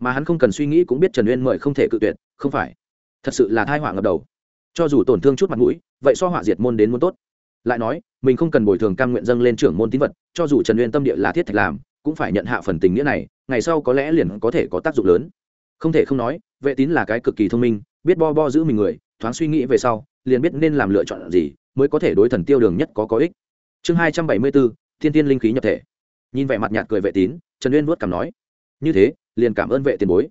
mà hắn không cần suy nghĩ cũng biết trần uyên mời không thể cự tuyệt, không phải. Thật sự là thai họa ngập đầu. Cho dù tổn thương chút mặt mũi, vậy so họa diệt môn đến muốn tốt. Lại nói, mình không cần bồi thường cam nguyện dâng lên trưởng môn tín vật, cho dù trần uyên tâm địa là thiết thạch làm, cũng phải nhận hạ phần tình nghĩa này, ngày sau có lẽ liền có thể có tác dụng lớn. Không thể không nói, vệ tín là cái cực kỳ thông minh, biết bo bo giữ mình người, thoáng suy nghĩ về sau, liền biết nên làm lựa chọn gì, mới có thể đối thần tiêu đường nhất có có ích. Chương hai trăm bảy mươi bốn, thiên tiên linh khí nhập thể. Nhìn vẻ mặt nhạt cười vệ tín, trần uyên vuốt cảm nói, như thế liền cảm ơn vệ tiền bối.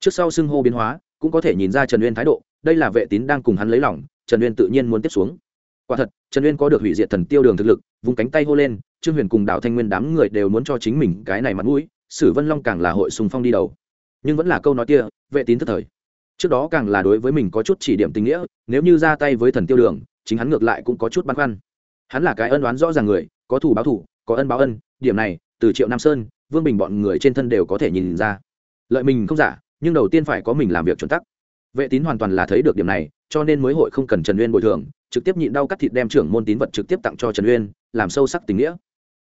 Trước sau xưng hô biến hóa, cũng có thể nhìn ra trần uyên thái độ, đây là vệ tín đang cùng hắn lấy lòng, trần uyên tự nhiên muốn tiếp xuống. Quả thật, trần uyên có được hủy diệt thần tiêu đường thực lực vùng cánh tay hô lên, trương huyền cùng đào thanh nguyên đám người đều muốn cho chính mình cái này mặt mũi, sử vân long càng là hội sùng phong đi đầu. Nhưng vẫn là câu nói kia, vệ tín thất thời. Trước đó càng là đối với mình có chút chỉ điểm tình nghĩa, nếu như ra tay với thần tiêu đường, chính hắn ngược lại cũng có chút băn khoăn. Hắn là cái ân đoán rõ ràng người, có thủ báo thủ có ân báo ân, điểm này, từ triệu nam sơn vương bình bọn người trên thân đều có thể nhìn ra. Lợi mình không giả, nhưng đầu tiên phải có mình làm việc chuẩn tắc. Vệ tín hoàn toàn là thấy được điểm này, cho nên mới hội không cần trần uyên bồi thường, trực tiếp nhịn đau cắt thịt đem trưởng môn tín vật trực tiếp tặng cho trần uyên, làm sâu sắc tình nghĩa.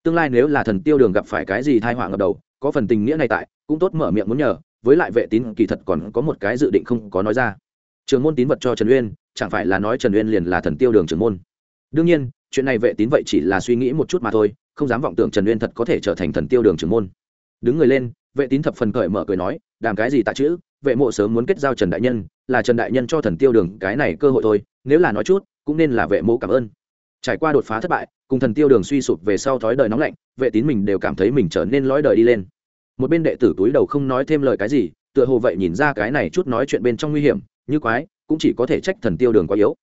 Tương lai nếu là thần tiêu đường gặp phải cái gì thai họa ngập đầu, có phần tình nghĩa này tại, cũng tốt mở miệng muốn nhờ, với lại vệ tín kỳ thật còn có một cái dự định không có nói ra. Trường môn tín vật cho trần uyên, chẳng phải là nói trần uyên liền là thần tiêu đường trưởng môn. Đương nhiên, chuyện này vệ tín vậy chỉ là suy nghĩ một chút mà thôi không dám vọng tưởng trần uyên thật có thể trở thành thần tiêu đường trưởng môn. Đứng người lên, vệ tín thập phần cởi mở cười nói, đàm cái gì tạ chữ, vệ mộ sớm muốn kết giao trần đại nhân, là trần đại nhân cho thần tiêu đường cái này cơ hội thôi, nếu là nói chút, cũng nên là vệ mộ cảm ơn. Trải qua đột phá thất bại, cùng thần tiêu đường suy sụp về sau thói đời nóng lạnh, vệ tín mình đều cảm thấy mình trở nên lõi đời đi lên. Một bên đệ tử túi đầu không nói thêm lời cái gì, tựa hồ vậy nhìn ra cái này chút nói chuyện bên trong nguy hiểm, như quái, cũng chỉ có thể trách thần tiêu đường quá yếu.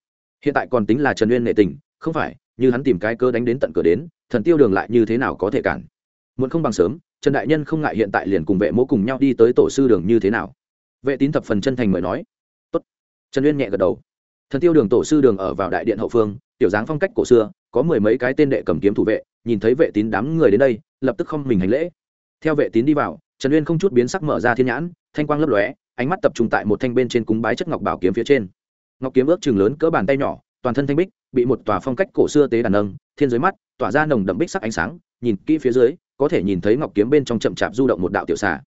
Hiện tại còn tính là trần uyên nệ tình, không phải, như hắn tìm cái cơ đánh đến tận cửa đến thần tiêu đường lại như thế nào có thể cản? Muốn không bằng sớm, trần đại nhân không ngại hiện tại liền cùng vệ mỗ cùng nhau đi tới tổ sư đường như thế nào? Vệ tín thập phần chân thành mời nói. Tốt. trần uyên nhẹ gật đầu. Thần tiêu đường tổ sư đường ở vào đại điện hậu phương, tiểu dáng phong cách cổ xưa, có mười mấy cái tên đệ cầm kiếm thủ vệ, nhìn thấy vệ tín đám người đến đây, lập tức không mình hành lễ. Theo vệ tín đi vào, trần uyên không chút biến sắc mở ra thiên nhãn, thanh quang lấp lóe, ánh mắt tập trung tại một thanh bên trên cúng bái chất ngọc bảo kiếm phía trên. Ngọc kiếm ước chừng lớn cỡ bàn tay nhỏ, toàn thân thanh bích bị một tòa phong cách cổ xưa tế đàn nâng, thiên dưới mắt, tỏa ra nồng đậm bích sắc ánh sáng, nhìn kỹ phía dưới, có thể nhìn thấy ngọc kiếm bên trong chậm chạp du động một đạo tiểu xà.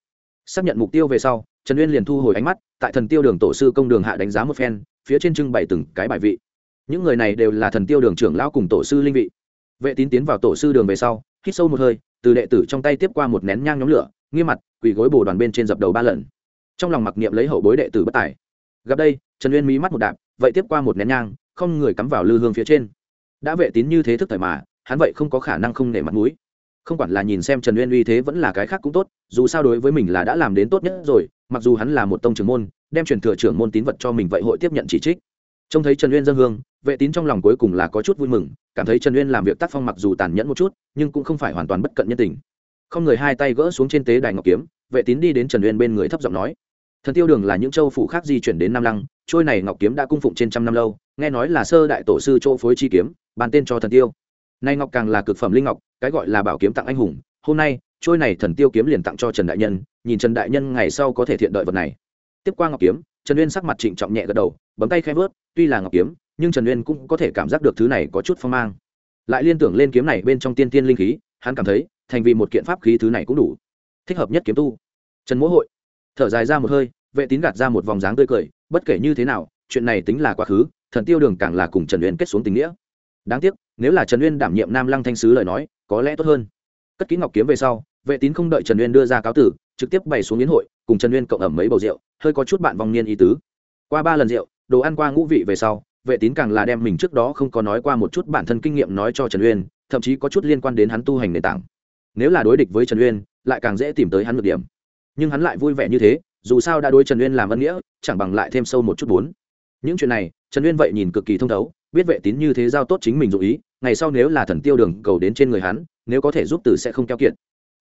Xác nhận mục tiêu về sau, trần uyên liền thu hồi ánh mắt, tại thần tiêu đường tổ sư công đường hạ đánh giá một phen, phía trên trưng bày từng cái bài vị. Những người này đều là thần tiêu đường trưởng lão cùng tổ sư linh vị. Vệ tín tiến vào tổ sư đường về sau, hít sâu một hơi, từ đệ tử trong tay tiếp qua một nén nhang nhóm lửa, nghiêm mặt, quỳ gối bồ đoàn bên trên dập đầu ba lần. Trong lòng mặc niệm lấy hậu bối đệ tử bất tài. Gặp đây, trần uyên mí mắt một đạp, vậy tiếp qua một nén nhang không người cắm vào lư hương phía trên. Đã vệ tín như thế thức thời mà, hắn vậy không có khả năng không nể mặt mũi. Không quản là nhìn xem trần uyên uy thế vẫn là cái khác cũng tốt, dù sao đối với mình là đã làm đến tốt nhất rồi, mặc dù hắn là một tông trưởng môn, đem truyền thừa trưởng môn tín vật cho mình vậy hội tiếp nhận chỉ trích. Trông thấy trần uyên dân hương, vệ tín trong lòng cuối cùng là có chút vui mừng, cảm thấy trần uyên làm việc tác phong mặc dù tàn nhẫn một chút, nhưng cũng không phải hoàn toàn bất cận nhân tình. Không người hai tay gỡ xuống trên tế đài ngọc kiếm, vệ tín đi đến trần uyên bên người thấp giọng nói, thần tiêu đường là những châu phủ khác di chuyển đến nam lăng, trôi này ngọc kiếm đã cung phụng trên trăm năm lâu nghe nói là sơ đại tổ sư chỗ phối chi kiếm bàn tên cho thần tiêu. Nay ngọc càng là cực phẩm linh ngọc, cái gọi là bảo kiếm tặng anh hùng. Hôm nay, trôi này thần tiêu kiếm liền tặng cho trần đại nhân, nhìn trần đại nhân ngày sau có thể thiện đợi vật này. Tiếp qua ngọc kiếm, trần uyên sắc mặt trịnh trọng nhẹ gật đầu, bấm tay khai vớt, tuy là ngọc kiếm, nhưng trần uyên cũng có thể cảm giác được thứ này có chút phong mang. Lại liên tưởng lên kiếm này bên trong tiên tiên linh khí, hắn cảm thấy, thành vì một kiện pháp khí thứ này cũng đủ. Thích hợp nhất kiếm tu. Trần mỗ hội, thở dài ra một hơi, vệ tín gạt ra một vòng dáng tươi cười, bất kể như thế nào, chuyện này tính là quá khứ thần tiêu đường càng là cùng trần uyên kết xuống tình nghĩa đáng tiếc nếu là trần uyên đảm nhiệm nam lăng thanh sứ lời nói có lẽ tốt hơn cất kỹ ngọc kiếm về sau vệ tín không đợi trần uyên đưa ra cáo tử trực tiếp bày xuống yến hội cùng trần uyên cộng ẩm mấy bầu rượu hơi có chút bạn vong niên ý tứ qua ba lần rượu đồ ăn qua ngũ vị về sau vệ tín càng là đem mình trước đó không có nói qua một chút bản thân kinh nghiệm nói cho trần uyên thậm chí có chút liên quan đến hắn tu hành nền tảng nếu là đối địch với trần uyên lại càng dễ tìm tới hắn được điểm nhưng hắn lại vui vẻ như thế dù sao đã đối trần uyên làm ân nghĩa chẳng bằng lại thêm sâu một chút bốn những chuyện này, trần uyên vậy nhìn cực kỳ thông thấu, biết vệ tín như thế giao tốt chính mình dụ ý, ngày sau nếu là thần tiêu đường cầu đến trên người hắn, nếu có thể giúp tử sẽ không keo kiệt.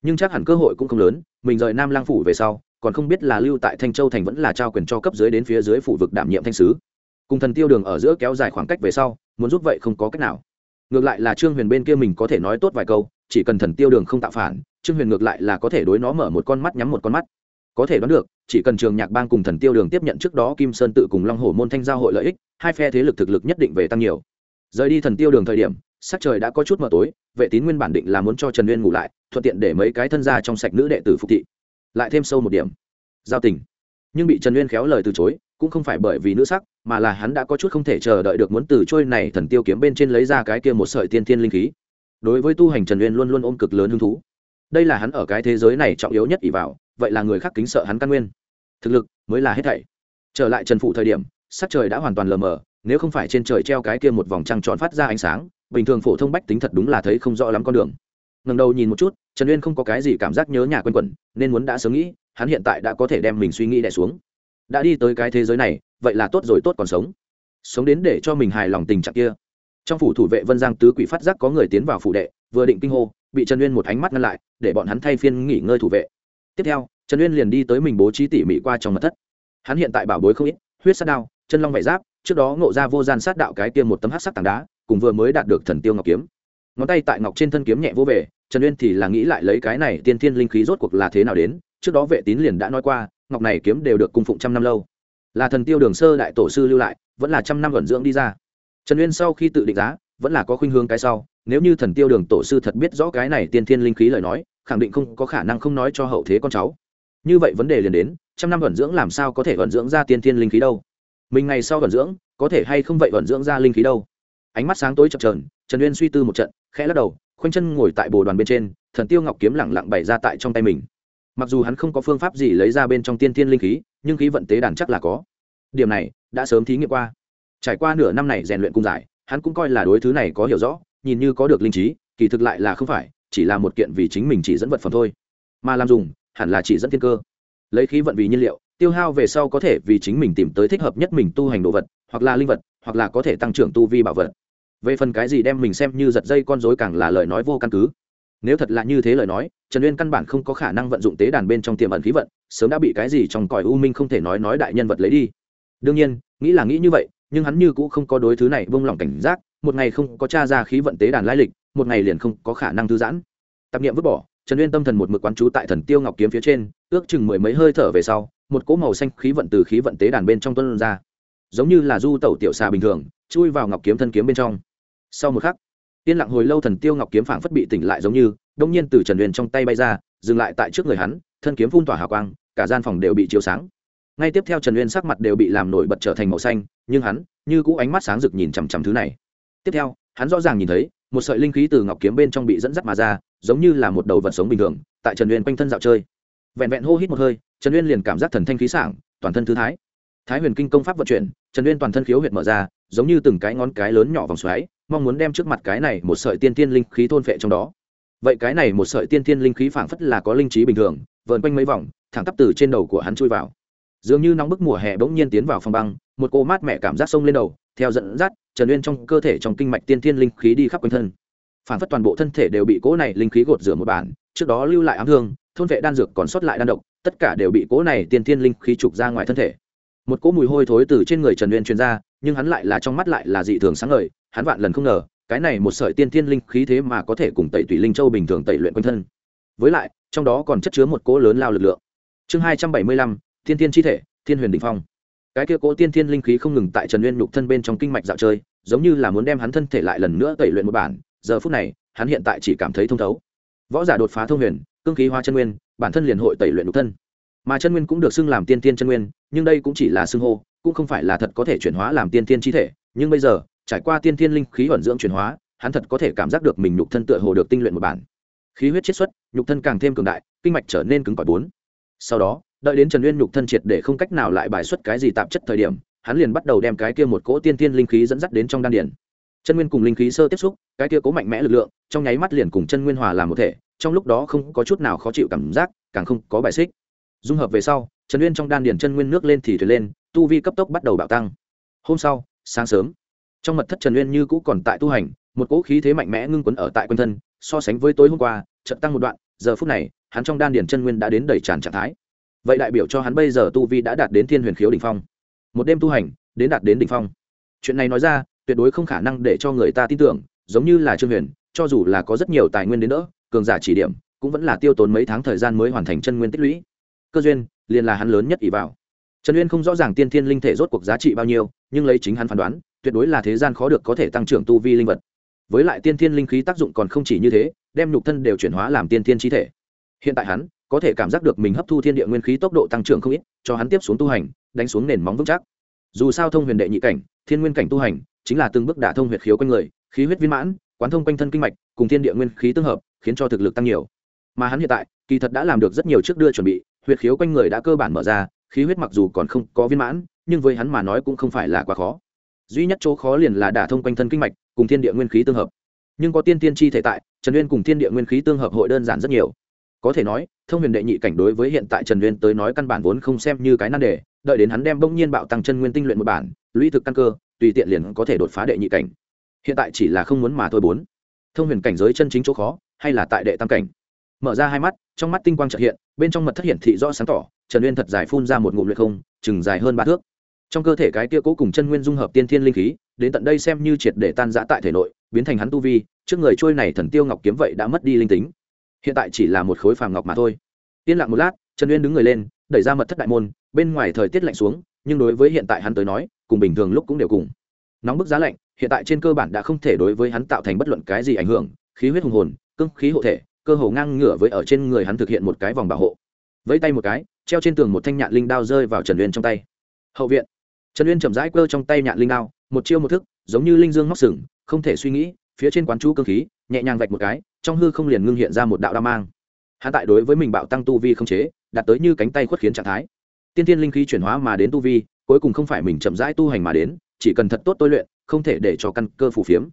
Nhưng chắc hẳn cơ hội cũng không lớn, mình rời nam lang phủ về sau, còn không biết là lưu tại thanh châu thành vẫn là trao quyền cho cấp dưới đến phía dưới phủ vực đảm nhiệm thanh sứ. Cùng thần tiêu đường ở giữa kéo dài khoảng cách về sau, muốn giúp vậy không có cách nào. Ngược lại là trương huyền bên kia mình có thể nói tốt vài câu, chỉ cần thần tiêu đường không tạo phản, trương huyền ngược lại là có thể đối nó mở một con mắt, nhắm một con mắt. Có thể đoán được chỉ cần trường nhạc bang cùng thần tiêu đường tiếp nhận trước đó kim sơn tự cùng long hồ môn thanh giao hội lợi ích, hai phe thế lực thực lực nhất định về tăng nhiều. Rời đi thần tiêu đường thời điểm, sắc trời đã có chút mờ tối, vệ tín nguyên bản định là muốn cho trần uyên ngủ lại, thuận tiện để mấy cái thân gia trong sạch nữ đệ tử phục thị. Lại thêm sâu một điểm, giao tình. Nhưng bị trần uyên khéo lời từ chối, cũng không phải bởi vì nữ sắc, mà là hắn đã có chút không thể chờ đợi được muốn từ trôi này thần tiêu kiếm bên trên lấy ra cái kia một sợi tiên thiên linh khí. Đối với tu hành trần uyên luôn luôn ôm cực lớn hứng thú. Đây là hắn ở cái thế giới này trọng yếu nhất ỷ vào, vậy là người khác kính sợ hắn căn nguyên thực lực mới là hết thảy. Trở lại trần phụ thời điểm, sắc trời đã hoàn toàn lờ mờ, nếu không phải trên trời treo cái kia một vòng trăng tròn phát ra ánh sáng, bình thường phổ thông bách tính thật đúng là thấy không rõ lắm con đường. Ngần đầu nhìn một chút, trần uyên không có cái gì cảm giác nhớ nhà q u quẩn, nên muốn đã sớm nghĩ, hắn hiện tại đã có thể đem mình suy nghĩ đẻ xuống. Đã đi tới cái thế giới này, vậy là tốt rồi tốt còn sống. Sống đến để cho mình hài lòng tình trạng kia. Trong phủ thủ vệ vân giang tứ quỷ phát giác có người tiến vào phủ đệ, vừa định kinh hô, bị trần uyên một ánh mắt ngăn lại, để bọn hắn thay phiên nghỉ ngơi thủ vệ. Tiếp theo trần uyên liền đi tới mình bố trí tỉ mỉ qua trong mật thất. Hắn hiện tại bảo bối không ít, huyết sát đao, chân long vải giáp, trước đó ngộ ra vô gian sát đạo cái tiêm một tấm hát sắc tảng đá, cùng vừa mới đạt được thần tiêu ngọc kiếm. Ngón tay tại ngọc trên thân kiếm nhẹ vô về, trần uyên thì là nghĩ lại lấy cái này tiên thiên linh khí rốt cuộc là thế nào đến, trước đó vệ tín liền đã nói qua, ngọc này kiếm đều được cung phụng trăm năm lâu. Là thần tiêu đường sơ đại tổ sư lưu lại, vẫn là trăm năm vận dưỡng đi ra. Trần uyên sau khi tự định giá, vẫn là có khuynh hướng cái sau, nếu như thần tiêu đường tổ sư thật biết rõ cái này tiên thiên linh khí lời nói, khẳng định không có khả năng không nói cho hậu thế con cháu như vậy vấn đề liền đến, trăm năm vận dưỡng làm sao có thể vận dưỡng ra tiên thiên linh khí đâu? Mình ngày sau vận dưỡng, có thể hay không vậy vận dưỡng ra linh khí đâu? Ánh mắt sáng tối chập trờn trần uyên suy tư một trận, khẽ lắc đầu, khoanh chân ngồi tại bồ đoàn bên trên, thần tiêu ngọc kiếm lẳng lặng bày ra tại trong tay mình. Mặc dù hắn không có phương pháp gì lấy ra bên trong tiên thiên linh khí, nhưng khí vận tế đàn chắc là có. Điểm này, đã sớm thí nghiệm qua. Trải qua nửa năm này rèn luyện cung giải, hắn cũng coi là đối thứ này có hiểu rõ, nhìn như có được linh trí, kỳ thực lại là không phải, chỉ là một kiện vì chính mình chỉ dẫn vật phẩm thôi. Mà làm dùng hẳn là chỉ dẫn thiên cơ. Lấy khí vận vì nhiên liệu, tiêu hao về sau có thể vì chính mình tìm tới thích hợp nhất mình tu hành đồ vật, hoặc là linh vật, hoặc là có thể tăng trưởng tu vi bảo vật. Về phần cái gì đem mình xem như giật dây con dối càng là lời nói vô căn cứ. Nếu thật là như thế lời nói, trần uyên căn bản không có khả năng vận dụng tế đàn bên trong tiềm ẩn khí vận, sớm đã bị cái gì trong còi u minh không thể nói nói đại nhân vật lấy đi. Đương nhiên, nghĩ là nghĩ như vậy, nhưng hắn như cũng không có đối thứ này vung lòng cảnh giác, một ngày không có t r a ra khí vận tế đàn lai lịch, một ngày liền không có khả năng thư giãn. Tạp nghiệm vứt bỏ trần uyên tâm thần một mực quán trú tại thần tiêu ngọc kiếm phía trên, ước chừng mười mấy hơi thở về sau, một cỗ màu xanh khí vận từ khí vận tế đàn bên trong tuân ra. Giống như là du tẩu tiểu xà bình thường, chui vào ngọc kiếm thân kiếm bên trong. Sau một khắc, yên lặng hồi lâu thần tiêu ngọc kiếm phảng phất bị tỉnh lại giống như, đông nhiên từ trần Uyên trong tay bay ra, dừng lại tại trước người hắn, thân kiếm phun tỏa hào quang, cả gian phòng đều bị chiếu sáng. Ngay tiếp theo trần uyên sắc mặt đều bị làm nổi bật trở thành màu xanh, nhưng hắn, như cũ ánh mắt sáng rực nhìn chằm chằm thứ này. Tiếp theo, hắn rõ ràng nhìn thấy một sợi linh khí từ ngọc kiếm bên trong bị dẫn dắt mà ra, giống như là một đầu vật sống bình thường, tại trần uyên quanh thân dạo chơi. Vẹn vẹn hô hít một hơi, trần uyên liền cảm giác thần thanh khí sảng, toàn thân thư thái. Thái huyền kinh công pháp vận chuyển, trần uyên toàn thân khiếu huyệt mở ra, giống như từng cái ngón cái lớn nhỏ vòng xoáy, mong muốn đem trước mặt cái này một sợi tiên tiên linh khí thôn phệ trong đó. Vậy cái này một sợi tiên tiên linh khí phảng phất là có linh trí bình thường, vờn quanh mấy vòng, thẳng tắp từ trên đầu của hắn chui vào. Dường như nóng bức mùa hè bỗng nhiên tiến vào phòng băng một cô mát mẻ cảm giác sông lên đầu, theo dẫn dắt, trần uyên trong cơ thể trong kinh mạch tiên thiên linh khí đi khắp quanh thân. Phản phất toàn bộ thân thể đều bị cỗ này linh khí gột rửa một bản, trước đó lưu lại ám thương, thôn vệ đan dược còn sót lại đan độc, tất cả đều bị cỗ này tiên thiên linh khí trục ra ngoài thân thể. Một cỗ mùi hôi thối từ trên người trần uyên truyền ra, nhưng hắn lại là trong mắt lại là dị thường sáng ngời, hắn vạn lần không ngờ, cái này một sợi tiên thiên linh khí thế mà có thể cùng tẩy tùy linh châu bình thường tẩy luyện quanh thân. Với lại, trong đó còn chất chứa một cỗ lớn lao lực lượng. Chương hai trăm bảy mươi lăm, thiên thiên chi thể, thiên huyền đình phong cái kia cố tiên thiên linh khí không ngừng tại trần uyên nhục thân bên trong kinh mạch dạo chơi, giống như là muốn đem hắn thân thể lại lần nữa tẩy luyện một bản, giờ phút này, hắn hiện tại chỉ cảm thấy thông thấu. Võ giả đột phá thông huyền, cương khí hoa chân nguyên, bản thân liền hội tẩy luyện nhục thân. Mà chân nguyên cũng được xưng làm tiên tiên chân nguyên, nhưng đây cũng chỉ là xưng hô, cũng không phải là thật có thể chuyển hóa làm tiên tiên chi thể. Nhưng bây giờ, trải qua tiên tiên linh khí vận dưỡng chuyển hóa, hắn thật có thể cảm giác được mình nhục thân tựa hồ được tinh luyện một bản. Khí huyết chiết xuất, nhục thân càng thêm cường đại, kinh mạch trở nên cứng cỏi bốn. Sau đó đợi đến trần uyên nhục thân triệt để không cách nào lại bài xuất cái gì tạp chất thời điểm, hắn liền bắt đầu đem cái kia một cỗ tiên tiên linh khí dẫn dắt đến trong đan điển chân nguyên cùng linh khí sơ tiếp xúc, cái kia cố mạnh mẽ lực lượng, trong nháy mắt liền cùng chân nguyên hòa làm một thể, trong lúc đó không có chút nào khó chịu cảm giác, càng không có bài xích. Dung hợp về sau, trần uyên trong đan điển chân nguyên nước lên thì thuyền lên, tu vi cấp tốc bắt đầu bạo tăng. Hôm sau, sáng sớm, trong mật thất trần uyên như cũ còn tại tu hành, một cỗ khí thế mạnh mẽ ngưng quấn ở tại quanh thân, so sánh với tối hôm qua trận tăng một đoạn, giờ phút này, hắn trong đan điển chân nguyên đã đến đầy tràn trạng thái vậy đại biểu cho hắn bây giờ tu vi đã đạt đến thiên huyền khiếu đ ỉ n h phong. Một đêm tu hành, đến đạt đến đ ỉ n h phong. Chuyện này nói ra, tuyệt đối không khả năng để cho người ta tin tưởng, giống như là trương huyền, cho dù là có rất nhiều tài nguyên đến nữa cường giả chỉ điểm, cũng vẫn là tiêu tốn mấy tháng thời gian mới hoàn thành chân nguyên tích lũy. Cơ duyên, liền là hắn lớn nhất ỷ vào. Trần uyên không rõ ràng tiên thiên linh thể rốt cuộc giá trị bao nhiêu, nhưng lấy chính hắn phán đoán, tuyệt đối là thế gian khó được có thể tăng trưởng tu vi linh vật. Với lại tiên thiên linh khí tác dụng còn không chỉ như thế, đem nhục thân đều chuyển hóa làm tiên thiên chi thể. Hiện tại hắn có thể cảm giác được mình hấp thu thiên địa nguyên khí tốc độ tăng trưởng không ít, cho hắn tiếp xuống tu hành, đánh xuống nền móng vững chắc. Dù sao thông huyền đệ nhị cảnh, thiên nguyên cảnh tu hành, chính là từng bước đả thông huyệt khiếu quanh người, khí huyết viên mãn, quán thông quanh thân kinh mạch, cùng thiên địa nguyên khí tương hợp, khiến cho thực lực tăng nhiều. Mà hắn hiện tại, kỳ thật đã làm được rất nhiều trước đưa chuẩn bị, huyệt khiếu quanh người đã cơ bản mở ra, khí huyết mặc dù còn không có viên mãn, nhưng với hắn mà nói cũng không phải là quá khó. Duy nhất chỗ khó liền là đả thông quanh thân kinh mạch, cùng thiên địa nguyên khí tương hợp. Nhưng có tiên tiên chi thể tại, trần uyên cùng thiên địa nguyên khí tương hợp hội đơn giản rất nhiều có thể nói, thông huyền đệ nhị cảnh đối với hiện tại trần uyên tới nói căn bản vốn không xem như cái nan đề, đợi đến hắn đem bỗng nhiên bạo tăng chân nguyên tinh luyện một bản, lũy thực căn cơ, tùy tiện liền có thể đột phá đệ nhị cảnh. Hiện tại chỉ là không muốn mà thôi bốn. Thông huyền cảnh giới chân chính chỗ khó, hay là tại đệ tam cảnh? Mở ra hai mắt, trong mắt tinh quang trợ hiện, bên trong mật thất hiện thị rõ sáng tỏ, trần uyên thật dài phun ra một ngụm luyện không, chừng dài hơn ba thước. Trong cơ thể cái kia cố cùng chân nguyên dung hợp tiên thiên linh khí, đến tận đây xem như triệt để tan giã tại thể nội, biến thành hắn tu vi, trước người trôi này thần tiêu ngọc kiếm vậy đã mất đi linh tính hiện tại chỉ là một khối phàm ngọc mà thôi. Yên lặng một lát, trần uyên đứng người lên, đẩy ra mật thất đại môn, bên ngoài thời tiết lạnh xuống, nhưng đối với hiện tại hắn tới nói, cùng bình thường lúc cũng đều cùng. Nóng bức giá lạnh, hiện tại trên cơ bản đã không thể đối với hắn tạo thành bất luận cái gì ảnh hưởng, khí huyết hùng hồn cưng khí hộ thể, cơ hồ ngang ngửa với ở trên người hắn thực hiện một cái vòng bảo hộ. Vẫy tay một cái, treo trên tường một thanh nhạn linh đao rơi vào trần uyên trong tay. Hậu viện. Trần uyên chậm rãi cơ trong tay nhạn linh đao, một chiêu một thức, giống như linh dương móc sừng, không thể suy nghĩ, phía trên quán chú cơ khí, nhẹ nhàng vạch một cái trong hư không liền ngưng hiện ra một đạo đao mang. Hắn tại đối với mình bạo tăng tu vi không chế, đạt tới như cánh tay khuất khiến trạng thái. Tiên tiên linh khí chuyển hóa mà đến tu vi, cuối cùng không phải mình chậm rãi tu hành mà đến, chỉ cần thật tốt tôi luyện, không thể để cho căn cơ phù phiếm.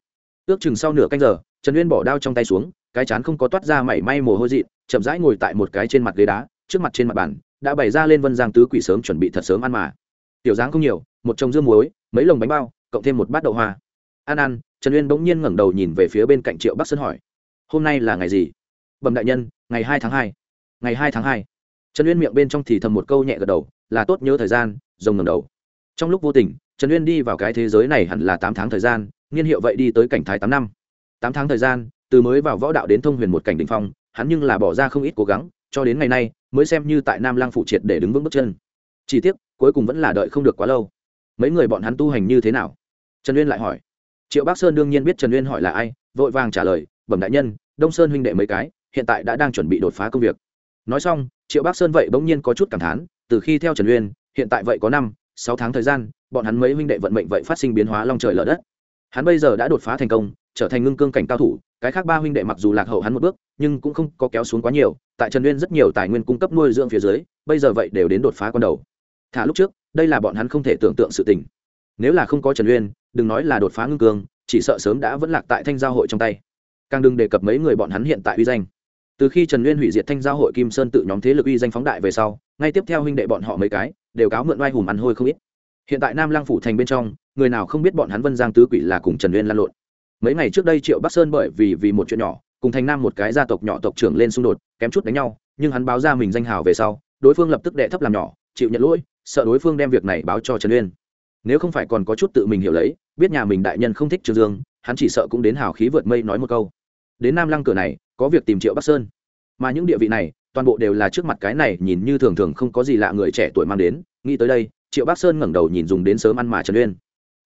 Ước chừng sau nửa canh giờ, trần uyên bỏ đao trong tay xuống, cái chán không có toát ra mảy may mồ hôi dị chậm rãi ngồi tại một cái trên mặt ghế đá, trước mặt trên mặt bàn, đã bày ra lên vân giang tứ quỷ sớm chuẩn bị thật sớm ăn mà. Tiểu dáng không nhiều, một chồng dưa muối, mấy lồng bánh bao, cộng thêm một bát đậu hoa. Ăn ăn trần uyên bỗng nhiên ngẩng đầu nhìn về phía bên cạnh triệu bắc sơn hỏi hôm nay là ngày gì? Bẩm đại nhân, ngày hai tháng hai. Ngày hai tháng hai. Trần uyên miệng bên trong thì thầm một câu nhẹ gật đầu, là tốt nhớ thời gian, rồng ngầm đầu. Trong lúc vô tình, trần uyên đi vào cái thế giới này hẳn là tám tháng thời gian, niên hiệu vậy đi tới cảnh thái tám năm. Tám tháng thời gian, từ mới vào võ đạo đến thông huyền một cảnh đỉnh phong, hắn nhưng là bỏ ra không ít cố gắng, cho đến ngày nay, mới xem như tại nam lang phụ triệt để đứng vững bước chân. Chỉ tiếc, cuối cùng vẫn là đợi không được quá lâu. Mấy người bọn hắn tu hành như thế nào? Trần uyên lại hỏi. Triệu bắc sơn đương nhiên biết trần uyên hỏi là ai, vội vàng trả lời bẩm đại nhân, đông sơn huynh đệ mấy cái, hiện tại đã đang chuẩn bị đột phá công việc. Nói xong, triệu bắc sơn vậy bỗng nhiên có chút cảm thán, từ khi theo trần uyên, hiện tại vậy có năm, sáu tháng thời gian, bọn hắn mấy huynh đệ vận mệnh vậy phát sinh biến hóa long trời lở đất. Hắn bây giờ đã đột phá thành công, trở thành ngưng cương cảnh cao thủ, cái khác ba huynh đệ mặc dù lạc hậu hắn một bước, nhưng cũng không có kéo xuống quá nhiều, tại trần uyên rất nhiều tài nguyên cung cấp nuôi dưỡng phía dưới, bây giờ vậy đều đến đột phá con đầu. Thả lúc trước, đây là bọn hắn không thể tưởng tượng sự tình. Nếu là không có trần uyên, đừng nói là đột phá ngưng cương, chỉ sợ sớm đã vẫn lạc tại thanh giao hội trong tay càng đừng đề cập mấy người bọn hắn hiện tại uy danh. Từ khi trần Nguyên hủy diệt thanh giao hội kim sơn tự nhóm thế lực uy danh phóng đại về sau, ngay tiếp theo huynh đệ bọn họ mấy cái đều cáo mượn oai hùm ăn hôi không ít. Hiện tại nam lang phủ thành bên trong, người nào không biết bọn hắn vân giang tứ quỷ là cùng trần Nguyên lan lộn. Mấy ngày trước đây triệu bắc sơn bởi vì vì một chuyện nhỏ, cùng thành nam một cái gia tộc nhỏ tộc trưởng lên xung đột, kém chút đánh nhau, nhưng hắn báo ra mình danh hào về sau, đối phương lập tức đệ thấp làm nhỏ, chịu nhận lỗi, sợ đối phương đem việc này báo cho trần uyên nếu không phải còn có chút tự mình hiểu lấy, biết nhà mình đại nhân không thích trương dương hắn chỉ sợ cũng đến hào khí vượt mây nói một câu. Đến nam lăng cửa này, có việc tìm triệu bắc sơn. Mà những địa vị này, toàn bộ đều là trước mặt cái này nhìn như thường thường không có gì lạ người trẻ tuổi mang đến. Nghĩ tới đây, triệu bắc sơn ngẩng đầu nhìn dùng đến sớm ăn mà trần uyên.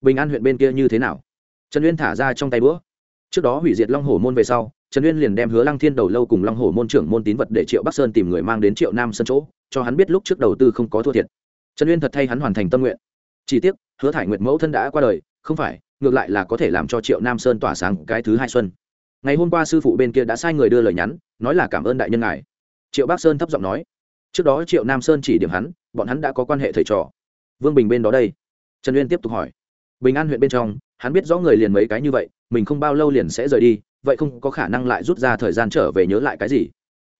Bình an huyện bên kia như thế nào? Trần uyên thả ra trong tay bữa trước đó hủy diệt long hồ môn về sau, trần uyên liền đem hứa lăng thiên đầu lâu cùng long hồ môn trưởng môn tín vật để triệu bắc sơn tìm người mang đến triệu nam sân chỗ, cho hắn biết lúc trước đầu tư không có thua thiệt. Trần uyên thật thay hắn hoàn thành tâm nguyện. Chỉ tiếc, hứa thải nguyệt mẫu thân đã qua đời, không phải ngược lại là có thể làm cho triệu nam sơn tỏa sáng cái thứ hai xuân. Ngày hôm qua sư phụ bên kia đã sai người đưa lời nhắn, nói là cảm ơn đại nhân ngài. Triệu bắc sơn thấp giọng nói, trước đó triệu nam sơn chỉ điểm hắn, bọn hắn đã có quan hệ thầy trò. Vương bình bên đó đây. Trần uyên tiếp tục hỏi, bình an huyện bên trong, hắn biết rõ người liền mấy cái như vậy, mình không bao lâu liền sẽ rời đi, vậy không có khả năng lại rút ra thời gian trở về nhớ lại cái gì.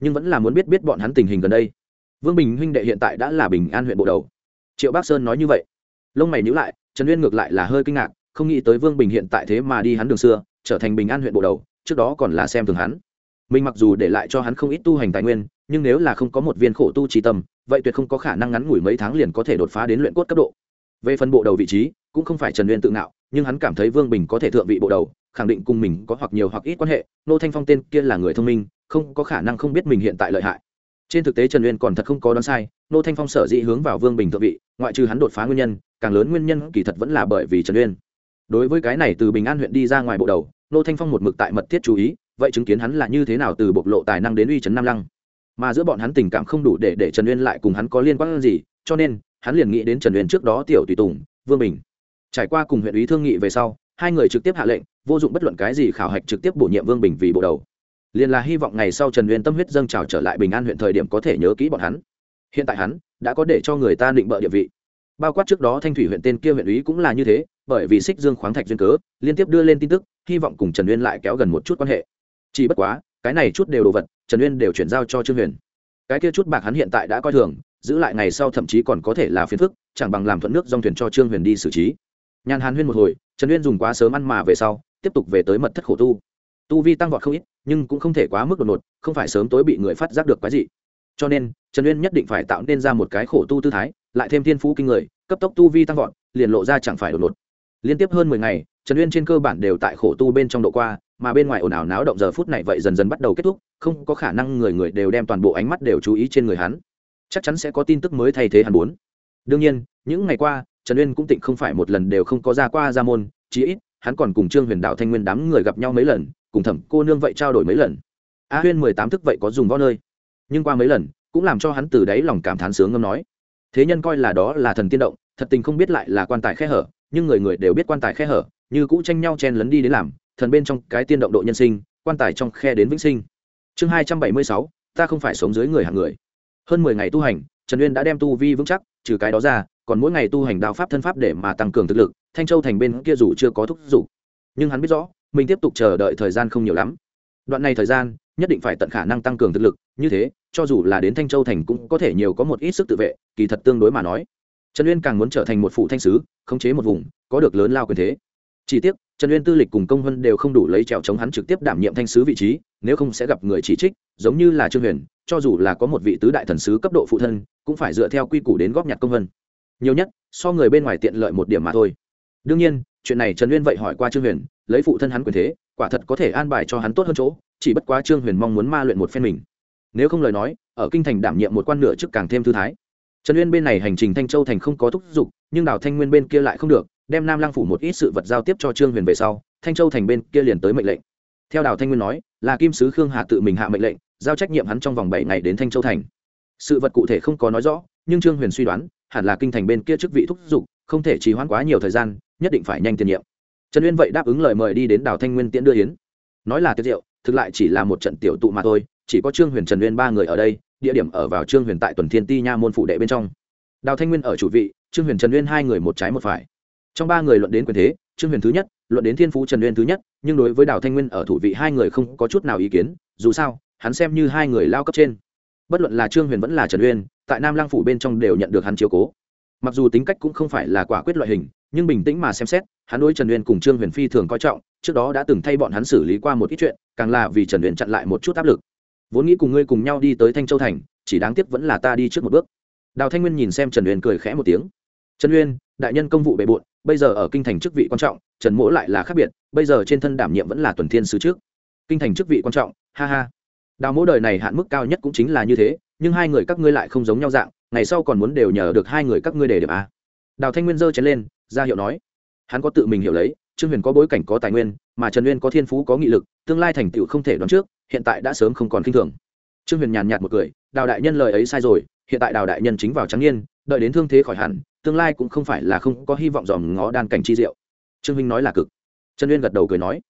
Nhưng vẫn là muốn biết biết bọn hắn tình hình gần đây. Vương bình huynh đệ hiện tại đã là bình an huyện bộ đầu. Triệu bắc sơn nói như vậy. Lông mày nhữ lại, trần uyên ngược lại là hơi kinh ngạc không nghĩ tới vương bình hiện tại thế mà đi hắn đường xưa, trở thành bình an huyện bộ đầu, trước đó còn là xem thường hắn. Mình mặc dù để lại cho hắn không ít tu hành tài nguyên, nhưng nếu là không có một viên khổ tu trí tâm, vậy tuyệt không có khả năng ngắn ngủi mấy tháng liền có thể đột phá đến luyện cốt cấp độ. Về phần bộ đầu vị trí, cũng không phải trần uyên tự ngạo, nhưng hắn cảm thấy vương bình có thể thượng vị bộ đầu, khẳng định cùng mình có hoặc nhiều hoặc ít quan hệ. Nô thanh phong tên kia là người thông minh, không có khả năng không biết mình hiện tại lợi hại. Trên thực tế trần uyên còn thật không có đoán sai, nô thanh phong sở dĩ hướng vào vương bình thượng vị, ngoại trừ hắn đột phá nguyên nhân, càng lớn nguyên nhân kỳ thật vẫn là bởi vì trần uyên đối với cái này từ bình an huyện đi ra ngoài bộ đầu, nô thanh phong một mực tại mật thiết chú ý, vậy chứng kiến hắn là như thế nào từ bộc lộ tài năng đến uy trấn nam lăng. Mà giữa bọn hắn tình cảm không đủ để để trần uyên lại cùng hắn có liên quan gì, cho nên, hắn liền nghĩ đến trần uyên trước đó tiểu tùy tùng, vương bình. Trải qua cùng huyện ủy thương nghị về sau, hai người trực tiếp hạ lệnh, vô dụng bất luận cái gì khảo hạch trực tiếp bổ nhiệm vương bình vì bộ đầu. Liền là hy vọng ngày sau trần uyên tâm huyết dâng trào trở lại bình an huyện thời điểm có thể nhớ kỹ bọn hắn. Hiện tại hắn đã có để cho người ta định bợ địa vị. Bao quát trước đó thanh thủy huyện tên kia huyện ủy cũng là như thế bởi vì xích dương khoáng thạch duyên cớ, liên tiếp đưa lên tin tức, hy vọng cùng trần uyên lại kéo gần một chút quan hệ. Chỉ bất quá, cái này chút đều đồ vật, trần uyên đều chuyển giao cho trương huyền. Cái kia chút bạc hắn hiện tại đã coi thường, giữ lại ngày sau thậm chí còn có thể là phiền phức, chẳng bằng làm thuận nước dòng thuyền cho trương huyền đi xử trí. Nhàn hàn huyên một hồi, trần uyên dùng quá sớm ăn mà về sau, tiếp tục về tới mật thất khổ tu. Tu vi tăng vọt không ít, nhưng cũng không thể quá mức đột ngột, không phải sớm tối bị người phát giác được cái gì cho nên, trần uyên nhất định phải tạo nên ra một cái khổ tu tư thái, lại thêm thiên phú kinh người, cấp tốc tu vi tăng vọt, liền lộ ra chẳng phải đột ngột liên tiếp hơn mười ngày, trần uyên trên cơ bản đều tại khổ tu bên trong độ qua, mà bên ngoài ồn ào náo động giờ phút này vậy dần dần bắt đầu kết thúc, không có khả năng người người đều đem toàn bộ ánh mắt đều chú ý trên người hắn. Chắc chắn sẽ có tin tức mới thay thế hắn muốn. Đương nhiên, những ngày qua, trần uyên cũng tịnh không phải một lần đều không có ra qua ra môn, chí ít, hắn còn cùng trương huyền đạo thanh nguyên đám người gặp nhau mấy lần, cùng thẩm cô nương vậy trao đổi mấy lần. A huyên mười tám thức vậy có dùng võ nơi. Nhưng qua mấy lần, cũng làm cho hắn từ đáy lòng cảm thán sướng ngâm nói. Thế nhân coi là đó là thần tiên động thật tình không biết lại là quan tài khe hở, nhưng người người đều biết quan tài khe hở, như cũ tranh nhau chen lấn đi đến làm, thần bên trong cái tiên động độ nhân sinh, quan tài trong khe đến vĩnh sinh. Chương hai trăm bảy mươi sáu, ta không phải sống dưới người hàng người. Hơn mười ngày tu hành, trần uyên đã đem tu vi vững chắc, trừ cái đó ra, còn mỗi ngày tu hành đạo pháp thân pháp để mà tăng cường thực lực, thanh châu thành bên kia dù chưa có thúc giục. Nhưng hắn biết rõ, mình tiếp tục chờ đợi thời gian không nhiều lắm. Đoạn này thời gian, nhất định phải tận khả năng tăng cường thực lực, như thế, cho dù là đến thanh châu thành cũng có thể nhiều có một ít sức tự vệ, kỳ thật tương đối mà nói trần uyên càng muốn trở thành một phụ thanh sứ, khống chế một vùng, có được lớn lao quyền thế. Chỉ tiếc, trần uyên tư lịch cùng công vân đều không đủ lấy trèo chống hắn trực tiếp đảm nhiệm thanh sứ vị trí, nếu không sẽ gặp người chỉ trích, giống như là trương huyền, cho dù là có một vị tứ đại thần sứ cấp độ phụ thân, cũng phải dựa theo quy củ đến góp nhặt công vân nhiều nhất, so người bên ngoài tiện lợi một điểm mà thôi. Đương nhiên, chuyện này trần uyên vậy hỏi qua trương huyền, lấy phụ thân hắn quyền thế, quả thật có thể an bài cho hắn tốt hơn chỗ, chỉ bất quá trương huyền mong muốn ma luyện một phen mình. Nếu không lời nói, ở kinh thành đảm nhiệm một quan nửa chức càng thêm thư thái trần uyên bên này hành trình thanh châu thành không có thúc giục, nhưng đào thanh nguyên bên kia lại không được, đem nam lăng phủ một ít sự vật giao tiếp cho trương huyền về sau, thanh châu thành bên kia liền tới mệnh lệnh. Theo đào thanh nguyên nói, là kim sứ khương hà tự mình hạ mệnh lệnh, giao trách nhiệm hắn trong vòng bảy ngày đến thanh châu thành. Sự vật cụ thể không có nói rõ, nhưng trương huyền suy đoán, hẳn là kinh thành bên kia chức vị thúc giục, không thể trì hoãn quá nhiều thời gian, nhất định phải nhanh tiền nhiệm. Trần uyên vậy đáp ứng lời mời đi đến đào thanh nguyên tiễn đưa yến. Nói là tiết diệu thực lại chỉ là một trận tiểu tụ mà thôi, chỉ có trương huyền, trần uyên ba người ở đây địa điểm ở vào trương huyền tại tuần thiên ti nha môn phụ đệ bên trong. Đào thanh nguyên ở chủ vị, trương huyền trần uyên hai người một trái một phải. Trong ba người luận đến quyền thế, trương huyền thứ nhất, luận đến thiên phú trần uyên thứ nhất, nhưng đối với đào thanh nguyên ở thủ vị hai người không có chút nào ý kiến, dù sao, hắn xem như hai người lao cấp trên. Bất luận là trương huyền vẫn là trần uyên, tại nam lang phủ bên trong đều nhận được hắn chiếu cố. Mặc dù tính cách cũng không phải là quả quyết loại hình, nhưng bình tĩnh mà xem xét, hắn đối trần uyên cùng trương huyền phi thường coi trọng, trước đó đã từng thay bọn hắn xử lý qua một ít chuyện, càng là vì trần uyên chặn lại một chút áp lực vốn nghĩ cùng ngươi cùng nhau đi tới thanh châu thành, chỉ đáng tiếc vẫn là ta đi trước một bước. Đào thanh nguyên nhìn xem trần uyên cười khẽ một tiếng. Trần uyên, đại nhân công vụ bề bộn, bây giờ ở kinh thành chức vị quan trọng, trần mỗ lại là khác biệt, bây giờ trên thân đảm nhiệm vẫn là tuần thiên sứ trước. Kinh thành chức vị quan trọng, ha ha. Đào mỗ đời này hạn mức cao nhất cũng chính là như thế, nhưng hai người các ngươi lại không giống nhau dạng, ngày sau còn muốn đều nhờ được hai người các ngươi để điểm a. Đào thanh nguyên giơ chén lên, ra hiệu nói. Hắn có tự mình hiểu lấy, trương huyền có bối cảnh có tài nguyên, mà trần uyên có thiên phú có nghị lực, tương lai thành tựu không thể đoán trước hiện tại đã sớm không còn khinh thường. Trương huyền nhàn nhạt một cười đào đại nhân lời ấy sai rồi hiện tại đào đại nhân chính vào trắng niên, đợi đến thương thế khỏi hẳn tương lai cũng không phải là không có hy vọng dòm ngó đan cảnh chi diệu. Trương huynh nói là cực. Trần uyên gật đầu cười nói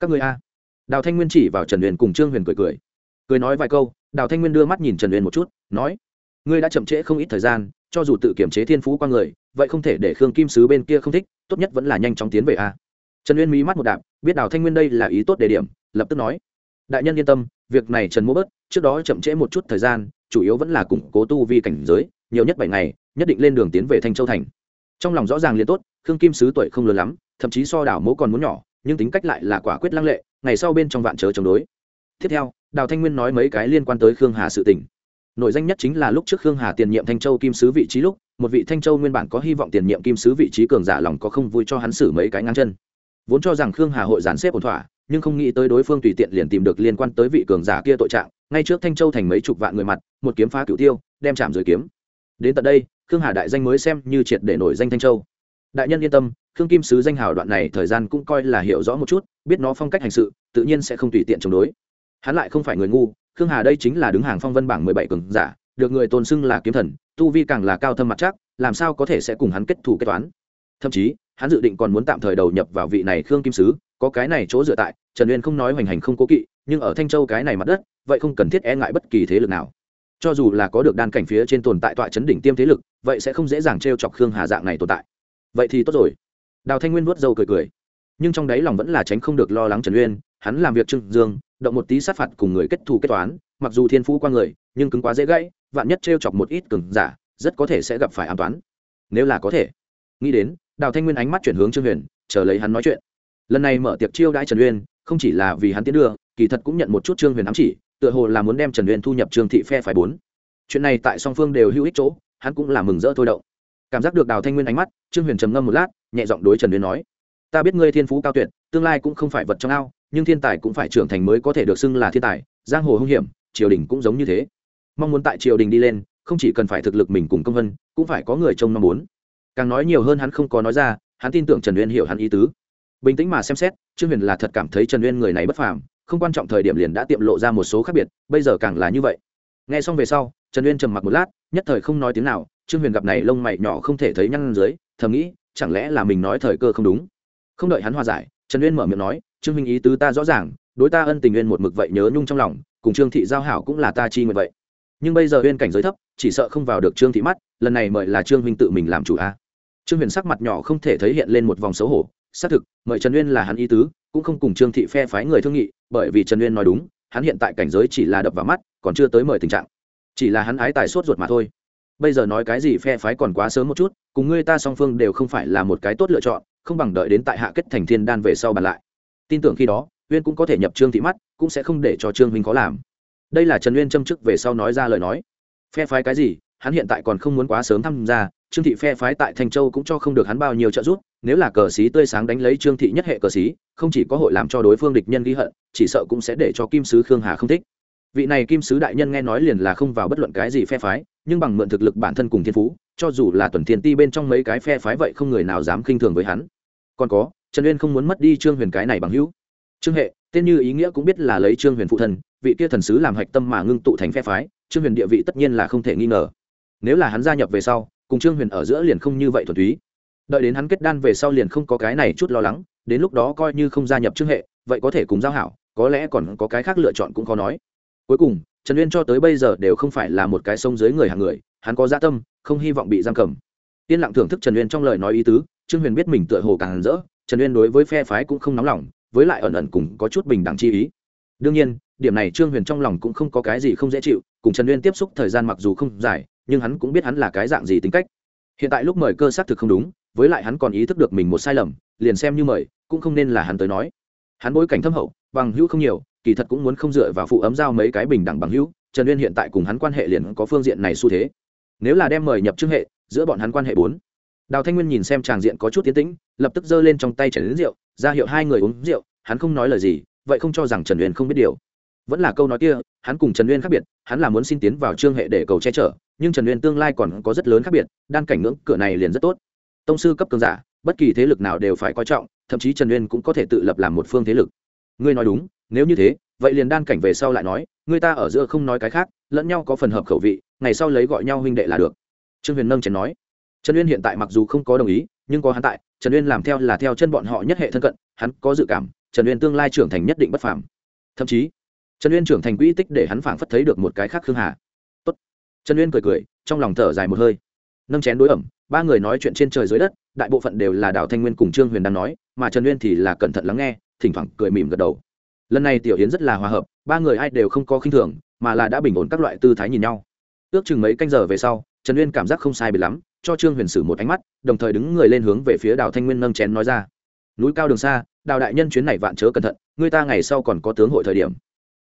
các người a. Đào thanh nguyên chỉ vào trần uyên cùng trương huyền cười cười. Cười nói vài câu đào thanh nguyên đưa mắt nhìn trần uyên một chút nói ngươi đã chậm trễ không ít thời gian cho dù tự kiểm chế thiên phú qua người vậy không thể để khương kim sứ bên kia không thích tốt nhất vẫn là nhanh chóng tiến về a. Trần uyên mí mắt một đạp biết đào thanh nguyên đây là ý tốt đề điểm lập tức nói đại nhân yên tâm, việc này trần mỗ bớt, trước đó chậm trễ một chút thời gian, chủ yếu vẫn là củng cố tu vi cảnh giới, nhiều nhất bảy ngày, nhất định lên đường tiến về thanh châu thành. Trong lòng rõ ràng liền tốt, khương kim sứ tuổi không lớn lắm, thậm chí so đảo mẫu còn muốn nhỏ, nhưng tính cách lại là quả quyết lăng lệ, ngày sau bên trong vạn chớ chống đối. Tiếp theo, đào thanh nguyên nói mấy cái liên quan tới khương hà sự tình. Nổi danh nhất chính là lúc trước khương hà tiền nhiệm thanh châu kim sứ vị trí lúc, một vị thanh châu nguyên bản có hy vọng tiền nhiệm kim sứ vị trí cường giả lòng có không vui cho hắn xử mấy cái ngang chân. Vốn cho rằng khương hà hội giàn xếp ổn thỏa nhưng không nghĩ tới đối phương tùy tiện liền tìm được liên quan tới vị cường giả kia tội trạng, ngay trước thanh châu thành mấy chục vạn người mặt, một kiếm phá cửu tiêu, đem chạm rồi kiếm. Đến tận đây, khương hà đại danh mới xem như triệt để nổi danh thanh châu. Đại nhân yên tâm, khương kim sứ danh hào đoạn này thời gian cũng coi là hiểu rõ một chút, biết nó phong cách hành sự, tự nhiên sẽ không tùy tiện chống đối. Hắn lại không phải người ngu, khương hà đây chính là đứng hàng phong vân bảng mười bảy cường giả, được người tôn xưng là kiếm thần, tu vi càng là cao thâm mặt chắc, làm sao có thể sẽ cùng hắn kết thủ kết toán? Thậm chí, hắn dự định còn muốn tạm thời đầu nhập vào vị này khương kim sứ, có cái này chỗ dựa tại, trần uyên không nói hoành hành không cố kỵ, nhưng ở thanh châu cái này mặt đất, vậy không cần thiết e ngại bất kỳ thế lực nào. Cho dù là có được đan cảnh phía trên tồn tại tọa chấn đỉnh tiêm thế lực, vậy sẽ không dễ dàng t r e o chọc khương hà dạng này tồn tại. Vậy thì tốt rồi. Đào thanh nguyên vuốt dâu cười cười. Nhưng trong đáy lòng vẫn là tránh không được lo lắng trần uyên, hắn làm việc trưng dương, động một tí sát phạt cùng người kết thù kết toán, mặc dù thiên phú qua người, nhưng cứng quá dễ gãy, vạn nhất t r e o chọc một ít cừng giả, rất có thể sẽ gặp phải an toán. Nếu là có thể, nghĩ đến đào thanh nguyên ánh mắt chuyển hướng trương huyền, chờ lấy hắn nói chuyện. Lần này mở tiệc chiêu đãi trần uyên, không chỉ là vì hắn tiến đưa, kỳ thật cũng nhận một chút trương huyền ám chỉ, tựa hồ là muốn đem trần uyên thu nhập trương thị phe phải bốn. Chuyện này tại song phương đều hữu ích chỗ, hắn cũng là mừng rỡ thôi động. Cảm giác được đào thanh nguyên ánh mắt, trương huyền trầm ngâm một lát, nhẹ giọng đối trần uyên nói, ta biết ngươi thiên phú cao tuyệt, tương lai cũng không phải vật trong ao, nhưng thiên tài cũng phải trưởng thành mới có thể được xưng là thiên tài, giang hồ hung hiểm, triều đình cũng giống như thế. Mong muốn tại triều đình đi lên, không chỉ cần phải thực lực mình cùng công vân, cũng phải có người trông mong muốn càng nói nhiều hơn hắn không có nói ra, hắn tin tưởng trần uyên hiểu hắn ý tứ. Bình tĩnh mà xem xét, trương huyền là thật cảm thấy trần uyên người này bất phàm, không quan trọng thời điểm liền đã tiệm lộ ra một số khác biệt, bây giờ càng là như vậy. N g h e xong về sau, trần uyên trầm mặc một lát, nhất thời không nói tiếng nào, trương huyền gặp này lông mày nhỏ không thể thấy nhăn dưới, thầm nghĩ, chẳng lẽ là mình nói thời cơ không đúng? Không đợi hắn hòa giải, trần uyên mở miệng nói, trương minh ý tứ ta rõ ràng, đối ta ân tình uyên một mực vậy nhớ nhung trong lòng, cùng trương thị giao hảo cũng là ta chi nguyện vậy. Nhưng bây giờ uyên cảnh giới thấp, chỉ sợ không vào được trương thị mắt, lần này mời là trương huynh tự mình làm chủ a trương huyền sắc mặt nhỏ không thể thấy hiện lên một vòng xấu hổ. Xác thực, mời trần uyên là hắn ý tứ, cũng không cùng trương thị phe phái người thương nghị, bởi vì trần uyên nói đúng, hắn hiện tại cảnh giới chỉ là đập vào mắt, còn chưa tới mời tình trạng. Chỉ là hắn ái tài sốt ruột mà thôi. Bây giờ nói cái gì phe phái còn quá sớm một chút, cùng ngươi ta song phương đều không phải là một cái tốt lựa chọn, không bằng đợi đến tại hạ kết thành thiên đan về sau bàn lại. Tin tưởng khi đó, uyên cũng có thể nhập trương thị mắt, cũng sẽ không để cho trương huynh khó làm. Đây là trần uyên châm chức về sau nói ra lời nói. Phe phái cái gì, hắn hiện tại còn không muốn quá sớm tham gia trương thị phe phái tại thanh châu cũng cho không được hắn bao nhiêu trợ giúp, nếu là cờ xí tươi sáng đánh lấy trương thị nhất hệ cờ xí, không chỉ có hội làm cho đối phương địch nhân ghi hận, chỉ sợ cũng sẽ để cho kim sứ khương hà không thích. Vị này kim sứ đại nhân nghe nói liền là không vào bất luận cái gì phe phái, nhưng bằng mượn thực lực bản thân cùng thiên phú, cho dù là tuần thiên ti bên trong mấy cái phe phái vậy không người nào dám khinh thường với hắn. Còn có, trần uyên không muốn mất đi trương huyền cái này bằng hữu. Trương hệ, tên như ý nghĩa cũng biết là lấy trương huyền phụ thần vị kia thần sứ làm hạch tâm mà ngưng tụ thành phe phái, trương huyền địa vị tất nhiên là không thể nghi ngờ. Nếu là hắn gia nhập về sau cùng trương huyền ở giữa liền không như vậy thuần túy. Đợi đến hắn kết đan về sau liền không có cái này chút lo lắng, đến lúc đó coi như không gia nhập trương hệ, vậy có thể cùng giao hảo, có lẽ còn có cái khác lựa chọn cũng khó nói. Cuối cùng, trần uyên cho tới bây giờ đều không phải là một cái sông dưới người hàng người, hắn có gia tâm, không hy vọng bị giam cầm. Yên lặng thưởng thức trần uyên trong lời nói ý tứ, trương huyền biết mình tựa hồ càng rỡ, trần uyên đối với phe phái cũng không nóng lòng, với lại ẩn ẩn cùng có chút bình đẳng chi ý. Đương nhiên, điểm này trương huyền trong lòng cũng không có cái gì không dễ chịu, cùng trần uyên tiếp xúc thời gian mặc dù không dài nhưng hắn cũng biết hắn là cái dạng gì tính cách. Hiện tại lúc mời cơ xác thực không đúng, với lại hắn còn ý thức được mình một sai lầm, liền xem như mời, cũng không nên là hắn tới nói. Hắn bối cảnh thâm hậu, bằng hữu không nhiều, kỳ thật cũng muốn không dựa vào phụ ấm giao mấy cái bình đẳng bằng hữu, trần uyên hiện tại cùng hắn quan hệ liền có phương diện này xu thế. Nếu là đem mời nhập trương hệ, giữa bọn hắn quan hệ bốn. Đào thanh nguyên nhìn xem tràng diện có chút tiến tĩnh, lập tức giơ lên trong tay chảy đến rượu, ra hiệu hai người uống rượu, hắn không nói lời gì, vậy không cho rằng trần uyên không biết điều. Vẫn là câu nói kia, hắn cùng trần uyên khác biệt, hắn là muốn xin tiến vào trương hệ để cầu che chở nhưng trần uyên tương lai còn có rất lớn khác biệt, đan cảnh ngưỡng cửa này liền rất tốt. Tông sư cấp cường giả, bất kỳ thế lực nào đều phải coi trọng, thậm chí trần uyên cũng có thể tự lập làm một phương thế lực. Ngươi nói đúng, nếu như thế, vậy liền đan cảnh về sau lại nói, người ta ở giữa không nói cái khác, lẫn nhau có phần hợp khẩu vị, ngày sau lấy gọi nhau huynh đệ là được. Trương huyền nâng chén nói. Trần uyên hiện tại mặc dù không có đồng ý, nhưng có hắn tại, trần uyên làm theo là theo chân bọn họ nhất hệ thân cận, hắn có dự cảm, trần uyên tương lai trưởng thành nhất định bất phàm. Thậm chí, trần uyên trưởng thành quỹ tích để hắn phảng phất thấy được một cái khác khương hà trần uyên cười cười, trong lòng thở dài một hơi. Nâng chén đối ẩm, ba người nói chuyện trên trời dưới đất, đại bộ phận đều là đào thanh nguyên cùng trương huyền đang nói, mà trần uyên thì là cẩn thận lắng nghe, thỉnh thoảng cười mỉm gật đầu. Lần này tiểu yến rất là hòa hợp, ba người ai đều không có khinh thường, mà là đã bình ổn các loại tư thái nhìn nhau. Ước chừng mấy canh giờ về sau, trần uyên cảm giác không sai bị lắm, cho trương huyền sử một ánh mắt, đồng thời đứng người lên hướng về phía đào thanh nguyên nâng chén nói ra. Núi cao đường xa, đào đại nhân chuyến này vạn chớ cẩn thận, người ta ngày sau còn có tướng hội thời điểm.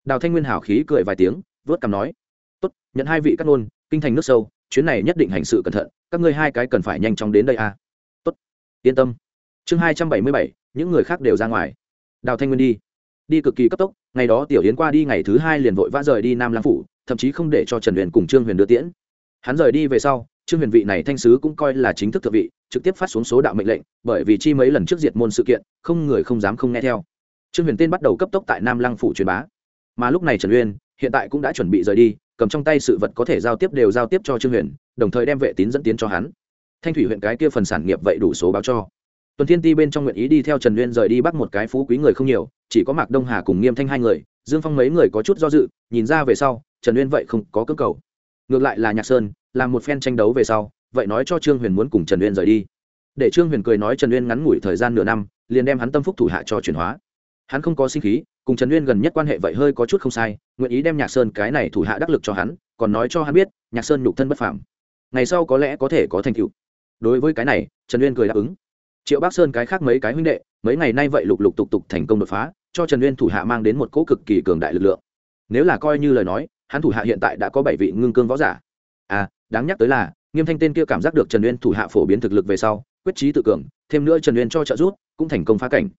Đào thanh nguyên hảo khí cười vài tiếng, vớt cằm nói tốt, nhận hai vị cắt ngôn, kinh thành nước sâu, chuyến này nhất định hành sự cẩn thận, các ngươi hai cái cần phải nhanh chóng đến đây a à? tốt, yên tâm. Chương hai trăm bảy mươi bảy, những người khác đều ra ngoài. Đào thanh nguyên đi. Đi cực kỳ cấp tốc, ngày đó tiểu yến qua đi ngày thứ hai liền vội vã rời đi nam lang phủ, thậm chí không để cho trần huyền cùng trương huyền đưa tiễn. Hắn rời đi về sau, trương huyền vị này thanh sứ cũng coi là chính thức thượng vị, trực tiếp phát xuống số đạo mệnh lệnh, bởi vì chi mấy lần trước diệt môn sự kiện, không người không dám không nghe theo. Trương huyền tên bắt đầu cấp tốc tại nam lăng phủ truyền bá. Mà lúc này trần uyên hiện tại cũng đã chuẩn bị rời đi cầm trong tay sự vật có thể giao tiếp đều giao tiếp cho trương huyền, đồng thời đem vệ tín dẫn tiến cho hắn. Thanh thủy huyện cái kia phần sản nghiệp vậy đủ số báo cho. Tuần thiên ti bên trong nguyện ý đi theo trần uyên rời đi bắt một cái phú quý người không nhiều, chỉ có mạc đông hà cùng nghiêm thanh hai người, dương phong mấy người có chút do dự, nhìn ra về sau, trần uyên vậy không có cơ cầu. Ngược lại là nhạc sơn, làm một phen tranh đấu về sau, vậy nói cho trương huyền muốn cùng trần uyên rời đi. Để trương huyền cười nói trần uyên ngắn ngủi thời gian nửa năm, liền đem hắn tâm phúc thủ hạ cho chuyển hóa. Hắn không có sinh khí cùng trần uyên gần nhất quan hệ vậy hơi có chút không sai nguyện ý đem nhạc sơn cái này thủ hạ đắc lực cho hắn còn nói cho hắn biết nhạc sơn nhục thân bất phàm ngày sau có lẽ có thể có thành tựu đối với cái này trần uyên cười đáp ứng triệu bắc sơn cái khác mấy cái huynh đệ mấy ngày nay vậy lục lục tục tục thành công đột phá cho trần uyên thủ hạ mang đến một cỗ cực kỳ cường đại lực lượng nếu là coi như lời nói hắn thủ hạ hiện tại đã có bảy vị ngưng cương võ giả à đáng nhắc tới là nghiêm thanh tên kia cảm giác được trần uyên thủ hạ phổ biến thực lực về sau quyết trí tự cường thêm nữa trần uyên cho trợ giúp cũng thành công phá cảnh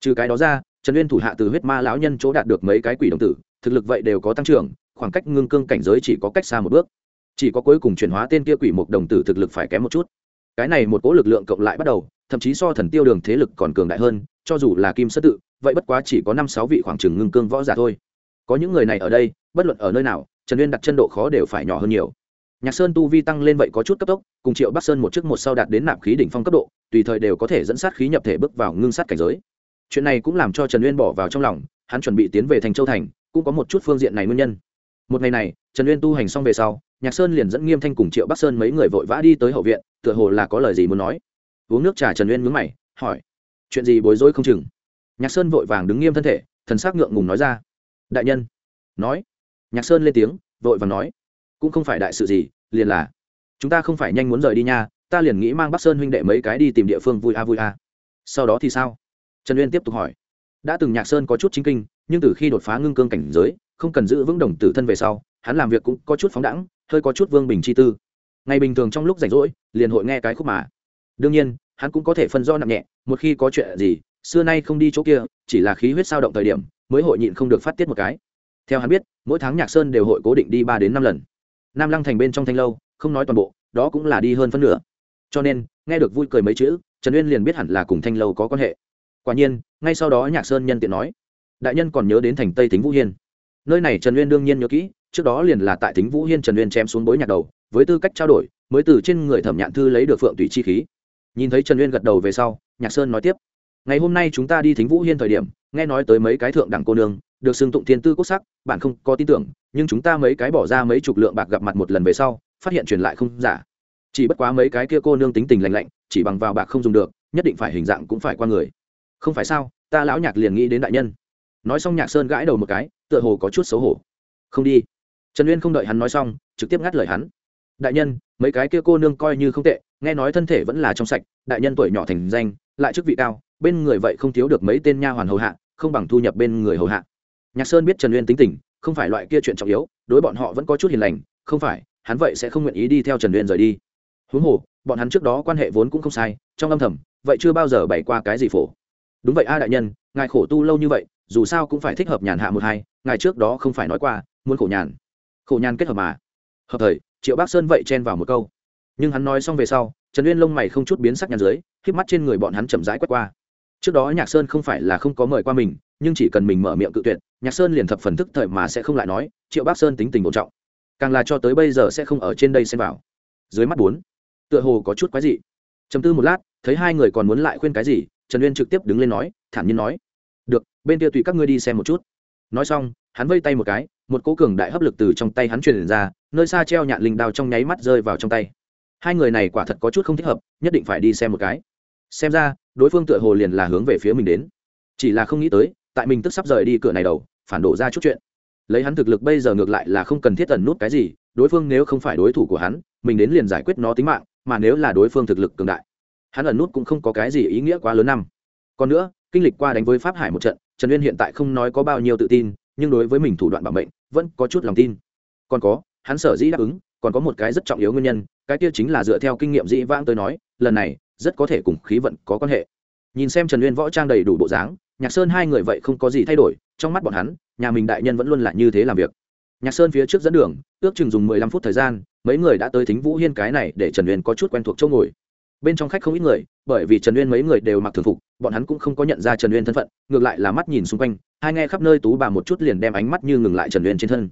trừ cái đó ra trần uyên thủ hạ từ huyết ma lão nhân chỗ đạt được mấy cái quỷ đồng tử, thực lực vậy đều có tăng trưởng, khoảng cách ngưng cương cảnh giới chỉ có cách xa một bước. Chỉ có cuối cùng chuyển hóa tên kia quỷ mục đồng tử thực lực phải kém một chút. Cái này một cỗ lực lượng cộng lại bắt đầu, thậm chí so thần tiêu đường thế lực còn cường đại hơn, cho dù là kim sơ tự, vậy bất quá chỉ có năm sáu vị khoảng trừng ngưng cương võ giả thôi. Có những người này ở đây, bất luận ở nơi nào, trần uyên đặt chân độ khó đều phải nhỏ hơn nhiều. Nhạc sơn tu vi tăng lên vậy có chút cấp tốc, cùng triệu bắc sơn một chiếc một sau đạt đến nạp khí đỉnh phong cấp độ, tùy thời đều có thể dẫn sát khí nhập thể bước vào ngưng sát cảnh giới chuyện này cũng làm cho trần uyên bỏ vào trong lòng, hắn chuẩn bị tiến về thành châu thành, cũng có một chút phương diện này nguyên nhân. Một ngày này, trần uyên tu hành xong về sau, nhạc sơn liền dẫn nghiêm thanh cùng triệu bắc sơn mấy người vội vã đi tới hậu viện, tựa hồ là có lời gì muốn nói. Uống nước trà trần uyên mướn mày, hỏi, chuyện gì bối rối không chừng? Nhạc sơn vội vàng đứng nghiêm thân thể, thần s ắ c ngượng ngùng nói ra, đại nhân. Nói. Nhạc sơn lên tiếng, vội vàng nói, cũng không phải đại sự gì, liền là, chúng ta không phải nhanh muốn rời đi nha, ta liền nghĩ mang bắc sơn huynh đệ mấy cái đi tìm địa phương vui a vui a. Sau đó thì sao? Trần uyên tiếp tục hỏi. Đã từng nhạc sơn có chút chính kinh, nhưng từ khi đột phá ngưng cương cảnh giới, không cần giữ vững đồng tử thân về sau, hắn làm việc cũng có chút phóng đẳng hơi có chút vương bình chi tư. Ngày bình thường trong lúc rảnh rỗi, liền hội nghe cái khúc mà. Đương nhiên, hắn cũng có thể phân do nặng nhẹ, một khi có chuyện gì, xưa nay không đi chỗ kia, chỉ là khí huyết sao động thời điểm, mới hội nhịn không được phát tiết một cái. Theo hắn biết, mỗi tháng nhạc sơn đều hội cố định đi ba đến năm lần. Nam lăng thành bên trong thanh lâu, không nói toàn bộ, đó cũng là đi hơn phân nửa. Cho nên, nghe được vui cười mấy chữ, trần uyên liền biết hẳn là cùng thanh lâu có quan hệ quả nhiên, ngay sau đó nhạc sơn nhân tiện nói, đại nhân còn nhớ đến thành tây Thính vũ hiên. Nơi này trần uyên đương nhiên nhớ kỹ, trước đó liền là tại Thính vũ hiên trần uyên chém xuống bối nhạc đầu, với tư cách trao đổi, mới từ trên người thẩm nhạn thư lấy được phượng tùy chi khí. Nhìn thấy trần uyên gật đầu về sau, nhạc sơn nói tiếp, ngày hôm nay chúng ta đi thính vũ hiên thời điểm, nghe nói tới mấy cái thượng đẳng cô nương, được xưng tụng thiên tư quốc sắc, bạn không có tin tưởng, nhưng chúng ta mấy cái bỏ ra mấy chục lượng bạc gặp mặt một lần về sau, phát hiện truyền lại không giả. Chỉ bất quá mấy cái kia cô nương tính tình lành lạnh, chỉ bằng vào bạc không dùng được, nhất định phải hình dạng cũng phải qua người không phải sao, ta lão nhạc liền nghĩ đến đại nhân. Nói xong nhạc sơn gãi đầu một cái, tựa hồ có chút xấu hổ. Không đi. Trần uyên không đợi hắn nói xong, trực tiếp ngắt lời hắn. Đại nhân, mấy cái kia cô nương coi như không tệ, nghe nói thân thể vẫn là trong sạch, đại nhân tuổi nhỏ thành danh, lại chức vị cao, bên người vậy không thiếu được mấy tên nha hoàn hầu hạ, không bằng thu nhập bên người hầu hạ. Nhạc sơn biết trần uyên tính tình, không phải loại kia chuyện trọng yếu, đối bọn họ vẫn có chút hiền lành, không phải, hắn vậy sẽ không nguyện ý đi theo trần uyên rời đi. Huống hồ, bọn hắn trước đó quan hệ vốn cũng không sai, trong âm thầm, vậy chưa bao giờ bày qua cái gì phổ đúng vậy a đại nhân, ngài khổ tu lâu như vậy, dù sao cũng phải thích hợp nhàn hạ một hai, ngài trước đó không phải nói qua, muốn khổ nhàn. Khổ nhàn kết hợp mà. Hợp thời, triệu bác sơn vậy chen vào một câu. Nhưng hắn nói xong về sau, trần uyên lông mày không chút biến sắc nhàn dưới k mắt trên người bọn hắn chậm rãi quét qua. Trước đó nhạc sơn không phải là không có mời qua mình, nhưng chỉ cần mình mở miệng cự tuyệt, nhạc sơn liền thập phần thức thời mà sẽ không lại nói, triệu bác sơn tính tình bổn trọng. Càng là cho tới bây giờ sẽ không ở trên đây xem vào. Dưới mắt bốn, tựa hồ có chút quái dị. Chấm tư một lát, thấy hai người còn muốn lại khuyên cái gì trần uyên trực tiếp đứng lên nói, thản nhiên nói, được, bên kia tùy các ngươi đi xem một chút. Nói xong, hắn vây tay một cái, một cố cường đại hấp lực từ trong tay hắn truyền ra, nơi xa treo nhạn linh đao trong nháy mắt rơi vào trong tay. Hai người này quả thật có chút không thích hợp, nhất định phải đi xem một cái. Xem ra, đối phương tựa hồ liền là hướng về phía mình đến. Chỉ là không nghĩ tới, tại mình tức sắp rời đi cửa này đầu, phản đổ ra chút chuyện. Lấy hắn thực lực bây giờ ngược lại là không cần thiết tần nút cái gì, đối phương nếu không phải đối thủ của hắn, mình đến liền giải quyết nó tính mạng, mà nếu là đối phương thực lực cường đại hắn ẩn nút cũng không có cái gì ý nghĩa quá lớn năm. Còn nữa, kinh lịch qua đánh với pháp hải một trận, trần uyên hiện tại không nói có bao nhiêu tự tin, nhưng đối với mình thủ đoạn bảo mệnh, vẫn có chút lòng tin. Còn có, hắn sở dĩ đáp ứng, còn có một cái rất trọng yếu nguyên nhân, cái kia chính là dựa theo kinh nghiệm dĩ vãng tới nói, lần này, rất có thể cùng khí vận có quan hệ. Nhìn xem trần uyên võ trang đầy đủ bộ dáng, nhạc sơn hai người vậy không có gì thay đổi, trong mắt bọn hắn, nhà mình đại nhân vẫn luôn là như thế làm việc. Nhạc sơn phía trước dẫn đường, ước chừng dùng mười lăm phút thời gian, mấy người đã tới thính vũ hiên cái này để trần uyên có chút quen thuộc chỗ ngồi bên trong khách không ít người, bởi vì trần uyên mấy người đều mặc thường phục, bọn hắn cũng không có nhận ra trần uyên thân phận, ngược lại là mắt nhìn xung quanh, hai nghe khắp nơi tú bà một chút liền đem ánh mắt như ngừng lại trần uyên trên thân.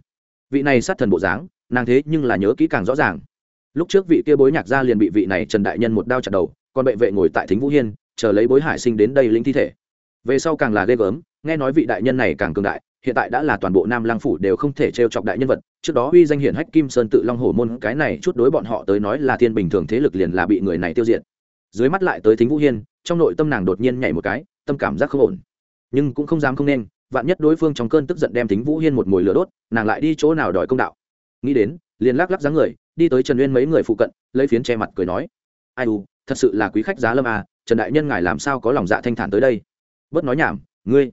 Vị này sát thần bộ dáng, nàng thế nhưng là nhớ kỹ càng rõ ràng. Lúc trước vị kia bối nhạc gia liền bị vị này trần đại nhân một đao chặt đầu, còn bệ vệ ngồi tại thính vũ hiên, chờ lấy bối hải sinh đến đây lĩnh thi thể. Về sau càng là ghê gớm, nghe nói vị đại nhân này càng cường đại hiện tại đã là toàn bộ nam lang phủ đều không thể t r e o chọc đại nhân vật. Trước đó uy danh hiển hách kim sơn tự long hổ môn, cái này chút đối bọn họ tới nói là thiên bình thường thế lực liền là bị người này tiêu diệt. Dưới mắt lại tới thính vũ hiên, trong nội tâm nàng đột nhiên nhảy một cái, tâm cảm giác không ổn. Nhưng cũng không dám không nên, vạn nhất đối phương trong cơn tức giận đem thính vũ hiên một mồi lửa đốt, nàng lại đi chỗ nào đòi công đạo. Nghĩ đến, liền lắc lắc dáng người, đi tới trần uyên mấy người phụ cận, lấy phiến che mặt cười nói, ai u, thật sự là quý khách giá lâm à trần đại nhân ngài làm sao có lòng dạ thanh thản tới đây? Bớt nói nhảm, ngươi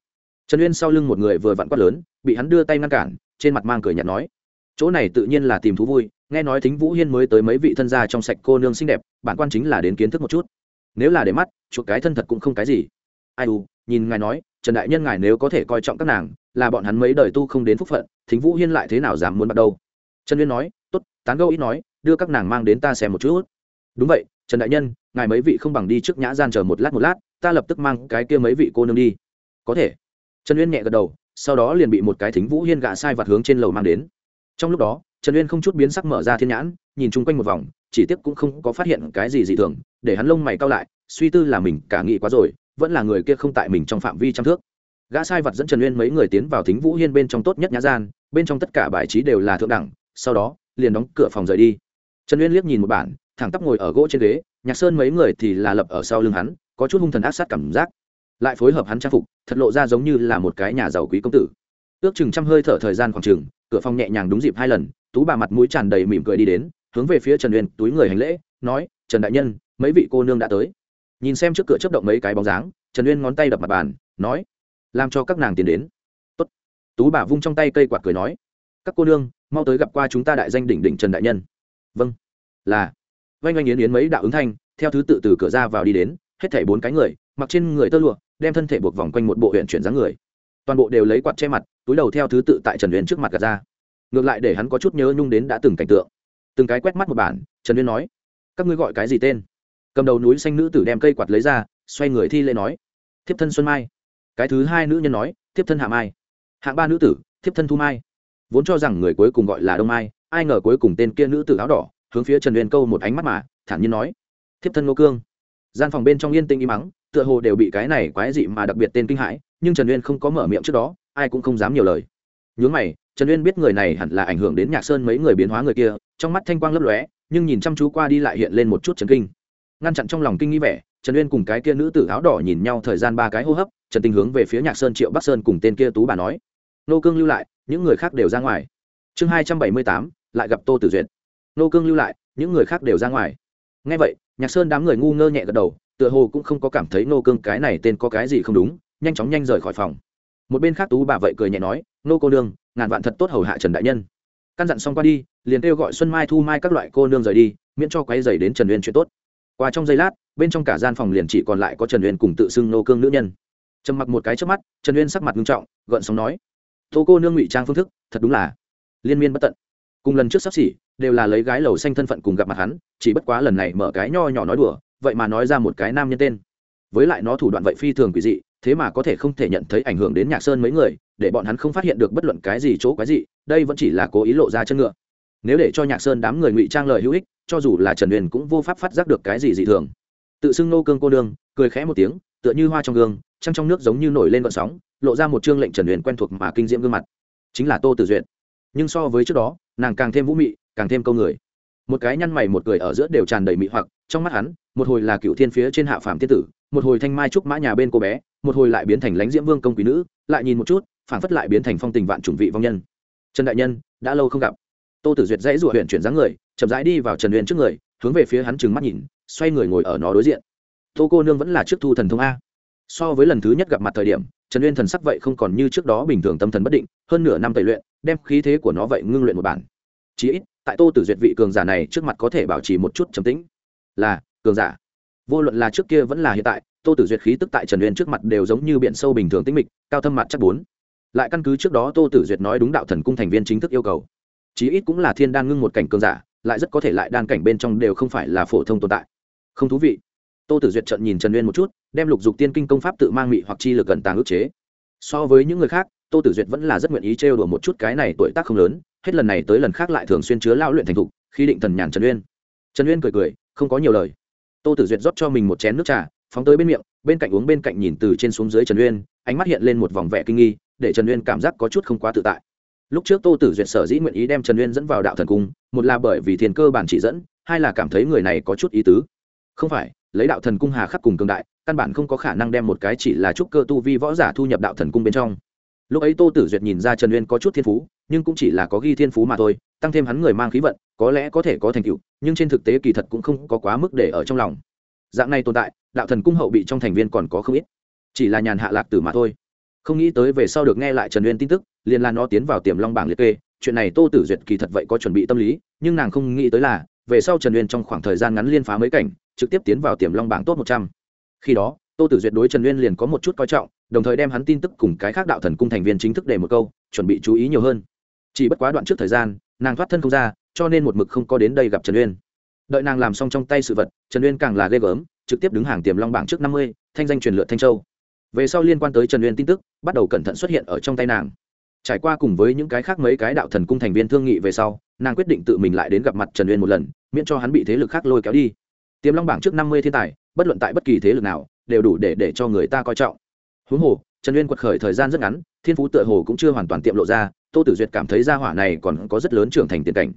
trần uyên sau lưng một người vừa vặn quát lớn, bị hắn đưa tay ngăn cản, trên mặt mang cười nhạt nói, chỗ này tự nhiên là tìm thú vui, nghe nói thính vũ hiên mới tới mấy vị thân gia trong sạch cô nương xinh đẹp, bản quan chính là đến kiến thức một chút. Nếu là để mắt chuột cái thân thật cũng không cái gì. Ai u, nhìn ngài nói, trần đại nhân ngài nếu có thể coi trọng các nàng, là bọn hắn mấy đời tu không đến phúc phận, thính vũ hiên lại thế nào dám muốn bắt đầu trần uyên nói, tốt, tán gẫu ít nói, đưa các nàng mang đến ta xem một chút. Đúng vậy, trần đại nhân, ngài mấy vị không bằng đi trước nhã gian chờ một lát một lát, ta lập tức mang cái kia mấy vị cô nương đi. Có thể trần uyên nhẹ gật đầu, sau đó liền bị một cái thính vũ hiên gạ sai vặt hướng trên lầu mang đến. Trong lúc đó, trần uyên không chút biến sắc mở ra thiên nhãn, nhìn chung quanh một vòng, chỉ tiếc cũng không có phát hiện cái gì dị thường, để hắn lông mày cao lại, suy tư là mình cả nghĩ quá rồi, vẫn là người kia không tại mình trong phạm vi trăm thước. Gã sai vật dẫn trần uyên mấy người tiến vào thính vũ hiên bên trong tốt nhất nhã gian, bên trong tất cả bài trí đều là thượng đẳng, sau đó, liền đóng cửa phòng rời đi. Trần uyên liếc nhìn một bản, thẳng tắp ngồi ở gỗ trên ghế, nhạc sơn mấy người thì là lập ở sau lưng hắn, có chút hung thần ác sát cảm giác lại phối hợp hắn trang phục, thật lộ ra giống như là một cái nhà giàu quý công tử. Ước chừng trăm hơi thở thời gian khoảng chừng, cửa phòng nhẹ nhàng đúng dịp hai lần, tú bà mặt mũi tràn đầy mỉm cười đi đến, hướng về phía trần uyên, túi người hành lễ, nói, trần đại nhân, mấy vị cô nương đã tới. Nhìn xem trước cửa chấp động mấy cái bóng dáng, trần uyên ngón tay đập mặt bàn, nói, làm cho các nàng tiến đến. Tốt. tú bà vung trong tay cây quạt cười nói, các cô nương, mau tới gặp qua chúng ta đại danh đỉnh đỉnh trần đại nhân. Vâng. Là. Vanh oanh yến yến mấy đạo ứng thanh, theo thứ tự từ cửa ra vào đi đến, hết thảy bốn cái người, mặc trên người tơ lụa đem thân thể buộc vòng quanh một bộ huyện chuyển dáng người. Toàn bộ đều lấy quạt che mặt, túi đầu theo thứ tự tại trần uyên trước mặt gạt ra. Ngược lại để hắn có chút nhớ nhung đến đã từng cảnh tượng. Từng cái quét mắt một bản, trần uyên nói, các ngươi gọi cái gì tên? Cầm đầu núi xanh nữ tử đem cây quạt lấy ra, xoay người thi lễ nói, thiếp thân xuân mai. Cái thứ hai nữ nhân nói, thiếp thân hạ mai. Hạng ba nữ tử, thiếp thân thu mai. Vốn cho rằng người cuối cùng gọi là đông mai, ai ngờ cuối cùng tên kia nữ tử áo đỏ, hướng phía trần uyên câu một ánh mắt mà, thản nhiên nói, thiếp thân ngô cương. Gian phòng bên trong yên tĩnh im mắng tựa hồ đều bị cái này quái dị mà đặc biệt tên kinh hãi, nhưng trần uyên không có mở miệng trước đó, ai cũng không dám nhiều lời. Nhướng mày, trần uyên biết người này hẳn là ảnh hưởng đến nhạc sơn mấy người biến hóa người kia, trong mắt thanh quang lấp lóe, nhưng nhìn chăm chú qua đi lại hiện lên một chút trần kinh. Ngăn chặn trong lòng kinh nghi vẻ, trần uyên cùng cái kia nữ tử áo đỏ nhìn nhau thời gian ba cái hô hấp, trần tình hướng về phía nhạc sơn, triệu bắc sơn cùng tên kia tú bà nói, nô cương lưu lại, những người khác đều ra ngoài. Chương hai trăm bảy mươi tám, lại gặp tô tử duyệt. Nô cương lưu lại, những người khác đều ra ngoài. Ngay vậy, nhạc sơn đám người ngu ngơ nhẹ gật đầu tựa hồ cũng không có cảm thấy nô cương cái này tên có cái gì không đúng, nhanh chóng nhanh rời khỏi phòng. Một bên khác tú bà vậy cười nhẹ nói nô cô nương, ngàn vạn thật tốt hầu hạ trần đại nhân. Căn dặn xong qua đi, liền kêu gọi xuân mai, thu mai các loại cô nương rời đi, miễn cho quấy dày đến trần uyên chuyện tốt. Qua trong giây lát, bên trong cả gian phòng liền chỉ còn lại có trần uyên cùng tự xưng nô cương nữ nhân. Trầm mặc một cái trước mắt, trần uyên sắc mặt nghiêm trọng, gợn sóng nói, tô cô nương ngụy trang phương thức, thật đúng là liên miên bất tận. Cùng lần trước sắp xỉ, đều là lấy gái lầu xanh thân phận cùng gặp mặt hắn, chỉ bất quá lần này mở cái nho nhỏ nói đùa vậy mà nói ra một cái nam nhân tên. Với lại nó thủ đoạn vậy phi thường quỷ dị, thế mà có thể không thể nhận thấy ảnh hưởng đến nhạc sơn mấy người, để bọn hắn không phát hiện được bất luận cái gì chỗ quái dị, đây vẫn chỉ là cố ý lộ ra chân ngựa. Nếu để cho nhạc sơn đám người ngụy trang lời hữu ích, cho dù là trần huyền cũng vô pháp phát giác được cái gì dị thường. Tự xưng nô cương cô đương cười khẽ một tiếng, tựa như hoa trong gương, trăng trong nước giống như nổi lên vận sóng, lộ ra một chương lệnh trần huyền quen thuộc mà kinh diễm gương mặt. Chính là tô tử duyệt. Nhưng so với trước đó, nàng càng thêm vũ mị, càng thêm câu người. Một cái nhăn mày một cười ở giữa đều tràn đầy mị hoặc trong mắt hắn, một hồi là cựu thiên phía trên hạ phàm tiên tử, một hồi thanh mai trúc mã nhà bên cô bé, một hồi lại biến thành lãnh diễm vương công quý nữ, lại nhìn một chút, phảng phất lại biến thành phong tình vạn chủng vị vong nhân. Trần đại nhân, đã lâu không gặp. Tô tử duyệt dãy rủa huyện chuyển dáng người, chậm rãi đi vào trần huyền trước người, hướng về phía hắn trừng mắt nhìn, xoay người ngồi ở nó đối diện. Tô cô nương vẫn là trước thu thần thông a. So với lần thứ nhất gặp mặt thời điểm, trần uyên thần sắc vậy không còn như trước đó bình thường tâm thần bất định, hơn nửa năm tẩy luyện, đem khí thế của nó vậy ngưng luyện một bản. Chí ít, tại tô tử duyệt vị cường giả này trước mặt có thể bảo trì một chút trầm tĩnh là, cường giả. Vô luận là trước kia vẫn là hiện tại, tô tử duyệt khí tức tại trần uyên trước mặt đều giống như biển sâu bình thường tĩnh mịch, cao thâm mặt chắc bốn. Lại căn cứ trước đó tô tử duyệt nói đúng đạo thần cung thành viên chính thức yêu cầu. Chí ít cũng là thiên đan ngưng một cảnh cường giả, lại rất có thể lại đan cảnh bên trong đều không phải là phổ thông tồn tại. Không thú vị. Tô tử duyệt trận nhìn trần uyên một chút, đem lục dục tiên kinh công pháp tự mang mị hoặc chi lực gần tàng ức chế. So với những người khác, tô tử duyệt vẫn là rất nguyện ý trêu đùa một chút cái này tuổi tác không lớn, hết lần này tới lần khác lại thường xuyên chứa lao luyện thành thục khi định thần nhàn trần uyên. Trần uyên cười cười không có nhiều lời. Tô tử duyệt rót cho mình một chén nước trà, phóng tới bên miệng, bên cạnh uống bên cạnh nhìn từ trên xuống dưới trần uyên, ánh mắt hiện lên một vòng vẻ kinh nghi, để trần uyên cảm giác có chút không quá tự tại. Lúc trước tô tử duyệt sở dĩ nguyện ý đem trần uyên dẫn vào đạo thần cung, một là bởi vì thiền cơ bản chỉ dẫn, hai là cảm thấy người này có chút ý tứ. Không phải, lấy đạo thần cung hà khắc cùng cường đại, căn bản không có khả năng đem một cái chỉ là trúc cơ tu vi võ giả thu nhập đạo thần cung bên trong. Lúc ấy tô tử duyệt nhìn ra trần uyên có chút thiên phú, nhưng cũng chỉ là có ghi thiên phú mà thôi, tăng thêm hắn người mang khí vận có lẽ có thể có thành tựu, nhưng trên thực tế kỳ thật cũng không có quá mức để ở trong lòng. Dạng này tồn tại, đạo thần cung hậu bị trong thành viên còn có không ít. Chỉ là nhàn hạ lạc tử mà thôi. Không nghĩ tới về sau được nghe lại trần uyên tin tức, liền là nó tiến vào tiềm long bảng liệt kê. Chuyện này tô tử duyệt kỳ thật vậy có chuẩn bị tâm lý, nhưng nàng không nghĩ tới là, về sau trần uyên trong khoảng thời gian ngắn liên phá mấy cảnh, trực tiếp tiến vào tiềm long bảng top một trăm. Khi đó, tô tử duyệt đối trần uyên liền có một chút coi trọng, đồng thời đem hắn tin tức cùng cái khác đạo thần cung thành viên chính thức để một câu, chuẩn bị chú ý nhiều hơn. Chỉ bất quá đoạn trước thời gian, nàng thoát thân không ra cho nên một mực không có đến đây gặp trần uyên. Đợi nàng làm xong trong tay sự vật, trần uyên càng là ghê gớm, trực tiếp đứng hàng tiềm long bảng trước năm mươi, thanh danh truyền lượt thanh châu. Về sau liên quan tới trần uyên tin tức, bắt đầu cẩn thận xuất hiện ở trong tay nàng. Trải qua cùng với những cái khác mấy cái đạo thần cung thành viên thương nghị về sau, nàng quyết định tự mình lại đến gặp mặt trần uyên một lần, miễn cho hắn bị thế lực khác lôi kéo đi. Tiềm long bảng trước năm mươi thiên tài, bất luận tại bất kỳ thế lực nào, đều đủ để để cho người ta coi trọng. Huống hồ, trần uyên quật khởi thời gian rất ngắn, thiên phú tựa hồ cũng chưa hoàn toàn tiệm lộ ra, tô tử duyệt cảm thấy gia hỏa này còn có rất lớn trưởng thành tiền cảnh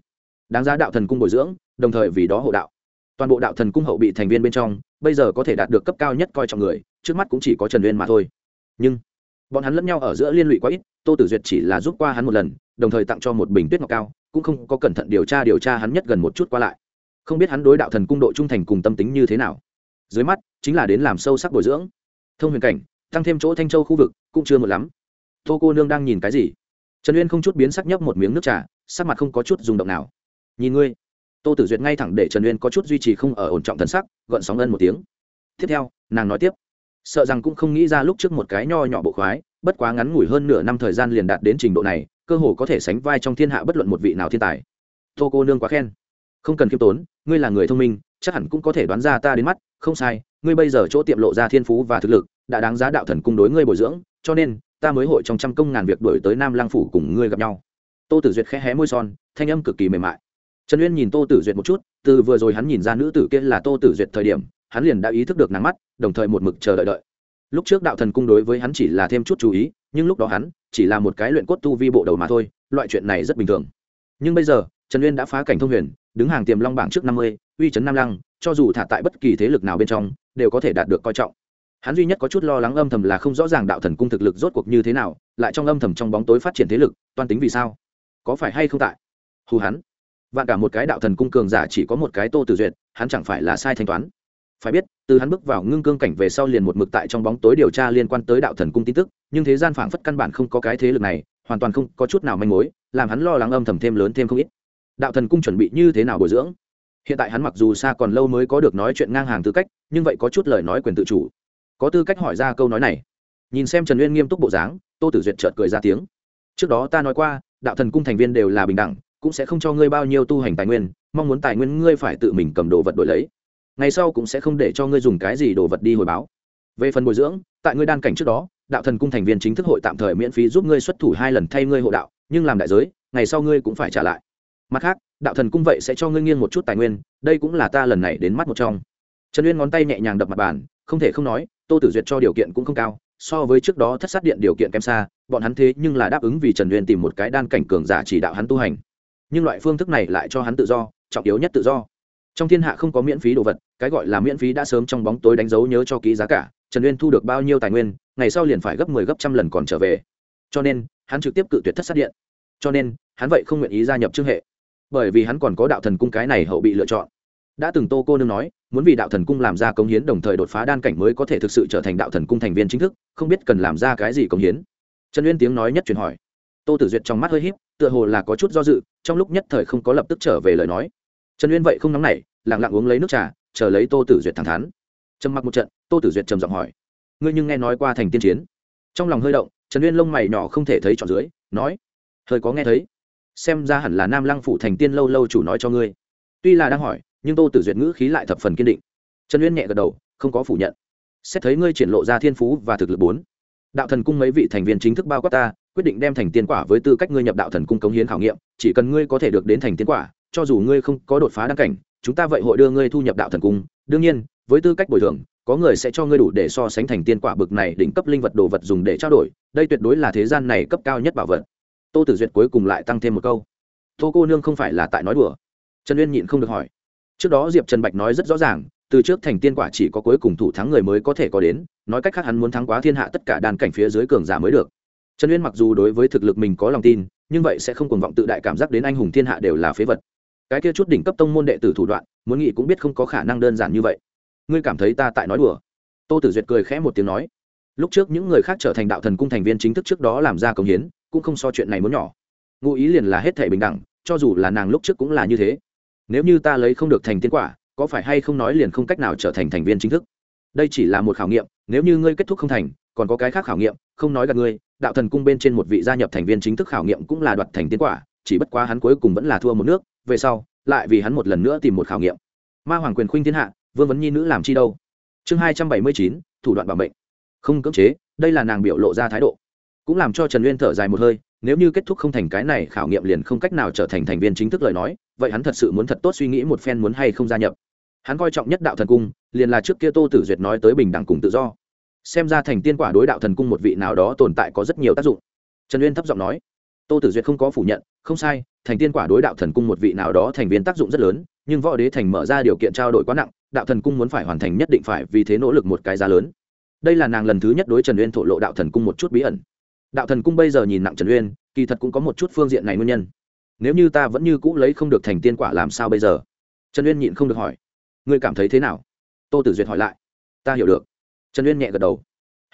đáng giá đạo thần cung bồi dưỡng, đồng thời vì đó hộ đạo. Toàn bộ đạo thần cung hậu bị thành viên bên trong, bây giờ có thể đạt được cấp cao nhất coi trọng người, trước mắt cũng chỉ có trần uyên mà thôi. Nhưng, bọn hắn lẫn nhau ở giữa liên lụy quá ít, tô tử duyệt chỉ là giúp qua hắn một lần, đồng thời tặng cho một bình tuyết ngọc cao, cũng không có cẩn thận điều tra điều tra hắn nhất gần một chút qua lại. Không biết hắn đối đạo thần cung độ trung thành cùng tâm tính như thế nào. Dưới mắt, chính là đến làm sâu sắc bồi dưỡng. Thông huyền cảnh, tăng thêm chỗ thanh châu khu vực, cũng chưa một lắm. Tô cô nương đang nhìn cái gì? Trần uyên không chút biến sắc nhấp một miếng nước trà, sắc mặt không có chút rung động nào nhìn ngươi. Tô tử duyệt ngay thẳng để trần uyên có chút duy trì không ở ổn trọng thân sắc gợn sóng ân một tiếng. Tiếp theo, nàng nói tiếp. Sợ rằng cũng không nghĩ ra lúc trước một cái nho nhỏ bộ khoái, bất quá ngắn ngủi hơn nửa năm thời gian liền đạt đến trình độ này, cơ hồ có thể sánh vai trong thiên hạ bất luận một vị nào thiên tài. Tô cô nương quá khen. Không cần khiêm tốn, ngươi là người thông minh, chắc hẳn cũng có thể đoán ra ta đến mắt, không sai, ngươi bây giờ chỗ tiệm lộ ra thiên phú và thực lực, đã đáng giá đạo thần cung đối ngươi bồi dưỡng, cho nên, ta mới hội trong trăm công ngàn việc đổi tới nam lang phủ cùng ngươi gặp nhau. Tô tử duyệt khẽ hé môi son, thanh âm cực kỳ mềm mại trần uyên nhìn tô tử duyệt một chút, từ vừa rồi hắn nhìn ra nữ tử kia là tô tử duyệt thời điểm, hắn liền đã ý thức được nắng mắt, đồng thời một mực chờ đợi đợi. Lúc trước đạo thần cung đối với hắn chỉ là thêm chút chú ý, nhưng lúc đó hắn chỉ là một cái luyện cốt tu vi bộ đầu mà thôi, loại chuyện này rất bình thường. Nhưng bây giờ, trần uyên đã phá cảnh thông huyền, đứng hàng tiềm long bảng trước năm mươi, uy chấn nam lăng, cho dù thả tại bất kỳ thế lực nào bên trong, đều có thể đạt được coi trọng. Hắn duy nhất có chút lo lắng âm thầm là không rõ ràng đạo thần cung thực lực rốt cuộc như thế nào, lại trong âm thầm trong bóng tối phát triển thế lực, toan tính vì sao? Có phải hay không tại? Hù hắn vạn cả một cái đạo thần cung cường giả chỉ có một cái tô tử duyệt, hắn chẳng phải là sai thanh toán. Phải biết, từ hắn bước vào ngưng cương cảnh về sau liền một mực tại trong bóng tối điều tra liên quan tới đạo thần cung tin tức, nhưng thế gian phảng phất căn bản không có cái thế lực này, hoàn toàn không có chút nào manh mối, làm hắn lo lắng âm thầm thêm lớn thêm không ít. Đạo thần cung chuẩn bị như thế nào bồi dưỡng? Hiện tại hắn mặc dù xa còn lâu mới có được nói chuyện ngang hàng tư cách, nhưng vậy có chút lời nói quyền tự chủ. Có tư cách hỏi ra câu nói này. Nhìn xem trần uyên nghiêm túc bộ dáng, tô tử duyệt chợt cười ra tiếng. Trước đó ta nói qua, đạo thần cung thành viên đều là bình đẳng cũng sẽ không cho ngươi bao nhiêu tu hành tài nguyên, mong muốn tài nguyên ngươi phải tự mình cầm đồ vật đổi lấy. Ngày sau cũng sẽ không để cho ngươi dùng cái gì đồ vật đi hồi báo. Về phần bồi dưỡng, tại ngươi đan cảnh trước đó, đạo thần cung thành viên chính thức hội tạm thời miễn phí giúp ngươi xuất thủ hai lần thay ngươi hộ đạo, nhưng làm đại giới, ngày sau ngươi cũng phải trả lại. Mặt khác, đạo thần cung vậy sẽ cho ngươi nghiêng một chút tài nguyên, đây cũng là ta lần này đến mắt một trong. Trần uyên ngón tay nhẹ nhàng đập mặt bàn, không thể không nói, tô tử duyệt cho điều kiện cũng không cao, so với trước đó thất sát điện điều kiện kém xa, bọn hắn thế nhưng là đáp ứng vì trần uyên tìm một cái đan cảnh cường giả chỉ đạo hắn tu hành nhưng loại phương thức này lại cho hắn tự do, trọng yếu nhất tự do. Trong thiên hạ không có miễn phí đồ vật, cái gọi là miễn phí đã sớm trong bóng tối đánh dấu nhớ cho ký giá cả, trần uyên thu được bao nhiêu tài nguyên, ngày sau liền phải gấp mười 10 gấp trăm lần còn trở về. Cho nên, hắn trực tiếp cự tuyệt thất sát điện. Cho nên, hắn vậy không nguyện ý gia nhập trương hệ. Bởi vì hắn còn có đạo thần cung cái này hậu bị lựa chọn. Đã từng tô cô nương nói, muốn vì đạo thần cung làm ra công hiến đồng thời đột phá đan cảnh mới có thể thực sự trở thành đạo thần cung thành viên chính thức, không biết cần làm ra cái gì công hiến. Trần uyên tiếng nói nhất truyền hỏi. Tô tử duyệt trong mắt hơi h í p tựa hồ là có chút do dự, trong lúc nhất thời không có lập tức trở về lời nói. Trần uyên vậy không nóng nảy lẳng lặng uống lấy nước trà, chờ lấy tô tử duyệt thẳng thắn. Trầm mặc một trận, tô tử duyệt trầm giọng hỏi, ngươi nhưng nghe nói qua thành tiên chiến? Trong lòng hơi động, trần uyên lông mày nhỏ không thể thấy trọn dưới, nói, hơi có nghe thấy. Xem ra hẳn là nam lăng phủ thành tiên lâu lâu chủ nói cho ngươi. Tuy là đang hỏi, nhưng tô tử duyệt ngữ khí lại thập phần kiên định. Trần uyên nhẹ gật đầu, không có phủ nhận. Xét thấy ngươi triển lộ ra thiên phú và thực lực bốn đạo thần cung mấy vị thành viên chính thức bao quát ta, quyết định đem thành tiên quả với tư cách ngươi nhập đạo thần cung cống hiến khảo nghiệm, chỉ cần ngươi có thể được đến thành tiên quả, cho dù ngươi không có đột phá đăng cảnh, chúng ta vậy hội đưa ngươi thu nhập đạo thần cung. Đương nhiên, với tư cách bồi thường, có người sẽ cho ngươi đủ để so sánh thành tiên quả bực này đỉnh cấp linh vật đồ vật dùng để trao đổi, đây tuyệt đối là thế gian này cấp cao nhất bảo vật. Tô tử duyệt cuối cùng lại tăng thêm một câu. Tô cô nương không phải là tại nói đùa. Trần uyên nhịn không được hỏi. Trước đó diệp trần bạch nói rất rõ ràng từ trước thành tiên quả chỉ có cuối cùng thủ thắng người mới có thể có đến, nói cách khác hắn muốn thắng quá thiên hạ tất cả đàn cảnh phía dưới cường giả mới được. Trần uyên mặc dù đối với thực lực mình có lòng tin, nhưng vậy sẽ không còn vọng tự đại cảm giác đến anh hùng thiên hạ đều là phế vật. Cái kia chút đỉnh cấp tông môn đệ tử thủ đoạn, muốn nghĩ cũng biết không có khả năng đơn giản như vậy. Ngươi cảm thấy ta tại nói đùa? Tô tử duyệt cười khẽ một tiếng nói. Lúc trước những người khác trở thành đạo thần cung thành viên chính thức trước đó làm ra công hiến, cũng không so chuyện này muốn nhỏ. Ngụ ý liền là hết thể bình đẳng, cho dù là nàng lúc trước cũng là như thế. Nếu như ta lấy không được thành tiên quả có phải hay không nói liền không cách nào trở thành thành viên chính thức? Đây chỉ là một khảo nghiệm, nếu như ngươi kết thúc không thành, còn có cái khác khảo nghiệm, không nói gặp ngươi, đạo thần cung bên trên một vị gia nhập thành viên chính thức khảo nghiệm cũng là đoạt thành tiên quả, chỉ bất quá hắn cuối cùng vẫn là thua một nước, về sau, lại vì hắn một lần nữa tìm một khảo nghiệm. Ma hoàng quyền khuynh thiên hạ, vương vấn nhi nữ làm chi đâu. Chương hai trăm bảy mươi chín, thủ đoạn bảo mệnh. Không cưỡng chế, đây là nàng biểu lộ ra thái độ. Cũng làm cho trần uyên thở dài một hơi, nếu như kết thúc không thành cái này khảo nghiệm liền không cách nào trở thành thành viên chính thức lời nói, vậy hắn thật sự muốn thật tốt suy nghĩ một phen muốn hay không gia nhập hắn coi trọng nhất đạo thần cung, liền là trước kia tô tử duyệt nói tới bình đẳng cùng tự do. Xem ra thành tiên quả đối đạo thần cung một vị nào đó tồn tại có rất nhiều tác dụng. Trần uyên thấp giọng nói. Tô tử duyệt không có phủ nhận, không sai, thành tiên quả đối đạo thần cung một vị nào đó thành viên tác dụng rất lớn, nhưng võ đế thành mở ra điều kiện trao đổi quá nặng, đạo thần cung muốn phải hoàn thành nhất định phải vì thế nỗ lực một cái giá lớn. Đây là nàng lần thứ nhất đối trần uyên thổ lộ đạo thần cung một chút bí ẩn. Đạo thần cung bây giờ nhìn nặng trần uyên, kỳ thật cũng có một chút phương diện này nguyên nhân. Nếu như ta vẫn như cũ lấy không được thành tiên quả làm sao bây giờ? Trần uyên nhịn không được hỏi ngươi cảm thấy thế nào? Tô tử duyệt hỏi lại. Ta hiểu được. Trần uyên nhẹ gật đầu.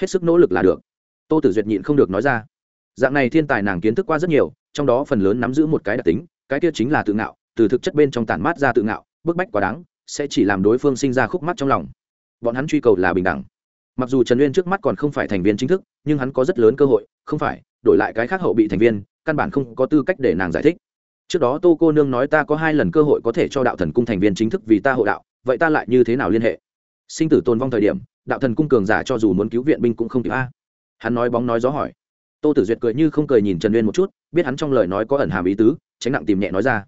Hết sức nỗ lực là được. Tô tử duyệt nhịn không được nói ra. Dạng này thiên tài nàng kiến thức qua rất nhiều, trong đó phần lớn nắm giữ một cái đặc tính, cái kia chính là tự ngạo, từ thực chất bên trong tản mát ra tự ngạo, bức bách quá đáng, sẽ chỉ làm đối phương sinh ra khúc mắt trong lòng. Bọn hắn truy cầu là bình đẳng. Mặc dù trần uyên trước mắt còn không phải thành viên chính thức, nhưng hắn có rất lớn cơ hội, không phải, đổi lại cái khác hậu bị thành viên, căn bản không có tư cách để nàng giải thích. Trước đó tô cô nương nói ta có hai lần cơ hội có thể cho đạo thần cung thành viên chính thức vì ta hộ đạo vậy ta lại như thế nào liên hệ? Sinh tử tồn vong thời điểm, đạo thần cung cường giả cho dù muốn cứu viện binh cũng không kịp a. Hắn nói bóng nói gió hỏi. Tô tử duyệt cười như không cười nhìn trần uyên một chút, biết hắn trong lời nói có ẩn hàm ý tứ, tránh nặng tìm nhẹ nói ra.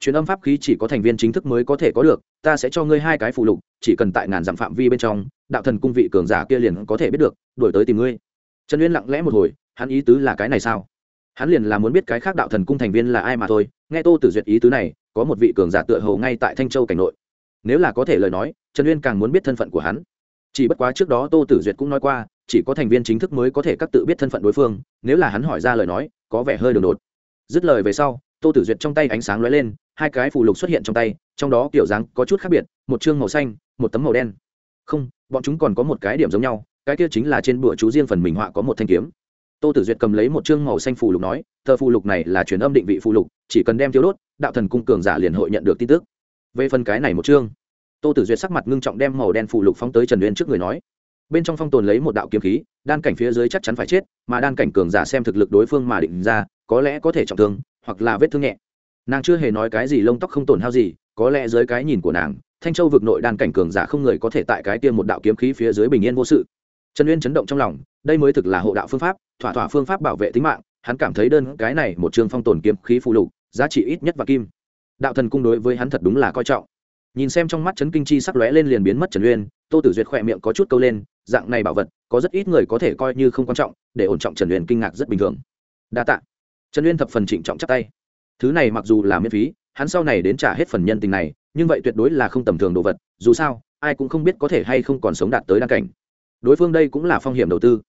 Truyền âm pháp khí chỉ có thành viên chính thức mới có thể có được, ta sẽ cho ngươi hai cái phụ lục, chỉ cần tại ngàn dặm phạm vi bên trong, đạo thần cung vị cường giả kia liền có thể biết được, đuổi tới tìm ngươi. Trần uyên lặng lẽ một hồi, hắn ý tứ là cái này sao? Hắn liền là muốn biết cái khác đạo thần cung thành viên là ai mà thôi, nghe tô tử duyệt ý tứ này, có một vị cường giả tựa hầu ngay tại thanh châu cảnh nội nếu là có thể lời nói, trần uyên càng muốn biết thân phận của hắn. Chỉ bất quá trước đó tô tử duyệt cũng nói qua, chỉ có thành viên chính thức mới có thể các tự biết thân phận đối phương, nếu là hắn hỏi ra lời nói, có vẻ hơi đường đột. Dứt lời về sau, tô tử duyệt trong tay ánh sáng lóe lên, hai cái phù lục xuất hiện trong tay, trong đó kiểu dáng có chút khác biệt, một chương màu xanh, một tấm màu đen. Không, bọn chúng còn có một cái điểm giống nhau, cái kia chính là trên bụa chú riêng phần mình họa có một thanh kiếm. Tô tử duyệt cầm lấy một chương màu xanh phù lục nói thờ phù lục này là truyền âm định vị phù lục, chỉ cần đem thiếu đốt, đạo thần cung cường giả liền hội nhận được tin tức về phần cái này một chương, tô tử duyệt sắc mặt ngưng trọng đem màu đen phù lục phóng tới trần uyên trước người nói. Bên trong phong tồn lấy một đạo kiếm khí, đan cảnh phía dưới chắc chắn phải chết, mà đan cảnh cường giả xem thực lực đối phương mà định ra, có lẽ có thể trọng thương, hoặc là vết thương nhẹ. Nàng chưa hề nói cái gì, lông tóc không tổn hao gì, có lẽ dưới cái nhìn của nàng, thanh châu vực nội đan cảnh cường giả không người có thể tại cái tiêm một đạo kiếm khí phía dưới bình yên vô sự. Trần uyên chấn động trong lòng, đây mới thực là hộ đạo phương pháp, thỏa thỏa phương pháp bảo vệ tính mạng, hắn cảm thấy đơn cái này một chương phong tồn kiếm khí phụ lục, giá trị ít nhất và kim đạo thần cung đối với hắn thật đúng là coi trọng. Nhìn xem trong mắt trấn kinh chi sắc lóe lên liền biến mất trần uyên, tô tử duyệt khỏe miệng có chút câu lên, dạng này bảo vật, có rất ít người có thể coi như không quan trọng, để ổn trọng trần uyên kinh ngạc rất bình thường. Đa tạ. Trần uyên thập phần trịnh trọng chắc tay. Thứ này mặc dù là miễn phí, hắn sau này đến trả hết phần nhân tình này, nhưng vậy tuyệt đối là không tầm thường đồ vật, dù sao, ai cũng không biết có thể hay không còn sống đạt tới đăng cảnh. Đối phương đây cũng là phong hiểm đầu tư.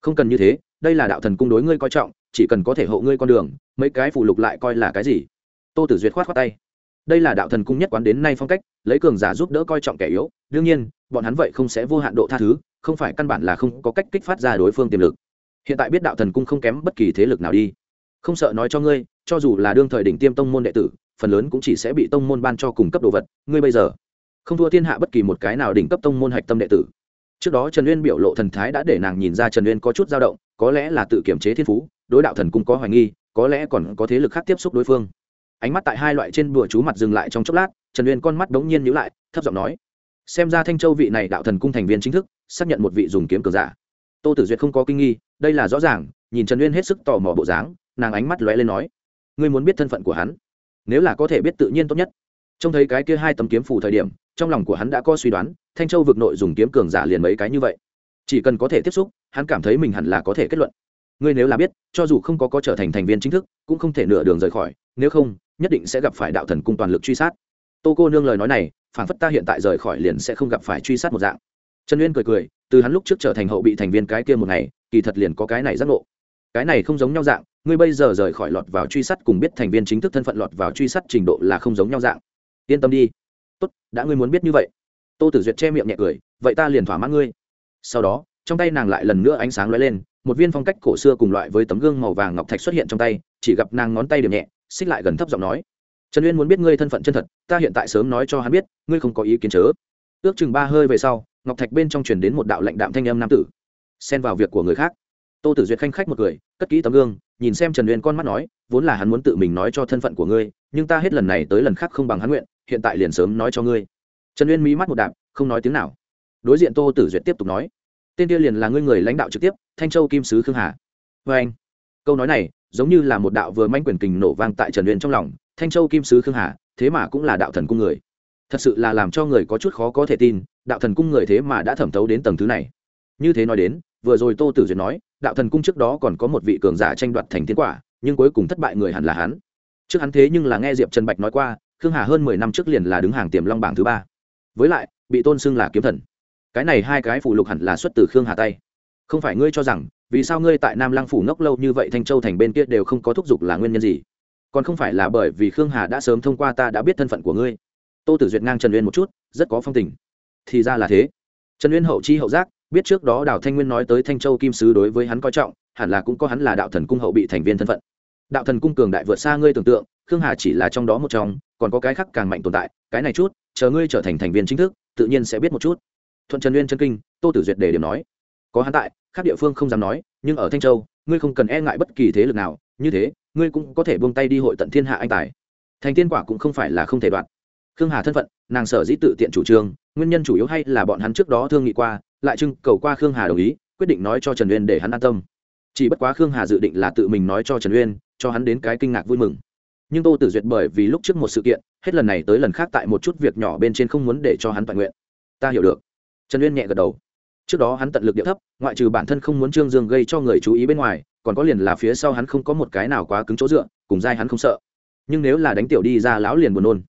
Không cần như thế, đây là đạo thần cung đối ngươi coi trọng, chỉ cần có thể hộ ngươi con đường, mấy cái phụ lục lại coi là cái gì? Tô tử duyệt khoát khoát tay. Đây là đạo thần cung nhất quán đến nay phong cách, lấy cường giả giúp đỡ coi trọng kẻ yếu. Đương nhiên, bọn hắn vậy không sẽ vô hạn độ tha thứ, không phải căn bản là không có cách kích phát ra đối phương tiềm lực. Hiện tại biết đạo thần cung không kém bất kỳ thế lực nào đi. Không sợ nói cho ngươi, cho dù là đương thời đỉnh tiêm tông môn đệ tử, phần lớn cũng chỉ sẽ bị tông môn ban cho cùng cấp đồ vật. Ngươi bây giờ, không thua thiên hạ bất kỳ một cái nào đỉnh cấp tông môn hạch tâm đệ tử. Trước đó trần uyên biểu lộ thần thái đã để nàng nhìn ra trần uyên có chút dao động, có lẽ là tự kiểm chế thiên phú, đối đạo thần cung có hoài nghi, có lẽ còn có thế lực khác tiếp xúc đối phương ánh mắt tại hai loại trên bùa chú mặt dừng lại trong chốc lát, trần uyên con mắt đ ố n g nhiên nhữ lại, thấp giọng nói, xem ra thanh châu vị này đạo thần cung thành viên chính thức, xác nhận một vị dùng kiếm cường giả. Tô tử duyệt không có kinh nghi, đây là rõ ràng, nhìn trần uyên hết sức tò mò bộ dáng, nàng ánh mắt lóe lên nói, ngươi muốn biết thân phận của hắn? Nếu là có thể biết tự nhiên tốt nhất. Trông thấy cái kia hai tấm kiếm phủ thời điểm, trong lòng của hắn đã có suy đoán, thanh châu vực nội dùng kiếm cường giả liền mấy cái như vậy. Chỉ cần có thể tiếp xúc, hắn cảm thấy mình hẳn là có thể kết luận. Ngươi nếu là biết, cho dù không có có trở thành thành viên chính thức, cũng không thể nửa đường rời khỏi, nếu không nhất định sẽ gặp phải đạo thần cung toàn lực truy sát. Tô cô nương lời nói này phản phất ta hiện tại rời khỏi liền sẽ không gặp phải truy sát một dạng. Trần uyên cười cười, từ hắn lúc trước trở thành hậu bị thành viên cái kia một ngày, kỳ thật liền có cái này giác ngộ. Cái này không giống nhau dạng, ngươi bây giờ rời khỏi lọt vào truy sát cùng biết thành viên chính thức thân phận lọt vào truy sát trình độ là không giống nhau dạng. Yên tâm đi. Tốt, đã ngươi muốn biết như vậy. Tô tử duyệt che miệng nhẹ cười, vậy ta liền thỏa mãn ngươi. Sau đó, trong tay nàng lại lần nữa ánh sáng lóe lên, một viên phong cách cổ xưa cùng loại với tấm gương màu vàng ngọc thạch xuất hiện trong tay, chỉ gặp nàng ngón tay điểm nhẹ xích lại gần thấp giọng nói trần uyên muốn biết ngươi thân phận chân thật ta hiện tại sớm nói cho hắn biết ngươi không có ý kiến chớ. Ước chừng ba hơi về sau ngọc thạch bên trong truyền đến một đạo lệnh đạm thanh âm nam tử xen vào việc của người khác. Tô tử duyệt khanh khách một người, cất kỹ tấm gương nhìn xem trần uyên con mắt nói vốn là hắn muốn tự mình nói cho thân phận của ngươi nhưng ta hết lần này tới lần khác không bằng hắn nguyện hiện tại liền sớm nói cho ngươi. Trần uyên mí mắt một đạp không nói tiếng nào. Đối diện tô tử duyệt tiếp tục nói tên kia liền là ngươi người lãnh đạo trực tiếp thanh châu kim sứ khương hà. Vê anh câu nói này giống như là một đạo vừa manh quyền kình nổ vang tại trần uyên trong lòng, thanh châu kim sứ khương hà, thế mà cũng là đạo thần cung người. Thật sự là làm cho người có chút khó có thể tin, đạo thần cung người thế mà đã thẩm thấu đến tầng thứ này. Như thế nói đến, vừa rồi tô tử duyệt nói, đạo thần cung trước đó còn có một vị cường giả tranh đoạt thành tiến quả, nhưng cuối cùng thất bại người hẳn là hắn. Trước hắn thế nhưng là nghe diệp trần bạch nói qua, khương hà hơn mười năm trước liền là đứng hàng tiềm long bảng thứ ba. Với lại, bị tôn xưng là kiếm thần. Cái này hai cái phụ lục hẳn là xuất từ khương hà tay. Không phải ngươi cho rằng vì sao ngươi tại nam lăng phủ ngốc lâu như vậy thanh châu thành bên kia đều không có thúc giục là nguyên nhân gì? Còn không phải là bởi vì khương hà đã sớm thông qua ta đã biết thân phận của ngươi. Tô tử duyệt ngang trần uyên một chút, rất có phong tình. Thì ra là thế. Trần uyên hậu chi hậu giác, biết trước đó đào thanh nguyên nói tới thanh châu kim sứ đối với hắn coi trọng, hẳn là cũng có hắn là đạo thần cung hậu bị thành viên thân phận. Đạo thần cung cường đại vượt xa ngươi tưởng tượng, khương hà chỉ là trong đó một trong, còn có cái khác càng mạnh tồn tại, cái này chút, chờ ngươi trở thành thành viên chính thức, tự nhiên sẽ biết một chút. Thuận trần uyên chân kinh, tô tử duyệt đề điểm nói có hắn tại, khác địa phương không dám nói, nhưng ở thanh châu, ngươi không cần e ngại bất kỳ thế lực nào, như thế, ngươi cũng có thể buông tay đi hội tận thiên hạ anh tài. Thành tiên quả cũng không phải là không thể đoạt. Khương hà thân phận, nàng sở dĩ tự tiện chủ trương, nguyên nhân chủ yếu hay là bọn hắn trước đó thương nghị qua, lại trưng cầu qua khương hà đồng ý, quyết định nói cho trần uyên để hắn an tâm. Chỉ bất quá khương hà dự định là tự mình nói cho trần uyên, cho hắn đến cái kinh ngạc vui mừng. Nhưng tô tử duyệt bởi vì lúc trước một sự kiện, hết lần này tới lần khác tại một chút việc nhỏ bên trên không muốn để cho hắn toàn nguyện. Ta hiểu được. Trần uyên nhẹ gật đầu trước đó hắn tận lực địa thấp, ngoại trừ bản thân không muốn trương dương gây cho người chú ý bên ngoài, còn có liền là phía sau hắn không có một cái nào quá cứng chỗ dựa, cùng dai hắn không sợ. Nhưng nếu là đánh tiểu đi ra lão liền buồn nôn.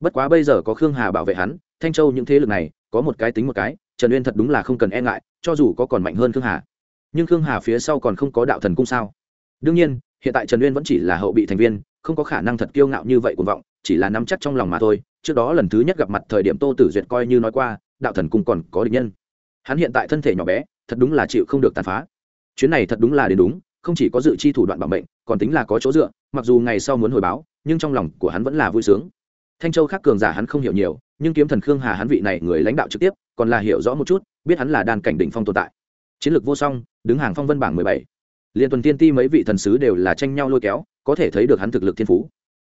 Bất quá bây giờ có khương hà bảo vệ hắn, thanh châu những thế lực này, có một cái tính một cái, trần uyên thật đúng là không cần e ngại, cho dù có còn mạnh hơn khương hà. Nhưng khương hà phía sau còn không có đạo thần cung sao? Đương nhiên, hiện tại trần uyên vẫn chỉ là hậu bị thành viên, không có khả năng thật kiêu ngạo như vậy cuồng vọng, chỉ là nắm chắc trong lòng mà thôi. Trước đó lần thứ nhất gặp mặt thời điểm tô tử duyệt coi như nói qua, đạo thần cung còn có địch nhân hắn hiện tại thân thể nhỏ bé, thật đúng là chịu không được tàn phá. Chuyến này thật đúng là đến đúng, không chỉ có dự chi thủ đoạn bảo mệnh, còn tính là có chỗ dựa, mặc dù ngày sau muốn hồi báo, nhưng trong lòng của hắn vẫn là vui sướng. Thanh châu khác cường giả hắn không hiểu nhiều, nhưng kiếm thần khương hà hắn vị này người lãnh đạo trực tiếp, còn là hiểu rõ một chút, biết hắn là đan cảnh đỉnh phong tồn tại. Chiến lược vô song, đứng hàng phong vân bảng mười bảy. Liên tuần tiên ti mấy vị thần sứ đều là tranh nhau lôi kéo, có thể thấy được hắn thực lực thiên phú.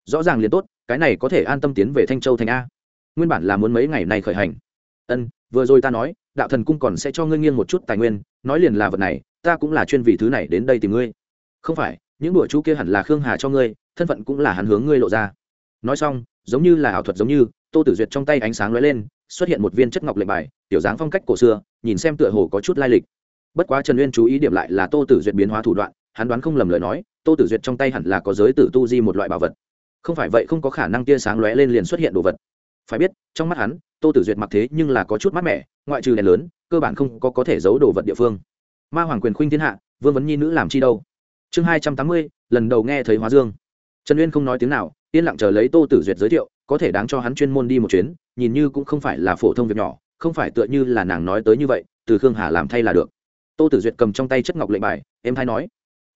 Rõ ràng liền tốt, cái này có thể an tâm tiến về thanh châu thành a. Nguyên bản là muốn mấy ngày này khởi hành. Ân, vừa rồi ta nói đạo thần cung còn sẽ cho ngươi nghiêng một chút tài nguyên, nói liền là vật này, ta cũng là chuyên vì thứ này đến đây tìm ngươi. Không phải, những đùa chú kia hẳn là khương hà cho ngươi, thân phận cũng là hắn hướng ngươi lộ ra. Nói xong, giống như là ảo thuật giống như, tô tử duyệt trong tay ánh sáng lóe lên, xuất hiện một viên chất ngọc lệnh bài, tiểu dáng phong cách cổ xưa, nhìn xem tựa hồ có chút lai lịch. Bất quá trần uyên chú ý điểm lại là tô tử duyệt biến hóa thủ đoạn, hắn đoán không lầm lời nói, tô tử duyệt trong tay hẳn là có giới tử tu di một loại bảo vật. Không phải vậy không có khả năng tia sáng lóe lên liền xuất hiện đồ vật phải biết, trong mắt hắn, tô tử duyệt mặc thế nhưng là có chút mát mẻ, ngoại trừ đèn lớn, cơ bản không có có thể giấu đồ vật địa phương. Ma hoàng quyền khuynh thiên hạ, vương vấn nhi nữ làm chi đâu? Chương hai trăm tám mươi, lần đầu nghe thấy hóa dương. Trần uyên không nói tiếng nào, yên lặng chờ lấy tô tử duyệt giới thiệu, có thể đáng cho hắn chuyên môn đi một chuyến, nhìn như cũng không phải là phổ thông việc nhỏ, không phải tựa như là nàng nói tới như vậy, từ khương hà làm thay là được. Tô tử duyệt cầm trong tay chất ngọc lệnh bài em thay nói,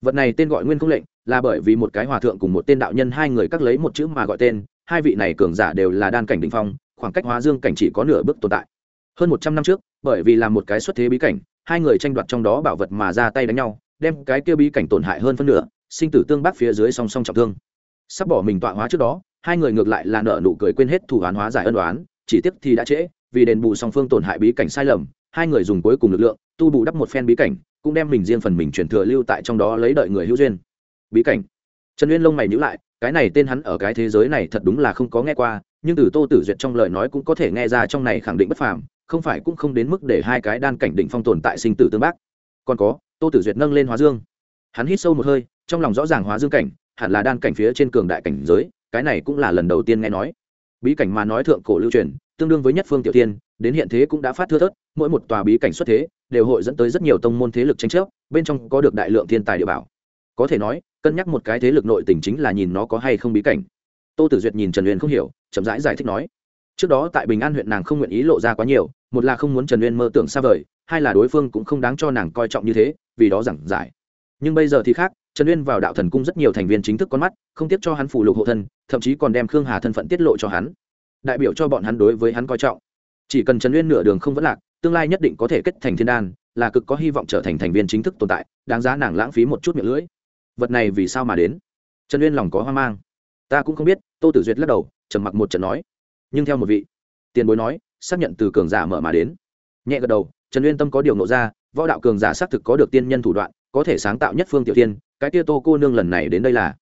vật này tên gọi nguyên không lệnh, là bởi vì một cái hòa thượng cùng một tên đạo nhân hai người cắt lấy một chữ mà gọi tên hai vị này cường giả đều là đan cảnh đỉnh phong, khoảng cách hóa dương cảnh chỉ có nửa bước tồn tại. Hơn một trăm năm trước, bởi vì là một cái xuất thế bí cảnh, hai người tranh đoạt trong đó bảo vật mà ra tay đánh nhau, đem cái kia bí cảnh tổn hại hơn phân nửa, sinh tử tương bác phía dưới song song trọng thương. Sắp bỏ mình tọa hóa trước đó, hai người ngược lại là nợ nụ cười quên hết thủ hoán hóa giải ân đoán chỉ tiếp thì đã trễ, vì đền bù song phương tổn hại bí cảnh sai lầm, hai người dùng cuối cùng lực lượng, tu bù đắp một phen bí cảnh, cũng đem mình riêng phần mình chuyển thừa lưu tại trong đó lấy đợi người hữu duyên. Bí cảnh. Trần uyên lông mày nhữ lại cái này tên hắn ở cái thế giới này thật đúng là không có nghe qua, nhưng từ tô tử duyệt trong lời nói cũng có thể nghe ra trong này khẳng định bất phàm, không phải cũng không đến mức để hai cái đan cảnh định phong tồn tại sinh tử tương bác. Còn có, tô tử duyệt nâng lên hóa dương. Hắn hít sâu một hơi, trong lòng rõ ràng hóa dương cảnh, hẳn là đan cảnh phía trên cường đại cảnh giới, cái này cũng là lần đầu tiên nghe nói. Bí cảnh mà nói thượng cổ lưu truyền, tương đương với nhất phương tiểu tiên, đến hiện thế cũng đã phát thưa thớt, mỗi một tòa bí cảnh xuất thế, đều hội dẫn tới rất nhiều tông môn thế lực tranh chấp, bên trong có được đại lượng thiên tài địa bảo. Có thể nói cân nhắc một cái thế lực nội tình chính là nhìn nó có hay không bí cảnh. Tô tử duyệt nhìn trần uyên không hiểu chậm rãi giải, giải thích nói trước đó tại bình an huyện nàng không nguyện ý lộ ra quá nhiều một là không muốn trần uyên mơ tưởng xa vời hai là đối phương cũng không đáng cho nàng coi trọng như thế vì đó giảng giải. Nhưng bây giờ thì khác trần uyên vào đạo thần cung rất nhiều thành viên chính thức con mắt không tiếp cho hắn phụ lục hộ thân thậm chí còn đem khương hà thân phận tiết lộ cho hắn. Đại biểu cho bọn hắn đối với hắn coi trọng. Chỉ cần trần uyên nửa đường không vẫn lạc tương lai nhất định có thể kết thành thiên đan là cực có hy vọng trở thành thành viên chính thức tồn tại đáng giá nàng lãng phí một chút miệng lưỡi vật này vì sao mà đến? Trần uyên lòng có hoang mang. Ta cũng không biết, tô tử duyệt lắc đầu, trầm mặc một trận nói. Nhưng theo một vị tiền bối nói, xác nhận từ cường giả mở mà đến. Nhẹ gật đầu, trần uyên tâm có điều nộ ra, võ đạo cường giả xác thực có được tiên nhân thủ đoạn, có thể sáng tạo nhất phương tiểu tiên, cái tia tô cô nương lần này đến đây là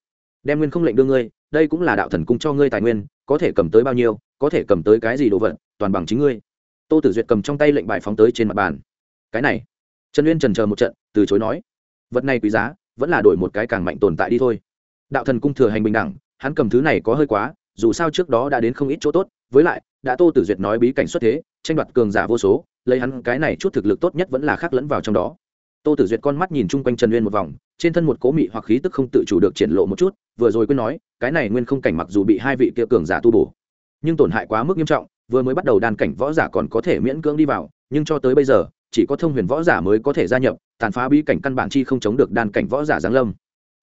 đem nguyên không lệnh đưa ngươi, đây cũng là đạo thần cung cho ngươi tài nguyên, có thể cầm tới bao nhiêu, có thể cầm tới cái gì đồ vật, toàn bằng chính ngươi. Tô tử duyệt cầm trong tay lệnh bài phóng tới trên mặt bàn. Cái này, trần uyên trần chờ một trận, từ chối nói. Vật này quý giá vẫn là đổi một cái càng mạnh tồn tại đi thôi. Đạo thần cung thừa hành bình đẳng, hắn cầm thứ này có hơi quá, dù sao trước đó đã đến không ít chỗ tốt, với lại, đã tô tử duyệt nói bí cảnh xuất thế, tranh đoạt cường giả vô số, lấy hắn cái này chút thực lực tốt nhất vẫn là khác lẫn vào trong đó. Tô tử duyệt con mắt nhìn chung quanh trần uyên một vòng, trên thân một cố mị hoặc khí tức không tự chủ được triển lộ một chút, vừa rồi quên nói, cái này nguyên không cảnh mặc dù bị hai vị kia cường giả tu bổ, nhưng tổn hại quá mức nghiêm trọng, vừa mới bắt đầu đan cảnh võ giả còn có thể miễn cưỡng đi vào, nhưng cho tới bây giờ chỉ có thông huyền võ giả mới có thể gia nhập, tàn phá bí cảnh căn bản chi không chống được đan cảnh võ giả giáng lâm.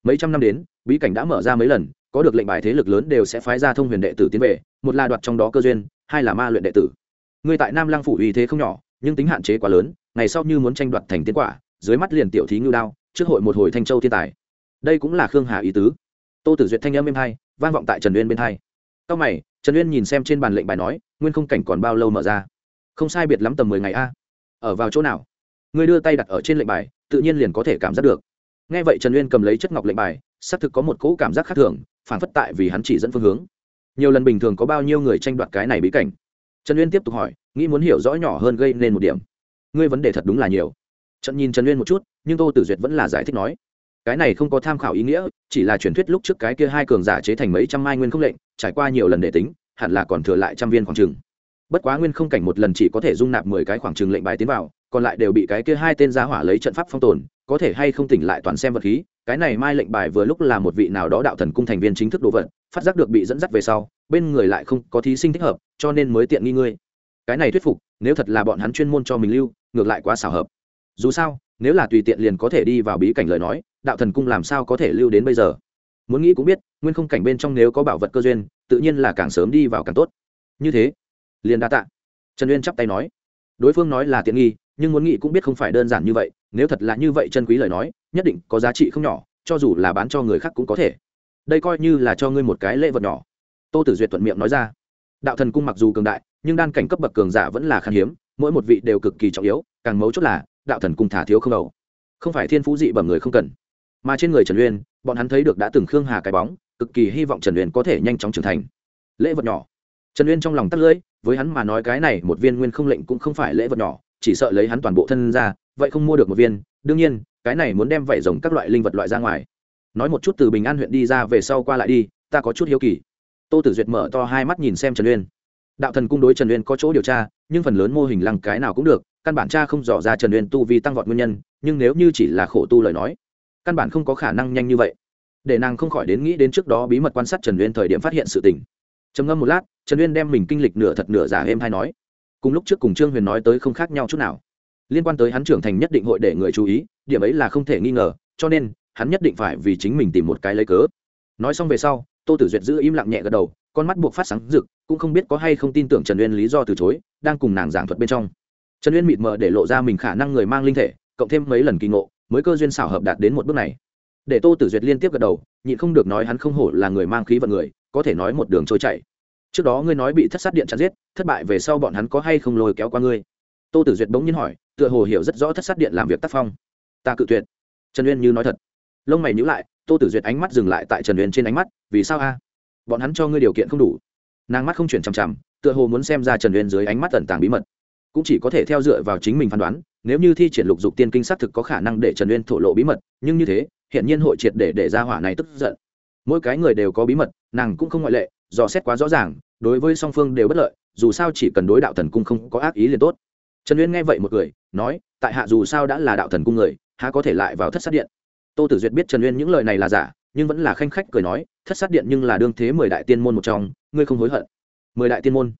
Mấy trăm năm đến, bí cảnh đã mở ra mấy lần, có được lệnh bài thế lực lớn đều sẽ phái ra thông huyền đệ tử tiến về, một là đoạt trong đó cơ duyên, hai là ma luyện đệ tử. Người tại nam lang phủ uy thế không nhỏ, nhưng tính hạn chế quá lớn, ngày sau như muốn tranh đoạt thành tiến quả, dưới mắt liền tiểu thí ngưu đao, trước hội một hồi thanh châu thiên tài. Đây cũng là khương hà ý tứ. Tô tử duyệt thanh âm bên hai vang vọng tại trần uyên bên hai. Sau mày, trần uyên nhìn xem trên bàn lệnh bài nói, nguyên không cảnh còn bao lâu mở ra? Không sai biệt lắm tầm mười ngày a ở vào chỗ nào? Người đưa tay đặt ở trên lệnh bài, tự nhiên liền có thể cảm giác được. Nghe vậy trần uyên cầm lấy chất ngọc lệnh bài, xác thực có một cỗ cảm giác khác thường phản phất tại vì hắn chỉ dẫn phương hướng. Nhiều lần bình thường có bao nhiêu người tranh đoạt cái này bí cảnh? Trần uyên tiếp tục hỏi, nghĩ muốn hiểu rõ nhỏ hơn gây nên một điểm. Ngươi vấn đề thật đúng là nhiều. Trận nhìn trần uyên một chút, nhưng tô tử duyệt vẫn là giải thích nói, cái này không có tham khảo ý nghĩa, chỉ là truyền thuyết lúc trước cái kia hai cường giả chế thành mấy trăm mai nguyên không lệnh, trải qua nhiều lần để tính, hẳn là còn thừa lại trăm viên khoảng trừng bất quá nguyên không cảnh một lần chỉ có thể dung nạp mười cái khoảng trường lệnh bài tiến vào, còn lại đều bị cái kia hai tên giá hỏa lấy trận pháp phong tồn, có thể hay không tỉnh lại toàn xem vật khí. Cái này mai lệnh bài vừa lúc là một vị nào đó đạo thần cung thành viên chính thức đồ vật, phát giác được bị dẫn dắt về sau, bên người lại không có thí sinh thích hợp, cho nên mới tiện nghi ngươi. Cái này thuyết phục, nếu thật là bọn hắn chuyên môn cho mình lưu, ngược lại quá xảo hợp. Dù sao, nếu là tùy tiện liền có thể đi vào bí cảnh lời nói, đạo thần cung làm sao có thể lưu đến bây giờ? Muốn nghĩ cũng biết, nguyên không cảnh bên trong nếu có bảo vật cơ duyên, tự nhiên là càng sớm đi vào càng tốt. Như thế liền đa tạ. Trần uyên chắp tay nói. Đối phương nói là tiện nghi, nhưng muốn nghĩ cũng biết không phải đơn giản như vậy, nếu thật là như vậy chân quý lời nói, nhất định có giá trị không nhỏ, cho dù là bán cho người khác cũng có thể. Đây coi như là cho ngươi một cái lễ vật nhỏ. Tô tử duyệt thuận miệng nói ra. Đạo thần cung mặc dù cường đại, nhưng đan cảnh cấp bậc cường giả vẫn là khan hiếm, mỗi một vị đều cực kỳ trọng yếu, càng mấu chốt là, đạo thần cung thả thiếu không đầu. Không phải thiên phú dị bẩm người không cần. Mà trên người trần uyên, bọn hắn thấy được đã từng khương hà cái bóng, cực kỳ hy vọng trần uyên có thể nhanh chóng trưởng thành. Lễ vật nhỏ trần uyên trong lòng tắt lưỡi, với hắn mà nói cái này một viên nguyên không lệnh cũng không phải lễ vật nhỏ, chỉ sợ lấy hắn toàn bộ thân ra, vậy không mua được một viên. Đương nhiên, cái này muốn đem vải rồng các loại linh vật loại ra ngoài. Nói một chút từ bình an huyện đi ra về sau qua lại đi, ta có chút hiếu kỳ. Tô tử duyệt mở to hai mắt nhìn xem trần uyên. Đạo thần cung đối trần uyên có chỗ điều tra, nhưng phần lớn mô hình lăng cái nào cũng được, căn bản cha không dò ra trần uyên tu vì tăng vọt nguyên nhân, nhưng nếu như chỉ là khổ tu lời nói, căn bản không có khả năng nhanh như vậy. Để nàng không khỏi đến nghĩ đến trước đó bí mật quan sát trần uyên thời điểm phát hiện sự tình. Trầm ngâm một lát trần uyên đem mình kinh lịch nửa thật nửa giả êm hay nói. Cùng lúc trước cùng trương huyền nói tới không khác nhau chút nào. Liên quan tới hắn trưởng thành nhất định hội để người chú ý, điểm ấy là không thể nghi ngờ, cho nên, hắn nhất định phải vì chính mình tìm một cái lấy cớ. Nói xong về sau, tô tử duyệt giữ im lặng nhẹ gật đầu, con mắt buộc phát sáng rực, cũng không biết có hay không tin tưởng trần uyên lý do từ chối, đang cùng nàng giảng thuật bên trong. Trần uyên mịt mờ để lộ ra mình khả năng người mang linh thể, cộng thêm mấy lần kỳ ngộ, mới cơ duyên xảo hợp đạt đến một bước này. Để tô tử duyệt liên tiếp gật đầu, nhịn không được nói hắn không hổ là người mang khí vận người, có thể nói một đường trôi chảy trước đó ngươi nói bị thất sát điện chặt giết, thất bại về sau bọn hắn có hay không lôi kéo qua ngươi? Tô tử duyệt bỗng nhiên hỏi, tựa hồ hiểu rất rõ thất sát điện làm việc tác phong. Ta cự tuyệt. Trần uyên như nói thật. Lông mày nhữ lại, tô tử duyệt ánh mắt dừng lại tại trần uyên trên ánh mắt, vì sao a? Bọn hắn cho ngươi điều kiện không đủ. Nàng mắt không chuyển chằm chằm, tựa hồ muốn xem ra trần uyên dưới ánh mắt tẩn tàng bí mật. Cũng chỉ có thể theo dựa vào chính mình phán đoán, nếu như thi triển lục dục tiên kinh xác thực có khả năng để trần uyên thổ lộ bí mật, nhưng như thế hiện nhiên hội triệt để để ra hỏa này tức giận. Mỗi cái người đều có bí mật nàng cũng không ngoại lệ, dò xét quá rõ ràng, đối với song phương đều bất lợi, dù sao chỉ cần đối đạo thần cung không có ác ý liền tốt. Trần uyên nghe vậy một người nói, tại hạ dù sao đã là đạo thần cung người, há có thể lại vào thất sát điện? Tô tử duyệt biết trần uyên những lời này là giả, nhưng vẫn là khanh khách cười nói, thất sát điện nhưng là đương thế mười đại tiên môn một trong, ngươi không hối hận. Mười đại tiên môn?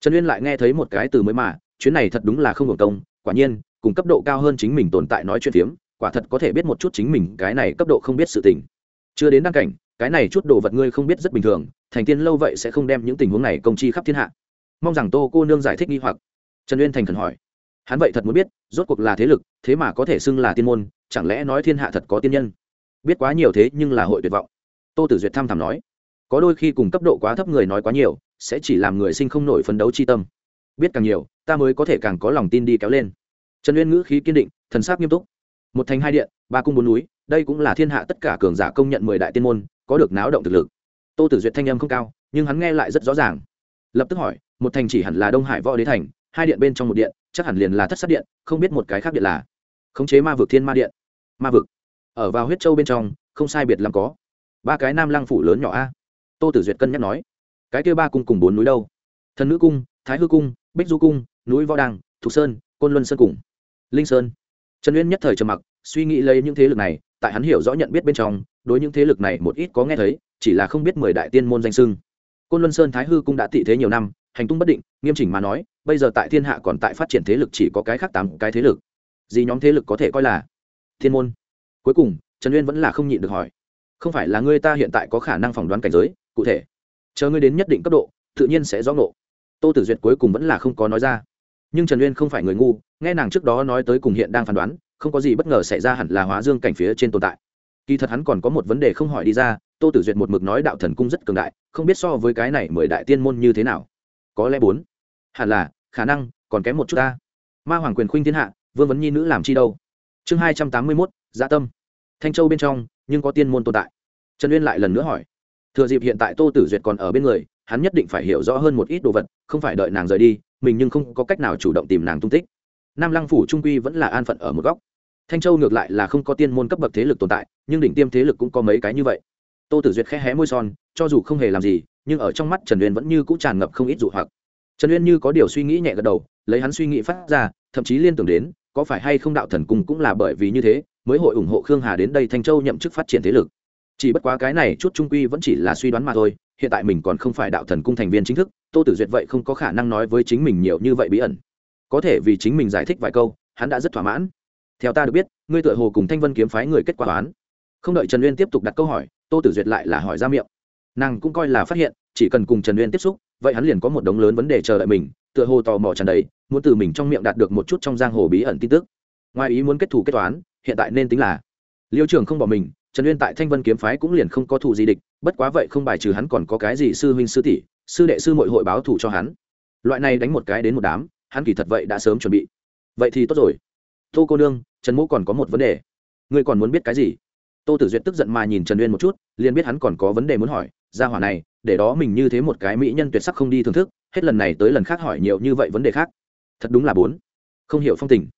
Trần uyên lại nghe thấy một cái từ mới mà, chuyến này thật đúng là không hưởng công, quả nhiên, cùng cấp độ cao hơn chính mình tồn tại nói chuyện phiếm, quả thật có thể biết một chút chính mình cái này cấp độ không biết sự tình. Chưa đến đăng cảnh cái này chút đồ vật ngươi không biết rất bình thường, thành tiên lâu vậy sẽ không đem những tình huống này công chi khắp thiên hạ. Mong rằng tô cô nương giải thích nghi hoặc. Trần uyên thành khẩn hỏi. Hắn vậy thật muốn biết, rốt cuộc là thế lực, thế mà có thể xưng là tiên môn, chẳng lẽ nói thiên hạ thật có tiên nhân? Biết quá nhiều thế nhưng là hội tuyệt vọng. Tô tử duyệt thăm thẳm nói. Có đôi khi cùng cấp độ quá thấp người nói quá nhiều, sẽ chỉ làm người sinh không nổi phấn đấu chi tâm. Biết càng nhiều, ta mới có thể càng có lòng tin đi kéo lên. Trần uyên ngữ khí kiên định, thần sắc nghiêm túc. Một thành hai điện, ba cung bốn núi đây cũng là thiên hạ tất cả cường giả công nhận mười đại tiên môn, có được náo động thực lực. Tô tử duyệt thanh âm không cao, nhưng hắn nghe lại rất rõ ràng. Lập tức hỏi, một thành chỉ hẳn là đông hải võ đế thành, hai điện bên trong một điện, chắc hẳn liền là thất sát điện, không biết một cái khác điện là. Khống chế ma vực thiên ma điện. Ma vực. Ở vào huyết châu bên trong, không sai biệt làm có. Ba cái nam lăng phủ lớn nhỏ a. Tô tử duyệt cân nhắc nói, cái kêu ba cung cùng bốn núi đâu? Thần nữ cung, thái hư cung, bích du cung, núi võ đàng thục sơn, côn luân sơn cùng linh sơn. Trần uyên nhất thời trầm mặc suy nghĩ lấy những thế lực này, tại hắn hiểu rõ nhận biết bên trong, đối những thế lực này một ít có nghe thấy, chỉ là không biết mười đại tiên môn danh sưng côn luân sơn thái hư cũng đã tị thế nhiều năm, hành tung bất định, nghiêm chỉnh mà nói, bây giờ tại thiên hạ còn tại phát triển thế lực chỉ có cái khác tám cái thế lực. Gì nhóm thế lực có thể coi là thiên môn? Cuối cùng, trần uyên vẫn là không nhịn được hỏi. Không phải là ngươi ta hiện tại có khả năng phỏng đoán cảnh giới, cụ thể. Chờ ngươi đến nhất định cấp độ, tự nhiên sẽ rõ ngộ. Tô tử duyệt cuối cùng vẫn là không có nói ra. Nhưng trần uyên không phải người ngu, nghe nàng trước đó nói tới cùng hiện đang phán đoán không có gì bất ngờ xảy ra hẳn là hóa dương cảnh phía trên tồn tại. Kỳ thật hắn còn có một vấn đề không hỏi đi ra, tô tử duyệt một mực nói đạo thần cung rất cường đại, không biết so với cái này mười đại tiên môn như thế nào. Có lẽ bốn. Hẳn là, khả năng, còn kém một chút ta. Ma hoàng quyền khuynh thiên hạ, vương vấn nhi nữ làm chi đâu? Chương hai trăm tám mươi mốt gia dạ tâm. Thanh châu bên trong, nhưng có tiên môn tồn tại. Trần uyên lại lần nữa hỏi. Thừa dịp hiện tại tô tử duyệt còn ở bên người, hắn nhất định phải hiểu rõ hơn một ít đồ vật, không phải đợi nàng rời đi, mình nhưng không có cách nào chủ động tìm nàng tung tích. Nam lăng phủ trung quy vẫn là an phận ở một góc thanh châu ngược lại là không có tiên môn cấp bậc thế lực tồn tại, nhưng đỉnh tiêm thế lực cũng có mấy cái như vậy. Tô tử duyệt khẽ hé môi son, cho dù không hề làm gì, nhưng ở trong mắt trần uyên vẫn như cũng tràn ngập không ít dụ hoặc. Trần uyên như có điều suy nghĩ nhẹ gật đầu, lấy hắn suy nghĩ phát ra, thậm chí liên tưởng đến, có phải hay không đạo thần cung cũng là bởi vì như thế, mới hội ủng hộ khương hà đến đây thanh châu nhậm chức phát triển thế lực. Chỉ bất quá cái này chút trung quy vẫn chỉ là suy đoán mà thôi, hiện tại mình còn không phải đạo thần cung thành viên chính thức, tô tử duyệt vậy không có khả năng nói với chính mình nhiều như vậy bí ẩn. Có thể vì chính mình giải thích vài câu, hắn đã rất thỏa mãn theo ta được biết, ngươi tựa hồ cùng thanh vân kiếm phái người kết quả toán không đợi trần uyên tiếp tục đặt câu hỏi, tô tử duyệt lại là hỏi ra miệng. Nàng cũng coi là phát hiện, chỉ cần cùng trần uyên tiếp xúc, vậy hắn liền có một đống lớn vấn đề chờ đợi mình, tựa hồ tò mò tràn đầy, muốn từ mình trong miệng đạt được một chút trong giang hồ bí ẩn tin tức. Ngoài ý muốn kết thù kết toán, hiện tại nên tính là liêu trường không bỏ mình, trần uyên tại thanh vân kiếm phái cũng liền không có thù gì địch, bất quá vậy không bài trừ hắn còn có cái gì sư huynh sư tỷ, sư đệ sư mội hội báo thù cho hắn. Loại này đánh một cái đến một đám, hắn kỳ thật vậy đã sớm chuẩn bị. Vậy thì tốt rồi. Tô cô nương trần mỗ còn có một vấn đề. Ngươi còn muốn biết cái gì? Tô tử duyệt tức giận mà nhìn trần uyên một chút, liền biết hắn còn có vấn đề muốn hỏi. Ra hỏa này, để đó mình như thế một cái mỹ nhân tuyệt sắc không đi thưởng thức, hết lần này tới lần khác hỏi nhiều như vậy vấn đề khác. Thật đúng là bốn không hiểu phong tình.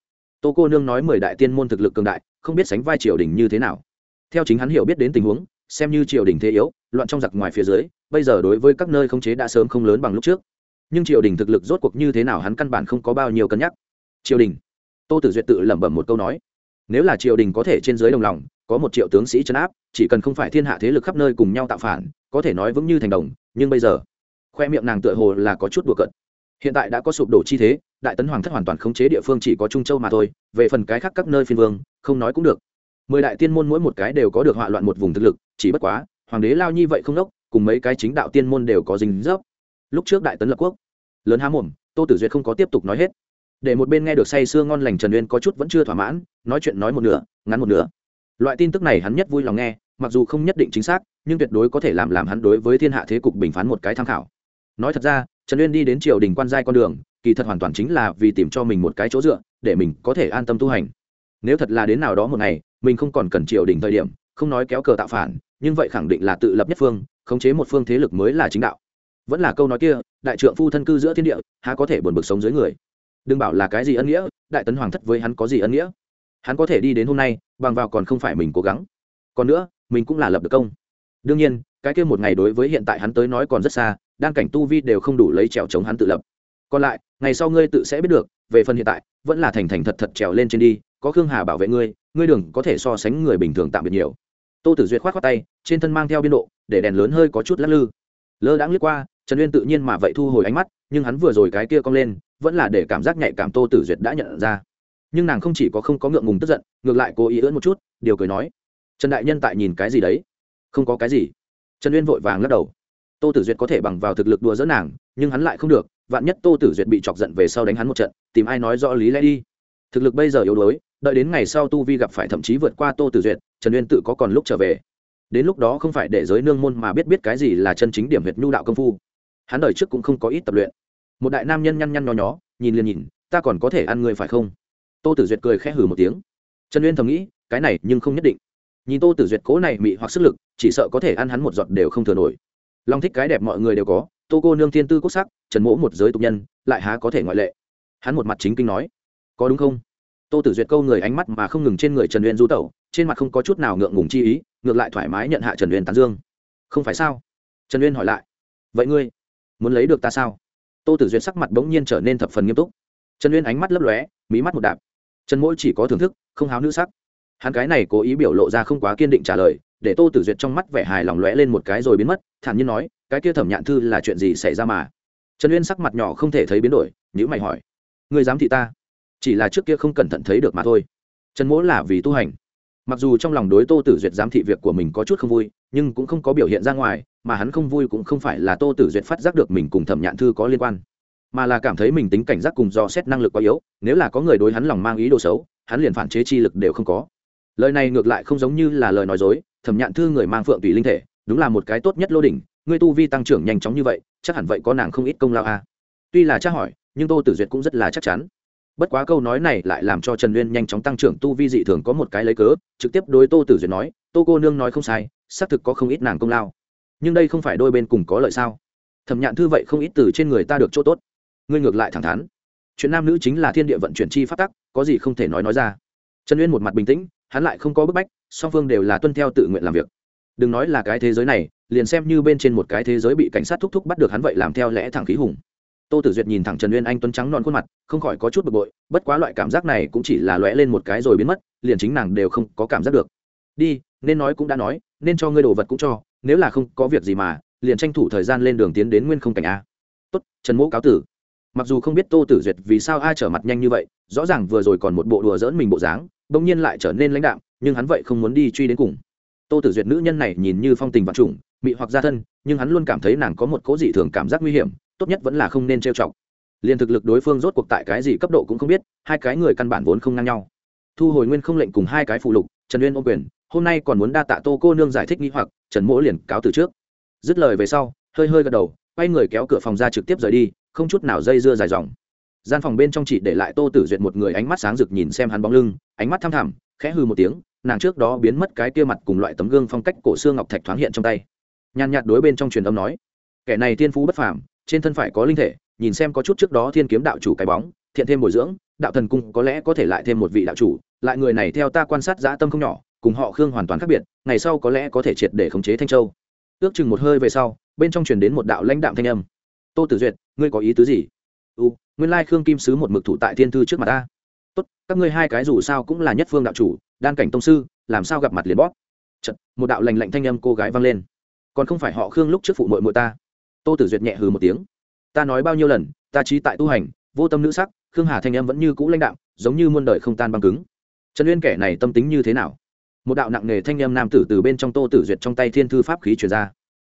Tô cô nương nói mười đại tiên môn thực lực cường đại, không biết sánh vai triều đình như thế nào. Theo chính hắn hiểu biết đến tình huống, xem như triều đình thế yếu, loạn trong giặc ngoài phía dưới, bây giờ đối với các nơi không chế đã sớm không lớn bằng lúc trước. Nhưng triều đình thực lực rốt cuộc như thế nào hắn căn bản không có bao nhiêu cân nhắc. Triều đình tô tử duyệt tự lẩm bẩm một câu nói, nếu là triều đình có thể trên dưới đồng lòng, có một triệu tướng sĩ chấn áp, chỉ cần không phải thiên hạ thế lực khắp nơi cùng nhau tạo phản, có thể nói vững như thành đồng, nhưng bây giờ, khoe miệng nàng tựa hồ là có chút đùa cận hiện tại đã có sụp đổ chi thế, đại tấn hoàng thất hoàn toàn khống chế địa phương chỉ có trung châu mà thôi, về phần cái khác các nơi phiên vương, không nói cũng được. Mười đại tiên môn mỗi một cái đều có được họa loạn một vùng thực lực, chỉ bất quá, hoàng đế lao nhi vậy không đốc, cùng mấy cái chính đạo tiên môn đều có dính dấp. Lúc trước đại tấn lập quốc, lớn há mồm, tô tử duyệt không có tiếp tục nói hết để một bên nghe được say sưa ngon lành trần uyên có chút vẫn chưa thỏa mãn, nói chuyện nói một nửa, ngắn một nửa. Loại tin tức này hắn nhất vui lòng nghe, mặc dù không nhất định chính xác, nhưng tuyệt đối có thể làm làm hắn đối với thiên hạ thế cục bình phán một cái tham khảo. Nói thật ra, trần uyên đi đến triều đình quan giai con đường, kỳ thật hoàn toàn chính là vì tìm cho mình một cái chỗ dựa, để mình có thể an tâm tu hành. Nếu thật là đến nào đó một ngày, mình không còn cần triều đình thời điểm, không nói kéo cờ tạo phản, nhưng vậy khẳng định là tự lập nhất phương, khống chế một phương thế lực mới là chính đạo. Vẫn là câu nói kia, đại trượng phu thân cư giữa thiên địa, há có thể buồn bực sống dưới người? Đừng bảo là cái gì ân nghĩa, đại tấn hoàng thất với hắn có gì ân nghĩa? Hắn có thể đi đến hôm nay, bằng vào còn không phải mình cố gắng. Còn nữa, mình cũng là lập được công. Đương nhiên, cái kia một ngày đối với hiện tại hắn tới nói còn rất xa đan cảnh tu vi đều không đủ lấy trèo chống hắn tự lập. Còn lại, ngày sau ngươi tự sẽ biết được, về phần hiện tại, vẫn là thành thành thật thật trèo lên trên đi, có khương hà bảo vệ ngươi ngươi đừng có thể so sánh người bình thường tạm biệt nhiều. Tô tử duyệt k h o á t khoác tay, trên thân mang theo biên độ, để đèn lớn hơi có chút lắc lư. Lơ đãng liếc qua, trần uyên tự nhiên mà vậy thu hồi ánh mắt, nhưng hắn vừa rồi cái kia cong lên vẫn là để cảm giác nhạy cảm tô tử duyệt đã nhận ra. Nhưng nàng không chỉ có không có ngượng ngùng tức giận, ngược lại cố ý ưỡn một chút, điều cười nói, trần đại nhân tại nhìn cái gì đấy? Không có cái gì. Trần uyên vội vàng lắc đầu. Tô tử duyệt có thể bằng vào thực lực đùa dỡ nàng, nhưng hắn lại không được, vạn nhất tô tử duyệt bị chọc giận về sau đánh hắn một trận, tìm ai nói rõ lý lẽ đi. Thực lực bây giờ yếu đuối, đợi đến ngày sau tu vi gặp phải thậm chí vượt qua tô tử duyệt, trần uyên tự có còn lúc trở về. Đến lúc đó không phải để giới nương môn mà biết biết cái gì là chân chính điểm huyệt nhu đạo công phu. Hắn đời trước cũng không có ít tập luyện một đại nam nhân nhăn nhăn nho nhó, nhìn liền nhìn, ta còn có thể ăn người phải không? Tô tử duyệt cười khẽ hừ một tiếng. Trần uyên thầm nghĩ, cái này nhưng không nhất định. Nhìn tô tử duyệt cố này mị hoặc sức lực, chỉ sợ có thể ăn hắn một giọt đều không thừa nổi. Long thích cái đẹp mọi người đều có, tô cô nương thiên tư quốc sắc, trần mỗ một giới tục nhân, lại há có thể ngoại lệ. Hắn một mặt chính kinh nói, có đúng không? Tô tử duyệt câu người ánh mắt mà không ngừng trên người trần uyên du tẩu, trên mặt không có chút nào ngượng ngùng chi ý, ngược lại thoải mái nhận hạ trần uyên tán dương. Không phải sao? Trần uyên hỏi lại, vậy ngươi muốn lấy được ta sao? Tô tử duyệt sắc mặt bỗng nhiên trở nên thập phần nghiêm túc. Trần uyên ánh mắt lấp lóe, mí mắt một đạp. Trần mỗi chỉ có thưởng thức, không háo nữ sắc. Hắn cái này cố ý biểu lộ ra không quá kiên định trả lời, để tô tử duyệt trong mắt vẻ hài lòng lóe lên một cái rồi biến mất, thản nhiên nói, cái kia thẩm nhạn thư là chuyện gì xảy ra mà? Trần uyên sắc mặt nhỏ không thể thấy biến đổi nhữ mày hỏi người dám thị ta? Chỉ là trước kia không cẩn thận thấy được mà thôi. Trần mỗ là vì tu hành. Mặc dù trong lòng đối tô tử duyệt giám thị việc của mình có chút không vui, nhưng cũng không có biểu hiện ra ngoài mà hắn không vui cũng không phải là tô tử duyệt phát giác được mình cùng thẩm nhạn thư có liên quan, mà là cảm thấy mình tính cảnh giác cùng do xét năng lực quá yếu, nếu là có người đối hắn lòng mang ý đồ xấu, hắn liền phản chế chi lực đều không có. Lời này ngược lại không giống như là lời nói dối, thẩm nhạn thư người mang phượng tùy linh thể, đúng là một cái tốt nhất lô đỉnh ngươi tu vi tăng trưởng nhanh chóng như vậy, chắc hẳn vậy có nàng không ít công lao a à. tuy là tra hỏi, nhưng tô tử duyệt cũng rất là chắc chắn. Bất quá câu nói này lại làm cho trần uyên nhanh chóng tăng trưởng tu vi dị thường có một cái lấy cớ, trực tiếp đối tô tử duyệt nói, tô cô nương nói không sai, xác thực có không ít nàng công lao nhưng đây không phải đôi bên cùng có lợi sao? Thẩm nhạn thư vậy không ít từ trên người ta được chỗ tốt. Ngươi ngược lại thẳng thắn. Chuyện nam nữ chính là thiên địa vận chuyển chi phát tắc, có gì không thể nói nói ra. Trần uyên một mặt bình tĩnh, hắn lại không có bức bách, song phương đều là tuân theo tự nguyện làm việc. Đừng nói là cái thế giới này, liền xem như bên trên một cái thế giới bị cảnh sát thúc thúc bắt được hắn vậy làm theo lẽ thẳng khí hùng. Tô tử duyệt nhìn thẳng trần uyên anh tuấn trắng non khuôn mặt, không khỏi có chút bực bội, bất quá loại cảm giác này cũng chỉ là lóe lên một cái rồi biến mất, liền chính nàng đều không có cảm giác được. Đi, nên nói cũng đã nói, nên cho ngươi đồ vật cũng cho nếu là không có việc gì mà, liền tranh thủ thời gian lên đường tiến đến nguyên không cảnh a. Tốt, trần mỗ cáo tử. Mặc dù không biết tô tử duyệt vì sao ai trở mặt nhanh như vậy, rõ ràng vừa rồi còn một bộ đùa dỡn mình bộ dáng, bỗng nhiên lại trở nên lãnh đạm, nhưng hắn vậy không muốn đi truy đến cùng. Tô tử duyệt nữ nhân này nhìn như phong tình vạn trùng, mị hoặc gia thân, nhưng hắn luôn cảm thấy nàng có một cố dị thường cảm giác nguy hiểm, tốt nhất vẫn là không nên trêu chọc. Liền thực lực đối phương rốt cuộc tại cái gì cấp độ cũng không biết, hai cái người căn bản vốn không ngang nhau. Thu hồi nguyên không lệnh cùng hai cái phụ lục, trần uyên ô quyền hôm nay còn muốn đa tạ tô cô nương giải thích nghi hoặc, trần mỗ liền cáo từ trước. Dứt lời về sau, hơi hơi gật đầu, quay người kéo cửa phòng ra trực tiếp rời đi, không chút nào dây dưa dài dòng. Gian phòng bên trong chỉ để lại tô tử duyệt một người ánh mắt sáng rực nhìn xem hắn bóng lưng, ánh mắt thăm thẳm, khẽ hư một tiếng, nàng trước đó biến mất cái kia mặt cùng loại tấm gương phong cách cổ xương ngọc thạch thoáng hiện trong tay. Nhàn nhạt đối bên trong truyền âm nói, kẻ này thiên phú bất phàm, trên thân phải có linh thể, nhìn xem có chút trước đó thiên kiếm đạo chủ cái bóng, thiện thêm bồi dưỡng, đạo thần cung có lẽ có thể lại thêm một vị đạo chủ, lại người này theo ta quan sát dã tâm không nhỏ cùng họ khương hoàn toàn khác biệt ngày sau có lẽ có thể triệt để khống chế thanh châu. Ước chừng một hơi về sau bên trong truyền đến một đạo lãnh đạm thanh âm. Tô tử duyệt ngươi có ý tứ gì? U nguyên lai khương kim sứ một mực thủ tại thiên thư trước mặt ta. Tốt các ngươi hai cái dù sao cũng là nhất phương đạo chủ đan cảnh tông sư làm sao gặp mặt liền bóp? Chật, một đạo lành lạnh thanh âm cô gái vang lên. Còn không phải họ khương lúc trước phụ mội mội ta? Tô tử duyệt nhẹ hừ một tiếng. Ta nói bao nhiêu lần ta trí tại tu hành vô tâm nữ sắc khương hà thanh âm vẫn như cũ lãnh đạo giống như muôn đời không tan băng cứng. Trần uyên kẻ này tâm tính như thế nào? Một đạo nặng nề thanh âm nam tử từ bên trong tô tử duyệt trong tay thiên thư pháp khí truyền ra.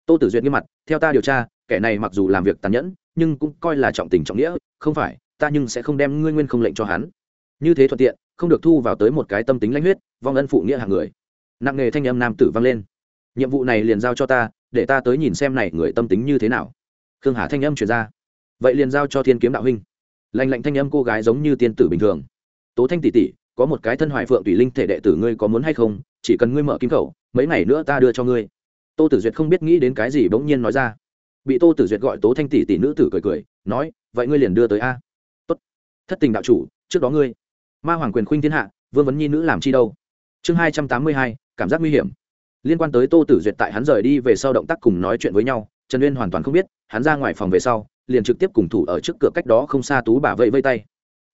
Tô tử duyệt nghiêm mặt, theo ta điều tra, kẻ này mặc dù làm việc tàn nhẫn, nhưng cũng coi là trọng tình trọng nghĩa, không phải, ta nhưng sẽ không đem ngươi nguyên không lệnh cho hắn. Như thế thuận tiện, không được thu vào tới một cái tâm tính lãnh huyết, vong ân phụ nghĩa hàng người. Nặng nghề thanh âm nam tử vang lên. Nhiệm vụ này liền giao cho ta, để ta tới nhìn xem này người tâm tính như thế nào. Khương hà thanh âm truyền ra. Vậy liền giao cho thiên kiếm đạo huynh. Lành lạnh thanh âm cô gái giống như tiên tử bình thường. Tố thanh tỷ tỷ có một cái thân hoài phượng tùy linh thể đệ tử ngươi có muốn hay không, chỉ cần ngươi mở kim khẩu, mấy ngày nữa ta đưa cho ngươi. Tô tử duyệt không biết nghĩ đến cái gì bỗng nhiên nói ra. Bị tô tử duyệt gọi tố thanh tỷ tỷ nữ tử cười cười, nói, vậy ngươi liền đưa tới a. Tốt, thất tình đạo chủ, trước đó ngươi, ma hoàng quyền khuynh thiên hạ, vương vấn nhi nữ làm chi đâu? Chương hai trăm tám mươi hai, cảm giác nguy hiểm. Liên quan tới tô tử duyệt tại hắn rời đi về sau động tác cùng nói chuyện với nhau, trần uyên hoàn toàn không biết, hắn ra ngoài phòng về sau, liền trực tiếp cùng thủ ở trước cửa cách đó không xa tú bà vẫy vây tay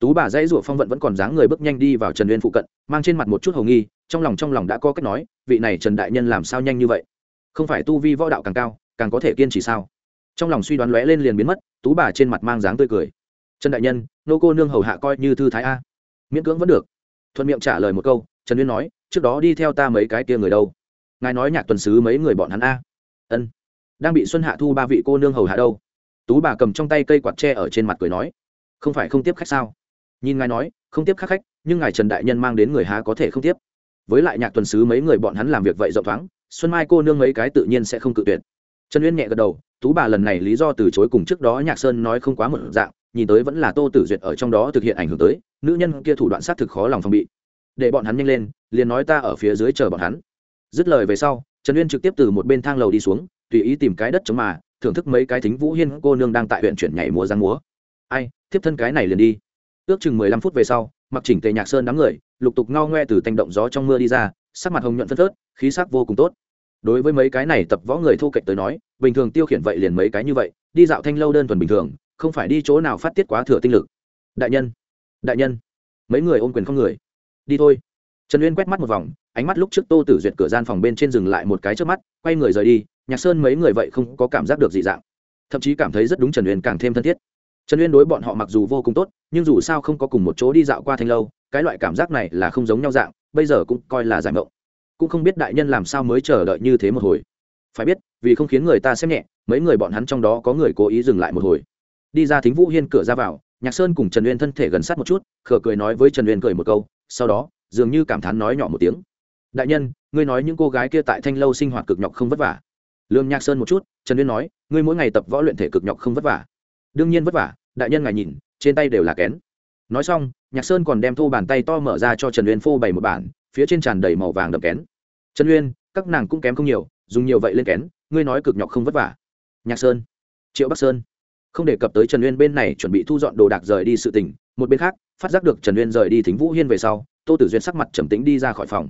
tú bà dãy rủa phong vận vẫn còn dáng người bước nhanh đi vào trần uyên phụ cận, mang trên mặt một chút hầu nghi, trong lòng trong lòng đã có cách nói, vị này trần đại nhân làm sao nhanh như vậy? Không phải tu vi võ đạo càng cao, càng có thể kiên trì sao? Trong lòng suy đoán lóe lên liền biến mất, tú bà trên mặt mang dáng tươi cười. Trần đại nhân, nô cô nương hầu hạ coi như thư thái a. Miễn cưỡng vẫn được. Thuận miệng trả lời một câu, trần uyên nói, trước đó đi theo ta mấy cái kia người đâu? Ngài nói nhạc tuần sứ mấy người bọn hắn a? Ân. Đang bị xuân hạ thu ba vị cô nương hầu hạ đâu? Tú bà cầm trong tay cây quạt tre ở trên mặt cười nói, không phải không tiếp khách sao? Nhìn ngài nói, không tiếp khách khách, nhưng ngài trần đại nhân mang đến người há có thể không tiếp. Với lại nhạc tuần sứ mấy người bọn hắn làm việc vậy rộng thoáng, xuân mai cô nương mấy cái tự nhiên sẽ không cự tuyệt. Trần uyên nhẹ gật đầu, tú bà lần này lý do từ chối cùng trước đó nhạc sơn nói không quá một dạng, nhìn tới vẫn là tô tử duyệt ở trong đó thực hiện ảnh hưởng tới, nữ nhân kia thủ đoạn sát thực khó lòng phòng bị. Để bọn hắn nhanh lên, liền nói ta ở phía dưới chờ bọn hắn. Dứt lời về sau, trần uyên trực tiếp từ một bên thang lầu đi xuống, tùy ý tìm cái đất chống mà, thưởng thức mấy cái thính vũ hiên cô nương đang tại huyện chuyển nhảy múa giang múa. Ai thiếp thân cái này liền đi ước chừng mười lăm phút về sau, mặc chỉnh tề nhạc sơn đám người, lục tục ngao ngoe từ thanh động gió trong mưa đi ra, sắc mặt hồng nhuận phân phớt, khí sắc vô cùng tốt. Đối với mấy cái này tập võ người thu kệch tới nói, bình thường tiêu khiển vậy liền mấy cái như vậy, đi dạo thanh lâu đơn thuần bình thường, không phải đi chỗ nào phát tiết quá thừa tinh lực. Đại nhân đại nhân, mấy người ôm quyền không người. Đi thôi. Trần uyên quét mắt một vòng, ánh mắt lúc trước tô tử duyệt cửa gian phòng bên trên dừng lại một cái trước mắt, quay người rời đi, nhạc sơn mấy người vậy không có cảm giác được dị dạng. Thậm chí cảm thấy rất đúng trần uyên càng thêm thân thiết trần uyên đối bọn họ mặc dù vô cùng tốt, nhưng dù sao không có cùng một chỗ đi dạo qua thanh lâu, cái loại cảm giác này là không giống nhau dạng, bây giờ cũng coi là giải mộng. Cũng không biết đại nhân làm sao mới chờ đợi như thế một hồi. Phải biết, vì không khiến người ta xem nhẹ, mấy người bọn hắn trong đó có người cố ý dừng lại một hồi. Đi ra thính vũ hiên cửa ra vào, nhạc sơn cùng trần uyên thân thể gần sát một chút khở cười nói với trần uyên cười một câu, sau đó, dường như cảm thán nói nhỏ một tiếng. Đại nhân, ngươi nói những cô gái kia tại thanh lâu sinh hoạt cực nhọc không vất vả. Lương nhạc sơn một chút, trần uyên nói, ngươi mỗi ngày tập võ luyện thể cực nhọc không vất vả đương nhiên vất vả, đại nhân ngài nhìn, trên tay đều là kén. Nói xong, nhạc sơn còn đem thô bàn tay to mở ra cho trần uyên phô bày một bản, phía trên tràn đầy màu vàng đậm kén. Trần uyên, các nàng cũng kém không nhiều, dùng nhiều vậy lên kén, ngươi nói cực nhọc không vất vả. Nhạc sơn, triệu bắc sơn. Không đề cập tới trần uyên bên này chuẩn bị thu dọn đồ đạc rời đi sự tình, một bên khác, phát giác được trần uyên rời đi thính vũ hiên về sau, tô tử duyên sắc mặt trầm tính đi ra khỏi phòng.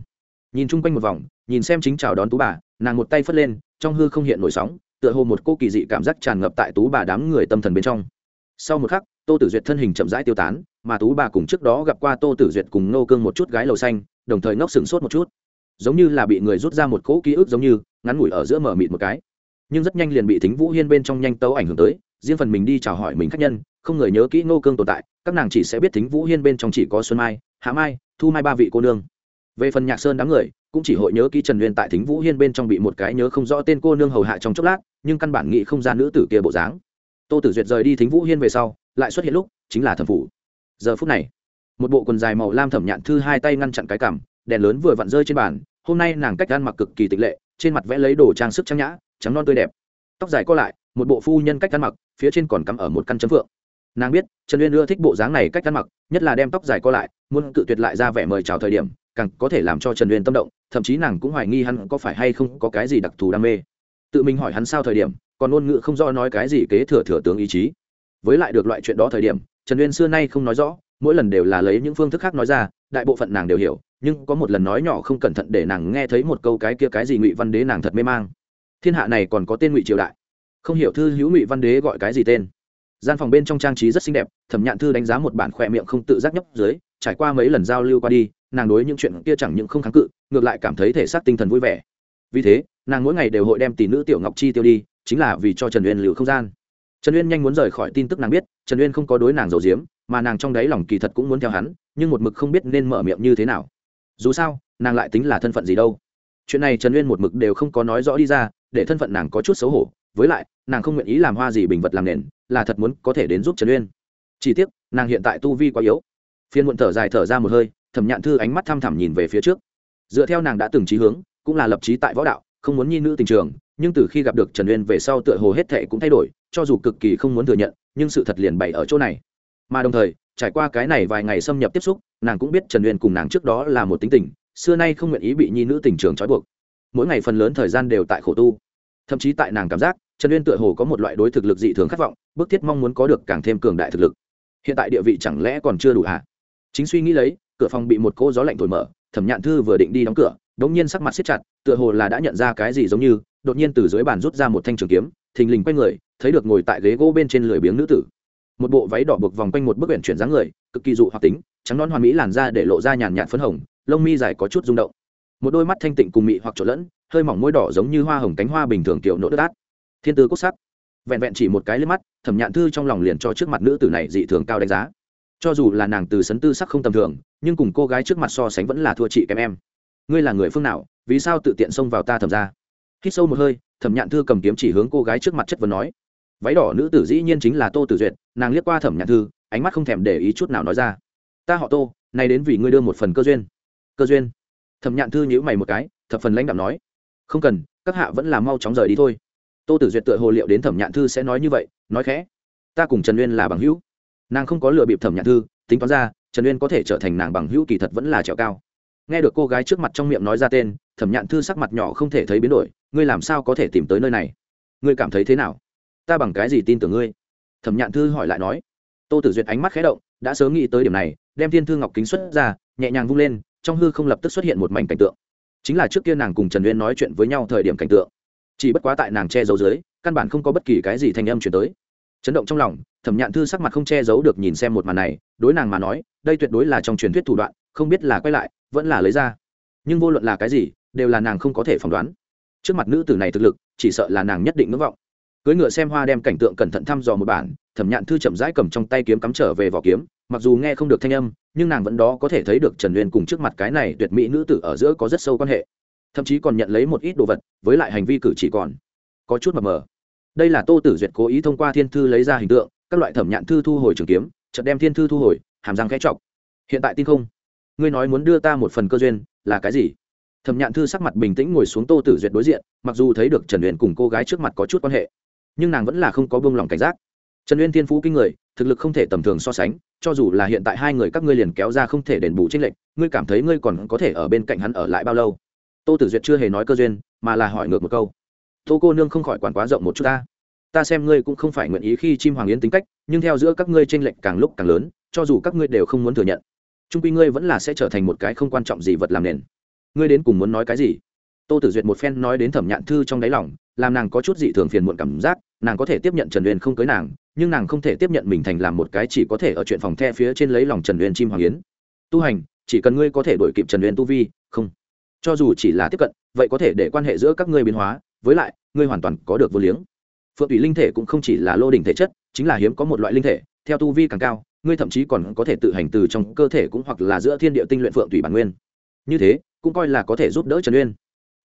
Nhìn chung quanh một vòng, nhìn xem chính chào đón tú bà, nàng một tay phất lên, trong hư không hiện nổi sóng tựa hồ một cô kỳ dị cảm giác tràn ngập tại tú bà đám người tâm thần bên trong. Sau một khắc, tô tử duyệt thân hình chậm rãi tiêu tán, mà tú bà cùng trước đó gặp qua tô tử duyệt cùng nô cương một chút gái lầu xanh, đồng thời ngốc sừng sốt một chút. Giống như là bị người rút ra một cỗ ký ức giống như, ngắn ngủi ở giữa mở mịt một cái. Nhưng rất nhanh liền bị thính vũ hiên bên trong nhanh tấu ảnh hưởng tới, riêng phần mình đi chào hỏi mình khách nhân, không người nhớ kỹ nô cương tồn tại, các nàng chỉ sẽ biết thính vũ hiên bên trong chỉ có xuân mai, hạ mai, thu mai ba vị cô nương. Về phần nhạc sơn đám người cũng chỉ hội nhớ kỹ trần uyên tại thính vũ hiên bên trong bị một cái nhớ không rõ tên cô nương hầu hạ trong chốc lát, nhưng căn bản nghĩ không ra nữ tử kia bộ dáng. Tô tử duyệt rời đi thính vũ hiên về sau, lại xuất hiện lúc, chính là thẩm phủ. Giờ phút này, một bộ quần dài màu lam thẩm nhạn thư hai tay ngăn chặn cái cằm, đèn lớn vừa vặn rơi trên bàn, hôm nay nàng cách ăn mặc cực kỳ tịch lệ, trên mặt vẽ lấy đồ trang sức trang nhã, trắng non tươi đẹp. Tóc dài co lại, một bộ phu nhân cách ăn mặc, phía trên còn cắm ở một căn chấm phượng. Nàng biết, trần uyên ưa thích bộ dáng này cách ăn mặc, nhất là đem tóc dài co lại, muốn cự tuyệt lại ra vẻ mời chào thời điểm càng có thể làm cho trần uyên tâm động, thậm chí nàng cũng hoài nghi hắn có phải hay không có cái gì đặc thù đam mê. Tự mình hỏi hắn sao thời điểm, còn ngôn ngữ không do nói cái gì kế thừa thừa tướng ý chí. Với lại được loại chuyện đó thời điểm, trần uyên xưa nay không nói rõ, mỗi lần đều là lấy những phương thức khác nói ra, đại bộ phận nàng đều hiểu, nhưng có một lần nói nhỏ không cẩn thận để nàng nghe thấy một câu cái kia cái gì ngụy văn đế nàng thật mê mang. Thiên hạ này còn có tên ngụy triều đại. Không hiểu thư hữu ngụy văn đế gọi cái gì tên. Gian phòng bên trong trang trí rất xinh đẹp, thẩm nhạn thư đánh giá một bản khỏe miệng không tự giác nhấp dưới, trải qua mấy lần giao lưu qua đi nàng đối những chuyện kia chẳng những không kháng cự, ngược lại cảm thấy thể xác tinh thần vui vẻ. Vì thế, nàng mỗi ngày đều hội đem tỷ nữ tiểu ngọc chi tiêu đi, chính là vì cho trần uyên lưu không gian. Trần uyên nhanh muốn rời khỏi tin tức nàng biết, trần uyên không có đối nàng giấu diếm mà nàng trong đáy lòng kỳ thật cũng muốn theo hắn, nhưng một mực không biết nên mở miệng như thế nào. Dù sao, nàng lại tính là thân phận gì đâu. Chuyện này trần uyên một mực đều không có nói rõ đi ra, để thân phận nàng có chút xấu hổ. Với lại, nàng không nguyện ý làm hoa gì bình vật làm nền, là thật muốn có thể đến giúp trần uyên. Chỉ tiếc, nàng hiện tại tu vi quá yếu. Phiên muộn thở dài thở ra một hơi thẩm nhạn thư ánh mắt thăm thẳm nhìn về phía trước. Dựa theo nàng đã từng trí hướng, cũng là lập trí tại võ đạo, không muốn nhi nữ tình trường, nhưng từ khi gặp được trần uyên về sau tựa hồ hết thệ cũng thay đổi, cho dù cực kỳ không muốn thừa nhận, nhưng sự thật liền bày ở chỗ này. Mà đồng thời, trải qua cái này vài ngày xâm nhập tiếp xúc, nàng cũng biết trần uyên cùng nàng trước đó là một tính tình, xưa nay không nguyện ý bị nhi nữ tình trường trói buộc. Mỗi ngày phần lớn thời gian đều tại khổ tu. Thậm chí tại nàng cảm giác, trần uyên tựa hồ có một loại đối thực lực dị thường khát vọng, bức thiết mong muốn có được càng thêm cường đại thực lực. Hiện tại địa vị chẳng lẽ còn chưa đủ hả? Chính suy nghĩ lấy cửa phòng bị một cô gió lạnh thổi mở, thẩm nhạn thư vừa định đi đóng cửa đ ỗ n g nhiên sắc mặt siết chặt, tựa hồ là đã nhận ra cái gì giống như, đột nhiên từ dưới bàn rút ra một thanh trường kiếm, thình lình quay người, thấy được ngồi tại ghế gỗ bên trên lười biếng nữ tử. Một bộ váy đỏ buộc vòng quanh một bức huyện chuyển dáng người, cực kỳ dụ hoặc tính, trắng non hoa mỹ làn ra để lộ ra nhàn nhạt phấn hồng, lông mi dài có chút rung động. Một đôi mắt thanh tịnh cùng mị hoặc trộn lẫn, hơi mỏng môi đỏ giống như hoa hồng cánh hoa bình thường kiểu nỗ đất át thiên tư cốt sắc. Vẹn vẹn chỉ một cái lên mắt, thẩm nhạn thư trong lòng liền cho trước mặt nữ tử này dị thường cao đánh giá cho dù là nàng từ sấn tư sắc không tầm thường, nhưng cùng cô gái trước mặt so sánh vẫn là thua chị kém em. Ngươi là người phương nào, vì sao tự tiện xông vào ta thẩm ra? Hít sâu một hơi, thẩm nhạn thư cầm kiếm chỉ hướng cô gái trước mặt chất vấn nói. Váy đỏ nữ tử dĩ nhiên chính là tô tử duyệt, nàng liếc qua thẩm nhạn thư, ánh mắt không thèm để ý chút nào nói ra. Ta họ tô, nay đến vì ngươi đưa một phần cơ duyên. Cơ duyên? Thẩm nhạn thư nhíu mày một cái, thập phần lãnh đạm nói. Không cần, các hạ vẫn là mau chóng rời đi thôi. Tô tử duyệt tựa hồ liệu đến thẩm nhạn thư sẽ nói như vậy, nói khẽ. Ta cùng trần uyên là bằng hữu nàng không có lừa bịp thẩm nhạn thư, tính toán ra, trần uyên có thể trở thành nàng bằng hữu kỳ thật vẫn là trèo cao. Nghe được cô gái trước mặt trong miệng nói ra tên, thẩm nhạn thư sắc mặt nhỏ không thể thấy biến đổi, ngươi làm sao có thể tìm tới nơi này? Ngươi cảm thấy thế nào? Ta bằng cái gì tin tưởng ngươi? Thẩm nhạn thư hỏi lại nói. Tô tử duyệt ánh mắt khé động, đã sớm nghĩ tới điểm này, đem thiên thư ngọc kính xuất ra, nhẹ nhàng vung lên, trong hư không lập tức xuất hiện một mảnh cảnh tượng. Chính là trước kia nàng cùng trần uyên nói chuyện với nhau thời điểm cảnh tượng. Chỉ bất quá tại nàng che giấu dưới, căn bản không có bất kỳ cái gì thanh âm chuyển tới chấn động trong lòng, thẩm nhạn thư sắc mặt không che giấu được nhìn xem một màn này, đối nàng mà nói, đây tuyệt đối là trong truyền thuyết thủ đoạn, không biết là quay lại, vẫn là lấy ra. Nhưng vô luận là cái gì, đều là nàng không có thể phỏng đoán. Trước mặt nữ tử này thực lực, chỉ sợ là nàng nhất định ngưỡng vọng. Cưới ngựa xem hoa đem cảnh tượng cẩn thận thăm dò một bản, thẩm nhạn thư chậm rãi cầm trong tay kiếm cắm trở về vỏ kiếm, mặc dù nghe không được thanh âm, nhưng nàng vẫn đó có thể thấy được trần uyên cùng trước mặt cái này tuyệt mỹ nữ tử ở giữa có rất sâu quan hệ. Thậm chí còn nhận lấy một ít đồ vật, với lại hành vi cử chỉ còn. Có chút mờ mờ đây là tô tử duyệt cố ý thông qua thiên thư lấy ra hình tượng, các loại thẩm nhạn thư thu hồi trường kiếm, chợt đem thiên thư thu hồi, hàm răng khẽ chọc. Hiện tại tin không? Ngươi nói muốn đưa ta một phần cơ duyên, là cái gì? Thẩm nhạn thư sắc mặt bình tĩnh ngồi xuống tô tử duyệt đối diện, mặc dù thấy được trần luyện cùng cô gái trước mặt có chút quan hệ, nhưng nàng vẫn là không có buông lòng cảnh giác. Trần uyên thiên phú kinh người, thực lực không thể tầm thường so sánh, cho dù là hiện tại hai người các ngươi liền kéo ra không thể đền bù tranh lệch, ngươi cảm thấy ngươi còn có thể ở bên cạnh hắn ở lại bao lâu? Tô tử duyệt chưa hề nói cơ duyên, mà là hỏi ngược một câu tô cô nương không khỏi quản quá rộng một chút ta. Ta xem ngươi cũng không phải nguyện ý khi chim hoàng yến tính cách, nhưng theo giữa các ngươi tranh lệch càng lúc càng lớn, cho dù các ngươi đều không muốn thừa nhận trung quy ngươi vẫn là sẽ trở thành một cái không quan trọng gì vật làm nền. Ngươi đến cùng muốn nói cái gì? Tô tử duyệt một phen nói đến thẩm nhạn thư trong đáy lòng, làm nàng có chút dị thường phiền muộn cảm giác, nàng có thể tiếp nhận trần uyên không cưới nàng, nhưng nàng không thể tiếp nhận mình thành làm một cái chỉ có thể ở chuyện phòng the phía trên lấy lòng trần uyên chim hoàng yến. Tu hành, chỉ cần ngươi có thể đổi kịp trần uyên tu vi, không. Cho dù chỉ là tiếp cận, vậy có thể để quan hệ giữa các ngươi biến hóa với lại, ngươi hoàn toàn có được vô liếng. Phượng thủy linh thể cũng không chỉ là lô đỉnh thể chất, chính là hiếm có một loại linh thể, theo tu vi càng cao, ngươi thậm chí còn có thể tự hành từ trong cơ thể cũng hoặc là giữa thiên địa tinh luyện phượng thủy bản nguyên. Như thế, cũng coi là có thể giúp đỡ trần uyên.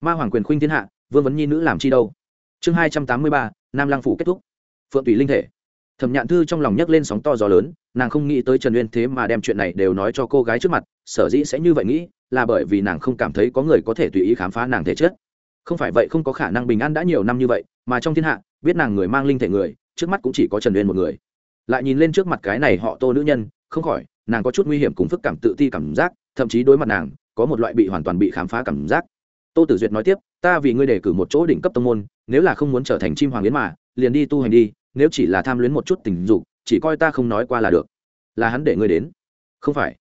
Ma hoàng quyền khuynh thiên hạ, vương vấn nhi nữ làm chi đâu. Chương hai trăm tám mươi ba, nam lang phủ kết thúc. Phượng thủy linh thể. Thẩm nhạn thư trong lòng nhấc lên sóng to gió lớn, nàng không nghĩ tới trần uyên thế mà đem chuyện này đều nói cho cô gái trước mặt, sở dĩ sẽ như vậy nghĩ, là bởi vì nàng không cảm thấy có người có thể tùy ý khám phá nàng thể chất không phải vậy không có khả năng bình an đã nhiều năm như vậy, mà trong thiên hạ, biết nàng người mang linh thể người, trước mắt cũng chỉ có trần uyên một người. Lại nhìn lên trước mặt cái này họ tô nữ nhân, không khỏi, nàng có chút nguy hiểm cùng phức cảm tự ti cảm giác, thậm chí đối mặt nàng, có một loại bị hoàn toàn bị khám phá cảm giác. Tô tử duyệt nói tiếp, ta vì ngươi đề cử một chỗ đỉnh cấp tông môn, nếu là không muốn trở thành chim hoàng yến mà, liền đi tu hành đi, nếu chỉ là tham luyến một chút tình dục, chỉ coi ta không nói qua là được. Là hắn để ngươi đến? Không phải.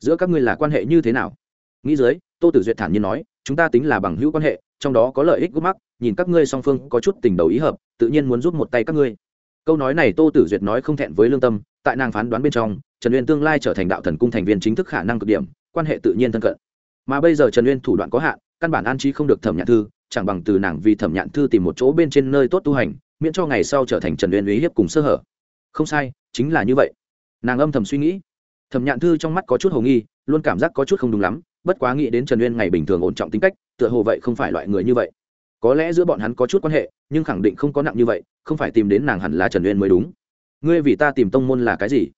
Giữa các ngươi là quan hệ như thế nào? Nghĩ dưới, tô tử duyệt thản nhiên nói, chúng ta tính là bằng hữu quan hệ trong đó có lợi ích gút mắc, nhìn các ngươi song phương có chút tình đầu ý hợp, tự nhiên muốn giúp một tay các ngươi. Câu nói này tô tử duyệt nói không thẹn với lương tâm, tại nàng phán đoán bên trong, trần uyên tương lai trở thành đạo thần cung thành viên chính thức khả năng cực điểm, quan hệ tự nhiên thân cận. Mà bây giờ trần uyên thủ đoạn có hạn, căn bản an trí không được thẩm nhạn thư, chẳng bằng từ nàng vì thẩm nhạn thư tìm một chỗ bên trên nơi tốt tu hành, miễn cho ngày sau trở thành trần uyên uy hiếp cùng sơ hở. Không sai, chính là như vậy. Nàng âm thầm suy nghĩ. Thẩm nhạn thư trong mắt có chút hồ nghi, luôn cảm giác có chút không đúng lắm bất quá nghĩ đến trần uyên ngày bình thường ổn trọng tính cách, tựa hồ vậy không phải loại người như vậy. Có lẽ giữa bọn hắn có chút quan hệ, nhưng khẳng định không có nặng như vậy, không phải tìm đến nàng hẳn là trần uyên mới đúng. Ngươi vì ta tìm tông môn là cái gì?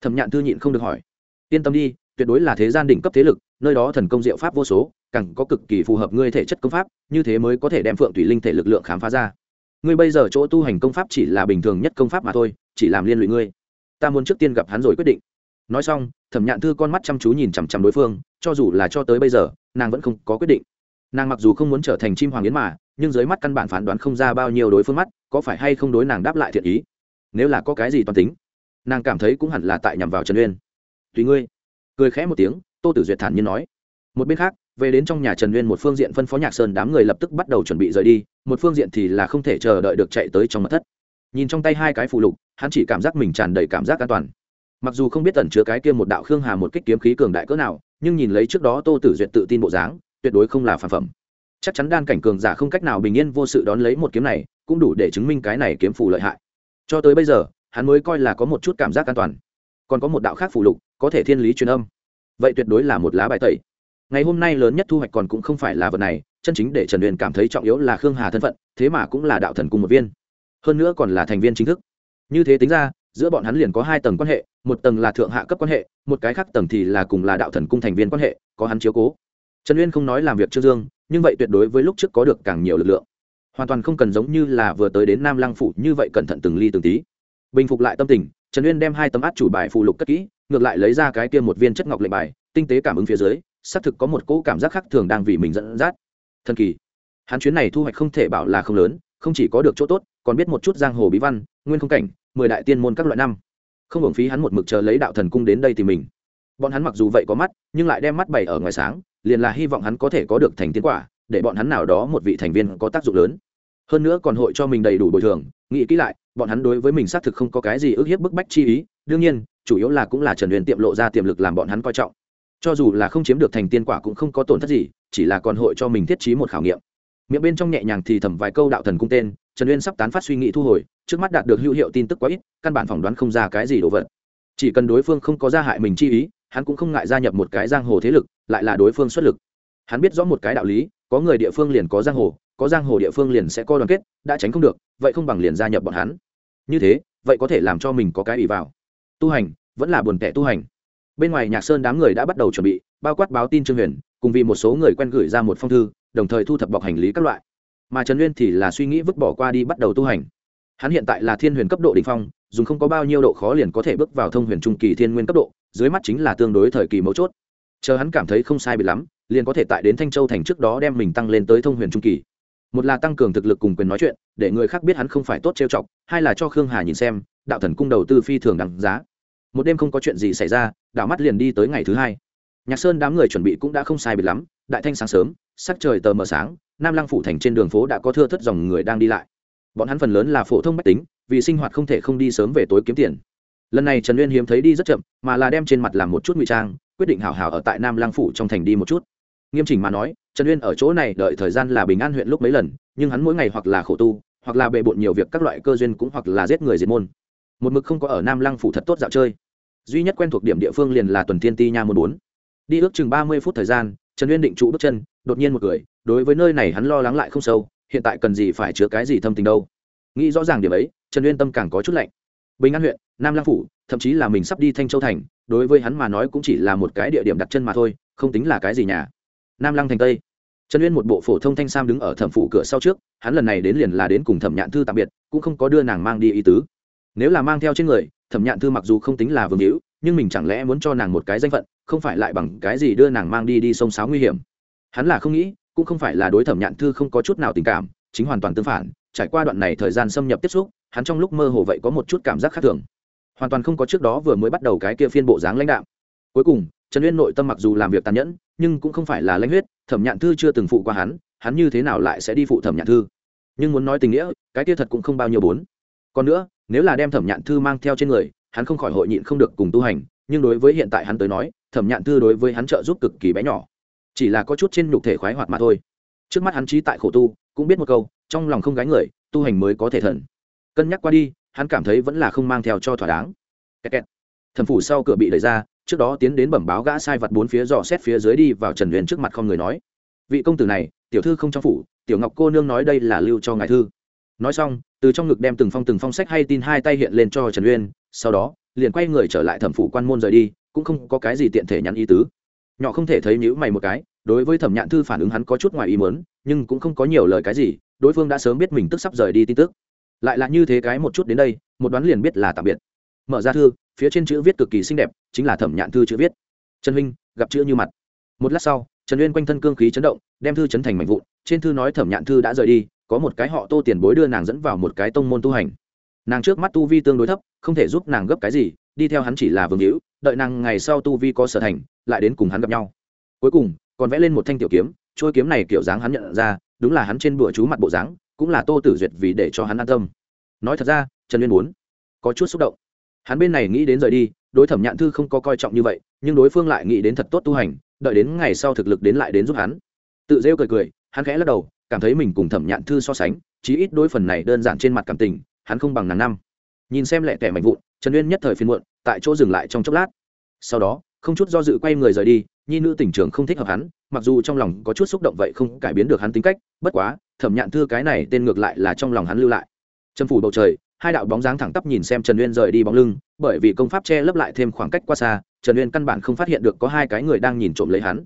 Thẩm nhạn thư nhịn không được hỏi. Yên tâm đi, tuyệt đối là thế gian đỉnh cấp thế lực, nơi đó thần công diệu pháp vô số, càng có cực kỳ phù hợp ngươi thể chất công pháp, như thế mới có thể đem phượng thủy linh thể lực lượng khám phá ra. Ngươi bây giờ chỗ tu hành công pháp chỉ là bình thường nhất công pháp mà thôi, chỉ làm liên lụy ngươi. Ta muốn trước tiên gặp hắn rồi quyết định. Nói xong thẩm nhạn thư con mắt chăm chú nhìn chằm chằm đối phương, cho dù là cho tới bây giờ, nàng vẫn không có quyết định. Nàng mặc dù không muốn trở thành chim hoàng yến mà, nhưng dưới mắt căn bản phán đoán không ra bao nhiêu đối phương mắt, có phải hay không đối nàng đáp lại thiện ý. Nếu là có cái gì toàn tính, nàng cảm thấy cũng hẳn là tại nhằm vào trần uyên. Tùy ngươi. Cười khẽ một tiếng, tô tử duyệt thản nhiên nói. Một bên khác, về đến trong nhà trần uyên một phương diện phân phó nhạc sơn đám người lập tức bắt đầu chuẩn bị rời đi, một phương diện thì là không thể chờ đợi được chạy tới trong mật thất. Nhìn trong tay hai cái phụ lục, hắn chỉ cảm giác mình tràn đầy cảm giác an toàn mặc dù không biết tẩn chứa cái kia một đạo khương hà một kích kiếm khí cường đại cỡ nào, nhưng nhìn lấy trước đó tô tử duyệt tự tin bộ dáng, tuyệt đối không là phản phẩm. Chắc chắn đan cảnh cường giả không cách nào bình yên vô sự đón lấy một kiếm này, cũng đủ để chứng minh cái này kiếm phù lợi hại. Cho tới bây giờ, hắn mới coi là có một chút cảm giác an toàn. Còn có một đạo khác phù lục, có thể thiên lý truyền âm. Vậy tuyệt đối là một lá bài tẩy. Ngày hôm nay lớn nhất thu hoạch còn cũng không phải là vật này, chân chính để trần huyền cảm thấy trọng yếu là khương hà thân phận, thế mà cũng là đạo thần cùng một viên. Hơn nữa còn là thành viên chính thức. Như thế tính ra giữa bọn hắn liền có hai tầng quan hệ, một tầng là thượng hạ cấp quan hệ, một cái khác tầng thì là cùng là đạo thần cung thành viên quan hệ, có hắn chiếu cố. Trần uyên không nói làm việc trương dương, nhưng vậy tuyệt đối với lúc trước có được càng nhiều lực lượng. Hoàn toàn không cần giống như là vừa tới đến nam lăng phủ như vậy cẩn thận từng ly từng tí. Bình phục lại tâm tình, trần uyên đem hai tấm át chủ bài phụ lục cất kỹ, ngược lại lấy ra cái kia một viên chất ngọc lệnh bài, tinh tế cảm ứng phía dưới, xác thực có một cỗ cảm giác khác thường đang vì mình dẫn dắt. Thần kỳ. Hắn chuyến này thu hoạch không thể bảo là không lớn, không chỉ có được chỗ tốt còn biết một chút giang hồ bí văn, nguyên không cảnh, mười đại tiên môn các loại năm. Không hưởng phí hắn một mực chờ lấy đạo thần cung đến đây thì mình. Bọn hắn mặc dù vậy có mắt, nhưng lại đem mắt bày ở ngoài sáng, liền là hy vọng hắn có thể có được thành tiến quả, để bọn hắn nào đó một vị thành viên có tác dụng lớn. Hơn nữa còn hội cho mình đầy đủ bồi thường, nghĩ kỹ lại, bọn hắn đối với mình xác thực không có cái gì ức hiếp bức bách chi ý, đương nhiên, chủ yếu là cũng là trần huyền tiệm lộ ra tiềm lực làm bọn hắn coi trọng. Cho dù là không chiếm được thành tiên quả cũng không có tổn thất gì, chỉ là còn hội cho mình thiết trí một khảo nghiệm. Miệng bên trong nhẹ nhàng thì thầm vài câu đạo thần cung tên trần uyên sắp tán phát suy nghĩ thu hồi, trước mắt đạt được hữu hiệu tin tức quá ít, căn bản phỏng đoán không ra cái gì đồ vật. Chỉ cần đối phương không có gia hại mình chi ý, hắn cũng không ngại gia nhập một cái giang hồ thế lực, lại là đối phương xuất lực. Hắn biết rõ một cái đạo lý, có người địa phương liền có giang hồ, có giang hồ địa phương liền sẽ co đoàn kết, đã tránh không được, vậy không bằng liền gia nhập bọn hắn. Như thế, vậy có thể làm cho mình có cái ý vào. Tu hành, vẫn là buồn tẻ tu hành. Bên ngoài nhạc sơn đám người đã bắt đầu chuẩn bị, bao quát báo tin trương huyền, cùng vì một số người quen gửi ra một phong thư, đồng thời thu thập bọc hành lý các loại mà trần uyên thì là suy nghĩ vứt bỏ qua đi bắt đầu tu hành. Hắn hiện tại là thiên huyền cấp độ đ ỉ n h phong, dùng không có bao nhiêu độ khó liền có thể bước vào thông huyền trung kỳ thiên nguyên cấp độ, dưới mắt chính là tương đối thời kỳ mấu chốt. Chờ hắn cảm thấy không sai bị lắm, liền có thể tại đến thanh châu thành trước đó đem mình tăng lên tới thông huyền trung kỳ. Một là tăng cường thực lực cùng quyền nói chuyện, để người khác biết hắn không phải tốt trêu chọc, hai là cho khương hà nhìn xem, đạo thần cung đầu tư phi thường đằng giá. Một đêm không có chuyện gì xảy ra, đạo mắt liền đi tới ngày thứ hai. Nhạc sơn đám người chuẩn bị cũng đã không sai biệt lắm, đại thanh sáng sớm, sắc trời tờ mờ sáng nam lăng phủ thành trên đường phố đã có thưa thất dòng người đang đi lại. Bọn hắn phần lớn là phổ thông mách tính, vì sinh hoạt không thể không đi sớm về tối kiếm tiền. Lần này trần uyên hiếm thấy đi rất chậm, mà là đem trên mặt làm một chút ngụy trang, quyết định hào hào ở tại nam lăng phủ trong thành đi một chút. Nghiêm chỉnh mà nói, trần uyên ở chỗ này đợi thời gian là bình an huyện lúc mấy lần, nhưng hắn mỗi ngày hoặc là khổ tu, hoặc là bề bộn nhiều việc các loại cơ duyên cũng hoặc là giết người diệt môn. Một mực không có ở nam lăng phủ thật tốt dạo chơi. Duy nhất quen thuộc điểm địa phương liền là tuần thiên ti nha môn bốn. Đi ước chừng ba mươi phút thời gian, trần uyên định trụ bước chân, đột nhiên một người đối với nơi này hắn lo lắng lại không sâu, hiện tại cần gì phải chứa cái gì thâm tình đâu. Nghĩ rõ ràng điểm ấy, trần uyên tâm càng có chút lạnh. Bình an huyện, nam lang phủ, thậm chí là mình sắp đi thanh châu thành, đối với hắn mà nói cũng chỉ là một cái địa điểm đặt chân mà thôi, không tính là cái gì nhà. Nam lăng thành tây. Trần uyên một bộ phổ thông thanh sam đứng ở thẩm phủ cửa sau trước, hắn lần này đến liền là đến cùng thẩm nhạn thư tạm biệt, cũng không có đưa nàng mang đi ý tứ. Nếu là mang theo trên người, thẩm nhạn thư mặc dù không tính là vương hữu, nhưng mình chẳng lẽ muốn cho nàng một cái danh phận, không phải lại bằng cái gì đưa nàng mang đi đi sông sáo nguy hiểm. Hắn là không nghĩ cũng không phải là đối thẩm nhạn thư không có chút nào tình cảm, chính hoàn toàn tương phản, trải qua đoạn này thời gian xâm nhập tiếp xúc, hắn trong lúc mơ hồ vậy có một chút cảm giác khác thường. Hoàn toàn không có trước đó vừa mới bắt đầu cái kia phiên bộ dáng lãnh đạo cuối cùng, trần uyên nội tâm mặc dù làm việc tàn nhẫn, nhưng cũng không phải là lãnh huyết, thẩm nhạn thư chưa từng phụ qua hắn hắn như thế nào lại sẽ đi phụ thẩm nhạn thư? Nhưng muốn nói tình nghĩa, cái kia thật cũng không bao nhiêu bốn. Còn nữa, nếu là đem thẩm nhạn thư mang theo trên người, hắn không khỏi hội nhịn không được cùng tu hành, nhưng đối với hiện tại hắn tới nói, thẩm nhạn thư đối với hắn trợ giúp cực kỳ bé nhỏ chỉ là có chút trên nhục thể khoái hoạt mà thôi. Trước mắt hắn trí tại khổ tu, cũng biết một câu, trong lòng không gái người, tu hành mới có thể thần. Cân nhắc qua đi, hắn cảm thấy vẫn là không mang theo cho thỏa đáng. Kẹt kẹt. thần phủ sau cửa bị đẩy ra, trước đó tiến đến bẩm báo gã sai vặt bốn phía dò xét phía dưới đi vào trần huyền trước mặt không người nói. Vị công tử này, tiểu thư không trong phủ, tiểu ngọc cô nương nói đây là lưu cho ngài thư. Nói xong, từ trong ngực đem từng phong từng phong sách hay tin hai tay hiện lên cho trần uyên, sau đó, liền quay người trở lại thẩm phủ quan môn rời đi, cũng không có cái gì tiện thể nhắn ý tứ nhỏ không thể thấy nhữ mày một cái, đối với thẩm nhạn thư phản ứng hắn có chút ngoài ý mớn nhưng cũng không có nhiều lời cái gì, đối phương đã sớm biết mình tức sắp rời đi tin tức. Lại là như thế cái một chút đến đây, một đoán liền biết là tạm biệt. Mở ra thư, phía trên chữ viết cực kỳ xinh đẹp, chính là thẩm nhạn thư chữ viết. Trần huynh, gặp chữ như mặt. Một lát sau, trần uyên quanh thân cương khí chấn động, đem thư chấn thành mạnh vụn, trên thư nói thẩm nhạn thư đã rời đi, có một cái họ tô tiền bối đưa nàng dẫn vào một cái tông môn tu hành. Nàng trước mắt tu vi tương đối thấp, không thể giúp nàng gấp cái gì, đi theo hắn chỉ là vương hữu, đợi nàng ngày sau tu vi có sở thành lại đến cùng hắn gặp nhau. Cuối cùng, còn vẽ lên một thanh tiểu kiếm trôi kiếm này kiểu dáng hắn nhận ra, đúng là hắn trên bữa chú mặt bộ dáng, cũng là tô tử duyệt vì để cho hắn an tâm. Nói thật ra, trần uyên muốn có chút xúc động. Hắn bên này nghĩ đến rời đi, đối thẩm nhạn thư không có coi trọng như vậy, nhưng đối phương lại nghĩ đến thật tốt tu hành, đợi đến ngày sau thực lực đến lại đến giúp hắn. Tự rêu cười cười, hắn khẽ lắc đầu, cảm thấy mình cùng thẩm nhạn thư so sánh, chí ít đôi phần này đơn giản trên mặt cảm tình, hắn không bằng nàng năm. Nhìn xem lẹ tẻ mạnh vụn, trần uyên nhất thời phiên muộn, tại chỗ dừng lại trong chốc lát. Sau đó không chút do dự quay người rời đi, nhi nữ tỉnh trường không thích hợp hắn, mặc dù trong lòng có chút xúc động vậy không cải biến được hắn tính cách, bất quá, thẩm nhạn thư cái này tên ngược lại là trong lòng hắn lưu lại. Trâm phủ bầu trời, hai đạo bóng dáng thẳng tắp nhìn xem trần uyên rời đi bóng lưng, bởi vì công pháp che lấp lại thêm khoảng cách qua xa, trần uyên căn bản không phát hiện được có hai cái người đang nhìn trộm lấy hắn.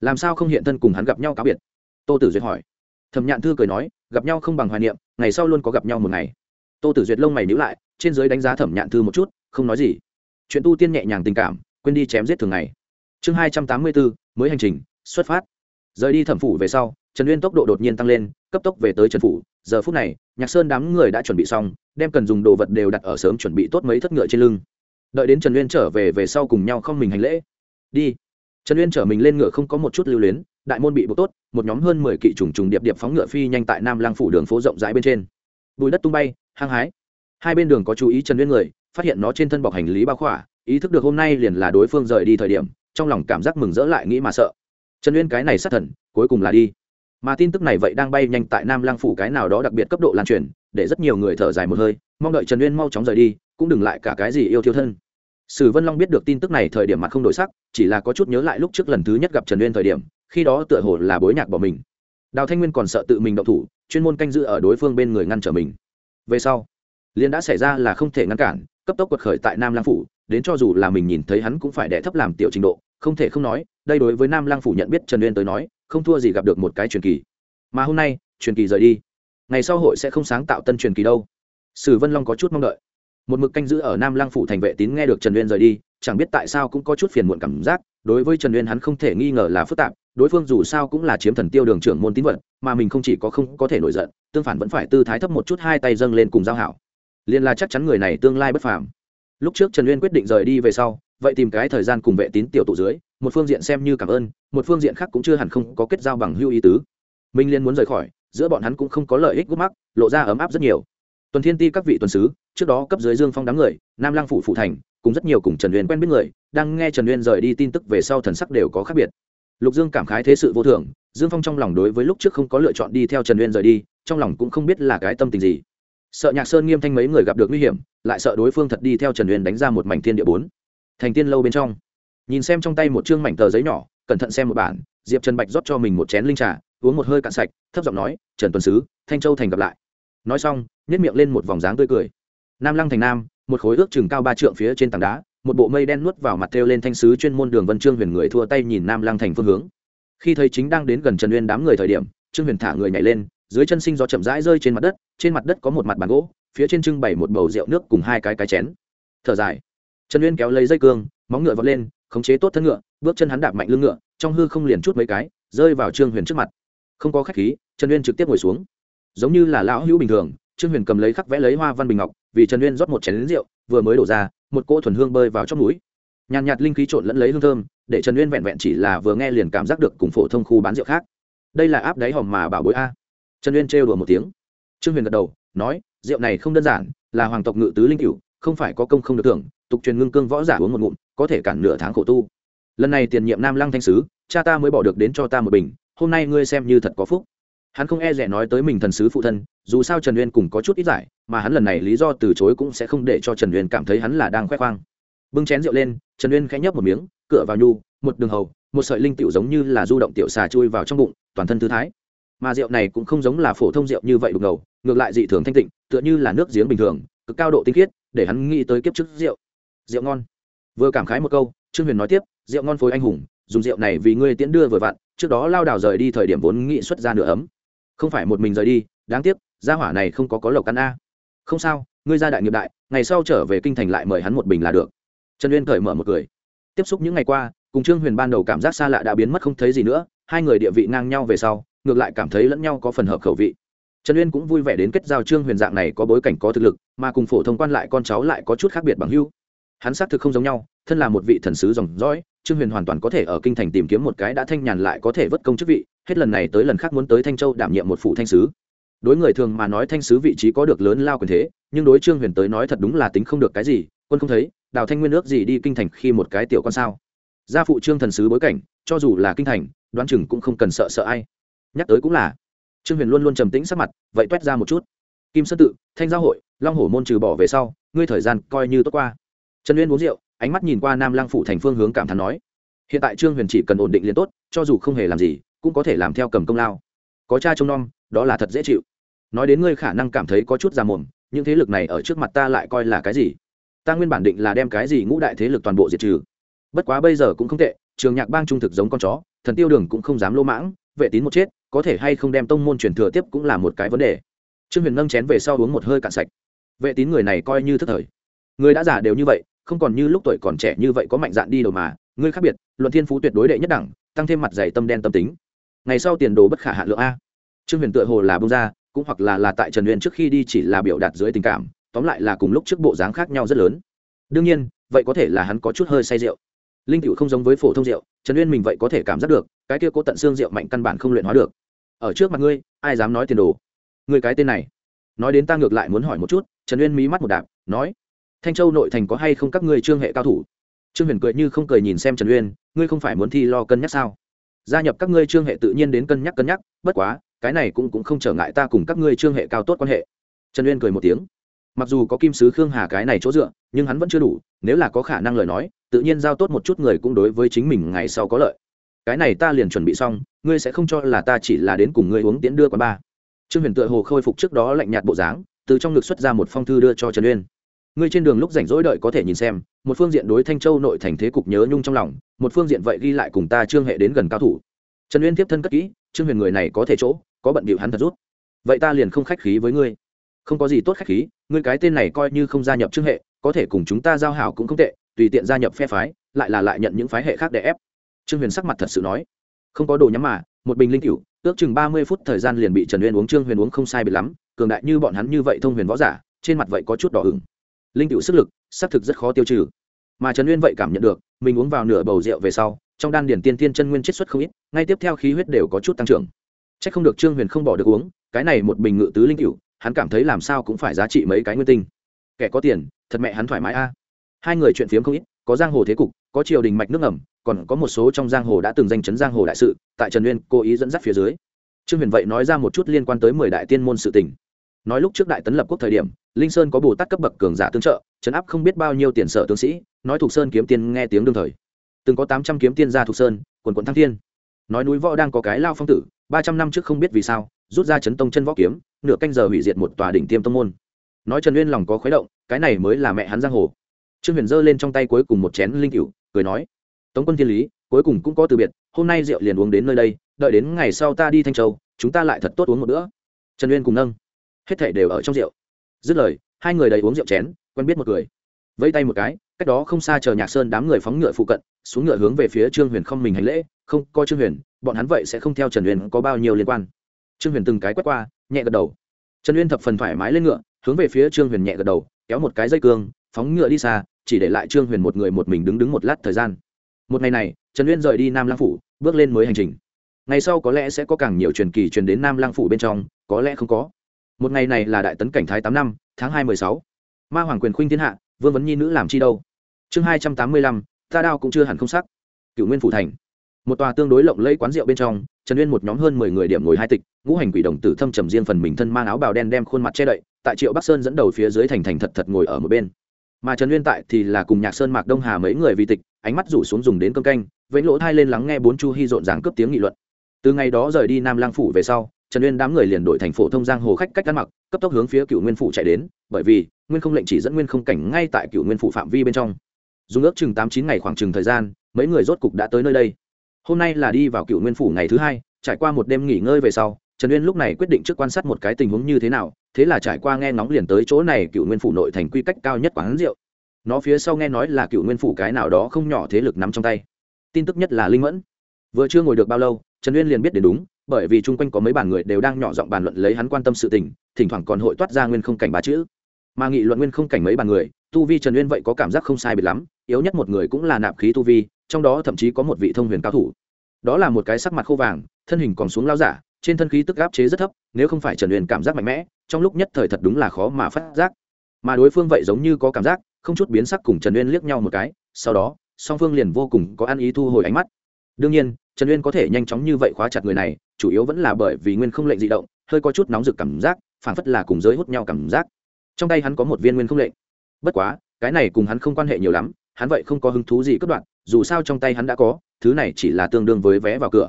Làm sao không hiện thân cùng hắn gặp nhau cáo biệt? Tô tử duyệt hỏi. Thẩm nhạn thư cười nói, gặp nhau không bằng hoài niệm, ngày sau luôn có gặp nhau một ngày. Tô tử duyệt lông mày nhữ lại, trên giới đánh giá thẩm nhạn thư một chút, không nói gì. Chuyện tu tiên nhẹ nhàng tình cảm quên đi chém giết thường ngày. Chương hai trăm tám mươi bốn, mới hành trình, xuất phát. Rời đi thẩm phủ về sau, trần uyên tốc độ đột nhiên tăng lên, cấp tốc về tới trần phủ. Giờ phút này, nhạc sơn đám người đã chuẩn bị xong, đem cần dùng đồ vật đều đặt ở sớm chuẩn bị tốt mấy thất ngựa trên lưng. Đợi đến trần uyên trở về về sau cùng nhau không mình hành lễ. Đi. Trần uyên trở mình lên ngựa không có một chút lưu luyến, đại môn bị buộc tốt, một nhóm hơn mười kỵ trùng trùng điệp điệp phóng ngựa phi nhanh tại nam lang phủ đường phố rộng rãi bên trên. Bùi đất tung bay, hăng hái. Hai bên đường có chú ý trần uyên người, phát hiện nó trên thân bọc hành lý bao khỏa ý thức được hôm nay liền là đối phương rời đi thời điểm, trong lòng cảm giác mừng rỡ lại nghĩ mà sợ. Trần uyên cái này sát thần, cuối cùng là đi. Mà tin tức này vậy đang bay nhanh tại nam lang phủ cái nào đó đặc biệt cấp độ lan truyền, để rất nhiều người thở dài một hơi, mong đợi trần uyên mau chóng rời đi, cũng đừng lại cả cái gì yêu thiêu thân. Sử vân long biết được tin tức này thời điểm mặt không đổi sắc, chỉ là có chút nhớ lại lúc trước lần thứ nhất gặp trần uyên thời điểm, khi đó tựa hồ là bối nhạc bỏ mình. Đào thanh nguyên còn sợ tự mình động thủ, chuyên môn canh giữ ở đối phương bên người ngăn trở mình. Về sau liên đã xảy ra là không thể ngăn cản, cấp tốc quật khởi tại nam lang phủ đến cho dù là mình nhìn thấy hắn cũng phải đẻ thấp làm tiểu trình độ, không thể không nói, đây đối với nam lang phủ nhận biết trần uyên tới nói, không thua gì gặp được một cái truyền kỳ. Mà hôm nay, truyền kỳ rời đi. Ngày sau hội sẽ không sáng tạo tân truyền kỳ đâu. Sử vân long có chút mong đợi. Một mực canh giữ ở nam lang phủ thành vệ tín nghe được trần uyên rời đi, chẳng biết tại sao cũng có chút phiền muộn cảm giác, đối với trần uyên hắn không thể nghi ngờ là phức tạp, đối phương dù sao cũng là chiếm thần tiêu đường trưởng môn tín vật, mà mình không chỉ có không có thể nổi giận, tương phản vẫn phải tư thái thấp một chút hai tay dâng lên cùng giao hảo. Liền là chắc chắn người này tương lai bất phàm lúc trước trần uyên quyết định rời đi về sau, vậy tìm cái thời gian cùng vệ tín tiểu tụ dưới, một phương diện xem như cảm ơn, một phương diện khác cũng chưa hẳn không có kết giao bằng hưu ý tứ. Minh liên muốn rời khỏi, giữa bọn hắn cũng không có lợi ích gút mắc, lộ ra ấm áp rất nhiều. Tuần thiên ti các vị tuần sứ, trước đó cấp dưới dương phong đám người, nam lang phủ phụ thành, cùng rất nhiều cùng trần uyên quen biết người, đang nghe trần uyên rời đi tin tức về sau thần sắc đều có khác biệt. Lục dương cảm khái thế sự vô thường, dương phong trong lòng đối với lúc trước không có lựa chọn đi theo trần uyên rời đi, trong lòng cũng không biết là cái tâm tình gì. Sợ nhạc sơn nghiêm thanh mấy người gặp được nguy hiểm lại sợ đối phương thật đi theo trần uyên đánh ra một mảnh thiên địa bốn. Thành tiên lâu bên trong. Nhìn xem trong tay một chương mảnh tờ giấy nhỏ, cẩn thận xem một bản, diệp trần bạch rót cho mình một chén linh trà, uống một hơi cạn sạch, thấp giọng nói, trần tuần sứ, thanh châu thành gặp lại. Nói xong nhét miệng lên một vòng dáng tươi cười. Nam lăng thành nam, một khối ước chừng cao ba trượng phía trên tảng đá, một bộ mây đen nuốt vào mặt theo lên thanh sứ chuyên môn đường vân trương huyền người thua tay nhìn nam lăng thành phương hướng. Khi thấy chính đang đến gần trần uyên đám người thời điểm, trương huyền thả người nhảy lên, dưới chân sinh gió chậm rãi rơi trên mặt đất, trên mặt đất có một mặt bàn gỗ phía trên trưng bày một bầu rượu nước cùng hai cái cái chén. Thở dài. Trần uyên kéo lấy dây cương, móng ngựa vọt lên, khống chế tốt thân ngựa, bước chân hắn đạp mạnh lưng ngựa, trong hư không liền chút mấy cái, rơi vào trương huyền trước mặt. Không có khách khí, trần uyên trực tiếp ngồi xuống. Giống như là lão hữu bình thường, trương huyền cầm lấy khắc vẽ lấy hoa văn bình ngọc, vì trần uyên rót một chén lính rượu, vừa mới đổ ra, một cỗ thuần hương bơi vào trong núi. Nhàn nhạt linh khí trộn lẫn lấy hương thơm, để trần uyên vẹn vẹn chỉ là vừa nghe liền cảm giác được cùng phổ thông khu bán rượu khác. Đây là áp đáy hòm mà bảo bối a. Trần uyên trêu đùa một tiếng. Trương huyền gật đầu, nói rượu này không đơn giản, là hoàng tộc ngự tứ linh cựu không phải có công không được thưởng, tục truyền ngưng cương võ giả uống một ngụm, có thể cản nửa tháng khổ tu. Lần này tiền nhiệm nam lăng thanh sứ, cha ta mới bỏ được đến cho ta một bình, hôm nay ngươi xem như thật có phúc. Hắn không e rẻ nói tới mình thần sứ phụ thân, dù sao trần uyên cùng có chút ít giải, mà hắn lần này lý do từ chối cũng sẽ không để cho trần uyên cảm thấy hắn là đang khoe khoang. Bưng chén rượu lên, trần uyên khẽ nhấp một miếng cựa vào nhu, một đường hầu, một sợi linh tiểu giống như là du động tiểu xà chui vào trong bụng, toàn thân thư thái mà rượu này cũng không giống là phổ thông rượu như vậy đục ngầu, ngược lại dị thường thanh tịnh, tựa như là nước giếng bình thường, cực cao độ tinh khiết, để hắn nghĩ tới kiếp trước rượu. Rượu ngon. Vừa cảm khái một câu, trương huyền nói tiếp, rượu ngon phối anh hùng, dùng rượu này vì ngươi tiễn đưa vừa vặn, trước đó lao đào rời đi thời điểm vốn nghị xuất ra nửa ấm. Không phải một mình rời đi, đáng tiếc, gia hỏa này không có có lộc ăn a. Không sao, ngươi ra đại nghiệp đại, ngày sau trở về kinh thành lại mời hắn một bình là được. Trần uyên cởi mở một cười. Tiếp xúc những ngày qua, cùng trương huyền ban đầu cảm giác xa lạ đã biến mất không thấy gì nữa, hai người địa vị ngang nhau về sau ngược lại cảm thấy lẫn nhau có phần hợp khẩu vị. Trần uyên cũng vui vẻ đến kết giao trương huyền dạng này có bối cảnh có thực lực, mà cùng phổ thông quan lại con cháu lại có chút khác biệt bằng hưu hắn xác thực không giống nhau, thân là một vị thần sứ dòng dõi, trương huyền hoàn toàn có thể ở kinh thành tìm kiếm một cái đã thanh nhàn lại có thể vất công chức vị, hết lần này tới lần khác muốn tới thanh châu đảm nhiệm một phủ thanh sứ. Đối người thường mà nói thanh sứ vị trí có được lớn lao quyền thế, nhưng đối trương huyền tới nói thật đúng là tính không được cái gì, quân không thấy, đào thanh nguyên ước gì đi kinh thành khi một cái tiểu con sao. Gia phụ trương thần sứ bối cảnh, cho dù là kinh thành, đoán chừng cũng không cần sợ sợ ai nhắc tới cũng là. Trương huyền luôn luôn trầm tĩnh sắc mặt, vậy t ra một chút. Kim sơn tự, thanh giao hội, long hổ môn trừ bỏ về sau, ngươi thời gian coi như tốt qua. Trần uyên uống rượu, ánh mắt nhìn qua nam lang phủ thành phương hướng cảm thán nói. Hiện tại trương huyền chỉ cần ổn định liền tốt, cho dù không hề làm gì, cũng có thể làm theo cầm công lao. Có cha trông nom, đó là thật dễ chịu. Nói đến ngươi khả năng cảm thấy có chút già mồm, những thế lực này ở trước mặt ta lại coi là cái gì? Ta nguyên bản định là đem cái gì ngũ đại thế lực toàn bộ diệt trừ. Bất quá bây giờ cũng không tệ, trường nhạc bang trung thực giống con chó, thần tiêu đường cũng không dám lô mãng, vệ tín một chết có thể hay không đem tông môn truyền thừa tiếp cũng là một cái vấn đề. Trương huyền nâng chén về sau uống một hơi cạn sạch. Vệ tín người này coi như thức thời. Người đã già đều như vậy, không còn như lúc tuổi còn trẻ như vậy có mạnh dạn đi đầu mà, ngươi khác biệt, luận thiên phú tuyệt đối đệ nhất đẳng, tăng thêm mặt dày tâm đen tâm tính. Ngày sau tiền đồ bất khả hạ lượng a. Trương huyền tựa hồ là bông ra, cũng hoặc là là tại trần huyền trước khi đi chỉ là biểu đạt dưới tình cảm, tóm lại là cùng lúc trước bộ dáng khác nhau rất lớn. Đương nhiên, vậy có thể là hắn có chút hơi say rượu. Linh cựu không giống với phổ thông rượu, trần uyên mình vậy có thể cảm giác được, cái kia cố tận xương rượu mạnh căn bản không luyện hóa được ở trước mặt ngươi, ai dám nói tiền đồ? Ngươi cái tên này. Nói đến ta ngược lại muốn hỏi một chút, trần uyên mí mắt một đạp, nói, thanh châu nội thành có hay không các ngươi trương hệ cao thủ? Trương huyền cười như không cười nhìn xem trần uyên, ngươi không phải muốn thi lo cân nhắc sao? Gia nhập các ngươi trương hệ tự nhiên đến cân nhắc cân nhắc, bất quá, cái này cũng cũng không trở ngại ta cùng các ngươi trương hệ cao tốt quan hệ. Trần uyên cười một tiếng, mặc dù có kim sứ khương hà cái này chỗ dựa, nhưng hắn vẫn chưa đủ, nếu là có khả năng lời nói, tự nhiên giao tốt một chút người cũng đối với chính mình ngày sau có lợi cái này ta liền chuẩn bị xong, ngươi sẽ không cho là ta chỉ là đến cùng ngươi uống tiễn đưa quán ba. Trương huyền tựa hồ khôi phục trước đó lạnh nhạt bộ dáng, từ trong ngực xuất ra một phong thư đưa cho trần uyên. Ngươi trên đường lúc rảnh rỗi đợi có thể nhìn xem, một phương diện đối thanh châu nội thành thế cục nhớ nhung trong lòng, một phương diện vậy ghi lại cùng ta trương hệ đến gần cao thủ. Trần uyên tiếp thân cất kỹ, trương huyền người này có thể chỗ, có bận bịu hắn thật rút. Vậy ta liền không khách khí với ngươi. Không có gì tốt khách khí, ngươi cái tên này coi như không gia nhập trương hệ, có thể cùng chúng ta giao hảo cũng không tệ, tùy tiện gia nhập phe phái, lại là lại nhận những phái hệ khác để ép trương huyền sắc mặt thật sự nói. Không có đồ nhắm mà, một bình linh cựu ước chừng ba mươi phút thời gian liền bị trần uyên uống. Trương huyền uống không sai bị lắm, cường đại như bọn hắn như vậy thông huyền võ giả, trên mặt vậy có chút đỏ ửng. Linh cựu sức lực, xác thực rất khó tiêu trừ. Mà trần uyên vậy cảm nhận được, mình uống vào nửa bầu rượu về sau, trong đan điển tiên tiên chân nguyên chiết xuất không ít, ngay tiếp theo khí huyết đều có chút tăng trưởng. C h ắ c không được trương huyền không bỏ được uống, cái này một bình ngự tứ linh cựu hắn cảm thấy làm sao cũng phải giá trị mấy cái nguyên tinh. Kẻ có tiền, thật mẹ hắn thoải mái a. Hai người chuyện phiếm không ít, có giang hồ thế cục, có triều đình mạch nước ẩm còn có một số trong giang hồ đã từng danh chấn giang hồ đại sự, tại trần uyên cố ý dẫn dắt phía dưới. Trương huyền vậy nói ra một chút liên quan tới mười đại tiên môn sự tình. Nói lúc trước đại tấn lập quốc thời điểm, linh sơn có bồ tát cấp bậc cường giả tương trợ chấn áp không biết bao nhiêu tiền sở tướng sĩ, nói thuộc sơn kiếm tiên nghe tiếng đương thời. Từng có tám trăm kiếm tiên ra thuộc sơn, quần quận thăng thiên. Nói núi võ đang có cái lao phong tử, ba trăm năm trước không biết vì sao, rút ra chấn tông chân võ kiếm, nửa canh giờ hủy diệt một tòa đỉnh tiêm tông môn. Nói trần uyên lòng có khuấy động, cái này mới là mẹ hắn giang hồ. Trương huyền giơ lên trong tay cuối cùng một chén linh cựu cười nói tống quân thiên lý, cuối cùng cũng có từ biệt, hôm nay rượu liền uống đến nơi đây, đợi đến ngày sau ta đi thanh châu, chúng ta lại thật tốt uống một bữa. Trần uyên cùng nâng. Hết thể đều ở trong rượu. Dứt lời, hai người đầy uống rượu chén, quen biết một người. Vẫy tay một cái, cách đó không xa chờ nhạc sơn đám người phóng ngựa phụ cận, xuống ngựa hướng về phía trương huyền không mình hành lễ, không, coi trương huyền, bọn hắn vậy sẽ không theo trần huyền có bao nhiêu liên quan. Trương huyền từng cái quét qua, nhẹ gật đầu. Trần uyên thập phần thoải mái lên ngựa, hướng về phía trương huyền nhẹ gật đầu, kéo một cái dây cương, phóng ngựa đi xa, chỉ để lại trương huyền một người một mình đứng đứng một lát thời gian một ngày này, trần uyên rời đi nam lang phủ, bước lên mới hành trình. Ngày sau có lẽ sẽ có càng nhiều truyền kỳ truyền đến nam lang phủ bên trong, có lẽ không có. Một ngày này là đại tấn cảnh thái tám năm, tháng hai mười sáu. Ma hoàng quyền khuynh thiên hạ, vương vấn nhi nữ làm chi đâu? Chương hai trăm tám mươi lăm, ta đao cũng chưa hẳn không sắc. Cựu nguyên phủ thành. Một tòa tương đối lộng lẫy quán rượu bên trong, trần uyên một nhóm hơn mười người điểm ngồi hai tịch, ngũ hành quỷ đồng tử thâm trầm riêng phần mình thân mang áo bào đen đem khuôn mặt che đậy, tại triệu bắc sơn dẫn đầu phía dưới thành thành thật thật ngồi ở một bên. Mà trần uyên tại thì là cùng nhạc sơn mạc đông hà mấy người vi tịch ánh mắt rủ xuống dùng đến cơm canh vẫy lỗ thai lên lắng nghe bốn chu hy rộn ràng cướp tiếng nghị luận. Từ ngày đó rời đi nam lang phủ về sau, trần uyên đám người liền đổi thành phố thông giang hồ khách cách ăn mặc, cấp tốc hướng phía cựu nguyên phủ chạy đến, bởi vì, nguyên không lệnh chỉ dẫn nguyên không cảnh ngay tại cựu nguyên phủ phạm vi bên trong. Dùng ước chừng tám chín ngày khoảng chừng thời gian, mấy người rốt cục đã tới nơi đây. Hôm nay là đi vào cựu nguyên phủ ngày thứ hai, trải qua một đêm nghỉ ngơi về sau, trần uyên lúc này quyết định trước quan sát một cái tình huống như thế nào, thế là trải qua nghe ngóng liền tới chỗ này cựu nguyên phủ nội thành quy cách cao nhất quán rượu nó phía sau nghe nói là cựu nguyên phủ cái nào đó không nhỏ thế lực nắm trong tay. Tin tức nhất là linh mẫn. Vừa chưa ngồi được bao lâu, trần uyên liền biết đến đúng, bởi vì chung quanh có mấy bàn người đều đang nhỏ giọng bàn luận lấy hắn quan tâm sự tình, thỉnh thoảng còn hội toát ra nguyên không cảnh ba chữ. Mà nghị luận nguyên không cảnh mấy bàn người, tu vi trần uyên vậy có cảm giác không sai biệt lắm, yếu nhất một người cũng là nạp khí tu vi, trong đó thậm chí có một vị thông huyền cao thủ. Đó là một cái sắc mặt khô vàng, thân hình còn xuống lao giả, trên thân khí tức áp chế rất thấp, nếu không phải trần uyên cảm giác mạnh mẽ, trong lúc nhất thời thật đúng là khó mà phát giác. Mà đối phương vậy giống như có cảm giác không chút biến sắc cùng trần uyên liếc nhau một cái, sau đó, song phương liền vô cùng có ăn ý thu hồi ánh mắt. Đương nhiên, trần uyên có thể nhanh chóng như vậy khóa chặt người này, chủ yếu vẫn là bởi vì nguyên không lệnh di động, hơi có chút nóng rực cảm giác, phảng phất là cùng giới hút nhau cảm giác. Trong tay hắn có một viên nguyên không lệnh. Bất quá, cái này cùng hắn không quan hệ nhiều lắm, hắn vậy không có hứng thú gì cướp đoạn dù sao trong tay hắn đã có, thứ này chỉ là tương đương với vé vào cửa.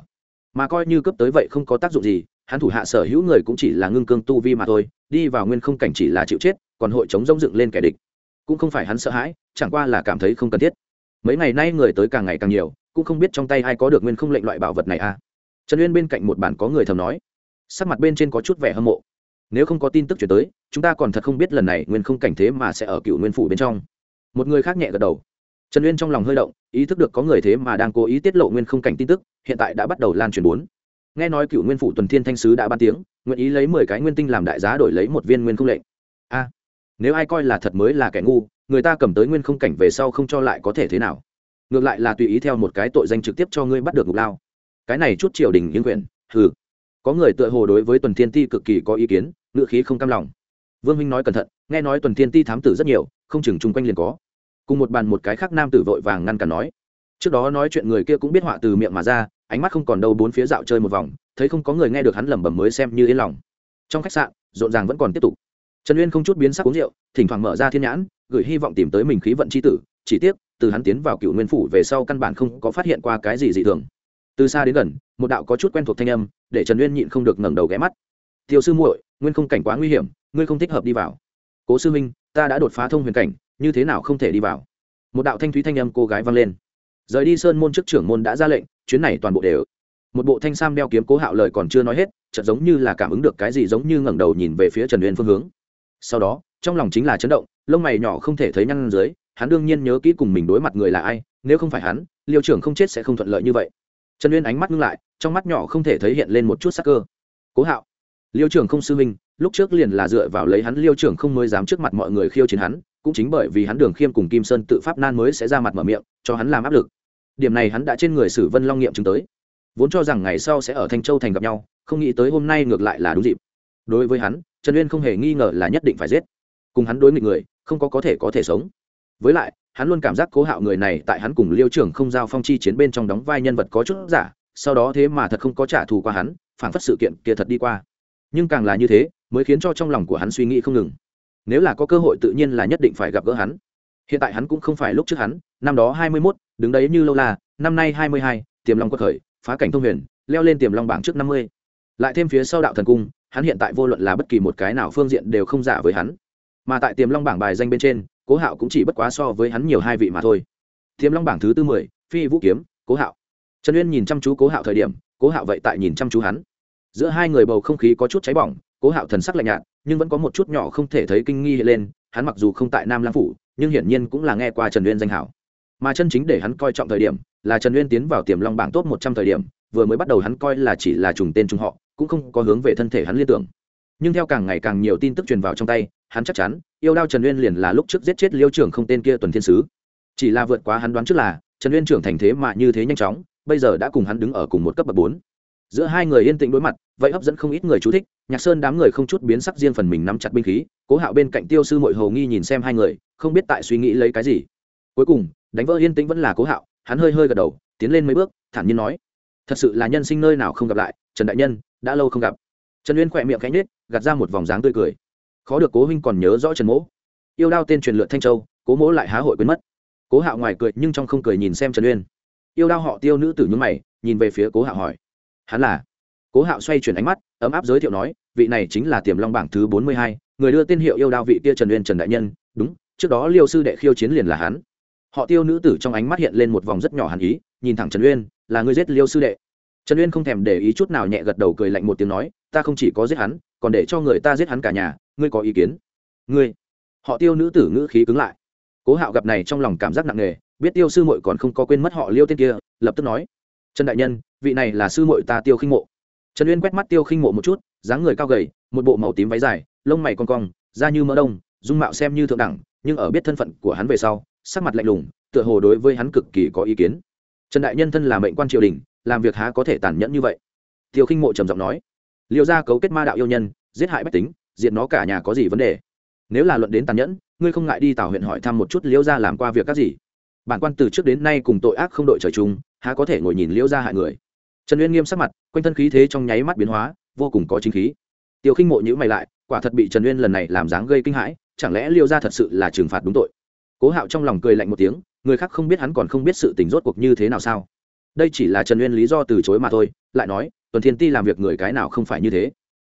Mà coi như cấp tới vậy không có tác dụng gì, hắn thủ hạ sở hữu người cũng chỉ là ngưng cương tu vi mà thôi, đi vào nguyên không cảnh chỉ là chịu chết, còn hội chống rông dựng lên kẻ địch cũng không phải hắn sợ hãi, chẳng qua là cảm thấy không cần thiết. Mấy ngày nay người tới càng ngày càng nhiều, cũng không biết trong tay ai có được nguyên không lệnh loại bảo vật này à? Trần uyên bên cạnh một bản có người thầm nói. Sắc mặt bên trên có chút vẻ hâm mộ. Nếu không có tin tức chuyển tới, chúng ta còn thật không biết lần này nguyên không cảnh thế mà sẽ ở cựu nguyên phủ bên trong. Một người khác nhẹ gật đầu. Trần uyên trong lòng hơi động, ý thức được có người thế mà đang cố ý tiết lộ nguyên không cảnh tin tức, hiện tại đã bắt đầu lan truyền bốn. Nghe nói cựu nguyên phủ tuần thiên thanh sứ đã ban tiếng, nguyện ý lấy mười cái nguyên tinh làm đại giá đổi lấy một viên nguyên không lệnh. A nếu ai coi là thật mới là kẻ ngu, người ta cầm tới nguyên không cảnh về sau không cho lại có thể thế nào. Ngược lại là tùy ý theo một cái tội danh trực tiếp cho ngươi bắt được ngục lao. Cái này chút triều đình yên quyền hừ. Có người tựa hồ đối với tuần thiên ti cực kỳ có ý kiến, ngựa khí không cam lòng. Vương huynh nói cẩn thận, nghe nói tuần thiên ti thám tử rất nhiều, không chừng chung quanh liền có. Cùng một bàn một cái khác nam tử vội vàng ngăn cản nói. Trước đó nói chuyện người kia cũng biết họa từ miệng mà ra, ánh mắt không còn đâu bốn phía dạo chơi một vòng, thấy không có người nghe được hắn lẩm bẩm mới xem như yên lòng. Trong khách sạn, rộn ràng vẫn còn tiếp tục trần uyên không chút biến sắc uống rượu, thỉnh thoảng mở ra thiên nhãn, gửi hy vọng tìm tới mình khí vận c h i tử, chỉ tiếc, từ hắn tiến vào cựu nguyên phủ về sau căn bản không có phát hiện qua cái gì dị thường. Từ xa đến gần, một đạo có chút quen thuộc thanh âm, để trần uyên nhịn không được ngẩng đầu ghé mắt. Tiêu sư muội, nguyên không cảnh quá nguy hiểm, ngươi không thích hợp đi vào. Cố sư minh ta đã đột phá thông huyền cảnh, như thế nào không thể đi vào? Một đạo thanh thúy thanh âm cô gái vang lên. Rời đi sơn môn chức trưởng môn đã ra lệnh, chuyến này toàn bộ đều. Một bộ thanh sam đeo kiếm cố hạo lời còn chưa nói hết, chợt giống như là cảm ứng được cái gì giống như ngẩng đầu nhìn về phía trần uyên phương hướng sau đó, trong lòng chính là chấn động, lông mày nhỏ không thể thấy nhăn dưới, hắn đương nhiên nhớ kỹ cùng mình đối mặt người là ai, nếu không phải hắn, liêu trưởng không chết sẽ không thuận lợi như vậy. Trần uyên ánh mắt ngưng lại, trong mắt nhỏ không thể thấy hiện lên một chút sắc cơ. Cố hạo, liêu trưởng không sư minh lúc trước liền là dựa vào lấy hắn, liêu trưởng không mới dám trước mặt mọi người khiêu chiến hắn, cũng chính bởi vì hắn đường khiêm cùng kim sơn tự pháp nan mới sẽ ra mặt mở miệng, cho hắn làm áp lực. Điểm này hắn đã trên người sử vân long nghiệm chứng tới. Vốn cho rằng ngày sau sẽ ở thanh châu thành gặp nhau, không nghĩ tới hôm nay ngược lại là đúng dịp đối với hắn, trần uyên không hề nghi ngờ là nhất định phải giết. Cùng hắn đối nghịch người, không có có thể có thể sống. Với lại, hắn luôn cảm giác cố hạo người này tại hắn cùng liêu trưởng không giao phong chi chiến bên trong đóng vai nhân vật có chút giả, sau đó thế mà thật không có trả thù qua hắn phản phất sự kiện kia thật đi qua. Nhưng càng là như thế, mới khiến cho trong lòng của hắn suy nghĩ không ngừng. Nếu là có cơ hội tự nhiên là nhất định phải gặp gỡ hắn. Hiện tại hắn cũng không phải lúc trước hắn, năm đó hai mươi mốt, đứng đấy như lâu la, năm nay hai mươi hai, tiềm long quật khởi, phá cảnh thông huyền, leo lên tiềm long bảng trước năm mươi. Lại thêm phía sau đạo thần cung hắn hiện tại vô luận là bất kỳ một cái nào phương diện đều không giả với hắn. Mà tại tiềm long bảng bài danh bên trên, cố hạo cũng chỉ bất quá so với hắn nhiều hai vị mà thôi. Tiềm long bảng thứ tư mười, phi vũ kiếm, cố hạo. Trần uyên nhìn chăm chú cố hạo thời điểm, cố hạo vậy tại nhìn chăm chú hắn. Giữa hai người bầu không khí có chút cháy bỏng, cố hạo thần sắc lạnh nhạt, nhưng vẫn có một chút nhỏ không thể thấy kinh nghi hiện lên, hắn mặc dù không tại nam lang phủ, nhưng hiển nhiên cũng là nghe qua trần uyên danh hảo. Mà chân chính để hắn coi trọng thời điểm, là trần uyên tiến vào tiềm long bảng top một trăm thời điểm vừa mới bắt đầu hắn coi là chỉ là trùng tên trùng họ, cũng không có hướng về thân thể hắn liên tưởng. Nhưng theo càng ngày càng nhiều tin tức truyền vào trong tay, hắn chắc chắn, yêu đao trần uyên liền là lúc trước giết chết liêu trưởng không tên kia tuần thiên sứ. Chỉ là vượt quá hắn đoán trước là, trần uyên trưởng thành thế mà như thế nhanh chóng, bây giờ đã cùng hắn đứng ở cùng một cấp bậc bốn. Giữa hai người yên tĩnh đối mặt, vậy hấp dẫn không ít người chú thích, nhạc sơn đám người không chút biến sắc riêng phần mình nắm chặt binh khí, cố hạo bên cạnh tiêu sư mội hầu nghi nhìn xem hai người, không biết tại suy nghĩ lấy cái gì. Cuối cùng, đánh vỡ yên tĩnh vẫn là cố hạo, hắn hơi hơi gật đầu, tiến lên mấy bước, thản nhiên nói thật sự là nhân sinh nơi nào không gặp lại, trần đại nhân, đã lâu không gặp. Trần uyên khỏe miệng cánh nết gạt ra một vòng dáng tươi cười. Khó được cố huynh còn nhớ rõ trần mỗ. Yêu đao tên truyền lượt thanh châu, cố mỗ lại há hội quên mất. Cố hạo ngoài cười nhưng trong không cười nhìn xem trần uyên. Yêu đao họ tiêu nữ tử nhúng mày, nhìn về phía cố hạo hỏi. Hắn là? Cố hạo xoay chuyển ánh mắt, ấm áp giới thiệu nói, vị này chính là tiềm long bảng thứ bốn mươi hai, người đưa tên hiệu yêu đao vị kia trần uyên trần đại nhân. Đúng, trước đó liêu sư đệ khiêu chiến liền là hắn. Họ tiêu nữ tử trong ánh mắt hiện lên một vòng rất nhỏ hàn ý nhìn thẳng trần uyên, là người giết liêu sư đệ. Trần uyên không thèm để ý chút nào nhẹ gật đầu cười lạnh một tiếng nói, ta không chỉ có giết hắn, còn để cho người ta giết hắn cả nhà, ngươi có ý kiến? Ngươi. Họ tiêu nữ tử ngữ khí cứng lại. Cố hạo gặp này trong lòng cảm giác nặng nề, biết tiêu sư muội còn không có quên mất họ liêu tên kia, lập tức nói, trần đại nhân, vị này là sư muội ta tiêu khinh mộ. Trần uyên quét mắt tiêu khinh mộ một chút, dáng người cao gầy, một bộ màu tím váy dài, lông mày con cong, da như mỡ đông, dung mạo xem như thượng đẳng, nhưng ở biết thân phận của hắn về sau, sắc mặt lạnh lùng, tựa hồ đối với hắn cực kỳ có ý kiến trần đại nhân thân là mệnh quan triều đình, làm việc há có thể tàn nhẫn như vậy? Tiêu khinh mộ trầm giọng nói. Liệu ra cấu kết ma đạo yêu nhân, giết hại bách tính, diệt nó cả nhà có gì vấn đề? Nếu là luận đến tàn nhẫn, ngươi không ngại đi tào huyện hỏi thăm một chút liễu gia làm qua việc các gì? Bản quan từ trước đến nay cùng tội ác không đội trời chung, há có thể ngồi nhìn liễu gia hại người? Trần uyên nghiêm sắc mặt, quanh thân khí thế trong nháy mắt biến hóa, vô cùng có chính khí. Tiêu khinh mộ nhữ mày lại, quả thật bị trần uyên lần này làm dáng gây kinh hãi, chẳng lẽ liễu gia thật sự là trừng phạt đúng tội? Cố hạo trong lòng cười lạnh một tiếng người khác không biết hắn còn không biết sự tình rốt cuộc như thế nào sao? Đây chỉ là trần uyên lý do từ chối mà thôi, lại nói, tuần thiên ti làm việc người cái nào không phải như thế?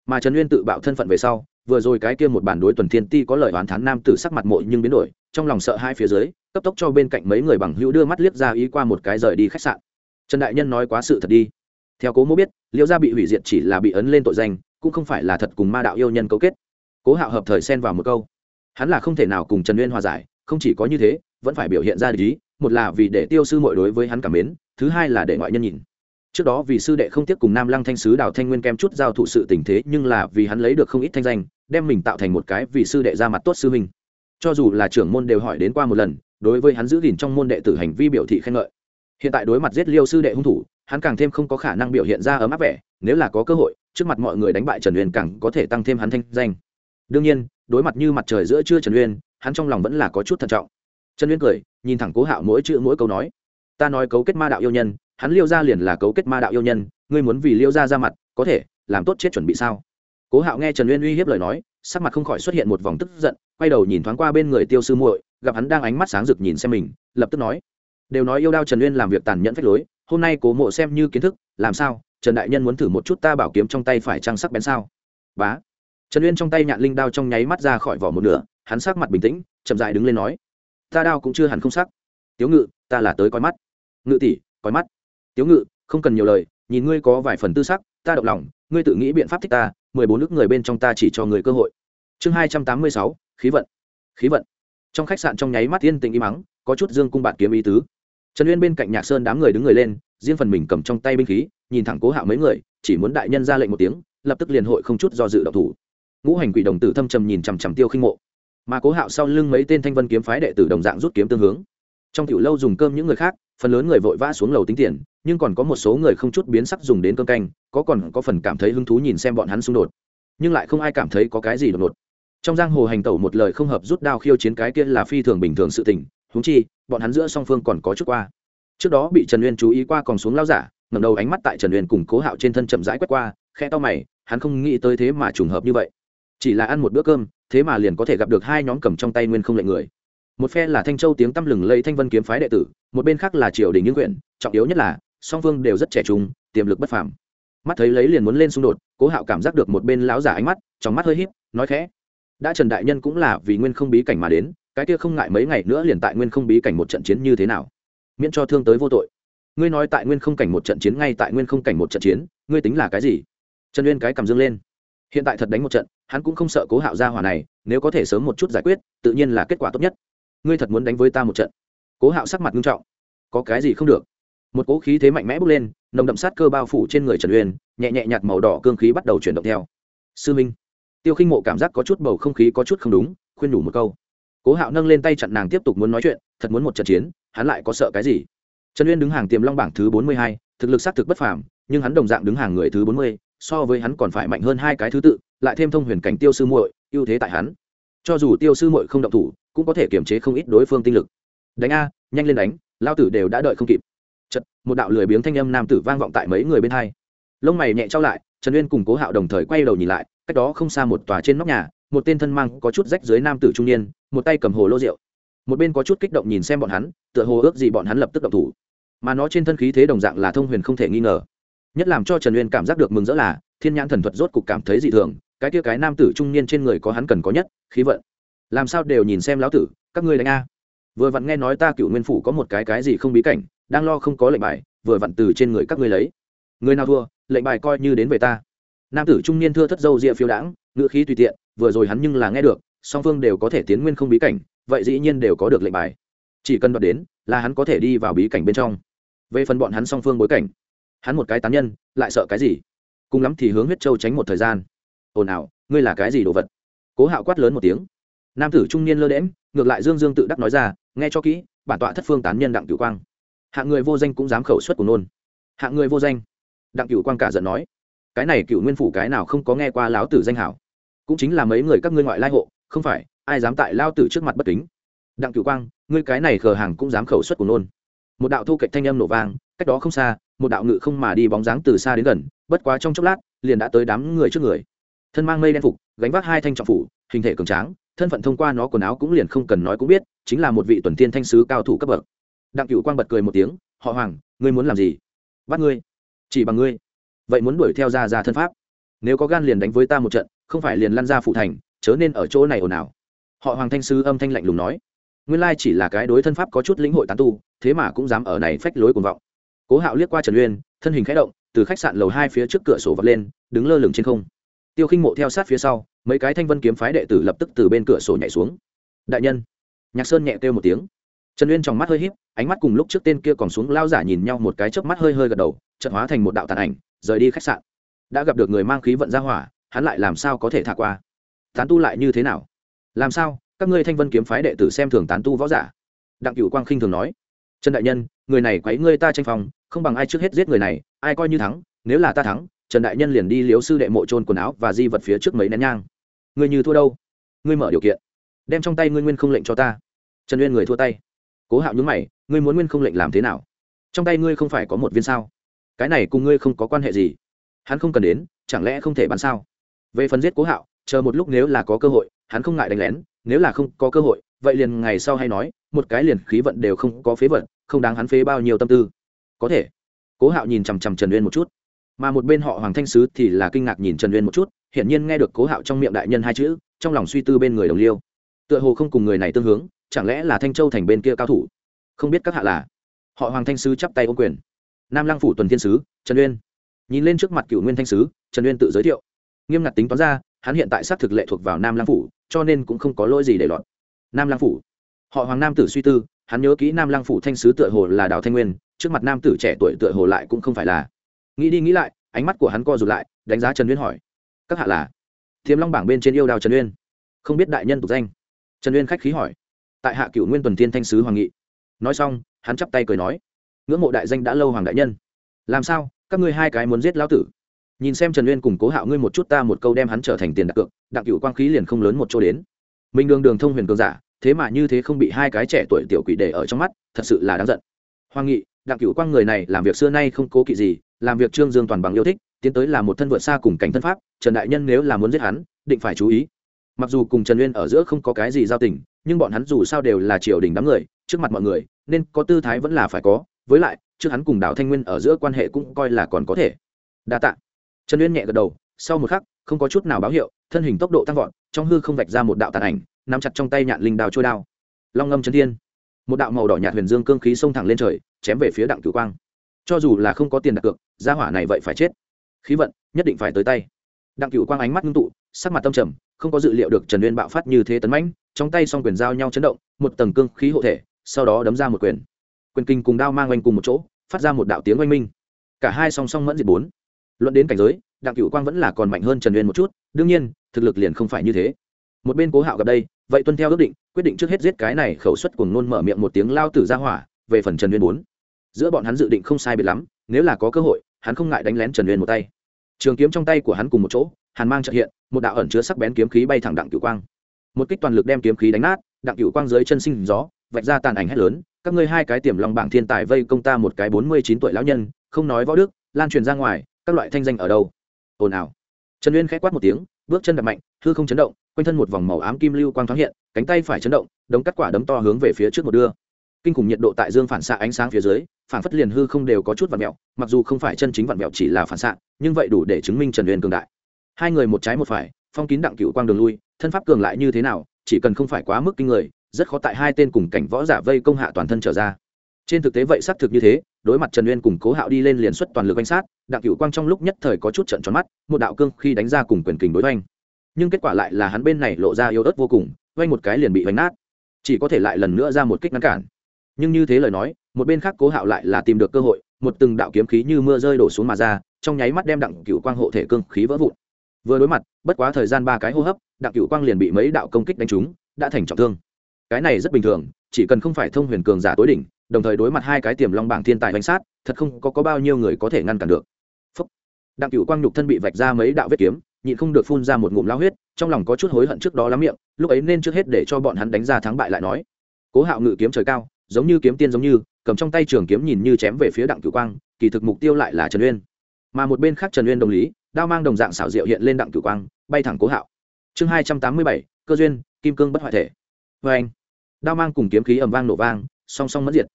Mà trần uyên tự bạo thân phận về sau, vừa rồi cái kia một bản đối tuần thiên ti có lời oán thán nam tử sắc mặt mộ nhưng biến đổi, trong lòng sợ hai phía dưới, cấp tốc cho bên cạnh mấy người bằng hữu đưa mắt liếc ra ý qua một cái rời đi khách sạn. Trần đại nhân nói quá sự thật đi. Theo cố mô biết liễu gia bị hủy diệt chỉ là bị ấn lên tội danh, cũng không phải là thật cùng ma đạo yêu nhân cấu kết. Cố hạo hợp thời xen vào một câu. Hắn là không thể nào cùng trần uyên hòa giải, không chỉ có như thế vẫn phải biểu hiện ra lý, một là vì để tiêu sư mội đối với hắn cảm mến, thứ hai là để ngoại nhân nhìn. Trước đó vì sư đệ không tiếc cùng nam lăng thanh sứ đào thanh nguyên kem chút giao thụ sự tình thế, nhưng là vì hắn lấy được không ít thanh danh, đem mình tạo thành một cái vì sư đệ ra mặt tốt sư huynh. Cho dù là trưởng môn đều hỏi đến qua một lần, đối với hắn giữ gìn trong môn đệ tử hành vi biểu thị khen ngợi. Hiện tại đối mặt giết liêu sư đệ hung thủ, hắn càng thêm không có khả năng biểu hiện ra ấm áp vẻ, nếu là có cơ hội, trước mặt mọi người đánh bại trần uyên càng có thể tăng thêm hắn thanh danh. Đương nhiên, đối mặt như mặt trời giữa trưa trần uyên, hắn trong lòng vẫn là có chút thận trọng trần uyên cười, nhìn thẳng cố hạo mỗi chữ mỗi câu nói. Ta nói cấu kết ma đạo yêu nhân, hắn liêu ra liền là cấu kết ma đạo yêu nhân, ngươi muốn vì liêu ra ra mặt, có thể, làm tốt chết chuẩn bị sao? Cố hạo nghe trần uyên uy hiếp lời nói, sắc mặt không khỏi xuất hiện một vòng tức giận, quay đầu nhìn thoáng qua bên người tiêu sư muội, gặp hắn đang ánh mắt sáng rực nhìn xem mình, lập tức nói, đều nói yêu đao trần uyên làm việc tàn nhẫn phách lối, hôm nay cố mộ xem như kiến thức, làm sao, trần đại nhân muốn thử một chút ta bảo kiếm trong tay phải trang sắc bén sao? Bá. Trần uyên trong tay nhạn linh đao trong nháy mắt ra khỏi vỏ một nửa, hắn sắc mặt bình tĩnh, chậm dại đứng lên nói ta đao cũng chưa hẳn không sắc. Tiếu ngự, ta là tới coi mắt. Ngự tỷ, coi mắt. Tiếu ngự, không cần nhiều lời, nhìn ngươi có vài phần tư sắc, ta động lòng, ngươi tự nghĩ biện pháp thích ta, mười bốn nước người bên trong ta chỉ cho người cơ hội. Chương hai trăm tám mươi sáu, khí vận. Khí vận. Trong khách sạn trong nháy mắt yên tĩnh im mắng, có chút dương cung bạn kiếm ý tứ. Trần uyên bên cạnh nhạc sơn đám người đứng người lên, riêng phần mình cầm trong tay binh khí, nhìn thẳng cố hạo mấy người, chỉ muốn đại nhân ra lệnh một tiếng, lập tức liền hội không chút do dự độc thủ. Ngũ hành quỷ đồng tử thâm trầm nhìn chằm chằm tiêu khinh mộ mà cố hạo sau lưng mấy tên thanh vân kiếm phái đệ tử đồng dạng rút kiếm tương hướng. Trong tiểu lâu dùng cơm những người khác, phần lớn người vội vã xuống lầu tính tiền, nhưng còn có một số người không chút biến sắc dùng đến cơm canh, có còn có phần cảm thấy hứng thú nhìn xem bọn hắn xung đột. Nhưng lại không ai cảm thấy có cái gì đột ngột. Trong giang hồ hành tẩu một lời không hợp rút đao khiêu chiến cái kia là phi thường bình thường sự tình húng chi, bọn hắn giữa song phương còn có chút qua. Trước đó bị trần uyên chú ý qua còn xuống lao giả ngầm đầu ánh mắt tại trần uyên cùng cố hạo trên thân chậm rãi quét qua khe to mày, hắn không nghĩ tới thế mà trùng hợp như vậy. Chỉ là ăn một bữa cơm thế mà liền có thể gặp được hai nhóm cầm trong tay nguyên không lệnh người. Một phe là thanh châu tiếng tăm lừng lây thanh vân kiếm phái đệ tử, một bên khác là triều đình những quyển trọng yếu nhất là, song phương đều rất trẻ trung, tiềm lực bất phàm. Mắt thấy lấy liền muốn lên xung đột, cố hạo cảm giác được một bên lão giả ánh mắt, trong mắt hơi híp, nói khẽ. Đã trần đại nhân cũng là vì nguyên không bí cảnh mà đến, cái kia không ngại mấy ngày nữa liền tại nguyên không bí cảnh một trận chiến như thế nào? Miễn cho thương tới vô tội. Ngươi nói tại nguyên không cảnh một trận chiến ngay tại nguyên không cảnh một trận chiến, ngươi tính là cái gì? Trần uyên cái cầm dương lên. Hiện tại thật đánh một trận hắn cũng không sợ cố hạo gia hỏa này, nếu có thể sớm một chút giải quyết, tự nhiên là kết quả tốt nhất. Ngươi thật muốn đánh với ta một trận? Cố hạo sắc mặt nghiêm trọng. Có cái gì không được? Một cố khí thế mạnh mẽ bước lên, nồng đậm sát cơ bao phủ trên người trần uyên, nhẹ nhẹ nhạt màu đỏ cương khí bắt đầu chuyển động theo. Sư minh, tiêu khinh mộ cảm giác có chút bầu không khí có chút không đúng, khuyên nhủ một câu. Cố hạo nâng lên tay chặn nàng tiếp tục muốn nói chuyện, thật muốn một trận chiến, hắn lại có sợ cái gì? Trần uyên đứng hàng tiềm long bảng thứ bốn mươi hai, thực lực xác thực bất phàm, nhưng hắn đồng dạng đứng hàng người thứ bốn mươi so với hắn còn phải mạnh hơn hai cái thứ tự, lại thêm thông huyền cảnh tiêu sư muội, ưu thế tại hắn. Cho dù tiêu sư muội không động thủ, cũng có thể kiềm chế không ít đối phương tinh lực. Đánh a, nhanh lên đánh, lao tử đều đã đợi không kịp. Chật một đạo lười biếng thanh âm nam tử vang vọng tại mấy người bên hai. Lông mày nhẹ trao lại, trần uyên cùng cố hạo đồng thời quay đầu nhìn lại, cách đó không xa một tòa trên nóc nhà, một tên thân mang có chút rách dưới nam tử trung niên, một tay cầm hồ lô rượu. Một bên có chút kích động nhìn xem bọn hắn, tựa hồ ước gì bọn hắn lập tức động thủ. Mà nó trên thân khí thế đồng dạng là thông huyền không thể nghi ngờ nhất làm cho trần uyên cảm giác được mừng rỡ là, thiên nhãn thần thuật rốt cục cảm thấy dị thường, cái kia cái nam tử trung niên trên người có hắn cần có nhất, khí vận. Làm sao đều nhìn xem lão tử, các ngươi đánh a. Vừa vặn nghe nói ta cựu nguyên phủ có một cái cái gì không bí cảnh, đang lo không có lệnh bài, vừa vặn từ trên người các ngươi lấy. Người nào thua, lệnh bài coi như đến về ta. Nam tử trung niên thưa thất dâu rịa phiêu đãng, ngữ khí tùy tiện, vừa rồi hắn nhưng là nghe được, song phương đều có thể tiến nguyên không bí cảnh, vậy dĩ nhiên đều có được lệnh bài. Chỉ cần đoạt đến, là hắn có thể đi vào bí cảnh bên trong. Về phần bọn hắn song phương bối cảnh hắn một cái tán nhân, lại sợ cái gì? Cùng lắm thì hướng huyết châu tránh một thời gian. Ồn ào, ngươi là cái gì đồ vật? Cố hạo quát lớn một tiếng. Nam tử trung niên lơ đễm ngược lại dương dương tự đắc nói ra, nghe cho kỹ, bản tọa thất phương tán nhân đặng cửu quang. Hạng người vô danh cũng dám khẩu xuất của nôn. Hạng người vô danh. Đặng cửu quang cả giận nói. Cái này cựu nguyên phủ cái nào không có nghe qua láo tử danh hảo. Cũng chính là mấy người các ngươi ngoại lai hộ, không phải, ai dám tại lao tử trước mặt bất kính. Đặng cửu quang, ngươi cái này khờ hàng cũng dám khẩu xuất của nôn. Một đạo thu kệ thanh âm nổ vang, cách đó không xa một đạo ngự không mà đi bóng dáng từ xa đến gần, bất quá trong chốc lát, liền đã tới đám người trước người. Thân mang mây đen phục, gánh vác hai thanh trọng phủ, hình thể cường tráng, thân phận thông qua nó quần áo cũng liền không cần nói cũng biết, chính là một vị tuần tiên thanh sứ cao thủ cấp bậc. Đặng cửu quang bật cười một tiếng, họ hoàng, ngươi muốn làm gì? Bắt ngươi. Chỉ bằng ngươi. Vậy muốn đuổi theo ra ra thân pháp. Nếu có gan liền đánh với ta một trận, không phải liền lăn ra phụ thành, chớ nên ở chỗ này ồn ào. Họ hoàng thanh sứ âm thanh lạnh lùng nói. Nguyên lai chỉ là cái đối thân pháp có chút lĩnh hội tán tu, thế mà cũng dám ở này phách lối cuồng vọng cố hạo liếc qua trần uyên, thân hình khẽ động, từ khách sạn lầu hai phía trước cửa sổ vật lên, đứng lơ lửng trên không. Tiêu khinh mộ theo sát phía sau, mấy cái thanh vân kiếm phái đệ tử lập tức từ bên cửa sổ nhảy xuống. Đại nhân. Nhạc sơn nhẹ kêu một tiếng. Trần uyên trong mắt hơi híp, ánh mắt cùng lúc trước tên kia còn xuống lao giả nhìn nhau một cái chớp mắt hơi hơi gật đầu, chợt hóa thành một đạo tàn ảnh, rời đi khách sạn. Đã gặp được người mang khí vận ra hỏa, hắn lại làm sao có thể thả qua? Tán tu lại như thế nào? Làm sao? Các ngươi thanh vân kiếm phái đệ tử xem thường tán tu võ giả? Đặng cửu quang khinh thường nói. Trần đại nhân, người này quấy ngươi ta tranh phòng không bằng ai trước hết giết người này, ai coi như thắng, nếu là ta thắng, trần đại nhân liền đi liếu sư đệ mộ trôn quần áo và di vật phía trước mấy nén nhang. Ngươi như thua đâu? Ngươi mở điều kiện. Đem trong tay ngươi nguyên không lệnh cho ta. Trần uyên người thua tay. Cố hạo nhúng mày, ngươi muốn nguyên không lệnh làm thế nào? Trong tay ngươi không phải có một viên sao? Cái này cùng ngươi không có quan hệ gì. Hắn không cần đến, chẳng lẽ không thể bắn sao? Về phần giết cố hạo, chờ một lúc nếu là có cơ hội, hắn không ngại đánh lén, nếu là không có cơ hội, vậy liền ngày sau hay nói, một cái liền khí vận đều không có phế vận không đáng hắn phế bao nhiêu tâm tư có thể. Cố hạo nhìn chằm chằm trần uyên một chút. Mà một bên họ hoàng thanh sứ thì là kinh ngạc nhìn trần uyên một chút, hiển nhiên nghe được cố hạo trong miệng đại nhân hai chữ, trong lòng suy tư bên người đồng liêu. Tựa hồ không cùng người này tương hướng, chẳng lẽ là thanh châu thành bên kia cao thủ? Không biết các hạ là. Họ hoàng thanh sứ chắp tay ô quyền. Nam lăng phủ tuần thiên sứ, trần uyên. Nhìn lên trước mặt cựu nguyên thanh sứ, trần uyên tự giới thiệu. Nghiêm ngặt tính toán ra, hắn hiện tại xác thực lệ thuộc vào nam lăng phủ, cho nên cũng không có lỗi gì để lọt nam lăng phủ. Họ hoàng nam tử suy tư, hắn nhớ kỹ nam lăng phủ thanh sứ tựa hồ là đào thanh nguyên trước mặt nam tử trẻ tuổi tựa hồ lại cũng không phải là. Nghĩ đi nghĩ lại, ánh mắt của hắn co rụt lại, đánh giá trần uyên hỏi. Các hạ là? Thiếm long bảng bên trên yêu đào trần uyên. Không biết đại nhân tục danh. Trần uyên khách khí hỏi. Tại hạ cựu nguyên tuần thiên thanh sứ hoàng nghị. Nói xong, hắn chắp tay cười nói. Ngưỡng mộ đại danh đã lâu hoàng đại nhân. Làm sao? Các ngươi hai cái muốn giết lão tử. Nhìn xem trần uyên cùng cố hạo ngươi một chút ta một câu đem hắn trở thành tiền đặt cược, đặng cựu quang khí liền không lớn một chỗ đến. Mình đường đường thông huyền cường giả, thế mà như thế không bị hai cái trẻ tuổi tiểu quỷ để ở trong mắt, thật sự là đáng giận. Hoàng nghị đặng cửu quang người này làm việc xưa nay không cố kỵ gì, làm việc trương dương toàn bằng yêu thích, tiến tới là một thân vượt xa cùng cảnh thân pháp, trần đại nhân nếu là muốn giết hắn, định phải chú ý. Mặc dù cùng trần uyên ở giữa không có cái gì giao tình, nhưng bọn hắn dù sao đều là triều đình đám người, trước mặt mọi người, nên có tư thái vẫn là phải có. Với lại, trước hắn cùng đào thanh nguyên ở giữa quan hệ cũng coi là còn có thể. Đa tạ. Trần uyên nhẹ gật đầu, sau một khắc, không có chút nào báo hiệu, thân hình tốc độ tăng vọt, trong hư không vạch ra một đạo tàn ảnh, nắm chặt trong tay nhạn linh đào trôi đao. Long ngâm trấn thiên. Một đạo màu đỏ nhạt huyền dương cương khí xông thẳng lên trời chém về phía đặng cửu quang. Cho dù là không có tiền đặt cược, gia hỏa này vậy phải chết. Khí vận, nhất định phải tới tay. Đặng cửu quang ánh mắt ngưng tụ, sắc mặt tâm trầm, không có dự liệu được trần uyên bạo phát như thế tấn mãnh, trong tay song quyền giao nhau chấn động, một tầng cương khí hộ thể, sau đó đấm ra một quyền. Quyền kinh cùng đao mang oanh cùng một chỗ, phát ra một đạo tiếng oanh minh. Cả hai song song mẫn diệt bốn. Luận đến cảnh giới, đặng cửu quang vẫn là còn mạnh hơn trần uyên một chút, đương nhiên, thực lực liền không phải như thế. Một bên cố hạo gặp đây, vậy tuân theo ước định, quyết định trước hết giết cái này khẩu suất cùng nôn mở miệng một tiếng lao tử ra hỏa về phần trần uyên bốn. Giữa bọn hắn dự định không sai biệt lắm, nếu là có cơ hội, hắn không ngại đánh lén trần uyên một tay. Trường kiếm trong tay của hắn cùng một chỗ, hàn mang trợ hiện, một đạo ẩn chứa sắc bén kiếm khí bay thẳng đặng cửu quang. Một kích toàn lực đem kiếm khí đánh nát, đặng cửu quang dưới chân sinh gió, vạch ra tàn ảnh hét lớn, các ngươi hai cái tiềm lòng bảng thiên tài vây công ta một cái bốn mươi chín tuổi lão nhân, không nói võ đức, lan truyền ra ngoài, các loại thanh danh ở đâu? Ồn ào. Trần uyên k h á quát một tiếng, bước chân đập mạnh, hư không chấn động, quanh thân một vòng màu ám kim lưu quang thoáng hiện, cánh tay phải chấn động, đống cắt quả đấm to hướng về phía trước một đưa kinh khủng nhiệt độ tại dương phản xạ ánh sáng phía dưới, phản phất liền hư không đều có chút vặn mẹo mặc dù không phải chân chính vặn mẹo chỉ là phản xạ, nhưng vậy đủ để chứng minh trần uyên cường đại. Hai người một trái một phải, phong kín đặng cựu quang đường lui, thân pháp cường lại như thế nào, chỉ cần không phải quá mức kinh người, rất khó tại hai tên cùng cảnh võ giả vây công hạ toàn thân trở ra. Trên thực tế vậy xác thực như thế, đối mặt trần uyên cùng cố hạo đi lên liền xuất toàn lực bánh sát, đặng cựu quang trong lúc nhất thời có chút trận tròn mắt, một đạo cương khi đánh ra cùng quyền kình đối oanh nhưng kết quả lại là hắn bên này lộ ra yếu ớt vô cùng oanh một cái liền bị oanh nát. Chỉ có thể lại lần nữa ra một kích ngăn cản nhưng như thế lời nói một bên khác cố hạo lại là tìm được cơ hội một từng đạo kiếm khí như mưa rơi đổ xuống mà ra trong nháy mắt đem đặng cựu quang hộ thể cương khí vỡ vụn. Vừa đối mặt bất quá thời gian ba cái hô hấp đặng cựu quang liền bị mấy đạo công kích đánh trúng đã thành trọng thương. Cái này rất bình thường chỉ cần không phải thông huyền cường giả tối đỉnh đồng thời đối mặt hai cái tiềm long bảng thiên tài bánh sát thật không có, có bao nhiêu người có thể ngăn cản được. Phúc. đặng cựu quang nhục thân bị vạch ra mấy đạo vết kiếm nhịn không được phun ra một ngụm lao huyết trong lòng có chút hối hận trước đó lắm miệng lúc ấy nên trước hết để cho bọn hắn đánh ra thắng bại lại nói. Cố hạo ngự kiếm trời cao giống như kiếm tiên giống như, cầm trong tay trường kiếm nhìn như chém về phía đặng cửu quang, kỳ thực mục tiêu lại là trần uyên. Mà một bên khác trần uyên đồng lý, đao mang đồng dạng xảo diệu hiện lên đặng cửu quang, bay thẳng cố hạo. Chương hai trăm tám mươi bảy, cơ duyên, kim cương bất hoại thể. Vê anh, đao mang cùng kiếm khí ầm vang nổ vang, song song mất diệt.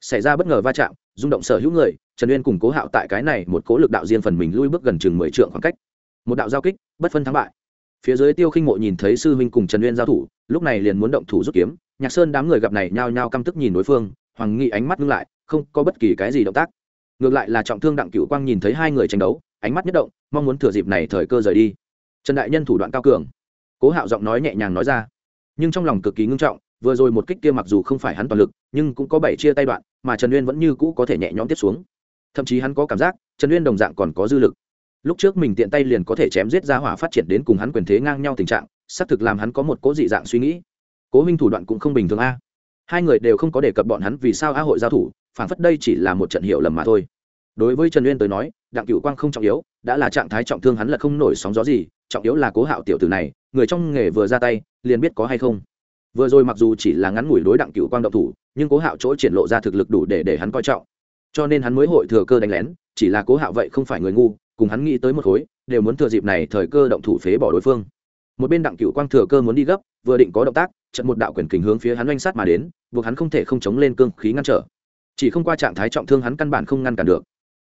Xảy ra bất ngờ va chạm, rung động sở hữu người, trần uyên cùng cố hạo tại cái này một cố lực đạo riêng phần mình lui bước gần chừng mười trượng khoảng cách. Một đạo giao kích, bất phân thắng bại. Phía dưới tiêu khinh mộ nhìn thấy sư huynh cùng trần uyên giao thủ, lúc này liền muốn động thủ rút kiếm nhạc sơn đám người gặp này nhao nhao căm tức nhìn đối phương, hoàng nghị ánh mắt ngưng lại, không có bất kỳ cái gì động tác. Ngược lại là trọng thương đặng cửu quang nhìn thấy hai người tranh đấu, ánh mắt nhất động, mong muốn thừa dịp này thời cơ rời đi. Trần đại nhân thủ đoạn cao cường. Cố hạo giọng nói nhẹ nhàng nói ra. Nhưng trong lòng cực kỳ ngưng trọng, vừa rồi một kích kia mặc dù không phải hắn toàn lực, nhưng cũng có bảy chia tay đoạn, mà trần uyên vẫn như cũ có thể nhẹ nhõm tiếp xuống. Thậm chí hắn có cảm giác, trần uyên đồng dạng còn có dư lực. Lúc trước mình tiện tay liền có thể chém giết ra hỏa phát triển đến cùng hắn quyền thế ngang nhau tình trạng, xác thực làm hắn có một cố dị dạng suy nghĩ cố huynh thủ đoạn cũng không bình thường a. Hai người đều không có đề cập bọn hắn vì sao a hội giao thủ, phản phất đây chỉ là một trận hiệu lầm mà thôi. Đối với trần uyên tới nói, đặng cựu quang không trọng yếu, đã là trạng thái trọng thương hắn là không nổi sóng gió gì, trọng yếu là cố hạo tiểu tử này, người trong nghề vừa ra tay, liền biết có hay không. Vừa rồi mặc dù chỉ là ngắn ngủi đối đặng cựu quang động thủ, nhưng cố hạo chỗ triển lộ ra thực lực đủ để để hắn coi trọng. Cho nên hắn mới hội thừa cơ đánh lén, chỉ là cố hạo vậy không phải người ngu, cùng hắn nghĩ tới một khối, đều muốn thừa dịp này thời cơ động thủ phế bỏ đối phương. Một bên đặng cựu quang thừa cơ muốn đi gấp, vừa định có động tác trận một đạo quyền kình hướng phía hắn oanh sát mà đến, buộc hắn không thể không chống lên cương khí ngăn trở. Chỉ không qua trạng thái trọng thương hắn căn bản không ngăn cản được.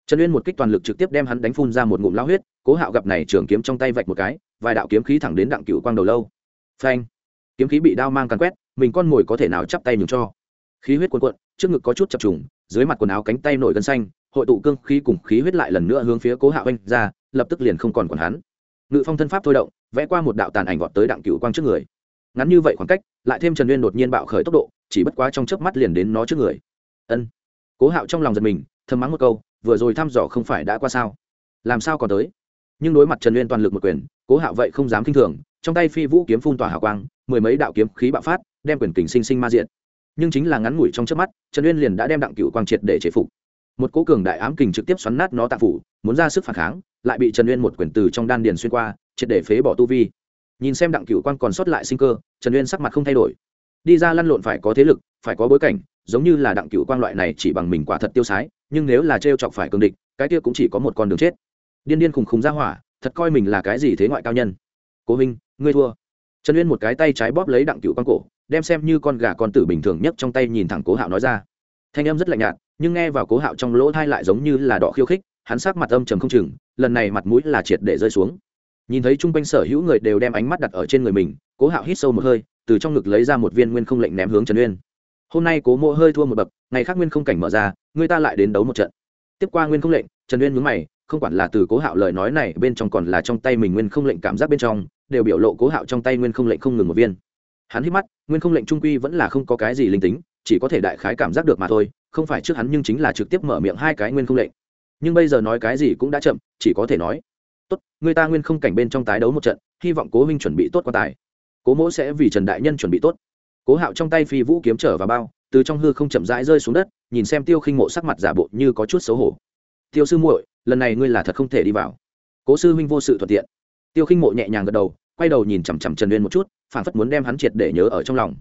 Trần uyên một kích toàn lực trực tiếp đem hắn đánh phun ra một ngụm lao huyết, cố hạo gặp này trường kiếm trong tay vạch một cái, vài đạo kiếm khí thẳng đến đặng cựu quang đầu lâu. Phanh! Kiếm khí bị đao mang càn quét, mình con mồi có thể nào chắp tay nhường cho. Khí huyết cuồn cuộn, trước ngực có chút chập trùng, dưới mặt quần áo cánh tay nổi gân xanh, hội tụ cương khí cùng khí huyết lại lần nữa hướng phía cố hạo anh ra, lập tức liền không còn còn hắn. Ngự phong thân pháp thôi động, vẽ qua một đạo tàn ảnh vọt tới đặng cựu quang trước người ngắn như vậy khoảng cách, lại thêm trần uyên đột nhiên bạo khởi tốc độ, chỉ bất quá trong chớp mắt liền đến nó trước người. Ân. Cố hạo trong lòng giật mình, thầm mắng một câu, vừa rồi thăm dò không phải đã qua sao? Làm sao còn tới? Nhưng đối mặt trần uyên toàn lực một quyền, cố hạo vậy không dám k i n h thường, trong tay phi vũ kiếm phun tỏa hào quang, mười mấy đạo kiếm khí bạo phát, đem quyền kình sinh sinh ma diện nhưng chính là ngắn ngủi trong chớp mắt, trần uyên liền đã đem đặng cựu quang triệt để chế phục. Một cố cường đại ám kình trực tiếp xoắn nát nó tạ phủ, muốn ra sức phản kháng, lại bị trần uyên một quyền từ trong đan điền xuyên qua, triệt để phế bỏ tu vi nhìn xem đặng cửu quan còn sót lại sinh cơ, trần uyên sắc mặt không thay đổi. Đi ra lăn lộn phải có thế lực, phải có bối cảnh, giống như là đặng cửu quan loại này chỉ bằng mình quả thật tiêu sái, nhưng nếu là trêu chọc phải cường địch, cái kia cũng chỉ có một con đường chết. Điên điên khùng khùng ra hỏa, thật coi mình là cái gì thế ngoại cao nhân. Cố huynh, ngươi thua. Trần uyên một cái tay trái bóp lấy đặng cửu quan cổ, đem xem như con gà con tử bình thường nhất trong tay nhìn thẳng cố hạo nói ra. Thanh âm rất lạnh nhạt, nhưng nghe vào cố hạo trong lỗ thai lại giống như là đỏ khiêu khích, hắn sắc mặt âm trầm không chừng, lần này mặt mũi là triệt để rơi xuống nhìn thấy chung quanh sở hữu người đều đem ánh mắt đặt ở trên người mình, cố hạo hít sâu một hơi, từ trong ngực lấy ra một viên nguyên không lệnh ném hướng trần uyên. Hôm nay cố mộ hơi thua một bậc, ngày khác nguyên không cảnh mở ra, người ta lại đến đấu một trận. Tiếp qua nguyên không lệnh, trần uyên nhướng mày, không quản là từ cố hạo lời nói này bên trong còn là trong tay mình nguyên không lệnh cảm giác bên trong, đều biểu lộ cố hạo trong tay nguyên không lệnh không ngừng một viên. Hắn hít mắt, nguyên không lệnh trung quy vẫn là không có cái gì linh tính, chỉ có thể đại khái cảm giác được mà thôi, không phải trước hắn nhưng chính là trực tiếp mở miệng hai cái nguyên không lệnh. Nhưng bây giờ nói cái gì cũng đã chậm, chỉ có thể nói tốt, người ta nguyên không cảnh bên trong tái đấu một trận, hy vọng cố minh chuẩn bị tốt quan tài. Cố mỗ sẽ vì trần đại nhân chuẩn bị tốt. Cố hạo trong tay phi vũ kiếm trở vào bao, từ trong hư không chậm rãi rơi xuống đất, nhìn xem tiêu khinh mộ sắc mặt giả bộ như có chút xấu hổ. Tiêu sư muội, lần này ngươi là thật không thể đi vào. Cố sư huynh vô sự thuận tiện. Tiêu khinh mộ nhẹ nhàng gật đầu, quay đầu nhìn chằm chằm trần uyên một chút phản phất muốn đem hắn triệt để nhớ ở trong lòng.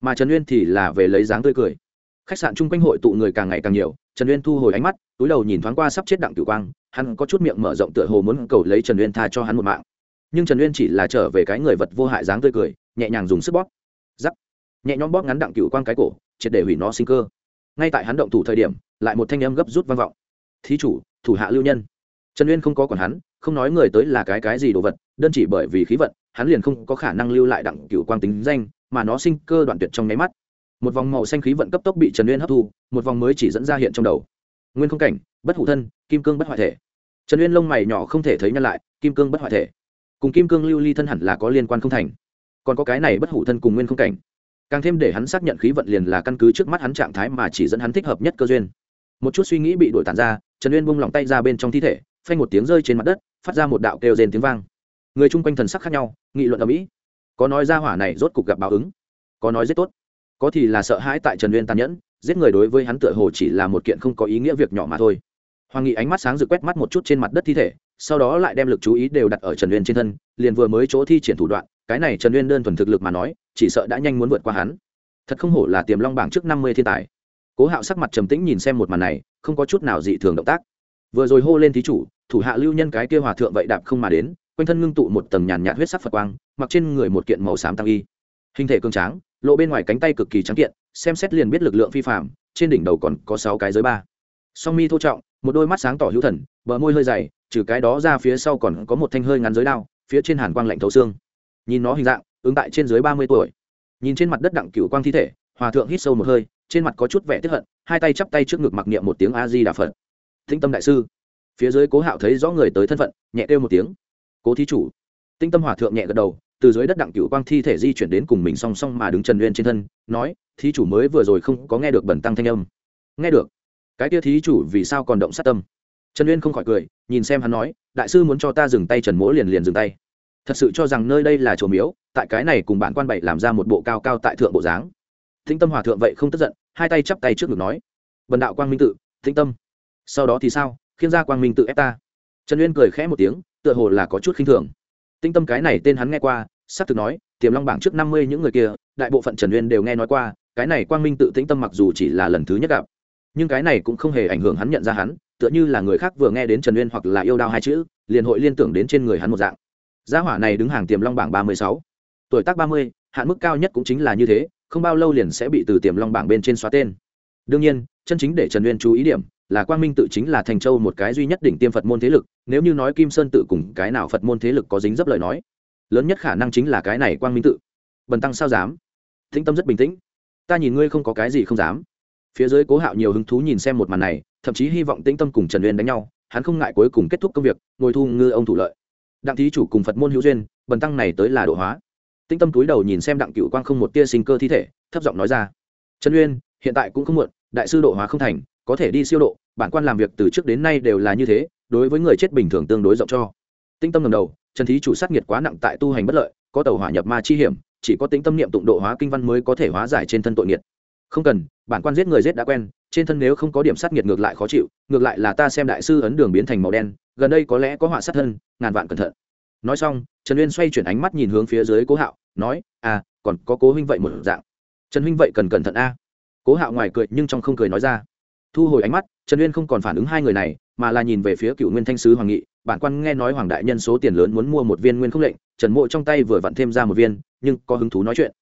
Mà trần uyên thì là về lấy dáng tươi cười. Khách sạn chung quanh hội tụ người càng ngày càng nhiều trần uyên thu hồi ánh mắt, túi đầu nhìn thoáng qua sắp chết đặng cửu quang, hắn có chút miệng mở rộng tựa hồ muốn cầu lấy trần uyên tha cho hắn một mạng. Nhưng trần uyên chỉ là trở về cái người vật vô hại dáng tươi cười, nhẹ nhàng dùng sức bóp. Giắc nhẹ nhõm bóp ngắn đặng cửu quang cái cổ, triệt để hủy nó sinh cơ. Ngay tại hắn động thủ thời điểm, lại một thanh âm gấp rút vang vọng. Thí chủ, thủ hạ lưu nhân. Trần uyên không có còn hắn, không nói người tới là cái cái gì đồ vật, đơn chỉ bởi vì khí vận, hắn liền không có khả năng lưu lại đặng cửu quang tính danh, mà nó sinh cơ đoạn tuyệt trong nháy mắt một vòng màu xanh khí vận cấp tốc bị trần uyên hấp thu, một vòng mới chỉ dẫn ra hiện trong đầu. Nguyên không cảnh, bất hủ thân, kim cương bất hoại thể. Trần uyên lông mày nhỏ không thể thấy nhân lại, kim cương bất hoại thể. Cùng kim cương lưu ly thân hẳn là có liên quan không thành. Còn có cái này bất hủ thân cùng nguyên không cảnh. Càng thêm để hắn xác nhận khí vận liền là căn cứ trước mắt hắn trạng thái mà chỉ dẫn hắn thích hợp nhất cơ duyên. Một chút suy nghĩ bị đổi tàn ra, trần uyên buông lòng tay ra bên trong thi thể, phanh một tiếng rơi trên mặt đất, phát ra một đạo kêu rền tiếng vang. Người chung quanh thần sắc khác nhau, nghị luận ở mỹ. Có nói ra hỏa này rốt cục gặp báo ứng. Có nói rất tốt có thì là sợ hãi tại trần uyên tàn nhẫn, giết người đối với hắn tựa hồ chỉ là một kiện không có ý nghĩa việc nhỏ mà thôi. Hoàng nghị ánh mắt sáng rực quét mắt một chút trên mặt đất thi thể, sau đó lại đem lực chú ý đều đặt ở trần uyên trên thân, liền vừa mới chỗ thi triển thủ đoạn, cái này trần uyên đơn thuần thực lực mà nói, chỉ sợ đã nhanh muốn vượt qua hắn. Thật không hổ là tiềm long bảng trước năm mươi thiên tài. Cố hạo sắc mặt trầm tĩnh nhìn xem một màn này, không có chút nào dị thường động tác. Vừa rồi hô lên thí chủ, thủ hạ lưu nhân cái kia hòa thượng vậy đạp không mà đến, quanh thân ngưng tụ một tầng nhàn nhạt huyết sắc phật quang, mặc trên người một kiện màu xám tăng y. Hình thể cường tráng lộ bên ngoài cánh tay cực kỳ trắng kiện, xem xét liền biết lực lượng phi phạm, trên đỉnh đầu còn có sáu cái giới ba. Song mi thô trọng, một đôi mắt sáng tỏ hữu thần, bờ môi hơi dày, trừ cái đó ra phía sau còn có một thanh hơi ngắn giới đao, phía trên hàn quang lạnh thấu xương. Nhìn nó hình dạng, ứng tại trên dưới ba mươi tuổi. Nhìn trên mặt đất đặng cửu quang thi thể, hòa thượng hít sâu một hơi, trên mặt có chút vẻ tức hận, hai tay chắp tay trước ngực mặc niệm một tiếng a di đà phật. Thinh tâm đại sư. Phía dưới cố hạo thấy rõ người tới thân phận, nhẹ kêu một tiếng. Cố thí chủ. Tinh tâm hòa thượng nhẹ gật đầu từ dưới đất đặng cựu quang thi thể di chuyển đến cùng mình song song mà đứng trần uyên trên thân, nói, thí chủ mới vừa rồi không có nghe được bẩn tăng thanh âm. Nghe được? Cái kia thí chủ vì sao còn động sát tâm? Trần uyên không khỏi cười, nhìn xem hắn nói, đại sư muốn cho ta dừng tay trần mỗ liền liền dừng tay. Thật sự cho rằng nơi đây là chỗ miếu, tại cái này cùng bản quan bảy làm ra một bộ cao cao tại thượng bộ dáng. Thính tâm hòa thượng vậy không tức giận, hai tay chắp tay trước ngực nói, bần đạo quang minh tự, thính tâm, sau đó thì sao? Khiến ra quang minh tự ép ta. Trần uyên cười khẽ một tiếng, tựa hồ là có chút khinh thường tinh tâm cái này tên hắn nghe qua sắp thực nói, tiềm long bảng trước năm mươi những người kia, đại bộ phận trần uyên đều nghe nói qua, cái này quang minh tự tĩnh tâm mặc dù chỉ là lần thứ nhất gặp, nhưng cái này cũng không hề ảnh hưởng hắn nhận ra hắn, tựa như là người khác vừa nghe đến trần uyên hoặc là yêu đao hai chữ, liền hội liên tưởng đến trên người hắn một dạng. Gia hỏa này đứng hàng tiềm long bảng ba mươi sáu, tuổi tác ba mươi, hạn mức cao nhất cũng chính là như thế, không bao lâu liền sẽ bị từ tiềm long bảng bên trên xóa tên. Đương nhiên, chân chính để trần uyên chú ý điểm là quang minh tự chính là thành châu một cái duy nhất đỉnh tiêm phật môn thế lực, nếu như nói kim sơn tự cùng cái nào phật môn thế lực có dính dấp lời nói, lớn nhất khả năng chính là cái này quang minh tự. Bần tăng sao dám? Thính tâm rất bình tĩnh. Ta nhìn ngươi không có cái gì không dám. Phía dưới cố hạo nhiều hứng thú nhìn xem một màn này, thậm chí hy vọng tĩnh tâm cùng trần uyên đánh nhau, hắn không ngại cuối cùng kết thúc công việc, ngồi thu ngư ông thủ lợi. Đặng thí chủ cùng phật môn hữu duyên, bần tăng này tới là độ hóa. Tĩnh tâm túi đầu nhìn xem đặng cựu quang không một tia sinh cơ thi thể, thấp giọng nói ra. Trần uyên, hiện tại cũng không muộn, đại sư độ hóa không thành có thể đi siêu độ, bản quan làm việc từ trước đến nay đều là như thế, đối với người chết bình thường tương đối rộng cho. Tinh tâm ngầm đầu, trần thí chủ sát nghiệt quá nặng tại tu hành bất lợi, có tàu hỏa nhập ma chi hiểm, chỉ có tính tâm niệm tụng độ hóa kinh văn mới có thể hóa giải trên thân tội nghiệt. Không cần, bản quan giết người giết đã quen, trên thân nếu không có điểm sát nghiệt ngược lại khó chịu, ngược lại là ta xem đại sư ấn đường biến thành màu đen, gần đây có lẽ có họa sát thân, ngàn vạn cẩn thận. Nói xong, trần uyên xoay chuyển ánh mắt nhìn hướng phía dưới cố hạo, nói à còn có cố huynh vậy một dạng. Trần huynh vậy cần cẩn thận a. Cố hạo ngoài cười nhưng trong không cười nói ra thu hồi ánh mắt, trần uyên không còn phản ứng hai người này, mà là nhìn về phía cựu nguyên thanh sứ hoàng nghị. Bản quan nghe nói hoàng đại nhân số tiền lớn muốn mua một viên nguyên không lệnh, trần mộ trong tay vừa vặn thêm ra một viên, nhưng có hứng thú nói chuyện.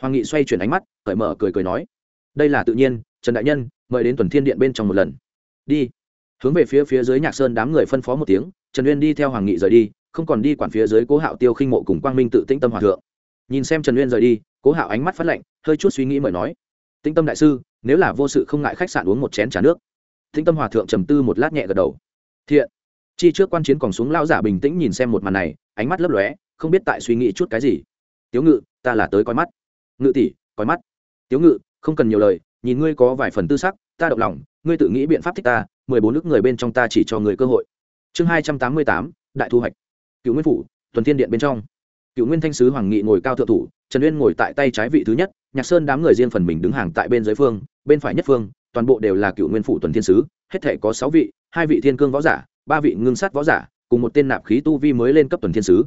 Hoàng nghị xoay chuyển ánh mắt, cởi mở cười cười nói, đây là tự nhiên, trần đại nhân, mời đến tuần thiên điện bên trong một lần. Đi. Hướng về phía phía dưới nhạc sơn đám người phân phó một tiếng, trần uyên đi theo hoàng nghị rời đi, không còn đi quản phía dưới cố hạo tiêu khinh mộ cùng quang minh tự tĩnh tâm hòa thượng. Nhìn xem trần uyên rời đi, cố hạo ánh mắt phát lạnh, hơi chút suy nghĩ mời nói, tĩnh tâm đại sư nếu là vô sự không ngại khách sạn uống một chén t r à nước. Tĩnh tâm hòa thượng trầm tư một lát nhẹ gật đầu. Thiện. Chi trước quan chiến còn xuống lao giả bình tĩnh nhìn xem một màn này, ánh mắt lấp lóe, không biết tại suy nghĩ chút cái gì. Tiếu ngự, ta là tới coi mắt. Ngự tỷ, coi mắt. Tiếu ngự, không cần nhiều lời, nhìn ngươi có vài phần tư sắc, ta động lòng, ngươi tự nghĩ biện pháp thích ta, mười bốn nước người bên trong ta chỉ cho người cơ hội. Chương hai trăm tám mươi tám, đại thu hoạch. Cựu nguyên phủ, tuần thiên điện bên trong. Cựu nguyên thanh sứ hoàng nghị ngồi cao thượng thủ, trần uyên ngồi tại tay trái vị thứ nhất nhạc sơn đám người riêng phần mình đứng hàng tại bên dưới phương, bên phải nhất phương, toàn bộ đều là cựu nguyên phủ tuần thiên sứ, hết thể có sáu vị, hai vị thiên cương võ giả, ba vị ngưng sát võ giả, cùng một tên nạp khí tu vi mới lên cấp tuần thiên sứ.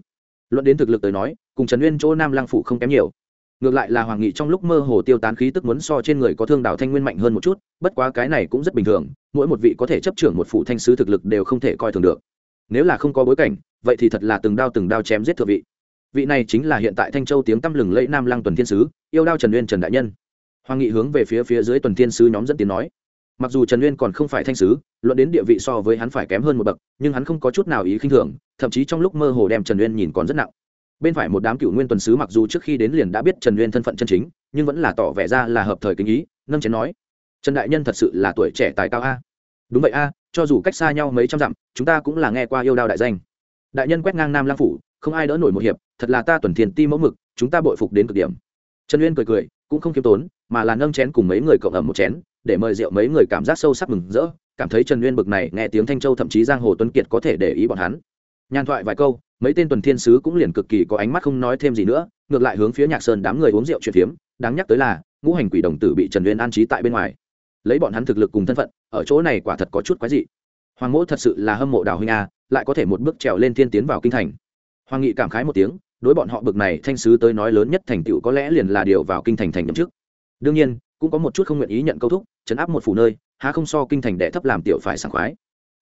Luận đến thực lực tới nói, cùng trần Nguyên chỗ nam lang phủ không kém nhiều. Ngược lại là hoàng nghị trong lúc mơ hồ tiêu tán khí tức muốn so trên người có thương đào thanh nguyên mạnh hơn một chút, bất quá cái này cũng rất bình thường, mỗi một vị có thể chấp trưởng một phủ thanh sứ thực lực đều không thể coi thường được. Nếu là không có bối cảnh, vậy thì thật là từng đao từng đao chém giết thượng vị vị này chính là hiện tại thanh châu tiếng tăm lừng lẫy nam lăng tuần thiên sứ, yêu đao trần uyên trần đại nhân. Hoàng nghị hướng về phía phía dưới tuần thiên sứ nhóm dẫn tiếng nói, mặc dù trần uyên còn không phải thanh sứ, luận đến địa vị so với hắn phải kém hơn một bậc, nhưng hắn không có chút nào ý khinh thường, thậm chí trong lúc mơ hồ đem trần uyên nhìn còn rất nặng. Bên phải một đám cựu nguyên tuần sứ mặc dù trước khi đến liền đã biết trần uyên thân phận chân chính, nhưng vẫn là tỏ vẻ ra là hợp thời kính ý, nâng chén nói, trần đại nhân thật sự là tuổi trẻ tài cao a. Đúng vậy a, cho dù cách xa nhau mấy trăm dặm, chúng ta cũng là nghe qua yêu đao đại danh. Đại nhân quét ngang nam lang phủ không ai đỡ nổi một hiệp, thật là ta tuần thiền ti mẫu mực, chúng ta bội phục đến cực điểm. Trần uyên cười cười, cũng không k i ê m tốn, mà là nâng chén cùng mấy người cộng ẩm một chén, để mời rượu mấy người cảm giác sâu sắc mừng rỡ, cảm thấy trần uyên bực này nghe tiếng thanh châu thậm chí giang hồ tuấn kiệt có thể để ý bọn hắn. Nhàn thoại vài câu, mấy tên tuần thiên sứ cũng liền cực kỳ có ánh mắt không nói thêm gì nữa, ngược lại hướng phía nhạc sơn đám người uống rượu chuyện phiếm, đáng nhắc tới là, ngũ hành quỷ đồng tử bị trần uyên an trí tại bên ngoài. Lấy bọn hắn thực lực cùng thân phận, ở chỗ này quả thật có chút quái dị. Hoàng mỗ thật sự là hâm mộ đào huynh a, lại có thể một bước trèo lên thiên tiến vào kinh thành hoàng nghị cảm khái một tiếng, đối bọn họ bực này thanh sứ tới nói lớn nhất thành tựu có lẽ liền là điều vào kinh thành thành nhậm chức. Đương nhiên, cũng có một chút không nguyện ý nhận câu thúc chấn áp một phủ nơi, há không so kinh thành đệ thấp làm tiểu phải sảng khoái.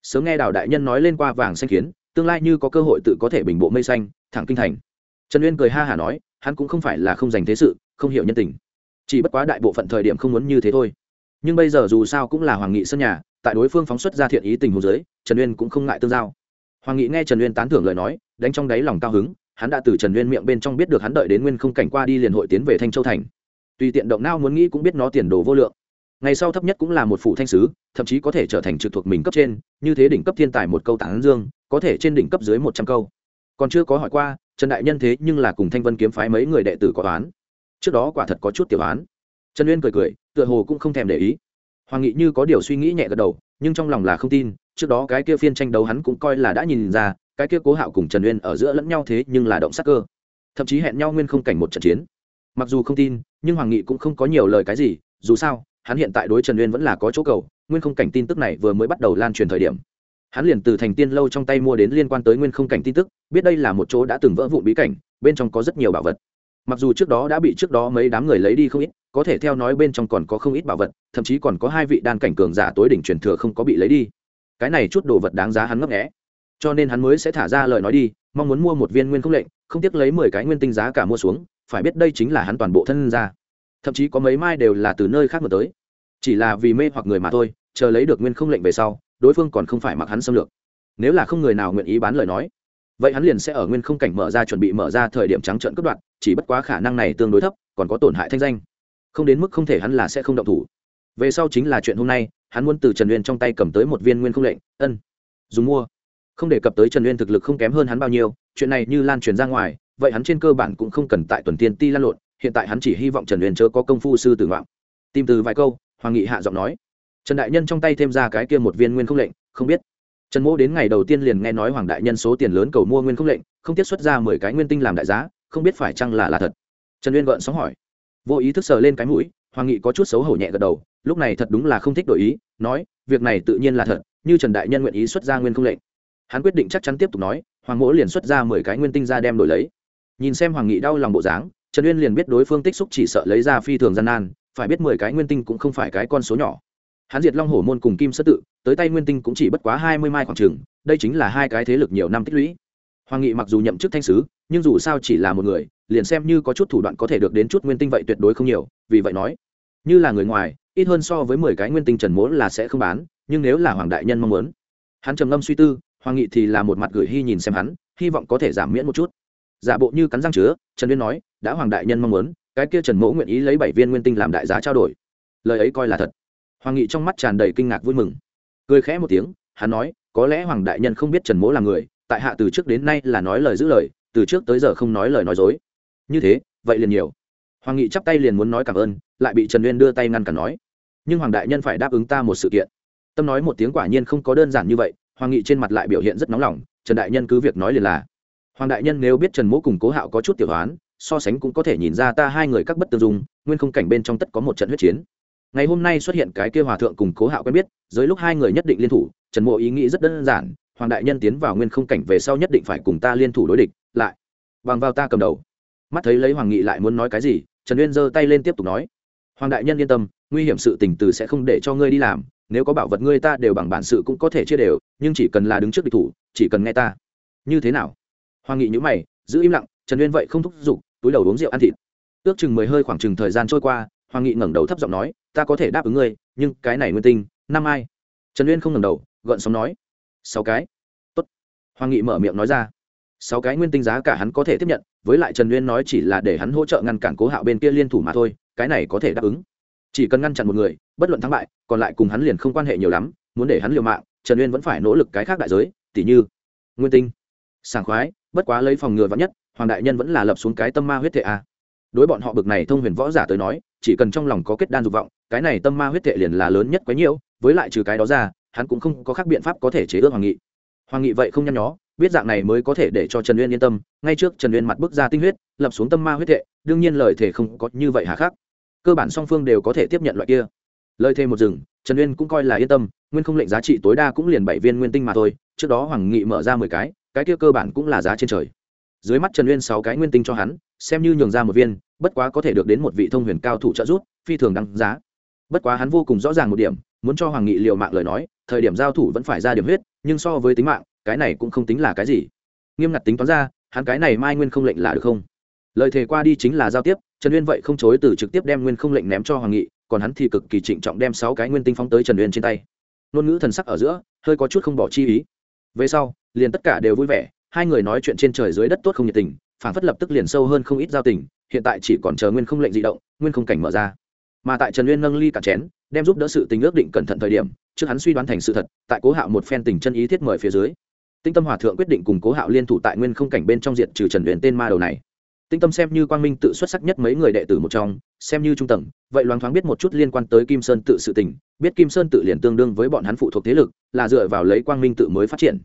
Sớm nghe đào đại nhân nói lên qua vàng xanh kiến, tương lai như có cơ hội tự có thể bình bộ mây xanh, thẳng kinh thành. Trần uyên cười ha hả nói, hắn cũng không phải là không dành thế sự, không hiểu nhân tình. Chỉ bất quá đại bộ phận thời điểm không muốn như thế thôi. Nhưng bây giờ dù sao cũng là hoàng nghị sân nhà, tại đối phương phóng xuất ra thiện ý tình hồ dưới, trần uyên cũng không ngại tương giao. Hoàng nghị nghe trần uyên tán thưởng lời nói đánh trong đáy lòng cao hứng, hắn đã từ trần Nguyên miệng bên trong biết được hắn đợi đến nguyên không cảnh qua đi liền hội tiến về thanh châu thành. Tùy tiện động nào muốn nghĩ cũng biết nó tiền đồ vô lượng. Ngày sau thấp nhất cũng là một phủ thanh sứ, thậm chí có thể trở thành trực thuộc mình cấp trên, như thế đỉnh cấp thiên tài một câu tản dương, có thể trên đỉnh cấp dưới một trăm câu. Còn chưa có hỏi qua, trần đại nhân thế nhưng là cùng thanh vân kiếm phái mấy người đệ tử có toán trước đó quả thật có chút tiểu án. trần uyên cười cười, tựa hồ cũng không thèm để ý. Hoàng nghị như có điều suy nghĩ nhẹ gật đầu, nhưng trong lòng là không tin, trước đó cái kia phiên tranh đấu hắn cũng coi là đã nhìn ra cái kia cố hạo cùng trần uyên ở giữa lẫn nhau thế nhưng là động sắc cơ thậm chí hẹn nhau nguyên không cảnh một trận chiến mặc dù không tin nhưng hoàng nghị cũng không có nhiều lời cái gì dù sao hắn hiện tại đối trần uyên vẫn là có chỗ cầu nguyên không cảnh tin tức này vừa mới bắt đầu lan truyền thời điểm hắn liền từ thành tiên lâu trong tay mua đến liên quan tới nguyên không cảnh tin tức biết đây là một chỗ đã từng vỡ vụn bí cảnh bên trong có rất nhiều bảo vật mặc dù trước đó đã bị trước đó mấy đám người lấy đi không ít có thể theo nói bên trong còn có không ít bảo vật thậm chí còn có hai vị đan cảnh cường giả tối đỉnh truyền thừa không có bị lấy đi cái này chút đồ vật đáng giá hắn ngấp nghẽ cho nên hắn mới sẽ thả ra lời nói đi, mong muốn mua một viên nguyên không lệnh, không tiếc lấy mười cái nguyên tinh giá cả mua xuống, phải biết đây chính là hắn toàn bộ thân ra. Thậm chí có mấy mai đều là từ nơi khác mà tới. Chỉ là vì mê hoặc người mà thôi, chờ lấy được nguyên không lệnh về sau, đối phương còn không phải mặc hắn xâm lược. Nếu là không người nào nguyện ý bán lời nói, vậy hắn liền sẽ ở nguyên không cảnh mở ra chuẩn bị mở ra thời điểm trắng trợn cướp đoạt, chỉ bất quá khả năng này tương đối thấp, còn có tổn hại thanh danh. Không đến mức không thể hắn là sẽ không động thủ. Về sau chính là chuyện hôm nay, hắn muốn từ trần uyên trong tay cầm tới một viên nguyên không lệnh, ân, dùng mua không đề cập tới trần uyên thực lực không kém hơn hắn bao nhiêu, chuyện này như lan truyền ra ngoài, vậy hắn trên cơ bản cũng không cần tại tuần tiên ti lan lộn, hiện tại hắn chỉ hy vọng trần uyên chớ có công phu sư tử ngoạn. Tìm từ vài câu, hoàng nghị hạ giọng nói. Trần đại nhân trong tay thêm ra cái kia một viên nguyên không lệnh, không biết. Trần mỗ đến ngày đầu tiên liền nghe nói hoàng đại nhân số tiền lớn cầu mua nguyên không lệnh, không tiết xuất ra mười cái nguyên tinh làm đại giá, không biết phải chăng là là thật. Trần uyên gợn sóng hỏi. Vô ý thức sờ lên cái mũi, hoàng nghị có chút xấu hổ nhẹ gật đầu, lúc này thật đúng là không thích đổi ý, nói, việc này tự nhiên là thật, như trần đại nhân nguyện ý xuất ra nguyên không lệnh hắn quyết định chắc chắn tiếp tục nói, hoàng mỗ liền xuất ra mười cái nguyên tinh ra đem đổi lấy. Nhìn xem hoàng nghị đau lòng bộ dáng, trần uyên liền biết đối phương tích xúc chỉ sợ lấy ra phi thường gian nan, phải biết mười cái nguyên tinh cũng không phải cái con số nhỏ. Hắn diệt long hổ môn cùng kim sơ tự, tới tay nguyên tinh cũng chỉ bất quá hai mươi mai khoảng trường đây chính là hai cái thế lực nhiều năm tích lũy. Hoàng nghị mặc dù nhậm chức thanh sứ, nhưng dù sao chỉ là một người, liền xem như có chút thủ đoạn có thể được đến chút nguyên tinh vậy tuyệt đối không nhiều, vì vậy nói, như là người ngoài, ít hơn so với mười cái nguyên tinh trần mỗ là sẽ không bán, nhưng nếu là hoàng đại nhân mong muốn. Hắn trầm ngâm suy tư hoàng nghị thì là một mặt gửi hy nhìn xem hắn, hy vọng có thể giảm miễn một chút. Giả bộ như cắn răng chứa, trần uyên nói, đã hoàng đại nhân mong muốn, cái kia trần mỗ nguyện ý lấy bảy viên nguyên tinh làm đại giá trao đổi. Lời ấy coi là thật. Hoàng nghị trong mắt tràn đầy kinh ngạc vui mừng. Cười khẽ một tiếng, hắn nói, có lẽ hoàng đại nhân không biết trần mỗ là người, tại hạ từ trước đến nay là nói lời giữ lời, từ trước tới giờ không nói lời nói dối. Như thế, vậy liền nhiều. Hoàng nghị chắp tay liền muốn nói cảm ơn, lại bị trần uyên đưa tay ngăn cản nói, nhưng hoàng đại nhân phải đáp ứng ta một sự kiện. Tâm nói một tiếng quả nhiên không có đơn giản như vậy hoàng nghị trên mặt lại biểu hiện rất nóng lòng trần đại nhân cứ việc nói liền là hoàng đại nhân nếu biết trần mỗ cùng cố hạo có chút tiểu đoán, so sánh cũng có thể nhìn ra ta hai người các bất tương dung nguyên không cảnh bên trong tất có một trận huyết chiến. Ngày hôm nay xuất hiện cái kia hòa thượng cùng cố hạo quen biết dưới lúc hai người nhất định liên thủ trần mộ ý nghĩ rất đơn giản hoàng đại nhân tiến vào nguyên không cảnh về sau nhất định phải cùng ta liên thủ đối địch lại bằng vào ta cầm đầu. Mắt thấy lấy hoàng nghị lại muốn nói cái gì trần uyên giơ tay lên tiếp tục nói hoàng đại nhân yên tâm nguy hiểm sự tình từ sẽ không để cho ngươi đi làm nếu có bảo vật ngươi ta đều bằng bản sự cũng có thể chia đều, nhưng chỉ cần là đứng trước địch thủ, chỉ cần nghe ta. Như thế nào? Hoàng nghị nhữ mày, giữ im lặng, trần uyên vậy không thúc giục, túi đầu uống rượu ăn thịt. Ước chừng mười hơi khoảng chừng thời gian trôi qua, hoàng nghị ngẩng đầu thấp giọng nói, ta có thể đáp ứng ngươi, nhưng cái này nguyên tinh, năm ai? Trần uyên không ngẩng đầu, gợn sóng nói, sáu cái. Tốt. hoàng nghị mở miệng nói ra, sáu cái nguyên tinh giá cả hắn có thể tiếp nhận, với lại trần uyên nói chỉ là để hắn hỗ trợ ngăn cản cố hạo bên kia liên thủ mà thôi, cái này có thể đáp ứng chỉ cần ngăn chặn một người, bất luận thắng bại, còn lại cùng hắn liền không quan hệ nhiều lắm, muốn để hắn liều mạng, trần uyên vẫn phải nỗ lực cái khác đại giới, tỉ như nguyên tinh. Sảng khoái, bất quá lấy phòng ngừa vắn nhất, hoàng đại nhân vẫn là lập xuống cái tâm ma huyết thệ a. Đối bọn họ bực này thông huyền võ giả tới nói, chỉ cần trong lòng có kết đan dục vọng, cái này tâm ma huyết thệ liền là lớn nhất quấy nhiễu, với lại trừ cái đó ra, hắn cũng không có khác biện pháp có thể chế ước hoàng nghị. Hoàng nghị vậy không nhăn nhó, biết dạng này mới có thể để cho trần uyên yên tâm, ngay trước trần uyên mặt bước ra tinh huyết, lập xuống tâm ma huyết thệ đương nhiên lời thể không có như vậy hà khắc cơ bản song phương đều có thể tiếp nhận loại kia. Lời thêm một rừng trần uyên cũng coi là yên tâm, nguyên không lệnh giá trị tối đa cũng liền bảy viên nguyên tinh mà thôi, trước đó hoàng nghị mở ra mười cái cái kia cơ bản cũng là giá trên trời. Dưới mắt trần uyên sáu cái nguyên tinh cho hắn, xem như nhường ra một viên, bất quá có thể được đến một vị thông huyền cao thủ trợ giúp, phi thường đăng giá. Bất quá hắn vô cùng rõ ràng một điểm, muốn cho hoàng nghị liệu mạng lời nói, thời điểm giao thủ vẫn phải ra điểm huyết, nhưng so với tính mạng, cái này cũng không tính là cái gì. Nghiêm ngặt tính toán ra, hắn cái này mai nguyên không lệnh là được không? Lời thề qua đi chính là giao tiếp, trần uyên vậy không chối từ trực tiếp đem nguyên không lệnh ném cho hoàng nghị, còn hắn thì cực kỳ trịnh trọng đem sáu cái nguyên tinh phóng tới trần uyên trên tay. Ngôn ngữ thần sắc ở giữa, hơi có chút không bỏ chi ý. Về sau, liền tất cả đều vui vẻ, hai người nói chuyện trên trời dưới đất tốt không nhiệt tình phản phất lập tức liền sâu hơn không ít giao tình, hiện tại chỉ còn chờ nguyên không lệnh di động, nguyên không cảnh mở ra. Mà tại trần uyên nâng ly cả chén, đem giúp đỡ sự tình ước định cẩn thận thời điểm, trước hắn suy đoán thành sự thật, tại cố hạo một phen tình chân ý thiết mời phía dưới. Tinh tâm hòa thượng quyết định cùng cố hạo liên thủ tại nguyên không cảnh bên trong diện trừ trần uyên tên ma đầu này tinh tâm xem như quang minh tự xuất sắc nhất mấy người đệ tử một trong, xem như trung tầng, vậy loáng thoáng biết một chút liên quan tới kim sơn tự sự tình, biết kim sơn tự liền tương đương với bọn hắn phụ thuộc thế lực, là dựa vào lấy quang minh tự mới phát triển.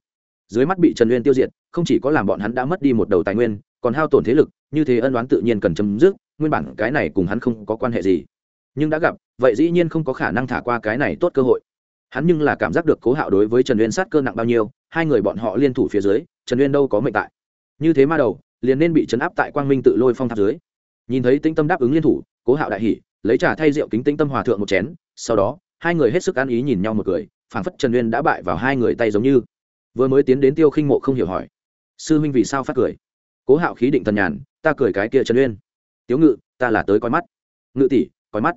Dưới mắt bị trần uyên tiêu diệt, không chỉ có làm bọn hắn đã mất đi một đầu tài nguyên, còn hao tổn thế lực, như thế ân đoán tự nhiên cần chấm dứt, nguyên bản cái này cùng hắn không có quan hệ gì. Nhưng đã gặp, vậy dĩ nhiên không có khả năng thả qua cái này tốt cơ hội. Hắn nhưng là cảm giác được cố hạo đối với trần uyên sát cơ nặng bao nhiêu, hai người bọn họ liên thủ phía dưới, trần uyên đâu có mệnh tại. Như thế ma đầu liền nên bị chấn áp tại quang minh tự lôi phong tháp dưới. Nhìn thấy tĩnh tâm đáp ứng liên thủ, cố hạo đại hỉ, lấy trà thay rượu kính tĩnh tâm hòa thượng một chén, sau đó, hai người hết sức ăn ý nhìn nhau một cười, phảng phất trần uyên đã bại vào hai người tay giống như. Vừa mới tiến đến tiêu khinh mộ không hiểu hỏi, sư huynh vì sao phát cười? Cố hạo khí định thần nhàn, ta cười cái kia trần uyên. Tiếu ngự, ta là tới coi mắt. Ngự tỷ, coi mắt.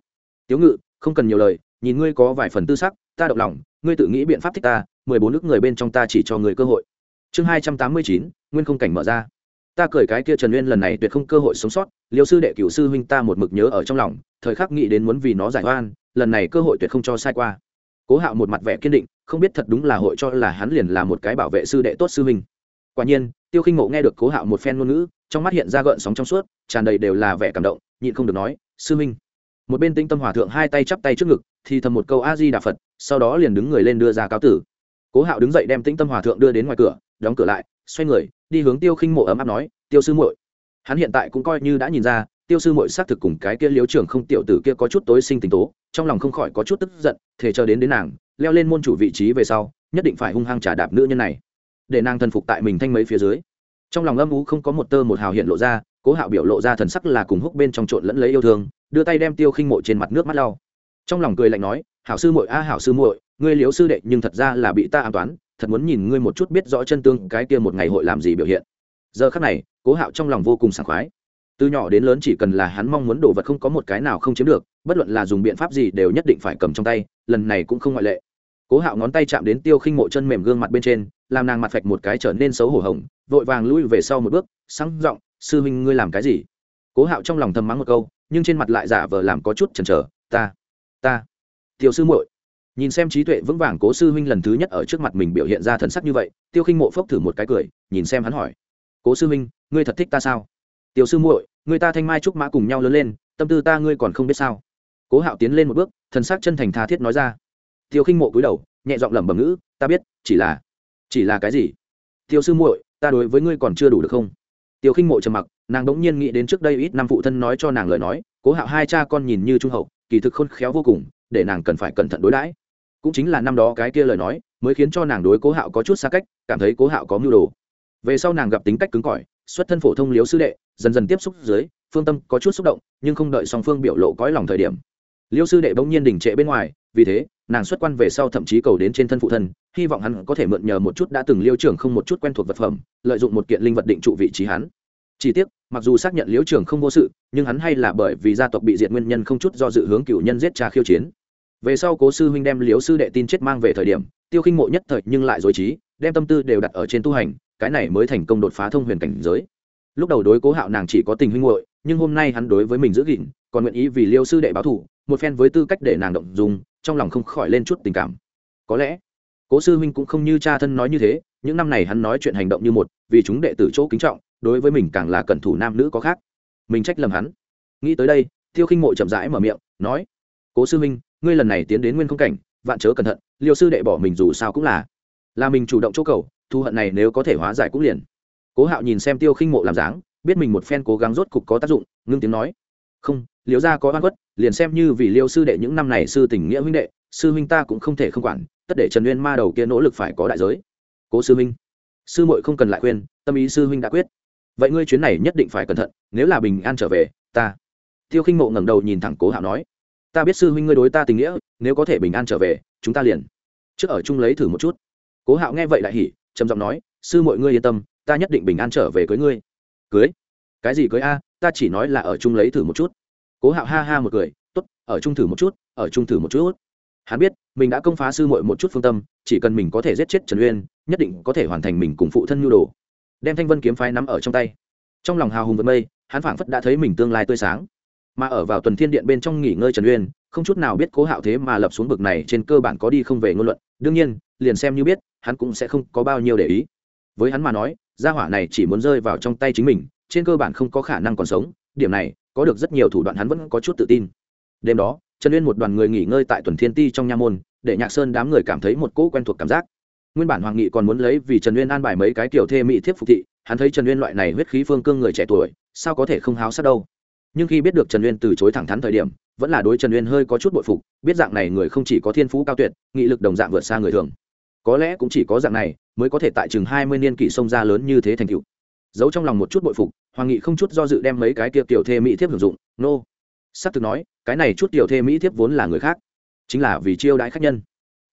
Tiếu ngự, không cần nhiều lời, nhìn ngươi có vài phần tư sắc, ta động lòng, ngươi tự nghĩ biện pháp thích ta, mười bốn nước người bên trong ta chỉ cho người cơ hội. Chương hai trăm tám mươi chín, nguyên không cảnh mở ra ta cười cái kia trần uyên lần này tuyệt không cơ hội sống sót, liêu sư đệ cửu sư huynh ta một mực nhớ ở trong lòng, thời khắc nghĩ đến muốn vì nó giải oan, lần này cơ hội tuyệt không cho sai qua. Cố hạo một mặt vẻ kiên định, không biết thật đúng là hội cho là hắn liền là một cái bảo vệ sư đệ tốt sư huynh. Quả nhiên, tiêu khinh mộ nghe được cố hạo một phen ngôn ngữ, trong mắt hiện ra gợn sóng trong suốt, tràn đầy đều là vẻ cảm động, nhịn không được nói, sư huynh. Một bên tinh tâm hòa thượng hai tay chắp tay trước ngực, thì thầm một câu a di đà phật, sau đó liền đứng người lên đưa ra cáo tử. Cố hạo đứng dậy đem tĩnh tâm hòa thượng đưa đến ngoài cửa, đóng cửa lại xoay người, đi hướng tiêu khinh mộ ấm áp nói, tiêu sư muội. Hắn hiện tại cũng coi như đã nhìn ra, tiêu sư muội xác thực cùng cái kia liếu trưởng không tiểu tử kia có chút tối sinh tình tố, trong lòng không khỏi có chút tức giận thể chờ đến đến nàng, leo lên môn chủ vị trí về sau, nhất định phải hung hăng trả đạp nữ nhân này. Để nàng thần phục tại mình thanh mấy phía dưới. Trong lòng âm ú không có một tơ một hào hiện lộ ra, cố hạo biểu lộ ra thần sắc là cùng húc bên trong trộn lẫn lấy yêu thương, đưa tay đem tiêu khinh mộ trên mặt nước mắt lau. Trong lòng cười lạnh nói, hảo sư muội a, hảo sư muội, ngươi liếu sư đệ nhưng thật ra là bị ta an toán thật muốn nhìn ngươi một chút biết rõ chân tương cái kia một ngày hội làm gì biểu hiện. Giờ khắc này, cố hạo trong lòng vô cùng sảng khoái. Từ nhỏ đến lớn chỉ cần là hắn mong muốn đồ vật không có một cái nào không chiếm được, bất luận là dùng biện pháp gì đều nhất định phải cầm trong tay, lần này cũng không ngoại lệ. Cố hạo ngón tay chạm đến tiêu khinh mộ chân mềm gương mặt bên trên, làm nàng mặt phạch một cái trở nên xấu hổ hồng, vội vàng lui về sau một bước, sáng giọng, sư huynh ngươi làm cái gì? Cố hạo trong lòng thầm mắng một câu, nhưng trên mặt lại giả vờ làm có chút chần chờ, ta ta tiêu sư muội nhìn xem trí tuệ vững vàng cố sư huynh lần thứ nhất ở trước mặt mình biểu hiện ra thần sắc như vậy, tiêu khinh mộ phốc thử một cái cười, nhìn xem hắn hỏi. Cố sư huynh, ngươi thật thích ta sao? Tiểu sư muội người ta thanh mai trúc mã cùng nhau lớn lên, tâm tư ta ngươi còn không biết sao? Cố hạo tiến lên một bước, thần sắc chân thành tha thiết nói ra. Tiêu khinh mộ cúi đầu, nhẹ giọng lẩm bẩm ngữ, ta biết, chỉ là chỉ là cái gì? Tiêu sư muội, ta đối với ngươi còn chưa đủ được không? Tiêu khinh mộ trầm mặc, nàng đống nhiên nghĩ đến trước đây ít năm phụ thân nói cho nàng lời nói, cố hạo hai cha con nhìn như trung hậu, kỳ thực khôn khéo vô cùng, để nàng cần phải cẩn thận đối đãi cũng chính là năm đó cái kia lời nói, mới khiến cho nàng đối cố hạo có chút xa cách, cảm thấy cố hạo có mưu đồ. Về sau nàng gặp tính cách cứng cỏi, xuất thân phổ thông liếu sư đệ, dần dần tiếp xúc dưới, phương tâm có chút xúc động, nhưng không đợi song phương biểu lộ cõi lòng thời điểm. Liêu sư đệ bỗng nhiên đình trệ bên ngoài, vì thế, nàng xuất quan về sau thậm chí cầu đến trên thân phụ thân, hy vọng hắn có thể mượn nhờ một chút đã từng liêu trưởng không một chút quen thuộc vật phẩm, lợi dụng một kiện linh vật định trụ vị trí hắn. Chỉ tiếc, mặc dù xác nhận liêu trưởng không vô sự, nhưng hắn hay là bởi vì gia tộc bị diệt nguyên nhân không chút do dự hướng cựu nhân giết cha khiêu chiến về sau cố sư huynh đem liếu sư đệ tin chết mang về thời điểm, tiêu khinh mộ nhất thời nhưng lại dối trí, đem tâm tư đều đặt ở trên tu hành, cái này mới thành công đột phá thông huyền cảnh giới. Lúc đầu đối cố hạo nàng chỉ có tình huynh hội nhưng hôm nay hắn đối với mình giữ gìn, còn nguyện ý vì liêu sư đệ báo thủ một phen với tư cách để nàng động dùng trong lòng không khỏi lên chút tình cảm. Có lẽ, cố sư huynh cũng không như cha thân nói như thế, những năm này hắn nói chuyện hành động như một, vì chúng đệ tử chỗ kính trọng, đối với mình càng là cẩn thủ nam nữ có khác. Mình trách lầm hắn. Nghĩ tới đây, tiêu khinh mộ chậm rãi mở miệng, nói, cố sư huynh ngươi lần này tiến đến nguyên không cảnh, vạn chớ cẩn thận, liêu sư đệ bỏ mình dù sao cũng là là mình chủ động chỗ cầu thu hận này nếu có thể hóa giải cũng liền. Cố hạo nhìn xem tiêu khinh mộ làm dáng, biết mình một phen cố gắng rốt cục có tác dụng, ngưng tiếng nói. Không, liêu gia có oan khuất, liền xem như vì liêu sư đệ những năm này sư tình nghĩa huynh đệ, sư huynh ta cũng không thể không quản, tất để trần uyên ma đầu kia nỗ lực phải có đại giới. Cố sư huynh, sư muội không cần lại khuyên, tâm ý sư huynh đã quyết. Vậy ngươi chuyến này nhất định phải cẩn thận, nếu là bình an trở về, ta. Tiêu khinh mộ ngẩng đầu nhìn thẳng cố hạo nói ta biết sư huynh ngươi đối ta tình nghĩa, nếu có thể bình an trở về, chúng ta liền. Trước ở chung lấy thử một chút. Cố hạo nghe vậy lại hỉ, trầm giọng nói, sư mọi ngươi yên tâm, ta nhất định bình an trở về cưới ngươi. Cưới? Cái gì cưới a? Ta chỉ nói là ở chung lấy thử một chút. Cố hạo ha ha một cười t ố t ở chung thử một chút, ở chung thử một chút. Hắn biết, mình đã công phá sư muội một chút phương tâm, chỉ cần mình có thể giết chết trần uyên, nhất định có thể hoàn thành mình cùng phụ thân nhu đồ. Đem thanh vân kiếm phái nắm ở trong tay. Trong lòng hào hùng vượt mây, hắn phảng phất đã thấy mình tương lai tươi sáng mà ở vào tuần thiên điện bên trong nghỉ ngơi trần uyên, không chút nào biết cố hạo thế mà lập xuống bực này trên cơ bản có đi không về ngôn luận. Đương nhiên, liền xem như biết, hắn cũng sẽ không có bao nhiêu để ý. Với hắn mà nói, gia hỏa này chỉ muốn rơi vào trong tay chính mình, trên cơ bản không có khả năng còn sống, điểm này, có được rất nhiều thủ đoạn hắn vẫn có chút tự tin. Đêm đó, trần uyên một đoàn người nghỉ ngơi tại tuần thiên ti trong nha môn, để nhạc sơn đám người cảm thấy một cỗ quen thuộc cảm giác. Nguyên bản hoàng nghị còn muốn lấy vì trần uyên an bài mấy cái kiểu thê mỹ thiếp phục thị, hắn thấy trần uyên loại này huyết khí phương cương người trẻ tuổi, sao có thể không háo sắc đâu? Nhưng khi biết được trần uyên từ chối thẳng thắn thời điểm, vẫn là đối trần uyên hơi có chút bội phục, biết dạng này người không chỉ có thiên phú cao tuyệt, nghị lực đồng dạng vượt xa người thường. Có lẽ cũng chỉ có dạng này mới có thể tại chừng hai mươi niên kỷ sông ra lớn như thế thành cựu giấu trong lòng một chút bội phục, hoàng nghị không chút do dự đem mấy cái tiệp tiểu thê mỹ thiếp sử dụng, nô. S ắ thực nói, cái này chút tiểu thê mỹ thiếp vốn là người khác, chính là vì chiêu đãi khách nhân.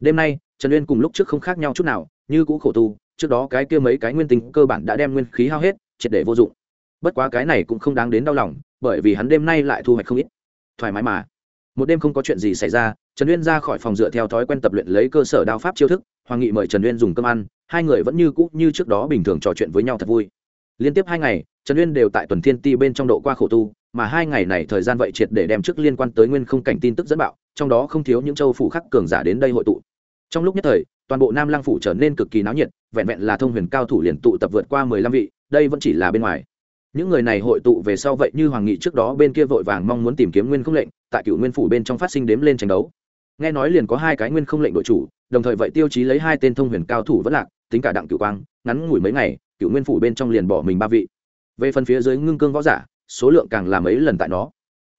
Đêm nay, trần uyên cùng lúc trước không khác nhau chút nào, như cũ khổ tu, trước đó cái kia mấy cái nguyên tinh cơ bản đã đem nguyên khí hao hết, triệt để vô dụng. Bất quá cái này cũng không đáng đến đau lòng bởi vì hắn đêm nay lại thu hoạch không ít. Thoải mái mà. Một đêm không có chuyện gì xảy ra, trần uyên ra khỏi phòng dựa theo thói quen tập luyện lấy cơ sở đao pháp chiêu thức, hoàng nghị mời trần uyên dùng cơm ăn, hai người vẫn như cũ như trước đó bình thường trò chuyện với nhau thật vui. Liên tiếp hai ngày, trần uyên đều tại tuần thiên ti bên trong độ qua khổ tu, mà hai ngày này thời gian vậy triệt để đem trước liên quan tới nguyên không cảnh tin tức dẫn bạo, trong đó không thiếu những châu phủ khắc cường giả đến đây hội tụ. Trong lúc nhất thời, toàn bộ nam Lang phủ trở nên cực kỳ náo nhiệt, vẹn vẹn là thông huyền cao thủ liền tụ tập vượt qua mười lăm vị, đây vẫn chỉ là bên ngoài những người này hội tụ về sau vậy như hoàng nghị trước đó bên kia vội vàng mong muốn tìm kiếm nguyên không lệnh, tại cựu nguyên phủ bên trong phát sinh đếm lên tranh đấu. Nghe nói liền có hai cái nguyên không lệnh đội chủ, đồng thời vậy tiêu chí lấy hai tên thông huyền cao thủ vẫn lạc, tính cả đặng cựu quang, ngắn ngủi mấy ngày cựu nguyên phủ bên trong liền bỏ mình ba vị. Về phần phía dưới ngưng cương võ giả, số lượng càng là mấy lần tại nó.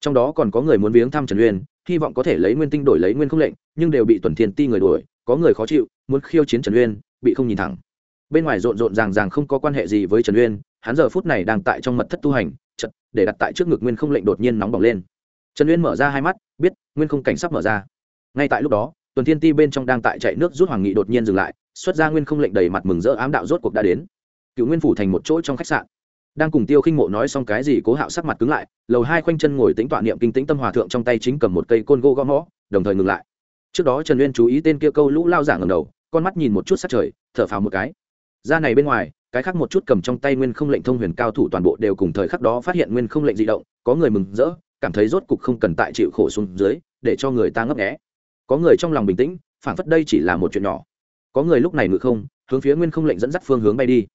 Trong đó còn có người muốn viếng thăm trần uyên, hy vọng có thể lấy nguyên tinh đổi lấy nguyên không lệnh, nhưng đều bị tuần thiên ti người đuổi, có người khó chịu, muốn khiêu chiến trần uyên, bị không nhìn thẳng. Bên ngoài rộn rộn ràng ràng không có quan hệ gì với trần uyên hắn giờ phút này đang tại trong mật thất tu hành chật để đặt tại trước ngực nguyên không lệnh đột nhiên nóng bỏng lên. Trần uyên mở ra hai mắt, biết, nguyên không cảnh sắp mở ra. Ngay tại lúc đó, tuần thiên ti bên trong đang tại chạy nước rút hoàng nghị đột nhiên dừng lại, xuất ra nguyên không lệnh đầy mặt mừng rỡ ám đạo rốt cuộc đã đến. Cựu nguyên phủ thành một chỗ trong khách sạn. Đang cùng tiêu khinh mộ nói xong cái gì cố hạo sắc mặt cứng lại, lầu hai khoanh chân ngồi tính tọa niệm kinh tĩnh tâm hòa thượng trong tay chính cầm một cây côn gỗ gõ mõ, đồng thời ngừng lại. Trước đó trần uyên chú ý tên kia câu lũ lao giả ngầm đầu, con mắt nhìn một chút sát trời, thở phào một cái. Ra này bên ngoài cái khác một chút cầm trong tay nguyên không lệnh thông huyền cao thủ toàn bộ đều cùng thời khắc đó phát hiện nguyên không lệnh di động, có người mừng rỡ, cảm thấy rốt cục không cần tại chịu khổ xuống dưới, để cho người ta ngấp nghé. Có người trong lòng bình tĩnh phản phất đây chỉ là một chuyện nhỏ. Có người lúc này ngự không, hướng phía nguyên không lệnh dẫn dắt phương hướng bay đi.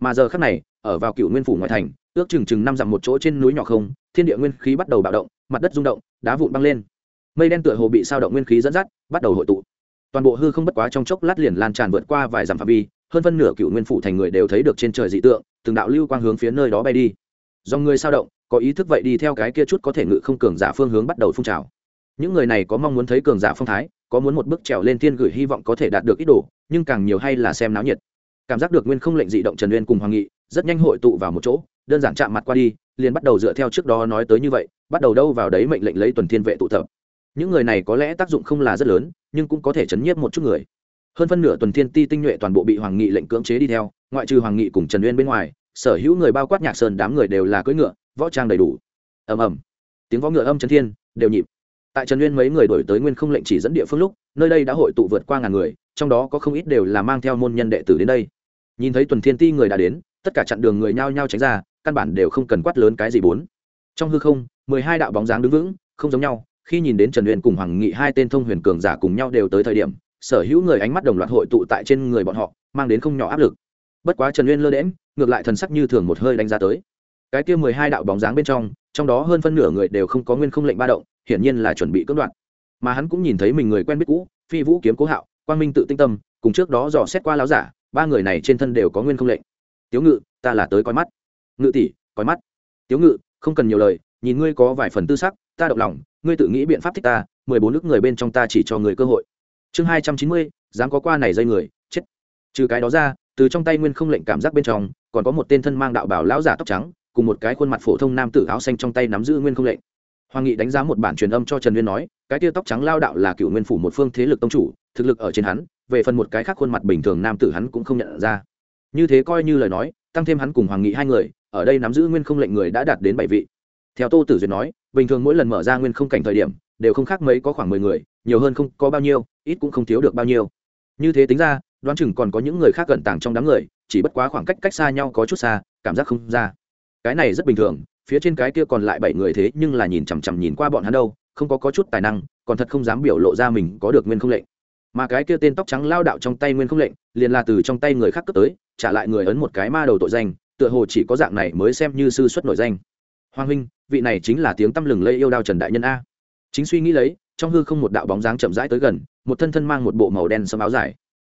Mà giờ khác này, ở vào cựu nguyên phủ ngoại thành, ước chừng chừng năm dặm một chỗ trên núi nhỏ không, thiên địa nguyên khí bắt đầu bạo động, mặt đất rung động, đá vụn băng lên. Mây đen tựa hồ bị sao động nguyên khí dẫn dắt, bắt đầu hội tụ. Toàn bộ hư không bất quá trong chốc lát liền lan tràn vượt qua vài dặm phạm vi hơn phân nửa cựu nguyên phủ thành người đều thấy được trên trời dị tượng, từng đạo lưu quang hướng phía nơi đó bay đi. Do người sao động, có ý thức vậy đi theo cái kia chút có thể ngự không cường giả phương hướng bắt đầu phun trào. Những người này có mong muốn thấy cường giả phong thái, có muốn một bước trèo lên thiên gửi hy vọng có thể đạt được ít đồ, nhưng càng nhiều hay là xem náo nhiệt. Cảm giác được nguyên không lệnh dị động trần nguyên cùng hoàng nghị, rất nhanh hội tụ vào một chỗ, đơn giản chạm mặt qua đi, liền bắt đầu dựa theo trước đó nói tới như vậy, bắt đầu đâu vào đấy mệnh lệnh lấy tuần thiên vệ tụ tập. Những người này có lẽ tác dụng không là rất lớn, nhưng cũng có thể chấn nhiếp một chút người hơn phân nửa tuần thiên ti tinh nhuệ toàn bộ bị hoàng nghị lệnh cưỡng chế đi theo, ngoại trừ hoàng nghị cùng trần uyên bên ngoài, sở hữu người bao quát nhạc sơn đám người đều là cưỡi ngựa, võ trang đầy đủ. Ầm ầm. Tiếng võ ngựa âm trấn thiên, đều nhịp. Tại trần uyên mấy người đổi tới nguyên không lệnh chỉ dẫn địa phương lúc, nơi đây đã hội tụ vượt qua ngàn người, trong đó có không ít đều là mang theo môn nhân đệ tử đến đây. Nhìn thấy tuần thiên ti người đã đến, tất cả chặn đường người nhao nhao tránh ra, căn bản đều không cần quát lớn cái gì bốn. Trong hư không, mười hai đạo bóng dáng đứng vững, không giống nhau, khi nhìn đến trần Uyên cùng hoàng nghị hai tên thông huyền cường giả cùng nhau đều tới thời điểm sở hữu người ánh mắt đồng loạt hội tụ tại trên người bọn họ, mang đến không nhỏ áp lực. Bất quá trần uyên lơ đễm ngược lại thần sắc như thường một hơi đánh ra tới. Cái kia mười hai đạo bóng dáng bên trong trong đó hơn phân nửa người đều không có nguyên không lệnh ba động, hiển nhiên là chuẩn bị cưỡng đoạt. Mà hắn cũng nhìn thấy mình người quen biết cũ, phi vũ kiếm cố hạo, quang minh tự tinh tâm, cùng trước đó dò xét qua láo giả, ba người này trên thân đều có nguyên không lệnh. Tiếu ngự, ta là tới coi mắt. Ngự tỷ, coi mắt. Tiếu ngự, không cần nhiều lời, nhìn ngươi có vài phần tư sắc, ta động lòng, ngươi tự nghĩ biện pháp thích ta, mười bốn nước người bên trong ta chỉ cho người cơ hội chương hai trăm chín mươi, dám có qua này dây người, chết. Trừ cái đó ra, từ trong tay nguyên không lệnh cảm giác bên trong, còn có một tên thân mang đạo bảo lão giả tóc trắng, cùng một cái khuôn mặt phổ thông nam tử áo xanh trong tay nắm giữ nguyên không lệnh. Hoàng nghị đánh giá một bản truyền âm cho trần nguyên nói, cái tia tóc trắng lao đạo là cựu nguyên phủ một phương thế lực tông chủ, thực lực ở trên hắn, về phần một cái khác khuôn mặt bình thường nam tử hắn cũng không nhận ra. Như thế coi như lời nói, tăng thêm hắn cùng hoàng nghị hai người, ở đây nắm giữ nguyên không lệnh người đã đạt đến bảy vị. Theo tô tử duyệt nói, bình thường mỗi lần mở ra nguyên không cảnh thời điểm đều không khác mấy có khoảng mười người nhiều hơn không có bao nhiêu ít cũng không thiếu được bao nhiêu. Như thế tính ra đoán chừng còn có những người khác gần tàng trong đám người chỉ bất quá khoảng cách cách xa nhau có chút xa cảm giác không ra. Cái này rất bình thường phía trên cái kia còn lại bảy người thế nhưng là nhìn chằm chằm nhìn qua bọn hắn đâu không có, có chút tài năng còn thật không dám biểu lộ ra mình có được nguyên không lệnh. Mà cái kia tên tóc trắng lao đạo trong tay nguyên không lệnh liền là từ trong tay người khác cướp tới trả lại người ấn một cái ma đầu tội danh tựa hồ chỉ có dạng này mới xem như sư xuất nổi danh. Hoàng huynh vị này chính là tiếng tăm lừng lây yêu đao trần đại nhân a chính suy nghĩ lấy, trong hư không một đạo bóng dáng chậm rãi tới gần, một thân thân mang một bộ màu đen sâm áo dài.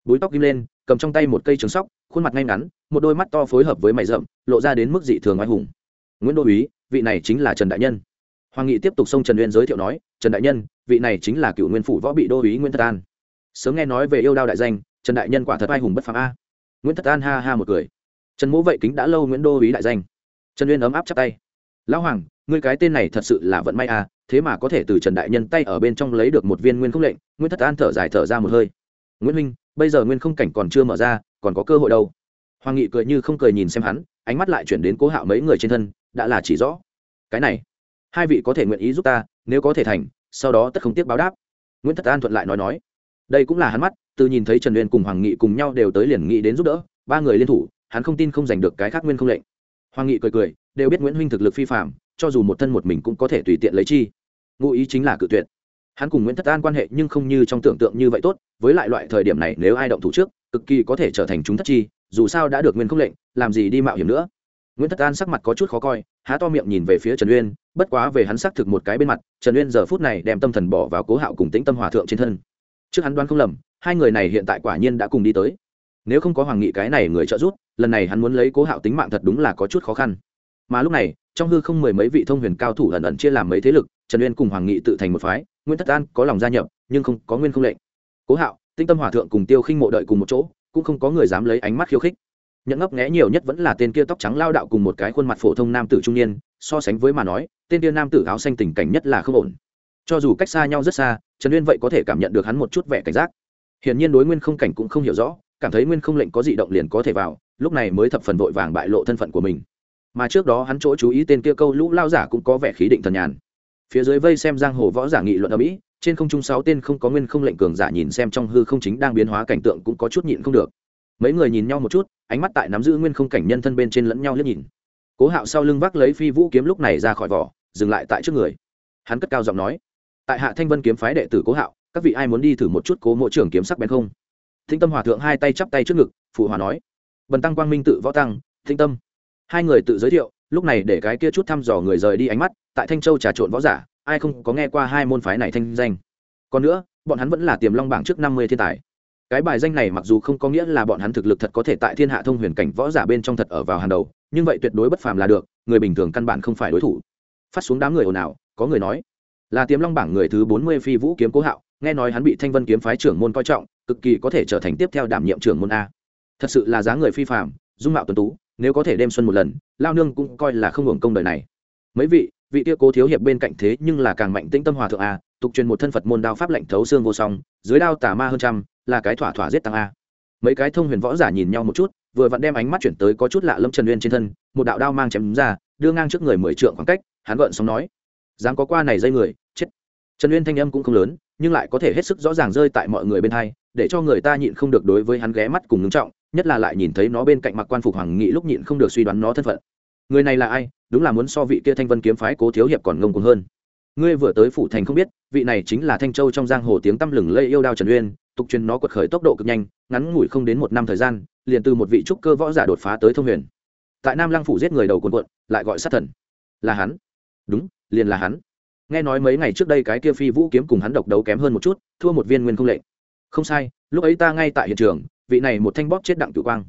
Búi tóc kim lên, cầm trong tay một cây trường sóc, khuôn mặt ngay ngắn, một đôi mắt to phối hợp với mày rậm, lộ ra đến mức dị thường oai hùng. Nguyễn đô úy, vị này chính là trần đại nhân. Hoàng nghị tiếp tục xông trần uyên giới thiệu nói, trần đại nhân, vị này chính là cựu nguyên phủ võ bị đô úy nguyễn thất an. Sớm nghe nói về yêu đao đại danh, trần đại nhân quả thật oai hùng bất phàm a. Nguyễn thất an ha ha một cười. Trần mũ vậy kính đã lâu nguyễn đô úy đại danh. Trần uyên ấm áp chắp tay. Lão hoàng ngươi cái tên này thật sự là vận may à? thế mà có thể từ trần đại nhân tay ở bên trong lấy được một viên nguyên không lệnh nguyễn thất an thở dài thở ra một hơi. Nguyễn minh bây giờ nguyên không cảnh còn chưa mở ra, còn có cơ hội đâu. Hoàng nghị cười như không cười nhìn xem hắn, ánh mắt lại chuyển đến cố hạo mấy người trên thân, đã là chỉ rõ. Cái này, hai vị có thể nguyện ý giúp ta, nếu có thể thành, sau đó tất không tiếc báo đáp. Nguyễn thất an thuận lại nói nói. Đây cũng là hắn mắt, từ nhìn thấy trần uyên cùng hoàng nghị cùng nhau đều tới liền nghị đến giúp đỡ, ba người liên thủ, hắn không tin không giành được cái khác nguyên không lệnh. Hoàng nghị cười cười, đều biết nguyễn huynh thực lực phi phạm cho dù một thân một mình cũng có thể tùy tiện lấy chi. Ngụ ý chính là cự tuyệt. Hắn cùng nguyễn thất an quan hệ nhưng không như trong tưởng tượng như vậy tốt, với lại loại thời điểm này nếu ai động thủ trước, cực kỳ có thể trở thành chúng thất chi, dù sao đã được nguyên không lệnh, làm gì đi mạo hiểm nữa. Nguyễn thất an sắc mặt có chút khó coi, há to miệng nhìn về phía trần uyên, bất quá về hắn xác thực một cái bên mặt, trần uyên giờ phút này đem tâm thần bỏ vào cố hạo cùng tĩnh tâm hòa thượng trên thân. Trước hắn đoán không lầm, hai người này hiện tại quả nhiên đã cùng đi tới. Nếu không có hoàng nghị cái này người trợ giúp, lần này hắn muốn lấy cố hạo tính mạng thật đúng là có chút khó khăn. Mà lúc này trong hư không mười mấy vị thông huyền cao thủ ẩn ẩn chia làm mấy thế lực, trần uyên cùng hoàng nghị tự thành một phái, nguyễn thất an có lòng gia nhập, nhưng không có nguyên không lệnh. Cố hạo, tinh tâm hòa thượng cùng tiêu khinh mộ đợi cùng một chỗ, cũng không có người dám lấy ánh mắt khiêu khích. Nhận ngốc nghẽ nhiều nhất vẫn là tên kia tóc trắng lao đạo cùng một cái khuôn mặt phổ thông nam tử trung niên, so sánh với mà nói, tên kia nam tử áo xanh tình cảnh nhất là không ổn. Cho dù cách xa nhau rất xa, trần uyên vậy có thể cảm nhận được hắn một chút vẻ cảnh giác. Hiển nhiên đối nguyên không cảnh cũng không hiểu rõ, cảm thấy nguyên không lệnh có dị động liền có thể vào, lúc này mới thập phần vội vàng bại lộ thân phận của mình mà trước đó hắn chỗ chú ý tên kia câu lũ lao giả cũng có vẻ khí định thần nhàn. Phía dưới vây xem giang hồ võ giả nghị luận ở mỹ, trên không trung sáu tên không có nguyên không lệnh cường giả nhìn xem trong hư không chính đang biến hóa cảnh tượng cũng có chút nhịn không được. Mấy người nhìn nhau một chút, ánh mắt tại nắm giữ nguyên không cảnh nhân thân bên trên lẫn nhau liếc nhìn. Cố hạo sau lưng vác lấy phi vũ kiếm lúc này ra khỏi vỏ, dừng lại tại trước người. Hắn cất cao giọng nói, tại hạ thanh vân kiếm phái đệ tử cố hạo, các vị ai muốn đi thử một chút cố mộ trưởng kiếm sắc bén không? Thinh tâm hòa thượng hai tay chắp tay trước ngực, phụ hòa nói, bần tăng quang minh tự võ tăng thinh tâm hai người tự giới thiệu, lúc này để cái kia chút thăm dò người rời đi ánh mắt, tại thanh châu trà trộn võ giả, ai không có nghe qua hai môn phái này thanh danh. Còn nữa, bọn hắn vẫn là tiềm long bảng trước năm mươi thiên tài. Cái bài danh này mặc dù không có nghĩa là bọn hắn thực lực thật có thể tại thiên hạ thông huyền cảnh võ giả bên trong thật ở vào hàng đầu, nhưng vậy tuyệt đối bất phàm là được, người bình thường căn bản không phải đối thủ. Phát xuống đám người ồn ào, có người nói, là tiềm long bảng người thứ bốn mươi phi vũ kiếm cố hạo, nghe nói hắn bị thanh vân kiếm phái trưởng môn coi trọng, cực kỳ có thể trở thành tiếp theo đảm nhiệm trưởng môn a. Thật sự là giá người phi phàm, dung mạo tuấn tú nếu có thể đem xuân một lần, lao nương cũng coi là không hưởng công đời này. Mấy vị vị kia cố thiếu hiệp bên cạnh thế nhưng là càng mạnh tĩnh tâm hòa thượng a, tục truyền một thân phật môn đao pháp lạnh thấu xương vô song, dưới đao tà ma hơn trăm, là cái thỏa thỏa giết tăng a. Mấy cái thông huyền võ giả nhìn nhau một chút, vừa vặn đem ánh mắt chuyển tới có chút lạ lâm trần uyên trên thân, một đạo đao mang chém ra, đưa ngang trước người mười trượng khoảng cách, hắn gợn sóng nói, dám có qua này dây người, chết. Trần uyên thanh âm cũng không lớn, nhưng lại có thể hết sức rõ ràng rơi tại mọi người bên hai, để cho người ta nhịn không được đối với hắn ghé mắt cùng ngưng trọng nhất là lại nhìn thấy nó bên cạnh mặc quan phục hoàng nghị lúc nhịn không được suy đoán nó thân phận. Người này là ai? Đúng là muốn so vị kia thanh vân kiếm phái cố thiếu hiệp còn ngông cuồng hơn. Ngươi vừa tới phủ thành không biết, vị này chính là thanh châu trong giang hồ tiếng tăm lừng lây yêu đao trần uyên, tục truyền nó quật khởi tốc độ cực nhanh, ngắn ngủi không đến một năm thời gian, liền từ một vị trúc cơ võ giả đột phá tới thông huyền. Tại nam lăng phủ giết người đầu quần cuộn, lại gọi sát thần. Là hắn. Đúng, liền là hắn. Nghe nói mấy ngày trước đây cái kia phi vũ kiếm cùng hắn độc đấu kém hơn một chút, thua một viên nguyên không lệnh không sai, lúc ấy ta ngay tại hiện trường vị này một thanh bóp chết đặng cửu quang.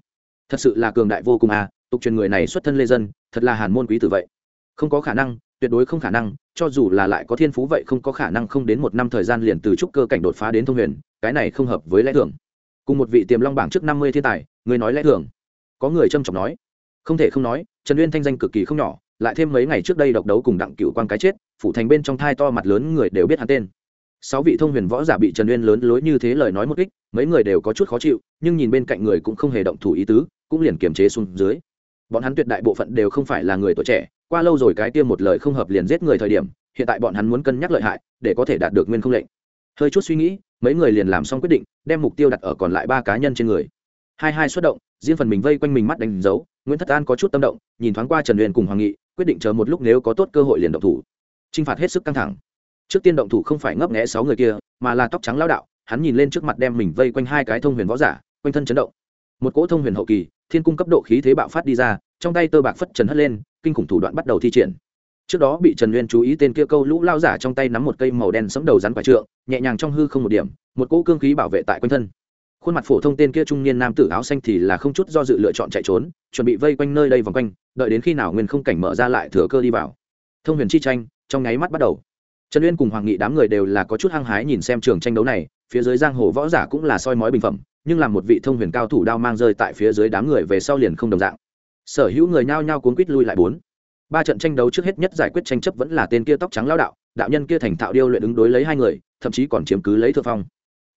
Thật sự là cường đại vô cùng à tục truyền người này xuất thân lê dân, thật là hàn môn quý tử vậy. Không có khả năng, tuyệt đối không khả năng, cho dù là lại có thiên phú vậy không có khả năng không đến một năm thời gian liền từ trúc cơ cảnh đột phá đến thông huyền, cái này không hợp với lẽ thường. Cùng một vị tiềm long bảng trước năm mươi thiên tài, người nói lẽ thường. Có người trâm trọng nói, không thể không nói, trần uyên thanh danh cực kỳ không nhỏ, lại thêm mấy ngày trước đây độc đấu cùng đặng cựu quan cái chết, phủ thành bên trong thai to mặt lớn người đều biết hắn tên sáu vị thông huyền võ giả bị trần uyên lớn lối như thế lời nói một kích, mấy người đều có chút khó chịu, nhưng nhìn bên cạnh người cũng không hề động thủ ý tứ, cũng liền kiềm chế xuống dưới. Bọn hắn tuyệt đại bộ phận đều không phải là người tuổi trẻ, qua lâu rồi cái tiêm một lời không hợp liền giết người thời điểm, hiện tại bọn hắn muốn cân nhắc lợi hại, để có thể đạt được nguyên không lệnh. Hơi chút suy nghĩ, mấy người liền làm xong quyết định, đem mục tiêu đặt ở còn lại ba cá nhân trên người. Hai hai xuất động, riêng phần mình vây quanh mình mắt đánh dấu, nguyễn thất an có chút tâm động, nhìn thoáng qua trần huyền cùng hoàng nghị, quyết định chờ một lúc nếu có tốt cơ hội liền động thủ. T r i n h phạt hết sức căng thẳng trước tiên động thủ không phải ngấp nghẽ sáu người kia, mà là tóc trắng lao đạo, hắn nhìn lên trước mặt đem mình vây quanh hai cái thông huyền võ giả, quanh thân chấn động. Một cỗ thông huyền hậu kỳ, thiên cung cấp độ khí thế bạo phát đi ra, trong tay tơ bạc phất trần hất lên, kinh khủng thủ đoạn bắt đầu thi triển. Trước đó bị trần nguyên chú ý tên kia câu lũ lao giả trong tay nắm một cây màu đen sẫm đầu rắn quả trượng, nhẹ nhàng trong hư không một điểm, một cỗ cương khí bảo vệ tại quanh thân. Khuôn mặt phổ thông tên kia trung niên nam tử áo xanh thì là không chút do dự lựa chọn chạy trốn, chuẩn bị vây quanh nơi đây vòng quanh, đợi đến khi nào nguyên không cảnh mở ra lại thừa cơ đi vào. Thông huyền chi tranh, trong nháy mắt bắt đầu trần uyên cùng hoàng nghị đám người đều là có chút hăng hái nhìn xem trường tranh đấu này, phía dưới giang hồ võ giả cũng là soi mói bình phẩm, nhưng làm một vị thông huyền cao thủ đao mang rơi tại phía dưới đám người về sau liền không đồng dạng. Sở hữu người nhao nhao cuốn quýt lui lại bốn. Ba trận tranh đấu trước hết nhất giải quyết tranh chấp vẫn là tên kia tóc trắng lao đạo đạo nhân kia thành thạo điêu luyện ứng đối lấy hai người, thậm chí còn chiếm cứ lấy thượng phong.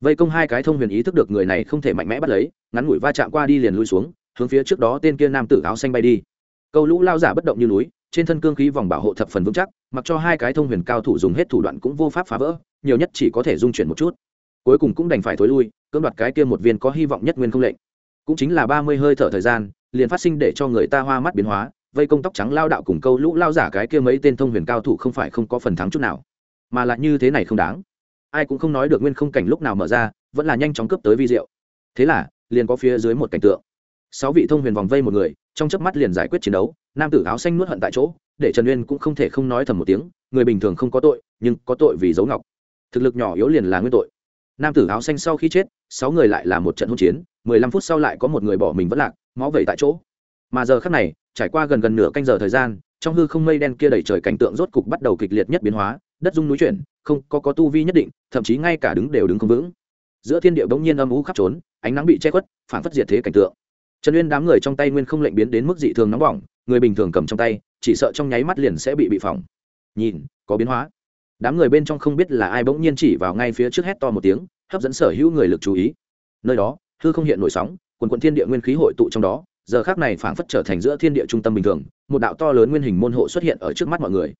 Vây công hai cái thông huyền ý thức được người này không thể mạnh mẽ bắt lấy, ngắn ngủi va chạm qua đi liền lui xuống, hướng phía trước đó tên kia nam tử áo xanh bay đi. Câu lũ lao giả bất động như núi trên thân cương khí vòng bảo hộ thập phần vững chắc, mặc cho hai cái thông huyền cao thủ dùng hết thủ đoạn cũng vô pháp phá vỡ, nhiều nhất chỉ có thể dung chuyển một chút. Cuối cùng cũng đành phải thối lui, cưỡng đoạt cái kia một viên có hy vọng nhất nguyên không lệnh. Cũng chính là ba mươi hơi thở thời gian, liền phát sinh để cho người ta hoa mắt biến hóa, vây công tóc trắng lao đạo cùng câu lũ lao giả cái kia mấy tên thông huyền cao thủ không phải không có phần thắng chút nào, mà lại như thế này không đáng. Ai cũng không nói được nguyên không cảnh lúc nào mở ra, vẫn là nhanh chóng cướp tới vi diệu. Thế là, liền có phía dưới một cảnh tượng. Sáu vị thông huyền vòng vây một người trong chớp mắt liền giải quyết chiến đấu, nam tử áo xanh nuốt hận tại chỗ, để trần uyên cũng không thể không nói thầm một tiếng, người bình thường không có tội, nhưng có tội vì giấu ngọc. Thực lực nhỏ yếu liền là nguyên tội. Nam tử áo xanh sau khi chết, sáu người lại là một trận hỗn chiến, mười lăm phút sau lại có một người bỏ mình vất lạc, máu vẩy tại chỗ. Mà giờ khắc này, trải qua gần gần nửa canh giờ thời gian, trong hư không mây đen kia đẩy trời cảnh tượng rốt cục bắt đầu kịch liệt nhất biến hóa, đất dung núi chuyển, không có có tu vi nhất định, thậm chí ngay cả đứng đều đứng không vững. Giữa thiên địa bỗng nhiên âm u khắp trốn, ánh nắng bị che khuất, phản phất diệt thế cảnh tượng trần uyên đám người trong tay nguyên không lệnh biến đến mức dị thường nóng bỏng, người bình thường cầm trong tay, chỉ sợ trong nháy mắt liền sẽ bị bị phỏng. Nhìn, có biến hóa. Đám người bên trong không biết là ai bỗng nhiên chỉ vào ngay phía trước hét to một tiếng, hấp dẫn sở hữu người lực chú ý. Nơi đó, hư không hiện nổi sóng, quần quận thiên địa nguyên khí hội tụ trong đó, giờ khác này phảng phất trở thành giữa thiên địa trung tâm bình thường, một đạo to lớn nguyên hình môn hộ xuất hiện ở trước mắt mọi người.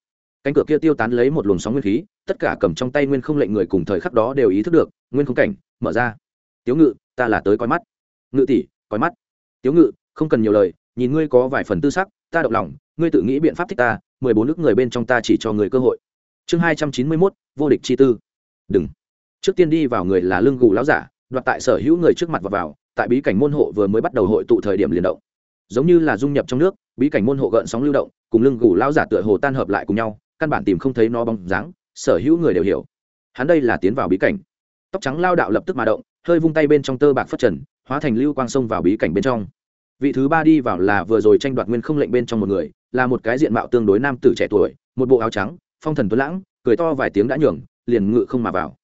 Cánh cửa kia tiêu tán lấy một luồng sóng nguyên khí, tất cả cầm trong tay nguyên không lệnh người cùng thời khắc đó đều ý thức được, nguyên không cảnh, mở ra. Tiếu ngự, ta là tới coi mắt. Ngự tỷ, coi mắt tiếu ngự, không cần nhiều lời, nhìn ngươi có vài phần tư sắc, ta động lòng, ngươi tự nghĩ biện pháp thích ta, mười bốn nước người bên trong ta chỉ cho người cơ hội. Chương hai trăm chín mươi mốt, vô địch chi tư. Đừng. Trước tiên đi vào người là lưng gù láo giả, đoạt tại sở hữu người trước mặt và vào, tại bí cảnh môn hộ vừa mới bắt đầu hội tụ thời điểm liền động. Giống như là dung nhập trong nước, bí cảnh môn hộ gợn sóng lưu động, cùng lưng gù lao giả tựa hồ tan hợp lại cùng nhau, căn bản tìm không thấy nó bóng dáng, sở hữu người đều hiểu. Hắn đây là tiến vào bí cảnh. Tóc trắng lao đạo lập tức mà động hơi vung tay bên trong tơ bạc phất trần, hóa thành lưu quang sông vào bí cảnh bên trong. Vị thứ ba đi vào là vừa rồi tranh đoạt nguyên không lệnh bên trong một người, là một cái diện mạo tương đối nam tử trẻ tuổi, một bộ áo trắng, phong thần tuấn lãng, cười to vài tiếng đã nhường, liền ngự không mà vào.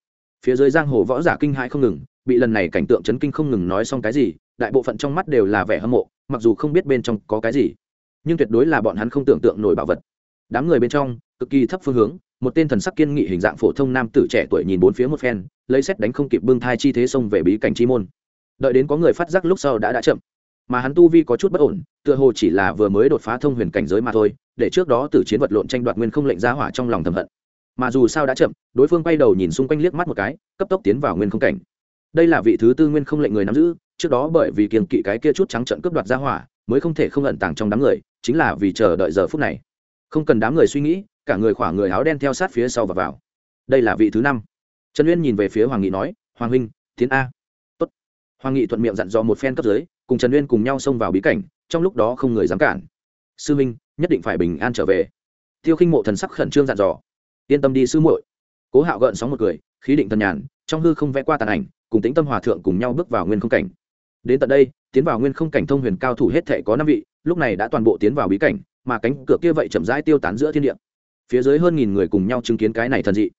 Phía dưới giang hồ võ giả kinh hãi không ngừng, bị lần này cảnh tượng chấn kinh không ngừng nói xong cái gì, đại bộ phận trong mắt đều là vẻ hâm mộ, mặc dù không biết bên trong có cái gì, nhưng tuyệt đối là bọn hắn không tưởng tượng nổi bảo vật. Đám người bên trong, cực kỳ thấp phương hướng một tên thần sắc kiên nghị hình dạng phổ thông nam tử trẻ tuổi nhìn bốn phía một phen, lấy xét đánh không kịp bưng thai chi thế xông về bí cảnh chi môn. Đợi đến có người phát giác lúc sau đã đã chậm. Mà hắn tu vi có chút bất ổn, tựa hồ chỉ là vừa mới đột phá thông huyền cảnh giới mà thôi, để trước đó tử chiến vật lộn tranh đoạt nguyên không lệnh ra hỏa trong lòng thầm hận. Mà dù sao đã chậm, đối phương quay đầu nhìn xung quanh liếc mắt một cái, cấp tốc tiến vào nguyên không cảnh. Đây là vị thứ tư nguyên không lệnh người nắm giữ, trước đó bởi vì kiềng kỵ cái kia chút trắng trận cướp đoạt ra hỏa, mới không thể không ẩn tàng trong đám người, chính là vì chờ đợi giờ phút này. Không cần đám người suy nghĩ cả người khỏa người áo đen theo sát phía sau và vào. Đây là vị thứ năm. Trần uyên nhìn về phía hoàng nghị nói, hoàng huynh, tiến a. Tốt. hoàng nghị thuận miệng dặn dò một phen cấp dưới, cùng trần uyên cùng nhau xông vào bí cảnh, trong lúc đó không người dám cản. Sư huynh, nhất định phải bình an trở về. Tiêu khinh mộ thần sắc khẩn trương dặn dò, yên tâm đi sư muội. Cố hạo gợn sóng một cười, khí định thần nhàn, trong hư không vẽ qua tàn ảnh, cùng tính tâm hòa thượng cùng nhau bước vào nguyên không cảnh. Đến tận đây, tiến vào nguyên không cảnh thông huyền cao thủ hết thể có năm vị, lúc này đã toàn bộ tiến vào bí cảnh, mà cánh cửa kia vậy chậm rãi tiêu tán giữa thiên địa phía dưới hơn nghìn người cùng nhau chứng kiến cái này thần dị.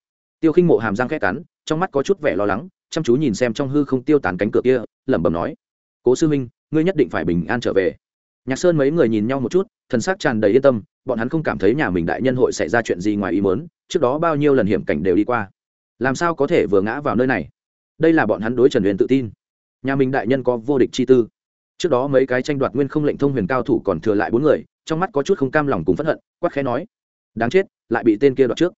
Tiêu khinh mộ hàm răng khét cắn, trong mắt có chút vẻ lo lắng, chăm chú nhìn xem trong hư không tiêu tán cánh cửa kia, lẩm bẩm nói, cố sư minh ngươi nhất định phải bình an trở về. Nhạc sơn mấy người nhìn nhau một chút, thần sắc tràn đầy yên tâm, bọn hắn không cảm thấy nhà mình đại nhân hội xảy ra chuyện gì ngoài ý mớn trước đó bao nhiêu lần hiểm cảnh đều đi qua. Làm sao có thể vừa ngã vào nơi này? Đây là bọn hắn đối trần huyền tự tin. Nhà mình đại nhân có vô địch chi tư. Trước đó mấy cái tranh đoạt nguyên không lệnh thông huyền cao thủ còn thừa lại bốn người, trong mắt có chút không cam lòng cùng phẫn hận quắc khẽ nói đáng chết, lại bị tên kia đoạt trước.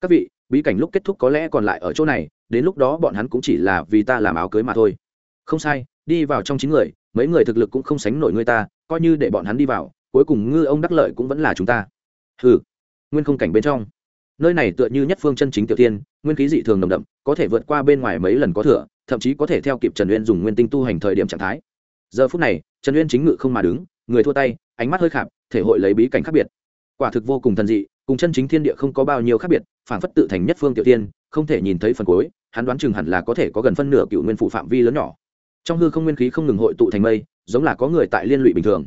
Các vị, bí cảnh lúc kết thúc có lẽ còn lại ở chỗ này, đến lúc đó bọn hắn cũng chỉ là vì ta làm áo cưới mà thôi. Không sai, đi vào trong chín người, mấy người thực lực cũng không sánh nổi người ta, coi như để bọn hắn đi vào, cuối cùng ngư ông đắc lợi cũng vẫn là chúng ta. Ừ nguyên không cảnh bên trong. Nơi này tựa như nhất phương chân chính tiểu tiên, nguyên khí dị thường nồng đậm, có thể vượt qua bên ngoài mấy lần có thừa, thậm chí có thể theo kịp trần uyên dùng nguyên tinh tu hành thời điểm trạng thái. Giờ phút này, trần uyên chính ngự không mà đứng, người thua tay, ánh mắt hơi khạp, thể hội lấy bí cảnh khác biệt. Quả thực vô cùng thần dị cùng chân chính thiên địa không có bao nhiêu khác biệt phản phất tự thành nhất phương tiểu tiên, không thể nhìn thấy phần cuối, hắn đoán chừng hẳn là có thể có gần phân nửa cựu nguyên phụ phạm vi lớn nhỏ. Trong hư không nguyên khí không ngừng hội tụ thành mây, giống là có người tại liên lụy bình thường.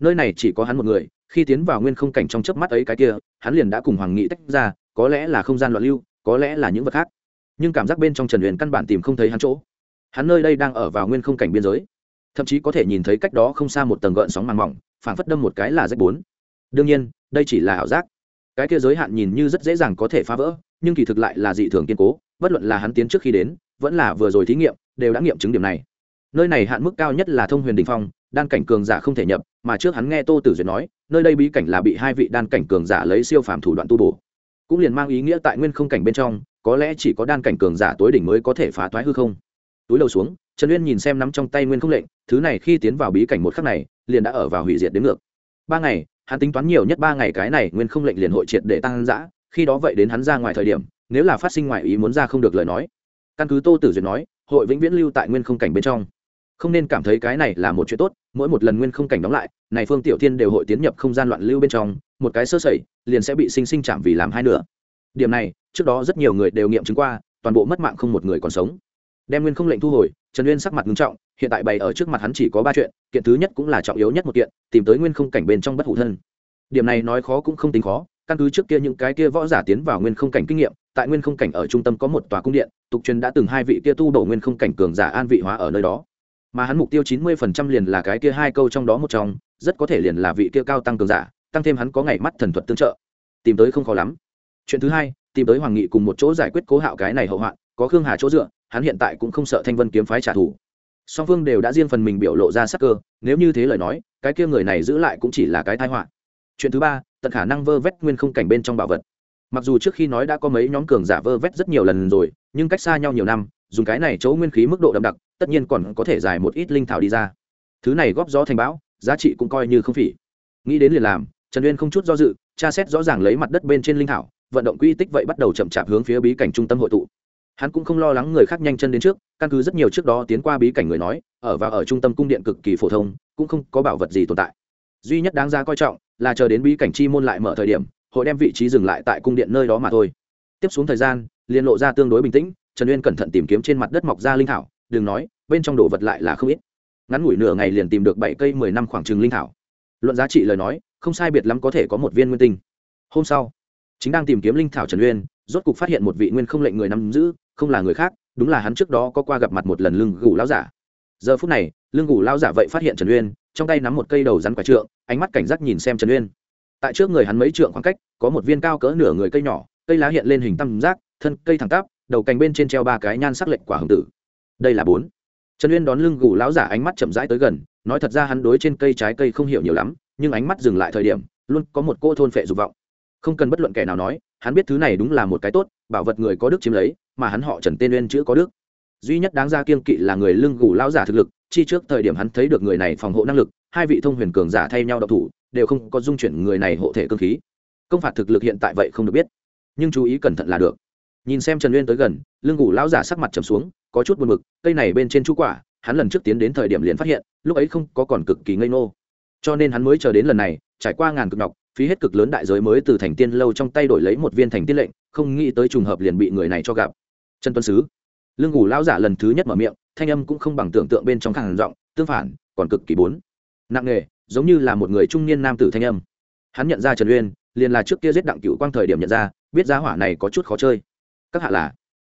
Nơi này chỉ có hắn một người, khi tiến vào nguyên không cảnh trong chớp mắt ấy cái kia, hắn liền đã cùng hoàng nghị tách ra, có lẽ là không gian loạn lưu, có lẽ là những vật khác. Nhưng cảm giác bên trong trần huyền căn bản tìm không thấy hắn chỗ. Hắn nơi đây đang ở vào nguyên không cảnh biên giới. Thậm chí có thể nhìn thấy cách đó không xa một tầng gợn sóng màng mỏng, phảng phất đâm một cái là rách bốn. Đương nhiên, đây chỉ là ảo giác cái kia giới hạn nhìn như rất dễ dàng có thể phá vỡ, nhưng kỳ thực lại là dị thường kiên cố, bất luận là hắn tiến trước khi đến, vẫn là vừa rồi thí nghiệm, đều đã nghiệm chứng điểm này. Nơi này hạn mức cao nhất là thông huyền đình phong, đan cảnh cường giả không thể nhập, mà trước hắn nghe tô tử duyệt nói, nơi đây bí cảnh là bị hai vị đan cảnh cường giả lấy siêu phàm thủ đoạn tu bổ. Cũng liền mang ý nghĩa tại nguyên không cảnh bên trong, có lẽ chỉ có đan cảnh cường giả tối đỉnh mới có thể phá thoái hư không. Túi đầu xuống, trần uyên nhìn xem nắm trong tay nguyên không lệnh, thứ này khi tiến vào bí cảnh một khắc này, liền đã ở vào hủy diệt đến ngược. Ba ngày hắn tính toán nhiều nhất ba ngày cái này nguyên không lệnh liền hội triệt để tăng giã khi đó vậy đến hắn ra ngoài thời điểm, nếu là phát sinh ngoài ý muốn ra không được lời nói. Căn cứ tô tử duyệt nói, hội vĩnh viễn lưu tại nguyên không cảnh bên trong. Không nên cảm thấy cái này là một chuyện tốt, mỗi một lần nguyên không cảnh đóng lại, này phương tiểu thiên đều hội tiến nhập không gian loạn lưu bên trong, một cái sơ sẩy, liền sẽ bị sinh sinh chạm vì làm hai nửa. Điểm này, trước đó rất nhiều người đều nghiệm chứng qua, toàn bộ mất mạng không một người còn sống đem nguyên không lệnh thu hồi, trần uyên sắc mặt nghiêm trọng, hiện tại bày ở trước mặt hắn chỉ có ba chuyện, kiện thứ nhất cũng là trọng yếu nhất một kiện, tìm tới nguyên không cảnh bên trong bất hủ thân. Điểm này nói khó cũng không tính khó, căn cứ trước kia những cái kia võ giả tiến vào nguyên không cảnh kinh nghiệm, tại nguyên không cảnh ở trung tâm có một tòa cung điện, tục truyền đã từng hai vị kia tu đổ nguyên không cảnh cường giả an vị hóa ở nơi đó. Mà hắn mục tiêu chín mươi phần trăm liền là cái kia hai câu trong đó một trong, rất có thể liền là vị kia cao tăng cường giả, tăng thêm hắn có ngày mắt thần thuật tương trợ. Tìm tới không khó lắm. Chuyện thứ hai, tìm tới hoàng nghị cùng một chỗ giải quyết cố hạo cái này hậu hoạn, có khương hà chỗ dựa hắn hiện tại cũng không sợ thanh vân kiếm phái trả thù. Song phương đều đã riêng phần mình biểu lộ ra sắc cơ, nếu như thế lời nói, cái kia người này giữ lại cũng chỉ là cái thái họa. Chuyện thứ ba, tận khả năng vơ vét nguyên không cảnh bên trong bảo vật. Mặc dù trước khi nói đã có mấy nhóm cường giả vơ vét rất nhiều lần rồi, nhưng cách xa nhau nhiều năm, dùng cái này chỗ nguyên khí mức độ đậm đặc, tất nhiên còn có thể giải một ít linh thảo đi ra. Thứ này góp gió thành bão, giá trị cũng coi như không phỉ. Nghĩ đến liền làm, trần uyên không chút do dự, tra xét rõ ràng lấy mặt đất bên trên linh thảo, vận động quy tích vậy bắt đầu chậm chạp hướng phía bí cảnh trung tâm hội tụ hắn cũng không lo lắng người khác nhanh chân đến trước, căn cứ rất nhiều trước đó tiến qua bí cảnh người nói, ở và ở trung tâm cung điện cực kỳ phổ thông, cũng không có bảo vật gì tồn tại. Duy nhất đáng ra coi trọng là chờ đến bí cảnh chi môn lại mở thời điểm, hội đem vị trí dừng lại tại cung điện nơi đó mà thôi. Tiếp xuống thời gian liên lộ ra tương đối bình tĩnh, trần uyên cẩn thận tìm kiếm trên mặt đất mọc ra linh thảo, đừng nói, bên trong đồ vật lại là không ít. Ngắn ngủi nửa ngày liền tìm được bảy cây mười năm khoảng trừng linh thảo. Luận giá trị lời nói, không sai biệt lắm có thể có một viên nguyên tinh. Hôm sau, chính đang tìm kiếm linh thảo trần uyên rốt cục phát hiện một vị nguyên không lệnh người nắm giữ, không là người khác, đúng là hắn trước đó có qua gặp mặt một lần lưng gù lao giả. Giờ phút này, lưng gù lao giả vậy phát hiện trần uyên, trong tay nắm một cây đầu rắn quả trượng, ánh mắt cảnh giác nhìn xem trần uyên. Tại trước người hắn mấy trượng khoảng cách, có một viên cao cỡ nửa người cây nhỏ, cây lá hiện lên hình tam giác, thân cây thẳng tắp, đầu cành bên trên treo ba cái nhan sắc lệnh quả hồng tử. Đây là bốn. Trần uyên đón lưng gù lão giả ánh mắt chậm rãi tới gần, nói thật ra hắn đối trên cây trái cây không hiểu nhiều lắm, nhưng ánh mắt dừng lại thời điểm, luôn có một cô thôn phệ dục vọng. Không cần bất luận kẻ nào nói hắn biết thứ này đúng là một cái tốt, bảo vật người có đức chiếm lấy, mà hắn họ trần tên uyên chữ có đức. Duy nhất đáng ra kiên kỵ là người lưng gù lão giả thực lực, chi trước thời điểm hắn thấy được người này phòng hộ năng lực, hai vị thông huyền cường giả thay nhau độc thủ, đều không có dung chuyển người này hộ thể cơ khí. Công phạt thực lực hiện tại vậy không được biết, nhưng chú ý cẩn thận là được. Nhìn xem trần uyên tới gần, lưng gù lão giả sắc mặt trầm xuống, có chút buồn mực cây này bên trên chú quả, hắn lần trước tiến đến thời điểm liền phát hiện, lúc ấy không có còn cực kỳ ngây ngô. Cho nên hắn mới chờ đến lần này, trải qua ngàn cực nhọc phí hết cực lớn đại giới mới từ thành tiên lâu trong tay đổi lấy một viên thành tiên lệnh, không nghĩ tới trùng hợp liền bị người này cho gặp. Trần tuân sứ. Lương ngủ lão giả lần thứ nhất mở miệng, thanh âm cũng không bằng tưởng tượng bên trong khẳng giọng, tương phản, còn cực kỳ bốn. Nặng nghề giống như là một người trung niên nam tử thanh âm. Hắn nhận ra trần uyên, liền là trước kia giết đặng cựu quang thời điểm nhận ra, biết giá hỏa này có chút khó chơi. Các hạ là?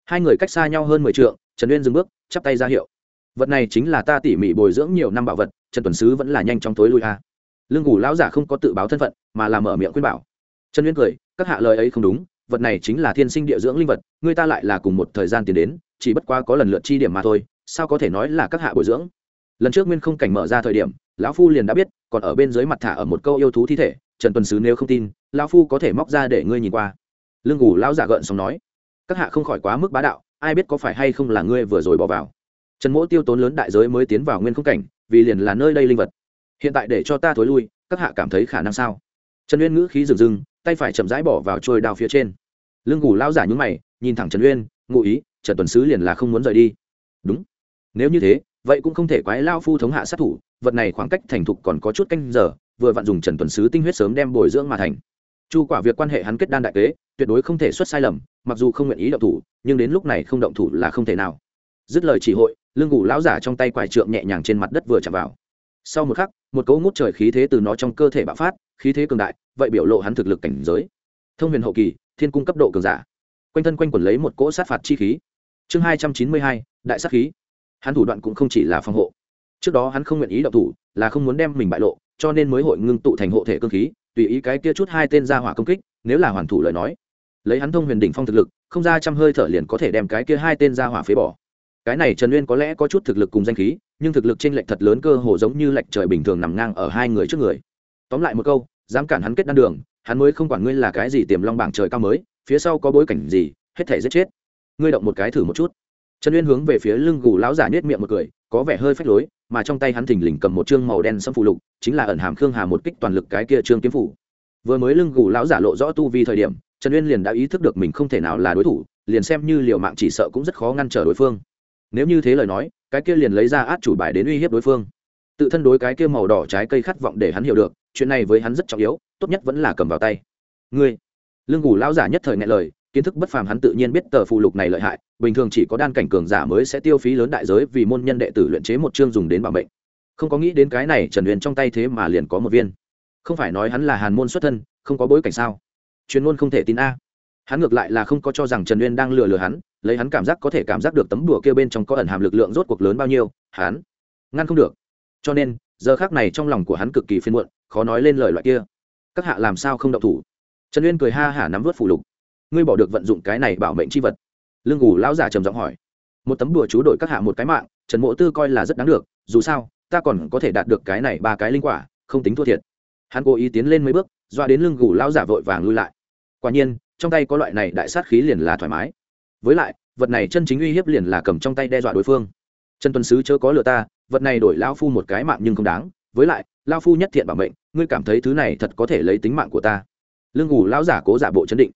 Hai người cách xa nhau hơn mười t trần uyên dừng bước, chắp tay ra hiệu. Vật này chính là ta tỉ mỉ bồi dưỡng nhiều năm bảo vật, trần tuần sứ vẫn là nhanh chóng tối lui a lương ngủ lão giả không có tự báo thân phận, mà làm mở miệng khuyên bảo. Trần uyên cười, các hạ lời ấy không đúng, vật này chính là thiên sinh địa dưỡng linh vật, người ta lại là cùng một thời gian tiến đến, chỉ bất qua có lần lượt chi điểm mà thôi, sao có thể nói là các hạ bồi dưỡng? Lần trước nguyên không cảnh mở ra thời điểm, lão phu liền đã biết, còn ở bên dưới mặt thả ở một câu yêu thú thi thể, trần tuần sứ nếu không tin, lão phu có thể móc ra để ngươi nhìn qua. Lương ngủ lão giả gợn xong nói, các hạ không khỏi quá mức bá đạo, ai biết có phải hay không là ngươi vừa rồi bỏ vào. Trần mỗ tiêu tốn lớn đại giới mới tiến vào nguyên không cảnh, vì liền là nơi đây linh vật hiện tại để cho ta thối lui, các hạ cảm thấy khả năng sao? Trần uyên ngữ khí rừng rừng, tay phải chậm rãi bỏ vào trôi đao phía trên. Lương ngủ lao giả nhúng mày, nhìn thẳng trần uyên, ngụ ý, trần tuần sứ liền là không muốn rời đi. Đúng. Nếu như thế, vậy cũng không thể quái lao phu thống hạ sát thủ, vật này khoảng cách thành thục còn có chút canh giờ, vừa vặn dùng trần tuần sứ tinh huyết sớm đem bồi dưỡng mà thành. Chu quả việc quan hệ hắn kết đan đại kế, tuyệt đối không thể xuất sai lầm, mặc dù không nguyện ý động thủ, nhưng đến lúc này không động thủ là không thể nào. Dứt lời chỉ hội lương ngủ lão giả trong tay quải trượng nhẹ nhàng trên mặt đất vừa chạm vào sau một khắc, một cỗ ngút trời khí thế từ nó trong cơ thể bạo phát, khí thế cường đại, vậy biểu lộ hắn thực lực cảnh giới. Thông huyền hậu kỳ, thiên cung cấp độ cường giả. Quanh thân quanh quẩn lấy một cỗ sát phạt chi khí. Chương hai trăm chín mươi hai, đại sát khí. Hắn thủ đoạn cũng không chỉ là phòng hộ. Trước đó hắn không nguyện ý động thủ, là không muốn đem mình bại lộ, cho nên mới hội ngưng tụ thành hộ thể cơ khí, tùy ý cái kia chút hai tên ra hỏa công kích, nếu là hoàn thủ lời nói. Lấy hắn thông huyền đỉnh phong thực lực, không ra trăm hơi thở liền có thể đem cái kia hai tên ra hỏa phế bỏ. Cái này trần uyên có lẽ có chút thực lực cùng danh khí nhưng thực lực trên lệch thật lớn cơ hồ giống như lệch trời bình thường nằm ngang ở hai người trước người. Tóm lại một câu, dám cản hắn kết đan đường, hắn mới không quản ngươi là cái gì tiềm long bảng trời cao mới, phía sau có bối cảnh gì, hết thể giết chết. Ngươi động một cái thử một chút. Trần uyên hướng về phía lưng gù lão giả nhếch miệng một cười, có vẻ hơi phách lối, mà trong tay hắn thình lình cầm một chương màu đen sẫm phù lục, chính là ẩn hàm khương hà một kích toàn lực cái kia trương kiếm phủ. Vừa mới lưng gù lão giả lộ rõ tu vi thời điểm, trần uyên liền đã ý thức được mình không thể nào là đối thủ, liền xem như liều mạng chỉ sợ cũng rất khó ngăn trở đối phương. Nếu như thế lời nói cái kia liền lấy ra át chủ bài đến uy hiếp đối phương. Tự thân đối cái kia màu đỏ trái cây khát vọng để hắn hiểu được, chuyện này với hắn rất trọng yếu, tốt nhất vẫn là cầm vào tay. Ngươi lương ngủ lão giả nhất thời nghe lời, kiến thức bất phàm hắn tự nhiên biết tờ phụ lục này lợi hại, bình thường chỉ có đan cảnh cường giả mới sẽ tiêu phí lớn đại giới vì môn nhân đệ tử luyện chế một chương dùng đến bảo mệnh. Không có nghĩ đến cái này trần huyền trong tay thế mà liền có một viên. Không phải nói hắn là hàn môn xuất thân, không có bối cảnh sao? Chuyên môn không thể tin a. Hắn ngược lại là không có cho rằng trần uyên đang lừa lừa hắn lấy hắn cảm giác có thể cảm giác được tấm đùa kia bên trong có ẩn hàm lực lượng rốt cuộc lớn bao nhiêu, hắn ngăn không được. Cho nên, giờ khác này trong lòng của hắn cực kỳ phiên muộn, khó nói lên lời loại kia. Các hạ làm sao không động thủ? Trần uyên cười ha hả nắm vớt phủ lục. Ngươi bỏ được vận dụng cái này bảo mệnh c h i vật. Lương ngủ lão giả trầm giọng hỏi. Một tấm đùa chú đổi các hạ một cái mạng, trần mộ tư coi là rất đáng được, dù sao, ta còn có thể đạt được cái này ba cái linh quả, không tính thua thiệt. Hắn cố ý tiến lên mấy bước, doa đến lưng gù lão giả vội vàng lui lại. Quả nhiên, trong tay có loại này đại sát khí liền là thoải mái với lại, vật này chân chính uy hiếp liền là cầm trong tay đe dọa đối phương. Trần tuấn sứ chớ có lừa ta, vật này đổi lao phu một cái mạng nhưng không đáng. Với lại lao phu nhất thiện bảo mệnh, ngươi cảm thấy thứ này thật có thể lấy tính mạng của ta. Lương ngủ lão giả cố giả bộ chấn định.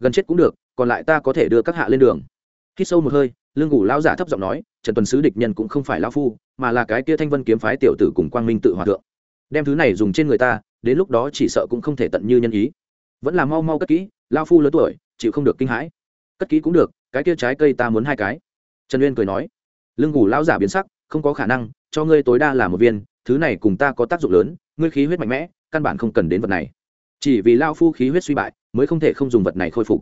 Gần chết cũng được, còn lại ta có thể đưa các hạ lên đường. Khi sâu một hơi, lương ngủ lão giả thấp giọng nói trần tuần sứ địch nhân cũng không phải lao phu, mà là cái kia thanh vân kiếm phái tiểu tử cùng quang minh tự hòa thượng. Đem thứ này dùng trên người ta, đến lúc đó chỉ sợ cũng không thể tận như nhân ý. Vẫn là mau mau cất kỹ lao phu lớn tuổi, chịu không được kinh hãi. Cất kỹ cũng được cái kia trái cây ta muốn hai cái. Trần uyên cười nói, lưng ngủ lão giả biến sắc, không có khả năng, cho ngươi tối đa là một viên, thứ này cùng ta có tác dụng lớn, ngươi khí huyết mạnh mẽ, căn bản không cần đến vật này. Chỉ vì lao phu khí huyết suy bại, mới không thể không dùng vật này khôi phục.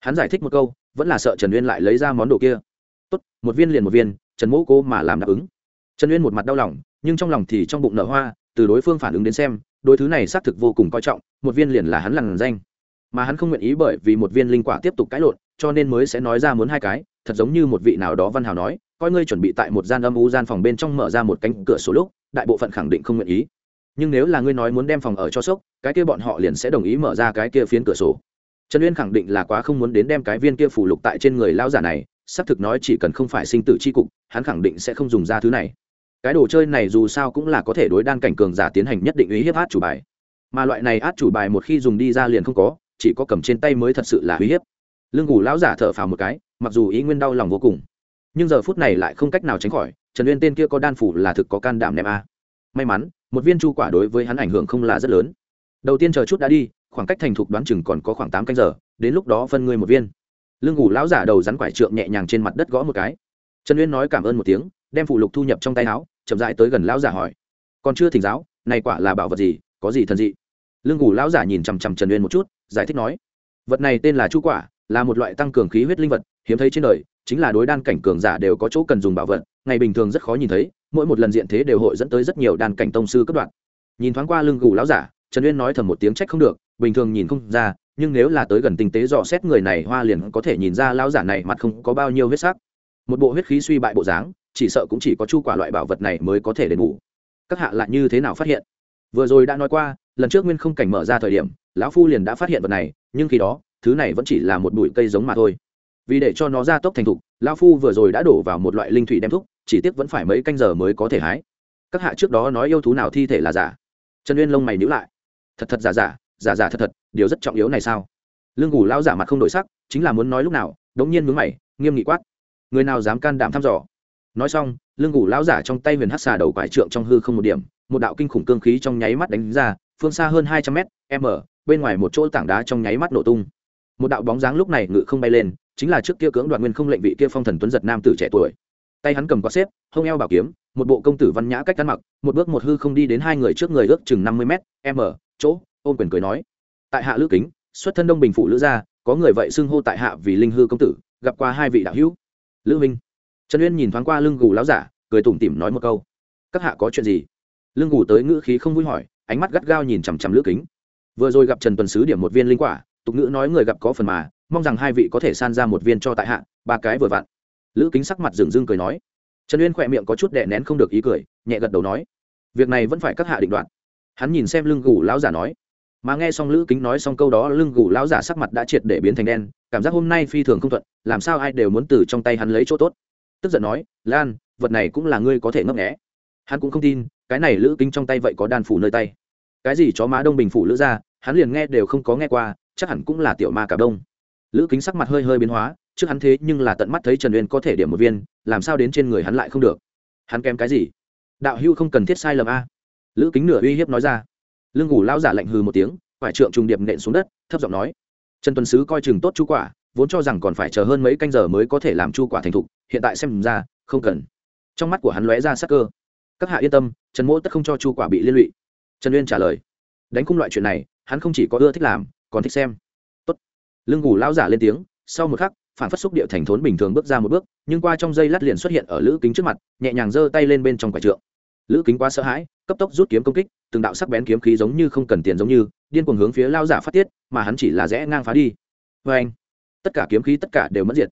Hắn giải thích một câu, vẫn là sợ trần uyên lại lấy ra món đồ kia. Tốt, một viên liền một viên, trần Mẫu cô mà làm đáp ứng. Trần uyên một mặt đau lòng, nhưng trong lòng thì trong bụng nở hoa, từ đối phương phản ứng đến xem đôi thứ này xác thực vô cùng coi trọng, một viên liền là hắn lằn danh. Mà hắn không nguyện ý bởi vì một viên linh quả tiếp tục cãi lộn cho nên mới sẽ nói ra muốn hai cái, thật giống như một vị nào đó văn hào nói, coi ngươi chuẩn bị tại một gian âm u gian phòng bên trong mở ra một cánh cửa sổ lúc, đại bộ phận khẳng định không nguyện ý. Nhưng nếu là ngươi nói muốn đem phòng ở cho sốc, cái kia bọn họ liền sẽ đồng ý mở ra cái kia phiến cửa sổ. Trần uyên khẳng định là quá không muốn đến đem cái viên kia phủ lục tại trên người lao giả này, xác thực nói chỉ cần không phải sinh tử c h i cục, hắn khẳng định sẽ không dùng ra thứ này. Cái đồ chơi này dù sao cũng là có thể đối đan cảnh cường giả tiến hành nhất định uy hiếp át chủ bài. Mà loại này át chủ bài một khi dùng đi ra liền không có, chỉ có cầm trên tay mới thật sự là uy hiếp lương ngủ lão giả thở phào một cái, mặc dù ý nguyên đau lòng vô cùng, nhưng giờ phút này lại không cách nào tránh khỏi, trần uyên tên kia có đan phủ là thực có can đảm ném a. À. May mắn, một viên chu quả đối với hắn ảnh hưởng không là rất lớn. Đầu tiên chờ chút đã đi, khoảng cách thành thục đoán chừng còn có khoảng tám canh giờ, đến lúc đó phân ngươi một viên. Lương ngủ lão giả đầu rắn quải trượng nhẹ nhàng trên mặt đất gõ một cái. Trần uyên nói cảm ơn một tiếng, đem phụ lục thu nhập trong tay áo, chậm rãi tới gần lão giả hỏi. Còn chưa thỉnh giáo, này quả là bảo vật gì, có gì thần dị? Lương ngủ lão giả nhìn chằm chằm trần uyên một chút, giải thích nói. Vật này tên là chu quả là một loại tăng cường khí huyết linh vật, hiếm thấy trên đời, chính là đối đan cảnh cường giả đều có chỗ cần dùng bảo vật, ngày bình thường rất khó nhìn thấy, mỗi một lần diện thế đều hội dẫn tới rất nhiều đan cảnh tông sư cấp đoạn. Nhìn thoáng qua lưng gù lão giả, trần uyên nói thầm một tiếng trách không được, bình thường nhìn không ra, nhưng nếu là tới gần tinh tế dò xét người này hoa liền có thể nhìn ra lão giả này mặt không có bao nhiêu huyết sắc. Một bộ huyết khí suy bại bộ dáng, chỉ sợ cũng chỉ có chu quả loại bảo vật này mới có thể đền bù. Các hạ lại như thế nào phát hiện? Vừa rồi đã nói qua, lần trước nguyên không cảnh mở ra thời điểm, lão phu liền đã phát hiện vật này, nhưng khi đó thứ này vẫn chỉ là một bụi cây giống mà thôi. Vì để cho nó ra tốc thành thục, lão phu vừa rồi đã đổ vào một loại linh thủy đem thúc, chỉ tiếc vẫn phải mấy canh giờ mới có thể hái. Các hạ trước đó nói yêu thú nào thi thể là giả. Trần uyên lông mày nhữ lại. Thật thật giả giả giả giả thật thật, điều rất trọng yếu này sao? Lương ngủ lao giả mặt không đổi sắc, chính là muốn nói lúc nào, đống nhiên mướn mày, nghiêm nghị quát. Người nào dám can đảm thăm dò? Nói xong, lương ngủ lao giả trong tay huyền hát xà đầu quải trượng trong hư không một điểm, một đạo kinh khủng cương khí trong nháy mắt đánh ra, phương xa hơn hai trăm mét, m, bên ngoài một chỗ tảng đá trong nháy mắt nổ tung một đạo bóng dáng lúc này ngự không bay lên, chính là trước kia cưỡng đoạt nguyên không lệnh vị kia phong thần tuấn giật nam tử trẻ tuổi. Tay hắn cầm quạt xếp, hông eo bảo kiếm, một bộ công tử văn nhã cách ăn mặc, một bước một hư không đi đến hai người trước người ước chừng năm mươi m m, chỗ, ôm quyền cười nói. Tại hạ lữ kính, xuất thân đông bình phụ lữ gia, có người vậy xưng hô tại hạ vì linh hư công tử, gặp qua hai vị đạo hữu. Lữ minh trần uyên nhìn thoáng qua lưng gù láo giả, cười tủm tỉm nói một câu. Các hạ có chuyện gì? Lưng gù tới ngữ khí không vui hỏi, ánh mắt gắt gao nhìn chằm chằm lữ kính. Vừa rồi gặp trần tuần sứ điểm một viên linh quả tục ngữ nói người gặp có phần mà, mong rằng hai vị có thể san ra một viên cho tại hạ, ba cái vừa vặn. Lữ kính sắc mặt dừng dưng cười nói. Trần uyên khỏe miệng có chút đè nén không được ý cười, nhẹ gật đầu nói. Việc này vẫn phải các hạ định đoạt. Hắn nhìn xem lưng gù lão giả nói. Mà nghe xong lữ kính nói xong câu đó, lưng gù lão giả sắc mặt đã triệt để biến thành đen, cảm giác hôm nay phi thường không thuận, làm sao ai đều muốn từ trong tay hắn lấy chỗ tốt. Tức giận nói, lan, vật này cũng là ngươi có thể ngấp nghẽ hắn cũng không tin, cái này lữ kính trong tay vậy có đan phủ nơi tay. Cái gì chó má đông bình phủ lữ ra, hắn liền nghe đều không có nghe qua chắc hẳn cũng là tiểu ma cả đông. Lữ kính sắc mặt hơi hơi biến hóa, trước hắn thế nhưng là tận mắt thấy trần uyên có thể điểm một viên, làm sao đến trên người hắn lại không được. Hắn kém cái gì? Đạo hưu không cần thiết sai lầm a. Lữ kính nửa uy hiếp nói ra. Lương ngủ lao giả lạnh hừ một tiếng phải trượng trùng điệp nện xuống đất, thấp giọng nói. Trần tuấn sứ coi chừng tốt chu quả, vốn cho rằng còn phải chờ hơn mấy canh giờ mới có thể làm chu quả thành thục, hiện tại xem ra, không cần. Trong mắt của hắn lóe ra sắc cơ. Các hạ yên tâm, trần mỗ tất không cho chu quả bị liên lụy. Trần uyên trả lời. Đánh cung loại chuyện này, hắn không chỉ có ưa thích làm còn thích xem. Tốt. lưng ngủ lão giả lên tiếng, sau một khắc, phản phát xúc địa thành thốn bình thường bước ra một bước, nhưng qua trong dây lát liền xuất hiện ở lữ kính trước mặt, nhẹ nhàng giơ tay lên bên trong quả trượng. Lữ kính quá sợ hãi, cấp tốc rút kiếm công kích, từng đạo sắc bén kiếm khí giống như không cần tiền giống như, điên cuồng hướng phía lao giả phát tiết, mà hắn chỉ là rẽ ngang phá đi. Vê anh, tất cả kiếm khí tất cả đều mất diệt.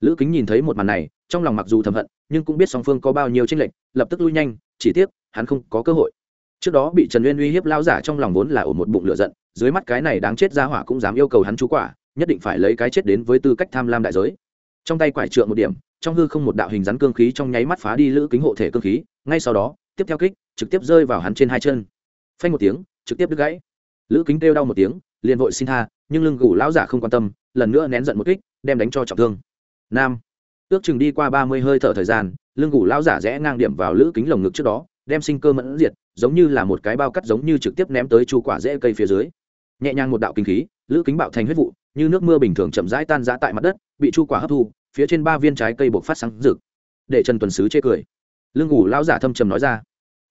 Lữ kính nhìn thấy một màn này, trong lòng mặc dù thầm hận, nhưng cũng biết song phương có bao nhiêu tranh lệch, lập tức lui nhanh, chỉ tiếc, hắn không có cơ hội trước đó bị trần uyên uy hiếp lao giả trong lòng vốn là ổ một bụng lửa giận, dưới mắt cái này đáng chết ra hỏa cũng dám yêu cầu hắn chú quả, nhất định phải lấy cái chết đến với tư cách tham lam đại giới. Trong tay quải trượng một điểm, trong hư không một đạo hình rắn cương khí trong nháy mắt phá đi lữ kính hộ thể cương khí, ngay sau đó, tiếp theo kích, trực tiếp rơi vào hắn trên hai chân. Phanh một tiếng, trực tiếp đứt gãy. Lữ kính kêu đau một tiếng, liền vội xin tha, nhưng lưng gù lão giả không quan tâm, lần nữa nén giận một kích, đem đánh cho trọng thương. Nam. Ước chừng đi qua ba mươi hơi thở thời gian, lưng gù lão giả rẽ ngang điểm vào lữ kính lồng ngực trước đó đem sinh cơ mẫn diệt, giống như là một cái bao cắt giống như trực tiếp ném tới chu quả rễ cây phía dưới. Nhẹ nhàng một đạo kinh khí, lữ kính bạo thành huyết vụ, như nước mưa bình thường chậm rãi tan rã tại mặt đất, bị chu quả hấp thu, phía trên ba viên trái cây bộc phát sáng rực. Để trần tuần sứ chê cười. Lương ngủ lão giả thâm trầm nói ra,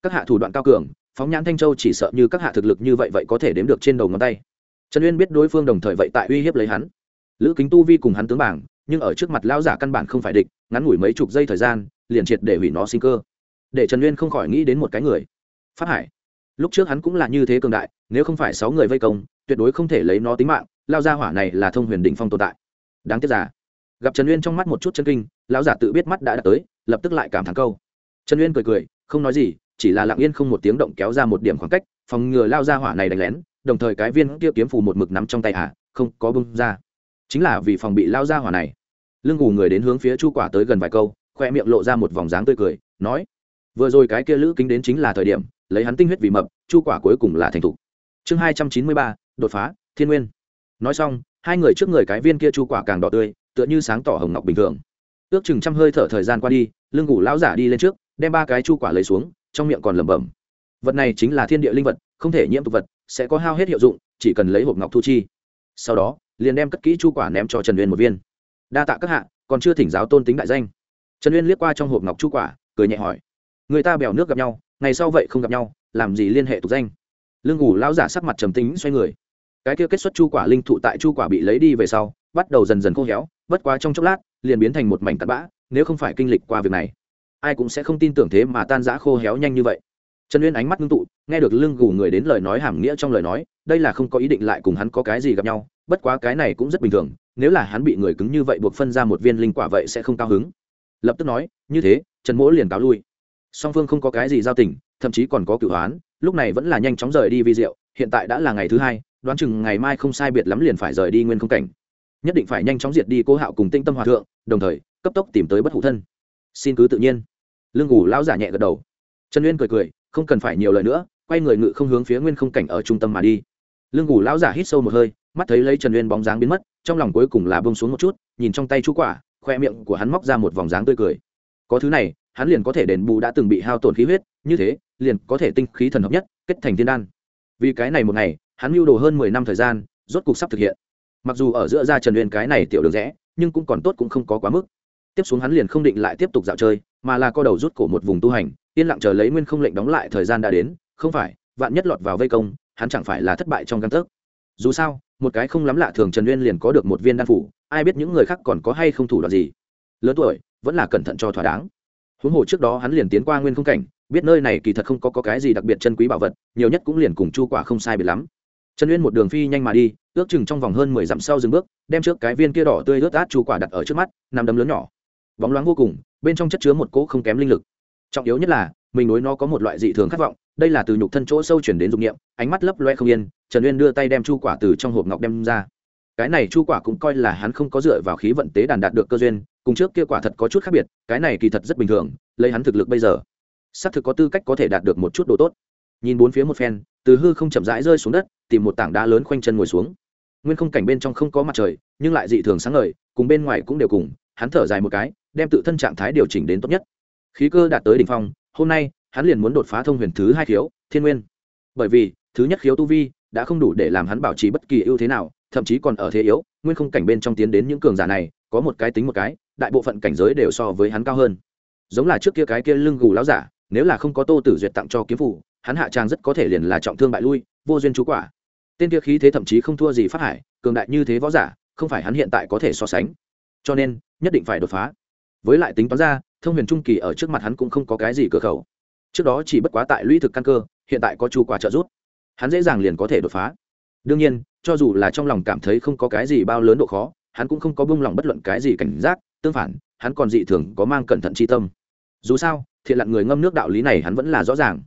các hạ thủ đoạn cao cường, phóng nhãn thanh châu chỉ sợ như các hạ thực lực như vậy vậy có thể đếm được trên đầu ngón tay. Trần uyên biết đối phương đồng thời vậy tại uy hiếp lấy hắn. Lữ kính tu vi cùng hắn tướng bảng, nhưng ở trước mặt lão giả căn bản không phải địch, ngắn ngủi mấy chục giây thời gian, liền triệt để hủy nó sinh cơ để trần uyên không khỏi nghĩ đến một cái người phát hải lúc trước hắn cũng là như thế cường đại nếu không phải sáu người vây công tuyệt đối không thể lấy nó tính mạng lao ra hỏa này là thông huyền đỉnh phong tồn tại đáng tiếc giả gặp trần uyên trong mắt một chút chân kinh lão giả tự biết mắt đã đạt tới lập tức lại cảm thắng câu trần uyên cười cười không nói gì chỉ là lặng yên không một tiếng động kéo ra một điểm khoảng cách phòng ngừa lao ra hỏa này đánh lén đồng thời cái viên kia kiếm phù một mực nắm trong tay hạ không có bưng ra chính là vì phòng bị lao ra hỏa này lưng gù người đến hướng phía chu quả tới gần vài câu khoe miệng lộ ra một vòng dáng tươi cười nói vừa rồi cái kia lữ kính đến chính là thời điểm, lấy hắn tinh huyết vì mập, chu quả cuối cùng là thành thục. Chương hai trăm chín mươi ba, đột phá, thiên nguyên. Nói xong, hai người trước người cái viên kia chu quả càng đỏ tươi, tựa như sáng tỏ hồng ngọc bình thường. Ước chừng trăm hơi thở thời gian qua đi, lưng ngủ lão giả đi lên trước, đem ba cái chu quả lấy xuống, trong miệng còn lẩm bẩm. Vật này chính là thiên địa linh vật, không thể nhiễm tục vật, sẽ có hao hết hiệu dụng, chỉ cần lấy hộp ngọc thu chi. Sau đó, liền đem cất kỹ chu quả ném cho trần uyên một viên. Đa tạ các hạ, còn chưa thỉnh giáo tôn tính đại danh. Trần uyên liếc qua trong hộp ngọc chu quả, cười nhẹ hỏi người ta bèo nước gặp nhau, ngày sau vậy không gặp nhau, làm gì liên hệ tục danh? Lương ngủ lão giả sắc mặt trầm tính xoay người. Cái kia kết xuất chu quả linh thụ tại chu quả bị lấy đi về sau, bắt đầu dần dần khô héo, bất quá trong chốc lát, liền biến thành một mảnh tạt bã, nếu không phải kinh lịch qua việc này, ai cũng sẽ không tin tưởng thế mà tan rã khô héo nhanh như vậy. Trần uyên ánh mắt ngưng tụ, nghe được lưng gù người đến lời nói hàm nghĩa trong lời nói, đây là không có ý định lại cùng hắn có cái gì gặp nhau, bất quá cái này cũng rất bình thường, nếu là hắn bị người cứng như vậy buộc phân ra một viên linh quả vậy sẽ không cao hứng. Lập tức nói, như thế, trần mỗ liền cáo lui song phương không có cái gì giao tình, thậm chí còn có cửu hoán, lúc này vẫn là nhanh chóng rời đi vi diệu, hiện tại đã là ngày thứ hai, đoán chừng ngày mai không sai biệt lắm liền phải rời đi nguyên không cảnh. Nhất định phải nhanh chóng diệt đi cố hạo cùng tinh tâm hòa thượng, đồng thời, cấp tốc tìm tới bất hủ thân. Xin cứ tự nhiên. Lương ngủ lão giả nhẹ gật đầu. Trần uyên cười cười, không cần phải nhiều lời nữa, quay người ngự không hướng phía nguyên không cảnh ở trung tâm mà đi. Lương ngủ lão giả hít sâu một hơi, mắt thấy lấy trần uyên bóng dáng biến mất, trong lòng cuối cùng là bông xuống một chút, nhìn trong tay chú quả, khoe miệng của hắn móc ra một vòng dáng tươi cười. Có thứ này hắn liền có thể đền bù đã từng bị hao tổn khí huyết, như thế, liền có thể tinh khí thần hợp nhất, kết thành thiên đan. Vì cái này một ngày, hắn mưu đồ hơn mười năm thời gian, rốt cục sắp thực hiện. Mặc dù ở giữa ra trần uyên cái này tiểu đường rẽ, nhưng cũng còn tốt cũng không có quá mức. Tiếp xuống hắn liền không định lại tiếp tục dạo chơi, mà là co đầu rút cổ một vùng tu hành, yên lặng chờ lấy nguyên không lệnh đóng lại thời gian đã đến, không phải, vạn nhất lọt vào vây công, hắn chẳng phải là thất bại trong căn tấc. Dù sao, một cái không lắm lạ thường trần uyên liền có được một viên đan phủ, ai biết những người khác còn có hay không thủ đoạn gì. Lớn tuổi, vẫn là cẩn thận cho thỏa đáng huống hồ trước đó hắn liền tiến qua nguyên không cảnh biết nơi này kỳ thật không có, có cái gì đặc biệt chân quý bảo vật nhiều nhất cũng liền cùng chu quả không sai biệt lắm. Trần uyên một đường phi nhanh mà đi ước chừng trong vòng hơn mười dặm sau dừng bước đem trước cái viên kia đỏ tươi ướt át chu quả đặt ở trước mắt nằm đấm lớn nhỏ. Bóng loáng vô cùng bên trong chất chứa một cỗ không kém linh lực. Trọng yếu nhất là mình đối nó có một loại dị thường khát vọng đây là từ nhục thân chỗ sâu chuyển đến dụng nghiệm ánh mắt lấp loe không yên trần uyên đưa tay đem chu quả từ trong hộp ngọc đem ra. Cái này chu quả cũng coi là hắn không có dựa vào khí vận tế đàn đạt được cơ duyên cùng trước kia quả thật có chút khác biệt, cái này kỳ thật rất bình thường, lấy hắn thực lực bây giờ, xác thực có tư cách có thể đạt được một chút đồ tốt. Nhìn bốn phía một phen, từ hư không chậm rãi rơi xuống đất, tìm một tảng đá lớn khoanh chân ngồi xuống. Nguyên không cảnh bên trong không có mặt trời, nhưng lại dị thường sáng ngời, cùng bên ngoài cũng đều cùng, hắn thở dài một cái, đem tự thân trạng thái điều chỉnh đến tốt nhất. Khí cơ đạt tới đỉnh phong, hôm nay, hắn liền muốn đột phá thông huyền thứ hai khiếu, thiên nguyên. Bởi vì, thứ nhất khiếu tu vi, đã không đủ để làm hắn bảo trì bất kỳ ưu thế nào, thậm chí còn ở thế yếu, nguyên không cảnh bên trong tiến đến những cường giả này, có một cái tính một cái đại bộ phận cảnh giới đều so với hắn cao hơn. Giống là trước kia cái kia lưng gù láo giả, nếu là không có tô tử duyệt tặng cho kiếm phủ hắn hạ trang rất có thể liền là trọng thương bại lui, vô duyên chú quả. Tên kia khí thế thậm chí không thua gì phát hải, cường đại như thế võ giả, không phải hắn hiện tại có thể so sánh. Cho nên, nhất định phải đột phá. Với lại tính toán ra, thông huyền trung kỳ ở trước mặt hắn cũng không có cái gì cửa khẩu. Trước đó chỉ bất quá tại lũy thực căn cơ, hiện tại có chu quả trợ giúp. Hắn dễ dàng liền có thể đột phá. Đương nhiên, cho dù là trong lòng cảm thấy không có cái gì bao lớn độ khó, hắn cũng không có bông lòng bất luận cái gì cảnh giác tương phản, hắn còn dị thường có mang cẩn thận chi tâm. Dù sao, thiện lặn người ngâm nước đạo lý này hắn vẫn là rõ ràng.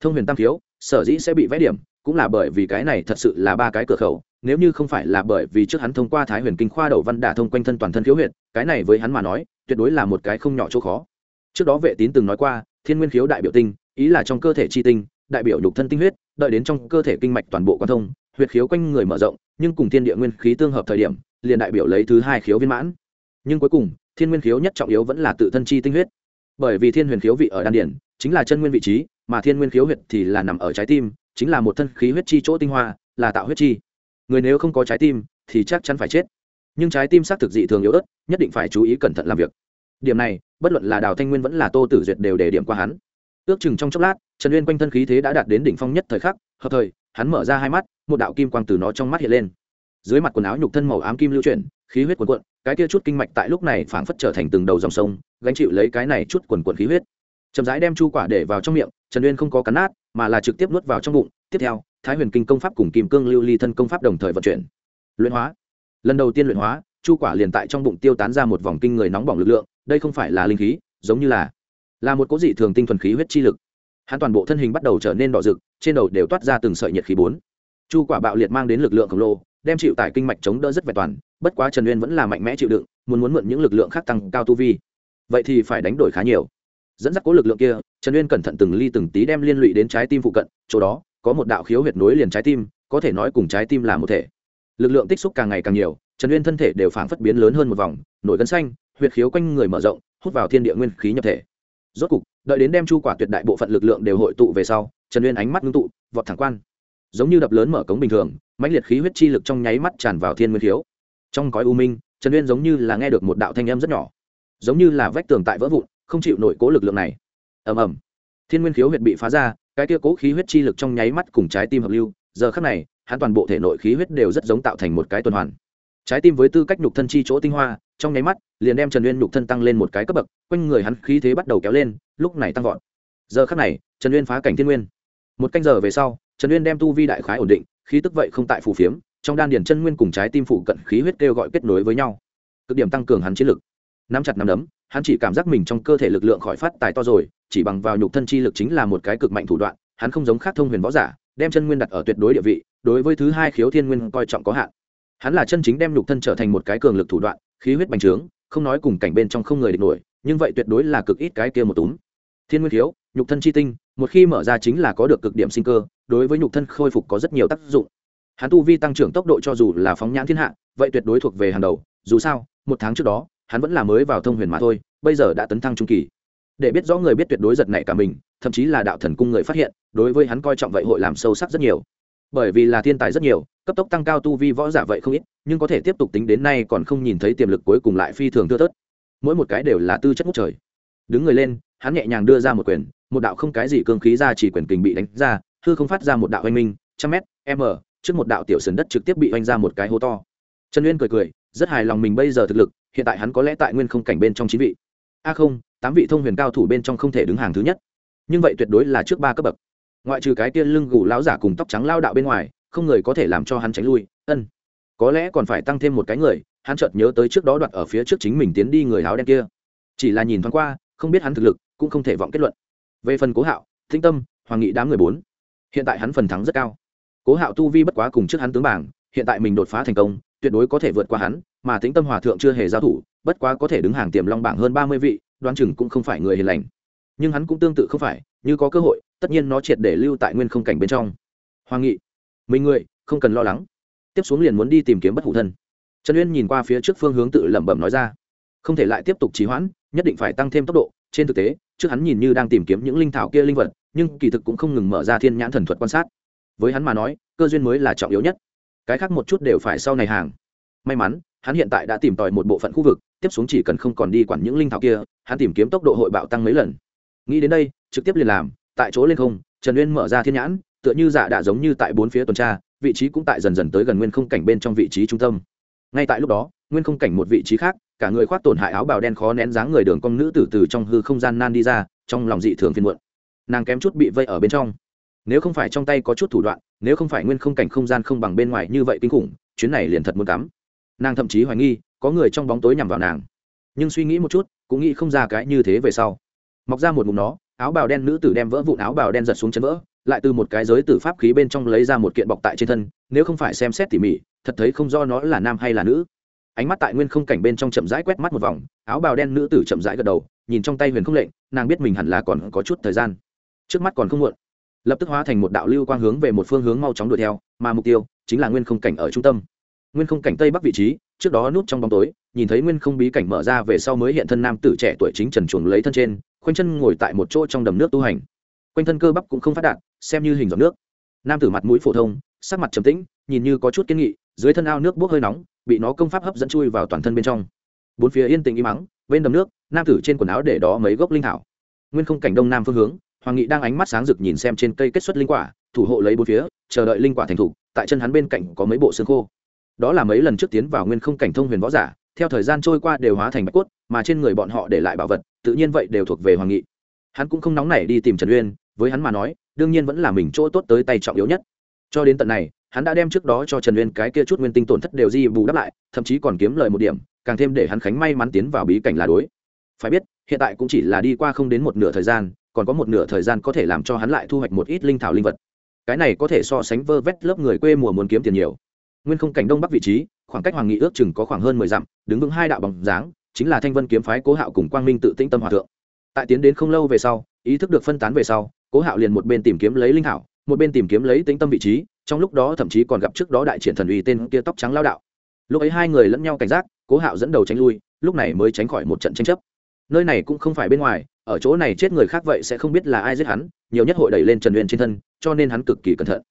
Thông huyền tam thiếu, sở dĩ sẽ bị vẽ điểm, cũng là bởi vì cái này thật sự là ba cái cửa khẩu, nếu như không phải là bởi vì trước hắn thông qua thái huyền kinh khoa đầu văn đả thông quanh thân toàn thân khiếu huyện cái này với hắn mà nói, tuyệt đối là một cái không nhỏ chỗ khó. Trước đó vệ tín từng nói qua, thiên nguyên khiếu đại biểu tinh, ý là trong cơ thể chi tinh, đại biểu nhục thân tinh huyết, đợi đến trong cơ thể kinh mạch toàn bộ quan thông, huyệt khiếu quanh người mở rộng, nhưng cùng thiên địa nguyên khí tương hợp thời điểm, liền đại biểu lấy thứ hai khiếu viên mãn nhưng cuối cùng, thiên nguyên khiếu nhất trọng yếu vẫn là tự thân chi tinh huyết. Bởi vì thiên huyền khiếu vị ở đan điển chính là chân nguyên vị trí, mà thiên nguyên khiếu huyệt thì là nằm ở trái tim, chính là một thân khí huyết chi chỗ tinh hoa, là tạo huyết chi. Người nếu không có trái tim, thì chắc chắn phải chết. Nhưng trái tim xác thực dị thường yếu ớt, nhất định phải chú ý cẩn thận làm việc. Điểm này, bất luận là đào thanh nguyên vẫn là tô tử duyệt đều để điểm qua hắn. Ước chừng trong chốc lát, trần uyên quanh thân khí thế đã đạt đến đỉnh phong nhất thời khắc, hợp thời, hắn mở ra hai mắt, một đạo kim quang từ nó trong mắt hiện lên. Dưới mặt quần áo nhục thân màu ám kim lưu chuyển, khí huyết quần quận cái kia chút kinh mạch tại lúc này phảng phất trở thành từng đầu dòng sông, gánh chịu lấy cái này chút quần quần khí huyết. Chậm rãi đem chu quả để vào trong miệng, trần uyên không có cắn nát, mà là trực tiếp nuốt vào trong bụng. Tiếp theo, thái huyền kinh công pháp cùng kim cương lưu ly thân công pháp đồng thời vận chuyển. Luyện hóa. Lần đầu tiên luyện hóa, chu quả liền tại trong bụng tiêu tán ra một vòng kinh người nóng bỏng lực lượng, đây không phải là linh khí, giống như là là một cố dị thường tinh thuần khí huyết chi lực. Hắn toàn bộ thân hình bắt đầu trở nên đỏ rực, trên đầu đều toát ra từng sợi nhiệt khí bốn. Chu quả bạo liệt mang đến lực lượng khổng lồ, đem chịu tại kinh mạch chống đỡ rất vẹn toàn bất quá trần uyên vẫn là mạnh mẽ chịu đựng, muốn muốn mượn những lực lượng khác tăng cao tu vi. Vậy thì phải đánh đổi khá nhiều. Dẫn dắt cố lực lượng kia, trần uyên cẩn thận từng ly từng tí đem liên lụy đến trái tim phụ cận, chỗ đó, có một đạo khiếu huyệt nối liền trái tim, có thể nói cùng trái tim là một thể. Lực lượng tích xúc càng ngày càng nhiều, trần uyên thân thể đều phảng phất biến lớn hơn một vòng, nổi gân xanh, huyệt khiếu quanh người mở rộng, hút vào thiên địa nguyên khí nhập thể. Rốt cục, đợi đến đem chu quả tuyệt đại bộ phận lực lượng đều hội tụ về sau, trần uyên ánh mắt ngưng tụ, vọt thẳng quan. Giống như đập lớn mở cống bình thường, mãnh liệt khí huyết chi lực trong nháy mắt tràn vào thiên nguyên khiếu trong cõi u minh, trần uyên giống như là nghe được một đạo thanh âm rất nhỏ, giống như là vách tường tại vỡ vụn, không chịu nổi cố lực lượng này. Ầm ầm. Thiên nguyên khiếu huyệt bị phá ra, cái kia cố khí huyết chi lực trong nháy mắt cùng trái tim hợp lưu, giờ khắc này, hắn toàn bộ thể nội khí huyết đều rất giống tạo thành một cái tuần hoàn. Trái tim với tư cách nhục thân chi chỗ tinh hoa, trong nháy mắt, liền đem trần uyên nhục thân tăng lên một cái cấp bậc, quanh người hắn khí thế bắt đầu kéo lên, lúc này tăng vọt. Giờ khắc này, trần uyên phá cảnh thiên nguyên. Một canh giờ về sau, trần uyên đem tu vi đại khái ổn định, khí tức vậy không tại phù phiếm trong đan điền chân nguyên cùng trái tim phụ cận khí huyết kêu gọi kết nối với nhau. Cực điểm tăng cường hắn chiến lực. Nắm chặt nắm đấm, hắn chỉ cảm giác mình trong cơ thể lực lượng khỏi phát tài to rồi, chỉ bằng vào nhục thân chi lực chính là một cái cực mạnh thủ đoạn, hắn không giống khác thông huyền võ giả, đem chân nguyên đặt ở tuyệt đối địa vị, đối với thứ hai khiếu thiên nguyên coi trọng có hạn. Hắn là chân chính đem nhục thân trở thành một cái cường lực thủ đoạn, khí huyết bành trướng, không nói cùng cảnh bên trong không người địch nổi, nhưng vậy tuyệt đối là cực ít cái kia một túm. Thiên nguyên thiếu nhục thân chi tinh, một khi mở ra chính là có được cực điểm sinh cơ, đối với nhục thân khôi phục có rất nhiều tác dụng hắn tu vi tăng trưởng tốc độ cho dù là phóng nhãn thiên hạ, vậy tuyệt đối thuộc về hàng đầu. Dù sao, một tháng trước đó, hắn vẫn là mới vào thông huyền mà thôi, bây giờ đã tấn thăng trung kỳ. Để biết rõ người biết tuyệt đối giật nảy cả mình, thậm chí là đạo thần cung người phát hiện, đối với hắn coi trọng vậy hội làm sâu sắc rất nhiều. Bởi vì là thiên tài rất nhiều, cấp tốc tăng cao tu vi võ giả vậy không ít, nhưng có thể tiếp tục tính đến nay còn không nhìn thấy tiềm lực cuối cùng lại phi thường thưa thớt. Mỗi một cái đều là tư chất ngút trời. Đứng người lên, hắn nhẹ nhàng đưa ra một quyền, một đạo không cái gì cương khí ra chỉ quyền kình bị đánh ra, hư không phát ra một đạo anh minh, trăm mét, m trước một đạo tiểu sườn đất trực tiếp bị oanh ra một cái hố to. Trần uyên cười cười, rất hài lòng mình bây giờ thực lực, hiện tại hắn có lẽ tại nguyên không cảnh bên trong chín vị. A à không, tám vị thông huyền cao thủ bên trong không thể đứng hàng thứ nhất. Nhưng vậy tuyệt đối là trước ba cấp bậc. Ngoại trừ cái tiên lưng gù lão giả cùng tóc trắng lao đạo bên ngoài, không người có thể làm cho hắn tránh lui, ân. Có lẽ còn phải tăng thêm một cái người, hắn chợt nhớ tới trước đó đoạt ở phía trước chính mình tiến đi người áo đen kia. Chỉ là nhìn thoáng qua, không biết hắn thực lực, cũng không thể vọng kết luận. Về phần cố hạo thinh tâm, hoàng nghị đám người bốn. Hiện tại hắn phần thắng rất cao cố hạo tu vi bất quá cùng trước hắn tướng bảng, hiện tại mình đột phá thành công, tuyệt đối có thể vượt qua hắn, mà tính tâm hòa thượng chưa hề giao thủ, bất quá có thể đứng hàng tiềm long bảng hơn ba mươi vị, đoán chừng cũng không phải người hiền lành. Nhưng hắn cũng tương tự không phải, như có cơ hội, tất nhiên nó triệt để lưu tại nguyên không cảnh bên trong. Hoàng nghị, mình người, không cần lo lắng. Tiếp xuống liền muốn đi tìm kiếm bất hủ thân. Trần uyên nhìn qua phía trước phương hướng tự lẩm bẩm nói ra. Không thể lại tiếp tục trì hoãn, nhất định phải tăng thêm tốc độ. Trên thực tế, trước hắn nhìn như đang tìm kiếm những linh thảo kia linh vật, nhưng kỳ thực cũng không ngừng mở ra thiên nhãn thần thuật quan sát với hắn mà nói, cơ duyên mới là trọng yếu nhất. Cái khác một chút đều phải sau này hàng. May mắn, hắn hiện tại đã tìm tòi một bộ phận khu vực, tiếp xuống chỉ cần không còn đi quản những linh thảo kia, hắn tìm kiếm tốc độ hội bạo tăng mấy lần. Nghĩ đến đây, trực tiếp liền làm, tại chỗ lên không, trần uyên mở ra thiên nhãn, tựa như dạ đã giống như tại bốn phía tuần tra, vị trí cũng tại dần dần tới gần nguyên không cảnh bên trong vị trí trung tâm. Ngay tại lúc đó, nguyên không cảnh một vị trí khác, cả người khoác tổn hại áo bào đen khó nén dáng người đường cong nữ tử từ trong hư không gian nan đi ra, trong lòng dị thường phiền muộn. Nàng kém chút bị vây ở bên trong nếu không phải trong tay có chút thủ đoạn, nếu không phải nguyên không cảnh không gian không bằng bên ngoài như vậy kinh khủng, chuyến này liền thật muốn cắm. Nàng thậm chí hoài nghi, có người trong bóng tối nhằm vào nàng. Nhưng suy nghĩ một chút, cũng nghĩ không ra cái như thế về sau. Mọc ra một mục nó, áo bào đen nữ tử đem vỡ vụn áo bào đen giật xuống chân vỡ, lại từ một cái giới tử pháp khí bên trong lấy ra một kiện bọc tại trên thân, nếu không phải xem xét tỉ mỉ, thật thấy không do nó là nam hay là nữ. Ánh mắt tại nguyên không cảnh bên trong chậm rãi quét mắt một vòng, áo bào đen nữ tử chậm rãi gật đầu, nhìn trong tay huyền không lệnh, nàng biết mình hẳn là còn có chút thời gian. Trước mắt còn không muộn lập tức hóa thành một đạo lưu quang hướng về một phương hướng mau chóng đuổi theo, mà mục tiêu chính là nguyên không cảnh ở trung tâm. Nguyên không cảnh tây bắc vị trí, trước đó núp trong bóng tối, nhìn thấy nguyên không bí cảnh mở ra về sau mới hiện thân nam tử trẻ tuổi chính trần chuồng lấy thân trên, khoanh chân ngồi tại một chỗ trong đầm nước tu hành. Quanh thân cơ bắp cũng không phát đạt, xem như hình giọt nước. Nam tử mặt mũi phổ thông, sắc mặt trầm tĩnh, nhìn như có chút kiên nghị, dưới thân ao nước bốc hơi nóng, bị nó công pháp hấp dẫn chui vào toàn thân bên trong. Bốn phía yên tĩnh im mắng bên đầm nước, nam tử trên quần áo để đó mấy gốc linh thảo. Nguyên không cảnh đông nam phương hướng hoàng nghị đang ánh mắt sáng rực nhìn xem trên cây kết xuất linh quả, thủ hộ lấy bốn phía, chờ đợi linh quả thành thục tại chân hắn bên cạnh có mấy bộ xương khô. Đó là mấy lần trước tiến vào nguyên không cảnh thông huyền võ giả, theo thời gian trôi qua đều hóa thành bạch cốt, mà trên người bọn họ để lại bảo vật, tự nhiên vậy đều thuộc về hoàng nghị. Hắn cũng không nóng nảy đi tìm trần uyên, với hắn mà nói, đương nhiên vẫn là mình chỗ tốt tới tay trọng yếu nhất. Cho đến tận này, hắn đã đem trước đó cho trần uyên cái kia chút nguyên tinh tổn thất đều di bù đắp lại, thậm chí còn kiếm lời một điểm, càng thêm để hắn khánh may mắn tiến vào bí cảnh là đối. Phải biết, hiện tại cũng chỉ là đi qua không đến một nửa thời gian còn có một nửa thời gian có thể làm cho hắn lại thu hoạch một ít linh thảo linh vật. Cái này có thể so sánh vơ vét lớp người quê mùa muốn kiếm tiền nhiều. Nguyên không cảnh đông bắc vị trí, khoảng cách hoàng nghị ước chừng có khoảng hơn mười dặm, đứng vững hai đạo bằng dáng, chính là thanh vân kiếm phái cố hạo cùng quang minh tự tĩnh tâm hòa thượng. Tại tiến đến không lâu về sau, ý thức được phân tán về sau, cố hạo liền một bên tìm kiếm lấy linh thảo, một bên tìm kiếm lấy tĩnh tâm vị trí, trong lúc đó thậm chí còn gặp trước đó đại triển thần uy tên kia tóc trắng lao đạo. Lúc ấy hai người lẫn nhau cảnh giác, cố hạo dẫn đầu tránh lui, lúc này mới tránh khỏi một trận tranh chấp nơi này cũng không phải bên ngoài, ở chỗ này chết người khác vậy sẽ không biết là ai giết hắn, nhiều nhất hội đẩy lên trần uyên trên thân, cho nên hắn cực kỳ cẩn thận.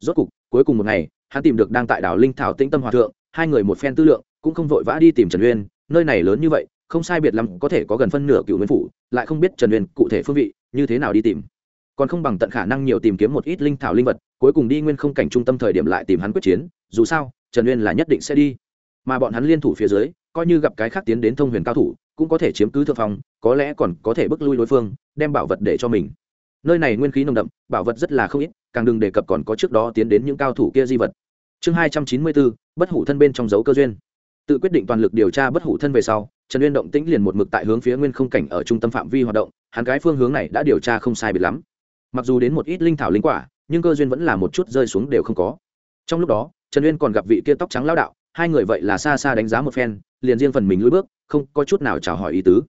Rốt cục, cuối cùng một ngày, hắn tìm được đang tại đảo linh thảo tĩnh tâm hòa thượng, hai người một phen tư lượng, cũng không vội vã đi tìm trần uyên, nơi này lớn như vậy, không sai biệt lắm có thể có gần phân nửa cựu nguyên phủ, lại không biết trần uyên cụ thể phương vị, như thế nào đi tìm. Còn không bằng tận khả năng nhiều tìm kiếm một ít linh thảo linh vật, cuối cùng đi nguyên không cảnh trung tâm thời điểm lại tìm hắn quyết chiến, dù sao, trần uyên là nhất định sẽ đi. Mà bọn hắn liên thủ phía dưới, coi như gặp cái khác tiến đến thông huyền cao thủ cũng có thể chiếm cứ thượng phong, có lẽ còn có thể bước lui đối phương, đem bảo vật để cho mình. Nơi này nguyên khí nồng đậm, bảo vật rất là không ít, càng đừng đề cập còn có trước đó tiến đến những cao thủ kia di vật. Chương hai trăm chín mươi bốn, bất hủ thân bên trong dấu cơ duyên. Tự quyết định toàn lực điều tra bất hủ thân về sau, trần uyên động tĩnh liền một mực tại hướng phía nguyên không cảnh ở trung tâm phạm vi hoạt động, hắn cái phương hướng này đã điều tra không sai biệt lắm. Mặc dù đến một ít linh thảo linh quả, nhưng cơ duyên vẫn là một chút rơi xuống đều không có. Trong lúc đó, trần uyên còn gặp vị kia tóc trắng lao đạo, hai người vậy là xa xa đánh giá một phen, liền riêng phần mình lưỡi bước không có chút nào chào hỏi ý tứ.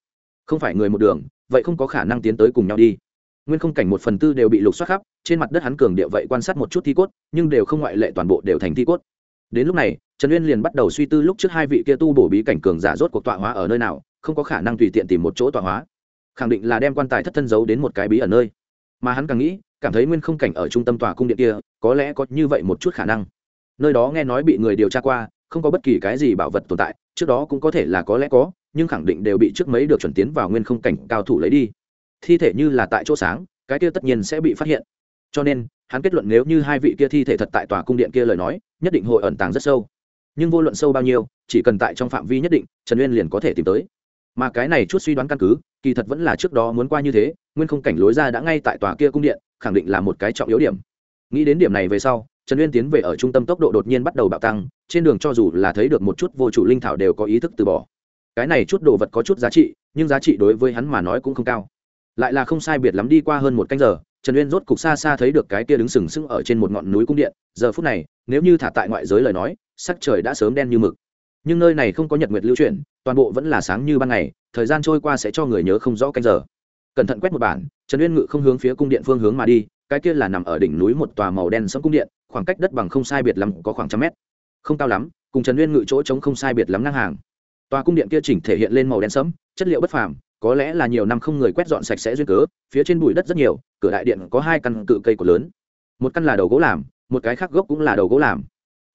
Không phải người một đường, vậy không có khả năng tiến tới cùng nhau đi. Nguyên không cảnh một phần tư đều bị lục xoát khắp, trên mặt đất hắn cường địa vậy quan sát một chút thi cốt, nhưng đều không ngoại lệ toàn bộ đều thành thi cốt. Đến lúc này, trần uyên liền bắt đầu suy tư lúc trước hai vị kia tu bổ bí cảnh cường giả rốt cuộc tọa hóa ở nơi nào, không có khả năng tùy tiện tìm một chỗ tọa hóa. Khẳng định là đem quan tài thất thân giấu đến một cái bí ở nơi. Mà hắn càng nghĩ, cảm thấy nguyên không cảnh ở trung tâm tòa cung điện kia, có lẽ có như vậy một chút khả năng. Nơi đó nghe nói bị người điều tra qua không có bất kỳ cái gì bảo vật tồn tại, trước đó cũng có thể là có lẽ có, nhưng khẳng định đều bị trước mấy được chuẩn tiến vào nguyên không cảnh cao thủ lấy đi. Thi thể như là tại chỗ sáng, cái kia tất nhiên sẽ bị phát hiện. Cho nên, hắn kết luận nếu như hai vị kia thi thể thật tại tòa cung điện kia lời nói, nhất định hội ẩn tàng rất sâu. Nhưng vô luận sâu bao nhiêu, chỉ cần tại trong phạm vi nhất định, trần uyên liền có thể tìm tới. Mà cái này chút suy đoán căn cứ, kỳ thật vẫn là trước đó muốn qua như thế, nguyên không cảnh lối ra đã ngay tại tòa kia cung điện, khẳng định là một cái trọng yếu điểm. Nghĩ đến điểm này về sau trần uyên tiến về ở trung tâm tốc độ đột nhiên bắt đầu bạo tăng, trên đường cho dù là thấy được một chút vô chủ linh thảo đều có ý thức từ bỏ. Cái này chút đồ vật có chút giá trị, nhưng giá trị đối với hắn mà nói cũng không cao. Lại là không sai biệt lắm đi qua hơn một canh giờ, trần uyên rốt cục xa xa thấy được cái kia đứng sừng sững ở trên một ngọn núi cung điện. Giờ phút này, nếu như thả tại ngoại giới lời nói, sắc trời đã sớm đen như mực. Nhưng nơi này không có nhật nguyệt lưu chuyển, toàn bộ vẫn là sáng như ban ngày, thời gian trôi qua sẽ cho người nhớ không rõ canh giờ. Cẩn thận quét một bản, trần uyên ngự không hướng phía cung điện phương hướng mà đi, cái kia là nằm ở đỉnh núi một tòa màu đen sẫm cung điện khoảng cách đất bằng không sai biệt lắm có khoảng trăm mét. Không cao lắm, cùng trần uyên ngự chỗ trống không sai biệt lắm ngang hàng. Tòa cung điện kia chỉnh thể hiện lên màu đen sẫm, chất liệu bất phàm, có lẽ là nhiều năm không người quét dọn sạch sẽ duyên cớ, phía trên bụi đất rất nhiều, cửa đại điện có hai căn cự cây cổ lớn. Một căn là đầu gỗ làm, một cái khác gốc cũng là đầu gỗ làm.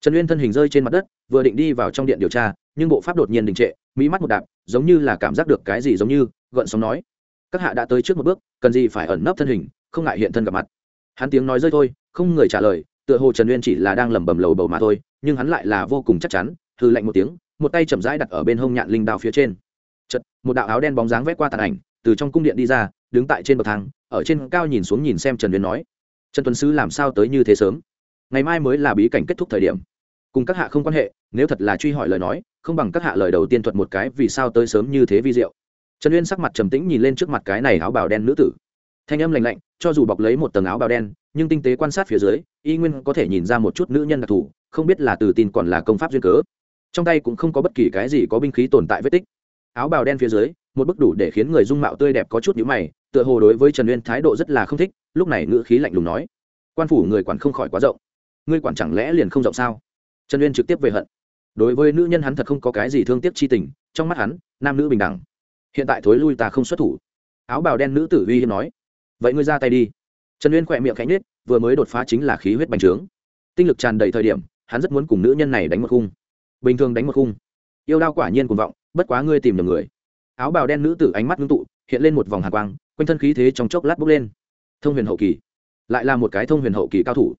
Trần uyên thân hình rơi trên mặt đất, vừa định đi vào trong điện điều tra, nhưng bộ pháp đột nhiên đình trệ, mỹ mắt một đạp, giống như là cảm giác được cái gì giống như, gợn sóng nói. Các hạ đã tới trước một bước, cần gì phải ẩn nấp thân hình, không ngại hiện thân gặp mặt. Hắn tiếng nói rơi thôi, không người trả lời tựa hồ trần uyên chỉ là đang lẩm bẩm lầu bầu mà thôi, nhưng hắn lại là vô cùng chắc chắn hư lạnh một tiếng, một tay chậm rãi đặt ở bên hông nhạn linh đao phía trên. Chật một đạo áo đen bóng dáng vét qua tàn ảnh, từ trong cung điện đi ra, đứng tại trên bậc thang, ở trên cao nhìn xuống nhìn xem trần uyên nói, trần tuấn sứ làm sao tới như thế sớm? Ngày mai mới là bí cảnh kết thúc thời điểm. Cùng các hạ không quan hệ, nếu thật là truy hỏi lời nói, không bằng các hạ lời đầu tiên thuật một cái vì sao tới sớm như thế vi diệu. Trần uyên sắc mặt trầm tĩnh nhìn lên trước mặt cái này áo bào đen nữ tử thanh âm lạnh lạnh, cho dù bọc lấy một tầng áo bào đen, nhưng tinh tế quan sát phía dưới, y nguyên có thể nhìn ra một chút nữ nhân đặc thù, không biết là từ tin còn là công pháp duyên cớ. Trong tay cũng không có bất kỳ cái gì có binh khí tồn tại vết tích. Áo bào đen phía dưới, một bức đủ để khiến người dung mạo tươi đẹp có chút nhữ mày, tựa hồ đối với trần uyên thái độ rất là không thích, lúc này ngữ khí lạnh lùng nói. Quan phủ người quản không khỏi quá rộng. Ngươi quản chẳng lẽ liền không rộng sao? Trần uyên trực tiếp về hận. Đối với nữ nhân hắn thật không có cái gì thương tiếc chi tình, trong mắt hắn, nam nữ bình đẳng. Hiện tại thối lui ta không xuất thủ. Áo bào đen nữ tử uy hiếm nói vậy ngươi ra tay đi trần uyên khỏe miệng khẽ nhết vừa mới đột phá chính là khí huyết bành trướng tinh lực tràn đầy thời điểm hắn rất muốn cùng nữ nhân này đánh một khung bình thường đánh một khung yêu đao quả nhiên cuồng vọng bất quá ngươi tìm được người áo bào đen nữ tử ánh mắt ngưng tụ hiện lên một vòng hạ quang quanh thân khí thế trong chốc lát bốc lên thông huyền hậu kỳ lại là một cái thông huyền hậu kỳ cao thủ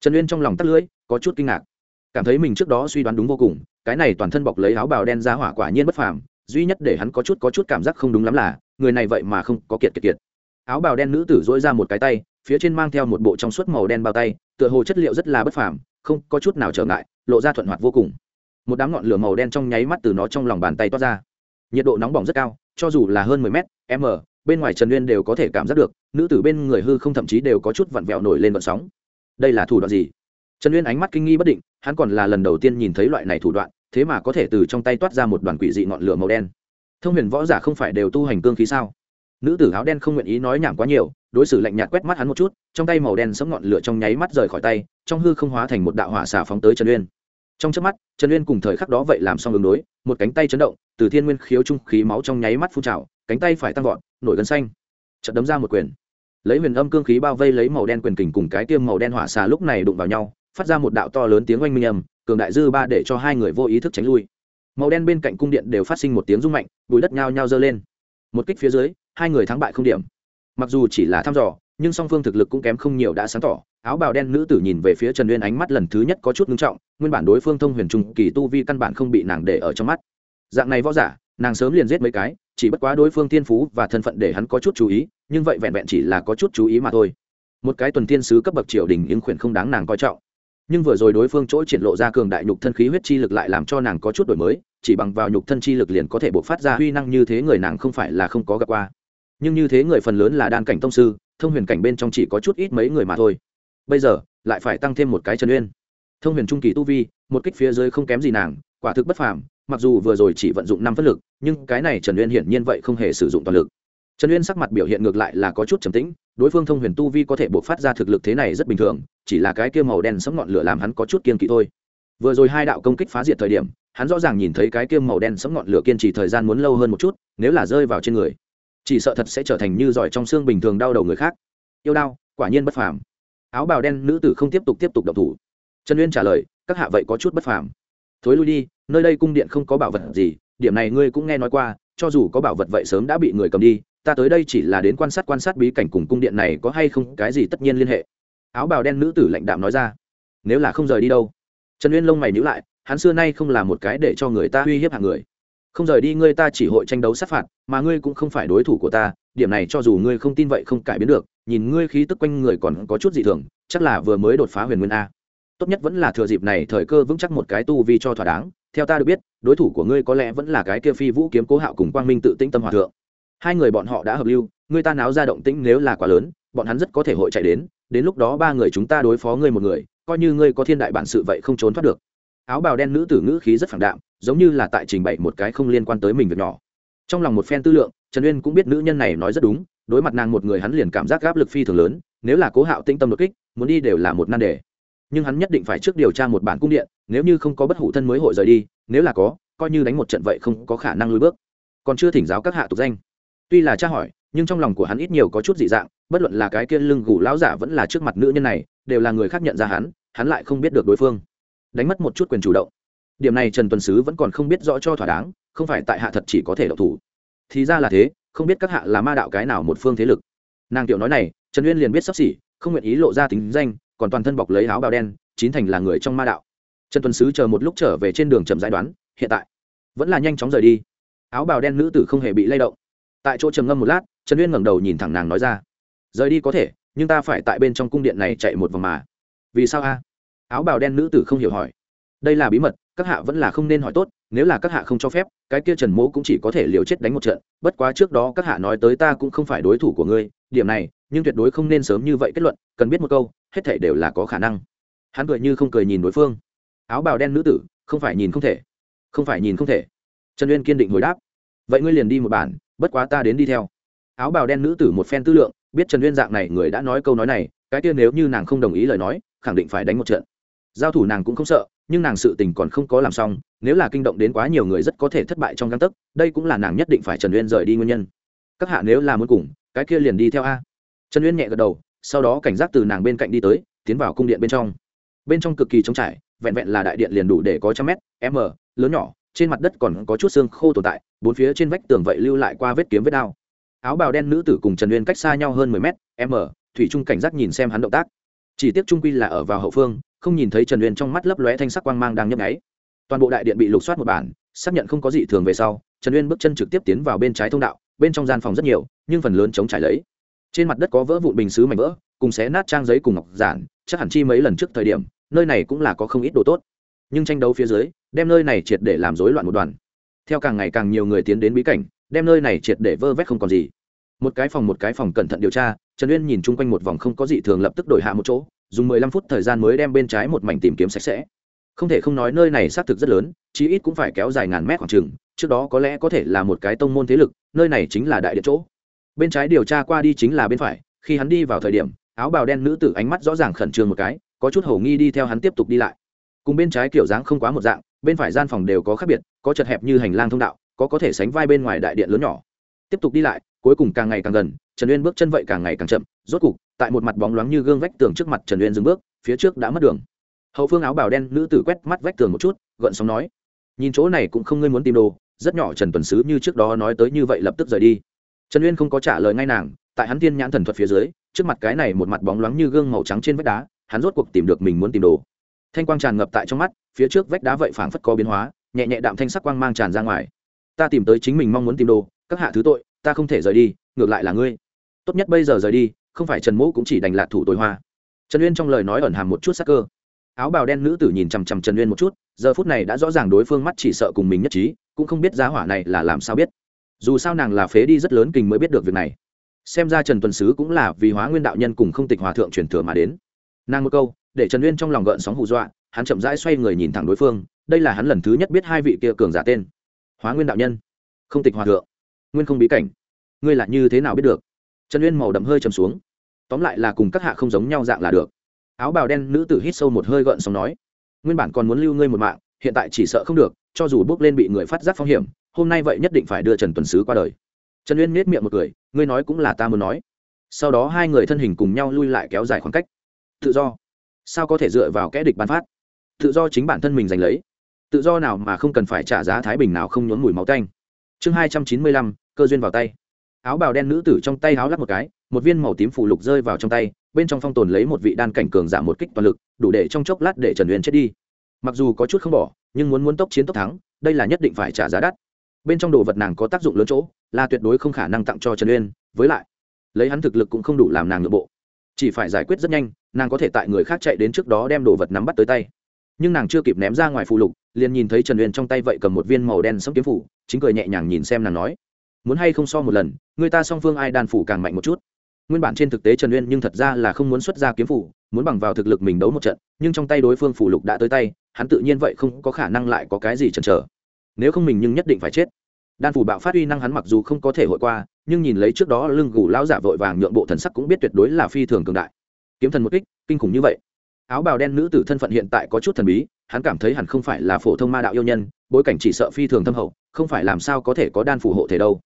trần uyên trong lòng tắt lưỡi, có chút kinh ngạc cảm thấy mình trước đó suy đoán đúng vô cùng cái này toàn thân bọc lấy áo bào đen ra hỏa quả nhiên bất phàm duy nhất để hắn có chút có chút cảm giác không đúng lắm là người này vậy mà không có kiệt kiệt kiệt áo bào đen nữ tử dỗi ra một cái tay, phía trên mang theo một bộ trong suốt màu đen bao tay, tựa hồ chất liệu rất là bất phàm, không có chút nào trở ngại, lộ ra thuận hoạt vô cùng. Một đám ngọn lửa màu đen trong nháy mắt từ nó trong lòng bàn tay toát ra. Nhiệt độ nóng bỏng rất cao, cho dù là hơn 10 mét, m, bên ngoài trần nguyên đều có thể cảm giác được, nữ tử bên người hư không thậm chí đều có chút vặn vẹo nổi lên vận sóng. Đây là thủ đoạn gì? Trần nguyên ánh mắt kinh nghi bất định, hắn còn là lần đầu tiên nhìn thấy loại này thủ đoạn, thế mà có thể từ trong tay toát ra một đoàn quỷ dị ngọn lửa màu đen. Thông huyền võ giả không phải đều tu hành cương khí sao? Nữ tử áo đen không nguyện ý nói nhảm quá nhiều, đối xử lạnh nhạt quét mắt hắn một chút, trong tay màu đen sấm ngọn lửa trong nháy mắt rời khỏi tay, trong hư không hóa thành một đạo hỏa xả phóng tới trần uyên. Trong trước mắt, trần uyên cùng thời khắc đó vậy làm xong ứng đối, một cánh tay chấn động, từ thiên nguyên khiếu trung khí máu trong nháy mắt phun trào, cánh tay phải tăng vọt, nổi gân xanh. Trận đấm ra một quyền. Lấy huyền âm cương khí bao vây lấy màu đen quyền kình cùng cái tiêm màu đen hỏa xà lúc này đụng vào nhau, phát ra một đạo to lớn tiếng oanh minh âm, cường đại dư ba để cho hai người vô ý thức tránh lui. Màu đen bên cạnh cung điện đều phát sinh một tiếng rung mạnh bụi đất nhao nhao dơ lên. Một kích phía dưới hai người thắng bại không điểm. Mặc dù chỉ là thăm dò, nhưng song phương thực lực cũng kém không nhiều đã sáng tỏ. Áo bào đen nữ tử nhìn về phía trần uyên ánh mắt lần thứ nhất có chút ngưng trọng, nguyên bản đối phương thông huyền trung kỳ tu vi căn bản không bị nàng để ở trong mắt. Dạng này võ giả, nàng sớm liền giết mấy cái, chỉ bất quá đối phương thiên phú và thân phận để hắn có chút chú ý, nhưng vậy vẹn vẹn chỉ là có chút chú ý mà thôi. Một cái tuần thiên sứ cấp bậc triều đình ứng khuyển không đáng nàng coi trọng. Nhưng vừa rồi đối phương chỗ triển lộ ra cường đại nhục thân khí huyết chi lực lại làm cho nàng có chút đổi mới, chỉ bằng vào nhục thân chi lực liền có thể bộc phát ra huy năng như thế người nàng không phải là không có gặp qua nhưng như thế người phần lớn là đan cảnh tông sư, thông huyền cảnh bên trong chỉ có chút ít mấy người mà thôi. Bây giờ, lại phải tăng thêm một cái trần uyên thông huyền trung kỳ tu vi, một kích phía dưới không kém gì nàng, quả thực bất phàm, mặc dù vừa rồi chỉ vận dụng năm phất lực, nhưng cái này trần uyên hiển nhiên vậy không hề sử dụng toàn lực. Trần uyên sắc mặt biểu hiện ngược lại là có chút trầm tĩnh, đối phương thông huyền tu vi có thể buộc phát ra thực lực thế này rất bình thường, chỉ là cái kia màu đen sấm ngọn lửa làm hắn có chút kiên kỵ thôi. Vừa rồi hai đạo công kích phá diệt thời điểm, hắn rõ ràng nhìn thấy cái kia màu đen sấm ngọn lửa kiên trì thời gian muốn lâu hơn một chút, nếu là rơi vào trên người chỉ sợ thật sẽ trở thành như giỏi trong xương bình thường đau đầu người khác. Yêu đau, quả nhiên bất phàm. Áo bào đen nữ tử không tiếp tục tiếp tục động thủ. Trần uyên trả lời, các hạ vậy có chút bất phàm. Thối lui đi, nơi đây cung điện không có bảo vật gì, điểm này ngươi cũng nghe nói qua, cho dù có bảo vật vậy sớm đã bị người cầm đi, ta tới đây chỉ là đến quan sát quan sát bí cảnh cùng cung điện này có hay không cái gì tất nhiên liên hệ. Áo bào đen nữ tử lãnh đạm nói ra, nếu là không rời đi đâu. Trần uyên lông mày nhữ lại, hắn xưa nay không là một cái để cho người ta uy hiếp hàng người không rời đi ngươi ta chỉ hội tranh đấu sát phạt, mà ngươi cũng không phải đối thủ của ta, điểm này cho dù ngươi không tin vậy không cải biến được, nhìn ngươi khí tức quanh người còn có chút dị thường, chắc là vừa mới đột phá huyền nguyên a. Tốt nhất vẫn là thừa dịp này thời cơ vững chắc một cái tu vi cho thỏa đáng, theo ta được biết, đối thủ của ngươi có lẽ vẫn là cái kia phi vũ kiếm cố hạo cùng quang minh tự tĩnh tâm hòa thượng. Hai người bọn họ đã hợp lưu, ngươi ta náo ra động tĩnh nếu là quá lớn, bọn hắn rất có thể hội chạy đến đến lúc đó ba người chúng ta đối phó ngươi một người, coi như ngươi có thiên đại bản sự vậy không trốn thoát được áo bào đen nữ tử ngữ khí rất phản đạm, giống như là tại trình bày một cái không liên quan tới mình việc nhỏ. Trong lòng một phen tư lượng, trần uyên cũng biết nữ nhân này nói rất đúng, đối mặt nàng một người hắn liền cảm giác áp lực phi thường lớn, nếu là cố hạo tĩnh tâm đột kích, muốn đi đều là một nan đề. Nhưng hắn nhất định phải trước điều tra một bản cung điện, nếu như không có bất hủ thân mới hội rời đi, nếu là có, coi như đánh một trận vậy không có khả năng lùi bước. Còn chưa thỉnh giáo các hạ tục danh. Tuy là tra hỏi, nhưng trong lòng của hắn ít nhiều có chút dị dạng, bất luận là cái kia lưng gù lão giả vẫn là trước mặt nữ nhân này, đều là người khác nhận ra hắn hắn lại không biết được đối phương đánh mất một chút quyền chủ động. Điểm này trần tuần sứ vẫn còn không biết rõ cho thỏa đáng, không phải tại hạ thật chỉ có thể độc thủ. Thì ra là thế, không biết các hạ là ma đạo cái nào một phương thế lực. Nàng tiểu nói này, trần uyên liền biết sắp xỉ, không nguyện ý lộ ra tính danh, còn toàn thân bọc lấy áo bào đen, chín thành là người trong ma đạo. Trần tuần sứ chờ một lúc trở về trên đường chậm giải đoán, hiện tại vẫn là nhanh chóng rời đi. Áo bào đen nữ tử không hề bị lay động. Tại chỗ trầm ngâm một lát, trần uyên ngẩng đầu nhìn thẳng nàng nói ra, rời đi có thể, nhưng ta phải tại bên trong cung điện này chạy một vòng mà. Vì sao a? Áo bào đen nữ tử không hiểu hỏi. Đây là bí mật, các hạ vẫn là không nên hỏi tốt, nếu là các hạ không cho phép, cái kia trần mỗ cũng chỉ có thể liều chết đánh một trận. Bất quá trước đó các hạ nói tới ta cũng không phải đối thủ của ngươi, điểm này, nhưng tuyệt đối không nên sớm như vậy kết luận, cần biết một câu, hết thể đều là có khả năng. Hắn cười như không cười nhìn đối phương. Áo bào đen nữ tử, không phải nhìn không thể. Không phải nhìn không thể. Trần uyên kiên định hồi đáp. Vậy ngươi liền đi một bản, bất quá ta đến đi theo. Áo bào đen nữ tử một phen tư lượng, biết trần uyên dạng này người đã nói câu nói này, cái kia nếu như nàng không đồng ý lời nói, khẳng định phải đánh một trận giao thủ nàng cũng không sợ, nhưng nàng sự tình còn không có làm xong, nếu là kinh động đến quá nhiều người rất có thể thất bại trong găng tấc, đây cũng là nàng nhất định phải trần uyên rời đi nguyên nhân. Các hạ nếu là muốn cùng, cái kia liền đi theo a. Trần uyên nhẹ gật đầu, sau đó cảnh giác từ nàng bên cạnh đi tới, tiến vào cung điện bên trong. Bên trong cực kỳ trống trải, vẹn vẹn là đại điện liền đủ để có trăm mét, m, lớn nhỏ, trên mặt đất còn có chút xương khô tồn tại, bốn phía trên vách tường vậy lưu lại qua vết kiếm vết đao. Áo bào đen nữ tử cùng trần uyên cách xa nhau hơn mười mét, m, thủy trung cảnh giác nhìn xem hắn động tác. Chỉ tiếc trung quy là ở vào hậu phương không nhìn thấy trần uyên trong mắt lấp lóe thanh sắc quang mang đang nhấp nháy. Toàn bộ đại điện bị lục soát một bản, xác nhận không có gì thường về sau, trần uyên bước chân trực tiếp tiến vào bên trái thông đạo, bên trong gian phòng rất nhiều, nhưng phần lớn chống trải lấy. Trên mặt đất có vỡ vụn bình xứ mảnh vỡ, cùng xé nát trang giấy cùng ngọc giản, chắc hẳn chi mấy lần trước thời điểm, nơi này cũng là có không ít đồ tốt. Nhưng tranh đấu phía dưới, đem nơi này triệt để làm rối loạn một đoàn. Theo càng ngày càng nhiều người tiến đến bí cảnh, đem nơi này triệt để vơ vét không còn gì. Một cái phòng một cái phòng cẩn thận điều tra, trần uyên nhìn chung quanh một vòng không có gì thường lập tức đổi hạ một chỗ dùng mười lăm phút thời gian mới đem bên trái một mảnh tìm kiếm sạch sẽ. Không thể không nói nơi này xác thực rất lớn, chí ít cũng phải kéo dài ngàn mét khoảng trừng trước đó có lẽ có thể là một cái tông môn thế lực, nơi này chính là đại điện chỗ. Bên trái điều tra qua đi chính là bên phải, khi hắn đi vào thời điểm, áo bào đen nữ tử ánh mắt rõ ràng khẩn trương một cái, có chút hầu nghi đi theo hắn tiếp tục đi lại. Cùng bên trái kiểu dáng không quá một dạng, bên phải gian phòng đều có khác biệt, có chật hẹp như hành lang thông đạo, có có thể sánh vai bên ngoài đại điện lớn nhỏ. Tiếp tục đi lại cuối cùng càng ngày càng gần, trần uyên bước chân vậy càng ngày càng chậm, rốt cục, tại một mặt bóng loáng như gương vách tường trước mặt trần uyên dừng bước, phía trước đã mất đường. Hậu phương áo bào đen nữ tử quét mắt vách tường một chút, gợn sóng nói, nhìn chỗ này cũng không ngươi muốn tìm đồ, rất nhỏ trần tuần sứ như trước đó nói tới như vậy lập tức rời đi. Trần uyên không có trả lời ngay nàng, tại hắn tiên nhãn thần thuật phía dưới, trước mặt cái này một mặt bóng loáng như gương màu trắng trên vách đá, hắn rốt cuộc tìm được mình muốn tìm đồ. Thanh quang tràn ngập tại trong mắt, phía trước vách đá vậy phảng phất có biến hóa, nhẹ nhẹ đạm thanh sắc quang mang tràn ra ngoài. Ta tìm tới chính mình mong muốn tìm đồ, các hạ thứ tội ta không thể rời đi, ngược lại là ngươi. Tốt nhất bây giờ rời đi, không phải trần mỗ cũng chỉ đành lạc thủ tối hoa. Trần uyên trong lời nói ẩn hàm một chút sắc cơ. Áo bào đen nữ tử nhìn chằm chằm trần uyên một chút, giờ phút này đã rõ ràng đối phương mắt chỉ sợ cùng mình nhất trí, cũng không biết giá hỏa này là làm sao biết. Dù sao nàng là phế đi rất lớn kình mới biết được việc này. Xem ra trần tuần sứ cũng là vì hóa nguyên đạo nhân cùng không tịch hòa thượng truyền thừa mà đến. Nàng một câu, để trần uyên trong lòng gợn sóng hù dọa, hắn chậm rãi xoay người nhìn thẳng đối phương, đây là hắn lần thứ nhất biết hai vị kia cường giả tên. Hóa nguyên đạo nhân, không tịch hòa thượng nguyên không bí cảnh. Ngươi là như thế nào biết được? Trần uyên màu đậm hơi trầm xuống. Tóm lại là cùng các hạ không giống nhau dạng là được. Áo bào đen nữ tử hít sâu một hơi gợn xong nói, nguyên bản còn muốn lưu ngươi một mạng, hiện tại chỉ sợ không được, cho dù bước lên bị người phát giác phong hiểm, hôm nay vậy nhất định phải đưa trần tuần sứ qua đời. Trần uyên nết miệng một cười, ngươi nói cũng là ta muốn nói. Sau đó hai người thân hình cùng nhau lui lại kéo dài khoảng cách. Tự do. Sao có thể dựa vào kẽ địch bán phát? Tự do chính bản thân mình giành lấy. Tự do nào mà không cần phải trả giá thái bình nào không nhốn mùi máu tanh. Chương hai trăm chín mươi lăm cơ duyên vào tay. Áo bào đen nữ tử trong tay áo lắp một cái, một viên màu tím phủ lục rơi vào trong tay, bên trong phong tồn lấy một vị đan cảnh cường giảm một kích toàn lực, đủ để trong chốc lát để trần uyên chết đi. Mặc dù có chút không bỏ, nhưng muốn muốn tốc chiến tốc thắng, đây là nhất định phải trả giá đắt. Bên trong đồ vật nàng có tác dụng lớn chỗ, là tuyệt đối không khả năng tặng cho trần uyên, với lại, lấy hắn thực lực cũng không đủ làm nàng nội bộ. Chỉ phải giải quyết rất nhanh, nàng có thể tại người khác chạy đến trước đó đem đồ vật nắm bắt tới tay. Nhưng nàng chưa kịp ném ra ngoài phụ lục, liền nhìn thấy trần uyên trong tay vậy cầm một viên màu đen sấm kiếm phủ, chính cười nhẹ nhàng nhìn xem nàng nói muốn hay không so một lần, người ta song phương ai đan phủ càng mạnh một chút. Nguyên bản trên thực tế trần uyên nhưng thật ra là không muốn xuất ra kiếm phủ, muốn bằng vào thực lực mình đấu một trận, nhưng trong tay đối phương phủ lục đã tới tay, hắn tự nhiên vậy không có khả năng lại có cái gì chần chờ. Nếu không mình nhưng nhất định phải chết. Đan phủ bạo phát uy năng hắn mặc dù không có thể hội qua, nhưng nhìn lấy trước đó lưng gù lão giả vội vàng nhượng bộ thần sắc cũng biết tuyệt đối là phi thường cường đại. Kiếm thần một kích, kinh khủng như vậy. Áo bào đen nữ tử thân phận hiện tại có chút thần bí, hắn cảm thấy hẳn không phải là phổ thông ma đạo yêu nhân, bối cảnh chỉ sợ phi thường thâm hậu, không phải làm sao có thể có đan phủ hộ thể đâu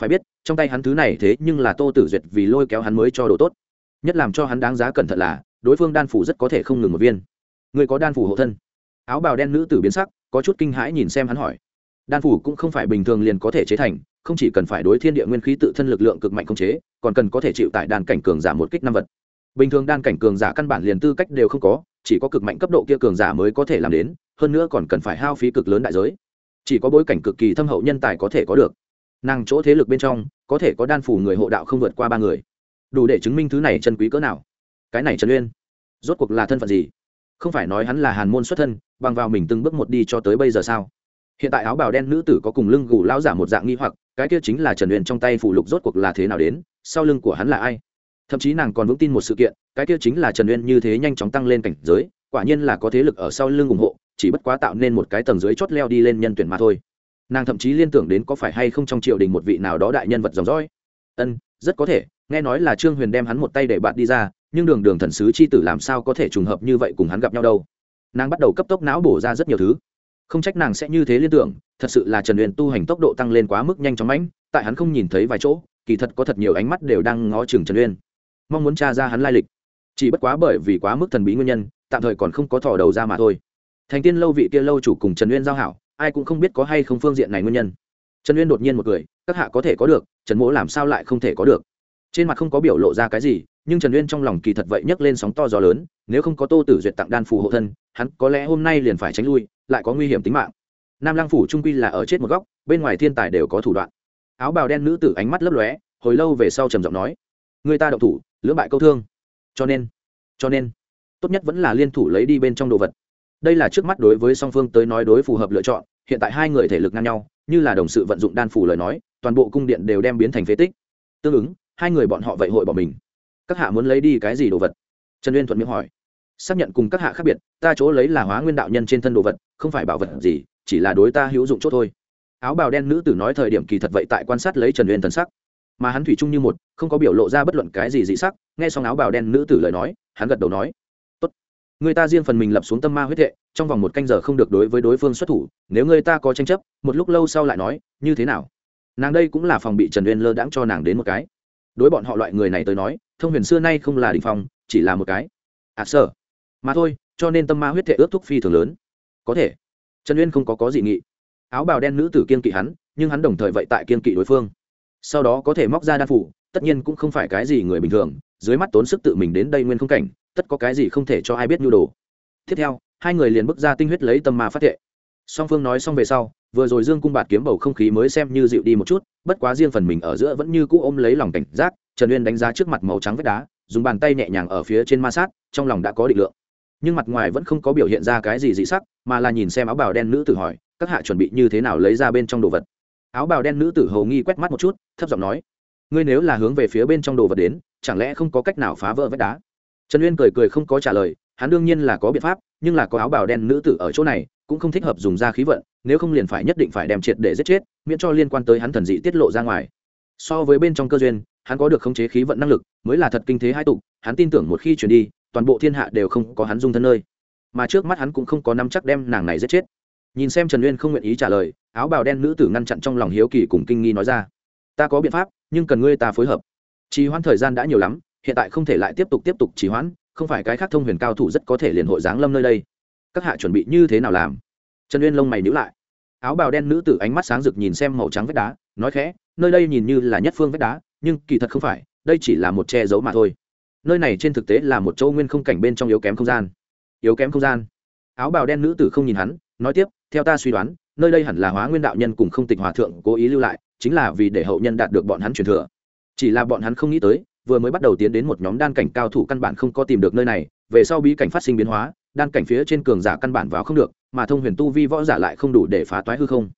phải biết, trong tay hắn thứ này thế nhưng là tô tử duyệt vì lôi kéo hắn mới cho đồ tốt. Nhất làm cho hắn đáng giá cẩn thận là, đối phương đan phủ rất có thể không ngừng một viên. Người có đan phủ hộ thân. Áo bào đen nữ tử biến sắc, có chút kinh hãi nhìn xem hắn hỏi. Đan phủ cũng không phải bình thường liền có thể chế thành, không chỉ cần phải đối thiên địa nguyên khí tự thân lực lượng cực mạnh không chế, còn cần có thể chịu tại đan cảnh cường giả một kích năm vật. Bình thường đan cảnh cường giả căn bản liền tư cách đều không có, chỉ có cực mạnh cấp độ kia cường giả mới có thể làm đến, hơn nữa còn cần phải hao phí cực lớn đại giới. Chỉ có bối cảnh cực kỳ thâm hậu nhân tài có thể có được nàng chỗ thế lực bên trong, có thể có đan phủ người hộ đạo không vượt qua ba người. Đủ để chứng minh thứ này chân quý cỡ nào. Cái này trần uyên, rốt cuộc là thân phận gì? Không phải nói hắn là hàn môn xuất thân, bằng vào mình từng bước một đi cho tới bây giờ sao? Hiện tại áo bào đen nữ tử có cùng lưng gù lao giả một dạng nghi hoặc, cái kia chính là trần uyên trong tay phủ lục rốt cuộc là thế nào đến, sau lưng của hắn là ai? Thậm chí nàng còn vững tin một sự kiện, cái kia chính là trần uyên như thế nhanh chóng tăng lên cảnh giới, quả nhiên là có thế lực ở sau lưng ủng hộ, chỉ bất quá tạo nên một cái tầng dưới chót leo đi lên nhân tuyển mà thôi nàng thậm chí liên tưởng đến có phải hay không trong triều đình một vị nào đó đại nhân vật dòng dõi. Ân, rất có thể, nghe nói là trương huyền đem hắn một tay để bạn đi ra, nhưng đường đường thần sứ c h i tử làm sao có thể trùng hợp như vậy cùng hắn gặp nhau đâu. Nàng bắt đầu cấp tốc não bổ ra rất nhiều thứ. Không trách nàng sẽ như thế liên tưởng, thật sự là trần huyền tu hành tốc độ tăng lên quá mức nhanh chóng mãnh, tại hắn không nhìn thấy vài chỗ, kỳ thật có thật nhiều ánh mắt đều đang ngó chừng trần uyên. Mong muốn t r a ra hắn lai lịch. Chỉ bất quá bởi vì quá mức thần bí nguyên nhân, tạm thời còn không có thò đầu ra mà thôi. Thành tiên lâu vị kia lâu chủ cùng trần uyên giao hảo ai cũng không biết có hay không phương diện này nguyên nhân. Trần uyên đột nhiên một cười, các hạ có thể có được, trần mỗ làm sao lại không thể có được? Trên mặt không có biểu lộ ra cái gì, nhưng trần uyên trong lòng kỳ thật vậy nhấc lên sóng to gió lớn, nếu không có tô tử duyệt tặng đan phù hộ thân, hắn có lẽ hôm nay liền phải tránh lui, lại có nguy hiểm tính mạng. Nam lang phủ trung quy là ở chết một góc, bên ngoài thiên tài đều có thủ đoạn. Áo bào đen nữ tử ánh mắt lấp lóe, hồi lâu về sau trầm giọng nói, người ta đậu thủ, lưỡng bại câu thương. Cho nên cho nên, tốt nhất vẫn là liên thủ lấy đi bên trong đồ vật đây là trước mắt đối với song phương tới nói đối phù hợp lựa chọn, hiện tại hai người thể lực ngang nhau, như là đồng sự vận dụng đan phủ lời nói, toàn bộ cung điện đều đem biến thành phế tích. Tương ứng, hai người bọn họ vậy hội bỏ mình. Các hạ muốn lấy đi cái gì đồ vật? Trần uyên thuận miệng hỏi. Xác nhận cùng các hạ khác biệt, ta chỗ lấy là hóa nguyên đạo nhân trên thân đồ vật, không phải bảo vật gì, chỉ là đối ta hữu dụng chỗ thôi. Áo bào đen nữ tử nói thời điểm kỳ thật vậy tại quan sát lấy trần uyên thần sắc. Mà hắn thủy chung như một, không có biểu lộ ra bất luận cái gì dị sắc, nghe xong áo bào đen nữ tử lời nói, hắn gật đầu nói người ta riêng phần mình lập xuống tâm ma huyết hệ trong vòng một canh giờ không được đối với đối phương xuất thủ, nếu người ta có tranh chấp, một lúc lâu sau lại nói, như thế nào? Nàng đây cũng là phòng bị trần uyên lơ đãng cho nàng đến một cái. Đối bọn họ loại người này tới nói, thông huyền xưa nay không là đình phong, chỉ là một cái. À sợ. Mà thôi, cho nên tâm ma huyết thệ ước thúc phi thường lớn. Có thể. Trần uyên không có có dị nghị. Áo bào đen nữ tử kiên kỵ hắn, nhưng hắn đồng thời vậy tại kiên kỵ đối phương. Sau đó có thể móc ra đan phủ, tất nhiên cũng không phải cái gì người bình thường, dưới mắt tốn sức tự mình đến đây nguyên không cảnh tất có cái gì không thể cho ai biết nhu đồ. Tiếp theo, hai người liền bước ra tinh huyết lấy tâm ma phát thệ. Song phương nói xong về sau, vừa rồi dương cung bạt kiếm bầu không khí mới xem như dịu đi một chút, bất quá riêng phần mình ở giữa vẫn như cũ ôm lấy lòng cảnh giác, trần uyên đánh giá trước mặt màu trắng vách đá, dùng bàn tay nhẹ nhàng ở phía trên ma sát, trong lòng đã có định lượng. Nhưng mặt ngoài vẫn không có biểu hiện ra cái gì dị sắc, mà là nhìn xem áo bào đen nữ tử hỏi, các hạ chuẩn bị như thế nào lấy ra bên trong đồ vật? Áo bào đen nữ tử hầu nghi quét mắt một chút, thấp giọng nói, ngươi nếu là hướng về phía bên trong đồ vật đến, chẳng lẽ không có cách nào phá vỡ vách đá? Trần uyên cười cười không có trả lời, hắn đương nhiên là có biện pháp, nhưng là có áo bào đen nữ tử ở chỗ này, cũng không thích hợp dùng ra khí vận, nếu không liền phải nhất định phải đem triệt để giết chết, miễn cho liên quan tới hắn thần dị tiết lộ ra ngoài. So với bên trong cơ duyên, hắn có được khống chế khí vận năng lực, mới là thật kinh thế hai tục, hắn tin tưởng một khi chuyển đi, toàn bộ thiên hạ đều không có hắn dung thân nơi. Mà trước mắt hắn cũng không có nắm chắc đem nàng này giết chết. Nhìn xem trần uyên không nguyện ý trả lời, áo bào đen nữ tử ngăn chặn trong lòng hiếu kỳ cùng kinh nghi nói ra. Ta có biện pháp, nhưng cần ngươi ta phối hợp. Trì hoãn thời gian đã nhiều lắm hiện tại không thể lại tiếp tục tiếp tục trì hoãn, không phải cái khác thông huyền cao thủ rất có thể liền hội giáng lâm nơi đây. Các hạ chuẩn bị như thế nào làm? Trần uyên lông mày nhữ lại. Áo bào đen nữ tử ánh mắt sáng rực nhìn xem màu trắng vách đá, nói khẽ, nơi đây nhìn như là nhất phương vách đá, nhưng kỳ thật không phải, đây chỉ là một che giấu mà thôi. Nơi này trên thực tế là một châu nguyên không cảnh bên trong yếu kém không gian. Yếu kém không gian. Áo bào đen nữ tử không nhìn hắn, nói tiếp, theo ta suy đoán, nơi đây hẳn là hóa nguyên đạo nhân cùng không tịch hòa thượng cố ý lưu lại, chính là vì để hậu nhân đạt được bọn hắn truyền thừa. Chỉ là bọn hắn không nghĩ tới vừa mới bắt đầu tiến đến một nhóm đan cảnh cao thủ căn bản không có tìm được nơi này, về sau bí cảnh phát sinh biến hóa, đan cảnh phía trên cường giả căn bản vào không được, mà thông huyền tu vi võ giả lại không đủ để phá toái hư không.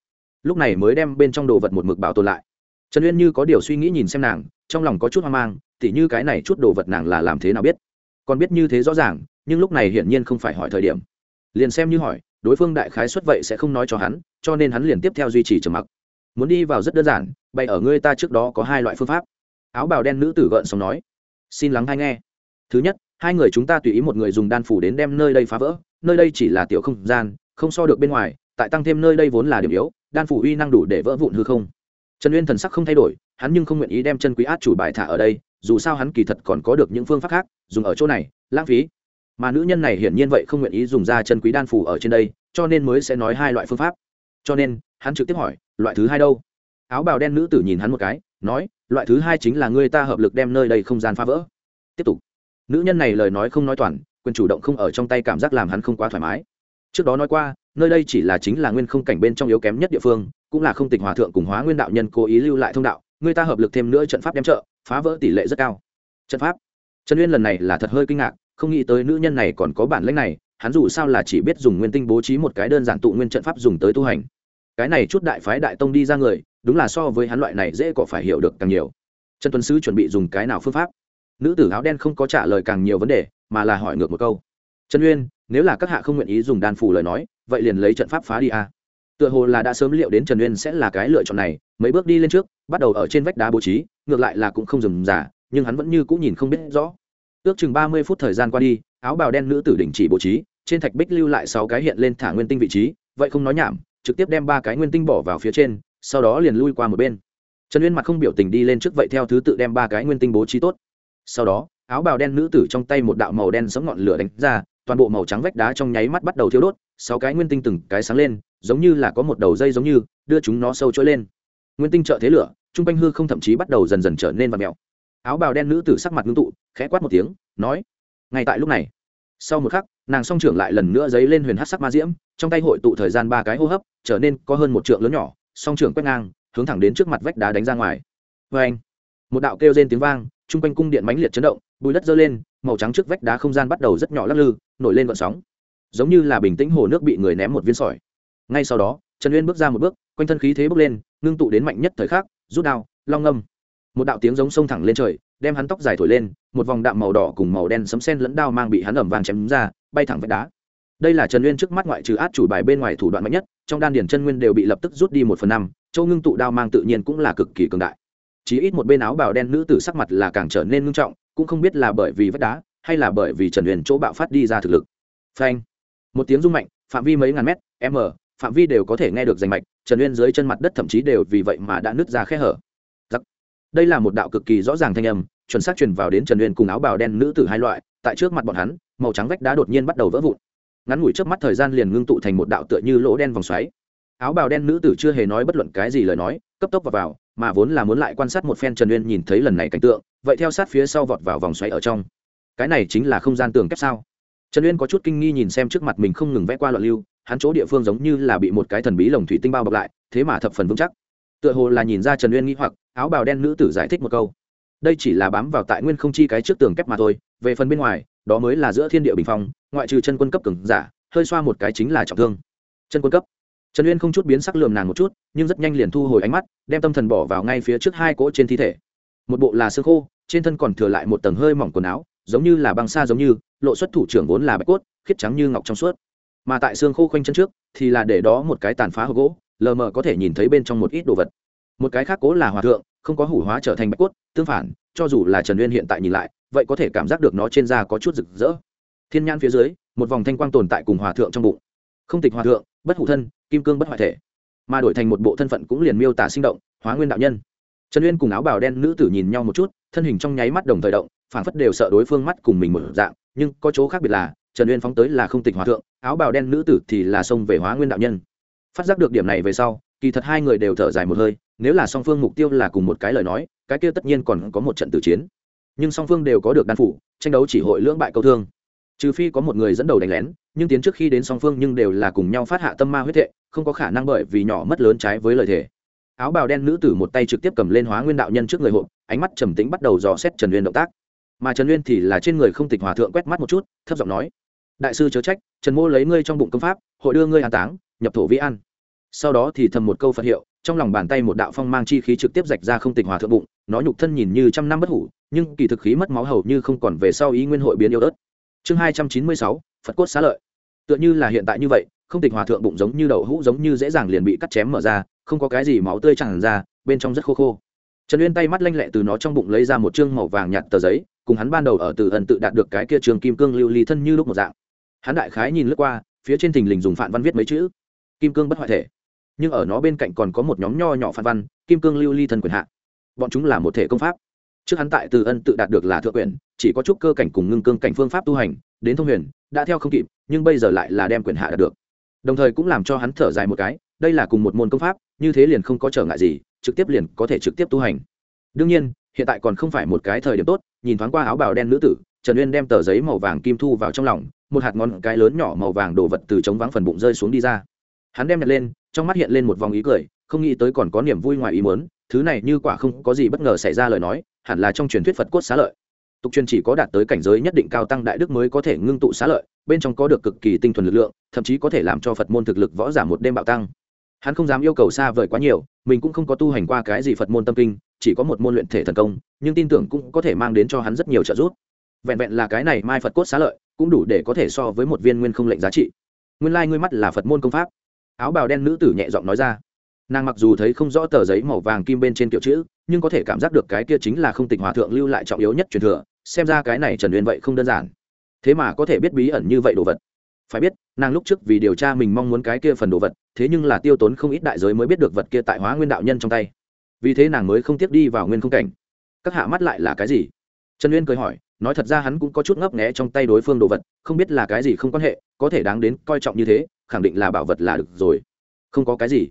Lúc này mới đem bên trong đồ vật một mực bảo tồn lại. Trần uyên như có điều suy nghĩ nhìn xem nàng, trong lòng có chút hoang mang, tỉ như cái này chút đồ vật nàng là làm thế nào biết? Còn biết như thế rõ ràng, nhưng lúc này hiển nhiên không phải hỏi thời điểm. Liền xem như hỏi, đối phương đại khái xuất vậy sẽ không nói cho hắn, cho nên hắn liền tiếp theo duy trì trầm mặc. Muốn đi vào rất đơn giản, bày ở ngươi ta trước đó có hai loại phương pháp áo bào đen nữ tử gợn xong nói, xin lắng hay nghe. Thứ nhất, hai người chúng ta tùy ý một người dùng đan phủ đến đem nơi đây phá vỡ, nơi đây chỉ là tiểu không gian, không so được bên ngoài, tại tăng thêm nơi đây vốn là điểm yếu, đan phủ uy năng đủ để vỡ vụn hư không. Trần uyên thần sắc không thay đổi, hắn nhưng không nguyện ý đem chân quý át chủ bài thả ở đây, dù sao hắn kỳ thật còn có được những phương pháp khác, dùng ở chỗ này, lãng phí. Mà nữ nhân này hiển nhiên vậy không nguyện ý dùng ra chân quý đan phủ ở trên đây, cho nên mới sẽ nói hai loại phương pháp. Cho nên, hắn trực tiếp hỏi, loại thứ hai đâu? Áo bào đen nữ tử nhìn hắn một cái, nói loại thứ hai chính là ngươi ta hợp lực đem nơi đây không gian phá vỡ. Tiếp tục. Nữ nhân này lời nói không nói toàn, quyền chủ động không ở trong tay cảm giác làm hắn không quá thoải mái. Trước đó nói qua, nơi đây chỉ là chính là nguyên không cảnh bên trong yếu kém nhất địa phương, cũng là không tịch hòa thượng cùng hóa nguyên đạo nhân cố ý lưu lại thông đạo người ta hợp lực thêm nữa trận pháp đem trợ, phá vỡ tỷ lệ rất cao. Trận pháp. Trần uyên lần này là thật hơi kinh ngạc, không nghĩ tới nữ nhân này còn có bản lĩnh này, hắn dù sao là chỉ biết dùng nguyên tinh bố trí một cái đơn giản tụ nguyên trận pháp dùng tới tu hành. Cái này chút đại phái đại tông đi ra người đúng là so với hắn loại này dễ có phải hiểu được càng nhiều. Trần tuấn sứ chuẩn bị dùng cái nào phương pháp? Nữ tử áo đen không có trả lời càng nhiều vấn đề, mà là hỏi ngược một câu. Trần uyên, nếu là các hạ không nguyện ý dùng đan phù lời nói, vậy liền lấy trận pháp phá đi a. À. tựa hồ là đã sớm liệu đến trần uyên sẽ là cái lựa chọn này, mấy bước đi lên trước, bắt đầu ở trên vách đá bố trí, ngược lại là cũng không dừng giả, nhưng hắn vẫn như cũng nhìn không biết rõ. Ước chừng ba mươi phút thời gian qua đi, áo bào đen nữ tử đình chỉ bố trí, trên thạch bích lưu lại sáu cái hiện lên thả nguyên tinh vị trí, vậy không nói nhảm, trực tiếp đem ba cái nguyên tinh bỏ vào phía trên sau đó liền lui qua một bên. Trần uyên mặt không biểu tình đi lên trước vậy theo thứ tự đem ba cái nguyên tinh bố trí tốt. Sau đó, áo bào đen nữ tử trong tay một đạo màu đen sống ngọn lửa đánh ra, toàn bộ màu trắng vách đá trong nháy mắt bắt đầu thiêu đốt, sáu cái nguyên tinh từng cái sáng lên, giống như là có một đầu dây giống như, đưa chúng nó sâu trôi lên. Nguyên tinh trợ thế lửa, trung quanh hư không thậm chí bắt đầu dần dần trở nên và mèo. Áo bào đen nữ tử sắc mặt ngưng tụ, khẽ quát một tiếng, nói, ngay tại lúc này. Sau một khắc, nàng song trưởng lại lần nữa dấy lên huyền hát sắc ma diễm, trong tay hội tụ thời gian ba cái hô hấp, trở nên có hơn một trượng lớn nhỏ song trưởng quét ngang, hướng thẳng đến trước mặt vách đá đánh ra ngoài. Vê anh, một đạo kêu rên tiếng vang, chung quanh cung điện mãnh liệt chấn động bùi đất dơ lên, màu trắng trước vách đá không gian bắt đầu rất nhỏ lắc lư, nổi lên vận sóng. Giống như là bình tĩnh hồ nước bị người ném một viên sỏi. Ngay sau đó, trần uyên bước ra một bước, quanh thân khí thế bước lên, ngưng tụ đến mạnh nhất thời khắc, rút đao, long ngâm. Một đạo tiếng giống sông thẳng lên trời, đem hắn tóc dài thổi lên, một vòng đạm màu đỏ cùng màu đen sấm sen lẫn đao mang bị hắn ẩm vàng chém ra, bay thẳng vách đá đây là trần uyên trước mắt ngoại trừ át chủ bài bên ngoài thủ đoạn mạnh nhất, trong đan điển chân nguyên đều bị lập tức rút đi một phần năm, châu ngưng tụ đao mang tự nhiên cũng là cực kỳ cường đại. Chỉ ít một bên áo bào đen nữ tử sắc mặt là càng trở nên ngưng trọng, cũng không biết là bởi vì vách đá, hay là bởi vì trần Nguyên chỗ bạo phát đi ra thực lực. Phanh. Một tiếng rung mạnh, phạm vi mấy ngàn mét, m, phạm vi đều có thể nghe được danh mạch, trần uyên dưới chân mặt đất thậm chí đều vì vậy mà đã nứt ra khe hở. Giặc. đây là một đạo cực kỳ rõ ràng thanh âm, chuẩn xác truyền vào đến trần uyên cùng áo bào đen nữ tử hai loại, tại trước mặt bọn hắn, màu trắng vách đá đột nhiên bắt đầu vỡ vụn ngắn ngủi trước mắt thời gian liền ngưng tụ thành một đạo tựa như lỗ đen vòng xoáy. Áo bào đen nữ tử chưa hề nói bất luận cái gì lời nói cấp tốc vào, vào mà vốn là muốn lại quan sát một phen trần uyên nhìn thấy lần này cảnh tượng vậy theo sát phía sau vọt vào vòng xoáy ở trong. Cái này chính là không gian tường kép sao? Trần uyên có chút kinh nghi nhìn xem trước mặt mình không ngừng vẽ qua loạn lưu hắn chỗ địa phương giống như là bị một cái thần bí lồng thủy tinh bao bọc lại thế mà thập phần vững chắc. Tựa hồ là nhìn ra trần uyên nghĩ hoặc áo bào đen nữ tử giải thích một câu. Đây chỉ là bám vào tại nguyên không chi cái trước tường kép mà thôi về phần bên ngoài đó mới là giữa thiên địa bình phong ngoại trừ chân quân cấp cường giả, hơi xoa một cái chính là trọng thương. Chân quân cấp. Trần uyên không chút biến sắc lườm nàng một chút, nhưng rất nhanh liền thu hồi ánh mắt, đem tâm thần bỏ vào ngay phía trước hai cỗ trên thi thể. Một bộ là xương khô, trên thân còn thừa lại một tầng hơi mỏng quần áo, giống như là băng xa giống như, lộ xuất thủ trưởng vốn là bạch cốt, khiết trắng như ngọc trong suốt. Mà tại xương khô khoanh chân trước, thì là để đó một cái tàn phá hộp gỗ, lờ mờ có thể nhìn thấy bên trong một ít đồ vật. Một cái khác cố là hòa thượng, không có hủ hóa trở thành bạch cốt, tương phản, cho dù là trần uyên hiện tại nhìn lại, vậy có thể cảm giác được nó trên da có chút rực rỡ thiên nhãn phía dưới, một vòng thanh quang tồn tại cùng hòa thượng trong bụng. Không tịch hòa thượng, bất hủ thân, kim cương bất hoại thể. Mà đổi thành một bộ thân phận cũng liền miêu tả sinh động, hóa nguyên đạo nhân. Trần uyên cùng áo bào đen nữ tử nhìn nhau một chút, thân hình trong nháy mắt đồng thời động phản phất đều sợ đối phương mắt cùng mình một dạng, nhưng có chỗ khác biệt là, trần uyên phóng tới là không tịch hòa thượng, áo bào đen nữ tử thì là xông về hóa nguyên đạo nhân. Phát giác được điểm này về sau, kỳ thật hai người đều thở dài một hơi, nếu là song phương mục tiêu là cùng một cái lời nói, cái kia tất nhiên còn có một trận tử chiến. Nhưng song phương đều có được đan phủ, tranh đấu chỉ hội lưỡng bại câu thương trừ phi có một người dẫn đầu đánh lén, nhưng tiến trước khi đến song phương nhưng đều là cùng nhau phát hạ tâm ma huyết thệ, không có khả năng bởi vì nhỏ mất lớn trái với lời thề. Áo bào đen nữ tử một tay trực tiếp cầm lên hóa nguyên đạo nhân trước người hộp, ánh mắt trầm tĩnh bắt đầu dò xét trần uyên động tác. Mà trần uyên thì là trên người không tịch hòa thượng quét mắt một chút, thấp giọng nói, đại sư chớ trách, trần mô lấy ngươi trong bụng công pháp, hội đưa ngươi an táng, nhập thổ vĩ an. Sau đó thì thầm một câu phật hiệu, trong lòng bàn tay một đạo phong mang chi khí trực tiếp rạch ra không tịch hòa thượng bụng, nó nhục thân nhìn như trăm năm bất hủ, nhưng kỳ thực khí mất máu hầu như không còn về sau ý nguyên hội biến yêu ớt chương hai trăm chín mươi sáu, phật cốt xá lợi. Tựa như là hiện tại như vậy, không tịch hòa thượng bụng giống như đậu hũ giống như dễ dàng liền bị cắt chém mở ra, không có cái gì máu tươi chẳng ra, bên trong rất khô khô. Trần uyên tay mắt lanh lẹ từ nó trong bụng lấy ra một chương màu vàng nhạt tờ giấy, cùng hắn ban đầu ở từ ẩn tự đạt được cái kia trường kim cương lưu ly thân như lúc một dạng. Hắn đại khái nhìn lướt qua, phía trên thình lình dùng phản văn viết mấy chữ, kim cương bất hoại thể. Nhưng ở nó bên cạnh còn có một nhóm nho nhỏ phản văn, kim cương lưu ly thân quyền hạ. Bọn chúng là một thể công pháp trước hắn tại từ ân tự đạt được là thượng quyền, chỉ có chút cơ cảnh cùng ngưng cương cảnh phương pháp tu hành, đến thông huyền, đã theo không kịp, nhưng bây giờ lại là đem quyền hạ đạt được. Đồng thời cũng làm cho hắn thở dài một cái, đây là cùng một môn công pháp, như thế liền không có trở ngại gì, trực tiếp liền có thể trực tiếp tu hành. Đương nhiên, hiện tại còn không phải một cái thời điểm tốt, nhìn thoáng qua áo bào đen nữ tử, trần uyên đem tờ giấy màu vàng kim thu vào trong lòng, một hạt ngón cái lớn nhỏ màu vàng đổ vật từ chống vắng phần bụng rơi xuống đi ra. Hắn đem nhặt lên, trong mắt hiện lên một vòng ý cười, không nghĩ tới còn có niềm vui ngoài ý muốn, thứ này như quả không có gì bất ngờ xảy ra lời nói hẳn là trong truyền thuyết phật cốt xá lợi. Tục truyền chỉ có đạt tới cảnh giới nhất định cao tăng đại đức mới có thể ngưng tụ xá lợi, bên trong có được cực kỳ tinh thuần lực lượng, thậm chí có thể làm cho phật môn thực lực võ giả một đêm bạo tăng. Hắn không dám yêu cầu xa vời quá nhiều, mình cũng không có tu hành qua cái gì phật môn tâm kinh, chỉ có một môn luyện thể thần công, nhưng tin tưởng cũng có thể mang đến cho hắn rất nhiều trợ giúp. Vẹn vẹn là cái này mai phật cốt xá lợi, cũng đủ để có thể so với một viên nguyên không lệnh giá trị. Nguyên lai、like、ngươi mắt là phật môn công pháp. Áo bào đen nữ tử nhẹ giọng nói ra. Nàng mặc dù thấy không rõ tờ giấy màu vàng kim bên trên kiểu chữ nhưng có thể cảm giác được cái kia chính là không tịch hòa thượng lưu lại trọng yếu nhất truyền thừa, xem ra cái này trần uyên vậy không đơn giản. Thế mà có thể biết bí ẩn như vậy đồ vật. Phải biết, nàng lúc trước vì điều tra mình mong muốn cái kia phần đồ vật, thế nhưng là tiêu tốn không ít đại giới mới biết được vật kia tại hóa nguyên đạo nhân trong tay. Vì thế nàng mới không tiếp đi vào nguyên không cảnh. Các hạ mắt lại là cái gì? Trần uyên cười hỏi, nói thật ra hắn cũng có chút ngấp nghé trong tay đối phương đồ vật, không biết là cái gì không quan hệ, có thể đáng đến coi trọng như thế, khẳng định là bảo vật là được rồi. Không có cái gì.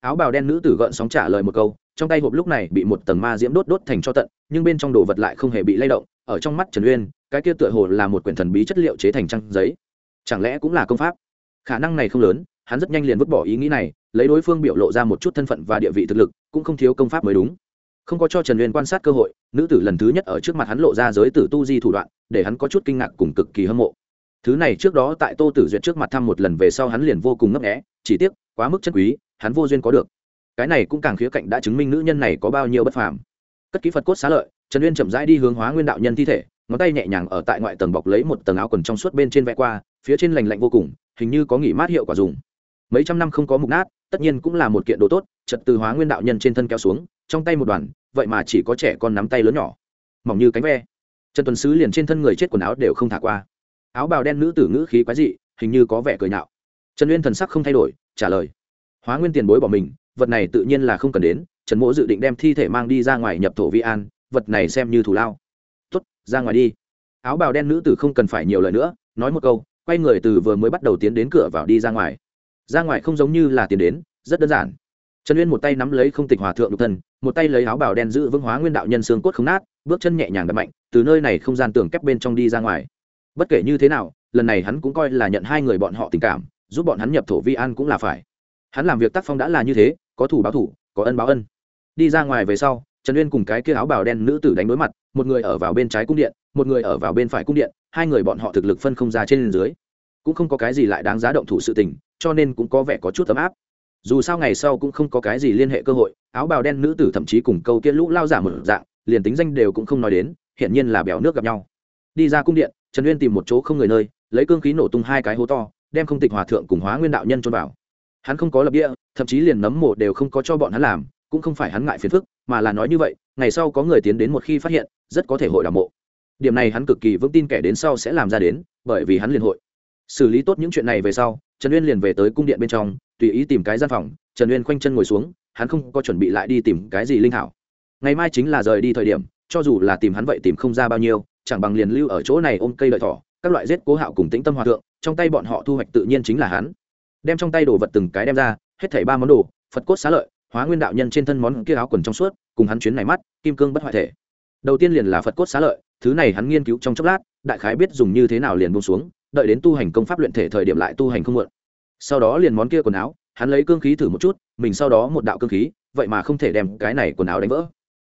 Áo bào đen nữ tử gợn sóng trả lời một câu trong tay hộp lúc này bị một tầng ma diễm đốt đốt thành cho tận, nhưng bên trong đồ vật lại không hề bị lay động, ở trong mắt trần uyên, cái kia tựa hồ là một quyển thần bí chất liệu chế thành trăng giấy. Chẳng lẽ cũng là công pháp? Khả năng này không lớn, hắn rất nhanh liền vứt bỏ ý nghĩ này, lấy đối phương biểu lộ ra một chút thân phận và địa vị thực lực, cũng không thiếu công pháp mới đúng. Không có cho trần uyên quan sát cơ hội, nữ tử lần thứ nhất ở trước mặt hắn lộ ra giới tử tu di thủ đoạn, để hắn có chút kinh ngạc cùng cực kỳ hâm mộ. Thứ này trước đó tại tô tử duyệt trước mặt thăm một lần về sau hắn liền vô cùng ngấp nghẽ chỉ tiếc, quá mức chất quý, hắn vô duyên có được cái này cũng càng khía cạnh đã chứng minh nữ nhân này có bao nhiêu bất phàm. Cất ký phật cốt xá lợi, trần uyên chậm rãi đi hướng hóa nguyên đạo nhân thi thể, ngón tay nhẹ nhàng ở tại ngoại tầng bọc lấy một tầng áo quần trong suốt bên trên vẽ qua, phía trên lành lạnh vô cùng, hình như có nghỉ mát hiệu quả dùng. Mấy trăm năm không có mục nát, tất nhiên cũng là một kiện đồ tốt trật từ hóa nguyên đạo nhân trên thân kéo xuống, trong tay một đoàn, vậy mà chỉ có trẻ con nắm tay lớn nhỏ. Mỏng như cánh ve. Trần tuần sứ liền trên thân người chết quần áo đều không thả qua. Áo bào đen nữ tử ngữ khí quái dị, hình như có vẻ cười nhạo. Trần uyên thần sắc không thay đổi, trả lời. Hóa nguyên tiền bối bỏ mình vật này tự nhiên là không cần đến, trần mỗ dự định đem thi thể mang đi ra ngoài nhập thổ vi an, vật này xem như thủ lao. Tuất ra ngoài đi. Áo bào đen nữ tử không cần phải nhiều lời nữa, nói một câu, quay người từ vừa mới bắt đầu tiến đến cửa vào đi ra ngoài. Ra ngoài không giống như là tiến đến, rất đơn giản. Trần uyên một tay nắm lấy không tịch hòa thượng nhục thân, một tay lấy áo bào đen giữ vững hóa nguyên đạo nhân xương cốt không nát, bước chân nhẹ nhàng đập mạnh, từ nơi này không gian tường kép bên trong đi ra ngoài. Bất kể như thế nào, lần này hắn cũng coi là nhận hai người bọn họ tình cảm, giúp bọn hắn nhập thổ vi an cũng là phải. Hắn làm việc tác phong đã là như thế có thủ báo thủ, có ân báo ân. Đi ra ngoài về sau, trần uyên cùng cái kia áo bào đen nữ tử đánh đối mặt, một người ở vào bên trái cung điện, một người ở vào bên phải cung điện, hai người bọn họ thực lực phân không ra trên dưới. Cũng không có cái gì lại đáng giá động thủ sự tình, cho nên cũng có vẻ có chút ấm áp. Dù sao ngày sau cũng không có cái gì liên hệ cơ hội, áo bào đen nữ tử thậm chí cùng câu kia lũ lao giả một dạng, liền tính danh đều cũng không nói đến, hiển nhiên là bèo nước gặp nhau. Đi ra cung điện, trần uyên tìm một chỗ không người nơi, lấy cương khí nổ tung hai cái hố to, đem không tịch hòa thượng cùng hóa nguyên đạo nhân trôn vào hắn không có lập địa, thậm chí liền nấm mộ đều không có cho bọn hắn làm, cũng không phải hắn ngại phiền phức, mà là nói như vậy, ngày sau có người tiến đến một khi phát hiện, rất có thể hội đào mộ. Điểm này hắn cực kỳ vững tin kẻ đến sau sẽ làm ra đến, bởi vì hắn liền hội. Xử lý tốt những chuyện này về sau, trần uyên liền về tới cung điện bên trong, tùy ý tìm cái gian phòng, trần uyên khoanh chân ngồi xuống, hắn không có chuẩn bị lại đi tìm cái gì linh hảo. Ngày mai chính là rời đi thời điểm, cho dù là tìm hắn vậy tìm không ra bao nhiêu, chẳng bằng liền lưu ở chỗ này ôm cây lợi thỏ, các loại rết cố hạo cùng tĩnh tâm hòa thượng, trong tay bọn họ thu hoạch tự nhiên chính là hắn đem trong tay đồ vật từng cái đem ra, hết thảy ba món đồ, phật cốt xá lợi, hóa nguyên đạo nhân trên thân món kia áo quần trong suốt, cùng hắn chuyến này mắt, kim cương bất hoại thể. Đầu tiên liền là phật cốt xá lợi, thứ này hắn nghiên cứu trong chốc lát, đại khái biết dùng như thế nào liền buông xuống, đợi đến tu hành công pháp luyện thể thời điểm lại tu hành không muộn. Sau đó liền món kia quần áo, hắn lấy cương khí thử một chút, mình sau đó một đạo cương khí, vậy mà không thể đem cái này quần áo đánh vỡ.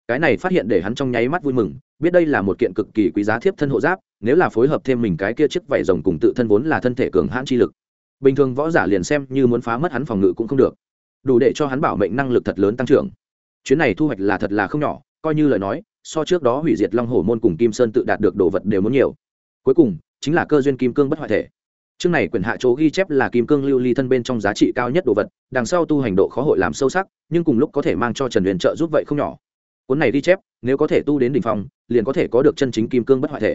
Cái này phát hiện để hắn trong nháy mắt vui mừng, biết đây là một kiện cực kỳ quý giá thiếp thân hộ giáp, nếu là phối hợp thêm mình cái kia chiếc vảy rồng cùng tự thân vốn là thân thể cường hãn chi lực bình thường võ giả liền xem như muốn phá mất hắn phòng ngự cũng không được. Đủ để cho hắn bảo mệnh năng lực thật lớn tăng trưởng. Chuyến này thu hoạch là thật là không nhỏ, coi như lời nói, so trước đó hủy diệt long hổ môn cùng kim sơn tự đạt được đồ vật đều muốn nhiều. Cuối cùng, chính là cơ duyên kim cương bất hoại thể. Chương này quyển hạ chỗ ghi chép là kim cương lưu ly thân bên trong giá trị cao nhất đồ vật, đằng sau tu hành độ khó hội làm sâu sắc, nhưng cùng lúc có thể mang cho trần huyền trợ giúp vậy không nhỏ. Cuốn này ghi chép, nếu có thể tu đến đ ỉ n h phòng liền có thể có được chân chính kim cương bất hoại thể.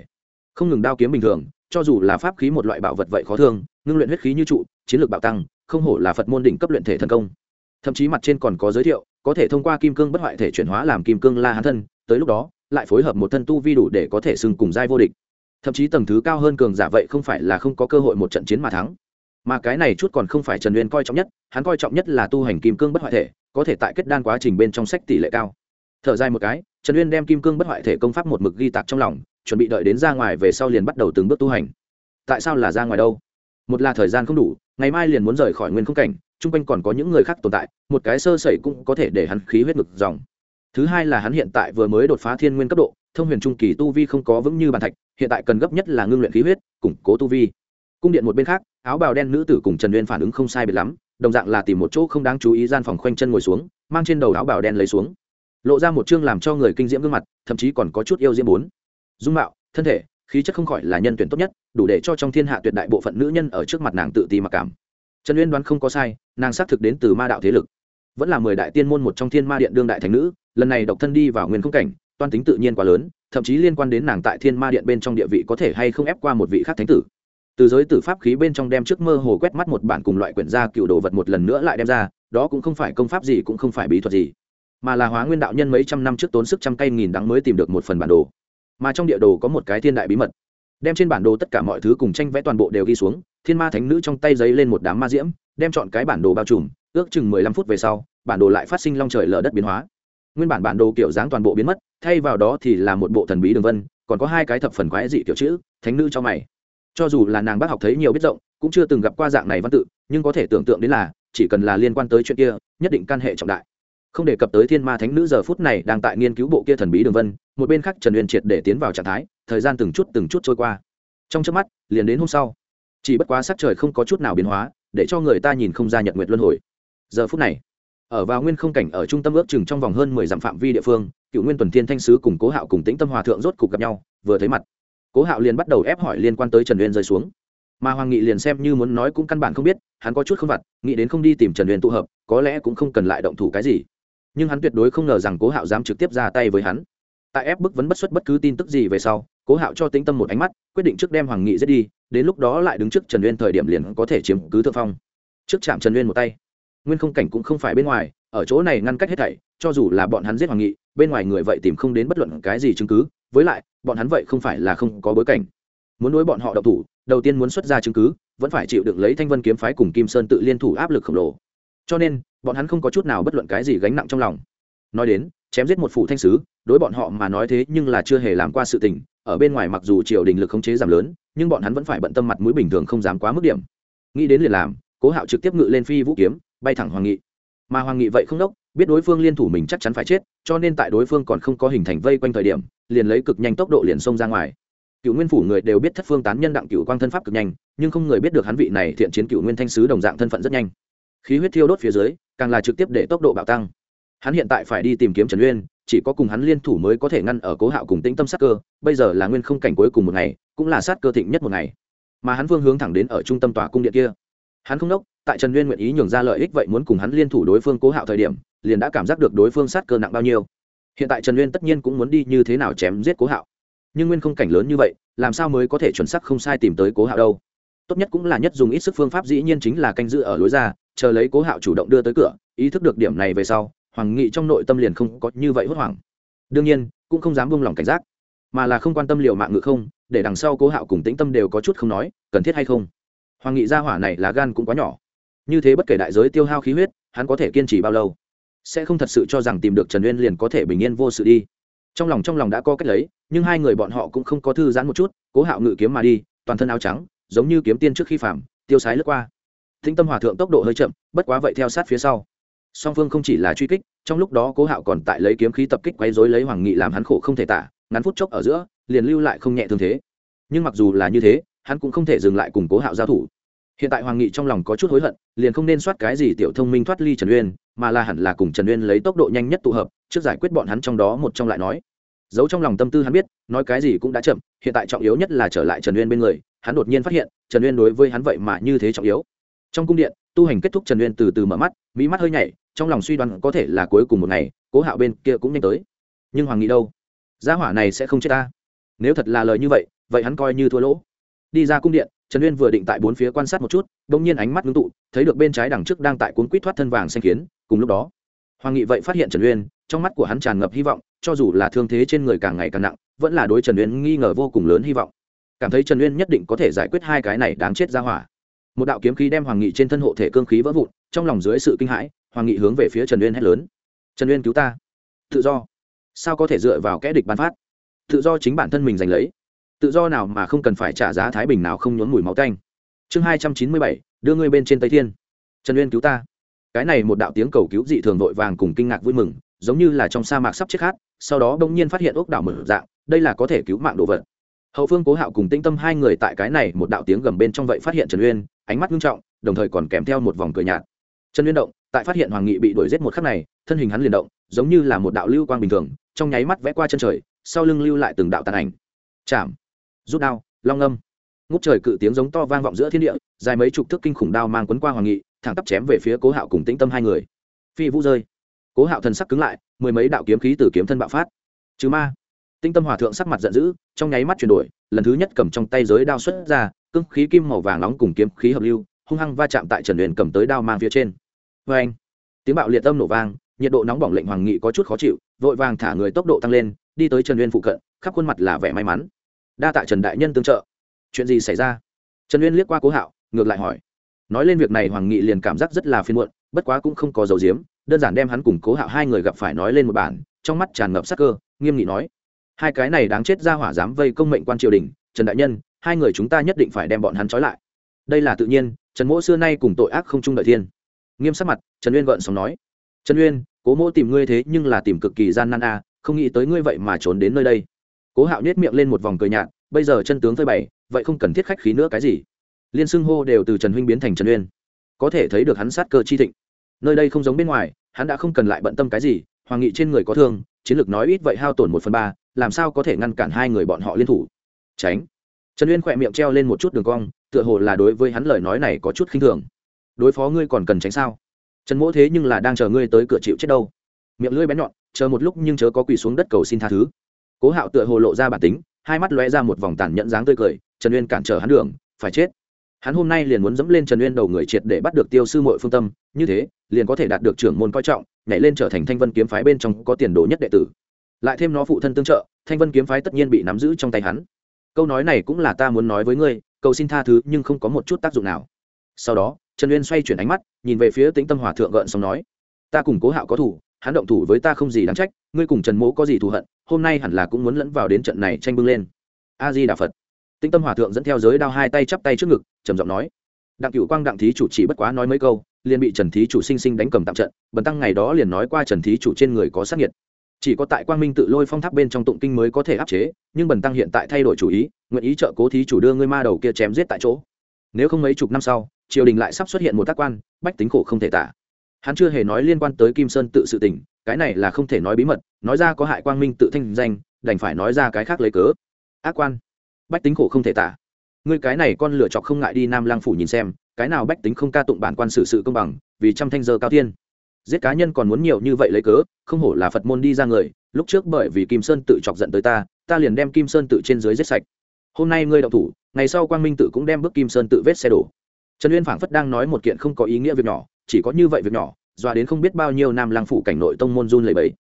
Không ngừng đao kiếm bình thường, cho dù là pháp khí một loại bảo vật vậy khó thương ngưng luyện huyết khí như trụ, chiến lược bạo tăng, không hổ là phật môn đỉnh cấp luyện thể thần công. Thậm chí mặt trên còn có giới thiệu, có thể thông qua kim cương bất hoại thể chuyển hóa làm kim cương la hán thân, tới lúc đó, lại phối hợp một thân tu vi đủ để có thể xưng cùng giai vô địch. Thậm chí tầng thứ cao hơn cường giả vậy không phải là không có cơ hội một trận chiến mà thắng. Mà cái này chút còn không phải trần uyên coi trọng nhất, hắn coi trọng nhất là tu hành kim cương bất hoại thể, có thể tại kết đan quá trình bên trong sách tỷ lệ cao. Thở dài một cái, trần uyên đem kim cương bất hoại thể công pháp một mực ghi tạc trong lòng, chuẩn bị đợi đến ra ngoài về sau liền bắt đầu từng bước tu hành. Tại sao là ra ngoài đâu? Một là thời gian không đủ, ngày mai liền muốn rời khỏi nguyên không cảnh, chung quanh còn có những người khác tồn tại, một cái sơ sẩy cũng có thể để hắn khí huyết ngực dòng. Thứ hai là hắn hiện tại vừa mới đột phá thiên nguyên cấp độ, thông huyền trung kỳ tu vi không có vững như bàn thạch, hiện tại cần gấp nhất là ngưng luyện khí huyết, củng cố tu vi. Cung điện một bên khác, áo bào đen nữ tử cùng trần uyên phản ứng không sai biệt lắm, đồng dạng là tìm một chỗ không đáng chú ý gian phòng khoanh chân ngồi xuống, mang trên đầu áo bào đen lấy xuống. Lộ ra một chương làm cho người kinh diễm gương mặt, thậm chí còn có chút yêu diễm bốn. Dung mạo, thân thể khí chất không khỏi là nhân tuyển tốt nhất, đủ để cho trong thiên hạ tuyệt đại bộ phận nữ nhân ở trước mặt nàng tự ti mặc cảm. Trần uyên đoán không có sai, nàng xác thực đến từ ma đạo thế lực. Vẫn là mười đại tiên môn một trong thiên ma điện đương đại thành nữ, lần này độc thân đi vào nguyên không cảnh, toan tính tự nhiên quá lớn, thậm chí liên quan đến nàng tại thiên ma điện bên trong địa vị có thể hay không ép qua một vị khác thánh tử. Từ giới tử pháp khí bên trong đem trước mơ hồ quét mắt một bản cùng loại quyển gia cựu đồ vật một lần nữa lại đem ra, đó cũng không phải công pháp gì cũng không phải bí thuật gì, mà là hóa nguyên đạo nhân mấy trăm năm trước tốn sức trăm cây nghìn đắng mới tìm được một phần bản đồ mà trong địa đồ có một cái thiên đại bí mật. Đem trên bản đồ tất cả mọi thứ cùng tranh vẽ toàn bộ đều ghi xuống, thiên ma thánh nữ trong tay giấy lên một đám ma diễm, đem chọn cái bản đồ bao trùm, ước chừng mười lăm phút về sau, bản đồ lại phát sinh long trời lở đất biến hóa. Nguyên bản bản đồ kiểu dáng toàn bộ biến mất, thay vào đó thì là một bộ thần bí đường vân, còn có hai cái thập phần quái dị kiểu chữ, thánh nữ cho mày. Cho dù là nàng bác học thấy nhiều biết rộng, cũng chưa từng gặp qua dạng này văn tự, nhưng có thể tưởng tượng đến là, chỉ cần là liên quan tới chuyện kia, nhất định căn hệ trọng đại không đề cập tới thiên ma thánh nữ giờ phút này đang tại nghiên cứu bộ kia thần bí đường vân, một bên khác trần uyên triệt để tiến vào trạng thái, thời gian từng chút từng chút trôi qua. Trong trước mắt, liền đến hôm sau. Chỉ bất quá sắc trời không có chút nào biến hóa, để cho người ta nhìn không ra nhật nguyệt luân hồi. Giờ phút này, ở vào nguyên không cảnh ở trung tâm ước chừng trong vòng hơn mười dặm phạm vi địa phương, cựu nguyên tuần thiên thanh sứ cùng cố hạo cùng tĩnh tâm hòa thượng rốt cục gặp nhau, vừa thấy mặt. Cố hạo liền bắt đầu ép hỏi liên quan tới trần uyên rơi xuống. Mà hoàng nghị liền xem như muốn nói cũng căn bản không biết, hắn có chút không vặt, nghĩ đến không đi tìm trần uyên tụ hợp, có lẽ cũng không cần lại động thủ cái gì nhưng hắn tuyệt đối không ngờ rằng cố hạo dám trực tiếp ra tay với hắn. Tại ép bức vấn bất xuất bất cứ tin tức gì về sau, cố hạo cho tĩnh tâm một ánh mắt, quyết định trước đem hoàng nghị giết đi, đến lúc đó lại đứng trước trần uyên thời điểm liền có thể chiếm cứ thượng phong. Trước chạm trần uyên một tay. Nguyên không cảnh cũng không phải bên ngoài, ở chỗ này ngăn cách hết thảy, cho dù là bọn hắn giết hoàng nghị, bên ngoài người vậy tìm không đến bất luận cái gì chứng cứ, với lại, bọn hắn vậy không phải là không có bối cảnh. Muốn đối bọn họ độc thủ, đầu tiên muốn xuất ra chứng cứ, vẫn phải chịu đựng lấy thanh vân kiếm phái cùng kim sơn tự liên thủ áp lực khổng lồ. Cho nên bọn hắn không có chút nào bất luận cái gì gánh nặng trong lòng. Nói đến, chém giết một phủ thanh sứ, đối bọn họ mà nói thế nhưng là chưa hề làm qua sự tình, ở bên ngoài mặc dù triều đình lực khống chế giảm lớn, nhưng bọn hắn vẫn phải bận tâm mặt mũi bình thường không dám quá mức điểm. Nghĩ đến liền làm, cố hạo trực tiếp ngự lên phi vũ kiếm, bay thẳng hoàng nghị. Mà hoàng nghị vậy không đốc, biết đối phương liên thủ mình chắc chắn phải chết, cho nên tại đối phương còn không có hình thành vây quanh thời điểm, liền lấy cực nhanh tốc độ liền xông ra ngoài. Cựu nguyên phủ người đều biết thất phương tán nhân đặng cựu quang thân pháp cực nhanh, nhưng không người biết được hắn vị này thiện chiến cựu nguyên thanh sứ đồng dạng thân phận rất nhanh khí huyết thiêu đốt phía dưới, càng là trực tiếp để tốc độ bạo tăng. Hắn hiện tại phải đi tìm kiếm trần uyên, chỉ có cùng hắn liên thủ mới có thể ngăn ở cố hạo cùng tĩnh tâm sát cơ, bây giờ là nguyên không cảnh cuối cùng một ngày, cũng là sát cơ thịnh nhất một ngày. Mà hắn phương hướng thẳng đến ở trung tâm tòa cung điện kia. Hắn không đốc tại trần uyên nguyện ý nhường ra lợi ích vậy muốn cùng hắn liên thủ đối phương cố hạo thời điểm, liền đã cảm giác được đối phương sát cơ nặng bao nhiêu. Hiện tại trần uyên tất nhiên cũng muốn đi như thế nào chém giết cố hạo. Nhưng nguyên không cảnh lớn như vậy, làm sao mới có thể chuẩn xác không sai tìm tới cố hạo đâu? Tốt nhất cũng là nhất dùng ít sức phương pháp dĩ nhiên chính là canh giữ ở lối ra chờ lấy cố hạo chủ động đưa tới cửa, ý thức được điểm này về sau, hoàng nghị trong nội tâm liền không có như vậy hốt hoảng. Đương nhiên, cũng không dám buông lỏng cảnh giác, mà là không quan tâm liệu mạng ngự không, để đằng sau cố hạo cùng tĩnh tâm đều có chút không nói, cần thiết hay không. Hoàng nghị gia hỏa này là gan cũng quá nhỏ. Như thế bất kể đại giới tiêu hao khí huyết, hắn có thể kiên trì bao lâu? Sẽ không thật sự cho rằng tìm được trần uyên liền có thể bình yên vô sự đi. Trong lòng trong lòng đã có cách lấy, nhưng hai người bọn họ cũng không có thư giãn một chút, cố hạo ngự kiếm mà đi, toàn thân áo trắng, giống như kiếm tiên trước khi phạm, tiêu sái lướt qua thinh tâm hòa thượng tốc độ hơi chậm, bất quá vậy theo sát phía sau. Song phương không chỉ là truy kích, trong lúc đó cố hạo còn tại lấy kiếm khí tập kích quấy dối lấy hoàng nghị làm hắn khổ không thể tả, ngắn phút chốc ở giữa, liền lưu lại không nhẹ thương thế. Nhưng mặc dù là như thế, hắn cũng không thể dừng lại cùng cố hạo giao thủ. Hiện tại hoàng nghị trong lòng có chút hối hận, liền không nên soát cái gì tiểu thông minh thoát ly trần uyên, mà là hẳn là cùng trần uyên lấy tốc độ nhanh nhất tụ hợp, trước giải quyết bọn hắn trong đó một trong lại nói. Giấu trong lòng tâm tư hắn biết, nói cái gì cũng đã chậm, hiện tại trọng yếu nhất là trở lại trần uyên bên người, hắn đột nhiên phát hiện, trần uyên đối với hắn vậy mà như thế trọng yếu trong cung điện, tu hành kết thúc trần uyên từ từ mở mắt, mỹ mắt hơi nhảy, trong lòng suy đoán có thể là cuối cùng một ngày, cố hạo bên kia cũng nhanh tới. Nhưng hoàng nghĩ đâu? Gia hỏa này sẽ không chết ta. Nếu thật là lời như vậy vậy hắn coi như thua lỗ. Đi ra cung điện, trần uyên vừa định tại bốn phía quan sát một chút đ ỗ n g nhiên ánh mắt ngưng tụ, thấy được bên trái đằng trước đang tại cuốn quýt thoát thân vàng xanh kiến, cùng lúc đó, hoàng nghị vậy phát hiện trần uyên, trong mắt của hắn tràn ngập hy vọng, cho dù là thương thế trên người càng ngày càng nặng, vẫn là đối trần uyên nghi ngờ vô cùng lớn hy vọng. Cảm thấy trần uyên nhất định có thể giải quyết hai cái này đáng chết ra hỏa một đạo kiếm khí đem hoàng nghị trên thân hộ thể cương khí vỡ vụn, trong lòng dưới sự kinh hãi, hoàng nghị hướng về phía trần uyên hét lớn. Trần uyên cứu ta. Tự do. Sao có thể dựa vào kẽ địch bắn phát? Tự do chính bản thân mình giành lấy. Tự do nào mà không cần phải trả giá thái bình nào không nhốn mùi máu tanh. Chương hai trăm chín mươi bảy, đưa ngươi bên trên tây thiên. Trần uyên cứu ta. Cái này một đạo tiếng cầu cứu dị thường vội vàng cùng kinh ngạc vui mừng, giống như là trong sa mạc sắp chết khát, sau đó bỗng nhiên phát hiện ốc đảo mở dạng, đây là có thể cứu mạng đồ vật hậu phương cố hạo cùng tĩnh tâm hai người tại cái này một đạo tiếng gầm bên trong vậy phát hiện trần uyên ánh mắt nghiêm trọng đồng thời còn kèm theo một vòng cười nhạt trần uyên động tại phát hiện hoàng nghị bị đuổi giết một khắc này thân hình hắn liền động giống như là một đạo lưu quang bình thường trong nháy mắt vẽ qua chân trời sau lưng lưu lại từng đạo tàn ảnh chạm rút đao long âm ngút trời cự tiếng giống to vang vọng giữa thiên địa dài mấy chục thước kinh khủng đao mang quấn qua hoàng nghị thẳng tắp chém về phía cố hạo cùng tĩnh tâm hai người phi vũ rơi cố hạo thần sắc cứng lại mười mấy đạo kiếm khí từ kiếm thân bạo phát chứ ma tinh tâm hòa thượng sắc mặt giận dữ, trong nháy mắt chuyển đổi, lần thứ nhất cầm trong tay giới đao xuất ra cưng khí kim màu vàng nóng cùng kiếm khí hợp lưu, hung hăng va chạm tại trần huyền cầm tới đao mang phía trên. Vê anh tiếng bạo liệt tâm nổ vang, nhiệt độ nóng bỏng lệnh hoàng nghị có chút khó chịu, vội vàng thả người tốc độ tăng lên, đi tới trần uyên phụ cận, khắp khuôn mặt là vẻ may mắn. Đa tạ trần đại nhân tương trợ. Chuyện gì xảy ra? Trần uyên liếc qua cố hạo, ngược lại hỏi. Nói lên việc này, hoàng nghị liền cảm giác rất là phiên muộn, bất quá cũng không có dầu diếm, đơn giản đem hắn cùng cố hạo hai người gặp phải nói lên một bản, trong mắt tràn ngập sắc cơ, nghiêm nghị nói hai cái này đáng chết ra hỏa dám vây công mệnh quan triều đình, trần đại nhân, hai người chúng ta nhất định phải đem bọn hắn trói lại. Đây là tự nhiên, trần mỗ xưa nay cùng tội ác không trung đợi thiên. Nghiêm sắc mặt, trần uyên gợn sóng nói. Trần uyên, cố mỗ tìm ngươi thế nhưng là tìm cực kỳ gian nan a không nghĩ tới ngươi vậy mà trốn đến nơi đây. Cố hạo nhét miệng lên một vòng cười nhạt, bây giờ chân tướng phơi bày, vậy không cần thiết khách khí nữa cái gì. Liên xưng hô đều từ trần huynh biến thành trần uyên. Có thể thấy được hắn sát cơ chi thịnh. Nơi đây không giống bên ngoài, hắn đã không cần lại bận tâm cái gì, hoàng nghị trên người có thương, chiến lược nói ít vậy hao tổn một phần ba làm sao có thể ngăn cản hai người bọn họ liên thủ? Tránh. Trần uyên khỏe miệng treo lên một chút đường cong, tựa hồ là đối với hắn lời nói này có chút khinh thường. Đối phó ngươi còn cần tránh sao? Trần mỗ thế nhưng là đang chờ ngươi tới cửa chịu chết đâu. Miệng lưỡi bén nhọn, chờ một lúc nhưng chớ có quỳ xuống đất cầu xin tha thứ. Cố hạo tựa hồ lộ ra bản tính, hai mắt lóe ra một vòng tàn nhẫn dáng tươi cười, trần uyên cản trở hắn đường, phải chết. Hắn hôm nay liền muốn dẫm lên trần uyên đầu người triệt để bắt được tiêu sư mội phương tâm, như thế, liền có thể đạt được trưởng môn coi trọng, nhảy lên trở thành thanh vân kiếm phái bên trong có tiền đồ nhất đệ tử lại thêm nó phụ thân tương trợ, thanh vân kiếm phái tất nhiên bị nắm giữ trong tay hắn. Câu nói này cũng là ta muốn nói với ngươi, cầu xin tha thứ nhưng không có một chút tác dụng nào. Sau đó, trần uyên xoay chuyển ánh mắt, nhìn về phía tĩnh tâm hòa thượng gợn xong nói, ta cùng cố hạo có thủ hắn động thủ với ta không gì đáng trách, ngươi cùng trần mỗ có gì thù hận, hôm nay hẳn là cũng muốn lẫn vào đến trận này tranh bưng lên. A di đà phật. Tĩnh tâm hòa thượng dẫn theo giới đao hai tay chắp tay trước ngực, trầm giọng nói, đặng cựu quang đặng thí chủ chỉ bất quá nói mấy câu, liền bị trần thí chủ sinh sinh đánh cầm tạm trận, bần tăng ngày đó liền nói qua trần thí chủ trên người có sát nhiệt chỉ có tại quang minh tự lôi phong tháp bên trong tụng kinh mới có thể áp chế, nhưng bần tăng hiện tại thay đổi chủ ý, nguyện ý trợ cố thí chủ đưa ngươi ma đầu kia chém giết tại chỗ. Nếu không mấy chục năm sau, triều đình lại sắp xuất hiện một tác quan, bách tính khổ không thể tả. Hắn chưa hề nói liên quan tới kim sơn tự sự tỉnh cái này là không thể nói bí mật, nói ra có hại quang minh tự thanh danh, đành phải nói ra cái khác lấy cớ. Ác quan, bách tính khổ không thể tả. Ngươi cái này con lựa chọc không ngại đi nam lang phủ nhìn xem, cái nào bách tính không ca tụng bản quan xử sự công bằng, vì trăm thanh giờ cao thiên giết cá nhân còn muốn nhiều như vậy lấy cớ, không hổ là phật môn đi ra người, lúc trước bởi vì kim sơn tự chọc giận tới ta ta liền đem kim sơn tự trên dưới giết sạch. Hôm nay ngươi đậu thủ, ngày sau quang minh tự cũng đem bước kim sơn tự vết xe đổ. Trần uyên phảng phất đang nói một kiện không có ý nghĩa việc nhỏ, chỉ có như vậy việc nhỏ, dọa đến không biết bao nhiêu nam lang phủ cảnh nội tông môn run lầy bẫy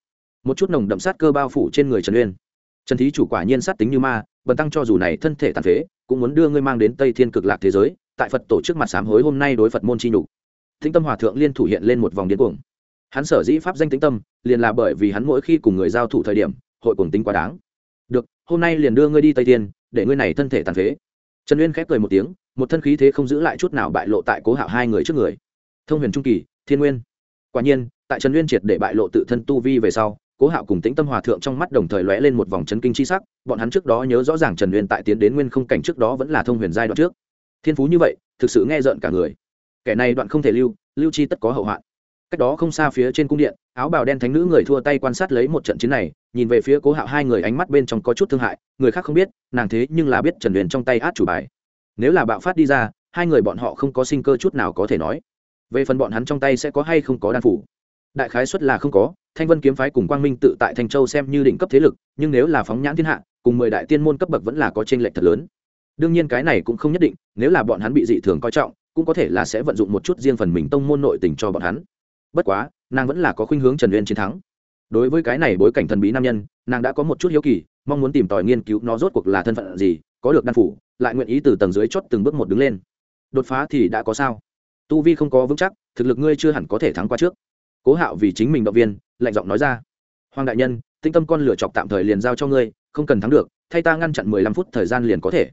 một chút nồng đậm sát cơ bao phủ trên người trần uyên. Trần thí chủ quả nhiên sát tính như ma, bần tăng cho dù này thân thể tàn phế, cũng muốn đưa ngươi mang đến tây thiên cực lạc thế giới, tại phật tổ chức mặt sám hối hôm nay đối phật môn chi nhục. Thính tâm hòa thượng liên thủ hiện lên một vòng điên cuồng hắn sở dĩ pháp danh tĩnh tâm, liền là bởi vì hắn mỗi khi cùng người giao thủ thời điểm, hội cùng tính quá đáng. Được, hôm nay liền đưa ngươi đi tây thiên, để ngươi này thân thể tàn phế. Trần uyên khép cười một tiếng, một thân khí thế không giữ lại chút nào bại lộ tại cố hạo hai người trước người. Thông huyền trung kỳ, thiên nguyên. Quả nhiên, tại trần uyên triệt để bại lộ tự thân tu vi về sau, cố hạo cùng tĩnh tâm hòa thượng trong mắt đồng thời lóe lên một vòng chấn kinh c h i sắc, bọn hắn trước đó nhớ rõ ràng trần uyên tại tiến đến nguyên không cảnh trước đó vẫn là thông huyền giai đoạn trước. Thiên phú như vậy, thực sự nghe rợn cả người. Kẻ này đoạn không thể lưu lưu chi tất có hậu hoạn cách đó không xa phía trên cung điện, áo bào đen thánh nữ người thua tay quan sát lấy một trận chiến này, nhìn về phía cố hạo hai người ánh mắt bên trong có chút thương hại, người khác không biết, nàng thế nhưng là biết trần huyền trong tay át chủ bài. Nếu là bạo phát đi ra, hai người bọn họ không có sinh cơ chút nào có thể nói. Về phần bọn hắn trong tay sẽ có hay không có đan phủ. Đại khái xuất là không có, thanh vân kiếm phái cùng quang minh tự tại thanh châu xem như đỉnh cấp thế lực, nhưng nếu là phóng nhãn thiên hạ, cùng mười đại tiên môn cấp bậc vẫn là có t r ê n lệch thật lớn. Đương nhiên cái này cũng không nhất định, nếu là bọn hắn bị dị thường coi trọng, cũng có thể là sẽ vận dụng một chút riêng phần mình tông môn nội tình cho bọn hắn bất quá, nàng vẫn là có khuynh hướng trần uyên chiến thắng. Đối với cái này bối cảnh thần bí nam nhân, nàng đã có một chút hiếu kỳ, mong muốn tìm tòi nghiên cứu nó rốt cuộc là thân phận gì, có được đan phủ, lại nguyện ý từ tầng dưới chót từng bước một đứng lên. Đột phá thì đã có sao? Tu vi không có vững chắc, thực lực ngươi chưa hẳn có thể thắng qua trước. Cố hạo vì chính mình động viên, lạnh giọng nói ra. Hoàng đại nhân tinh tâm con lửa chọc tạm thời liền giao cho ngươi, không cần thắng được, thay ta ngăn chặn mười lăm phút thời gian liền có thể.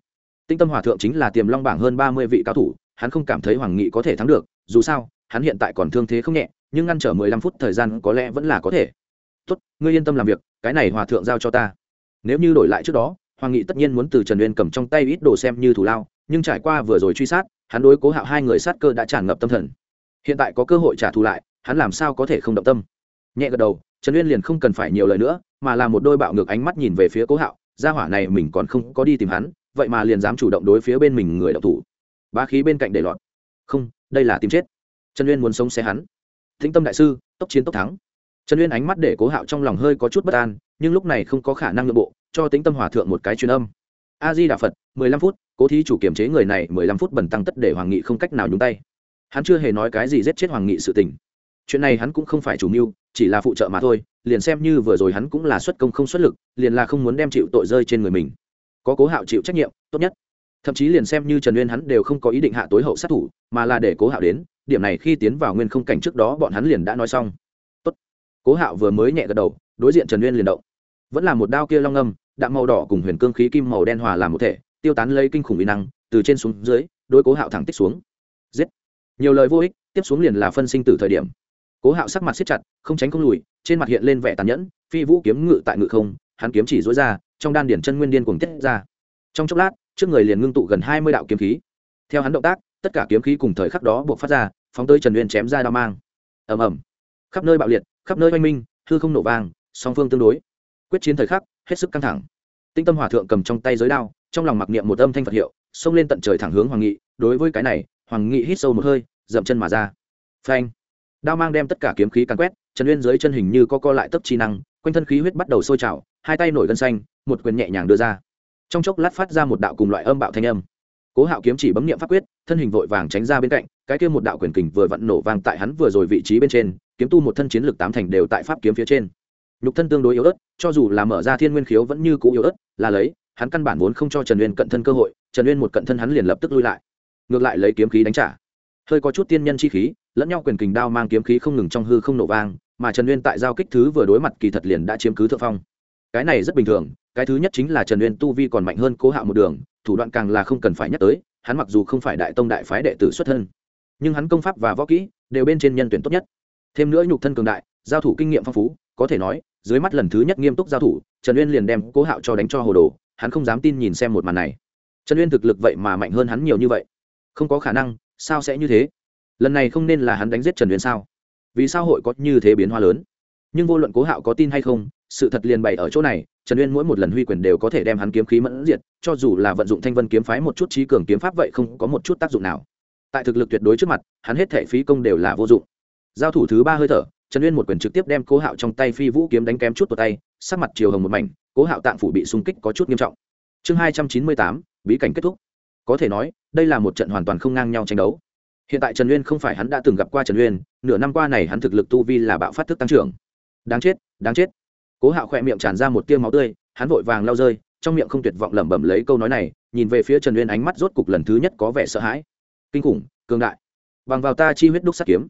Tinh tâm hòa thượng chính là tiềm long bảng hơn ba mươi vị cao thủ, hắn không cảm thấy hoàng nghị có thể thắng được, dù sao, hắn hiện tại còn thương thế không nhẹ nhưng ngăn trở mười lăm phút thời gian có lẽ vẫn là có thể. Tốt, ngươi yên tâm làm việc, cái này hòa thượng giao cho ta. Nếu như đổi lại trước đó, hoàng nghị tất nhiên muốn từ trần uyên cầm trong tay ít đồ xem như thủ lao, nhưng trải qua vừa rồi truy sát, hắn đối cố hạo hai người sát cơ đã tràn ngập tâm thần. Hiện tại có cơ hội trả thù lại, hắn làm sao có thể không động tâm? Nhẹ gật đầu, trần uyên liền không cần phải nhiều lời nữa, mà là một đôi bạo ngược ánh mắt nhìn về phía cố hạo, gia hỏa này mình còn không có đi tìm hắn, vậy mà liền dám chủ động đối phía bên mình người đậu thủ. Ba khí bên cạnh để lọt. Không, đây là tìm chết. Trần uyên muốn sống xe hắn thính tâm đại sư, tốc chiến tốc thắng. Trần uyên ánh mắt để cố hạo trong lòng hơi có chút bất an, nhưng lúc này không có khả năng nội bộ, cho tính tâm hòa thượng một cái truyền âm. A di đà phật, mười lăm phút, cố thí chủ kiềm chế người này, mười lăm phút bẩn tăng tất để hoàng nghị không cách nào nhúng tay. Hắn chưa hề nói cái gì giết chết hoàng nghị sự tình. Chuyện này hắn cũng không phải chủ mưu, chỉ là phụ trợ mà thôi, liền xem như vừa rồi hắn cũng là xuất công không xuất lực, liền là không muốn đem chịu tội rơi trên người mình. Có cố hạo chịu trách nhiệm, tốt nhất. Thậm chí liền xem như trần uyên hắn đều không có ý định hạ tối hậu sát thủ, mà là để cố hạo đến điểm này khi tiến vào nguyên không cảnh trước đó bọn hắn liền đã nói xong. Tốt. Cố hạo vừa mới nhẹ gật đầu, đối diện trần nguyên liền động. Vẫn là một đao kia long âm, đạm màu đỏ cùng huyền cương khí kim màu đen hòa làm một thể, tiêu tán lấy kinh khủng uy năng, từ trên xuống dưới, đối cố hạo thẳng tích xuống. Giết. Nhiều lời vô ích, tiếp xuống liền là phân sinh tử thời điểm. Cố hạo sắc mặt siết chặt, không tránh không lùi, trên mặt hiện lên vẻ tàn nhẫn, phi vũ kiếm ngự tại ngự không, hắn kiếm chỉ dối ra, trong đan điển chân nguyên điên cuồng tiết ra. Trong chốc lát, trước người liền ngưng tụ gần hai mươi đạo kiếm khí. Theo hắn động tác tất cả kiếm khí cùng thời khắc đó buộc phát ra, phóng tới trần uyên chém ra đao mang. Ầm ầm. Khắp nơi bạo liệt, khắp nơi oanh minh, hư không nổ vang, song phương tương đối. Quyết chiến thời khắc, hết sức căng thẳng. Tinh tâm hòa thượng cầm trong tay giới đao, trong lòng mặc niệm một âm thanh phật hiệu, xông lên tận trời thẳng hướng hoàng nghị, đối với cái này, hoàng nghị hít sâu một hơi, dậm chân mà ra. Phanh. Đao mang đem tất cả kiếm khí càn quét, trần uyên dưới chân hình như có co lại tấp chi năng, quanh thân khí huyết bắt đầu sôi trào, hai tay nổi gân xanh, một quyền nhẹ nhàng đưa ra. Trong chốc lát phát ra một đạo cùng loại âm bạo thanh âm cố hạo kiếm chỉ bấm nghiệm pháp quyết, thân hình vội vàng tránh ra bên cạnh, cái kia một đạo quyền kình vừa vặn nổ vang tại hắn vừa rồi vị trí bên trên, kiếm tu một thân chiến lực tám thành đều tại pháp kiếm phía trên. Nhục thân tương đối yếu ớt, cho dù là mở ra thiên nguyên khiếu vẫn như cũ yếu ớt, là lấy, hắn căn bản vốn không cho trần uyên cận thân cơ hội, trần uyên một cận thân hắn liền lập tức lui lại. Ngược lại lấy kiếm khí đánh trả. Hơi có chút tiên nhân chi khí, lẫn nhau quyền kình đao mang kiếm khí không ngừng trong hư không nổ vang, mà trần uyên tại giao kích thứ vừa đối mặt kỳ thật liền đã chiếm cứ thượng phong. Cái này rất bình thường, cái thứ nhất chính là trần uyên tu vi còn mạnh hơn cố hạo một đường thủ đoạn càng là không cần phải nhắc tới, hắn mặc dù không phải đại tông đại phái đệ tử xuất thân, nhưng hắn công pháp và võ kỹ đều bên trên nhân tuyển tốt nhất. Thêm nữa nhục thân cường đại, giao thủ kinh nghiệm phong phú, có thể nói, dưới mắt lần thứ nhất nghiêm túc giao thủ, trần uyên liền đem cố hạo cho đánh cho hồ đồ, hắn không dám tin nhìn xem một màn này. Trần uyên thực lực vậy mà mạnh hơn hắn nhiều như vậy. Không có khả năng, sao sẽ như thế? Lần này không nên là hắn đánh giết trần uyên sao? Vì sao hội có như thế biến hóa lớn? Nhưng vô luận cố hạo có tin hay không sự thật liền bày ở chỗ này, trần uyên mỗi một lần huy quyền đều có thể đem hắn kiếm khí mẫn diệt, cho dù là vận dụng thanh vân kiếm phái một chút trí cường kiếm pháp vậy không có một chút tác dụng nào. Tại thực lực tuyệt đối trước mặt, hắn hết thể phí công đều là vô dụng. Giao thủ thứ ba hơi thở, trần uyên một quyền trực tiếp đem cố hạo trong tay phi vũ kiếm đánh kém chút vào tay, sắc mặt chiều hồng một mảnh, cố hạo tạng phủ bị xung kích có chút nghiêm trọng. Chương hai trăm chín mươi tám, bí cảnh kết thúc. Có thể nói, đây là một trận hoàn toàn không ngang nhau tranh đấu. Hiện tại trần uyên không phải hắn đã từng gặp qua trần uyên, nửa năm qua này hắn thực lực tu vi là bạo phát thức tăng trưởng. Đáng chết đáng chết cố hạo khỏe miệng tràn ra một tiêu máu tươi, hắn vội vàng lao rơi, trong miệng không tuyệt vọng lẩm bẩm lấy câu nói này, nhìn về phía trần uyên ánh mắt rốt cục lần thứ nhất có vẻ sợ hãi. Kinh khủng, cường đại. Bằng vào ta chi huyết đúc sắt kiếm.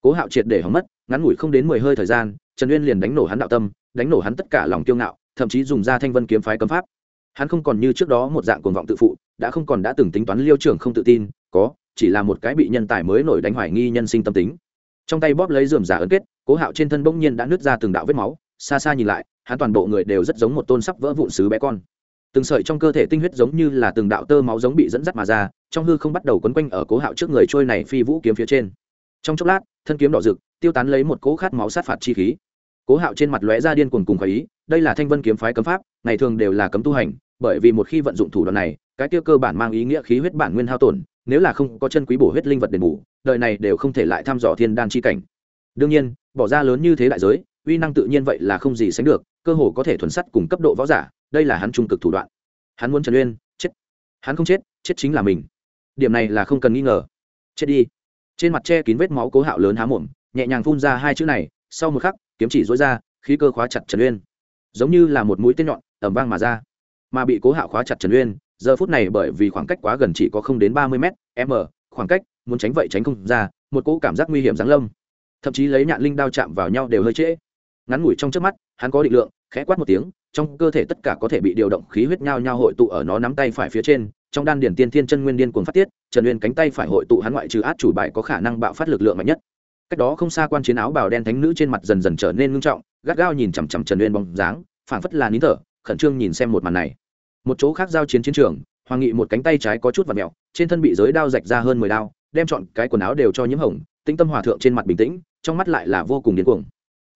Cố hạo triệt để hóng mất, ngắn ngủi không đến mười hơi thời gian, trần uyên liền đánh nổ hắn đạo tâm, đánh nổ hắn tất cả lòng kiêu ngạo, thậm chí dùng ra thanh vân kiếm phái cấm pháp. Hắn không còn như trước đó một dạng cuồng vọng tự phụ, đã không còn đã từng tính toán liêu trưởng không tự tin, có, chỉ là một cái bị nhân tài mới nổi đánh hoài nghi nhân sinh tâm tính. Trong tay bóp lấy dườm giả ấn kết, cố hạo trên thân bỗng nhiên đã nứt ra từng đạo vết máu xa xa nhìn lại, hắn toàn bộ người đều rất giống một tôn sắp vỡ vụn sứ bé con. Từng sợi trong cơ thể tinh huyết giống như là từng đạo tơ máu giống bị dẫn dắt mà ra, trong hư không bắt đầu quấn quanh ở cố hạo trước người trôi này phi vũ kiếm phía trên. Trong chốc lát, thân kiếm đỏ rực, tiêu tán lấy một cỗ khát máu sát phạt chi khí. Cố hạo trên mặt lóe ra điên cuồng cùng khỏi ý, đây là thanh vân kiếm phái cấm pháp, ngày thường đều là cấm tu hành, bởi vì một khi vận dụng thủ đoạn này, cái tiêu cơ bản mang ý nghĩa khí huyết bản nguyên hao tổn, nếu là không có chân quý bổ huyết linh vật đền bù, đời này đều không thể lại thăm dò thiên đan chi cảnh. Đương nhiên, bỏ ra lớn như thế đại giới uy năng tự nhiên vậy là không gì sánh được, cơ hồ có thể thuần sắt cùng cấp độ võ giả, đây là hắn trung cực thủ đoạn. Hắn muốn trần uyên, chết. Hắn không chết chết chính là mình. Điểm này là không cần nghi ngờ. Chết đi. Trên mặt che kín vết máu cố hạo lớn há mồm, nhẹ nhàng phun ra hai chữ này, sau một khắc, kiếm chỉ dối ra, khí cơ khóa chặt trần uyên. Giống như là một mũi tên nhọn ẩm vang mà ra. Mà bị cố hạo khóa chặt trần uyên, giờ phút này bởi vì khoảng cách quá gần chỉ có không đến ba mươi m m, khoảng cách, muốn tránh vậy tránh không ra, một cỗ cảm giác nguy hiểm giáng lâm. Thậm chí lấy nhạn linh đao chạm vào nhau đều hơi trễ ngắn ngủi trong trước mắt, hắn có định lượng, khẽ quát một tiếng, trong cơ thể tất cả có thể bị điều động khí huyết nhao nhau hội tụ ở nó nắm tay phải phía trên, trong đan điển tiên thiên chân nguyên điên cuồng phát tiết, trần uyên cánh tay phải hội tụ hắn ngoại trừ át chủ bài có khả năng bạo phát lực lượng mạnh nhất. Cách đó không xa quan chiến áo bào đen thánh nữ trên mặt dần dần trở nên ngưng trọng, gắt gao nhìn chằm chằm trần uyên bóng dáng, phảng phất là nín thở, khẩn trương nhìn xem một màn này. Một chỗ khác giao chiến chiến trường, hoàng nghị một cánh tay trái có chút và mẹo trên thân bị giới đao rạch ra hơn mười đao, đem chọn cái quần áo đều cho nhiễm hồng, tĩnh tâm hòa thượng trên mặt bình tĩnh, trong mắt lại là vô cùng điên cuồng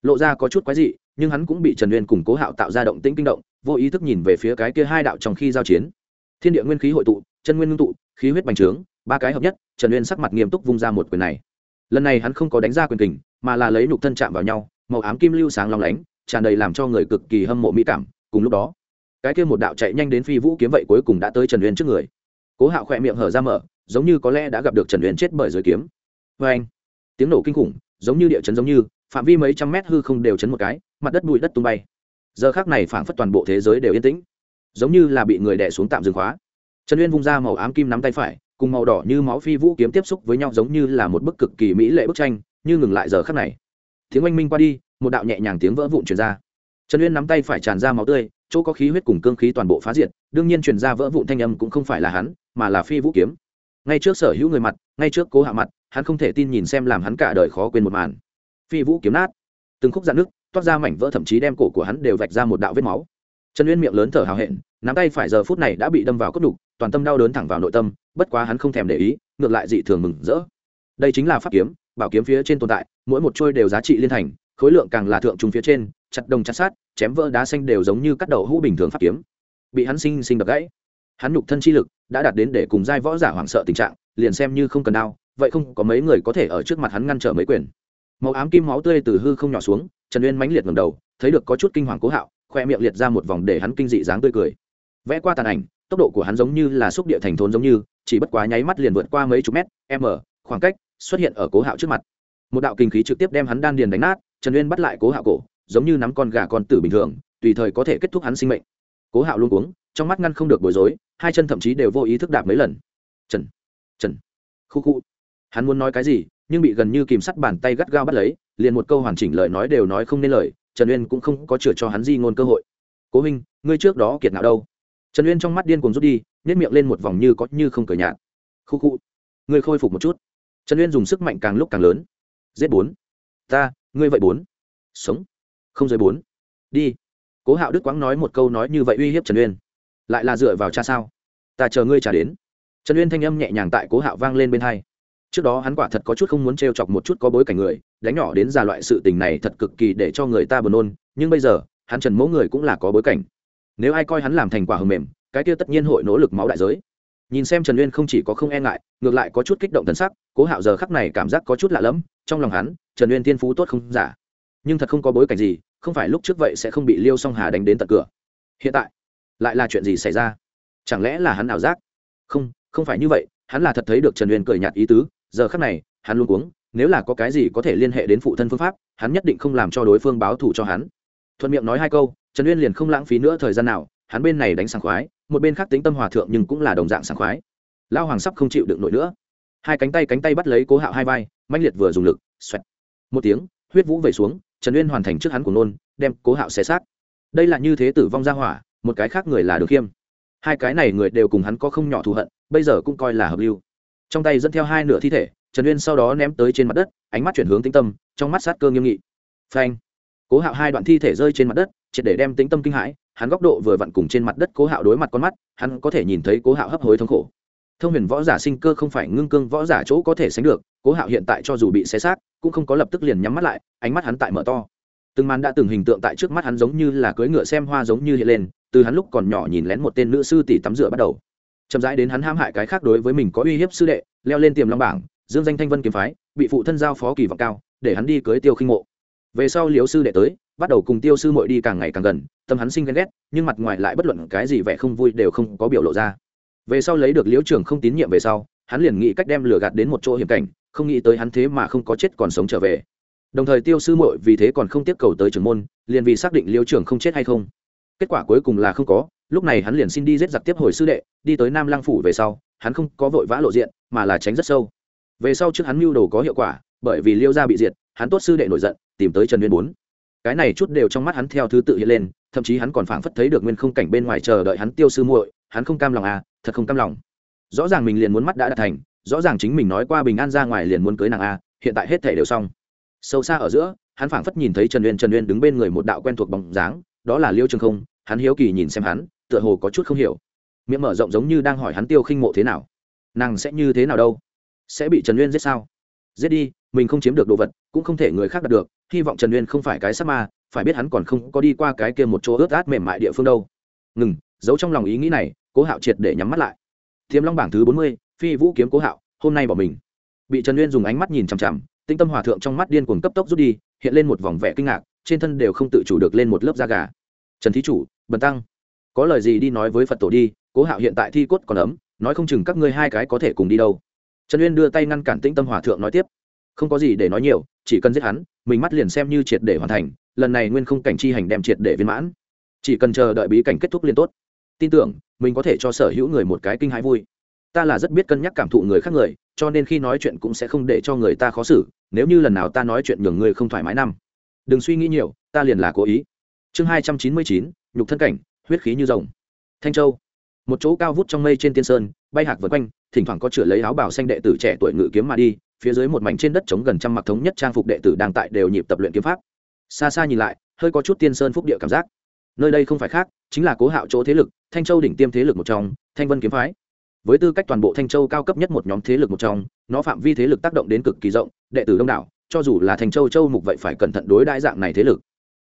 lộ ra có chút quái dị, nhưng hắn cũng bị trần uyên cùng cố hạo tạo ra động tĩnh kinh động, vô ý thức nhìn về phía cái kia hai đạo trong khi giao chiến. Thiên địa nguyên khí hội tụ, chân nguyên ngưng tụ, khí huyết bành trướng, ba cái hợp nhất, trần uyên sắc mặt nghiêm túc vung ra một quyền này. Lần này hắn không có đánh ra quyền kình, mà là lấy nhục thân chạm vào nhau, màu ám kim lưu sáng long lánh, tràn đầy làm cho người cực kỳ hâm mộ mỹ cảm. Cùng lúc đó, cái kia một đạo chạy nhanh đến phi vũ kiếm vậy cuối cùng đã tới trần uyên trước người. Cố hạo khỏe miệng hở ra mở, giống như có lẽ đã gặp được trần uyên chết bởi giới kiếm. Vê anh tiếng nổ kinh khủng, giống như địa chấn giống như phạm vi mấy trăm mét hư không đều chấn một cái, mặt đất bụi đất tung bay. Giờ khác này phảng phất toàn bộ thế giới đều yên tĩnh, giống như là bị người đẻ xuống tạm dừng khóa. Trần uyên vung ra màu ám kim nắm tay phải, cùng màu đỏ như máu phi vũ kiếm tiếp xúc với nhau giống như là một bức cực kỳ mỹ lệ bức tranh, như ngừng lại giờ khắc này. Tiếng oanh minh qua đi, một đạo nhẹ nhàng tiếng vỡ vụn truyền ra. Trần uyên nắm tay phải tràn ra máu tươi, chỗ có khí huyết cùng cương khí toàn bộ phá diệt, đương nhiên truyền ra vỡ vụn thanh âm cũng không phải là hắn, mà là phi vũ kiếm. Ngay trước sở hữu người mặt, ngay trước cố hạ mặt, hắn không thể tin nhìn xem làm hắn cả đời khó quên một màn phi vũ kiếm nát. Từng khúc dạn nước toát ra mảnh vỡ, thậm chí đem cổ của hắn đều vạch ra một đạo vết máu. Trần uyên miệng lớn thở hào hẹn, nắm tay phải giờ phút này đã bị đâm vào cốt đục, toàn tâm đau đớn thẳng vào nội tâm, bất quá hắn không thèm để ý, ngược lại dị thường mừng rỡ. Đây chính là pháp kiếm, bảo kiếm phía trên tồn tại, mỗi một trôi đều giá trị liên thành, khối lượng càng là thượng trung phía trên, chặt đồng chặt sát, chém vỡ đá xanh đều giống như cắt đầu hũ bình thường pháp kiếm. Bị hắn sinh sinh đập gãy, hắn nhục thân chi lực đã đạt đến để cùng giai võ giả hoảng sợ tình trạng, liền xem như không cần đau, vậy không có mấy người có thể ở trước mặt hắn ngăn trở mấy quyền màu ám kim máu tươi từ hư không nhỏ xuống, trần uyên mãnh liệt ngầm đầu, thấy được có chút kinh hoàng cố hạo, khoe miệng liệt ra một vòng để hắn kinh dị dáng tươi cười. Vẽ qua tàn ảnh, tốc độ của hắn giống như là xúc địa thành thốn giống như, chỉ bất quá nháy mắt liền vượt qua mấy chục mét, m, khoảng cách xuất hiện ở cố hạo trước mặt. Một đạo kinh khí trực tiếp đem hắn đan điền đánh nát, trần uyên bắt lại cố hạo cổ, giống như nắm con gà con tử bình thường, tùy thời có thể kết thúc hắn sinh mệnh. Cố hạo luôn uống trong mắt ngăn không được bối rối, hai chân thậm chí đều vô ý thức đạp mấy lần. Trần trần, khu khu. Hắn muốn nói cái gì nhưng bị gần như kìm sắt bàn tay gắt gao bắt lấy, liền một câu hoàn chỉnh lời nói đều nói không nên lời, trần uyên cũng không có chừa cho hắn di ngôn cơ hội. Cố huynh, ngươi trước đó kiệt nào đâu? Trần uyên trong mắt điên cuồng rút đi nhét miệng lên một vòng như có như không cờ nhạt. Khu khu, ngươi khôi phục một chút. Trần uyên dùng sức mạnh càng lúc càng lớn. Giết bốn. Ta, ngươi vậy bốn. Sống. Không dưới bốn. Đi. Cố hạo đức quáng nói một câu nói như vậy uy hiếp trần uyên. Lại là dựa vào cha sao? Ta chờ ngươi trả đến. Trần uyên thanh âm nhẹ nhàng tại cố hạo vang lên bên hai trước đó hắn quả thật có chút không muốn t r e o chọc một chút có bối cảnh người, đánh nhỏ đến già loại sự tình này thật cực kỳ để cho người ta buồn nôn, nhưng bây giờ, hắn trần mẫu người cũng là có bối cảnh. Nếu ai coi hắn làm thành quả hầm mềm, cái kia tất nhiên hội nỗ lực máu đại giới. Nhìn xem trần uyên không chỉ có không e ngại, ngược lại có chút kích động thần sắc, cố hạo giờ khắc này cảm giác có chút lạ lẫm, trong lòng hắn, trần uyên thiên phú tốt không giả. Nhưng thật không có bối cảnh gì, không phải lúc trước vậy sẽ không bị liêu song hà đánh đến tận cửa. Hiện tại, lại là chuyện gì xảy ra? Chẳng lẽ là hắn ảo giác? Không không phải như vậy, hắn là thật thấy được trần uyên cười nhạt ý tứ giờ khắc này, hắn luôn uống nếu là có cái gì có thể liên hệ đến phụ thân phương pháp, hắn nhất định không làm cho đối phương báo thù cho hắn. Thuận miệng nói hai câu, trần uyên liền không lãng phí nữa thời gian nào, hắn bên này đánh sảng khoái, một bên khác tính tâm hòa thượng nhưng cũng là đồng dạng sảng khoái. Lao hoàng sắp không chịu đựng nổi nữa. Hai cánh tay cánh tay bắt lấy cố hạo hai vai mạnh liệt vừa dùng lực, xoẹt. Một tiếng, huyết vũ về xuống, trần uyên hoàn thành trước hắn của nôn, đem cố hạo xé xác. Đây là như thế tử vong ra hỏa, một cái khác người là được khiêm. Hai cái này người đều cùng hắn có không nhỏ thù hận, bây giờ cũng coi là hợp lưu trong tay dẫn theo hai nửa thi thể, trần uyên sau đó ném tới trên mặt đất, ánh mắt chuyển hướng tĩnh tâm, trong mắt sát cơ nghiêm nghị. Phanh! Cố hạo hai đoạn thi thể rơi trên mặt đất, triệt để đem tĩnh tâm kinh hãi, hắn góc độ vừa vặn cùng trên mặt đất cố hạo đối mặt con mắt, hắn có thể nhìn thấy cố hạo hấp hối thống khổ. Thông huyền võ giả sinh cơ không phải ngưng cương võ giả chỗ có thể sánh được, cố hạo hiện tại cho dù bị xé xác, cũng không có lập tức liền nhắm mắt lại, ánh mắt hắn tại mở to. Từng màn đã từng hình tượng tại trước mắt hắn giống như là cưỡi ngựa xem hoa giống như hiện lên, từ hắn lúc còn nhỏ nhìn lén một tên nữ sư tỷ tắm rửa bắt đầu chậm rãi đến hắn ham hại cái khác đối với mình có uy hiếp sư đệ, leo lên tiềm long bảng, dương danh thanh vân kiếm phái, bị phụ thân giao phó kỳ vọng cao, để hắn đi cưới tiêu khinh mộ. Về sau liếu sư đệ tới, bắt đầu cùng tiêu sư mội đi càng ngày càng gần, tâm hắn sinh ghen ghét, nhưng mặt ngoài lại bất luận cái gì vẻ không vui đều không có biểu lộ ra. Về sau lấy được liễu trường không tín nhiệm về sau, hắn liền nghĩ cách đem lửa gạt đến một chỗ hiểm cảnh, không nghĩ tới hắn thế mà không có chết còn sống trở về. Đồng thời tiêu sư muội vì thế còn không tiếp cầu tới trưởng môn, liền vì xác định liễu trưởng không chết hay không kết quả cuối cùng là không có, lúc này hắn liền xin đi giết giặc tiếp hồi sư đệ, đi tới nam lăng phủ về sau, hắn không có vội vã lộ diện, mà là tránh rất sâu. Về sau trước hắn mưu đồ có hiệu quả, bởi vì liêu gia bị diệt, hắn tốt sư đệ nổi giận, tìm tới trần nguyên bốn. Cái này chút đều trong mắt hắn theo thứ tự hiện lên, thậm chí hắn còn phảng phất thấy được nguyên không cảnh bên ngoài chờ đợi hắn tiêu sư muội, hắn không cam lòng à thật không cam lòng. Rõ ràng mình liền muốn mắt đã đạt thành, rõ ràng chính mình nói qua bình an ra ngoài liền muốn cưới nàng a hiện tại hết thể đều xong. Sâu xa ở giữa, hắn phảng phất nhìn thấy trần uyên trần uyên đứng bên người một đạo quen thuộc bóng dáng đó là liêu trường không, hắn hiếu kỳ nhìn xem hắn, tựa hồ có chút không hiểu. Miệng mở rộng giống như đang hỏi hắn tiêu khinh mộ thế nào. Nàng sẽ như thế nào đâu? Sẽ bị trần uyên giết sao? Giết đi, mình không chiếm được đồ vật, cũng không thể người khác đạt được, hy vọng trần uyên không phải cái sắc ma, phải biết hắn còn không có đi qua cái kia một chỗ ướt át mềm mại địa phương đâu. Ngừng, giấu trong lòng ý nghĩ này, cố hạo triệt để nhắm mắt lại. Thiếm long bảng thứ bốn mươi, phi vũ kiếm cố hạo, hôm nay bỏ mình. Bị trần uyên dùng ánh mắt nhìn chằm chằm, tinh tâm hòa thượng trong mắt điên cuồng cấp tốc rút đi, hiện lên một vòng vẻ kinh ngạc, trên thân đều không tự chủ được lên một lớp da gà trần thí chủ, bần tăng, có lời gì đi nói với phật tổ đi, cố hạo hiện tại thi cốt còn ấm, nói không chừng các ngươi hai cái có thể cùng đi đâu. Trần uyên đưa tay ngăn cản tĩnh tâm hòa thượng nói tiếp, không có gì để nói nhiều, chỉ cần giết hắn, mình mắt liền xem như triệt để hoàn thành, lần này nguyên không cảnh chi hành đem triệt để viên mãn. Chỉ cần chờ đợi bí cảnh kết thúc liền tốt. Tin tưởng, mình có thể cho sở hữu người một cái kinh hãi vui. Ta là rất biết cân nhắc cảm thụ người khác người, cho nên khi nói chuyện cũng sẽ không để cho người ta khó xử, nếu như lần nào ta nói chuyện nhường người không thoải mái năm. Đừng suy nghĩ nhiều, ta liền là cố ý chương hai trăm chín mươi chín, nhục thân cảnh, huyết khí như rồng. Thanh châu. Một chỗ cao vút trong mây trên tiên sơn, bay hạc vượt quanh, thỉnh thoảng có chửa lấy áo bảo xanh đệ tử trẻ tuổi ngự kiếm mà đi, phía dưới một mảnh trên đất trống gần trăm mặc thống nhất trang phục đệ tử đang tại đều nhịp tập luyện kiếm pháp. Xa xa nhìn lại, hơi có chút tiên sơn phúc địa cảm giác. Nơi đây không phải khác, chính là cố hạo chỗ thế lực, thanh châu đỉnh tiêm thế lực một trong, thanh vân kiếm phái. Với tư cách toàn bộ thanh châu cao cấp nhất một nhóm thế lực một trong, nó phạm vi thế lực tác động đến cực kỳ rộng, đệ tử đông đảo, cho dù là thanh châu châu mục vậy phải cẩn thận đối đãi dạng này thế lực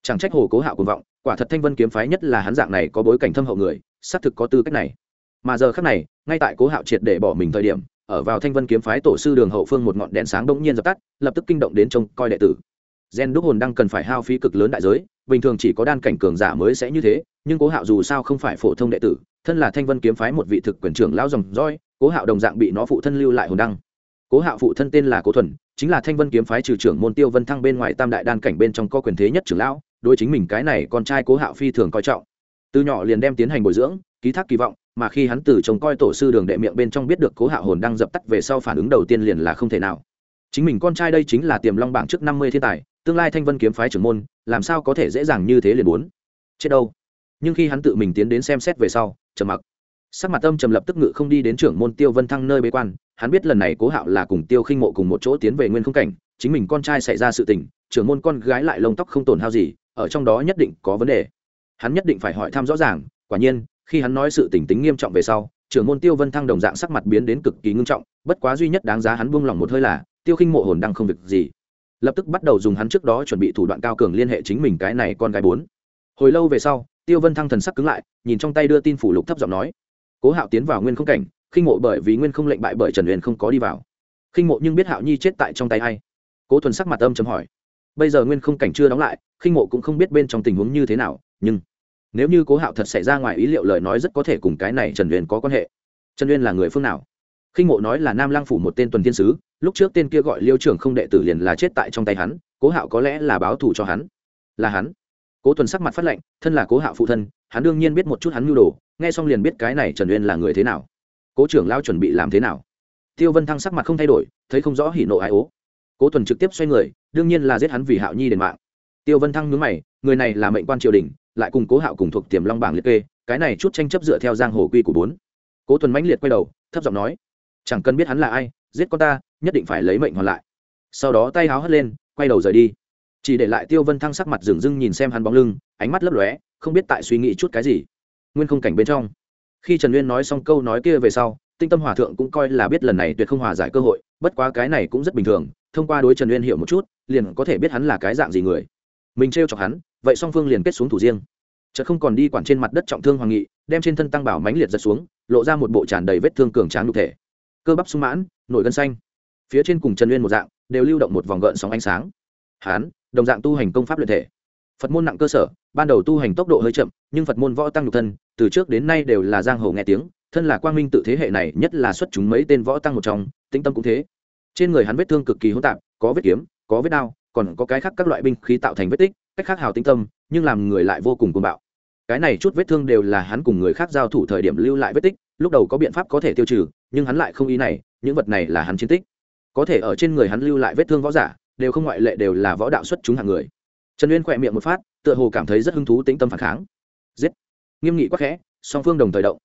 chẳng trách hồ cố hạo cuồng vọng, quả thật thanh vân kiếm phái nhất là hắn dạng này có bối cảnh thâm hậu người, xác thực có tư cách này. Mà giờ khác này, ngay tại cố hạo triệt để bỏ mình thời điểm, ở vào thanh vân kiếm phái tổ sư đường hậu phương một ngọn đèn sáng bỗng nhiên dập tắt, lập tức kinh động đến trông coi đệ tử. Gen đúc hồn đang cần phải hao phí cực lớn đại giới, bình thường chỉ có đan cảnh cường giả mới sẽ như thế, nhưng cố hạo dù sao không phải phổ thông đệ tử, thân là thanh vân kiếm phái một vị thực quyền trưởng lão dòng roi cố hạo đồng dạng bị nó phụ thân lưu lại hồn đăng. Cố hạo phụ thân tên là cố thuần, chính là thanh vân kiếm phái trừ trưởng môn tiêu vân thăng bên ngoài tam đại đan cảnh bên trong có quyền thế nhất trưởng lão đối chính mình cái này con trai cố hạo phi thường coi trọng. Từ nhỏ liền đem tiến hành bồi dưỡng, ký thác kỳ vọng, mà khi hắn từ trông coi tổ sư đường đệ miệng bên trong biết được cố hạo hồn đang dập tắt về sau phản ứng đầu tiên liền là không thể nào. Chính mình con trai đây chính là tiềm long bảng trước năm mươi thiên tài, tương lai thanh vân kiếm phái trưởng môn, làm sao có thể dễ dàng như thế liền muốn? Chết đâu? Nhưng khi hắn tự mình tiến đến xem xét về sau, trầm mặc. Sắc mặt âm trầm lập tức ngự không đi đến trưởng môn tiêu vân thăng nơi bế quan, hắn biết lần này cố hạo là cùng tiêu khinh mộ cùng một chỗ tiến về nguyên không cảnh, chính mình con trai xảy ra sự tình, trưởng môn con gái lại lông tóc không tổn hao gì ở trong đó nhất định có vấn đề. Hắn nhất định phải hỏi thăm rõ ràng, quả nhiên, khi hắn nói sự tình tính nghiêm trọng về sau, trưởng môn tiêu vân thăng đồng dạng sắc mặt biến đến cực kỳ ngưng trọng, bất quá duy nhất đáng giá hắn buông lỏng một hơi là, tiêu khinh mộ hồn đang không việc gì. Lập tức bắt đầu dùng hắn trước đó chuẩn bị thủ đoạn cao cường liên hệ chính mình cái này con gái bốn. Hồi lâu về sau, tiêu vân thăng thần sắc cứng lại, nhìn trong tay đưa tin phủ lục thấp giọng nói. Cố hạo tiến vào nguyên không cảnh, khinh mộ bởi vì nguyên không lệnh bại bởi trần huyền không có đi vào. Khinh mộ nhưng biết hạo nhi chết tại trong tay hay cố thuần sắc mặt âm chấm hỏi bây giờ nguyên không cảnh chưa đóng lại, khinh mộ cũng không biết bên trong tình huống như thế nào, nhưng nếu như cố hạo thật xảy ra ngoài ý liệu lời nói rất có thể cùng cái này trần uyên có quan hệ. Trần uyên là người phương nào? Khinh mộ nói là nam lang phủ một tên tuần thiên sứ, lúc trước tên kia gọi liêu trưởng không đệ tử liền là chết tại trong tay hắn, cố hạo có lẽ là báo thù cho hắn. Là hắn. Cố tuần sắc mặt phát lệnh thân là cố hạo phụ thân, hắn đương nhiên biết một chút hắn mưu đồ, nghe xong liền biết cái này trần uyên là người thế nào. Cố trưởng lao chuẩn bị làm thế nào? Tiêu vân thăng sắc mặt không thay đổi, thấy không rõ hỉ nộ ai ố cố thuần trực tiếp xoay người, đương nhiên là giết hắn vì hạo nhi đền mạng. Tiêu vân thăng nhướng mày, người này là mệnh quan triều đình, lại cùng cố hạo cùng thuộc tiềm long bảng liệt kê, cái này chút tranh chấp dựa theo giang hồ quy của bốn. Cố thuần mãnh liệt quay đầu, thấp giọng nói, chẳng cần biết hắn là ai, giết con ta, nhất định phải lấy mệnh hoàn lại. Sau đó tay háo hất lên, quay đầu rời đi. Chỉ để lại tiêu vân thăng sắc mặt dừng dưng nhìn xem hắn bóng lưng, ánh mắt lấp lóe, không biết tại suy nghĩ chút cái gì. Nguyên không cảnh bên trong, khi trần nguyên nói xong câu nói kia về sau, tinh tâm hòa thượng cũng coi là biết lần này tuyệt không hòa giải cơ hội, bất quá cái này cũng rất bình thường thông qua đối trần nguyên hiểu một chút, liền có thể biết hắn là cái dạng gì người. Mình t chọc hắn, vậy song phương liền kết xuống thủ riêng. Chợt không còn đi quản trên mặt đất trọng thương hoàng nghị, đem trên thân tăng bảo mánh liệt giật xuống, lộ ra một bộ tràn đầy vết thương cường tráng nhục thể. Cơ bắp sung mãn, nổi gân xanh. Phía trên cùng trần nguyên một dạng, đều lưu động một vòng gợn sóng ánh sáng. Hán đồng dạng tu hành công pháp luyện thể. Phật môn nặng cơ sở, ban đầu tu hành tốc độ hơi chậm, nhưng phật môn võ tăng nhục thân, từ trước đến nay đều là giang hồ nghe tiếng, thân là quang minh tự thế hệ này, nhất là xuất chúng mấy tên võ tăng một trong, tĩnh tâm cũng thế trên người hắn vết thương cực kỳ hỗn tạp, có vết kiếm, có vết đao, còn có cái khác các loại binh khí tạo thành vết tích, cách khác hào tĩnh tâm, nhưng làm người lại vô cùng cuồng bạo. Cái này chút vết thương đều là hắn cùng người khác giao thủ thời điểm lưu lại vết tích, lúc đầu có biện pháp có thể tiêu trừ, nhưng hắn lại không ý này, những vật này là hắn chiến tích. Có thể ở trên người hắn lưu lại vết thương võ giả, đều không ngoại lệ đều là võ đạo xuất chúng hạng người. Trần uyên khỏe miệng một phát, tựa hồ cảm thấy rất hứng thú tĩnh tâm phản kháng. Giết! Nghiêm nghị quắc khẽ, song phương đồng thời động.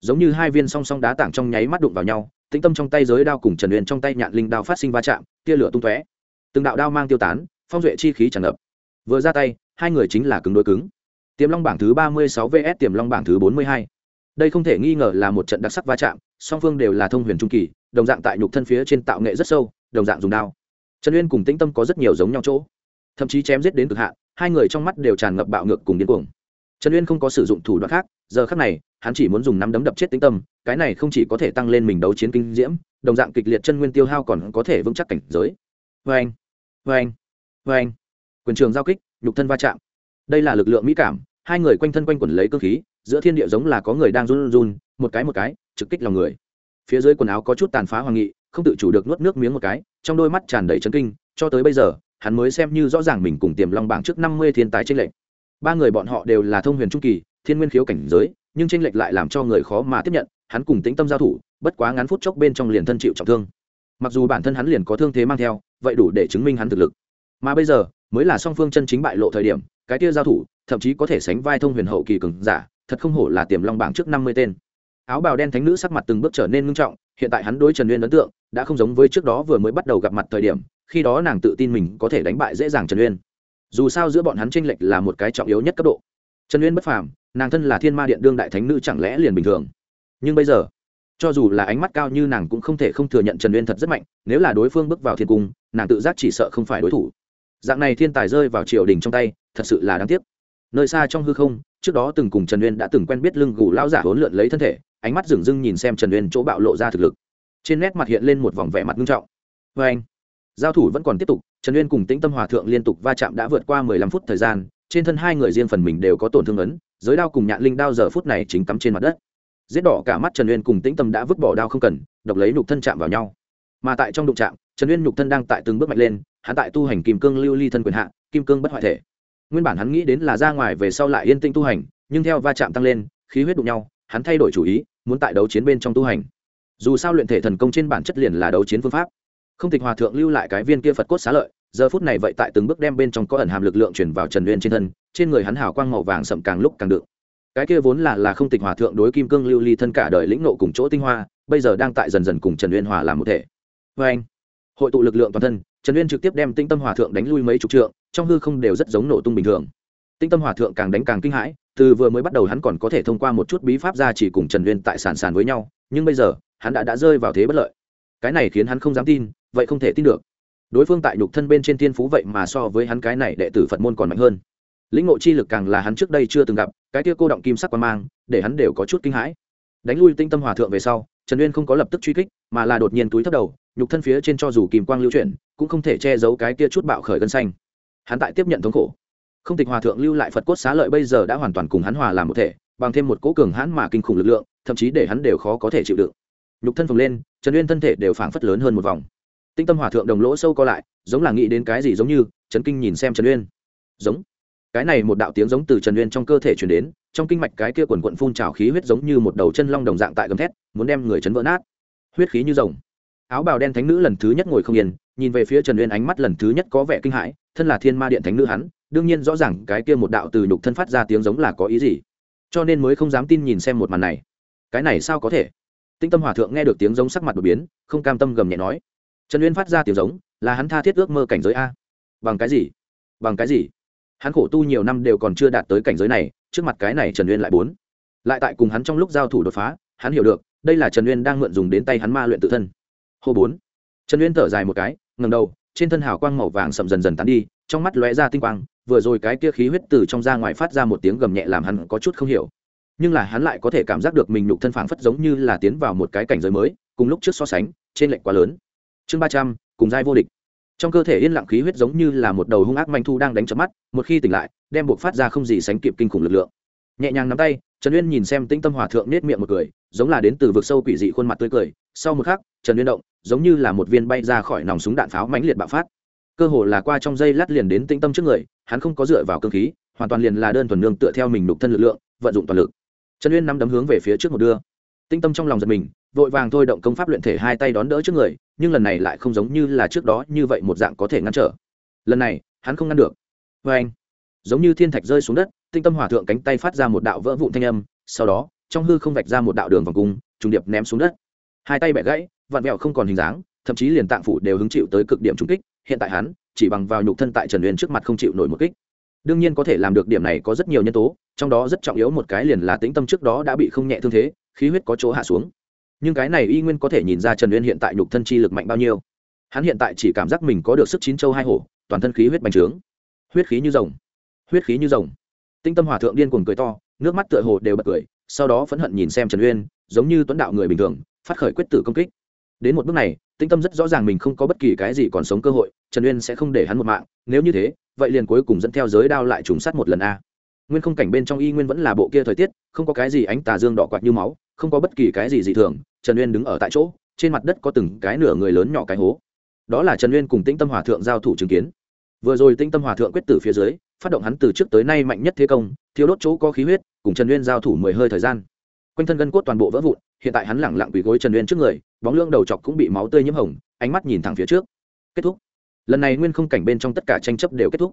Giống như hai viên song song đá tảng trong nháy mắt đụng vào nhau tĩnh tâm trong tay giới đao cùng trần uyên trong tay nhạn linh đao phát sinh va chạm, tia lửa tung tóe. Từng đạo đao mang tiêu tán, phong duệ chi khí tràn ngập. Vừa ra tay, hai người chính là cứng đối cứng. Tiềm long bảng thứ ba mươi sáu vs tiềm long bảng thứ bốn mươi hai. Đây không thể nghi ngờ là một trận đặc sắc va chạm, song phương đều là thông huyền trung kỳ, đồng dạng tại nhục thân phía trên tạo nghệ rất sâu, đồng dạng dùng đao. Trần uyên cùng tĩnh tâm có rất nhiều giống nhau chỗ, thậm chí chém giết đến cực hạn, hai người trong mắt đều tràn ngập bạo ngược cùng điên cuồng. Trần uyên không có sử dụng thủ đoạn khác giờ khắc này, hắn chỉ muốn dùng nắm đấm đập chết tĩnh tâm, cái này không chỉ có thể tăng lên mình đấu chiến kinh diễm, đồng dạng kịch liệt chân nguyên tiêu hao còn có thể vững chắc cảnh giới. Vê anh vê anh vê anh quyền trường giao kích, nhục thân va chạm. Đây là lực lượng mỹ cảm, hai người quanh thân quanh quẩn lấy cơ khí, giữa thiên địa giống là có người đang run run một cái một cái, trực kích lòng người. Phía dưới quần áo có chút tàn phá hoàng nghị, không tự chủ được nuốt nước miếng một cái, trong đôi mắt tràn đầy chấn kinh, cho tới bây giờ, hắn mới xem như rõ ràng mình cùng tiềm long bảng trước năm mươi thiên tài tranh lệch. Ba người bọn họ đều là thông huyền trung kỳ thiên nguyên khiếu cảnh giới, nhưng tranh lệch lại làm cho người khó mà tiếp nhận, hắn cùng tĩnh tâm giao thủ, bất quá ngắn phút chốc bên trong liền thân chịu trọng thương. Mặc dù bản thân hắn liền có thương thế mang theo, vậy đủ để chứng minh hắn thực lực. Mà bây giờ, mới là song phương chân chính bại lộ thời điểm, cái kia giao thủ, thậm chí có thể sánh vai thông huyền hậu kỳ cường giả, thật không hổ là tiềm long bảng trước năm mươi tên. Áo bào đen thánh nữ sắc mặt từng bước trở nên ngưng trọng, hiện tại hắn đối trần uyên ấn tượng, đã không giống với trước đó vừa mới bắt đầu gặp mặt thời điểm, khi đó nàng tự tin mình có thể đánh bại dễ dàng trần uyên. Dù sao giữa bọn hắn tranh lệch là một cái trọng yếu nhất cấp độ. Trần uyên bất phàm nàng thân là thiên ma điện đương đại thánh nữ chẳng lẽ liền bình thường? Nhưng bây giờ, cho dù là ánh mắt cao như nàng cũng không thể không thừa nhận trần uyên thật rất mạnh, nếu là đối phương bước vào thiên cung, nàng tự giác chỉ sợ không phải đối thủ. Dạng này thiên tài rơi vào triều đình trong tay, thật sự là đáng tiếc. Nơi xa trong hư không, trước đó từng cùng trần uyên đã từng quen biết lưng gù lao giả hỗn lượn lấy thân thể, ánh mắt dừng dưng nhìn xem trần uyên chỗ bạo lộ ra thực lực. Trên nét mặt hiện lên một vòng vẻ mặt nghiêm trọng. Vê anh giao thủ vẫn còn tiếp tục, trần uyên cùng tĩnh tâm hòa thượng liên tục va chạm đã vượt qua mười lăm phút thời gian trên thân hai người riêng phần mình đều có tổn thương ấn, giới đao cùng nhạn linh đao giờ phút này chính cắm trên mặt đất. Giết đỏ cả mắt trần uyên cùng tĩnh tâm đã vứt bỏ đao không cần, độc lấy nhục thân chạm vào nhau. Mà tại trong đụng chạm, trần uyên nhục thân đang tại từng bước mạnh lên, hắn tại tu hành kim cương lưu ly thân quyền hạ, kim cương bất hoại thể. Nguyên bản hắn nghĩ đến là ra ngoài về sau lại yên tĩnh tu hành, nhưng theo va chạm tăng lên, khí huyết đụng nhau, hắn thay đổi chủ ý, muốn tại đấu chiến bên trong tu hành. Dù sao luyện thể thần công trên bản chất liền là đấu chiến phương pháp. Không tịch hòa thượng lưu lại cái viên kia phật cốt xá lợi giờ phút này vậy tại từng bước đem bên trong có ẩn hàm lực lượng chuyển vào trần uyên trên thân, trên người hắn hào quang màu vàng sậm càng lúc càng đựng. Cái kia vốn là là không tịch hòa thượng đối kim cương lưu ly thân cả đời lĩnh nộ cùng chỗ tinh hoa, bây giờ đang tại dần dần cùng trần uyên hòa làm một thể. Vê anh, hội tụ lực lượng toàn thân, trần uyên trực tiếp đem tinh tâm hòa thượng đánh lui mấy chục trượng, trong hư không đều rất giống nổ tung bình thường. Tinh tâm hòa thượng càng đánh càng kinh hãi, từ vừa mới bắt đầu hắn còn có thể thông qua một chút bí pháp ra chỉ cùng trần uyên tại sàn sàn với nhau, nhưng bây giờ, hắn đã đã rơi vào thế bất lợi. Cái này khiến hắn không dám tin, vậy không thể tin được đối phương tại nhục thân bên trên thiên phú vậy mà so với hắn cái này đệ tử phật môn còn mạnh hơn. Lĩnh ngộ chi lực càng là hắn trước đây chưa từng gặp, cái kia cô động kim sắc quan mang, để hắn đều có chút kinh hãi. Đánh lui tinh tâm hòa thượng về sau, trần uyên không có lập tức truy kích, mà là đột nhiên túi thấp đầu, nhục thân phía trên cho dù kìm quang lưu chuyển, cũng không thể che giấu cái kia chút bạo khởi gân xanh. Hắn tại tiếp nhận thống khổ. Không tịch hòa thượng lưu lại phật cốt xá lợi bây giờ đã hoàn toàn cùng hắn hòa làm một thể, bằng thêm một cố cường hãn mà kinh khủng lực lượng, thậm chí để hắn đều khó có thể chịu đựng. Nhục thân phồng lên, trần uyên thân thể đều phảng phất lớn hơn một vòng tinh tâm hòa thượng đồng lỗ sâu co lại, giống là nghĩ đến cái gì giống như trấn kinh nhìn xem trần uyên. Giống. Cái này một đạo tiếng giống từ trần uyên trong cơ thể chuyển đến, trong kinh mạch cái kia quần quận phun trào khí huyết giống như một đầu chân long đồng dạng tại gầm thét, muốn đem người chấn vỡ nát. Huyết khí như rồng. Áo bào đen thánh nữ lần thứ nhất ngồi không yên, nhìn về phía trần uyên ánh mắt lần thứ nhất có vẻ kinh hãi, thân là thiên ma điện thánh nữ hắn, đương nhiên rõ ràng cái kia một đạo từ nhục thân phát ra tiếng giống là có ý gì. Cho nên mới không dám tin nhìn xem một màn này. Cái này sao có thể? Tinh tâm hòa thượng nghe được tiếng giống sắc mặt đột biến, không cam tâm gầm nhẹ nói trần uyên phát ra tiếng giống, là hắn tha thiết ước mơ cảnh giới a. Bằng cái gì? Bằng cái gì? Hắn khổ tu nhiều năm đều còn chưa đạt tới cảnh giới này, trước mặt cái này trần uyên lại bốn. Lại tại cùng hắn trong lúc giao thủ đột phá, hắn hiểu được, đây là trần uyên đang mượn dùng đến tay hắn ma luyện tự thân. Hô bốn. Trần uyên thở dài một cái ngầm đầu, trên thân hào quang màu vàng sậm dần dần tán đi, trong mắt lóe ra tinh quang, vừa rồi cái kia khí huyết từ trong ra ngoài phát ra một tiếng gầm nhẹ làm hắn có chút không hiểu. Nhưng là hắn lại có thể cảm giác được mình nhục thân phảng phất giống như là tiến vào một cái cảnh giới mới, cùng lúc trước so sánh, trên lệnh quá lớn chương ba trăm, cùng giai vô địch. Trong cơ thể yên lặng khí huyết giống như là một đầu hung ác manh thu đang đánh chớp mắt, một khi tỉnh lại, đem buộc phát ra không gì sánh kịp kinh khủng lực lượng. Nhẹ nhàng nắm tay, trần uyên nhìn xem tĩnh tâm hòa thượng nết miệng một cười, giống là đến từ vực sâu quỷ dị khuôn mặt tươi cười. Sau một khắc, trần uyên động, giống như là một viên bay ra khỏi nòng súng đạn pháo mãnh liệt bạo phát. Cơ hồ là qua trong dây lát liền đến tĩnh tâm trước người, hắn không có dựa vào cơ khí, hoàn toàn liền là đơn thuần nương tựa theo mình đục thân lực lượng, vận dụng toàn lực. Trần uyên nắm đấm hướng về phía trước một đưa. Tinh tâm trong lòng giật mình, vội vàng thôi động công pháp luyện thể hai tay đón đỡ trước người nhưng lần này lại không giống như là trước đó như vậy một dạng có thể ngăn trở. Lần này, hắn không ngăn được. Vê anh, giống như thiên thạch rơi xuống đất, tinh tâm hòa thượng cánh tay phát ra một đạo vỡ vụn thanh âm, sau đó, trong hư không vạch ra một đạo đường vòng cung, trùng điệp ném xuống đất. Hai tay bẻ gãy, vặn vẹo không còn hình dáng, thậm chí liền tạng phủ đều hứng chịu tới cực điểm trung kích, hiện tại hắn, chỉ bằng vào nhục thân tại trần uyên trước mặt không chịu nổi một kích. Đương nhiên có thể làm được điểm này có rất nhiều nhân tố, trong đó rất trọng yếu một cái liền là tĩnh tâm trước đó đã bị không nhẹ thương thế, khí huyết có chỗ hạ xuống nhưng cái này y nguyên có thể nhìn ra trần uyên hiện tại nhục thân chi lực mạnh bao nhiêu. Hắn hiện tại chỉ cảm giác mình có được sức chín châu hai hổ, toàn thân khí huyết bành trướng. Huyết khí như rồng. Huyết khí như rồng. Tinh tâm hòa thượng điên cuồng cười to, nước mắt tựa hồ đều bật cười, sau đó phẫn hận nhìn xem trần uyên, giống như tuấn đạo người bình thường, phát khởi quyết tử công kích. Đến một bước này, tinh tâm rất rõ ràng mình không có bất kỳ cái gì còn sống cơ hội, trần uyên sẽ không để hắn một mạng, nếu như thế, vậy liền cuối cùng dẫn theo giới đao lại trùng sát một lần a. Nguyên không cảnh bên trong y nguyên vẫn là bộ kia thời tiết, không có cái gì ánh tà dương đỏ quạt như máu không có bất kỳ cái gì dị thường, trần uyên đứng ở tại chỗ, trên mặt đất có từng cái nửa người lớn nhỏ cái hố. Đó là trần uyên cùng tĩnh tâm hòa thượng giao thủ chứng kiến. Vừa rồi tĩnh tâm hòa thượng quyết tử phía dưới, phát động hắn từ trước tới nay mạnh nhất thế công thiếu đốt chỗ có khí huyết, cùng trần uyên giao thủ mười hơi thời gian. Quanh thân gân cốt toàn bộ vỡ vụn, hiện tại hắn lẳng lặng quỳ gối trần uyên trước người, bóng lương đầu chọc cũng bị máu tươi nhiễm hồng, ánh mắt nhìn thẳng phía trước. Kết thúc. Lần này nguyên không cảnh bên trong tất cả tranh chấp đều kết thúc.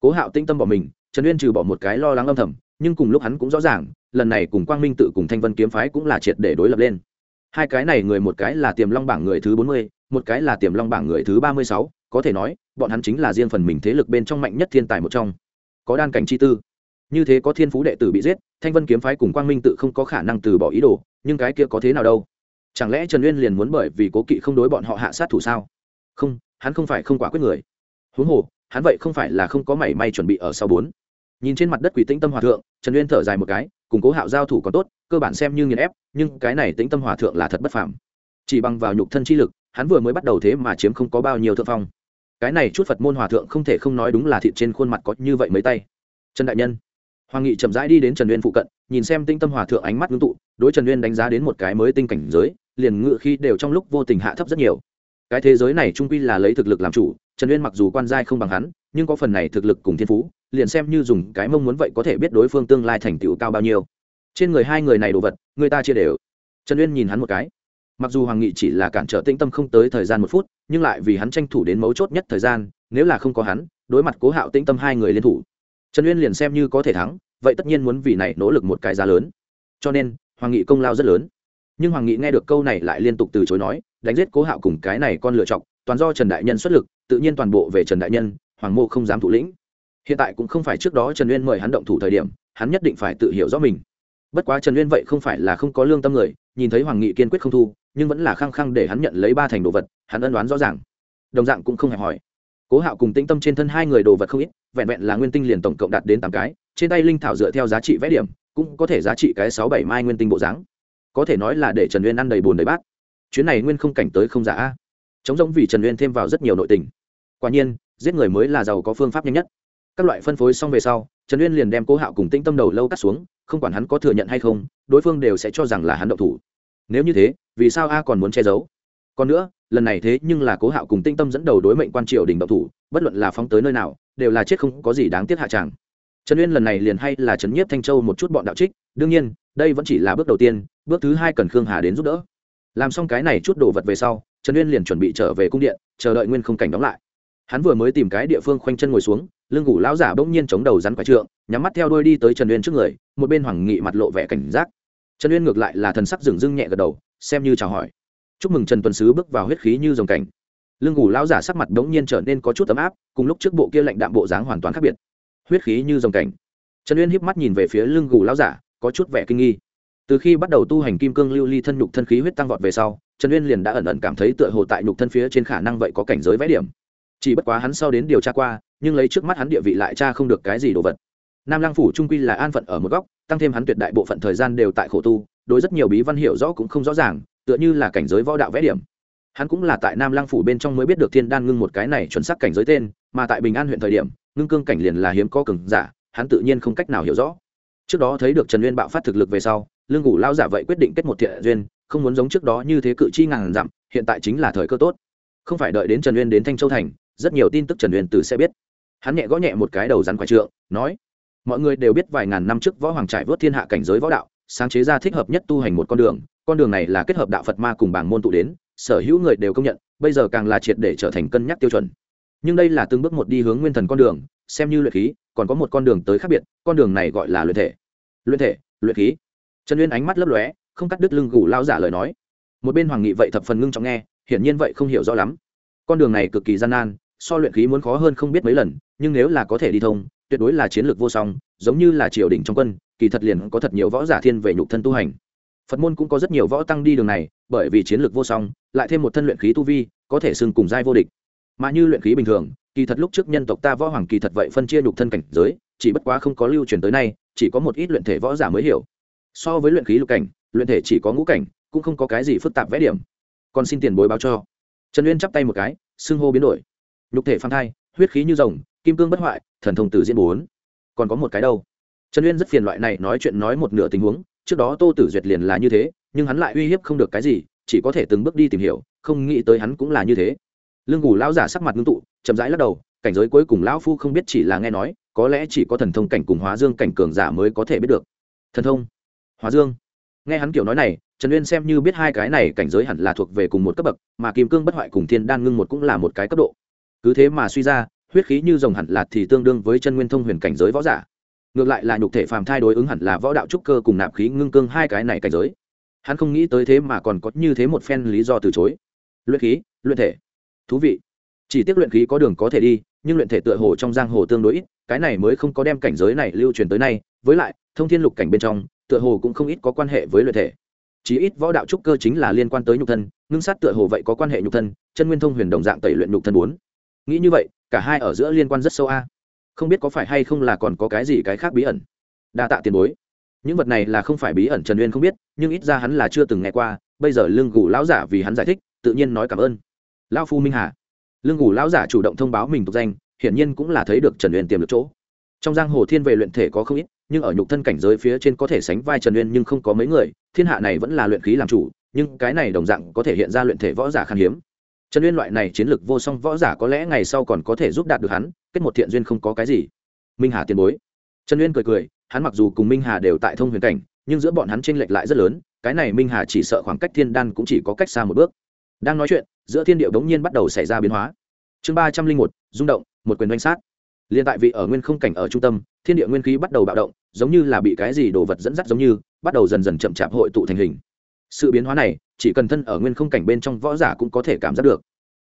Cố hạo tinh tâm bỏ mình, trần uyên trừ bỏ một cái lo lắng âm thầm, nhưng cùng lúc hắn cũng rõ ràng lần này cùng quang minh tự cùng thanh vân kiếm phái cũng là triệt để đối lập lên. Hai cái này người một cái là tiềm long bảng người thứ bốn mươi, một cái là tiềm long bảng người thứ ba mươi sáu, có thể nói, bọn hắn chính là riêng phần mình thế lực bên trong mạnh nhất thiên tài một trong. Có đan cảnh chi tư. Như thế có thiên phú đệ tử bị giết, thanh vân kiếm phái cùng quang minh tự không có khả năng từ bỏ ý đồ, nhưng cái kia có thế nào đâu? Chẳng lẽ trần uyên liền muốn bởi vì cố kỵ không đối bọn họ hạ sát thủ sao? Không, hắn không phải không quả quyết người. Huống hồ, hắn vậy không phải là không có mảy may chuẩn bị ở sau bốn. Nhìn trên mặt đất quỷ tĩnh tâm hòa thượng, trần uyên thở dài một cái cùng cố hạo giao thủ còn tốt, cơ bản xem như nghiền ép, nhưng cái này tính tâm hòa thượng là thật bất phàm. Chỉ bằng vào nhục thân chi lực, hắn vừa mới bắt đầu thế mà chiếm không có bao nhiêu thượng phong. Cái này chút phật môn hòa thượng không thể không nói đúng là thịt trên khuôn mặt có như vậy mấy tay. Trần đại nhân, hoàng nghị chậm rãi đi đến trần uyên phụ cận, nhìn xem tinh tâm hòa thượng ánh mắt ngưng tụ, đối trần uyên đánh giá đến một cái mới tinh cảnh giới, liền ngự khi đều trong lúc vô tình hạ thấp rất nhiều. Cái thế giới này trung quy là lấy thực lực làm chủ trần uyên mặc dù quan giai không bằng hắn, nhưng có phần này thực lực cùng thiên phú, liền xem như dùng cái mong muốn vậy có thể biết đối phương tương lai thành tựu cao bao nhiêu. Trên người hai người này đồ vật, người ta chia đều. Trần uyên nhìn hắn một cái. Mặc dù hoàng nghị chỉ là cản trở tĩnh tâm không tới thời gian một phút, nhưng lại vì hắn tranh thủ đến mấu chốt nhất thời gian, nếu là không có hắn, đối mặt cố hạo tĩnh tâm hai người liên thủ. Trần uyên liền xem như có thể thắng, vậy tất nhiên muốn vì này nỗ lực một cái giá lớn. Cho nên, hoàng nghị công lao rất lớn. Nhưng hoàng nghị nghe được câu này lại liên tục từ chối nói, đánh giết cố hạo cùng cái này con lựa chọc toàn do trần đại nhân xuất lực, tự nhiên toàn bộ về trần đại nhân, hoàng mô không dám thủ lĩnh. Hiện tại cũng không phải trước đó trần uyên mời hắn động thủ thời điểm, hắn nhất định phải tự hiểu rõ mình. Bất quá trần uyên vậy không phải là không có lương tâm người, nhìn thấy hoàng nghị kiên quyết không thu, nhưng vẫn là khăng khăng để hắn nhận lấy ba thành đồ vật, hắn ân đoán rõ ràng. Đồng dạng cũng không hề hỏi. Cố hạo cùng tĩnh tâm trên thân hai người đồ vật không ít, vẹn vẹn là nguyên tinh liền tổng cộng đạt đến tám cái, trên tay linh thảo dựa theo giá trị vẽ điểm, cũng có thể giá trị cái sáu bảy mai nguyên tinh bộ dáng. Có thể nói là để trần uyên ăn đầy bồn đầy bát. Chuyến này nguyên không cảnh tới không giả a chống giống vì trần uyên thêm vào rất nhiều nội tình quả nhiên giết người mới là giàu có phương pháp nhanh nhất các loại phân phối xong về sau trần uyên liền đem cố hạo cùng tĩnh tâm đầu lâu cắt xuống không quản hắn có thừa nhận hay không đối phương đều sẽ cho rằng là hắn động thủ nếu như thế vì sao a còn muốn che giấu còn nữa lần này thế nhưng là cố hạo cùng tinh tâm dẫn đầu đối mệnh quan triều đình động thủ bất luận là phóng tới nơi nào đều là chết không có gì đáng tiếc hạ tràng trần uyên lần này liền hay là trấn nhiếp thanh châu một chút bọn đạo trích đương nhiên đây vẫn chỉ là bước đầu tiên bước thứ hai cần khương hà đến giúp đỡ làm xong cái này chút đồ vật về sau trần uyên liền chuẩn bị trở về cung điện, chờ đợi nguyên không cảnh đóng lại. Hắn vừa mới tìm cái địa phương khoanh chân ngồi xuống, lưng ngủ lão giả bỗng nhiên chống đầu rắn quái trượng, nhắm mắt theo đôi đi tới trần uyên trước người, một bên hoàng nghị mặt lộ vẻ cảnh giác. Trần uyên ngược lại là thần sắc dừng dưng nhẹ gật đầu, xem như chào hỏi. Chúc mừng trần tuần sứ bước vào huyết khí như dòng cảnh. Lưng ngủ lão giả sắc mặt bỗng nhiên trở nên có chút ấm áp, cùng lúc trước bộ kia lạnh đạm bộ dáng hoàn toàn khác biệt. Huyết khí như dòng cảnh. Trần uyên híp mắt nhìn về phía lưng gù lão giả, có chút vẻ kinh nghi. Từ khi bắt đầu tu hành kim cương lưu ly thân nhục thân khí huyết tăng vọt về sau trần uyên liền đã ẩn ẩn cảm thấy tựa hồ tại nhục thân phía trên khả năng vậy có cảnh giới vẽ điểm. Chỉ bất quá hắn sau đến điều tra qua, nhưng lấy trước mắt hắn địa vị lại tra không được cái gì đồ vật. Nam lang phủ trung quy là an phận ở một góc, tăng thêm hắn tuyệt đại bộ phận thời gian đều tại khổ tu, đối rất nhiều bí văn hiểu rõ cũng không rõ ràng, tựa như là cảnh giới võ đạo vẽ điểm. Hắn cũng là tại nam lang phủ bên trong mới biết được thiên đan ngưng một cái này chuẩn xác cảnh giới tên, mà tại bình an huyện thời điểm, ngưng cương cảnh liền là hiếm có cường giả, hắn tự nhiên không cách nào hiểu rõ. Trước đó thấy được trần nguyên bạo phát thực lực về sau, lương ngủ lao giả vậy quyết định kết một thiện duyên không muốn giống trước đó như thế cự chi ngàn dặm, hiện tại chính là thời cơ tốt. Không phải đợi đến trần Uyên đến thanh châu thành, rất nhiều tin tức trần Uyên từ sẽ biết. Hắn nhẹ gõ nhẹ một cái đầu rắn quái trượng, nói, mọi người đều biết vài ngàn năm trước võ hoàng trải vớt thiên hạ cảnh giới võ đạo, sáng chế ra thích hợp nhất tu hành một con đường con đường này là kết hợp đạo phật ma cùng bảng môn tụ đến, sở hữu người đều công nhận, bây giờ càng là triệt để trở thành cân nhắc tiêu chuẩn. Nhưng đây là từng bước một đi hướng nguyên thần con đường, xem như luyện khí, còn có một con đường tới khác biệt, con đường này gọi là luyện thể. Luyện thể? Luyện khí? Trần uyên ánh mắt lấp lóe không cắt đứt lưng gù lao giả lời nói. Một bên hoàng nghị vậy thập phần ngưng trọng nghe, hiển nhiên vậy không hiểu rõ lắm. Con đường này cực kỳ gian nan, so luyện khí muốn khó hơn không biết mấy lần, nhưng nếu là có thể đi thông, tuyệt đối là chiến lược vô song, giống như là triều đình trong quân, kỳ thật liền có thật nhiều võ giả thiên về nhục thân tu hành. Phật môn cũng có rất nhiều võ tăng đi đường này, bởi vì chiến lược vô song, lại thêm một thân luyện khí tu vi, có thể xưng cùng giai vô địch. Mà như luyện khí bình thường, kỳ thật lúc trước nhân tộc ta võ hoàng kỳ thật vậy phân chia nhục thân cảnh giới, chỉ bất quá không có lưu truyền tới nay, chỉ có một ít luyện thể võ giả mới hiểu. So với luyện khí lục cảnh luyện thể chỉ có ngũ cảnh, cũng không có cái gì phức tạp vẽ điểm. Còn xin tiền bối báo cho. Trần uyên chắp tay một cái, xưng hô biến đổi. Nhục thể phan thai, huyết khí như rồng, kim cương bất hoại, thần thông tử diễn bốn. Còn có một cái đâu? Trần uyên rất phiền loại này nói chuyện nói một nửa tình huống, trước đó tô tử duyệt liền là như thế, nhưng hắn lại uy hiếp không được cái gì, chỉ có thể từng bước đi tìm hiểu, không nghĩ tới hắn cũng là như thế. Lương ngủ lão giả sắc mặt ngưng tụ, chậm rãi lắc đầu, cảnh giới cuối cùng lão phu không biết chỉ là nghe nói, có lẽ chỉ có thần thông cảnh cùng hóa dương cảnh cường giả mới có thể biết được. Thần thông, hóa dương nghe hắn kiểu nói này, trần uyên xem như biết hai cái này cảnh giới hẳn là thuộc về cùng một cấp bậc, mà kim cương bất hoại cùng thiên đan ngưng một cũng là một cái cấp độ. Cứ thế mà suy ra, huyết khí như rồng hẳn là thì tương đương với chân nguyên thông huyền cảnh giới võ giả. Ngược lại là nhục thể phàm thai đối ứng hẳn là võ đạo trúc cơ cùng nạp khí ngưng cương hai cái này cảnh giới. Hắn không nghĩ tới thế mà còn có như thế một phen lý do từ chối. Luyện khí, luyện thể. Thú vị. Chỉ tiếc luyện khí có đường có thể đi, nhưng luyện thể tựa hồ trong giang hồ tương đối ít, cái này mới không có đem cảnh giới này lưu truyền tới nay. Với lại, thông thiên lục cảnh bên trong tựa hồ cũng không ít có quan hệ với luyện thể. Chí ít võ đạo trúc cơ chính là liên quan tới nhục thân, ngưng sát tựa hồ vậy có quan hệ nhục thân, chân nguyên thông huyền đồng dạng tẩy luyện nhục thân bốn. Nghĩ như vậy, cả hai ở giữa liên quan rất sâu a. Không biết có phải hay không là còn có cái gì cái khác bí ẩn. Đa tạ tiền bối. Những vật này là không phải bí ẩn trần uyên không biết, nhưng ít ra hắn là chưa từng nghe qua, bây giờ lương gù lão giả vì hắn giải thích, tự nhiên nói cảm ơn. Lao phu minh hà. Lương gù lão giả chủ động thông báo mình tục danh, hiển nhiên cũng là thấy được trần uyên tiềm được chỗ trong giang hồ thiên về luyện thể có không ít, nhưng ở nhục thân cảnh giới phía trên có thể sánh vai trần uyên nhưng không có mấy người, thiên hạ này vẫn là luyện khí làm chủ, nhưng cái này đồng dạng có thể hiện ra luyện thể võ giả khan hiếm. Trần uyên loại này chiến lược vô song võ giả có lẽ ngày sau còn có thể giúp đạt được hắn, kết một thiện duyên không có cái gì. Minh hà tiền bối. Trần uyên cười cười, hắn mặc dù cùng minh hà đều tại thông huyền cảnh, nhưng giữa bọn hắn tranh lệch lại rất lớn, cái này minh hà chỉ sợ khoảng cách thiên đan cũng chỉ có cách xa một bước. Đang nói chuyện, giữa thiên điệu đống nhiên bắt đầu xảy ra biến hóa. Chương ba trăm linh một, rung động, một quyền doanh sát liên tại vị ở nguyên không cảnh ở trung tâm, thiên địa nguyên khí bắt đầu bạo động, giống như là bị cái gì đồ vật dẫn dắt giống như, bắt đầu dần dần chậm chạp hội tụ thành hình. Sự biến hóa này, chỉ cần thân ở nguyên không cảnh bên trong võ giả cũng có thể cảm giác được.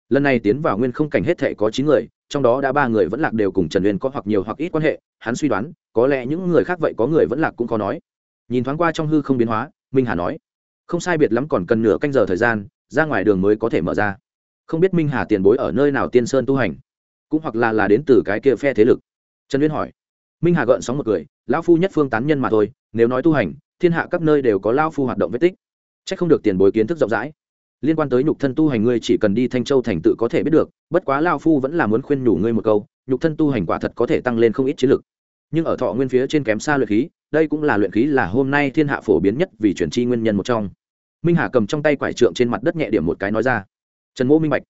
Lần này tiến vào nguyên không cảnh hết thể có chín người, trong đó đã ba người vẫn lạc đều cùng trần uyên có hoặc nhiều hoặc ít quan hệ, hắn suy đoán, có lẽ những người khác vậy có người vẫn lạc cũng có nói. Nhìn thoáng qua trong hư không biến hóa, minh hà nói, không sai biệt lắm còn cần nửa canh giờ thời gian, ra ngoài đường mới có thể mở ra. Không biết minh hà tiền bối ở nơi nào tiên sơn tu hành cũng hoặc là là đến từ cái kia phe thế lực. Trần uyên hỏi. Minh hà gợn sóng một cười, lão phu nhất phương tán nhân mà thôi, nếu nói tu hành, thiên hạ các nơi đều có lao phu hoạt động vết tích. C h ắ c không được tiền bối kiến thức rộng rãi. Liên quan tới nhục thân tu hành ngươi chỉ cần đi thanh châu thành tự có thể biết được, bất quá lao phu vẫn là muốn khuyên nhủ ngươi một câu, nhục thân tu hành quả thật có thể tăng lên không ít chiến lực. Nhưng ở thọ nguyên phía trên kém xa luyện khí, đây cũng là luyện khí là hôm nay thiên hạ phổ biến nhất vì chuyển chi nguyên nhân một trong. Minh hà cầm trong tay quải trượng trên mặt đất nhẹ điểm một cái nói ra. Trần mỗ minh bạch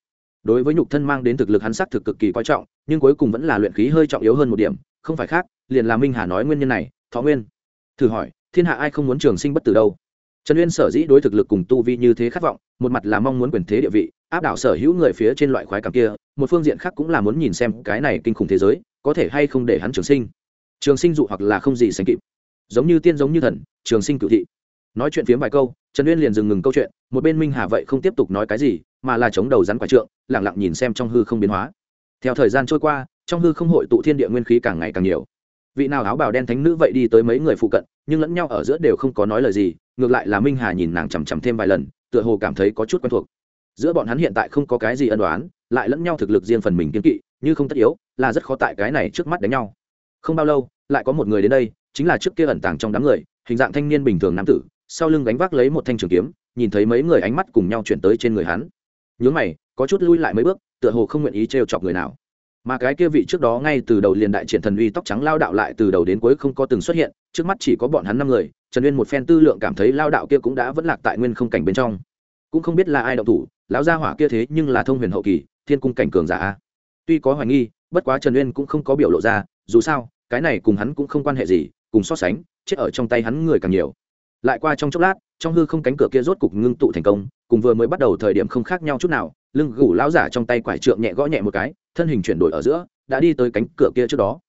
đối với nhục thân mang đến thực lực hắn sắc thực cực kỳ quan trọng, nhưng cuối cùng vẫn là luyện khí hơi trọng yếu hơn một điểm, không phải khác, liền là minh hà nói nguyên nhân này, thọ nguyên. Thử hỏi, thiên hạ ai không muốn trường sinh bất tử đâu? Trần uyên sở dĩ đối thực lực cùng tu vi như thế khát vọng, một mặt là mong muốn quyền thế địa vị, áp đảo sở hữu người phía trên loại khoái cảm kia, một phương diện khác cũng là muốn nhìn xem cái này kinh khủng thế giới, có thể hay không để hắn trường sinh. Trường sinh dụ hoặc là không gì sánh kịp. Giống như tiên giống như thần, trường sinh cựu thị. Nói chuyện phiếm vài câu, trần uyên liền dừng ngừng câu chuyện, một bên minh hà vậy không tiếp tục nói cái gì mà là chống đầu rắn quả trượng lẳng lặng nhìn xem trong hư không biến hóa. Theo thời gian trôi qua, trong hư không hội tụ thiên địa nguyên khí càng ngày càng nhiều. Vị nào áo bào đen thánh nữ vậy đi tới mấy người phụ cận, nhưng lẫn nhau ở giữa đều không có nói lời gì, ngược lại là minh hà nhìn nàng chằm chằm thêm vài lần, tựa hồ cảm thấy có chút quen thuộc. Giữa bọn hắn hiện tại không có cái gì ân đoán lại lẫn nhau thực lực riêng phần mình kiếm kỵ, như không tất yếu, là rất khó tại cái này trước mắt đánh nhau. Không bao lâu, lại có một người đến đây, chính là trước kia ẩn tàng trong đám người, hình dạng thanh niên bình thường nam tử, sau lưng gánh vác lấy một thanh trường kiếm, nhìn thấy mấy người ánh mắt cùng nhau chuyển tới trên người hắn nhướng mày, có chút lui lại mấy bước, tựa hồ không nguyện ý trêu chọc người nào. Mà cái kia vị trước đó ngay từ đầu liền đại triển thần uy tóc trắng lao đạo lại từ đầu đến cuối không có từng xuất hiện, trước mắt chỉ có bọn hắn năm người, trần uyên một phen tư lượng cảm thấy lao đạo kia cũng đã vẫn lạc tại nguyên không cảnh bên trong. Cũng không biết là ai đạo thủ, lão gia hỏa kia thế nhưng là thông huyền hậu kỳ, thiên cung cảnh cường giả tuy có hoài nghi, bất quá trần uyên cũng không có biểu lộ ra, dù sao, cái này cùng hắn cũng không quan hệ gì, cùng so sánh, chết ở trong tay hắn người càng nhiều lại qua trong chốc lát trong hư không cánh cửa kia rốt cục ngưng tụ thành công cùng vừa mới bắt đầu thời điểm không khác nhau chút nào lưng gù lão giả trong tay quải trượng nhẹ gõ nhẹ một cái thân hình chuyển đổi ở giữa đã đi tới cánh cửa kia trước đó.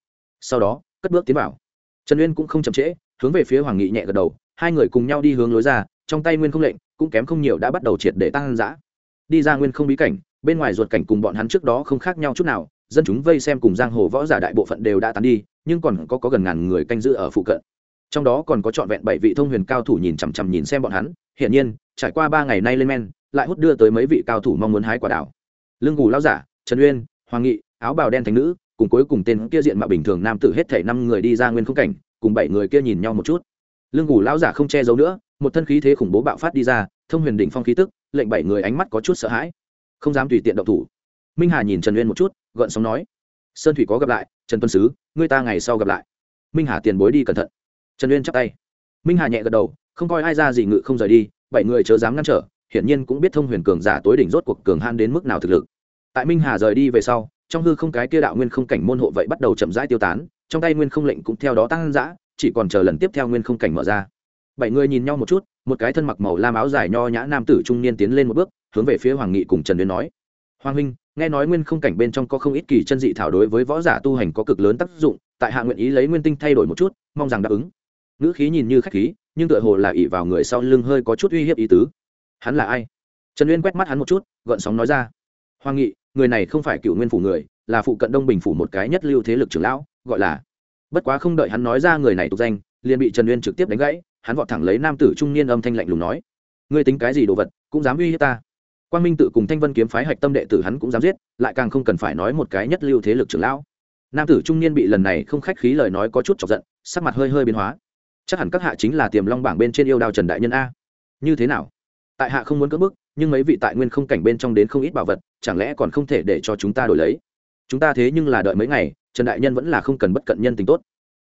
Sau đó cất bước tiến vào. Trần uyên cũng không chậm trễ hướng về phía hoàng nghị nhẹ gật đầu hai người cùng nhau đi hướng lối ra trong tay nguyên không lệnh cũng kém không nhiều đã bắt đầu triệt để tăng giã đi ra nguyên không bí cảnh bên ngoài ruột cảnh cùng bọn hắn trước đó không khác nhau chút nào dân chúng vây xem cùng giang hồ võ giả đại bộ phận đều đã tán đi nhưng còn có, có gần ngàn người canh giữ ở phụ cận trong đó còn có trọn vẹn bảy vị thông huyền cao thủ nhìn chằm chằm nhìn xem bọn hắn, hiển nhiên, trải qua ba ngày nay lên men, lại hút đưa tới mấy vị cao thủ mong muốn hái quả đảo. Lương cù lao giả, trần uyên, hoàng nghị, áo bào đen thành nữ, cùng cuối cùng tên kia diện mạo bình thường nam tử hết thể năm người đi ra nguyên không cảnh, cùng bảy người kia nhìn nhau một chút. Lương cù lao giả không che giấu nữa, một thân khí thế khủng bố bạo phát đi ra, thông huyền đỉnh phong khí tức, lệnh bảy người ánh mắt có chút sợ hãi. Không dám tùy tiện động thủ. Minh hà nhìn trần uyên một chút, gợn sóng nói, sơn thủy có gặp lại, trần tuân sứ, ngươi ta ngày sau gặp lại. Minh hà tiền bối đi cẩn thận trần uyên chắp tay. Minh hà nhẹ gật đầu, không coi ai ra gì ngự không rời đi, bảy người chớ dám ngăn trở, hiển nhiên cũng biết thông huyền cường giả tối đỉnh rốt cuộc cường han đến mức nào thực lực. Tại minh hà rời đi về sau, trong hư không cái kia đạo nguyên không cảnh môn hộ vậy bắt đầu chậm rãi tiêu tán, trong tay nguyên không lệnh cũng theo đó tăng dã, chỉ còn chờ lần tiếp theo nguyên không cảnh mở ra. Bảy người nhìn nhau một chút, một cái thân mặc màu lam áo dài nho nhã nam tử trung niên tiến lên một bước, hướng về phía hoàng nghị cùng trần uyên nói. Hoàng huynh, nghe nói nguyên không cảnh bên trong có không ít kỳ chân dị thảo đối với võ giả tu hành có cực lớn tác dụng, tại hạ nguyện ý lấy nguyên tinh thay đổi một chút, mong rằng đáp ứng ngữ khí nhìn như khách khí, nhưng tựa hồ là ỉ vào người sau lưng hơi có chút uy hiếp ý tứ. Hắn là ai? Trần uyên quét mắt hắn một chút, gợn sóng nói ra. Hoàng nghị, người này không phải cựu nguyên phủ người, là phụ cận đông bình phủ một cái nhất lưu thế lực trưởng lão, gọi là. Bất quá không đợi hắn nói ra người này tục danh, liền bị trần uyên trực tiếp đánh gãy, hắn vọt thẳng lấy nam tử trung niên âm thanh lạnh lùng nói. Ngươi tính cái gì đồ vật, cũng dám uy hiếp ta? Quan minh tự cùng thanh vân kiếm phái hạch tâm đệ tử hắn cũng dám giết, lại càng không cần phải nói một cái nhất lưu thế lực trưởng lão. Nam tử trung niên bị lần này không khách khí lời nói có chút chọc giận, sắc mặt hơi hơi biến hóa chắc hẳn các hạ chính là tiềm long bảng bên trên yêu đao trần đại nhân a. Như thế nào? Tại hạ không muốn cưỡng bức, nhưng mấy vị tại nguyên không cảnh bên trong đến không ít bảo vật, chẳng lẽ còn không thể để cho chúng ta đổi lấy? Chúng ta thế nhưng là đợi mấy ngày, trần đại nhân vẫn là không cần bất cận nhân tình tốt.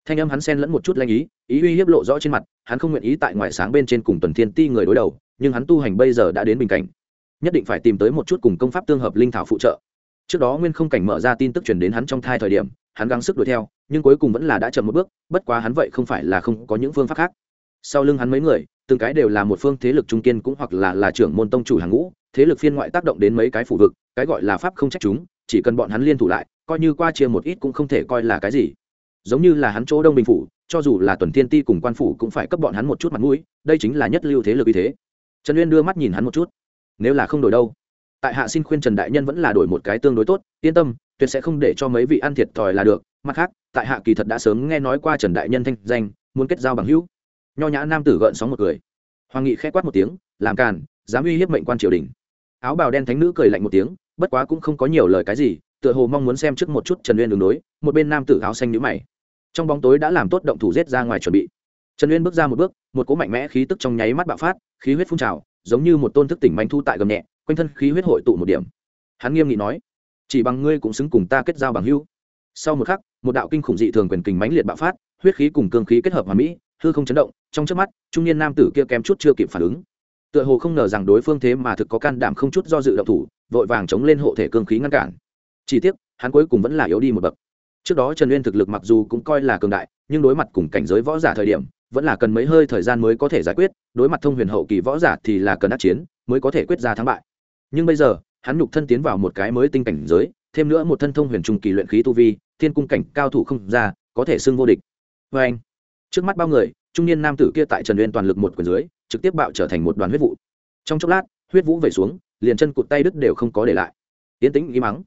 Thanh âm hắn xen lẫn một chút lanh ý ý uy hiếp lộ rõ trên mặt, hắn không nguyện ý tại ngoài sáng bên trên cùng tuần thiên ti người đối đầu, nhưng hắn tu hành bây giờ đã đến bình cảnh. Nhất định phải tìm tới một chút cùng công pháp tương hợp linh thảo phụ trợ. Trước đó nguyên không cảnh mở ra tin tức truyền đến hắn trong thai thời điểm hắn gắng sức đuổi theo, nhưng cuối cùng vẫn là đã chậm một bước, bất quá hắn vậy không phải là không có những phương pháp khác. Sau lưng hắn mấy người, từng cái đều là một phương thế lực trung kiên cũng hoặc là là trưởng môn tông chủ hàng ngũ, thế lực phiên ngoại tác động đến mấy cái phủ vực, cái gọi là pháp không trách chúng, chỉ cần bọn hắn liên thủ lại, coi như qua chia một ít cũng không thể coi là cái gì. Giống như là hắn chỗ đông bình phủ, cho dù là tuần thiên ti cùng quan phủ cũng phải cấp bọn hắn một chút mặt mũi, đây chính là nhất lưu thế lực uy thế. Trần uyên đưa mắt nhìn hắn một chút. Nếu là không đổi đâu. Tại hạ xin khuyên trần đại nhân vẫn là đổi một cái tương đối tốt, yên tâm tuyệt sẽ không để cho mấy vị ăn thiệt thòi là được. Mặt khác, tại hạ kỳ thật đã sớm nghe nói qua trần đại nhân thanh danh, muốn kết giao bằng hữu. Nho nhã nam tử gợn sóng một cười. Hoàng nghị khẽ quát một tiếng, làm càn, dám uy hiếp mệnh quan triều đình. Áo bào đen thánh nữ cười lạnh một tiếng, bất quá cũng không có nhiều lời cái gì, tựa hồ mong muốn xem trước một chút trần uyên đường đối, một bên nam tử áo xanh nhữ mày. Trong bóng tối đã làm tốt động thủ rết ra ngoài chuẩn bị. Trần uyên bước ra một bước, một cỗ mạnh mẽ khí tức trong nháy mắt bạo phát, khí huyết phun trào, giống như một tôn thức tỉnh manh thu tại gầm nhẹ, quanh thân khí huyết hội tụ một điểm. Hắn nghiêm nghị nói chỉ bằng ngươi cũng xứng cùng ta kết giao bằng hữu. Sau một khắc, một đạo kinh khủng dị thường quyền kình mãnh liệt bạo phát, huyết khí cùng cương khí kết hợp hòa mỹ, hư không chấn động, trong trước mắt, trung niên nam tử kia kém chút chưa kịp phản ứng. Tựa hồ không ngờ rằng đối phương thế mà thực có can đảm không chút do dự động thủ, vội vàng chống lên hộ thể cương khí ngăn cản. Chỉ tiếc, hắn cuối cùng vẫn là yếu đi một bậc. Trước đó trần uyên thực lực mặc dù cũng coi là cường đại, nhưng đối mặt cùng cảnh giới võ giả thời điểm, vẫn là cần mấy hơi thời gian mới có thể giải quyết, đối mặt thông huyền hậu kỳ võ giả thì là cần đắc chiến, mới có thể quyết ra thắng bại. Nhưng bây giờ hắn nhục thân tiến vào một cái mới tinh cảnh giới, thêm nữa một thân thông huyền trung kỳ luyện khí tu vi, thiên cung cảnh cao thủ không ra, có thể xưng vô địch. Vê anh, trước mắt bao người, trung niên nam tử kia tại trần uyên toàn lực một quyền dưới, trực tiếp bạo trở thành một đoàn huyết vụ. Trong chốc lát, huyết vũ về xuống, liền chân cụt tay đứt đều không có để lại. Tiến tĩnh im mắng.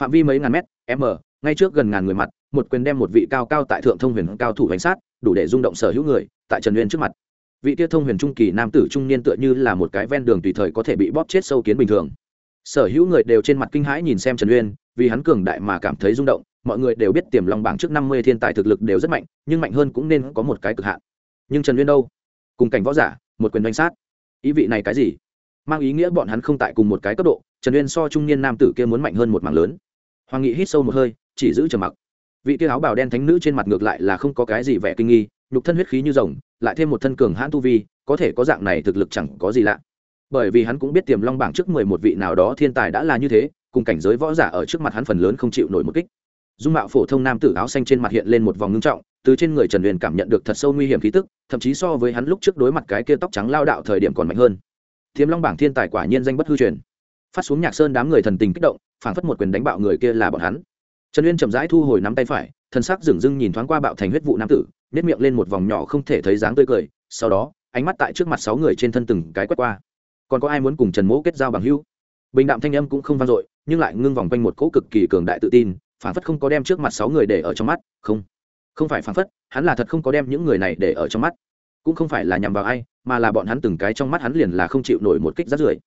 Phạm vi mấy ngàn mét, m, ngay trước gần ngàn người mặt, một quyền đem một vị cao cao tại thượng thông huyền cao thủ bánh sát, đủ để rung động sở hữu người, tại trần uyên trước mặt. Vị tia thông huyền trung kỳ nam tử trung niên tựa như là một cái ven đường tùy thời có thể bị bóp chết sâu kiến bình thường sở hữu người đều trên mặt kinh hãi nhìn xem trần uyên, vì hắn cường đại mà cảm thấy rung động, mọi người đều biết tiềm long bảng trước năm mươi thiên tài thực lực đều rất mạnh, nhưng mạnh hơn cũng nên có một cái cực hạn. Nhưng trần uyên đâu? Cùng cảnh võ giả, một quyền đánh sát. Ý vị này cái gì? Mang ý nghĩa bọn hắn không tại cùng một cái cấp độ, trần uyên so trung niên nam tử kia muốn mạnh hơn một mảng lớn. Hoàng nghị hít sâu một hơi, chỉ giữ trầm mặc. Vị kia áo bào đen thánh nữ trên mặt ngược lại là không có cái gì vẻ kinh nghi, nhục thân huyết khí như rồng, lại thêm một thân cường hãn tu vi, có thể có dạng này thực lực chẳng có gì lạ bởi vì hắn cũng biết tiềm long bảng trước mười một vị nào đó thiên tài đã là như thế, cùng cảnh giới võ giả ở trước mặt hắn phần lớn không chịu nổi một kích. Dung mạo phổ thông nam tử áo xanh trên mặt hiện lên một vòng ngưng trọng, từ trên người trần huyền cảm nhận được thật sâu nguy hiểm khí tức, thậm chí so với hắn lúc trước đối mặt cái kia tóc trắng lao đạo thời điểm còn mạnh hơn. Tiềm long bảng thiên tài quả nhiên danh bất hư truyền. Phát xuống nhạc sơn đám người thần tình kích động, phảng phất một quyền đánh bạo người kia là bọn hắn. Trần uyên chậm rãi thu hồi nắm tay phải, thân sắc dửng dưng nhìn thoáng qua bạo thành huyết vụ nam tử nếp miệng lên một vòng nhỏ không thể thấy dáng tươi cười, sau đó, ánh mắt tại trước mặt sáu người trên thân từng cái quét qua còn có ai muốn cùng trần mỗ kết giao bằng hữu? Bình đạm thanh âm cũng không vang dội, nhưng lại ngưng vòng quanh một cỗ cực kỳ cường đại tự tin, phản phất không có đem trước mặt sáu người để ở trong mắt. Không không phải phản phất, hắn là thật không có đem những người này để ở trong mắt. Cũng không phải là nhằm vào ai, mà là bọn hắn từng cái trong mắt hắn liền là không chịu nổi một kích rát rưởi.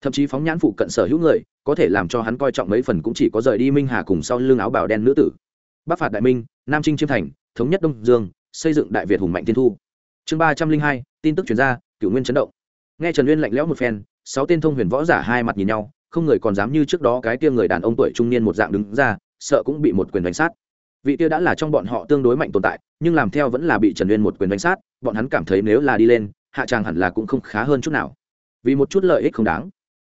Thậm chí phóng nhãn phụ cận sở hữu người, có thể làm cho hắn coi trọng mấy phần cũng chỉ có rời đi minh hà cùng sau lưng áo bào đen nữ tử. Bắc phạt đại minh, nam trinh chiêm thành, thống nhất đông dương, xây dựng đại việt hùng mạnh tiên thu. Chương ba trăm linh hai, tin tức chuyển ra cựu nguyên chấn động nghe trần uyên lạnh lẽo một phen, sáu tên thông huyền võ giả hai mặt nhìn nhau, không người còn dám như trước đó cái tia người đàn ông tuổi trung niên một dạng đứng ra, sợ cũng bị một quyền đánh sát. Vị tia đã là trong bọn họ tương đối mạnh tồn tại, nhưng làm theo vẫn là bị trần uyên một quyền đánh sát, bọn hắn cảm thấy nếu là đi lên, hạ tràng hẳn là cũng không khá hơn chút nào. Vì một chút lợi ích không đáng.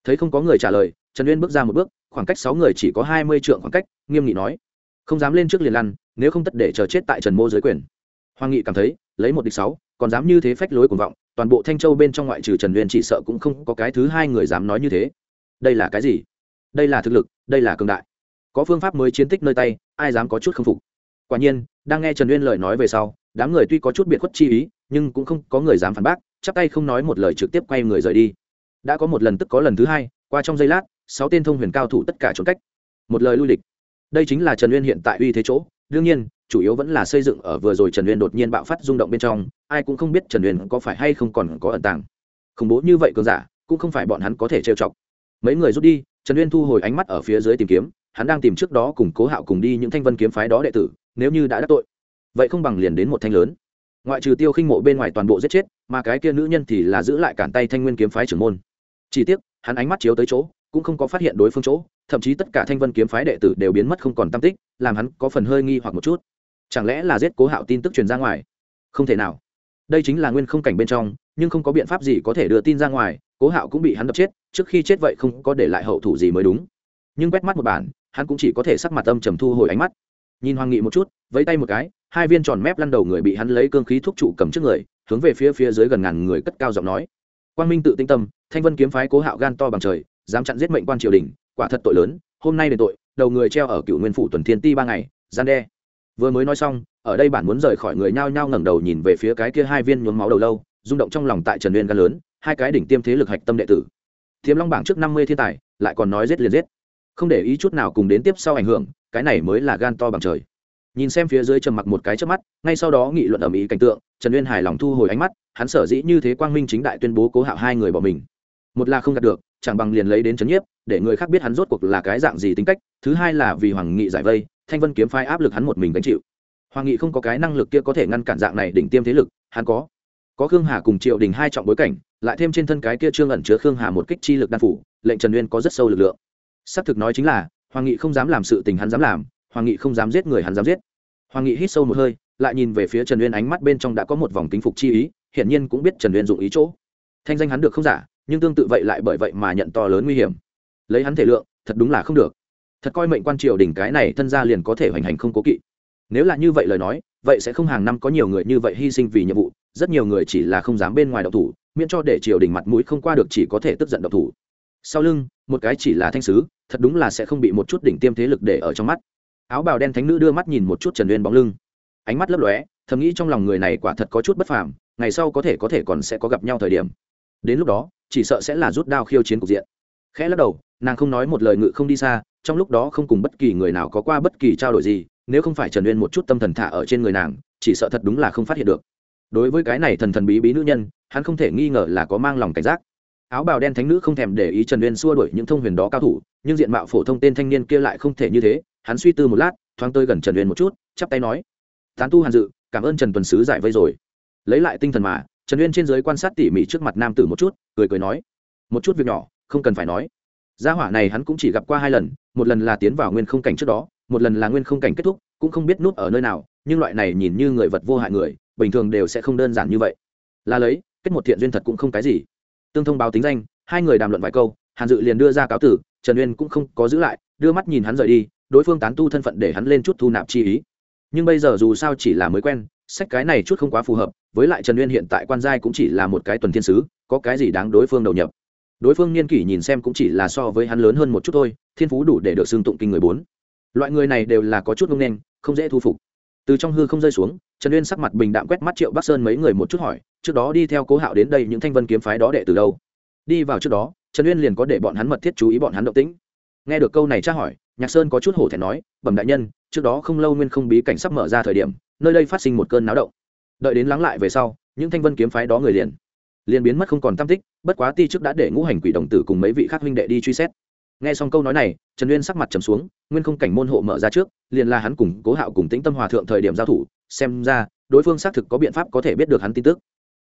Thấy không có người trả lời, trần uyên bước ra một bước, khoảng cách sáu người chỉ có hai mươi trượng khoảng cách, nghiêm nghị nói, không dám lên trước liền lăn, nếu không tất để chờ chết tại trần mô dưới quyền. Hoàng nghị cảm thấy, lấy một địch sáu còn dám như thế phách lối cuồng vọng toàn bộ thanh châu bên trong ngoại trừ trần uyên chỉ sợ cũng không có cái thứ hai người dám nói như thế. Đây là cái gì? Đây là thực lực đây là cường đại. Có phương pháp mới chiến tích nơi tay ai dám có chút k phục? Quả nhiên đang nghe trần uyên lời nói về sau đám người tuy có chút biệt khuất chi ý nhưng cũng không có người dám phản bác chắp tay không nói một lời trực tiếp quay người rời đi. Đã có một lần tức có lần thứ hai qua trong giây lát sáu tên thông huyền cao thủ tất cả trốn cách. Một lời lui lịch, đây chính là trần uyên hiện tại uy thế chỗ đương nhiên chủ yếu vẫn là xây dựng ở vừa rồi trần uyên đột nhiên bạo phát rung động bên trong, ai cũng không biết trần uyên có phải hay không còn có ẩn tàng. Khủng bố như vậy cường giả, cũng không phải bọn hắn có thể trêu chọc. Mấy người rút đi, trần uyên thu hồi ánh mắt ở phía dưới tìm kiếm, hắn đang tìm trước đó cùng cố hạo cùng đi những thanh vân kiếm phái đó đệ tử, nếu như đã đắc tội, vậy không bằng liền đến một thanh lớn. Ngoại trừ tiêu khinh mộ bên ngoài toàn bộ giết chết, mà cái kia nữ nhân thì là giữ lại cản tay thanh nguyên kiếm phái trưởng môn. Chỉ tiếc, hắn ánh mắt chiếu tới chỗ, cũng không có phát hiện đối phương chỗ, thậm chí tất cả thanh vân kiếm phái đệ tử đều biến mất không còn tam tích, làm hắn có phần hơi nghi hoặc một chút chẳng lẽ là giết cố hạo tin tức truyền ra ngoài? Không thể nào. Đây chính là nguyên không cảnh bên trong, nhưng không có biện pháp gì có thể đưa tin ra ngoài, cố hạo cũng bị hắn đập chết, trước khi chết vậy không có để lại hậu thủ gì mới đúng. Nhưng quét mắt một bản, hắn cũng chỉ có thể sắc mặt âm trầm thu hồi ánh mắt. Nhìn hoàng nghị một chút, vẫy tay một cái, hai viên tròn mép lăn đầu người bị hắn lấy cương khí thuốc trụ cầm trước người, hướng về phía phía dưới gần ngàn người cất cao giọng nói. Quang minh tự tinh tâm, thanh vân kiếm phái cố hạo gan to bằng trời, dám chặn giết mệnh quan triều đình, quả thật tội lớn, hôm nay đền tội, đầu người treo ở cựu nguyên phủ tuần thiên ti ba ngày, gian đe vừa mới nói xong, ở đây bản muốn rời khỏi người nhao nhao ngẩng đầu nhìn về phía cái kia hai viên nhuốm máu đầu lâu, rung động trong lòng tại trần uyên gan lớn, hai cái đỉnh tiêm thế lực hạch tâm đệ tử. Thiếm long bảng trước năm mươi thiên tài, lại còn nói rết liền rết không để ý chút nào cùng đến tiếp sau ảnh hưởng, cái này mới là gan to bằng trời. Nhìn xem phía dưới trầm mặc một cái trước mắt, ngay sau đó nghị luận ở mỹ cảnh tượng, trần uyên hài lòng thu hồi ánh mắt, hắn sở dĩ như thế quang minh chính đại tuyên bố cố hạo hai người bỏ mình. Một là không đạt được, chẳng bằng liền lấy đến chấn nhiếp, để người khác biết hắn rốt cuộc là cái dạng gì tính cách, thứ hai là vì hoàng nghị giải vây thanh vân kiếm phái áp lực hắn một mình gánh chịu. Hoàng nghị không có cái năng lực kia có thể ngăn cản dạng này đỉnh tiêm thế lực, hắn có. Có khương hà cùng triệu đình hai trọng bối cảnh, lại thêm trên thân cái kia trương ẩn chứa khương hà một kích chi lực đan phủ, lệnh trần uyên có rất sâu lực lượng. Xác thực nói chính là, hoàng nghị không dám làm sự tình hắn dám làm, hoàng nghị không dám giết người hắn dám giết. Hoàng nghị hít sâu một hơi, lại nhìn về phía trần uyên ánh mắt bên trong đã có một vòng kính phục chi ý, hiển nhiên cũng biết trần uyên dụng ý chỗ. Thanh danh hắn được không giả, nhưng tương tự vậy lại bởi vậy mà nhận to lớn nguy hiểm. Lấy hắn thể lượng, thật đúng là không được thật coi mệnh quan triều đình cái này thân gia liền có thể hoành hành không cố kỵ. Nếu là như vậy lời nói, vậy sẽ không hàng năm có nhiều người như vậy hy sinh vì nhiệm vụ, rất nhiều người chỉ là không dám bên ngoài độc thủ, miễn cho để triều đình mặt mũi không qua được chỉ có thể tức giận độc thủ. Sau lưng, một cái chỉ là thanh sứ, thật đúng là sẽ không bị một chút đỉnh tiêm thế lực để ở trong mắt. Áo bào đen thánh nữ đưa mắt nhìn một chút trần uyên bóng lưng. Ánh mắt lấp lóe, thầm nghĩ trong lòng người này quả thật có chút bất phàm, ngày sau có thể có thể còn sẽ có gặp nhau thời điểm. Đến lúc đó, chỉ sợ sẽ là rút đao khiêu chiến cục diện. Khẽ lắc đầu, nàng không nói một lời ngự không đi xa trong lúc đó không cùng bất kỳ người nào có qua bất kỳ trao đổi gì, nếu không phải trần uyên một chút tâm thần thả ở trên người nàng, chỉ sợ thật đúng là không phát hiện được. Đối với cái này thần thần bí bí nữ nhân, hắn không thể nghi ngờ là có mang lòng cảnh giác. Áo bào đen thánh nữ không thèm để ý trần uyên xua đuổi những thông huyền đó cao thủ, nhưng diện mạo phổ thông tên thanh niên kia lại không thể như thế, hắn suy tư một lát, thoáng tơi gần trần uyên một chút, chắp tay nói, tán tu hàn dự, cảm ơn trần tuần sứ giải vây rồi. Lấy lại tinh thần mà, trần uyên trên giới quan sát tỉ mỉ trước mặt nam tử một chút, cười cười nói, một chút việc nhỏ, không cần phải nói gia hỏa này hắn cũng chỉ gặp qua hai lần, một lần là tiến vào nguyên không cảnh trước đó, một lần là nguyên không cảnh kết thúc, cũng không biết nút ở nơi nào, nhưng loại này nhìn như người vật vô hại người, bình thường đều sẽ không đơn giản như vậy. Là lấy, kết một thiện duyên thật cũng không cái gì. Tương thông báo tính danh, hai người đàm luận vài câu, hàn dự liền đưa ra cáo tử, trần uyên cũng không có giữ lại, đưa mắt nhìn hắn rời đi, đối phương tán tu thân phận để hắn lên chút thu nạp chi ý. Nhưng bây giờ dù sao chỉ là mới quen, sách cái này chút không quá phù hợp, với lại trần uyên hiện tại quan giai cũng chỉ là một cái tuần thiên sứ, có cái gì đáng đối phương đầu nhập đối phương niên kỷ nhìn xem cũng chỉ là so với hắn lớn hơn một chút thôi, thiên phú đủ để được xưng tụng kinh người bốn. Loại người này đều là có chút ngông đen không dễ thu phục. Từ trong hư không rơi xuống, trần uyên sắc mặt bình đạm quét mắt triệu bắc sơn mấy người một chút hỏi, trước đó đi theo cố hạo đến đây những thanh vân kiếm phái đó đệ từ đâu? Đi vào trước đó, trần uyên liền có để bọn hắn mật thiết chú ý bọn hắn động tĩnh. Nghe được câu này tra hỏi, nhạc sơn có chút hổ thẹn nói, bẩm đại nhân, trước đó không lâu nguyên không bí cảnh sắp mở ra thời điểm, nơi đây phát sinh một cơn náo động. Đợi đến lắng lại về sau, những thanh vân kiếm phái đó người liền liền biến mất không còn tam tích, bất quá ti trước đã để ngũ hành quỷ đồng tử cùng mấy vị khác huynh đệ đi truy xét. Nghe xong câu nói này, trần uyên sắc mặt trầm xuống, nguyên không cảnh môn hộ mở ra trước, liền là hắn cùng cố hạo cùng tĩnh tâm hòa thượng thời điểm giao thủ, xem ra, đối phương xác thực có biện pháp có thể biết được hắn tin tức.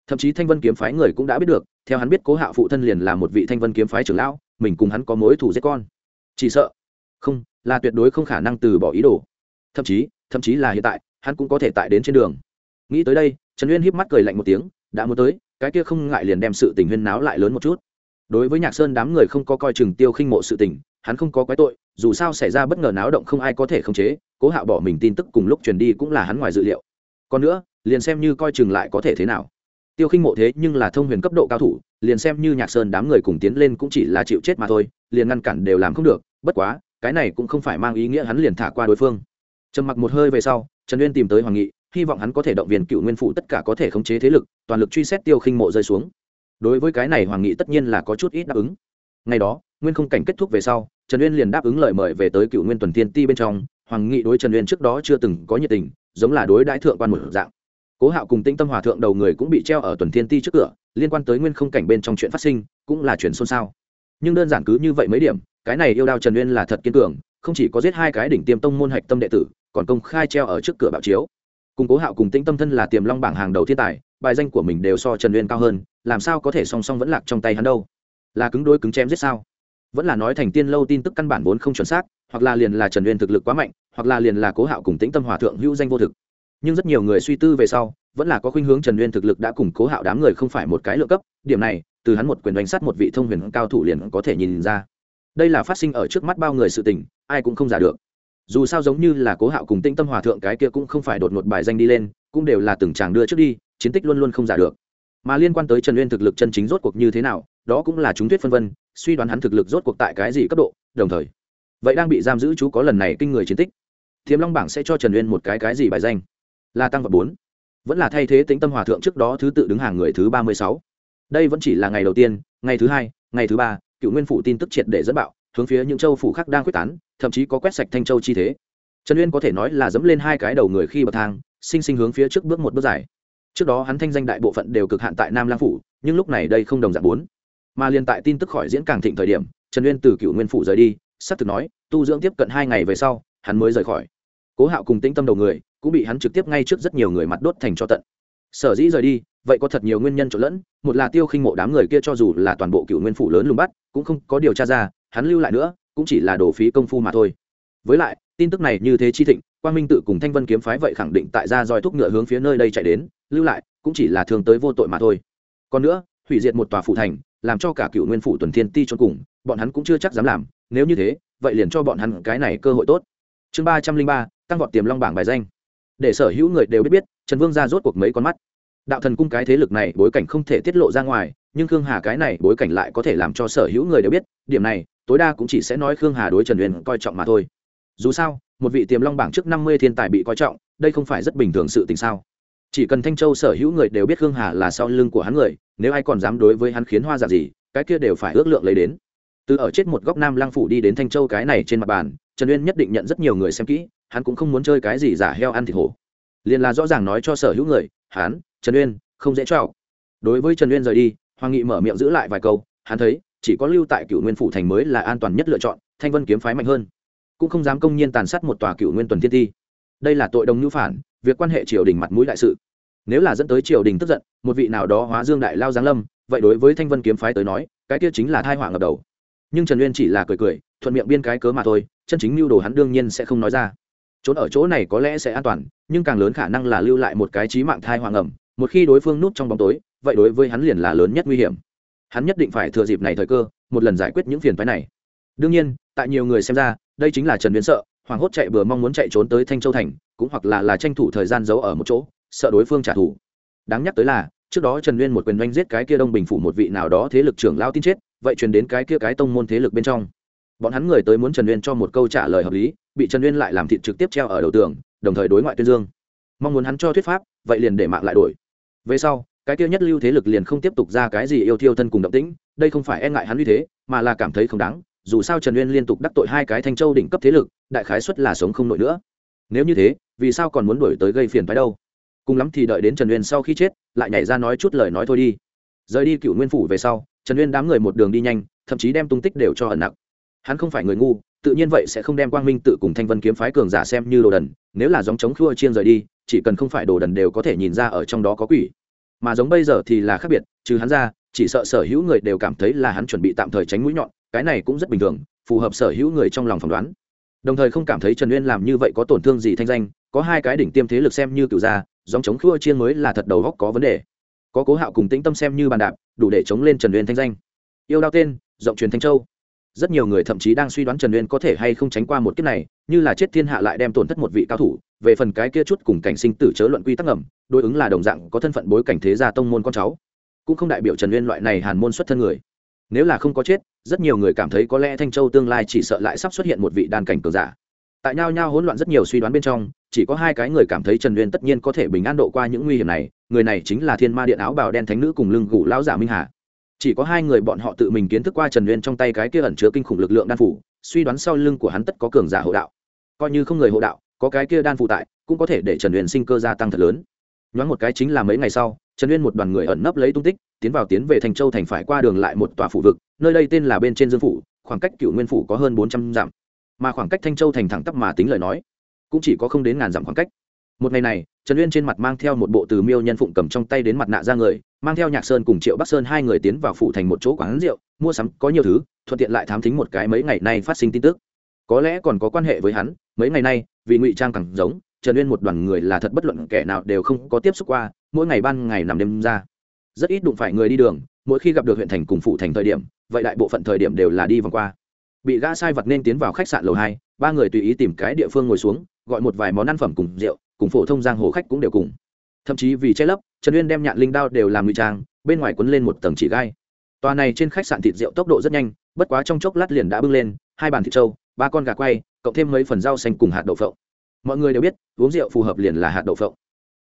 Thậm chí thanh vân kiếm phái người cũng đã biết được, theo hắn biết cố hạo phụ thân liền là một vị thanh vân kiếm phái trưởng lão, mình cùng hắn có mối thủ giết con. Chỉ sợ, không, là tuyệt đối không khả năng từ bỏ ý đồ. Thậm chí thậm chí là hiện tại, hắn cũng có thể tại đến trên đường. Nghĩ tới đây, trần uyên híp mắt cười lạnh một tiếng, đã muốn tới cái kia không ngại liền đem sự tình huyên náo lại lớn một chút. Đối với nhạc sơn đám người không có coi chừng tiêu khinh mộ sự tình, hắn không có quái tội, dù sao xảy ra bất ngờ náo động không ai có thể khống chế, cố hạo bỏ mình tin tức cùng lúc truyền đi cũng là hắn ngoài dự liệu. Còn nữa, liền xem như coi chừng lại có thể thế nào. Tiêu khinh mộ thế nhưng là thông huyền cấp độ cao thủ, liền xem như nhạc sơn đám người cùng tiến lên cũng chỉ là chịu chết mà thôi, liền ngăn cản đều làm không được, bất quá, cái này cũng không phải mang ý nghĩa hắn liền thả qua đối phương. Trầm mặc một hơi về sau, trần uyên tìm tới hoàng nghị hy vọng hắn có thể động viên cựu nguyên phụ tất cả có thể khống chế thế lực, toàn lực truy xét tiêu khinh mộ rơi xuống. Đối với cái này hoàng nghị tất nhiên là có chút ít đáp ứng. Ngày đó, nguyên không cảnh kết thúc về sau, trần uyên liền đáp ứng lời mời về tới cựu nguyên tuần tiên ti bên trong. Hoàng nghị đối trần uyên trước đó chưa từng có nhiệt tình, giống là đối đãi thượng quan một dạng. Cố hạo cùng tĩnh tâm hòa thượng đầu người cũng bị treo ở tuần thiên ti trước cửa, liên quan tới nguyên không cảnh bên trong chuyện phát sinh, cũng là chuyện xôn xao. Nhưng đơn giản cứ như vậy mấy điểm, cái này yêu đao trần uyên là thật kiên cường, không chỉ có giết hai cái đỉnh tiêm tông môn hạch tâm đệ tử, còn công khai treo ở trước cửa bảo chiếu cùng cố hạo cùng tĩnh tâm thân là tiềm long bảng hàng đầu thiên tài, bài danh của mình đều so trần uyên cao hơn, làm sao có thể song song vẫn lạc trong tay hắn đâu? Là cứng đôi cứng chém giết sao? Vẫn là nói thành tiên lâu tin tức căn bản vốn không chuẩn xác, hoặc là liền là trần uyên thực lực quá mạnh, hoặc là liền là cố hạo cùng tĩnh tâm hòa thượng hữu danh vô thực. Nhưng rất nhiều người suy tư về sau, vẫn là có khuynh hướng trần uyên thực lực đã cùng cố hạo đám người không phải một cái lựa cấp, điểm này, từ hắn một quyền đánh sát một vị thông huyền cao thủ liền có thể nhìn ra. Đây là phát sinh ở trước mắt bao người sự tình, ai cũng không giả được dù sao giống như là cố hạo cùng tĩnh tâm hòa thượng cái kia cũng không phải đột ngột bài danh đi lên, cũng đều là từng chàng đưa trước đi, chiến tích luôn luôn không giả được. Mà liên quan tới trần uyên thực lực chân chính rốt cuộc như thế nào, đó cũng là chúng thuyết phân vân, suy đoán hắn thực lực rốt cuộc tại cái gì cấp độ, đồng thời, vậy đang bị giam giữ chú có lần này kinh người chiến tích. Thiếm long bảng sẽ cho trần uyên một cái cái gì bài danh? Là tăng vật bốn. Vẫn là thay thế tĩnh tâm hòa thượng trước đó thứ tự đứng hàng người thứ ba mươi sáu. Đây vẫn chỉ là ngày đầu tiên, ngày thứ hai, ngày thứ ba, cựu nguyên phụ tin tức triệt để dẫn bạo hướng phía những châu phủ khác đang quyết tán, thậm chí có quét sạch thanh châu chi thế. Trần uyên có thể nói là dẫm lên hai cái đầu người khi bậc thang, sinh sinh hướng phía trước bước một bước dài. Trước đó hắn thanh danh đại bộ phận đều cực hạn tại nam lang phủ, nhưng lúc này đây không đồng dạng bốn. Mà liên tại tin tức khỏi diễn càng thịnh thời điểm, trần uyên từ cựu nguyên phủ rời đi sắp thực nói, tu dưỡng tiếp cận hai ngày về sau, hắn mới rời khỏi. Cố hạo cùng tĩnh tâm đầu người, cũng bị hắn trực tiếp ngay trước rất nhiều người mặt đốt thành cho tận. Sở dĩ rời đi, vậy có thật nhiều nguyên nhân trộn lẫn, một là tiêu khinh mộ đám người kia cho dù là toàn bộ cựu nguyên phủ lớn lùng bắt, cũng không có điều tra ra hắn lưu lại nữa, cũng chỉ là đổ phí công phu mà thôi. Với lại, tin tức này như thế chi thịnh, quang minh tự cùng thanh vân kiếm phái vậy khẳng định tại ra roi thúc ngựa hướng phía nơi đây chạy đến, lưu lại, cũng chỉ là thường tới vô tội mà thôi. Còn nữa, hủy diệt một tòa phủ thành, làm cho cả cựu nguyên phủ tuần thiên ti cho cùng, bọn hắn cũng chưa chắc dám làm, nếu như thế, vậy liền cho bọn hắn cái này cơ hội tốt. Chương ba trăm linh ba, tăng vọt tiềm long bảng bài danh. Để sở hữu người đều biết biết, trần vương ra rốt cuộc mấy con mắt. Đạo thần cung cái thế lực này bối cảnh không thể tiết lộ ra ngoài, nhưng khương hà cái này bối cảnh lại có thể làm cho sở hữu người đều biết, điểm này tối đa cũng chỉ sẽ nói khương hà đối trần uyên coi trọng mà thôi. Dù sao, một vị tiềm long bảng trước năm mươi thiên tài bị coi trọng, đây không phải rất bình thường sự tình sao? Chỉ cần thanh châu sở hữu người đều biết khương hà là sau lưng của hắn người, nếu ai còn dám đối với hắn khiến hoa giả gì, cái kia đều phải ước lượng lấy đến. Từ ở chết một góc nam lang phủ đi đến thanh châu cái này trên mặt bàn, trần uyên nhất định nhận rất nhiều người xem kỹ, hắn cũng không muốn chơi cái gì giả heo ăn thịt hổ. Liền là rõ ràng nói cho sở hữu người, hắn, trần uyên, không dễ cho. Đối với trần uyên rời đi, hoàng nghị mở miệng giữ lại vài câu, hắn thấy chỉ có lưu tại cựu nguyên phủ thành mới là an toàn nhất lựa chọn, thanh vân kiếm phái mạnh hơn. Cũng không dám công nhiên tàn sát một tòa cựu nguyên tuần thiên ti đây là tội đồng nhu phản, việc quan hệ triều đình mặt mũi đại sự. Nếu là dẫn tới triều đình tức giận, một vị nào đó hóa dương đại lao giáng lâm, vậy đối với thanh vân kiếm phái tới nói, cái kia chính là thai họa ngập đầu. Nhưng trần uyên chỉ là cười cười, thuận miệng biên cái cớ mà thôi, chân chính mưu đồ hắn đương nhiên sẽ không nói ra. Trốn ở chỗ này có lẽ sẽ an toàn, nhưng càng lớn khả năng là lưu lại một cái trí mạng thai hoàng ẩm một khi đối phương núp trong bóng tối, vậy đối với hắn liền là lớn nhất nguy hiểm hắn nhất định phải thừa dịp này thời cơ, một lần giải quyết những phiền phái này. Đương nhiên, tại nhiều người xem ra, đây chính là trần biến sợ, hoàng hốt chạy bừa mong muốn chạy trốn tới thanh châu thành, cũng hoặc là là tranh thủ thời gian giấu ở một chỗ, sợ đối phương trả thù. Đáng nhắc tới là, trước đó trần nguyên một quyền doanh giết cái kia đông bình phủ một vị nào đó thế lực trưởng lao tin chết, vậy truyền đến cái kia cái tông môn thế lực bên trong. Bọn hắn người tới muốn trần nguyên cho một câu trả lời hợp lý, bị trần nguyên lại làm thịt trực tiếp treo ở đầu tường, đồng thời đối ngoại tuyên dương. Mong muốn hắn cho thuyết pháp, vậy liền để mạng lại đổi. Về sau cái kia nhất lưu thế lực liền không tiếp tục ra cái gì yêu thiêu thân cùng động tĩnh, đây không phải e ngại hắn uy thế, mà là cảm thấy không đáng, dù sao trần uyên liên tục đắc tội hai cái thanh châu đỉnh cấp thế lực, đại khái xuất là sống không nổi nữa. Nếu như thế, vì sao còn muốn đổi tới gây phiền phái đâu? Cùng lắm thì đợi đến trần uyên sau khi chết, lại nhảy ra nói chút lời nói thôi đi. Rời đi cựu nguyên phủ về sau, trần uyên đám người một đường đi nhanh, thậm chí đem tung tích đều cho ẩn nặng. Hắn không phải người ngu, tự nhiên vậy sẽ không đem quang minh tự cùng thanh vân kiếm phái cường giả xem như đồ đần, nếu là giống chống khua chiên rời đi, chỉ cần không phải đồ đần đều có thể nhìn ra ở trong đó có quỷ mà giống bây giờ thì là khác biệt, trừ hắn ra, chỉ sợ sở hữu người đều cảm thấy là hắn chuẩn bị tạm thời tránh mũi nhọn, cái này cũng rất bình thường, phù hợp sở hữu người trong lòng phỏng đoán. Đồng thời không cảm thấy trần uyên làm như vậy có tổn thương gì thanh danh, có hai cái đỉnh tiêm thế lực xem như cựu gia, giống chống khua chiên mới là thật đầu góc có vấn đề. Có cố hạo cùng tĩnh tâm xem như bàn đạp, đủ để chống lên trần uyên thanh danh. Yêu đao tên, rộng truyền thanh châu. Rất nhiều người thậm chí đang suy đoán trần uyên có thể hay không tránh qua một kiếp này, như là chết thiên hạ lại đem tổn thất một vị cao thủ về phần cái kia chút cùng cảnh sinh tử chớ luận quy tắc ngầm, đối ứng là đồng dạng có thân phận bối cảnh thế gia tông môn con cháu. Cũng không đại biểu trần uyên loại này hàn môn xuất thân người. Nếu là không có chết, rất nhiều người cảm thấy có lẽ thanh châu tương lai chỉ sợ lại sắp xuất hiện một vị đan cảnh cường giả. Tại nhau nhau hỗn loạn rất nhiều suy đoán bên trong, chỉ có hai cái người cảm thấy trần uyên tất nhiên có thể bình an độ qua những nguy hiểm này, người này chính là thiên ma điện áo bào đen thánh nữ cùng lưng gù lão giả minh hà. Chỉ có hai người bọn họ tự mình kiến thức qua trần uyên trong tay cái kia ẩn chứa kinh khủng lực lượng đan phủ, suy đoán sau lưng của hắn tất có cường giả hộ đạo. Coi như không người hộ đạo có cái kia đan phụ tại, cũng có thể để trần uyên sinh cơ gia tăng thật lớn. Nhoáng một cái chính là mấy ngày sau, trần uyên một đoàn người ẩn nấp lấy tung tích, tiến vào tiến về thành châu thành phải qua đường lại một tòa phủ vực, nơi đây tên là bên trên dương phủ, khoảng cách cựu nguyên phủ có hơn bốn trăm dặm. Mà khoảng cách thanh châu thành thẳng tắp mà tính lời nói, cũng chỉ có không đến ngàn dặm khoảng cách. Một ngày này, trần uyên trên mặt mang theo một bộ từ miêu nhân phụng cầm trong tay đến mặt nạ ra người, mang theo nhạc sơn cùng triệu bắc sơn hai người tiến vào phủ thành một chỗ quán rượu, mua sắm có nhiều thứ, thuận tiện lại thám thính một cái mấy ngày nay phát sinh tin tức. Có lẽ còn có quan hệ với hắn, mấy ngày nay vì ngụy trang càng giống, trần uyên một đoàn người là thật bất luận kẻ nào đều không có tiếp xúc qua, mỗi ngày ban ngày nằm đêm ra. Rất ít đụng phải người đi đường, mỗi khi gặp được huyện thành cùng phụ thành thời điểm, vậy đại bộ phận thời điểm đều là đi vòng qua. Bị gã sai vật nên tiến vào khách sạn lầu hai, ba người tùy ý tìm cái địa phương ngồi xuống, gọi một vài món ăn phẩm cùng rượu, cùng phổ thông giang hồ khách cũng đều cùng. Thậm chí vì che lấp, trần uyên đem nhạn linh đao đều làm ngụy trang, bên ngoài quấn lên một tầng chỉ gai. Tòa này trên khách sạn thịt rượu tốc độ rất nhanh, bất quá trong chốc lát liền đã bưng lên, hai bàn thịt trâu, ba con gà quay cộng thêm mấy phần rau xanh cùng hạt đậu phộng. Mọi người đều biết, uống rượu phù hợp liền là hạt đậu phộng.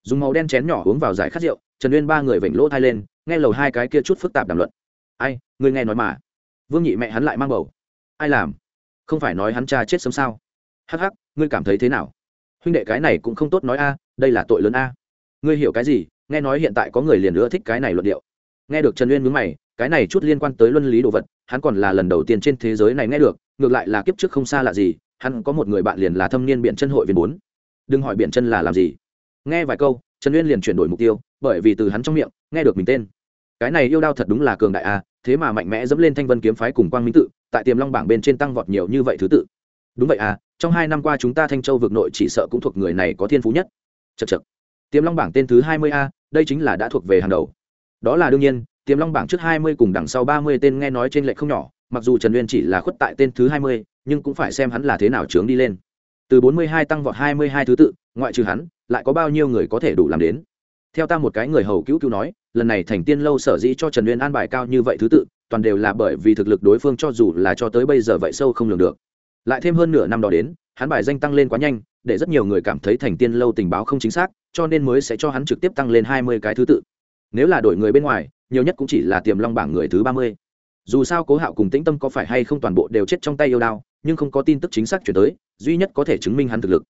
Dùng màu đen chén nhỏ uống vào giải khát rượu, trần uyên ba người vểnh lỗ thai lên, nghe lầu hai cái kia chút phức tạp đàm luận. Ai, người nghe nói mà. Vương nhị mẹ hắn lại mang bầu. Ai làm? Không phải nói hắn cha chết sớm sao? Hắc hắc, ngươi cảm thấy thế nào? Huynh đệ cái này cũng không tốt nói a, đây là tội lớn a. Ngươi hiểu cái gì? Nghe nói hiện tại có người liền ưa thích cái này luận điệu. Nghe được trần uyên mướn mày, cái này chút liên quan tới luân lý đồ vật, hắn còn là lần đầu tiên trên thế giới này nghe được, ngược lại là kiếp trước không xa lạ gì hắn có một người bạn liền là thâm niên biện chân hội viên bốn. Đừng hỏi biện chân là làm gì. Nghe vài câu, trần uyên liền chuyển đổi mục tiêu, bởi vì từ hắn trong miệng, nghe được mình tên. Cái này yêu đao thật đúng là cường đại a thế mà mạnh mẽ dẫm lên thanh vân kiếm phái cùng quang minh tự, tại tiềm long bảng bên trên tăng vọt nhiều như vậy thứ tự. Đúng vậy à trong hai năm qua chúng ta thanh châu vực nội chỉ sợ cũng thuộc người này có thiên phú nhất. Chật chật tiềm long bảng tên thứ hai mươi a, đây chính là đã thuộc về hàng đầu. Đó là đương nhiên, tiềm long bảng trước hai mươi cùng đằng sau ba mươi tên nghe nói trên lệ không nhỏ, mặc dù trần uyên chỉ là khuất tại tên thứ hai mươi nhưng cũng phải xem hắn là thế nào trướng đi lên. Từ bốn mươi hai tăng vọt hai mươi hai thứ tự, ngoại trừ hắn, lại có bao nhiêu người có thể đủ làm đến? Theo ta một cái người hầu cứu cứu nói, lần này thành tiên lâu sở dĩ cho trần uyên an bài cao như vậy thứ tự, toàn đều là bởi vì thực lực đối phương cho dù là cho tới bây giờ vậy sâu không lường được. Lại thêm hơn nửa năm đó đến, hắn bài danh tăng lên quá nhanh, để rất nhiều người cảm thấy thành tiên lâu tình báo không chính xác, cho nên mới sẽ cho hắn trực tiếp tăng lên hai mươi cái thứ tự. Nếu là đổi người bên ngoài, nhiều nhất cũng chỉ là tiềm long bảng người thứ ba mươi dù sao cố hạo cùng tĩnh tâm có phải hay không toàn bộ đều chết trong tay yêu đao, nhưng không có tin tức chính xác chuyển tới, duy nhất có thể chứng minh hắn thực lực.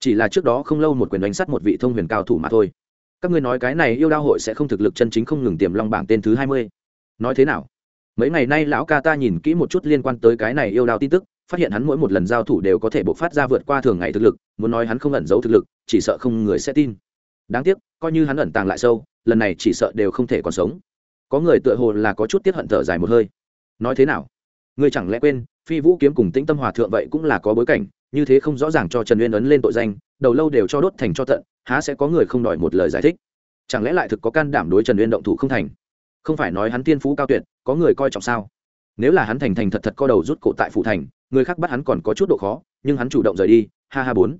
Chỉ là trước đó không lâu một quyền đánh sắt một vị thông huyền cao thủ mà thôi. Các ngươi nói cái này yêu đao hội sẽ không thực lực chân chính không ngừng tiềm long bảng tên thứ hai mươi. Nói thế nào? Mấy ngày nay lão ca ta nhìn kỹ một chút liên quan tới cái này yêu đao tin tức, phát hiện hắn mỗi một lần giao thủ đều có thể bộc phát ra vượt qua thường ngày thực lực, muốn nói hắn không ẩn giấu thực lực, chỉ sợ không người sẽ tin. Đáng tiếc, coi như hắn ẩn tàng lại sâu, lần này chỉ sợ đều không thể còn sống. Có người tựa hồ là có chút tiết hận thở dài một hơi nói thế nào? Ngươi chẳng lẽ quên, phi vũ kiếm cùng tĩnh tâm hòa thượng vậy cũng là có bối cảnh, như thế không rõ ràng cho trần uyên ấn lên tội danh, đầu lâu đều cho đốt thành cho tận, há sẽ có người không đòi một lời giải thích? Chẳng lẽ lại thực có can đảm đối trần uyên động thủ không thành? Không phải nói hắn tiên phú cao tuyệt, có người coi trọng sao? Nếu là hắn thành thành thật thật co đầu rút cổ tại phủ thành, người khác bắt hắn còn có chút độ khó, nhưng hắn chủ động rời đi, ha ha bốn.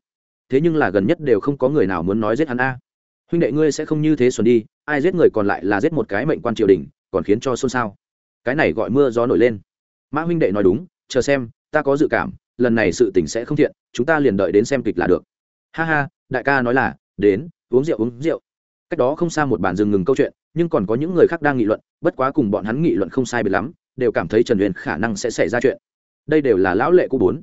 Thế nhưng là gần nhất đều không có người nào muốn nói giết hắn a. Huynh đệ ngươi sẽ không như thế xuân đi, ai giết người còn lại là giết một cái mệnh quan triều đình, còn khiến cho xôn xao cái này gọi mưa gió nổi lên. Mã huynh đệ nói đúng, chờ xem, ta có dự cảm, lần này sự tình sẽ không thiện, chúng ta liền đợi đến xem kịch là được. Ha ha, đại ca nói là, đến, uống rượu uống rượu. Cách đó không xa một bàn dừng ngừng câu chuyện, nhưng còn có những người khác đang nghị luận, bất quá cùng bọn hắn nghị luận không sai biệt lắm, đều cảm thấy trần uyên khả năng sẽ xảy ra chuyện. Đây đều là lão lệ cũ bốn.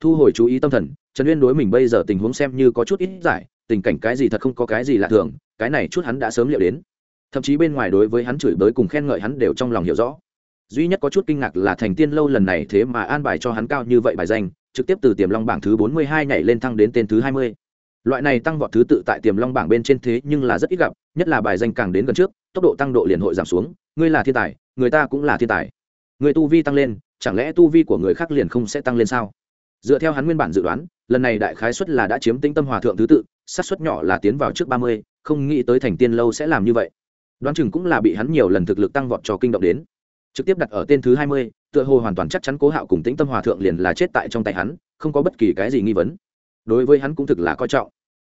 Thu hồi chú ý tâm thần, trần uyên đối mình bây giờ tình huống xem như có chút ít giải, tình cảnh cái gì thật không có cái gì lạ thường, cái này chút hắn đã sớm liệu đến. Thậm chí bên ngoài đối với hắn chửi bới cùng khen ngợi hắn đều trong lòng hiểu rõ duy nhất có chút kinh ngạc là thành tiên lâu lần này thế mà an bài cho hắn cao như vậy bài danh, trực tiếp từ tiềm long bảng thứ bốn mươi hai nhảy lên thăng đến tên thứ hai mươi. Loại này tăng vọt thứ tự tại tiềm long bảng bên trên thế nhưng là rất ít gặp, nhất là bài danh càng đến gần trước, tốc độ tăng độ liền hội giảm xuống, ngươi là thiên tài, người ta cũng là thiên tài. Người tu vi tăng lên, chẳng lẽ tu vi của người khác liền không sẽ tăng lên sao? Dựa theo hắn nguyên bản dự đoán, lần này đại khái xuất là đã chiếm tĩnh tâm hòa thượng thứ tự sát xuất nhỏ là tiến vào trước ba mươi, không nghĩ tới thành tiên lâu sẽ làm như vậy. Đoán chừng cũng là bị hắn nhiều lần thực lực tăng vọt cho kinh động đến trực tiếp đặt ở tên thứ hai mươi, tựa hồ hoàn toàn chắc chắn cố hạo cùng tĩnh tâm hòa thượng liền là chết tại trong tay hắn, không có bất kỳ cái gì nghi vấn. Đối với hắn cũng thực là coi trọng.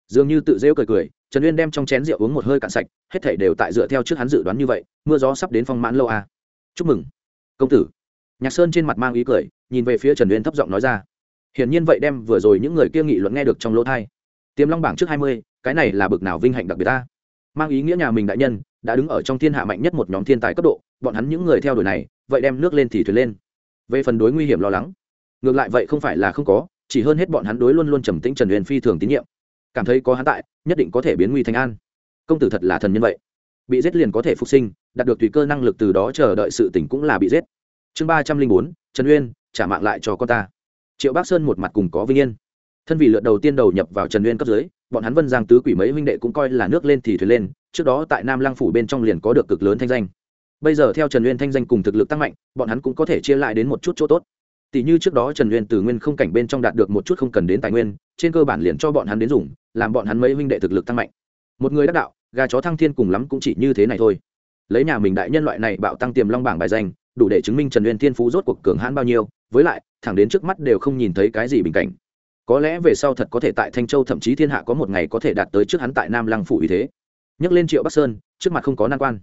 Dường như tự rêu cười cười, trần uyên đem trong chén rượu uống một hơi cạn sạch, hết thể đều tại dựa theo trước hắn dự đoán như vậy, mưa gió sắp đến phong mãn lâu à. chúc mừng, công tử. Nhạc sơn trên mặt mang ý cười, nhìn về phía trần uyên thấp giọng nói ra. Hiển nhiên vậy đem vừa rồi những người kia nghị luận nghe được trong lỗ thai tiềm long bảng trước hai mươi, cái này là bực nào vinh hạnh đặc biệt ta. Mang ý nghĩa nhà mình đại nhân, đã đứng ở trong thiên hạ mạnh nhất một nhóm thiên tài cấp độ bọn hắn những người theo đuổi này, vậy đem nước lên thì thuyền lên. Về phần đối nguy hiểm lo lắng, ngược lại vậy không phải là không có, chỉ hơn hết bọn hắn đối luôn luôn trầm tĩnh trần huyền phi thường tín nhiệm. Cảm thấy có hắn tại, nhất định có thể biến nguy thành an. Công tử thật là thần nhân vậy. Bị giết liền có thể phục sinh, đạt được tùy cơ năng lực từ đó chờ đợi sự tỉnh cũng là bị giết. Chương ba trăm linh bốn, trần uyên, trả mạng lại cho con ta. Triệu bác sơn một mặt cùng có vinh yên. Thân vị lượt đầu tiên đầu nhập vào trần uyên cấp dưới, bọn hắn vân giang tứ quỷ mấy huynh đệ cũng coi là nước lên thì thuyền lên, trước đó tại nam Lang phủ bên trong liền có được cực lớn thanh danh bây giờ theo trần uyên thanh danh cùng thực lực tăng mạnh, bọn hắn cũng có thể chia lại đến một chút chỗ tốt. Tỷ như trước đó trần uyên từ nguyên không cảnh bên trong đạt được một chút không cần đến tài nguyên, trên cơ bản liền cho bọn hắn đến dùng, làm bọn hắn mấy huynh đệ thực lực tăng mạnh. Một người đắc đạo, gà chó thăng thiên cùng lắm cũng chỉ như thế này thôi. Lấy nhà mình đại nhân loại này bạo tăng tiềm long bảng bài danh, đủ để chứng minh trần uyên thiên phú rốt cuộc cường hãn bao nhiêu, với lại, thẳng đến trước mắt đều không nhìn thấy cái gì bình cảnh. Có lẽ về sau thật có thể tại thanh châu thậm chí thiên hạ có một ngày có thể đạt tới trước hắn tại nam lăng phủ ý thế. Nhắc lên triệu bắc sơn, trước mặt không có nan quan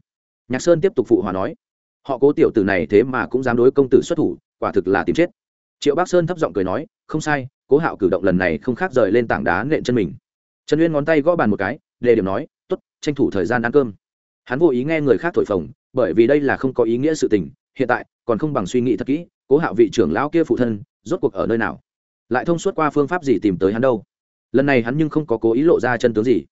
nhạc sơn tiếp tục phụ hòa nói, họ cố tiểu tử này thế mà cũng dám đối công tử xuất thủ, quả thực là tìm chết. Triệu bắc sơn thấp giọng cười nói, không sai, cố hạo cử động lần này không khác rời lên tảng đá nện chân mình. Trần uyên ngón tay gõ bàn một cái, đề điểm nói t ố t tranh thủ thời gian ăn cơm. Hắn vô ý nghe người khác thổi phồng, bởi vì đây là không có ý nghĩa sự tình, hiện tại còn không bằng suy nghĩ thật kỹ, cố hạo vị trưởng lão kia phụ thân, rốt cuộc ở nơi nào? Lại thông suốt qua phương pháp gì tìm tới hắn đâu? Lần này hắn nhưng không có cố ý lộ ra chân tướng gì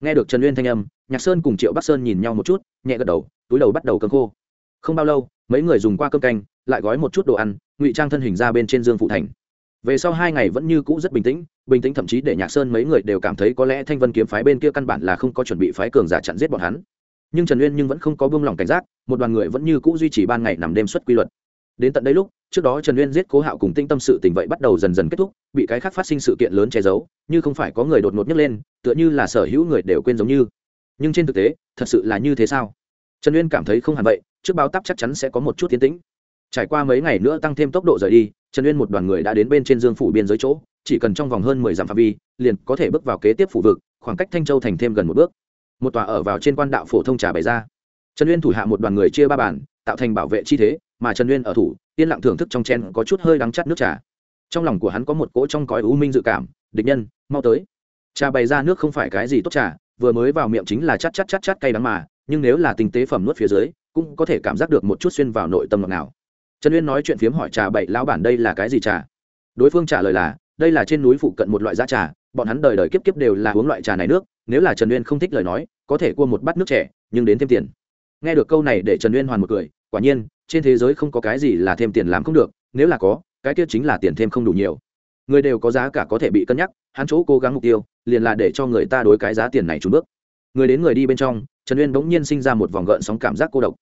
nghe được trần uyên thanh âm, nhạc sơn cùng triệu bắc sơn nhìn nhau một chút, nhẹ gật đầu, túi đầu bắt đầu cơm khô. Không bao lâu, mấy người dùng qua cơm canh, lại gói một chút đồ ăn, ngụy trang thân hình ra bên trên dương phụ thành. Về sau hai ngày vẫn như cũ rất bình tĩnh bình tĩnh thậm chí để nhạc sơn mấy người đều cảm thấy có lẽ thanh vân kiếm phái bên kia căn bản là không có chuẩn bị phái cường giả chặn giết bọn hắn. Nhưng trần uyên nhưng vẫn không có buông lỏng cảnh giác, một đoàn người vẫn như cũ duy trì ban ngày nằm đêm xuất quy luật đến tận đây lúc, trước đó trần uyên giết cố hạo cùng tinh tâm sự tình vậy bắt đầu dần dần kết thúc, bị cái khác phát sinh sự kiện lớn che giấu, như không phải có người đột ngột nhấc lên, tựa như là sở hữu người đều quên giống như. Nhưng trên thực tế, thật sự là như thế sao? Trần uyên cảm thấy không hẳn vậy, trước báo tắp chắc chắn sẽ có một chút tiến tĩnh. Trải qua mấy ngày nữa tăng thêm tốc độ rời đi, trần uyên một đoàn người đã đến bên trên dương phủ biên giới chỗ, chỉ cần trong vòng hơn mười dặm phạm vi, liền có thể bước vào kế tiếp phủ vực, khoảng cách thanh châu thành thêm gần một bước. Một tòa ở vào trên quan đạo phổ thông trà bày ra. Trần uyên thủ hạ một đoàn người chia ba bản tạo thành bảo vệ chi thế mà trần uyên ở thủ, yên lặng thưởng thức trong chen có chút hơi đắng chắt nước trà. Trong lòng của hắn có một cỗ trong cõi u minh dự cảm, địch nhân, mau tới. Trà bày ra nước không phải cái gì tốt trà, vừa mới vào miệng chính là chát chát chát chát cay đắng mà, nhưng nếu là tinh tế phẩm nuốt phía dưới, cũng có thể cảm giác được một chút xuyên vào nội tâm ngọt nào trần uyên nói chuyện phiếm hỏi trà bậy, lão bản đây là cái gì trà? Đối phương trả lời là, đây là trên núi phụ cận một loại giá trà, bọn hắn đời đời kiếp kiếp đều là uống loại trà này nước, nếu là trần uyên không thích lời nói, có thể cua một bát nước trẻ nhưng đến thêm tiền nghe được câu này để trần uyên hoàn một cười, quả nhiên, trên thế giới không có cái gì là thêm tiền làm không được, nếu là có, cái kia chính là tiền thêm không đủ nhiều. Người đều có giá cả có thể bị cân nhắc, hắn chỗ cố gắng mục tiêu, liền là để cho người ta đối cái giá tiền này trùn bước. Người đến người đi bên trong, trần uyên bỗng nhiên sinh ra một vòng gợn sóng cảm giác cô độc.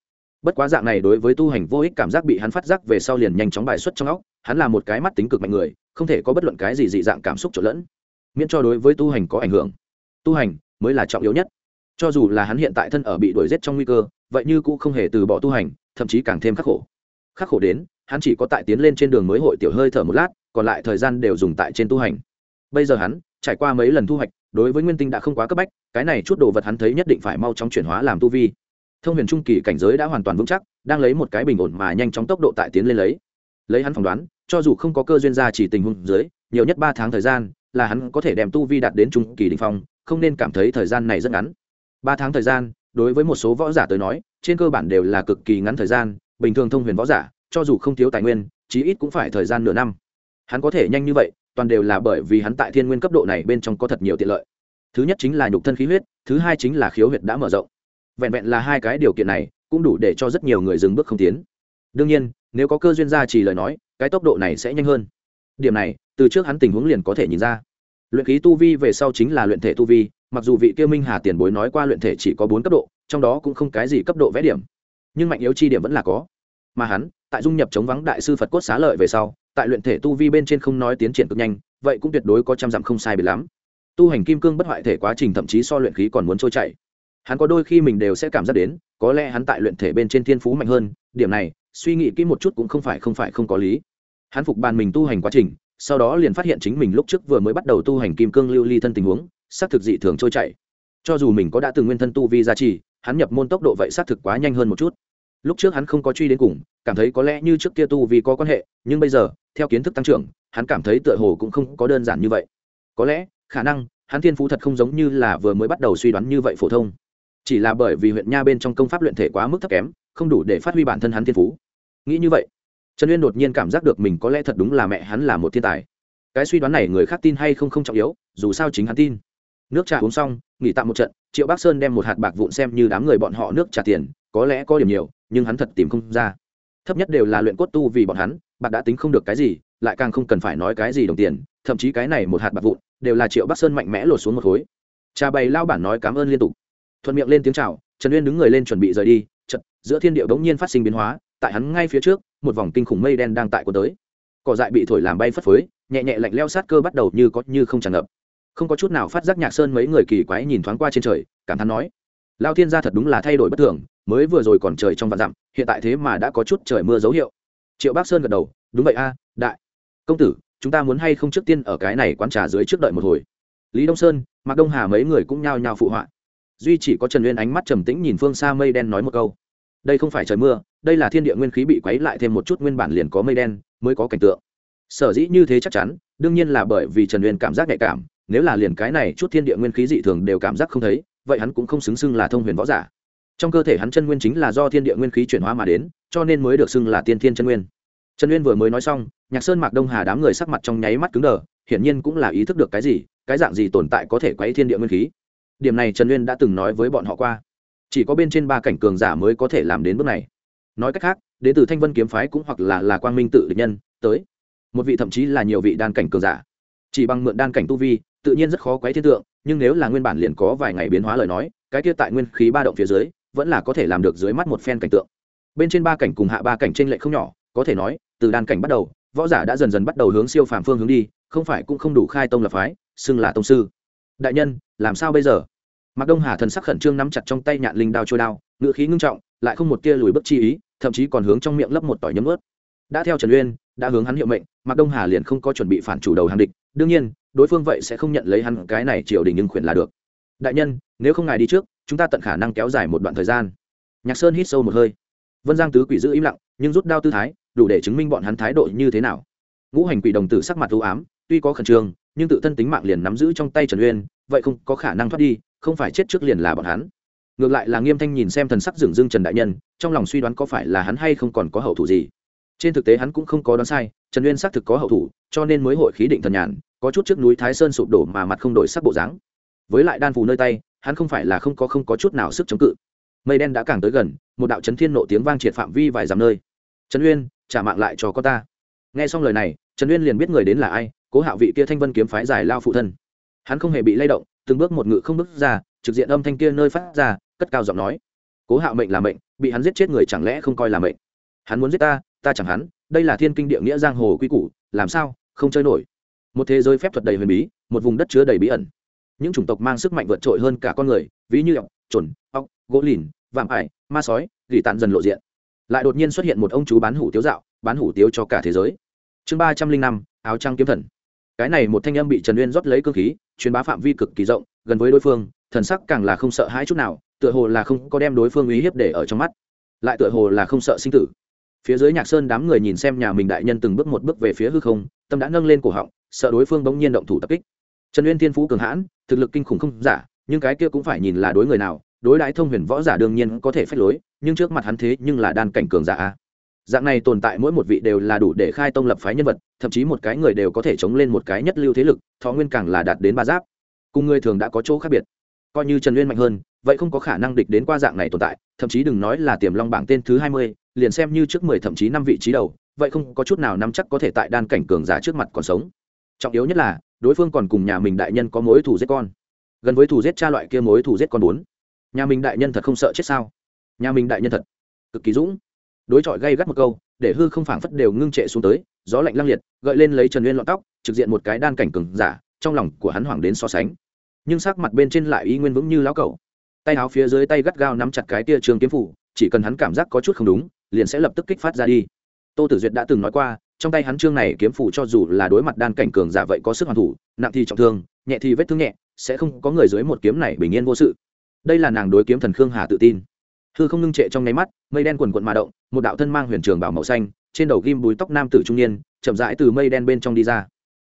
Bất quá dạng này đối với tu hành vô ích cảm giác bị hắn phát giác về sau liền nhanh chóng bài xuất trong óc, hắn là một cái mắt tính cực mạnh người, không thể có bất luận cái gì dị dạng cảm xúc trộn lẫn. Miễn cho đối với tu hành có ảnh hưởng. Tu hành mới là trọng yếu nhất cho dù là hắn hiện tại thân ở bị đuổi giết trong nguy cơ, vậy như cũng không hề từ bỏ tu hành, thậm chí càng thêm khắc khổ. Khắc khổ đến, hắn chỉ có tại tiến lên trên đường mới hội tiểu hơi thở một lát, còn lại thời gian đều dùng tại trên tu hành. Bây giờ hắn, trải qua mấy lần thu hoạch, đối với nguyên tinh đã không quá cấp bách, cái này chút đồ vật hắn thấy nhất định phải mau chóng chuyển hóa làm tu vi. Thông huyền trung kỳ cảnh giới đã hoàn toàn vững chắc, đang lấy một cái bình ổn mà nhanh chóng tốc độ tại tiến lên lấy. Lấy hắn phỏng đoán, cho dù không có cơ duyên ra chỉ tình huống dưới, nhiều nhất ba tháng thời gian, là hắn có thể đem tu vi đạt đến trung kỳ đình phong, không nên cảm thấy thời gian này rất ngắn ba tháng thời gian, đối với một số võ giả tới nói, trên cơ bản đều là cực kỳ ngắn thời gian, bình thường thông huyền võ giả, cho dù không thiếu tài nguyên, chí ít cũng phải thời gian nửa năm. Hắn có thể nhanh như vậy, toàn đều là bởi vì hắn tại thiên nguyên cấp độ này bên trong có thật nhiều tiện lợi. Thứ nhất chính là nhục thân khí huyết, thứ hai chính là khiếu huyệt đã mở rộng. Vẹn vẹn là hai cái điều kiện này, cũng đủ để cho rất nhiều người dừng bước không tiến. Đương nhiên, nếu có cơ duyên gia chỉ lời nói, cái tốc độ này sẽ nhanh hơn. Điểm này, từ trước hắn tình huống liền có thể nhìn ra. Luyện khí tu vi về sau chính là luyện thể tu vi mặc dù vị kia minh hà tiền bối nói qua luyện thể chỉ có bốn cấp độ, trong đó cũng không cái gì cấp độ vẽ điểm. Nhưng mạnh yếu chi điểm vẫn là có. Mà hắn, tại dung nhập chống vắng đại sư phật cốt xá lợi về sau, tại luyện thể tu vi bên trên không nói tiến triển cực nhanh, vậy cũng tuyệt đối có trăm dặm không sai biệt lắm. Tu hành kim cương bất hoại thể quá trình thậm chí so luyện khí còn muốn trôi chảy. Hắn có đôi khi mình đều sẽ cảm giác đến, có lẽ hắn tại luyện thể bên trên thiên phú mạnh hơn, điểm này, suy nghĩ kỹ một chút cũng không phải không phải không có lý. Hắn phục bàn mình tu hành quá trình, sau đó liền phát hiện chính mình lúc trước vừa mới bắt đầu tu hành kim cương lưu ly thân tình huống xác thực dị thường trôi chảy. Cho dù mình có đã từng nguyên thân tu vi gia trì, hắn nhập môn tốc độ vậy xác thực quá nhanh hơn một chút. Lúc trước hắn không có truy đến cùng, cảm thấy có lẽ như trước kia tu vì có quan hệ, nhưng bây giờ, theo kiến thức tăng trưởng, hắn cảm thấy tựa hồ cũng không có đơn giản như vậy. Có lẽ, khả năng, hắn thiên phú thật không giống như là vừa mới bắt đầu suy đoán như vậy phổ thông. Chỉ là bởi vì huyện nha bên trong công pháp luyện thể quá mức thấp kém, không đủ để phát huy bản thân hắn thiên phú. Nghĩ như vậy, trần uyên đột nhiên cảm giác được mình có lẽ thật đúng là mẹ hắn là một thiên tài. Cái suy đoán này người khác tin hay không không trọng yếu, dù sao chính hắn tin nước trà uống xong, nghỉ tạm một trận, triệu bắc sơn đem một hạt bạc vụn xem như đám người bọn họ nước trả tiền, có lẽ có điểm nhiều, nhưng hắn thật tìm không ra. Thấp nhất đều là luyện cốt tu vì bọn hắn, bạc đã tính không được cái gì, lại càng không cần phải nói cái gì đồng tiền, thậm chí cái này một hạt bạc vụn, đều là triệu bắc sơn mạnh mẽ lột xuống một khối. Trà bày lao bản nói cảm ơn liên tục. Thuận miệng lên tiếng chào, trần uyên đứng người lên chuẩn bị rời đi chật giữa thiên điệu bỗng nhiên phát sinh biến hóa, tại hắn ngay phía trước, một vòng kinh khủng mây đen đang tại của tới. Cỏ dại bị thổi làm bay phất phới, nhẹ nhẹ lạnh leo sát cơ bắt đầu như có như không tràn ngập không có chút nào phát giác nhạc sơn mấy người kỳ quái nhìn thoáng qua trên trời, cảm thán nói, lao thiên gia thật đúng là thay đổi bất thường, mới vừa rồi còn trời trong vạn dặm, hiện tại thế mà đã có chút trời mưa dấu hiệu. Triệu bác sơn gật đầu, đúng vậy a, đại công tử, chúng ta muốn hay không trước tiên ở cái này quán trà dưới trước đợi một hồi? Lý đông sơn, mạc đông hà mấy người cũng nhao nhao phụ họa. Duy chỉ có trần uyên ánh mắt trầm tĩnh nhìn phương xa mây đen nói một câu, đây không phải trời mưa, đây là thiên địa nguyên khí bị quấy lại thêm một chút nguyên bản liền có mây đen mới có cảnh tượng. Sở dĩ như thế chắc chắn, đương nhiên là bởi vì trần uyên cảm giác nhạy cảm nếu là liền cái này chút thiên địa nguyên khí dị thường đều cảm giác không thấy, vậy hắn cũng không xứng xưng là thông huyền võ giả. Trong cơ thể hắn chân nguyên chính là do thiên địa nguyên khí chuyển hóa mà đến, cho nên mới được xưng là tiên thiên chân nguyên. Trần nguyên vừa mới nói xong, nhạc sơn mạc đông hà đám người sắc mặt trong nháy mắt cứng đờ, hiển nhiên cũng là ý thức được cái gì, cái dạng gì tồn tại có thể quấy thiên địa nguyên khí. Điểm này trần nguyên đã từng nói với bọn họ qua. Chỉ có bên trên ba cảnh cường giả mới có thể làm đến bước này. Nói cách khác, đến từ thanh vân kiếm phái cũng hoặc là là quang minh tự địch nhân, tới. Một vị thậm chí là nhiều vị đan cảnh cường giả. Chỉ bằng mượn đan cảnh tu vi tự nhiên rất khó quấy thiên tượng, nhưng nếu là nguyên bản liền có vài ngày biến hóa lời nói, cái kia tại nguyên khí ba động phía dưới, vẫn là có thể làm được dưới mắt một phen cảnh tượng. Bên trên ba cảnh cùng hạ ba cảnh trên lệ lệch không nhỏ, có thể nói, từ đan cảnh bắt đầu, võ giả đã dần dần bắt đầu hướng siêu phàm phương hướng đi, không phải cũng không đủ khai tông lập phái, xưng là tông sư. Đại nhân, làm sao bây giờ? Mạc đông hà thần sắc khẩn trương nắm chặt trong tay nhạn linh đao trôi đao ngựa khí ngưng trọng, lại không một tia lùi bước chi ý, thậm chí còn hướng trong miệng lấp một tỏi nhấm ướt. Đã theo trần uyên, đã hướng hắn hiệu mệnh, mạc đông hà liền không có chuẩn bị phản chủ đầu hàng địch đương nhiên, đối phương vậy sẽ không nhận lấy hắn cái này triều đình nhưng khuyển là được. Đại nhân, nếu không ngài đi trước, chúng ta tận khả năng kéo dài một đoạn thời gian. Nhạc sơn hít sâu một hơi. Vân giang tứ quỷ giữ im lặng, nhưng rút đao tư thái, đủ để chứng minh bọn hắn thái độ như thế nào. Ngũ hành quỷ đồng tử sắc mặt ưu ám, tuy có khẩn trương, nhưng tự thân tính mạng liền nắm giữ trong tay trần uyên, vậy không có khả năng thoát đi, không phải chết trước liền là bọn hắn. Ngược lại là nghiêm thanh nhìn xem thần sắc dường dưng trần đại nhân, trong lòng suy đoán có phải là hắn hay không còn có hậu thủ gì trên thực tế hắn cũng không có đoán sai, trần uyên xác thực có hậu thủ, cho nên mới hội khí định thần nhàn, có chút trước núi thái sơn sụp đổ mà mặt không đổi sắc bộ dáng. Với lại đan phù nơi tay, hắn không phải là không có không có chút nào sức chống cự. Mây đen đã càng tới gần, một đạo chấn thiên nộ tiếng vang triệt phạm vi vài dặm nơi. Trần uyên, trả mạng lại cho con ta. Nghe xong lời này, trần uyên liền biết người đến là ai, cố hạo vị kia thanh vân kiếm phái giải lao phụ thân. Hắn không hề bị lay động, từng bước một ngự không bước ra, trực diện âm thanh kia nơi phát ra, cất cao giọng nói. Cố hạo mệnh là mệnh, bị hắn giết chết người chẳng lẽ không coi là mệnh? Hắn muốn giết ta ta chẳng hắn, đây là thiên kinh địa nghĩa giang hồ quy củ, làm sao, không chơi nổi. Một thế giới phép thuật đầy huyền bí, một vùng đất chứa đầy bí ẩn. Những chủng tộc mang sức mạnh vượt trội hơn cả con người, ví như ọc trồn ọc gỗ lìn, vạm ải, ma sói, gỉ tàn dần lộ diện. Lại đột nhiên xuất hiện một ông chú bán hủ tiếu dạo, bán hủ tiếu cho cả thế giới. Chương ba trăm linh năm, áo trăng kiếm thần. Cái này một thanh âm bị trần uyên rót lấy cơ khí, truyền bá phạm vi cực kỳ rộng, gần với đối phương, thần sắc càng là không sợ hãi chút nào, tựa hồ là không có đem đối phương uy hiếp để ở trong mắt. Lại tựa hồ là không sợ sinh tử phía dưới nhạc sơn đám người nhìn xem nhà mình đại nhân từng bước một bước về phía hư không, tâm đã nâng lên cổ họng, sợ đối phương bỗng nhiên động thủ tập kích. Trần uyên thiên phú cường hãn, thực lực kinh khủng không giả, nhưng cái kia cũng phải nhìn là đối người nào, đối đãi thông huyền võ giả đương nhiên có thể phách lối, nhưng trước mặt hắn thế nhưng là đan cảnh cường giả dạng này tồn tại mỗi một vị đều là đủ để khai tông lập phái nhân vật, thậm chí một cái người đều có thể chống lên một cái nhất lưu thế lực, thọ nguyên càng là đạt đến ba giáp. Cùng người thường đã có chỗ khác biệt. Coi như trần uyên mạnh hơn, vậy không có khả năng địch đến qua dạng này tồn tại, thậm chí đừng nói là tiềm long bảng tên thứ hai mươi liền xem như trước mười thậm chí năm vị trí đầu, vậy không có chút nào nắm chắc có thể tại đan cảnh cường giả trước mặt còn sống. Trọng yếu nhất là, đối phương còn cùng nhà mình đại nhân có mối thù giết con. Gần với thù giết cha loại kia mối thù giết con bốn. Nhà mình đại nhân thật không sợ chết sao? Nhà mình đại nhân thật cực kỳ dũng. Đối chọi gay gắt một câu, để hư không phảng phất đều ngưng trệ xuống tới, gió lạnh lăng liệt, gợi lên lấy trần nguyên lọn tóc, trực diện một cái đan cảnh cường giả, trong lòng của hắn hoảng đến so sánh. Nhưng sắc mặt bên trên lại ý nguyên vững như lão cẩu. Tay áo phía dưới tay gắt gao nắm chặt cái tia trường kiếm phủ, chỉ cần hắn cảm giác có chút không đúng liền sẽ lập tức kích phát ra đi. Tô tử duyệt đã từng nói qua, trong tay hắn chương này kiếm phủ cho dù là đối mặt đan cảnh cường giả vậy có sức hoàn thủ, nặng thì trọng thương, nhẹ thì vết thương nhẹ, sẽ không có người dưới một kiếm này bình yên vô sự. Đây là nàng đối kiếm thần khương hà tự tin. Hư không ngưng trệ trong nháy mắt, mây đen quần quận mà động, một đạo thân mang huyền trường bảo màu xanh, trên đầu ghim búi tóc nam tử trung niên, chậm rãi từ mây đen bên trong đi ra.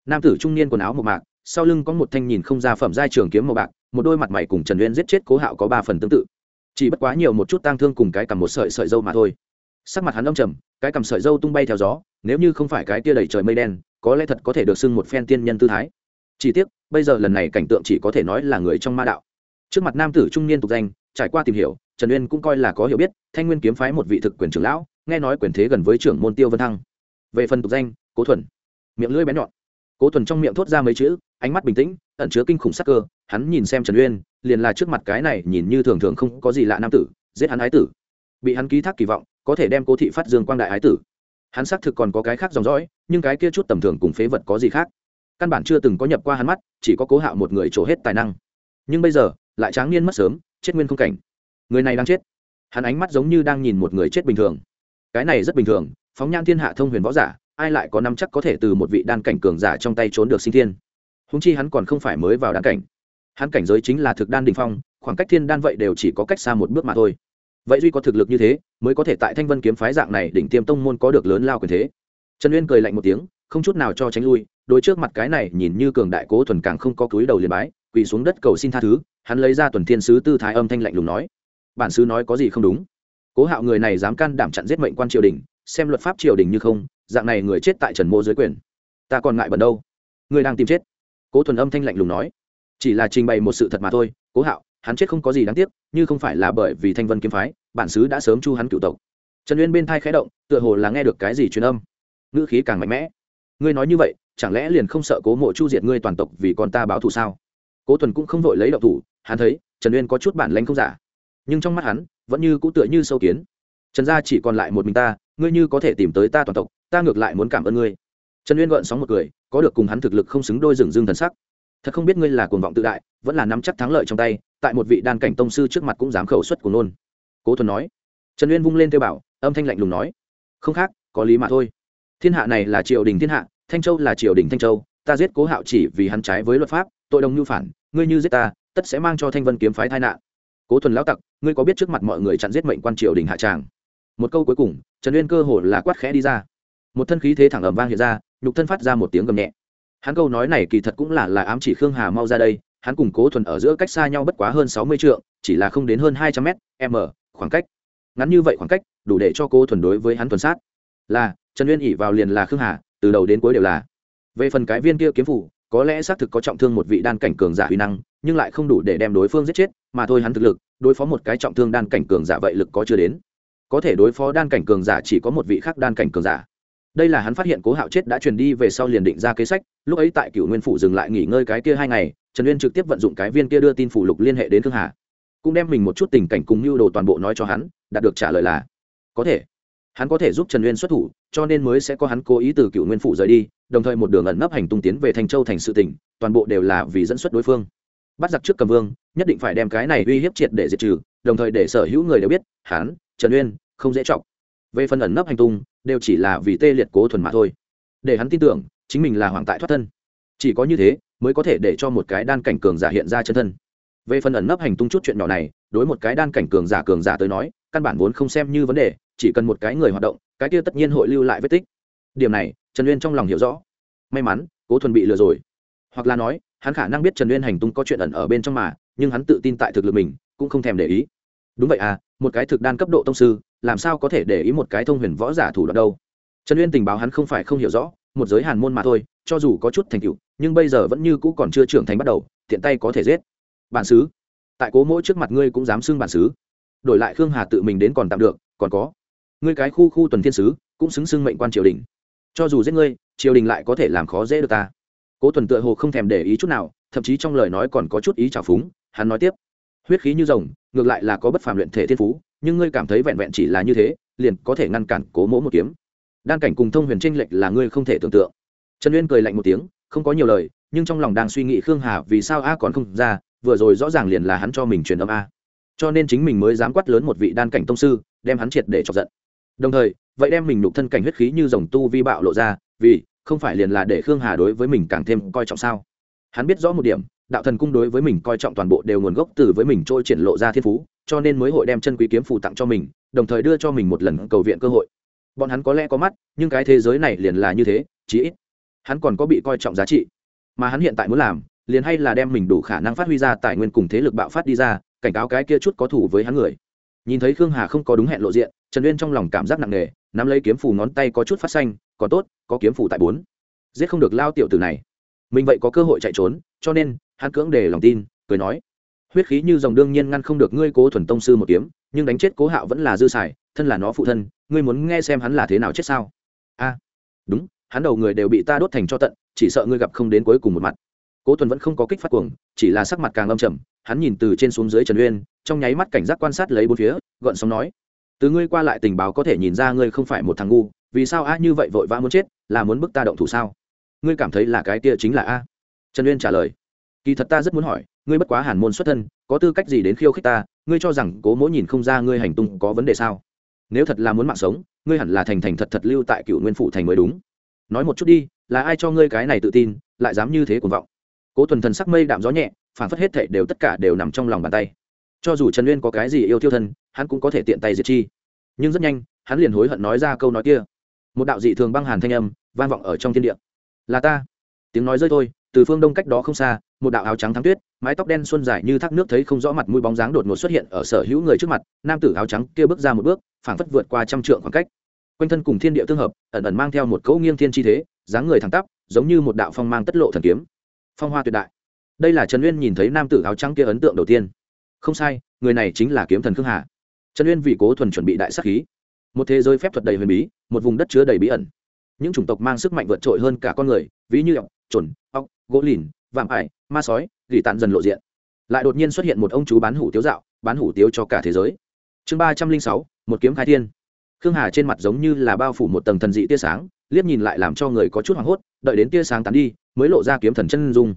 Nam tử trung niên quần áo một mạc, sau lưng có một thanh nhìn không ra phẩm giai trường kiếm màu bạc, một đôi mặt mày cùng trần uyên giết chết cố hạo có ba phần tương tự. Chỉ bất quá nhiều một chút tang thương cùng cái cầm một sợi sợi dâu mà thôi sắc mặt hắn âm trầm, cái cầm sợi dâu tung bay theo gió, nếu như không phải cái tia đầy trời mây đen, có lẽ thật có thể được xưng một phen tiên nhân tư thái. Chỉ tiếc, bây giờ lần này cảnh tượng chỉ có thể nói là người trong ma đạo. Trước mặt nam tử trung niên tục danh, trải qua tìm hiểu, trần uyên cũng coi là có hiểu biết, thanh nguyên kiếm phái một vị thực quyền trưởng lão, nghe nói quyền thế gần với trưởng môn tiêu vân thăng. Về phần tục danh, cố thuần. Miệng lưỡi bén nhọn. Cố thuần trong miệng thốt ra mấy chữ, ánh mắt bình tĩnh, ẩn chứa kinh khủng sắc cơ, hắn nhìn xem trần uyên, liền là trước mặt cái này nhìn như thường thường không có gì lạ nam tử, giết hắn ái tử. Bị hắn ký thác kỳ vọng có thể đem cố thị phát dương quang đại ái tử. Hắn xác thực còn có cái khác dòng dõi, nhưng cái kia chút tầm thường cùng phế vật có gì khác? Căn bản chưa từng có nhập qua hắn mắt, chỉ có cố hạo một người trổ hết tài năng. Nhưng bây giờ, lại tráng niên mất sớm, chết nguyên không cảnh. Người này đang chết. Hắn ánh mắt giống như đang nhìn một người chết bình thường. Cái này rất bình thường, phóng nhan thiên hạ thông huyền võ giả, ai lại có năm chắc có thể từ một vị đan cảnh cường giả trong tay trốn được sinh thiên? Húng chi hắn còn không phải mới vào đan cảnh. Hắn cảnh giới chính là thực đan đình phong, khoảng cách thiên đan vậy đều chỉ có cách xa một bước mà thôi vậy duy có thực lực như thế, mới có thể tại thanh vân kiếm phái dạng này đỉnh tiêm tông môn có được lớn lao quyền thế. Trần uyên cười lạnh một tiếng, không chút nào cho tránh lui đôi trước mặt cái này nhìn như cường đại cố thuần càng không có cúi đầu liền bái, quỳ xuống đất cầu xin tha thứ, hắn lấy ra tuần thiên sứ tư thái âm thanh lạnh lùng nói, bản sứ nói có gì không đúng? Cố hạo người này dám can đảm chặn giết mệnh quan triều đình, xem luật pháp triều đình như không, dạng này người chết tại trần mô dưới quyền. Ta còn ngại bẩn đâu. Người đang tìm chết. Cố thuần âm thanh lạnh lùng nói. Chỉ là trình bày một sự thật mà thôi, cố hạo hắn chết không có gì đáng tiếc, như không phải là bởi vì thanh vân kiếm phái, bản xứ đã sớm chu hắn cựu tộc. Trần uyên bên thai khẽ động, tựa hồ là nghe được cái gì truyền âm. Ngữ khí càng mạnh mẽ. Ngươi nói như vậy, chẳng lẽ liền không sợ cố mộ chu diệt ngươi toàn tộc vì con ta báo thù sao? Cố thuần cũng không vội lấy đậu thủ, hắn thấy, trần uyên có chút bản lãnh không giả. Nhưng trong mắt hắn, vẫn như cũ tựa như sâu kiến. Trần gia chỉ còn lại một mình ta, ngươi như có thể tìm tới ta toàn tộc, ta ngược lại muốn cảm ơn ngươi. Trần uyên gợn sóng một cười, có được cùng hắn thực lực không xứng đôi rừng dương thần sắc. Thật không biết ngươi là cuồng vọng tự đại, vẫn là nắm chắc thắng lợi trong tay tại một vị đan cảnh tông sư trước mặt cũng dám khẩu xuất của nôn. Cố thuần nói. Trần uyên vung lên tiêu bảo, âm thanh lạnh lùng nói. Không khác, có lý mà thôi. Thiên hạ này là triều đình thiên hạ, thanh châu là triều đình thanh châu, ta giết cố hạo chỉ vì hắn trái với luật pháp, tội đồng như phản, ngươi như giết ta, tất sẽ mang cho thanh vân kiếm phái tai nạn. Cố thuần lão tặc, ngươi có biết trước mặt mọi người chặn giết mệnh quan triều đình hạ tràng? Một câu cuối cùng, trần uyên cơ hồ là quát khẽ đi ra. Một thân khí thế thẳng ầm vang hiện ra, nhục thân phát ra một tiếng gầm nhẹ. Hắn câu nói này kỳ thật cũng là là ám chỉ khương hà mau ra đây hắn cùng cố thuần ở giữa cách xa nhau bất quá hơn sáu mươi trượng, chỉ là không đến hơn hai trăm mét, m, khoảng cách. Ngắn như vậy khoảng cách, đủ để cho cố thuần đối với hắn thuần sát. Là, trần uyên ỉ vào liền là khương hà, từ đầu đến cuối đều là. Về phần cái viên kia kiếm phủ, có lẽ xác thực có trọng thương một vị đan cảnh cường giả uy năng, nhưng lại không đủ để đem đối phương giết chết, mà thôi hắn thực lực, đối phó một cái trọng thương đan cảnh cường giả vậy lực có chưa đến. Có thể đối phó đan cảnh cường giả chỉ có một vị khác đan cảnh cường giả đây là hắn phát hiện cố hạo chết đã truyền đi về sau liền định ra kế sách, lúc ấy tại cựu nguyên phủ dừng lại nghỉ ngơi cái kia hai ngày, trần uyên trực tiếp vận dụng cái viên kia đưa tin phủ lục liên hệ đến thương hà. Cũng đem mình một chút tình cảnh cùng mưu đồ toàn bộ nói cho hắn, đạt được trả lời là, có thể. Hắn có thể giúp trần uyên xuất thủ, cho nên mới sẽ có hắn cố ý từ cựu nguyên phủ rời đi, đồng thời một đường ẩn nấp hành tung tiến về thanh châu thành sự tỉnh, toàn bộ đều là vì dẫn xuất đối phương. Bắt giặc trước cầm vương, nhất định phải đem cái này uy hiếp triệt để diệt trừ, đồng thời để sở hữu người đều biết, hắn, trần uyên, không dễ chọc. Về phần ẩn nấp hành tung đều chỉ là vì tê liệt cố thuần mà thôi. Để hắn tin tưởng, chính mình là hoàng tại thoát thân. Chỉ có như thế, mới có thể để cho một cái đan cảnh cường giả hiện ra chân thân. Về phần ẩn nấp hành tung chút chuyện nhỏ này, đối một cái đan cảnh cường giả cường giả tới nói, căn bản vốn không xem như vấn đề, chỉ cần một cái người hoạt động, cái kia tất nhiên hội lưu lại vết tích. Điểm này, trần uyên trong lòng hiểu rõ. May mắn, cố thuần bị lừa rồi. Hoặc là nói, hắn khả năng biết trần uyên hành tung có chuyện ẩn ở bên trong mà, nhưng hắn tự tin tại thực lực mình, cũng không thèm để ý đúng vậy à một cái thực đan cấp độ tông sư, làm sao có thể để ý một cái thông huyền võ giả thủ đoạn đâu? Trần uyên tình báo hắn không phải không hiểu rõ, một giới hàn môn mà thôi, cho dù có chút thành tựu, nhưng bây giờ vẫn như cũ còn chưa trưởng thành bắt đầu, tiện tay có thể giết. Bản xứ. Tại cố mỗi trước mặt ngươi cũng dám xưng bản xứ. Đổi lại khương hà tự mình đến còn tạm được, còn có. Ngươi cái khu khu tuần thiên sứ, cũng xứng xưng mệnh quan triều đình. Cho dù giết ngươi, triều đình lại có thể làm khó dễ được ta. Cố tuần tựa hồ không thèm để ý chút nào, thậm chí trong lời nói còn có chút ý trào phúng, hắn nói tiếp huyết khí như rồng, ngược lại là có bất phàm luyện thể thiên phú, nhưng ngươi cảm thấy vẹn vẹn chỉ là như thế, liền có thể ngăn cản cố mỗ một kiếm. Đan cảnh cùng thông huyền tranh lệch là ngươi không thể tưởng tượng. Trần uyên cười lạnh một tiếng, không có nhiều lời, nhưng trong lòng đang suy nghĩ khương hà vì sao a còn không ra, vừa rồi rõ ràng liền là hắn cho mình truyền âm a. Cho nên chính mình mới dám quát lớn một vị đan cảnh tông sư, đem hắn triệt để chọc giận. Đồng thời, vậy đem mình nục thân cảnh huyết khí như dòng tu vi bạo lộ ra, vì, không phải liền là để khương hà đối với mình càng thêm coi trọng sao? Hắn biết rõ một điểm đạo thần cung đối với mình coi trọng toàn bộ đều nguồn gốc từ với mình trôi triển lộ ra thiên phú, cho nên mới hội đem chân quý kiếm phù tặng cho mình, đồng thời đưa cho mình một lần cầu viện cơ hội. Bọn hắn có lẽ có mắt, nhưng cái thế giới này liền là như thế, chí ít hắn còn có bị coi trọng giá trị. Mà hắn hiện tại muốn làm, liền hay là đem mình đủ khả năng phát huy ra tài nguyên cùng thế lực bạo phát đi ra, cảnh cáo cái kia chút có thủ với hắn người. Nhìn thấy khương hà không có đúng hẹn lộ diện, trần uyên trong lòng cảm giác nặng nề, nắm lấy kiếm phù ngón tay có chút phát xanh, còn tốt, có kiếm phù tại bốn. Giết không được lao tiểu tử này. Mình vậy có cơ hội chạy trốn, cho nên hắn cưỡng đề lòng tin, cười nói, huyết khí như dòng đương nhiên ngăn không được ngươi cố thuần tông sư một kiếm, nhưng đánh chết cố hạo vẫn là dư xài, thân là nó phụ thân, ngươi muốn nghe xem hắn là thế nào chết sao? A, đúng, hắn đầu người đều bị ta đốt thành cho tận, chỉ sợ ngươi gặp không đến cuối cùng một mặt. Cố thuần vẫn không có kích phát cuồng, chỉ là sắc mặt càng âm trầm, hắn nhìn từ trên xuống dưới trần uyên, trong nháy mắt cảnh giác quan sát lấy bốn phía gợn sóng nói, từ ngươi qua lại tình báo có thể nhìn ra ngươi không phải một thằng ngu, vì sao a như vậy vội vã muốn chết, là muốn bức ta động thủ sao? Ngươi cảm thấy là cái kia chính là a? Trần uyên trả lời kỳ thật ta rất muốn hỏi, ngươi bất quá hàn môn xuất thân, có tư cách gì đến khiêu khích ta? Ngươi cho rằng cố mỗi nhìn không ra ngươi hành tung có vấn đề sao? Nếu thật là muốn mạng sống, ngươi hẳn là thành thành thật thật lưu tại cựu nguyên phủ thành mới đúng. Nói một chút đi, là ai cho ngươi cái này tự tin, lại dám như thế cuồng vọng? Cố thuần thần sắc mây đạm gió nhẹ, phản phất hết thệ đều tất cả đều nằm trong lòng bàn tay. Cho dù trần uyên có cái gì yêu thiêu thân, hắn cũng có thể tiện tay diệt chi. Nhưng rất nhanh, hắn liền hối hận nói ra câu nói kia. Một đạo dị thường băng hàn thanh âm vang vọng ở trong thiên địa. Là ta. Tiếng nói rơi thôi từ phương đông cách đó không xa, một đạo áo trắng thắng tuyết, mái tóc đen xuân dài như thác nước thấy không rõ mặt mũi bóng dáng đột ngột xuất hiện ở sở hữu người trước mặt, nam tử áo trắng kia bước ra một bước, phảng phất vượt qua trăm trượng khoảng cách. Quanh thân cùng thiên địa tương hợp, ẩn ẩn mang theo một cấu nghiêng thiên chi thế, dáng người thẳng tắp, giống như một đạo phong mang tất lộ thần kiếm. Phong hoa tuyệt đại. Đây là trần uyên nhìn thấy nam tử áo trắng kia ấn tượng đầu tiên. Không sai, người này chính là kiếm thần khương hà. Trần uyên vì cố thuần chuẩn bị đại sắc khí. Một thế giới phép thuật đầy huyền bí, một vùng đất chứa đầy bí ẩn. Những chủng tộc mang sức mạnh vượt trội hơn cả con người, ví như ọc trồn ốc, gỗ lìn vạm ải ma sói gỉ tàn dần lộ diện. Lại đột nhiên xuất hiện một ông chú bán hủ tiếu dạo bán hủ tiếu cho cả thế giới. Chương ba trăm linh sáu một kiếm khai thiên. Khương hà trên mặt giống như là bao phủ một tầng thần dị tia sáng liếc nhìn lại làm cho người có chút hoảng hốt đợi đến tia sáng tán đi mới lộ ra kiếm thần chân dung.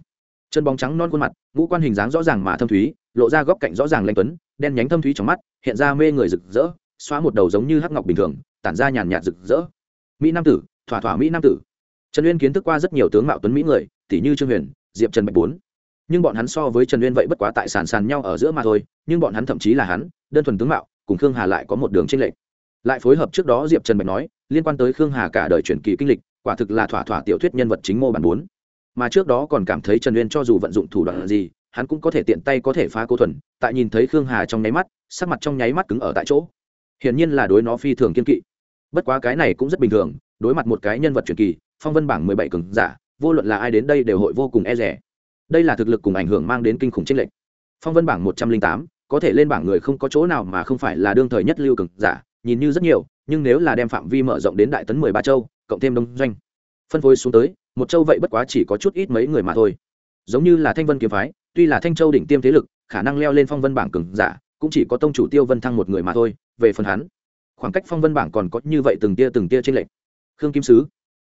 Chân bóng trắng non khuôn mặt ngũ quan hình dáng rõ ràng mà thâm thúy lộ ra góc cạnh rõ ràng lanh tuấn đen nhánh thâm thúy trong mắt hiện ra mê người rực rỡ xóa một đầu giống như hắc ngọc bình thường tản ra nhàn nhạt rực rỡ. Mỹ nam tử thỏa thỏa mỹ nam tử trần uyên kiến thức qua rất nhiều tướng mạo tuấn mỹ người tỷ như trương huyền, diệp trần bạch bốn. Nhưng bọn hắn so với trần uyên vậy bất quá tại sàn sàn nhau ở giữa mà thôi, nhưng bọn hắn thậm chí là hắn, đơn thuần tướng mạo, cùng khương hà lại có một đường tranh lệch. Lại phối hợp trước đó diệp trần bạch nói, liên quan tới khương hà cả đời truyền kỳ kinh lịch, quả thực là thỏa thỏa tiểu thuyết nhân vật chính mô bản bốn. Mà trước đó còn cảm thấy trần uyên cho dù vận dụng thủ đoạn gì, hắn cũng có thể tiện tay có thể phá cố thuần, tại nhìn thấy khương hà trong nháy mắt, sắc mặt trong nháy mắt cứng ở tại chỗ. Hiển nhiên là đối nó phi thường kiên kỵ. Bất quá cái này cũng rất bình thường, đối mặt một cái nhân vật truyền kỳ phong vân bảng mười bảy cường giả, vô luận là ai đến đây đều hội vô cùng e rẻ. Đây là thực lực cùng ảnh hưởng mang đến kinh khủng tranh lệch. Phong vân bảng một trăm linh tám, có thể lên bảng người không có chỗ nào mà không phải là đương thời nhất lưu cường giả, nhìn như rất nhiều, nhưng nếu là đem phạm vi mở rộng đến đại tấn mười ba châu, cộng thêm đông doanh, phân phối xuống tới, một châu vậy bất quá chỉ có chút ít mấy người mà thôi. Giống như là thanh vân kiếm phái, tuy là thanh châu đỉnh tiêm thế lực, khả năng leo lên phong vân bảng cường giả, cũng chỉ có tông chủ tiêu vân thăng một người mà thôi, về phần hắn, khoảng cách phong vân bảng còn có như vậy từng tia từng tia trên lệnh khương kim sứ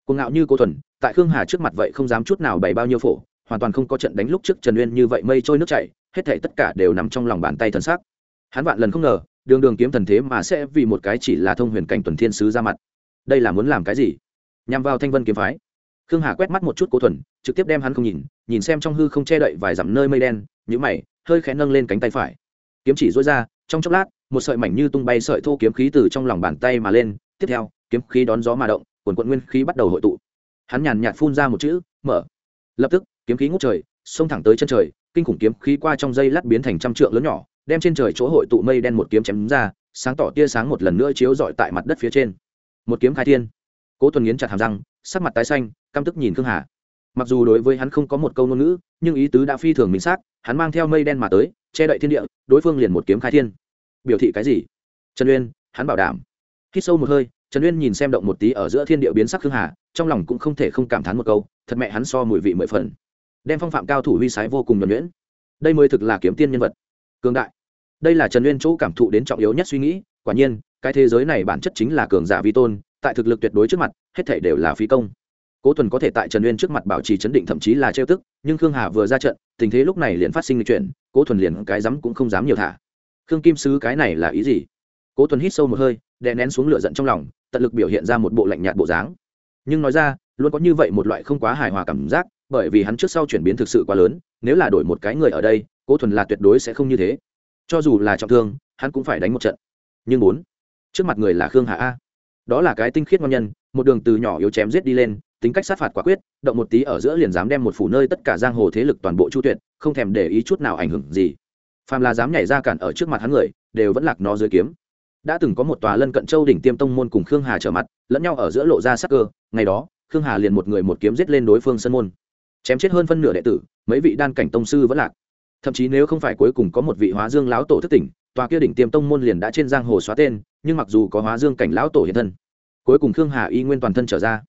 cuồng ngạo như cô thuần, tại khương hà trước mặt vậy không dám chút nào bày bao nhiêu phổ, hoàn toàn không có trận đánh lúc trước trần uyên như vậy mây trôi nước chảy, hết thể tất cả đều nằm trong lòng bàn tay thần sắc. Hắn vạn lần không ngờ, đường đường kiếm thần thế mà sẽ vì một cái chỉ là thông huyền cảnh tuần thiên sứ ra mặt. Đây là muốn làm cái gì? Nhằm vào thanh vân kiếm phái. Khương hà quét mắt một chút cố thuần, trực tiếp đem hắn không nhìn nhìn xem trong hư không che đậy vài dặm nơi mây đen nhữ mày, hơi khẽ nâng lên cánh tay phải. Kiếm chỉ dối ra, trong chốc lát, một sợi mảnh như tung bay sợi thô kiếm khí từ trong lòng bàn tay mà lên, tiếp theo, kiếm khí đón gió mà động quần quận nguyên khí bắt đầu hội tụ. Hắn nhàn nhạt phun ra một chữ, mở. Lập tức, kiếm khí ngút trời, xông thẳng tới chân trời, kinh khủng kiếm khí qua trong dây lát biến thành trăm trượng lớn nhỏ, đem trên trời chỗ hội tụ mây đen một kiếm chém ra, sáng tỏ tia sáng một lần nữa chiếu rọi tại mặt đất phía trên. Một kiếm khai thiên. Cố tuần nghiến chặt hàm răng, sắc mặt tái xanh, căm tức nhìn khương hà. Mặc dù đối với hắn không có một câu ngôn ngữ, nhưng ý tứ đã phi thường minh xác, hắn mang theo mây đen mà tới, che đậy thiên địa, đối phương liền một kiếm khai thiên. Biểu thị cái gì? Trần uyên, hắn bảo đảm. Hít sâu một hơi trần uyên nhìn xem động một tí ở giữa thiên địa biến sắc khương hà, trong lòng cũng không thể không cảm thán một câu, thật mẹ hắn so mùi vị mười phần. Đem phong phạm cao thủ huy sái vô cùng nhuẩn nhuyễn. Đây mới thực là kiếm tiên nhân vật. Cường đại. Đây là trần uyên chỗ cảm thụ đến trọng yếu nhất suy nghĩ, quả nhiên, cái thế giới này bản chất chính là cường giả vi tôn, tại thực lực tuyệt đối trước mặt, hết thể đều là phí công. Cố tuần có thể tại trần uyên trước mặt bảo trì chấn định thậm chí là trêu tức, nhưng khương hà vừa ra trận, tình thế lúc này liền phát sinh chuyện, cố thuần liền cái dám cũng không dám nhiều thả. Khương kim sứ cái này là ý gì? Cố tuần hít sâu một hơi, đè nén xuống lửa giận trong lòng tận lực biểu hiện ra một bộ lạnh nhạt bộ dáng. Nhưng nói ra, luôn có như vậy một loại không quá hài hòa cảm giác, bởi vì hắn trước sau chuyển biến thực sự quá lớn, nếu là đổi một cái người ở đây, cố thuần là tuyệt đối sẽ không như thế. Cho dù là trọng thương, hắn cũng phải đánh một trận. Nhưng bốn, trước mặt người là khương hạ a. Đó là cái tinh khiết ngon nhân, một đường từ nhỏ yếu chém giết đi lên, tính cách sát phạt quả quyết, động một tí ở giữa liền dám đem một phủ nơi tất cả giang hồ thế lực toàn bộ chu tuyệt, không thèm để ý chút nào ảnh hưởng gì. Phàm là dám nhảy ra cản ở trước mặt hắn người, đều vẫn lạc nó dưới kiếm đã từng có một tòa lân cận châu đỉnh tiêm tông môn cùng khương hà trở mặt, lẫn nhau ở giữa lộ ra sắc cơ, ngày đó, khương hà liền một người một kiếm giết lên đối phương sân môn. Chém chết hơn phân nửa đệ tử, mấy vị đan cảnh tông sư vẫn lạc. Thậm chí nếu không phải cuối cùng có một vị hóa dương lão tổ thất tỉnh, tòa kia đỉnh tiêm tông môn liền đã trên giang hồ xóa tên, nhưng mặc dù có hóa dương cảnh lão tổ hiện thân, cuối cùng khương hà y nguyên toàn thân trở ra.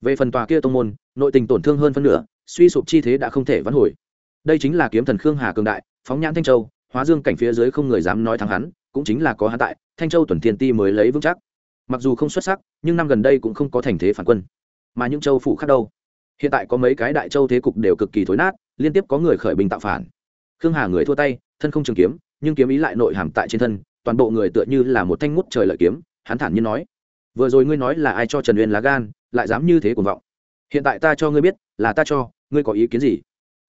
Về phần tòa kia tông môn, nội tình tổn thương hơn phân nửa, suy sụp chi thế đã không thể vãn hồi. Đây chính là kiếm thần khương hà cường đại, phóng nhãn thanh châu, hóa dương cảnh phía dưới không người dám nói thắng hắn, cũng chính là có hắn tại thanh châu tuần thiên ti mới lấy vững chắc. Mặc dù không xuất sắc, nhưng năm gần đây cũng không có thành thế phản quân. Mà những châu phụ khác đâu? Hiện tại có mấy cái đại châu thế cục đều cực kỳ thối nát, liên tiếp có người khởi bình tạo phản. Khương hà người thua tay, thân không trường kiếm, nhưng kiếm ý lại nội hàm tại trên thân, toàn bộ người tựa như là một thanh ngút trời lợi kiếm, hắn thản nhiên nói. Vừa rồi ngươi nói là ai cho trần uyên lá gan, lại dám như thế cuồng vọng. Hiện tại ta cho ngươi biết, là ta cho, ngươi có ý kiến gì?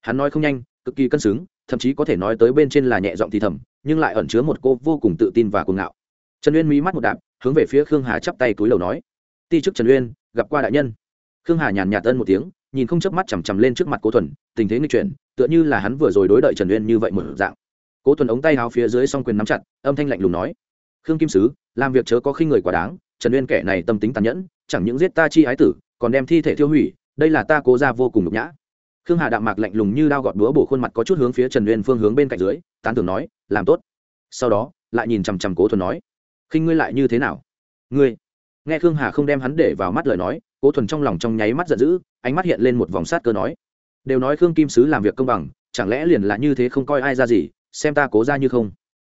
Hắn nói không nhanh, cực kỳ cân xứng, thậm chí có thể nói tới bên trên là nhẹ giọng thì thầm, nhưng lại ẩn chứa một cô vô cùng tự tin và cuồng ngạo trần uyên mí mắt một đạp, hướng về phía khương hà chắp tay túi lầu nói. Ti chức trần uyên, gặp qua đại nhân. Khương hà nhàn nhạt ân một tiếng, nhìn không chớp mắt chằm chằm lên trước mặt cố thuần, tình thế nghịch chuyển, tựa như là hắn vừa rồi đối đợi trần uyên như vậy một dạng. Cố thuần ống tay háo phía dưới s o n g quyền nắm chặt, âm thanh lạnh lùng nói. Khương kim sứ, làm việc chớ có khi người quá đáng, trần uyên kẻ này tâm tính tàn nhẫn, chẳng những giết ta chi ái tử, còn đem thi thể thiêu hủy, đây là ta cố ra vô cùng nhục nhã. Khương hà đạm mạc lạnh lùng như đao gọt búa bổ khuôn mặt có chút hướng phía trần uyên phương hướng bên cạnh dưới, tán tưởng nói, làm tốt. Sau đó, lại nhìn chằm chằm cố thuần nói khinh ngươi lại như thế nào? Ngươi, nghe khương hà không đem hắn để vào mắt lời nói, cố thuần trong lòng trong nháy mắt giận dữ, ánh mắt hiện lên một vòng sát cơ nói, đều nói khương kim sứ làm việc công bằng, chẳng lẽ liền là như thế không coi ai ra gì, xem ta cố ra như không?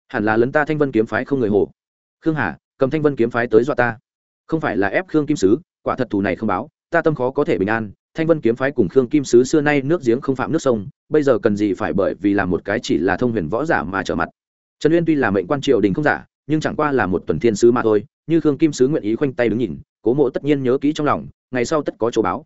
Hẳn là lấn ta thanh vân kiếm phái không người hồ. Khương hà, cầm thanh vân kiếm phái tới dọa ta. Không phải là ép khương kim sứ, quả thật thù này không báo, ta tâm khó có thể bình an, thanh vân kiếm phái cùng khương kim sứ xưa nay nước giếng không phạm nước sông, bây giờ cần gì phải bởi vì làm một cái chỉ là thông huyền võ giả mà trở mặt. Trần uyên tuy là mệnh quan triều đình không giả nhưng chẳng qua là một tuần thiên sứ mà thôi, như khương kim sứ nguyện ý khoanh tay đứng nhìn, cố mộ tất nhiên nhớ kỹ trong lòng, ngày sau tất có chỗ báo.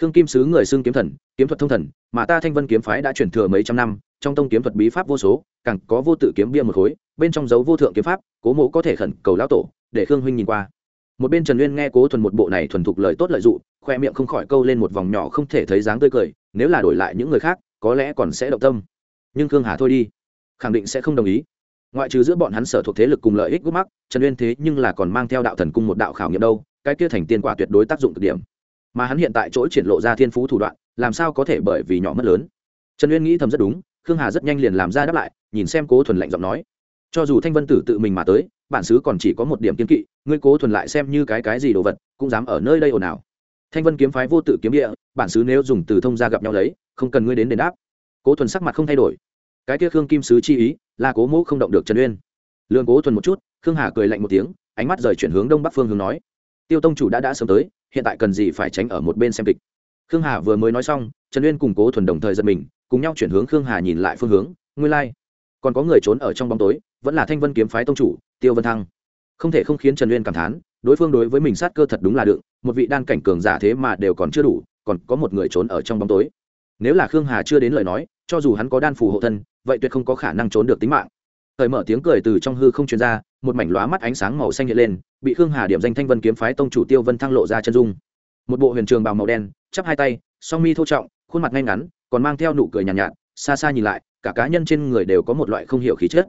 Khương kim sứ người xưng kiếm thần, kiếm thuật thông thần, mà ta thanh vân kiếm phái đã chuyển thừa mấy trăm năm, trong tông kiếm thuật bí pháp vô số, càng có vô tự kiếm bia một khối, bên trong dấu vô thượng kiếm pháp, cố mộ có thể khẩn cầu lão tổ, để khương huynh nhìn qua. Một bên trần uyên nghe cố thuần một bộ này thuần thục lời tốt lợi dụng, khoe miệng không khỏi câu lên một vòng nhỏ không thể thấy dáng tươi cười, nếu là đổi lại những người khác, có lẽ còn sẽ động tâm. Nhưng khương hà thôi đi, khẳng định sẽ không đồng ý ngoại trừ giữa bọn hắn sở thuộc thế lực cùng lợi ích gút mắc, trần uyên thế nhưng là còn mang theo đạo thần cung một đạo khảo nghiệm đâu, cái kia thành tiên quả tuyệt đối tác dụng cực điểm. Mà hắn hiện tại chỗ triển lộ ra thiên phú thủ đoạn, làm sao có thể bởi vì nhỏ mất lớn? Trần uyên nghĩ thầm rất đúng, khương hà rất nhanh liền làm ra đáp lại, nhìn xem cố thuần lạnh giọng nói. Cho dù thanh vân tử tự mình mà tới, bản xứ còn chỉ có một điểm kiên kỵ, ngươi cố thuần lại xem như cái cái gì đồ vật, cũng dám ở nơi đây ồn ào. Thanh vân kiếm phái vô tự kiếm địa, bản xứ nếu dùng từ thông ra gặp nhau lấy, không cần ngươi đến đền đáp. Cố thuần sắc mặt không thay đổi cái kia khương kim sứ chi ý, là cố mẫu không động được trần uyên. Lương cố thuần một chút, khương hà cười lạnh một tiếng, ánh mắt rời chuyển hướng đông bắc phương hướng nói. Tiêu tông chủ đã đã sớm tới, hiện tại cần gì phải tránh ở một bên xem kịch. Khương hà vừa mới nói xong, trần uyên cùng cố thuần đồng thời giật mình, cùng nhau chuyển hướng khương hà nhìn lại phương hướng, nguyên lai、like. còn có người trốn ở trong bóng tối, vẫn là thanh vân kiếm phái tông chủ, tiêu vân thăng. Không thể không khiến trần uyên cảm thán, đối phương đối với mình sát cơ thật đúng là đựng, một vị đan cảnh cường giả thế mà đều còn chưa đủ, còn có một người trốn ở trong bóng tối. Nếu là khương hà chưa đến lời nói, cho dù hắn có đan phù hộ thân vậy tuyệt không có khả năng trốn được tính mạng. Thời mở tiếng cười từ trong hư không truyền ra một mảnh lóa mắt ánh sáng màu xanh hiện lên bị khương hà điểm danh thanh vân kiếm phái tông chủ tiêu vân thăng lộ ra chân dung. Một bộ huyền trường bào màu đen chắp hai tay song mi thô trọng khuôn mặt ngay ngắn còn mang theo nụ cười nhàn nhạt, nhạt xa xa nhìn lại cả cá nhân trên người đều có một loại không hiểu khí chất.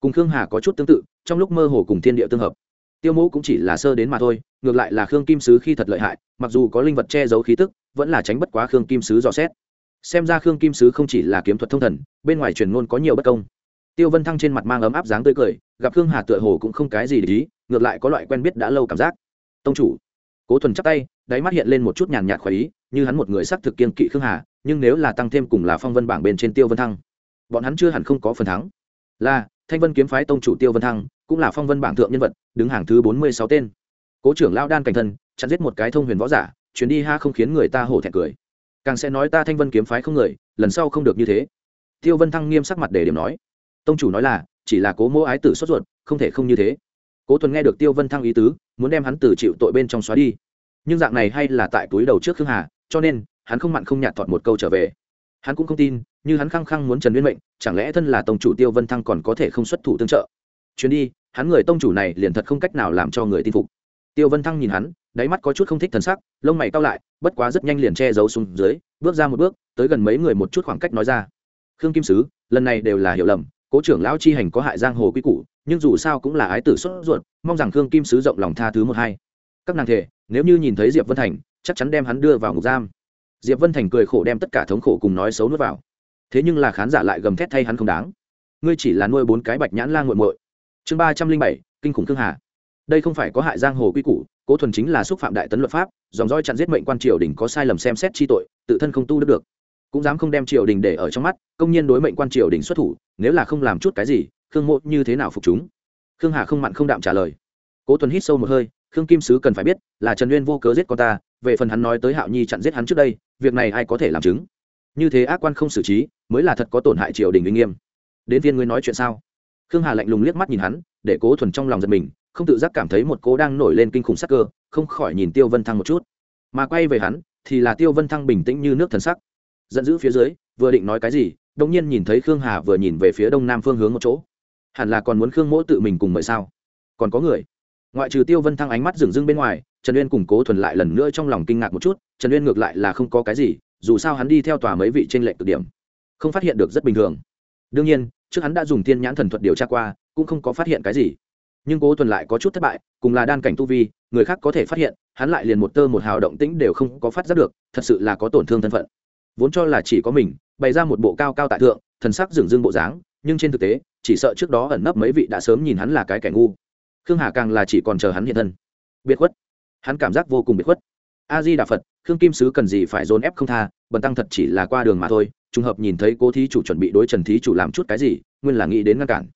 Cùng khương hà có chút tương tự trong lúc mơ hồ cùng thiên địa tương hợp. Tiêu Mũ cũng chỉ là sơ đến mà thôi ngược lại là khương kim sứ khi thật lợi hại mặc dù có linh vật che giấu khí tức vẫn là tránh bất quá khương kim sứ dò xét xem ra khương kim sứ không chỉ là kiếm thuật thông thần, bên ngoài truyền ngôn có nhiều bất công. Tiêu vân thăng trên mặt mang ấm áp dáng tươi cười, gặp khương hà tựa hồ cũng không cái gì để ý, ngược lại có loại quen biết đã lâu cảm giác. Tông chủ. Cố thuần chắp tay, đáy mắt hiện lên một chút nhàn nhạt khỏi ý, như hắn một người xác thực kiên kỵ khương hà, nhưng nếu là tăng thêm cùng là phong vân bảng bên trên tiêu vân thăng, bọn hắn chưa hẳn không có phần thắng. Là, thanh vân kiếm phái tông chủ tiêu vân thăng, cũng là phong vân bảng thượng nhân vật, đứng hàng thứ bốn mươi sáu tên. Cố trưởng lao đan cảnh thân chặn giết một cái thông huyền võ giả, chuyến đi ha không khiến người ta hổ thẹn cười càng sẽ nói ta thanh vân kiếm phái không người, lần sau không được như thế. Tiêu vân thăng nghiêm sắc mặt để điểm nói. Tông chủ nói là, chỉ là cố mỗ ái tử sốt ruột, không thể không như thế. Cố thuần nghe được tiêu vân thăng ý tứ, muốn đem hắn từ chịu tội bên trong xóa đi. Nhưng dạng này hay là tại túi đầu trước khương hà, cho nên, hắn không mặn không nhạt thọt một câu trở về. Hắn cũng không tin, như hắn khăng khăng muốn trần nguyên mệnh, chẳng lẽ thân là tông chủ tiêu vân thăng còn có thể không xuất thủ tương trợ? Chuyến đi, hắn người tông chủ này liền thật không cách nào làm cho người tin phục. Tiêu vân thăng nhìn hắn đáy mắt có chút không thích thần sắc, lông mày cao lại, bất quá rất nhanh liền che giấu xuống dưới, bước ra một bước, tới gần mấy người một chút khoảng cách nói ra. Khương kim sứ, lần này đều là hiểu lầm, cố trưởng lão chi hành có hại giang hồ quy củ, nhưng dù sao cũng là ái tử xuất ruột, mong rằng khương kim sứ rộng lòng tha thứ một hai. Các nàng thể, nếu như nhìn thấy diệp vân thành, chắc chắn đem hắn đưa vào ngục giam. Diệp vân thành cười khổ đem tất cả thống khổ cùng nói xấu nuốt vào. Thế nhưng là khán giả lại gầm thét thay hắn không đáng. Ngươi chỉ là nuôi bốn cái bạch nhãn la nguội muội. Chương ba trăm linh bảy, kinh khủng thương hà đây không phải có hại giang hồ quy củ cố thuần chính là xúc phạm đại tấn luật pháp dòng roi chặn giết mệnh quan triều đình có sai lầm xem xét chi tội tự thân không tu được, được. Cũng dám không đem triều đình để ở trong mắt công nhiên đối mệnh quan triều đình xuất thủ nếu là không làm chút cái gì khương mộ như thế nào phục chúng? Khương hà không mặn không đạm trả lời. Cố thuần hít sâu một hơi khương kim sứ cần phải biết là trần uyên vô cớ giết con ta về phần hắn nói tới hạo nhi chặn giết hắn trước đây việc này ai có thể làm chứng? Như thế ác quan không xử trí mới là thật có tổn hại triều đình uy nghiêm. Đến viên ngươi nói chuyện sao? Khương hà lạnh lùng liếc mắt nhìn hắn để cố thuần trong lòng giật mình không tự giác cảm thấy một cố đang nổi lên kinh khủng sắc cơ, không khỏi nhìn tiêu vân thăng một chút. Mà quay về hắn, thì là tiêu vân thăng bình tĩnh như nước thần sắc. Giận dữ phía dưới, vừa định nói cái gì đông nhiên nhìn thấy khương hà vừa nhìn về phía đông nam phương hướng một chỗ. Hẳn là còn muốn khương mỗ tự mình cùng mời sao? Còn có người. Ngoại trừ tiêu vân thăng ánh mắt dừng dưng bên ngoài, trần uyên củng cố thuần lại lần nữa trong lòng kinh ngạc một chút, trần uyên ngược lại là không có cái gì, dù sao hắn đi theo tòa mấy vị trên lệch cực điểm, không phát hiện được rất bình thường. Đương nhiên, trước hắn đã dùng thiên nhãn thần thuật điều tra qua, cũng không có phát hiện cái gì nhưng cố thuần lại có chút thất bại, cùng là đan cảnh tu vi, người khác có thể phát hiện, hắn lại liền một tơ một hào động tĩnh đều không có phát giác được, thật sự là có tổn thương thân phận. Vốn cho là chỉ có mình, bày ra một bộ cao cao tại thượng, thần sắc dường dưng bộ dáng, nhưng trên thực tế, chỉ sợ trước đó ẩn nấp mấy vị đã sớm nhìn hắn là cái kẻ ngu. Khương hà càng là chỉ còn chờ hắn hiện thân. Biệt khuất. Hắn cảm giác vô cùng biệt khuất. A di đà phật, khương kim sứ cần gì phải dồn ép không tha, bần tăng thật chỉ là qua đường mà thôi, trùng hợp nhìn thấy cô thí chủ chuẩn bị đối trần thí chủ làm chút cái gì, nguyên là nghĩ đến ngăn cản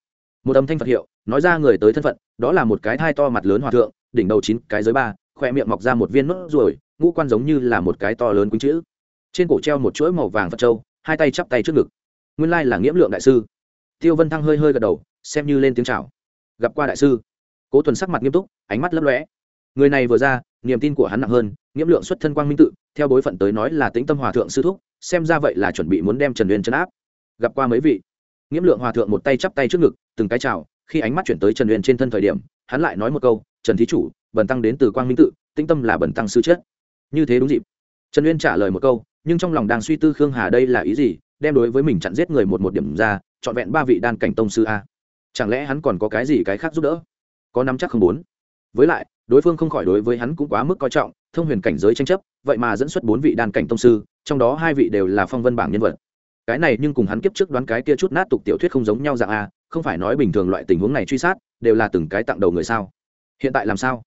một âm thanh phật hiệu, nói ra người tới thân phận, đó là một cái thai to mặt lớn hòa thượng, đỉnh đầu chín cái dưới ba khoe miệng mọc ra một viên nốt ruồi, ngũ quan giống như là một cái to lớn quýnh chữ. Trên cổ treo một chuỗi màu vàng phật trâu hai tay chắp tay trước ngực. Nguyên lai là nghiễm lượng đại sư. Tiêu vân thăng hơi hơi gật đầu, xem như lên tiếng chào. Gặp qua đại sư. Cố tuần sắc mặt nghiêm túc, ánh mắt lấp lóe. Người này vừa ra, niềm tin của hắn nặng hơn, nghiễm lượng xuất thân quang minh tự, theo bối phận tới nói là tĩnh tâm hòa thượng sư thúc, xem ra vậy là chuẩn bị muốn đem trần uyên chấn áp. Gặp qua mấy vị? Nghiễm lượng hòa thượng một tay chắp tay trước ngực, từng cái chào, khi ánh mắt chuyển tới trần uyên trên thân thời điểm, hắn lại nói một câu, trần thí chủ, bần tăng đến từ quang minh tự, tĩnh tâm là bần tăng sư chết. Như thế đúng dịp. Trần uyên trả lời một câu, nhưng trong lòng đang suy tư khương hà đây là ý gì, đem đối với mình chặn giết người một một điểm ra, trọn vẹn ba vị đan cảnh tông sư a. Chẳng lẽ hắn còn có cái gì cái khác giúp đỡ? Có nắm chắc không muốn với lại, đối phương không khỏi đối với hắn cũng quá mức coi trọng, thông huyền cảnh giới tranh chấp, vậy mà dẫn xuất bốn vị đan cảnh tông sư, trong đó hai vị đều là phong vân bảng nhân vật cái này nhưng cùng hắn kiếp trước đoán cái kia chút nát tục tiểu thuyết không giống nhau dạng a, không phải nói bình thường loại tình huống này truy sát, đều là từng cái tặng đầu người sao? Hiện tại làm sao?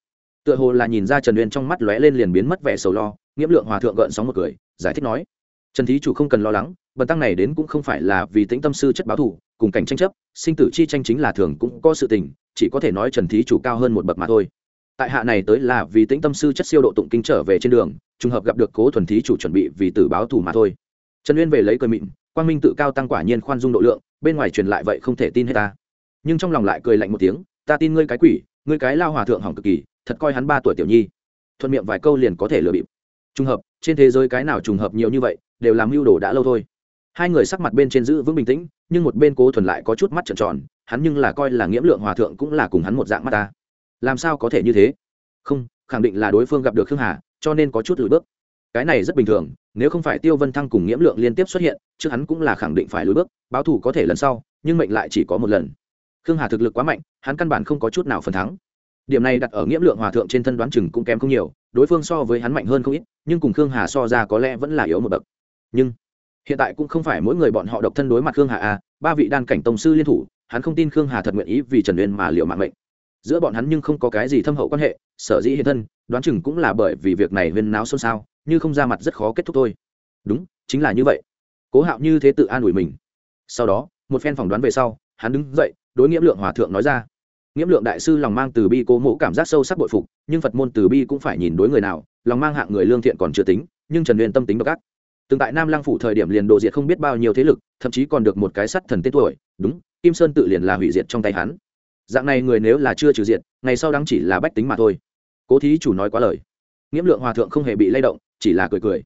Tựa hồ là nhìn ra trần uyên trong mắt lóe lên liền biến mất vẻ sầu lo, nghiễm lượng hòa thượng gợn sóng một cười, giải thích nói, trần thí chủ không cần lo lắng, bần tăng này đến cũng không phải là vì tĩnh tâm sư chất báo thủ, cùng cảnh tranh chấp, sinh tử chi tranh chính là thường cũng có sự tình, chỉ có thể nói trần thí chủ cao hơn một bậc mà thôi. Tại hạ này tới là vì tĩnh tâm sư chất siêu độ tụng kinh trở về trên đường, trùng hợp gặp được cố thuần thí chủ chuẩn bị vì tử báo thủ mà thôi. Trần uyên về lấy cười mịn quang minh tự cao tăng quả nhiên khoan dung độ lượng, bên ngoài truyền lại vậy không thể tin hết ta. Nhưng trong lòng lại cười lạnh một tiếng, ta tin ngươi cái quỷ, ngươi cái lao hòa thượng hỏng cực kỳ, thật coi hắn ba tuổi tiểu nhi. Thuận miệng vài câu liền có thể lừa bịp. Trùng hợp, trên thế giới cái nào trùng hợp nhiều như vậy, đều làm mưu đồ đã lâu thôi. Hai người sắc mặt bên trên giữ vững bình tĩnh, nhưng một bên cố thuần lại có chút mắt trợn tròn, hắn nhưng là coi là nghiễm lượng hòa thượng cũng là cùng hắn một dạng mắt ta. Làm sao có thể như thế? Không, khẳng định là đối phương gặp được khương hà, cho nên có chút lùi bước. Cái này rất bình thường nếu không phải tiêu vân thăng cùng nghiễm lượng liên tiếp xuất hiện, trước hắn cũng là khẳng định phải lùi bước, báo thủ có thể lần sau, nhưng mệnh lại chỉ có một lần. Khương hà thực lực quá mạnh, hắn căn bản không có chút nào phần thắng. Điểm này đặt ở nghiễm lượng hòa thượng trên thân đoán chừng cũng kém không nhiều, đối phương so với hắn mạnh hơn không ít, nhưng cùng khương hà so ra có lẽ vẫn là yếu một bậc. Nhưng, hiện tại cũng không phải mỗi người bọn họ độc thân đối mặt khương hà a ba vị đan cảnh tông sư liên thủ, hắn không tin khương hà thật nguyện ý vì trần uyên mà liệu mạng mệnh. Giữa bọn hắn nhưng không có cái gì thâm hậu quan hệ, sở dĩ hiện thân, đoán chừng cũng là bởi vì việc này huyên náo xôn xao như không ra mặt rất khó kết thúc thôi. Đúng, chính là như vậy. Cố hạo như thế tự an ủi mình. Sau đó, một phen phỏng đoán về sau, hắn đứng dậy, đối nghĩa lượng hòa thượng nói ra. Nghĩa lượng đại sư lòng mang từ bi cố mộ cảm giác sâu sắc bội phục, nhưng phật môn từ bi cũng phải nhìn đối người nào, lòng mang hạng người lương thiện còn chưa tính, nhưng trần huyền tâm tính độc ác. Từng tại nam lang phủ thời điểm liền độ diệt không biết bao nhiêu thế lực, thậm chí còn được một cái sắt thần tên tuổi, đúng, kim sơn tự liền là hủy diệt trong tay hắn. Dạng này người nếu là chưa trừ diệt, ngày sau đáng chỉ là bách tính mà thôi. Cố thí chủ nói quá lời. Nghiễm lượng hòa thượng không hề bị lay động chỉ là cười cười.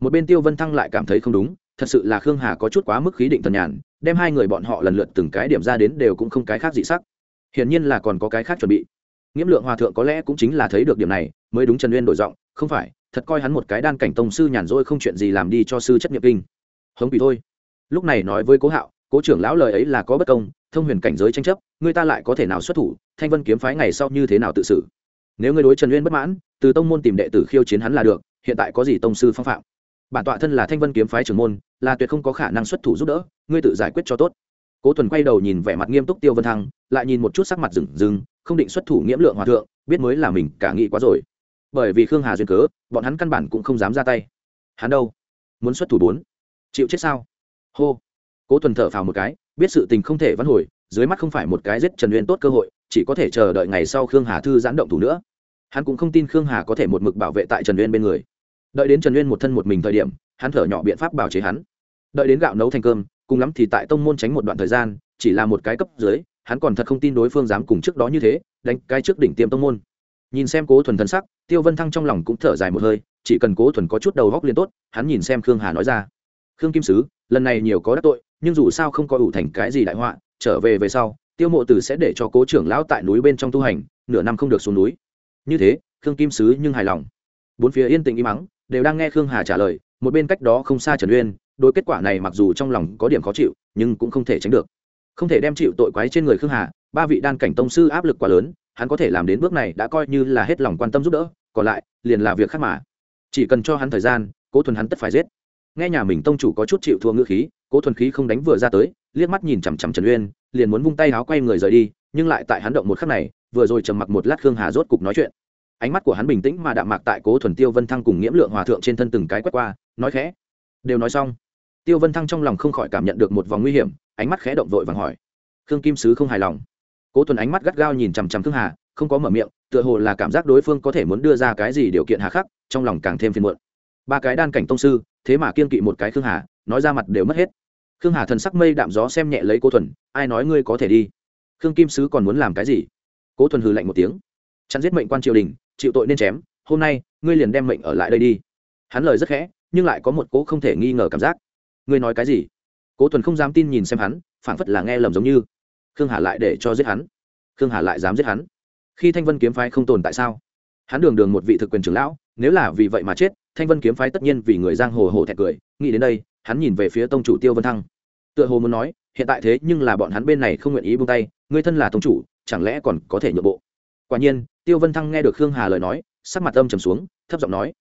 Một bên tiêu vân thăng lại cảm thấy không đúng, thật sự là khương hà có chút quá mức khí định thần nhàn, đem hai người bọn họ lần lượt từng cái điểm ra đến đều cũng không cái khác dị sắc. Hiển nhiên là còn có cái khác chuẩn bị. Nghiễm lượng hòa thượng có lẽ cũng chính là thấy được điểm này, mới đúng trần uyên đổi giọng, không phải, thật coi hắn một cái đan cảnh tông sư nhàn rỗi không chuyện gì làm đi cho sư chất nghiệp kinh. Hống bị thôi. Lúc này nói với cố hạo, cố trưởng lão lời ấy là có bất công, thông huyền cảnh giới tranh chấp, người ta lại có thể nào xuất thủ, thanh vân kiếm phái ngày sau như thế nào tự xử? Nếu người đối trần uyên bất mãn, từ tông môn tìm đệ tử khiêu chiến hắn là được hiện tại có gì tông sư phong phạm? Bản tọa thân là thanh vân kiếm phái trưởng môn, là tuyệt không có khả năng xuất thủ giúp đỡ, ngươi tự giải quyết cho tốt. Cố Thuần quay đầu nhìn vẻ mặt nghiêm túc tiêu vân thăng, lại nhìn một chút sắc mặt rừng rừng, không định xuất thủ nghiễm lượng hòa thượng, biết mới là mình cả nghĩ quá rồi. Bởi vì khương hà duyên cớ, bọn hắn căn bản cũng không dám ra tay. Hắn đâu? Muốn xuất thủ bốn? Chịu chết sao? Hô. Cố Thuần thở phào một cái, biết sự tình không thể vãn hồi, dưới mắt không phải một cái giết trần uyên tốt cơ hội, chỉ có thể chờ đợi ngày sau khương hà thư giãn động thủ nữa. Hắn cũng không tin khương hà có thể một mực bảo vệ tại trần uyên bên người đợi đến trần uyên một thân một mình thời điểm, hắn thở nhỏ biện pháp bảo chế hắn. Đợi đến gạo nấu thành cơm, cùng lắm thì tại tông môn tránh một đoạn thời gian, chỉ là một cái cấp dưới, hắn còn thật không tin đối phương dám cùng trước đó như thế, đánh cái trước đỉnh tiêm tông môn. Nhìn xem cố thuần thân sắc, tiêu vân thăng trong lòng cũng thở dài một hơi, chỉ cần cố thuần có chút đầu góc liền tốt, hắn nhìn xem khương hà nói ra. Khương kim sứ, lần này nhiều có đắc tội, nhưng dù sao không có ủ thành cái gì đại họa, trở về về sau, tiêu mộ tử sẽ để cho cố trưởng lão tại núi bên trong tu hành, nửa năm không được xuống núi. Như thế, khương kim sứ nhưng hài lòng. Bốn phía yên tĩnh im mắng đều đang nghe khương hà trả lời, một bên cách đó không xa trần uyên, đối kết quả này mặc dù trong lòng có điểm khó chịu, nhưng cũng không thể tránh được. Không thể đem chịu tội quái trên người khương hà, ba vị đan cảnh tông sư áp lực quá lớn, hắn có thể làm đến bước này đã coi như là hết lòng quan tâm giúp đỡ, còn lại, liền là việc khác mà. Chỉ cần cho hắn thời gian, cố thuần hắn tất phải giết. Nghe nhà mình tông chủ có chút chịu thua ngữ khí, cố thuần khí không đánh vừa ra tới, liếc mắt nhìn chằm chằm trần uyên, liền muốn vung tay áo quay người rời đi, nhưng lại tại hắn động một khắc này, vừa rồi trầm mặc một lát khương hà rốt cục nói chuyện ánh mắt của hắn bình tĩnh mà đạm mạc tại cố thuần tiêu vân thăng cùng nghiễm lượng hòa thượng trên thân từng cái quét qua, nói khẽ. Đều nói xong, tiêu vân thăng trong lòng không khỏi cảm nhận được một vòng nguy hiểm, ánh mắt khẽ động vội vàng hỏi. Khương kim sứ không hài lòng. Cố thuần ánh mắt gắt gao nhìn chằm chằm khương hà, không có mở miệng, tựa hồ là cảm giác đối phương có thể muốn đưa ra cái gì điều kiện hà khắc, trong lòng càng thêm phiền muộn. Ba cái đan cảnh tông sư, thế mà kiên kỵ một cái khương hà, nói ra mặt đều mất hết. Khương hà thần sắc mây đạm gió xem nhẹ lấy cố thuần ai nói ngươi có thể đi? Khương kim sứ còn muốn làm cái gì? Cố thuần hừ lạnh một tiếng. Chặn giết mệnh quan triều đình chịu tội nên chém, hôm nay, ngươi liền đem mệnh ở lại đây đi. Hắn lời rất khẽ, nhưng lại có một cố không thể nghi ngờ cảm giác. Ngươi nói cái gì? Cố thuần không dám tin nhìn xem hắn, phảng phất là nghe lầm giống như. Khương hà lại để cho giết hắn. Khương hà lại dám giết hắn. Khi thanh vân kiếm phái không tồn tại sao? Hắn đường đường một vị thực quyền trưởng lão, nếu là vì vậy mà chết, thanh vân kiếm phái tất nhiên vì người giang hồ hồ thẹt cười. Nghĩ đến đây, hắn nhìn về phía tông chủ tiêu vân thăng. Tựa hồ muốn nói, hiện tại thế nhưng là bọn hắn bên này không nguyện ý buông tay, ngươi thân là tông chủ, chẳng lẽ còn có thể nhượng bộ? Quả nhiên, tiêu vân thăng nghe được khương hà lời nói, sắc mặt âm trầm xuống, thấp giọng nói,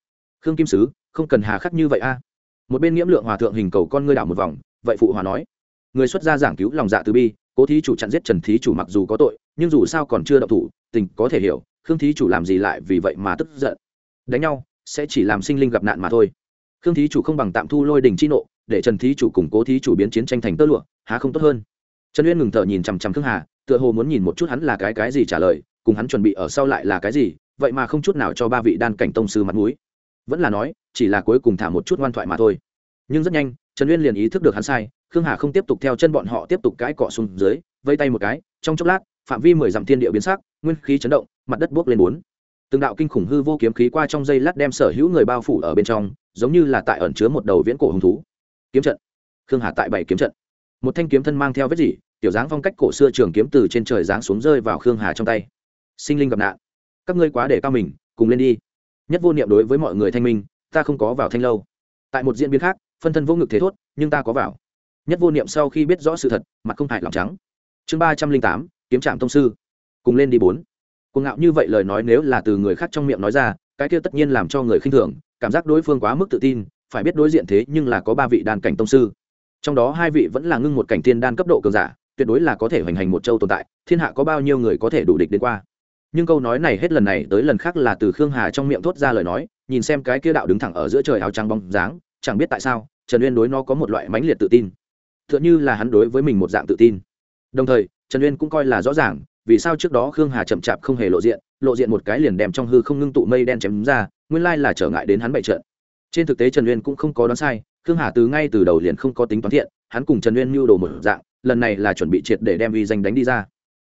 khương kim sứ, không cần hà khắc như vậy a. Một bên nghiễm lượng hòa thượng hình cầu con ngươi đảo một vòng, vậy phụ hòa nói, người xuất gia giảng cứu lòng dạ từ bi, cố thí chủ chặn giết trần thí chủ mặc dù có tội, nhưng dù sao còn chưa đậu thủ, tình có thể hiểu, khương thí chủ làm gì lại vì vậy mà tức giận. Đánh nhau, sẽ chỉ làm sinh linh gặp nạn mà thôi. Khương thí chủ không bằng tạm thu lôi đình chi nộ, để trần thí chủ cùng cố thí chủ biến chiến tranh thành tơ lụa, há không tốt hơn. Trần uyên ngừng thở nhìn chằm chằm khương hà, tựa hồ muốn nhìn một chút hắn là cái cái gì trả lời cùng hắn chuẩn bị ở sau lại là cái gì, vậy mà không chút nào cho ba vị đan cảnh tông sư mặt mũi. Vẫn là nói, chỉ là cuối cùng thả một chút ngoan thoại mà thôi. Nhưng rất nhanh, trần uyên liền ý thức được hắn sai, khương hà không tiếp tục theo chân bọn họ tiếp tục cãi cọ xuống dưới, vây tay một cái, trong chốc lát, phạm vi mười dặm thiên địa biến sắc, nguyên khí chấn động, mặt đất buốc lên bốn. Từng đạo kinh khủng hư vô kiếm khí qua trong dây lát đem sở hữu người bao phủ ở bên trong, giống như là tại ẩn chứa một đầu viễn cổ hứng thú. Kiếm trận. Khương hà tại bảy kiếm trận. Một thanh kiếm thân mang theo vết gì tiểu dáng phong cách cổ xưa trường kiếm từ trên trời giáng xuống rơi vào khương hà trong tay sinh linh gặp nạn. Các ngươi quá để cao mình, cùng lên đi. Nhất vô niệm đối với mọi người thanh minh, ta không có vào thanh lâu. Tại một diễn biến khác, phân thân vô ngực thế thốt, nhưng ta có vào. Nhất vô niệm sau khi biết rõ sự thật, mặt không hại lòng trắng. Chương ba trăm linh tám, kiếm trạm thông sư. Cùng lên đi bốn. Cuồng ngạo như vậy lời nói nếu là từ người khác trong miệng nói ra, cái kia tất nhiên làm cho người khinh thường, cảm giác đối phương quá mức tự tin, phải biết đối diện thế nhưng là có ba vị đan cảnh tông sư. Trong đó hai vị vẫn là ngưng một cảnh tiên đan cấp độ cường giả, tuyệt đối là có thể hoành hành một châu tồn tại, thiên hạ có bao nhiêu người có thể đủ địch đến qua nhưng câu nói này hết lần này tới lần khác là từ khương hà trong miệng thốt ra lời nói, nhìn xem cái kia đạo đứng thẳng ở giữa trời áo trắng bóng dáng, chẳng biết tại sao, trần uyên đối nó có một loại mãnh liệt tự tin. T h ư ợ n h ư là hắn đối với mình một dạng tự tin. Đồng thời, trần uyên cũng coi là rõ ràng, vì sao trước đó khương hà chậm chạp không hề lộ diện lộ diện một cái liền đem trong hư không ngưng tụ mây đen chém ra, nguyên lai là trở ngại đến hắn bậy trận. Trên thực tế trần uyên cũng không có đoán sai, khương hà từ ngay từ đầu liền không có tính toán thiện, hắn cùng trần uyên mưu đồ một dạng, lần này là chuẩn bị triệt để đem uy danh đánh đi ra.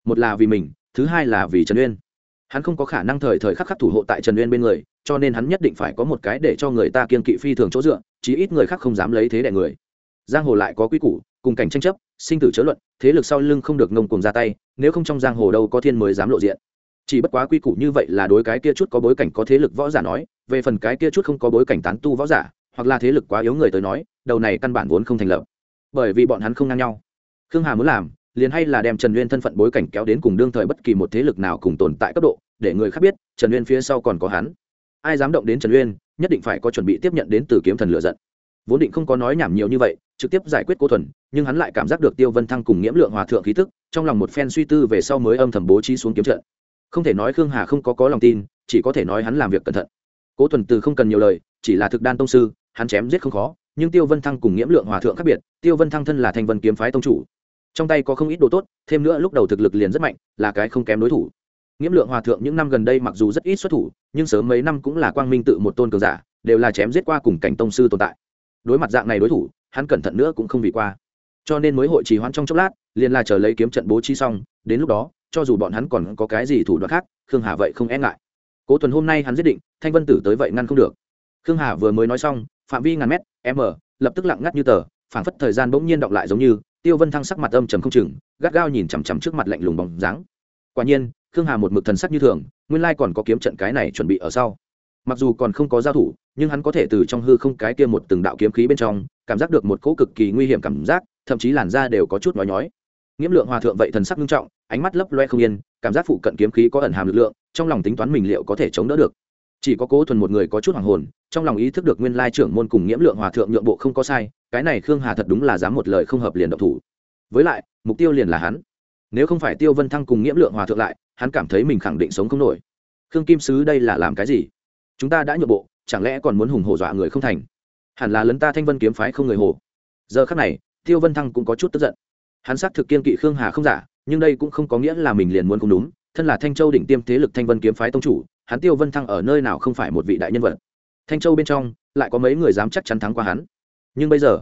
Một là vì mình, thứ hai là vì trần uyên hắn không có khả năng thời thời khắc khắc thủ hộ tại trần uyên bên người, cho nên hắn nhất định phải có một cái để cho người ta kiên kỵ phi thường chỗ dựa, chí ít người khác không dám lấy thế đẻ người. Giang hồ lại có quy củ, cùng cảnh tranh chấp, sinh tử chớ luận, thế lực sau lưng không được ngông cùng ra tay, nếu không trong giang hồ đâu có thiên mới dám lộ diện. Chỉ bất quá quy củ như vậy là đối cái kia chút có bối cảnh có thế lực võ giả nói, về phần cái kia chút không có bối cảnh tán tu võ giả, hoặc là thế lực quá yếu người tới nói, đầu này căn bản vốn không thành lập. Bởi vì bọn hắn không ngang nhau. Khương hà muốn làm liền hay là đem trần uyên thân phận bối cảnh kéo đến cùng đương thời bất kỳ một thế lực nào cùng tồn tại cấp độ, để người khác biết, trần uyên phía sau còn có hắn. Ai dám động đến trần uyên, nhất định phải có chuẩn bị tiếp nhận đến từ kiếm thần lựa giận. Vốn định không có nói nhảm nhiều như vậy, trực tiếp giải quyết cô thuần, nhưng hắn lại cảm giác được tiêu vân thăng cùng nghiễm lượng hòa thượng khí tức, trong lòng một phen suy tư về sau mới âm thầm bố trí xuống kiếm trận. Không thể nói khương hà không có có lòng tin, chỉ có thể nói hắn làm việc cẩn thận. Cố thuần từ không cần nhiều lời, chỉ là thực đan tông sư, hắn chém giết không khó, nhưng tiêu vân thăng cùng nghiễm lượng hòa thượng khác biệt, tiêu vân thăng thân là thành vân kiếm phái tông chủ trong tay có không ít đồ tốt, thêm nữa lúc đầu thực lực liền rất mạnh, là cái không kém đối thủ. Nghiễm lượng hòa thượng những năm gần đây mặc dù rất ít xuất thủ, nhưng sớm mấy năm cũng là quang minh tự một tôn cường giả, đều là chém giết qua cùng cảnh tông sư tồn tại. Đối mặt dạng này đối thủ, hắn cẩn thận nữa cũng không vì qua. Cho nên mới hội trì hoãn trong chốc lát, liền là chờ lấy kiếm trận bố trí xong, đến lúc đó, cho dù bọn hắn còn có cái gì thủ đoạn khác, khương hà vậy không e ngại. Cố tuần hôm nay hắn giết định, thanh vân tử tới vậy ngăn không được. Khương hà vừa mới nói xong, phạm vi ngàn mét, m, lập tức lặng ngắt như tờ, phảng phất thời gian bỗng nhiên động lại giống như tiêu vân thăng sắc mặt âm trầm không chừng, gắt gao nhìn chằm chằm trước mặt lạnh lùng bóng dáng. Quả nhiên, khương hà một mực thần sắc như thường, nguyên lai còn có kiếm trận cái này chuẩn bị ở sau. Mặc dù còn không có giao thủ, nhưng hắn có thể từ trong hư không cái kia một từng đạo kiếm khí bên trong, cảm giác được một cỗ cực kỳ nguy hiểm cảm giác, thậm chí làn da đều có chút nói nhói. Nghiễm lượng hòa thượng vậy thần sắc nghiêm trọng, ánh mắt lấp loe không yên, cảm giác phụ cận kiếm khí có ẩn hàm lực lượng, trong lòng tính toán mình liệu có thể chống đỡ được. Chỉ có cố thuần một người có chút hoàng hồn, trong lòng ý thức được nguyên lai trưởng môn cùng nghiễm lượng hòa thượng nhượng bộ không có sai cái này khương hà thật đúng là dám một lời không hợp liền độc thủ. Với lại, mục tiêu liền là hắn. Nếu không phải tiêu vân thăng cùng nghiễm lượng hòa thượng lại, hắn cảm thấy mình khẳng định sống không nổi. Khương kim sứ đây là làm cái gì? Chúng ta đã nhượng bộ, chẳng lẽ còn muốn hùng hổ dọa người không thành? Hẳn là lấn ta thanh vân kiếm phái không người hồ giờ khắc này, tiêu vân thăng cũng có chút tức giận. Hắn xác thực kiên kỵ khương hà không giả, nhưng đây cũng không có nghĩa là mình liền muốn không đúng, thân là thanh châu đỉnh tiêm thế lực thanh vân kiếm phái tông chủ, hắn tiêu vân thăng ở nơi nào không phải một vị đại nhân vật. Thanh châu bên trong, lại có mấy người dám chắc chắn thắng qua hắn nhưng bây giờ,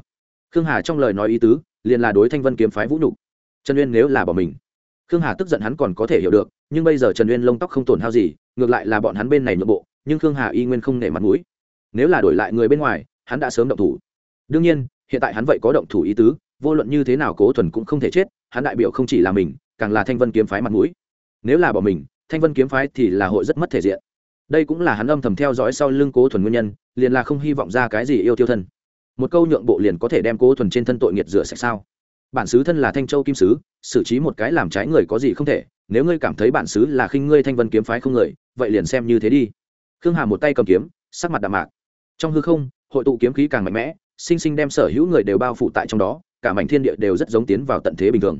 khương hà trong lời nói ý tứ, liền là đối thanh vân kiếm phái vũ nhục. Trần uyên nếu là bỏ mình, khương hà tức giận hắn còn có thể hiểu được, nhưng bây giờ trần uyên lông tóc không tổn hao gì, ngược lại là bọn hắn bên này nội bộ, nhưng khương hà y nguyên không nể mặt mũi. Nếu là đổi lại người bên ngoài, hắn đã sớm động thủ. Đương nhiên, hiện tại hắn vậy có động thủ ý tứ, vô luận như thế nào cố thuần cũng không thể chết, hắn đại biểu không chỉ là mình, càng là thanh vân kiếm phái mặt mũi. Nếu là bỏ mình, thanh vân kiếm phái thì là hội rất mất thể diện. Đây cũng là hắn âm thầm theo dõi sau lưng cố thuần nguyên nhân, liền là không hy vọng ra cái gì yêu tiêu thân một câu nhượng bộ liền có thể đem cố thuần trên thân tội nghiệt rửa sạch sao? Bản xứ thân là thanh châu kim sứ, xử trí một cái làm trái người có gì không thể, nếu ngươi cảm thấy bản xứ là khinh ngươi thanh vân kiếm phái không người, vậy liền xem như thế đi. Khương hà một tay cầm kiếm, sắc mặt đạm mạc. Trong hư không, hội tụ kiếm khí càng mạnh mẽ, sinh sinh đem sở hữu người đều bao phủ tại trong đó, cả mảnh thiên địa đều rất giống tiến vào tận thế bình thường.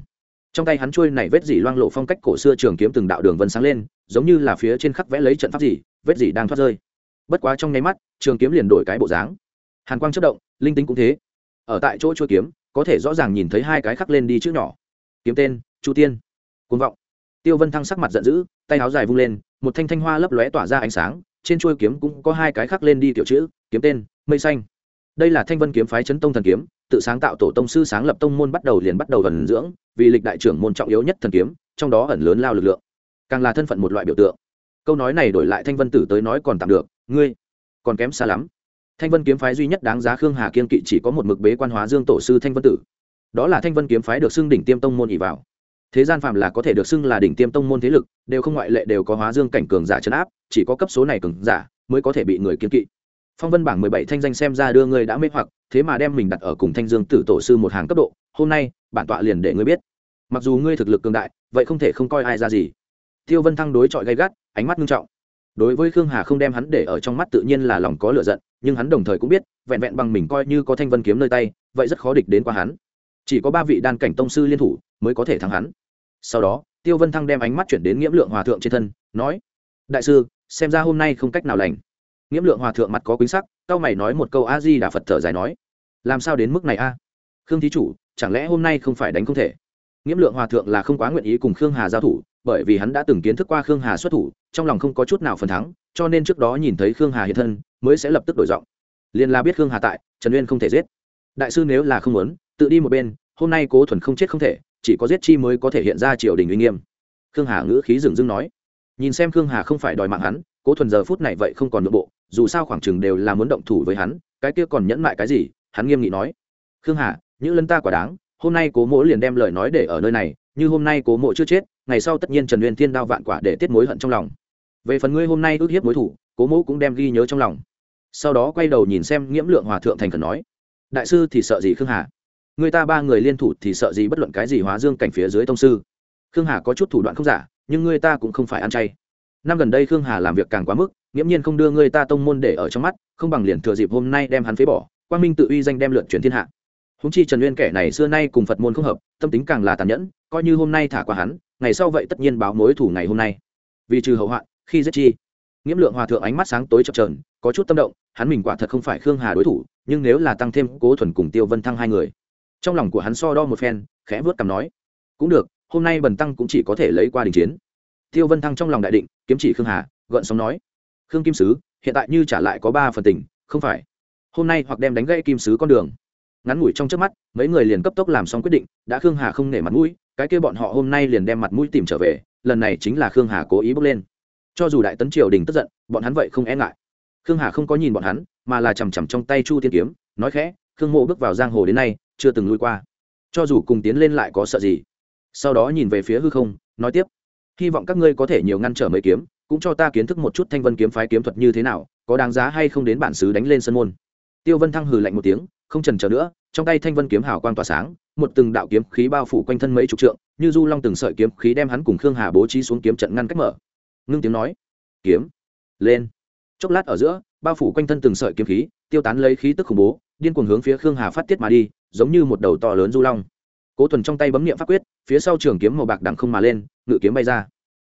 Trong tay hắn trôi này vết dỉ loang lộ phong cách cổ xưa trường kiếm từng đạo đường vân sáng lên, giống như là phía trên khắc vẽ lấy trận pháp gì, vết dỉ đang thoát rơi. Bất quá trong nháy mắt, trường kiếm liền đổi cái bộ dáng. Hàn quang chất động linh tính cũng thế. Ở tại chỗ chuôi kiếm, có thể rõ ràng nhìn thấy hai cái khắc lên đi chữ nhỏ. Kiếm tên, chu tiên. Côn vọng. Tiêu vân thăng sắc mặt giận dữ, tay áo dài vung lên, một thanh thanh hoa lấp lóe tỏa ra ánh sáng, trên chuôi kiếm cũng có hai cái khắc lên đi tiểu chữ, kiếm tên, mây xanh. Đây là thanh vân kiếm phái chấn tông thần kiếm, tự sáng tạo tổ tông sư sáng lập tông môn bắt đầu liền bắt đầu gần dưỡng, vì lịch đại trưởng môn trọng yếu nhất thần kiếm, trong đó ẩn lớn lao lực lượng. Càng là thân phận một loại biểu tượng. Câu nói này đổi lại thanh vân tử tới nói còn tạm được, ngươi còn kém xa lắm thanh vân kiếm phái duy nhất đáng giá khương hà kiên kỵ chỉ có một mực bế quan hóa dương tổ sư thanh vân tử. Đó là thanh vân kiếm phái được xưng đỉnh tiêm tông môn ỉ vào. Thế gian phạm là có thể được xưng là đỉnh tiêm tông môn thế lực, đều không ngoại lệ đều có hóa dương cảnh cường giả chấn áp, chỉ có cấp số này cường giả mới có thể bị người kiên kỵ. Phong vân bảng mười bảy thanh danh xem ra đưa ngươi đã mê hoặc, thế mà đem mình đặt ở cùng thanh dương tử tổ sư một hàng cấp độ, hôm nay, bản tọa liền để ngươi biết. Mặc dù ngươi thực lực cường đại, vậy không thể không coi ai ra gì. Tiêu vân thăng đối chọi gay gắt, ánh mắt nghiêm trọng đối với khương hà không đem hắn để ở trong mắt tự nhiên là lòng có lựa giận, nhưng hắn đồng thời cũng biết, vẹn vẹn bằng mình coi như có thanh vân kiếm nơi tay, vậy rất khó địch đến qua hắn. Chỉ có ba vị đan cảnh tông sư liên thủ mới có thể thắng hắn. Sau đó, tiêu vân thăng đem ánh mắt chuyển đến nghiễm lượng hòa thượng trên thân, nói, đại sư, xem ra hôm nay không cách nào lành. Nghiễm lượng hòa thượng mặt có quýnh sắc cao mày nói một câu a di đà phật thở dài nói, làm sao đến mức này a? Khương thí chủ, chẳng lẽ hôm nay không phải đánh không thể? Nghiễm lượng hòa thượng là không quá nguyện ý cùng khương hà giao thủ bởi vì hắn đã từng kiến thức qua khương hà xuất thủ, trong lòng không có chút nào phần thắng, cho nên trước đó nhìn thấy khương hà hiện thân, mới sẽ lập tức đổi giọng. Liền là biết khương hà tại, trần uyên không thể giết. Đại sư nếu là không muốn, tự đi một bên, hôm nay cố thuần không chết không thể, chỉ có giết chi mới có thể hiện ra triều đình uy nghiêm. Khương hà ngữ khí dừng dưng nói. Nhìn xem khương hà không phải đòi mạng hắn, cố thuần giờ phút này vậy không còn nội bộ, dù sao khoảng chừng đều là muốn động thủ với hắn, cái kia còn nhẫn mại cái gì, hắn nghiêm nghị nói. Khương hà, những lân ta quả đáng, hôm nay cố mỗ liền đem lời nói để ở nơi này, như hôm nay cố mộ chưa chết ngày sau tất nhiên trần uyên thiên đao vạn quả để tiết mối hận trong lòng. Về phần ngươi hôm nay ước hiếp mối thủ, cố mẫu cũng đem ghi nhớ trong lòng. Sau đó quay đầu nhìn xem nghiễm lượng hòa thượng thành khẩn nói, đại sư thì sợ gì khương hà? Người ta ba người liên thủ thì sợ gì bất luận cái gì hóa dương cảnh phía dưới tông sư? Khương hà có chút thủ đoạn không giả, nhưng người ta cũng không phải ăn chay. Năm gần đây khương hà làm việc càng quá mức, nghiễm nhiên không đưa người ta tông môn để ở trong mắt, không bằng liền thừa dịp hôm nay đem hắn phế bỏ, quang minh tự uy danh đem lượn chuyển thiên hạ húng chi trần uyên kẻ này xưa nay cùng phật môn không hợp, tâm tính càng là tàn nhẫn, coi như hôm nay thả qua hắn, ngày sau vậy tất nhiên báo mối thủ ngày hôm nay. Vì trừ hậu hoạn, khi giết chi. Nghiễm lượng hòa thượng ánh mắt sáng tối chập trờn có chút tâm động, hắn mình quả thật không phải khương hà đối thủ, nhưng nếu là tăng thêm cố thuần cùng tiêu vân thăng hai người, trong lòng của hắn so đo một phen, khẽ vớt cằm nói, cũng được, hôm nay bần tăng cũng chỉ có thể lấy qua đình chiến. Tiêu vân thăng trong lòng đại định, kiếm chỉ khương hà, gợn sóng nói, khương kim sứ, hiện tại như trả lại có ba phần tình, không phải. Hôm nay hoặc đem đánh gãy kim sứ con đường ngắn ngủi trong trước mắt, mấy người liền cấp tốc làm xong quyết định, đã khương hà không nể mặt mũi, cái kia bọn họ hôm nay liền đem mặt mũi tìm trở về, lần này chính là khương hà cố ý bước lên. Cho dù đại tấn triều đình tức giận, bọn hắn vậy không e ngại. Khương hà không có nhìn bọn hắn, mà là chằm chằm trong tay chu tiên kiếm, nói khẽ, khương mộ bước vào giang hồ đến nay, chưa từng lui qua. Cho dù cùng tiến lên lại có sợ gì? Sau đó nhìn về phía hư không, nói tiếp, hy vọng các ngươi có thể nhiều ngăn trở mấy kiếm, cũng cho ta kiến thức một chút thanh vân kiếm phái kiếm thuật như thế nào, có đáng giá hay không đến bản xứ đánh lên sân môn. Tiêu vân thăng hừ lạnh một tiếng không trần chờ nữa, trong tay thanh vân kiếm hào quang tỏa sáng, một từng đạo kiếm khí bao phủ quanh thân mấy chục trượng, như du long từng sợi kiếm khí đem hắn cùng khương hà bố trí xuống kiếm trận ngăn cách mở. Ngưng tiếng nói, kiếm, lên. Chốc lát ở giữa, bao phủ quanh thân từng sợi kiếm khí, tiêu tán lấy khí tức khủng bố, điên cuồng hướng phía khương hà phát tiết mà đi, giống như một đầu to lớn du long. Cố thuần trong tay bấm niệm pháp quyết, phía sau trường kiếm màu bạc đằng không mà lên, ngự kiếm bay ra.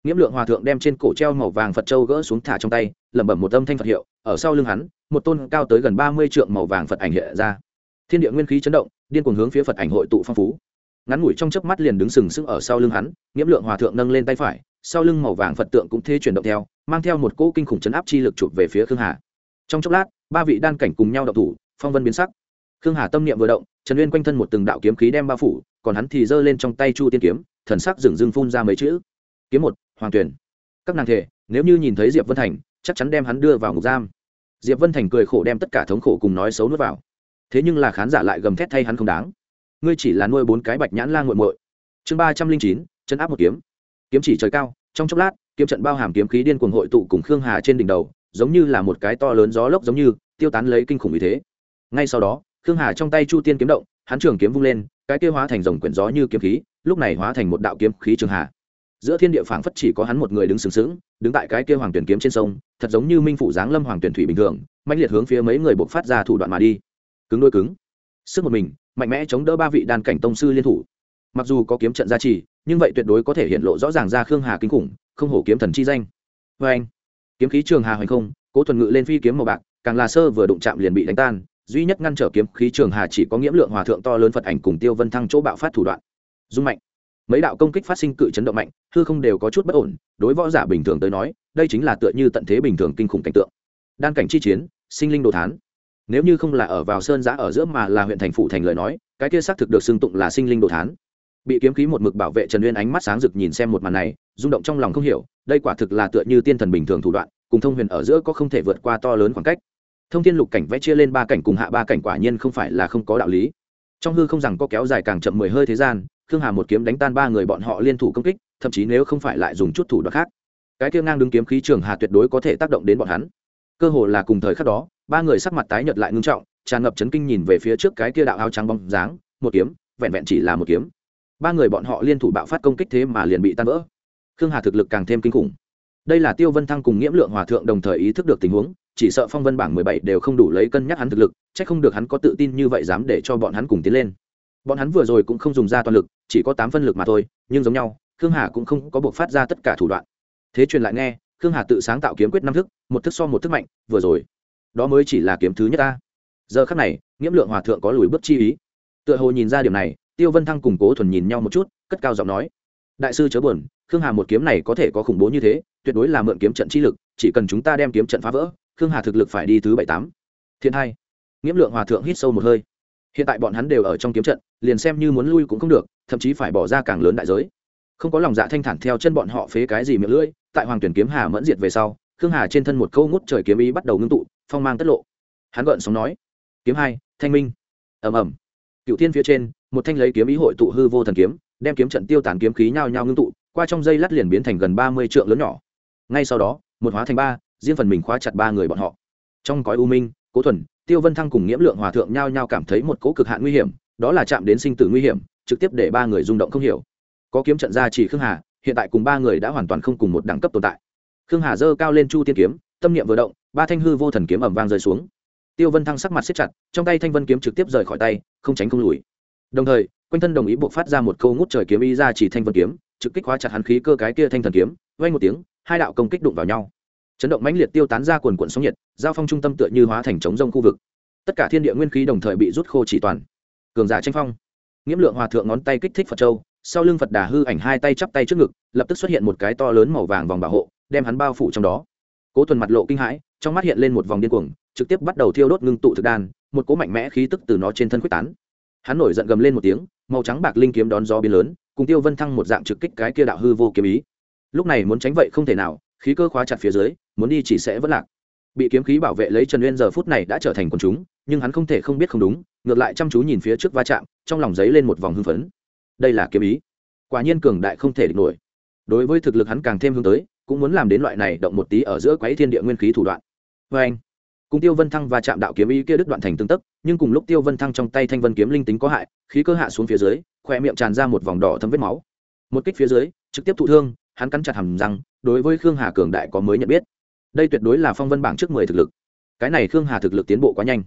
Nghiễm lượng hòa thượng đem trên cổ treo màu vàng phật châu gỡ xuống thả trong tay, lẩm bẩm một âm thanh phật hiệu, ở sau lưng hắn, một tôn cao tới gần ba mươi trượng màu vàng phật ảnh hiện ra thiên địa nguyên khí chấn động, điên cuồng hướng phía phật ảnh hội tụ phong phú. Ngắn ngủi trong chớp mắt liền đứng sừng sững ở sau lưng hắn, nghiễm lượng hòa thượng nâng lên tay phải, sau lưng màu vàng phật tượng cũng thế chuyển động theo, mang theo một cỗ kinh khủng chấn áp chi lực chụp về phía khương hà. Trong chốc lát, ba vị đan cảnh cùng nhau đậu thủ, phong vân biến sắc. Khương hà tâm niệm vừa động, trần uyên quanh thân một từng đạo kiếm khí đem bao phủ, còn hắn thì giơ lên trong tay chu tiên kiếm, thần sắc dừng dưng phun ra mấy chữ. Kiếm một, hoàng tuyển. Các nàng thể, nếu như nhìn thấy diệp vân thành, chắc chắn đem hắn đưa vào ngục giam. Diệp vân thành cười khổ đem tất cả thống khổ cùng nói xấu nuốt vào thế nhưng là khán giả lại gầm thét thay hắn không đáng. Ngươi chỉ là nuôi bốn cái bạch nhãn la nguội muội. Chương ba trăm linh chín chân áp một kiếm. Kiếm chỉ trời cao, trong chốc lát, kiếm trận bao hàm kiếm khí điên cuồng hội tụ cùng khương hà trên đỉnh đầu, giống như là một cái to lớn gió lốc giống như, tiêu tán lấy kinh khủng ý thế. Ngay sau đó, khương hà trong tay chu tiên kiếm động, hắn trường kiếm vung lên, cái kia hóa thành dòng quyển gió như kiếm khí, lúc này hóa thành một đạo kiếm khí trường hà giữa thiên địa phảng phất chỉ có hắn một người đứng sừng sững, đứng tại cái kia hoàng tuyển kiếm trên sông, thật giống như minh phụ giáng lâm hoàng tuyển thủy bình thường mạnh liệt hướng phía mấy người buộc phát ra thủ đoạn mà đi cứng đôi cứng. Sức một mình, mạnh mẽ chống đỡ ba vị đan cảnh tông sư liên thủ. Mặc dù có kiếm trận gia trì, nhưng vậy tuyệt đối có thể hiện lộ rõ ràng ra khương hà kinh khủng, không hổ kiếm thần chi danh. Vê anh, kiếm khí trường hà hoành không, cố thuần ngự lên phi kiếm màu bạc, càng là sơ vừa đụng chạm liền bị đánh tan, duy nhất ngăn trở kiếm khí trường hà chỉ có nghiễm lượng hòa thượng to lớn phật ảnh cùng tiêu vân thăng chỗ bạo phát thủ đoạn. Dung mạnh. Mấy đạo công kích phát sinh cự chấn động mạnh, hư không đều có chút bất ổn, đối võ giả bình thường tới nói, đây chính là tựa như tận thế bình thường kinh khủng cảnh tượng. Đan cảnh chi chiến, sinh linh đồ thán nếu như không là ở vào sơn giã ở giữa mà là huyện thành phủ thành lời nói, cái kia xác thực được xưng tụng là sinh linh đồ thán. Bị kiếm khí một mực bảo vệ trần uyên ánh mắt sáng rực nhìn xem một màn này, rung động trong lòng không hiểu, đây quả thực là tựa như tiên thần bình thường thủ đoạn, cùng thông huyền ở giữa có không thể vượt qua to lớn khoảng cách. Thông thiên lục cảnh vẽ chia lên ba cảnh cùng hạ ba cảnh quả nhiên không phải là không có đạo lý. Trong hư không rằng có kéo dài càng chậm mười hơi thế gian, khương hà một kiếm đánh tan ba người bọn họ liên thủ công kích, thậm chí nếu không phải lại dùng chút thủ đoạn khác, cái kia ngang đứng kiếm khí trường hà tuyệt đối có thể tác động đến bọn hắn. Cơ hồ là cùng thời khắc đó ba người sắc mặt tái nhợt lại ngưng trọng, tràn ngập chấn kinh nhìn về phía trước cái kia đạo áo trắng bóng dáng, một kiếm, vẹn vẹn chỉ là một kiếm. Ba người bọn họ liên thủ bạo phát công kích thế mà liền bị tan vỡ. Khương hà thực lực càng thêm kinh khủng. Đây là tiêu vân thăng cùng nghiễm lượng hòa thượng đồng thời ý thức được tình huống, chỉ sợ phong vân bảng mười bảy đều không đủ lấy cân nhắc hắn thực lực c h ắ c không được hắn có tự tin như vậy dám để cho bọn hắn cùng tiến lên. Bọn hắn vừa rồi cũng không dùng ra toàn lực, chỉ có tám phân lực mà thôi, nhưng giống nhau, khương hà cũng không có buộc phát ra tất cả thủ đoạn. Thế truyền lại nghe, khương hà tự sáng tạo kiếm quyết năm thức, một thức so một thức mạnh, vừa rồi đó mới chỉ là kiếm thứ nhất ta. Giờ khắc này, nghiễm lượng hòa thượng có lùi bước chi ý. Tựa hồ nhìn ra điều này, tiêu vân thăng cùng cố thuần nhìn nhau một chút, cất cao giọng nói, đại sư chớ buồn, khương hà một kiếm này có thể có khủng bố như thế, tuyệt đối là mượn kiếm trận chi lực, chỉ cần chúng ta đem kiếm trận phá vỡ, khương hà thực lực phải đi thứ bảy tám. Thiên hai, nghiễm lượng hòa thượng hít sâu một hơi. Hiện tại bọn hắn đều ở trong kiếm trận, liền xem như muốn lui cũng không được, thậm chí phải bỏ ra càng lớn đại giới. Không có lòng dạ thanh thản theo chân bọn họ phế cái gì miệng lưỡi, tại hoàng tuyển kiếm hà mẫn diệt về sau, khương hà trên thân một câu ngút trời kiếm ý bắt đầu ngưng tụ phong mang tất lộ. Hắn gợn sóng nói, kiếm hai, thanh minh. Ầm ầm. Cựu thiên phía trên, một thanh lấy kiếm ý hội tụ hư vô thần kiếm, đem kiếm trận tiêu tán kiếm khí nhao nhao ngưng tụ, qua trong dây lát liền biến thành gần ba mươi trượng lớn nhỏ. Ngay sau đó, một hóa thành ba, riêng phần mình khóa chặt ba người bọn họ. Trong cõi u minh, cố thuần, tiêu vân thăng cùng nghiễm lượng hòa thượng nhao nhao cảm thấy một cố cực hạn nguy hiểm, đó là chạm đến sinh tử nguy hiểm, trực tiếp để ba người rung động không hiểu. Có kiếm trận ra chỉ khương hà, hiện tại cùng ba người đã hoàn toàn không cùng một đẳng cấp tồn tại. Khương hà giơ cao lên chu tiên kiếm, tâm niệm vừa động ba thanh hư vô thần kiếm ẩm vang rơi xuống. Tiêu vân thăng sắc mặt siết chặt, trong tay thanh vân kiếm trực tiếp rời khỏi tay, không tránh không lùi. Đồng thời, quanh thân đồng ý buộc phát ra một câu ngút trời kiếm ý ra chỉ thanh vân kiếm, trực kích hóa chặt hắn khí cơ cái kia thanh thần kiếm vay một tiếng, hai đạo công kích đụng vào nhau. Chấn động mãnh liệt tiêu tán ra quần quận sóng nhiệt, giao phong trung tâm tựa như hóa thành trống rông khu vực. Tất cả thiên địa nguyên khí đồng thời bị rút khô chỉ toàn. Cường giả tranh phong. Nghiễm lượng hòa thượng ngón tay kích thích phật châu, sau lưng phật đà hư ảnh hai tay chắp tay trước ngực, lập tức xuất hiện một cái to lớn màu vàng vòng bảo hộ, đem hắn bao phủ trong đó cố thuần mặt lộ kinh hãi, trong mắt hiện lên một vòng điên cuồng, trực tiếp bắt đầu thiêu đốt ngưng tụ thực đan, một cỗ mạnh mẽ khí tức từ nó trên thân quyết tán. Hắn nổi giận gầm lên một tiếng, màu trắng bạc linh kiếm đón gió biến lớn, cùng tiêu vân thăng một dạng trực kích cái kia đạo hư vô kiếm ý. Lúc này muốn tránh vậy không thể nào, khí cơ khóa chặt phía dưới, muốn đi chỉ sẽ vất lạc. Bị kiếm khí bảo vệ lấy trần uyên giờ phút này đã trở thành quần chúng, nhưng hắn không thể không biết không đúng, ngược lại chăm chú nhìn phía trước va chạm, trong lòng giấy lên một vòng hưng phấn. Đây là kiếm ý. Quả nhiên cường đại không thể địch nổi. Đối với thực lực hắn càng thêm hướng tới cũng muốn làm đến loại này động một tí ở giữa quấy thiên địa nguyên khí thủ đoạn. Vê anh, cùng tiêu vân thăng và chạm đạo kiếm ý kia đứt đoạn thành tương tức, nhưng cùng lúc tiêu vân thăng trong tay thanh vân kiếm linh tính có hại, khí cơ hạ xuống phía dưới khoe miệng tràn ra một vòng đỏ thấm vết máu. Một kích phía dưới, trực tiếp thụ thương, hắn cắn chặt hầm răng, đối với khương hà cường đại có mới nhận biết. Đây tuyệt đối là phong vân bảng trước mười thực lực. Cái này khương hà thực lực tiến bộ quá nhanh.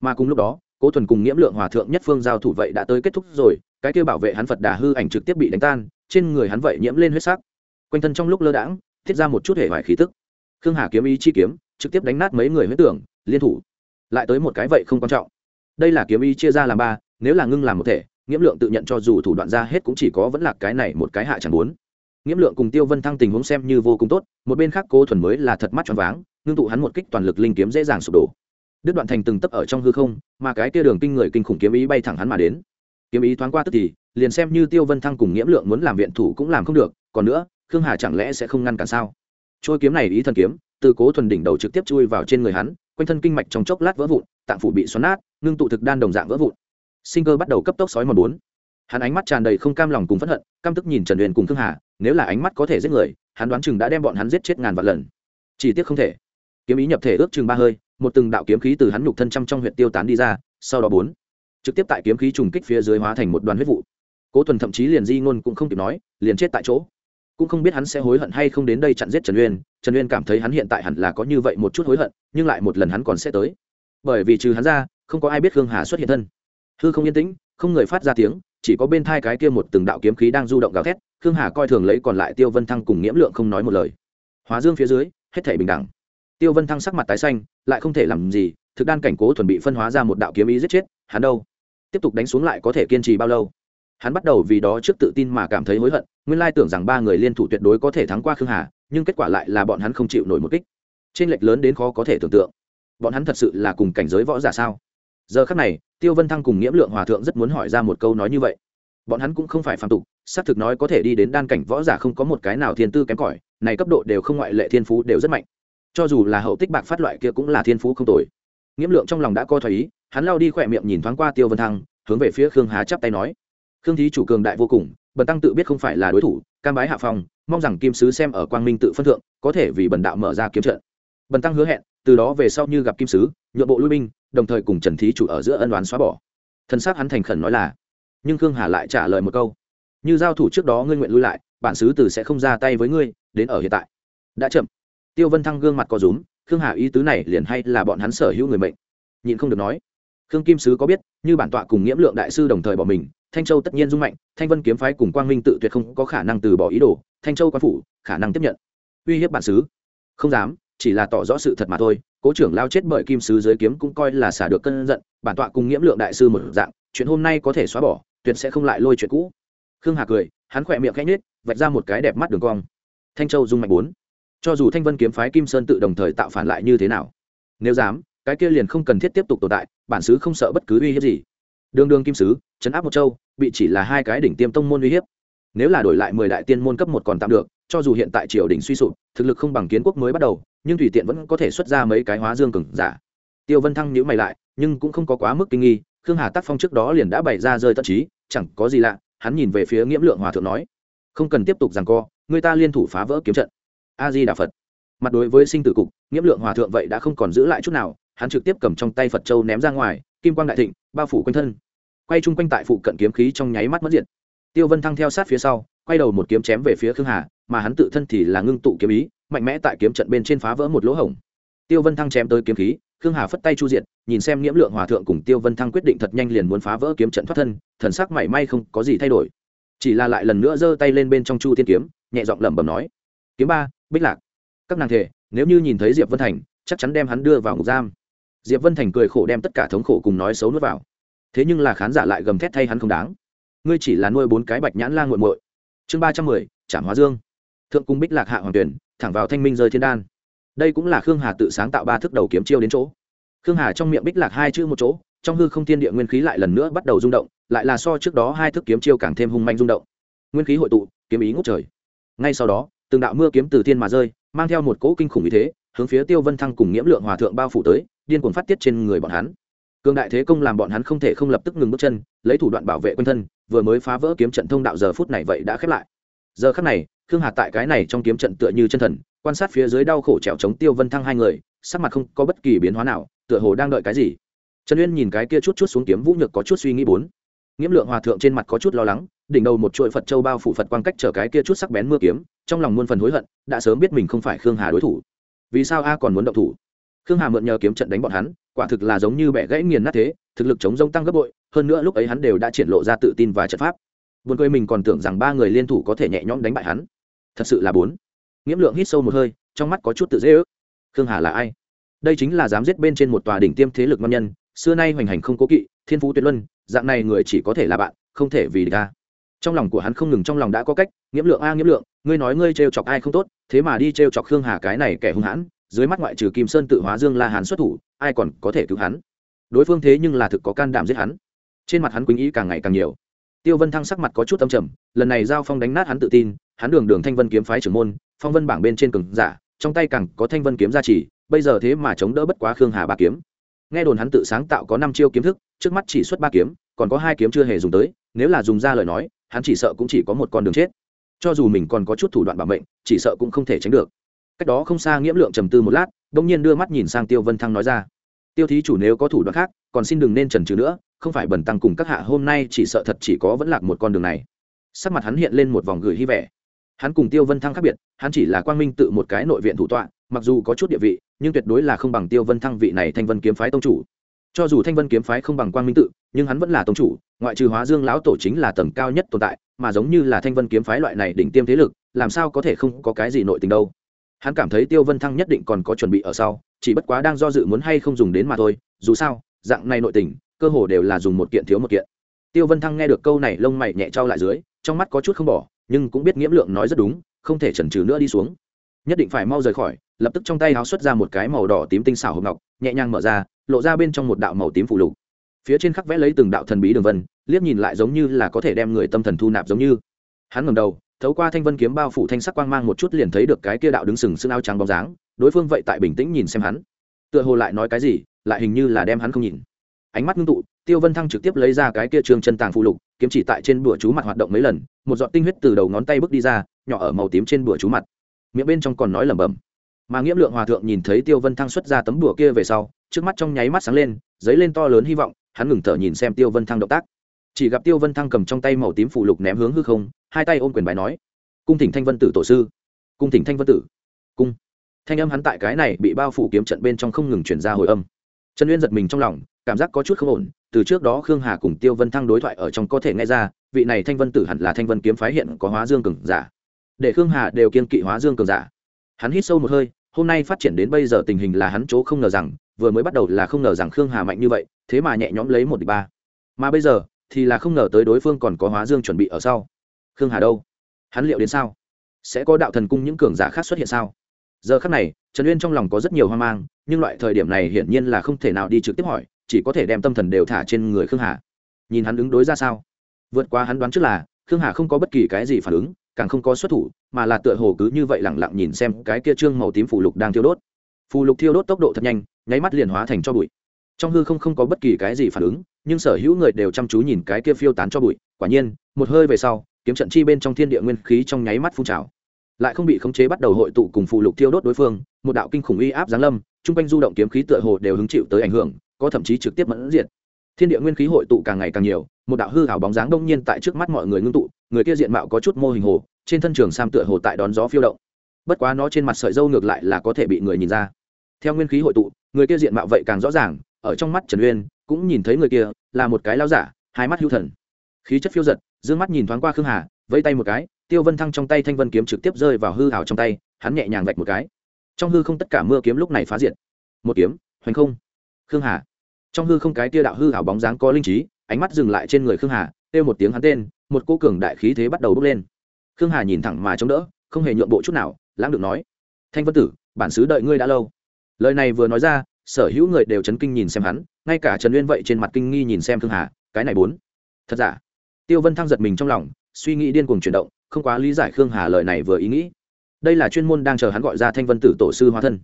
Mà cùng lúc đó, cố thuần cùng nghiễm lượng hòa thượng nhất phương giao thủ vậy đã tới kết thúc rồi, cái kia bảo vệ hắn phật đà hư ảnh trực tiếp bị đánh tan, trên người hắn vậy nhiễm lên huyết sắc. Quanh thân trong lúc lơ đãng thiết ra một chút hệ vải khí tức. Khương hà kiếm ý chi kiếm, trực tiếp đánh nát mấy người huyết tưởng, liên thủ. Lại tới một cái vậy không quan trọng. Đây là kiếm ý chia ra làm ba, nếu là ngưng làm một thể, nghiễm lượng tự nhận cho dù thủ đoạn ra hết cũng chỉ có vẫn là cái này một cái hạ chẳng muốn. Nghiễm lượng cùng tiêu vân thăng tình huống xem như vô cùng tốt, một bên khác cố thuần mới là thật mắt choáng váng, ngưng tụ hắn một kích toàn lực linh kiếm dễ dàng sụp đổ. Đứt đoạn thành từng tấp ở trong hư không, mà cái kia đường kinh người kinh khủng kiếm ý bay thẳng hắn mà đến. Kiếm ý thoáng qua tức thì, liền xem như tiêu vân thăng cùng nghiễm lượng muốn làm viện thủ cũng làm không được, còn nữa khương hà chẳng lẽ sẽ không ngăn cản sao? Trôi kiếm này ý thần kiếm, từ cố thuần đỉnh đầu trực tiếp chui vào trên người hắn, quanh thân kinh mạch trong chốc lát vỡ vụn, tạng phủ bị xoắn nát, ngưng tụ thực đan đồng dạng vỡ vụn. Sinh cơ bắt đầu cấp tốc sói mòn bốn. Hắn ánh mắt tràn đầy không cam lòng cùng phẫn hận, căm tức nhìn trần huyền cùng khương hà, nếu là ánh mắt có thể giết người, hắn đoán chừng đã đem bọn hắn giết chết ngàn vạn lần. Chỉ tiếc không thể. Kiếm ý nhập thể ước chừng ba hơi, một từng đạo kiếm khí từ hắn nhục thân trăm trong huyện tiêu tán đi ra, sau đó bốn. Trực tiếp tại kiếm khí trùng kích phía dưới hóa thành một đoàn huyết vụ. Cố thuần thậm chí liền di ngôn cũng không kịp nói, liền chết tại chỗ cũng không biết hắn sẽ hối hận hay không đến đây chặn giết trần uyên. Trần uyên cảm thấy hắn hiện tại hẳn là có như vậy một chút hối hận, nhưng lại một lần hắn còn sẽ tới. Bởi vì trừ hắn ra, không có ai biết khương hà xuất hiện thân. Hư không yên tĩnh, không người phát ra tiếng, chỉ có bên thai cái kia một từng đạo kiếm khí đang du động gào thét, khương hà coi thường lấy còn lại tiêu vân thăng cùng nghiễm lượng không nói một lời. Hóa dương phía dưới, hết thể bình đẳng. Tiêu vân thăng sắc mặt tái xanh, lại không thể làm gì, thực đan cảnh cố thuần bị phân hóa ra một đạo kiếm ý giết chết, hắn đâu? Tiếp tục đánh xuống lại có thể kiên trì bao lâu? Hắn bắt đầu vì đó trước tự tin mà cảm thấy hối hận, nguyên lai tưởng rằng ba người liên thủ tuyệt đối có thể thắng qua khương hà, nhưng kết quả lại là bọn hắn không chịu nổi một kích. Trên lệch lớn đến khó có thể tưởng tượng. Bọn hắn thật sự là cùng cảnh giới võ giả sao? Giờ khắc này, tiêu vân thăng cùng nghiễm lượng hòa thượng rất muốn hỏi ra một câu nói như vậy. Bọn hắn cũng không phải phạm tục, xác thực nói có thể đi đến đan cảnh võ giả không có một cái nào thiên tư kém cỏi, này cấp độ đều không ngoại lệ thiên phú đều rất mạnh. Cho dù là hậu tích bạc phát loại kia cũng là thiên phú không tồi. Nghiễm lượng trong lòng đã coi thoải ý, hắn lao đi khỏe miệng nhìn thoáng qua tiêu vân thăng, hướng về phía khương Hà chắp tay nói khương thí chủ cường đại vô cùng, bần tăng tự biết không phải là đối thủ, cam bái hạ phòng mong rằng kim sứ xem ở quang minh tự phân thượng, có thể vì bần đạo mở ra kiếm trận. Bần tăng hứa hẹn, từ đó về sau như gặp kim sứ, nhượng bộ lui binh, đồng thời cùng trần thí chủ ở giữa ân đoán xóa bỏ. Thân xác hắn thành khẩn nói là, nhưng khương hà lại trả lời một câu, như giao thủ trước đó ngươi nguyện lui lại, bản sứ từ sẽ không ra tay với ngươi, đến ở hiện tại. Đã chậm. Tiêu vân thăng gương mặt có rúm, khương hà ý tứ này liền hay là bọn hắn sở hữu người mệnh. Nhịn không được nói, khương kim sứ có biết, như bản tọa cùng nghiễm lượng đại sư đồng thời bỏ mình thanh châu tất nhiên dung mạnh, thanh vân kiếm phái cùng quang minh tự tuyệt không có khả năng từ bỏ ý đồ, thanh châu quan phủ khả năng tiếp nhận. Uy hiếp bản sứ không dám, chỉ là tỏ rõ sự thật mà thôi, cố trưởng lao chết bởi kim sứ giới kiếm cũng coi là xả được cân giận, bản tọa cùng nghiễm lượng đại sư một dạng, chuyện hôm nay có thể xóa bỏ, tuyệt sẽ không lại lôi chuyện cũ. Khương hà cười, hắn khỏe miệng khẽ nhết vạch ra một cái đẹp mắt đường cong. Thanh châu dung mạnh bốn. Cho dù thanh vân kiếm phái kim sơn tự đồng thời tạo phản lại như thế nào? Nếu dám, cái kia liền không cần thiết tiếp tục tồn tại, bản xứ không sợ bất cứ uy hiếp gì đương đương kim sứ, chấn áp một châu, bị chỉ là hai cái đỉnh tiêm tông môn uy hiếp. Nếu là đổi lại mười đại tiên môn cấp một còn tạm được, cho dù hiện tại triều đình suy sụp, thực lực không bằng kiến quốc mới bắt đầu, nhưng tùy tiện vẫn có thể xuất ra mấy cái hóa dương cường giả. Tiêu vân thăng nhữ mày lại, nhưng cũng không có quá mức kinh nghi, khương hà tác phong trước đó liền đã bày ra rơi tận trí, chẳng có gì lạ, hắn nhìn về phía nghiễm lượng hòa thượng nói, không cần tiếp tục rằng co, người ta liên thủ phá vỡ kiếm trận. A di đà phật. Mặt đối với sinh tử cục, nghiễm lượng hòa thượng vậy đã không còn giữ lại chút nào, hắn trực tiếp cầm trong tay phật châu ném ra ngoài, kim quang đại thịnh, bao phủ quanh thân quay chung quanh tại phụ cận kiếm khí trong nháy mắt mất diện tiêu vân thăng theo sát phía sau, quay đầu một kiếm chém về phía khương hà, mà hắn tự thân thì là ngưng tụ kiếm ý, mạnh mẽ tại kiếm trận bên trên phá vỡ một lỗ hổng. Tiêu vân thăng chém tới kiếm khí, khương hà phất tay chu diện nhìn xem nghiễm lượng hòa thượng cùng tiêu vân thăng quyết định thật nhanh liền muốn phá vỡ kiếm trận thoát thân, thần sắc mảy may không có gì thay đổi. Chỉ là lại lần nữa giơ tay lên bên trong chu tiên kiếm, nhẹ giọng lẩm bẩm nói, kiếm ba, bích lạc, các nàng thể, nếu như nhìn thấy diệp vân thành, chắc chắn đem hắn đưa vào ngục giam. Diệp vân thành cười khổ đem tất cả thống khổ cùng nói xấu nuốt vào thế nhưng là khán giả lại gầm thét thay hắn không đáng. Ngươi chỉ là nuôi bốn cái bạch nhãn la nguội muội. Chương ba trăm mười, trảm hóa dương. Thượng cung bích lạc hạ hoàng tuyển, thẳng vào thanh minh rơi thiên đan. Đây cũng là khương hà tự sáng tạo ba thước đầu kiếm chiêu đến chỗ. Khương hà trong miệng bích lạc hai chữ một chỗ, trong hư không thiên địa nguyên khí lại lần nữa bắt đầu rung động, lại là so trước đó hai thức kiếm chiêu càng thêm hung manh rung động. Nguyên khí hội tụ, kiếm ý ngút trời. Ngay sau đó, từng đạo mưa kiếm từ thiên mà rơi, mang theo một cỗ kinh khủng ý thế, hướng phía tiêu vân thăng cùng nghiễm lượng hòa thượng bao phủ tới, điên cuồng phát tiết trên người bọn hắn cương đại thế công làm bọn hắn không thể không lập tức ngừng bước chân, lấy thủ đoạn bảo vệ quân thân, vừa mới phá vỡ kiếm trận thông đạo giờ phút này vậy đã khép lại. Giờ khắc này, khương hà tại cái này trong kiếm trận tựa như chân thần, quan sát phía dưới đau khổ trèo chống tiêu vân thăng hai người, sắc mặt không có bất kỳ biến hóa nào, tựa hồ đang đợi cái gì. Trần uyên nhìn cái kia chút chút xuống kiếm vũ nhược có chút suy nghĩ bốn. Nghiễm lượng hòa thượng trên mặt có chút lo lắng, đỉnh đầu một chuỗi phật châu bao phủ phật quang cách chở cái kia chút sắc bén mưa kiếm, trong lòng muôn phần hối hận, đã sớm biết mình không phải khương hà đối thủ. Vì sao a còn muốn động thủ? Khương hà mượn nhờ kiếm trận đánh bọn hắn quả thực là giống như bẻ gãy nghiền nát thế, thực lực chống rông tăng gấp bội, hơn nữa lúc ấy hắn đều đã triển lộ ra tự tin và trận pháp. Buồn cười mình còn tưởng rằng ba người liên thủ có thể nhẹ nhõm đánh bại hắn. Thật sự là bốn. Nghiễm lượng hít sâu một hơi, trong mắt có chút tự dễ ước. Khương hà là ai? Đây chính là dám giết bên trên một tòa đỉnh tiêm thế lực ngon nhân, xưa nay hoành hành không cố kỵ, thiên phú tuyệt luân, dạng này người chỉ có thể là bạn, không thể vì địch trong lòng của hắn không ngừng trong lòng đã có cách, nghiễm lượng a, nghiễm lượng, ngươi nói ngươi trêu chọc ai không tốt, thế mà đi trêu chọc khương hà cái này kẻ hung hãn dưới mắt ngoại trừ kim sơn tự hóa dương la hán xuất thủ, ai còn có thể cứu hắn? Đối phương thế nhưng là thực có can đảm giết hắn. Trên mặt hắn quýnh ý càng ngày càng nhiều. Tiêu vân thăng sắc mặt có chút âm trầm, lần này giao phong đánh nát hắn tự tin, hắn đường đường thanh vân kiếm phái trưởng môn, phong vân bảng bên trên cường giả, trong tay càng có thanh vân kiếm gia trì, bây giờ thế mà chống đỡ bất quá khương hà ba kiếm. Nghe đồn hắn tự sáng tạo có năm chiêu kiếm thức, trước mắt chỉ xuất ba kiếm, còn có hai kiếm chưa hề dùng tới, nếu là dùng ra lời nói, hắn chỉ sợ cũng chỉ có một con đường chết. Cho dù mình còn có chút thủ đoạn bảo mệnh, chỉ sợ cũng không thể tránh được cách đó không xa nghiễm lượng trầm tư một lát đ ỗ n g nhiên đưa mắt nhìn sang tiêu vân thăng nói ra, tiêu thí chủ nếu có thủ đoạn khác, còn xin đừng nên trần trừ nữa, không phải bẩn tăng cùng các hạ hôm nay chỉ sợ thật chỉ có vẫn lạc một con đường này. Sắc mặt hắn hiện lên một vòng gửi hy vẻ. Hắn cùng tiêu vân thăng khác biệt, hắn chỉ là quang minh tự một cái nội viện thủ tọa, mặc dù có chút địa vị, nhưng tuyệt đối là không bằng tiêu vân thăng vị này thanh vân kiếm phái tông chủ. Cho dù thanh vân kiếm phái không bằng quang minh tự, nhưng hắn vẫn là tông chủ, ngoại trừ hóa dương lão tổ chính là tầng cao nhất tồn tại, mà giống như là thanh vân kiếm phái loại này đỉnh tiêm thế lực, làm sao có thể không có cái gì nội tình đâu hắn cảm thấy tiêu vân thăng nhất định còn có chuẩn bị ở sau, chỉ bất quá đang do dự muốn hay không dùng đến mà thôi, dù sao, dạng này nội tình, cơ hồ đều là dùng một kiện thiếu một kiện. Tiêu vân thăng nghe được câu này lông mày nhẹ trao lại dưới, trong mắt có chút không bỏ, nhưng cũng biết nghiễm lượng nói rất đúng, không thể chần chừ nữa đi xuống. Nhất định phải mau rời khỏi, lập tức trong tay áo xuất ra một cái màu đỏ tím tinh xảo hộp ngọc, nhẹ nhàng mở ra, lộ ra bên trong một đạo màu tím phủ lục. Phía trên khắc vẽ lấy từng đạo thần bí đường vân, liếc nhìn lại giống như là có thể đem người tâm thần thu nạp giống như. Hắn ngầm đầu thấu qua thanh vân kiếm bao phủ thanh sắc quang mang một chút liền thấy được cái kia đạo đứng sừng sững áo trắng bóng dáng, đối phương vậy tại bình tĩnh nhìn xem hắn. Tựa hồ lại nói cái gì, lại hình như là đem hắn không nhìn. Ánh mắt ngưng tụ, tiêu vân thăng trực tiếp lấy ra cái kia trường chân tàng phụ lục, kiếm chỉ tại trên bụa chú mặt hoạt động mấy lần, một giọt tinh huyết từ đầu ngón tay bước đi ra, nhỏ ở màu tím trên bụa chú mặt. Miệng bên trong còn nói lẩm bẩm. Mà nghiễm lượng hòa thượng nhìn thấy tiêu vân thăng xuất ra tấm đùa kia về sau, trước mắt trong nháy mắt sáng lên, dấy lên to lớn hy vọng, hắn ngừng thở nhìn xem tiêu vân thăng động tác. Chỉ gặp tiêu vân thăng cầm trong tay màu tím phụ lục ném hướng hư không hai tay ôm quyền bài nói, cung thỉnh thanh vân tử tổ sư. Cung thỉnh thanh vân tử. Cung. Thanh âm hắn tại cái này bị bao phủ kiếm trận bên trong không ngừng chuyển ra hồi âm. Trần uyên giật mình trong lòng, cảm giác có chút không ổn, từ trước đó khương hà cùng tiêu vân thăng đối thoại ở trong có thể nghe ra, vị này thanh vân tử hẳn là thanh vân kiếm phái hiện có hóa dương cường giả. Để khương hà đều kiên kỵ hóa dương cường giả. Hắn hít sâu một hơi, hôm nay phát triển đến bây giờ tình hình là hắn chỗ không ngờ rằng, vừa mới bắt đầu là không ngờ rằng khương hà mạnh như vậy, thế mà nhẹ nhõm lấy một địch ba. Mà bây giờ thì là không ngờ tới đối phương còn có hóa dương chuẩn bị ở sau khương hà đâu? Hắn liệu đến sao? Sẽ có đạo thần cung những cường giả khác xuất hiện sao? Giờ khác này, trần uyên trong lòng có rất nhiều hoang mang, nhưng loại thời điểm này hiển nhiên là không thể nào đi trực tiếp hỏi, chỉ có thể đem tâm thần đều thả trên người khương hà. Nhìn hắn ứng đối ra sao? Vượt qua hắn đoán trước là, khương hà không có bất kỳ cái gì phản ứng, càng không có xuất thủ, mà là tựa hồ cứ như vậy lẳng lặng nhìn xem cái kia trương màu tím phù lục đang thiêu đốt. Phù lục thiêu đốt tốc độ thật nhanh, nháy mắt liền hóa thành cho bụi. Trong hư không không có bất kỳ cái gì phản ứng, nhưng sở hữu người đều chăm chú nhìn cái kia phiêu tán cho bụi. Quả nhiên, một hơi về sau kiếm trận chi bên trong thiên địa nguyên khí trong nháy mắt phun trào. Lại không bị khống chế bắt đầu hội tụ cùng phụ lục thiêu đốt đối phương, một đạo kinh khủng uy áp giáng lâm trung quanh du động kiếm khí tựa hồ đều hứng chịu tới ảnh hưởng, có thậm chí trực tiếp mẫn diện. thiên địa nguyên khí hội tụ càng ngày càng nhiều, một đạo hư hảo bóng dáng đông nhiên tại trước mắt mọi người ngưng tụ, người kia diện mạo có chút mô hình hồ, trên thân trường sam tựa hồ tại đón gió phiêu động. Bất quá nó trên mặt sợi dâu ngược lại là có thể bị người nhìn ra. Theo nguyên khí hội tụ, người kia diện mạo vậy càng rõ ràng, ở trong mắt trần uyên, cũng nhìn thấy người kia, là một cái lao giả, hai mắt hữu thần khí chất phiêu giật d ư ơ n g mắt nhìn thoáng qua khương hà, vẫy tay một cái, tiêu vân thăng trong tay thanh vân kiếm trực tiếp rơi vào hư hảo trong tay, hắn nhẹ nhàng vạch một cái. Trong hư không tất cả mưa kiếm lúc này phá diệt. Một kiếm, hoành không. Khương hà. Trong hư không cái tia đạo hư hảo bóng dáng có linh trí, ánh mắt dừng lại trên người khương hà, kêu một tiếng hắn tên, một cô cường đại khí thế bắt đầu bốc lên. Khương hà nhìn thẳng mà chống đỡ, không hề nhượng bộ chút nào, lãng được nói, thanh vân tử, bản xứ đợi ngươi đã lâu. Lời này vừa nói ra, sở hữu người đều chấn kinh nhìn xem hắn, ngay cả trần uyên vậy trên mặt kinh nghi nhìn xem khương hà, cái này bốn, thật giả? Tiêu vân thăng giật mình trong lòng, suy nghĩ điên cuồng chuyển động, không quá lý giải khương hà lời này vừa ý nghĩ. Đây là chuyên môn đang chờ hắn gọi ra thanh vân tử tổ sư hóa thân.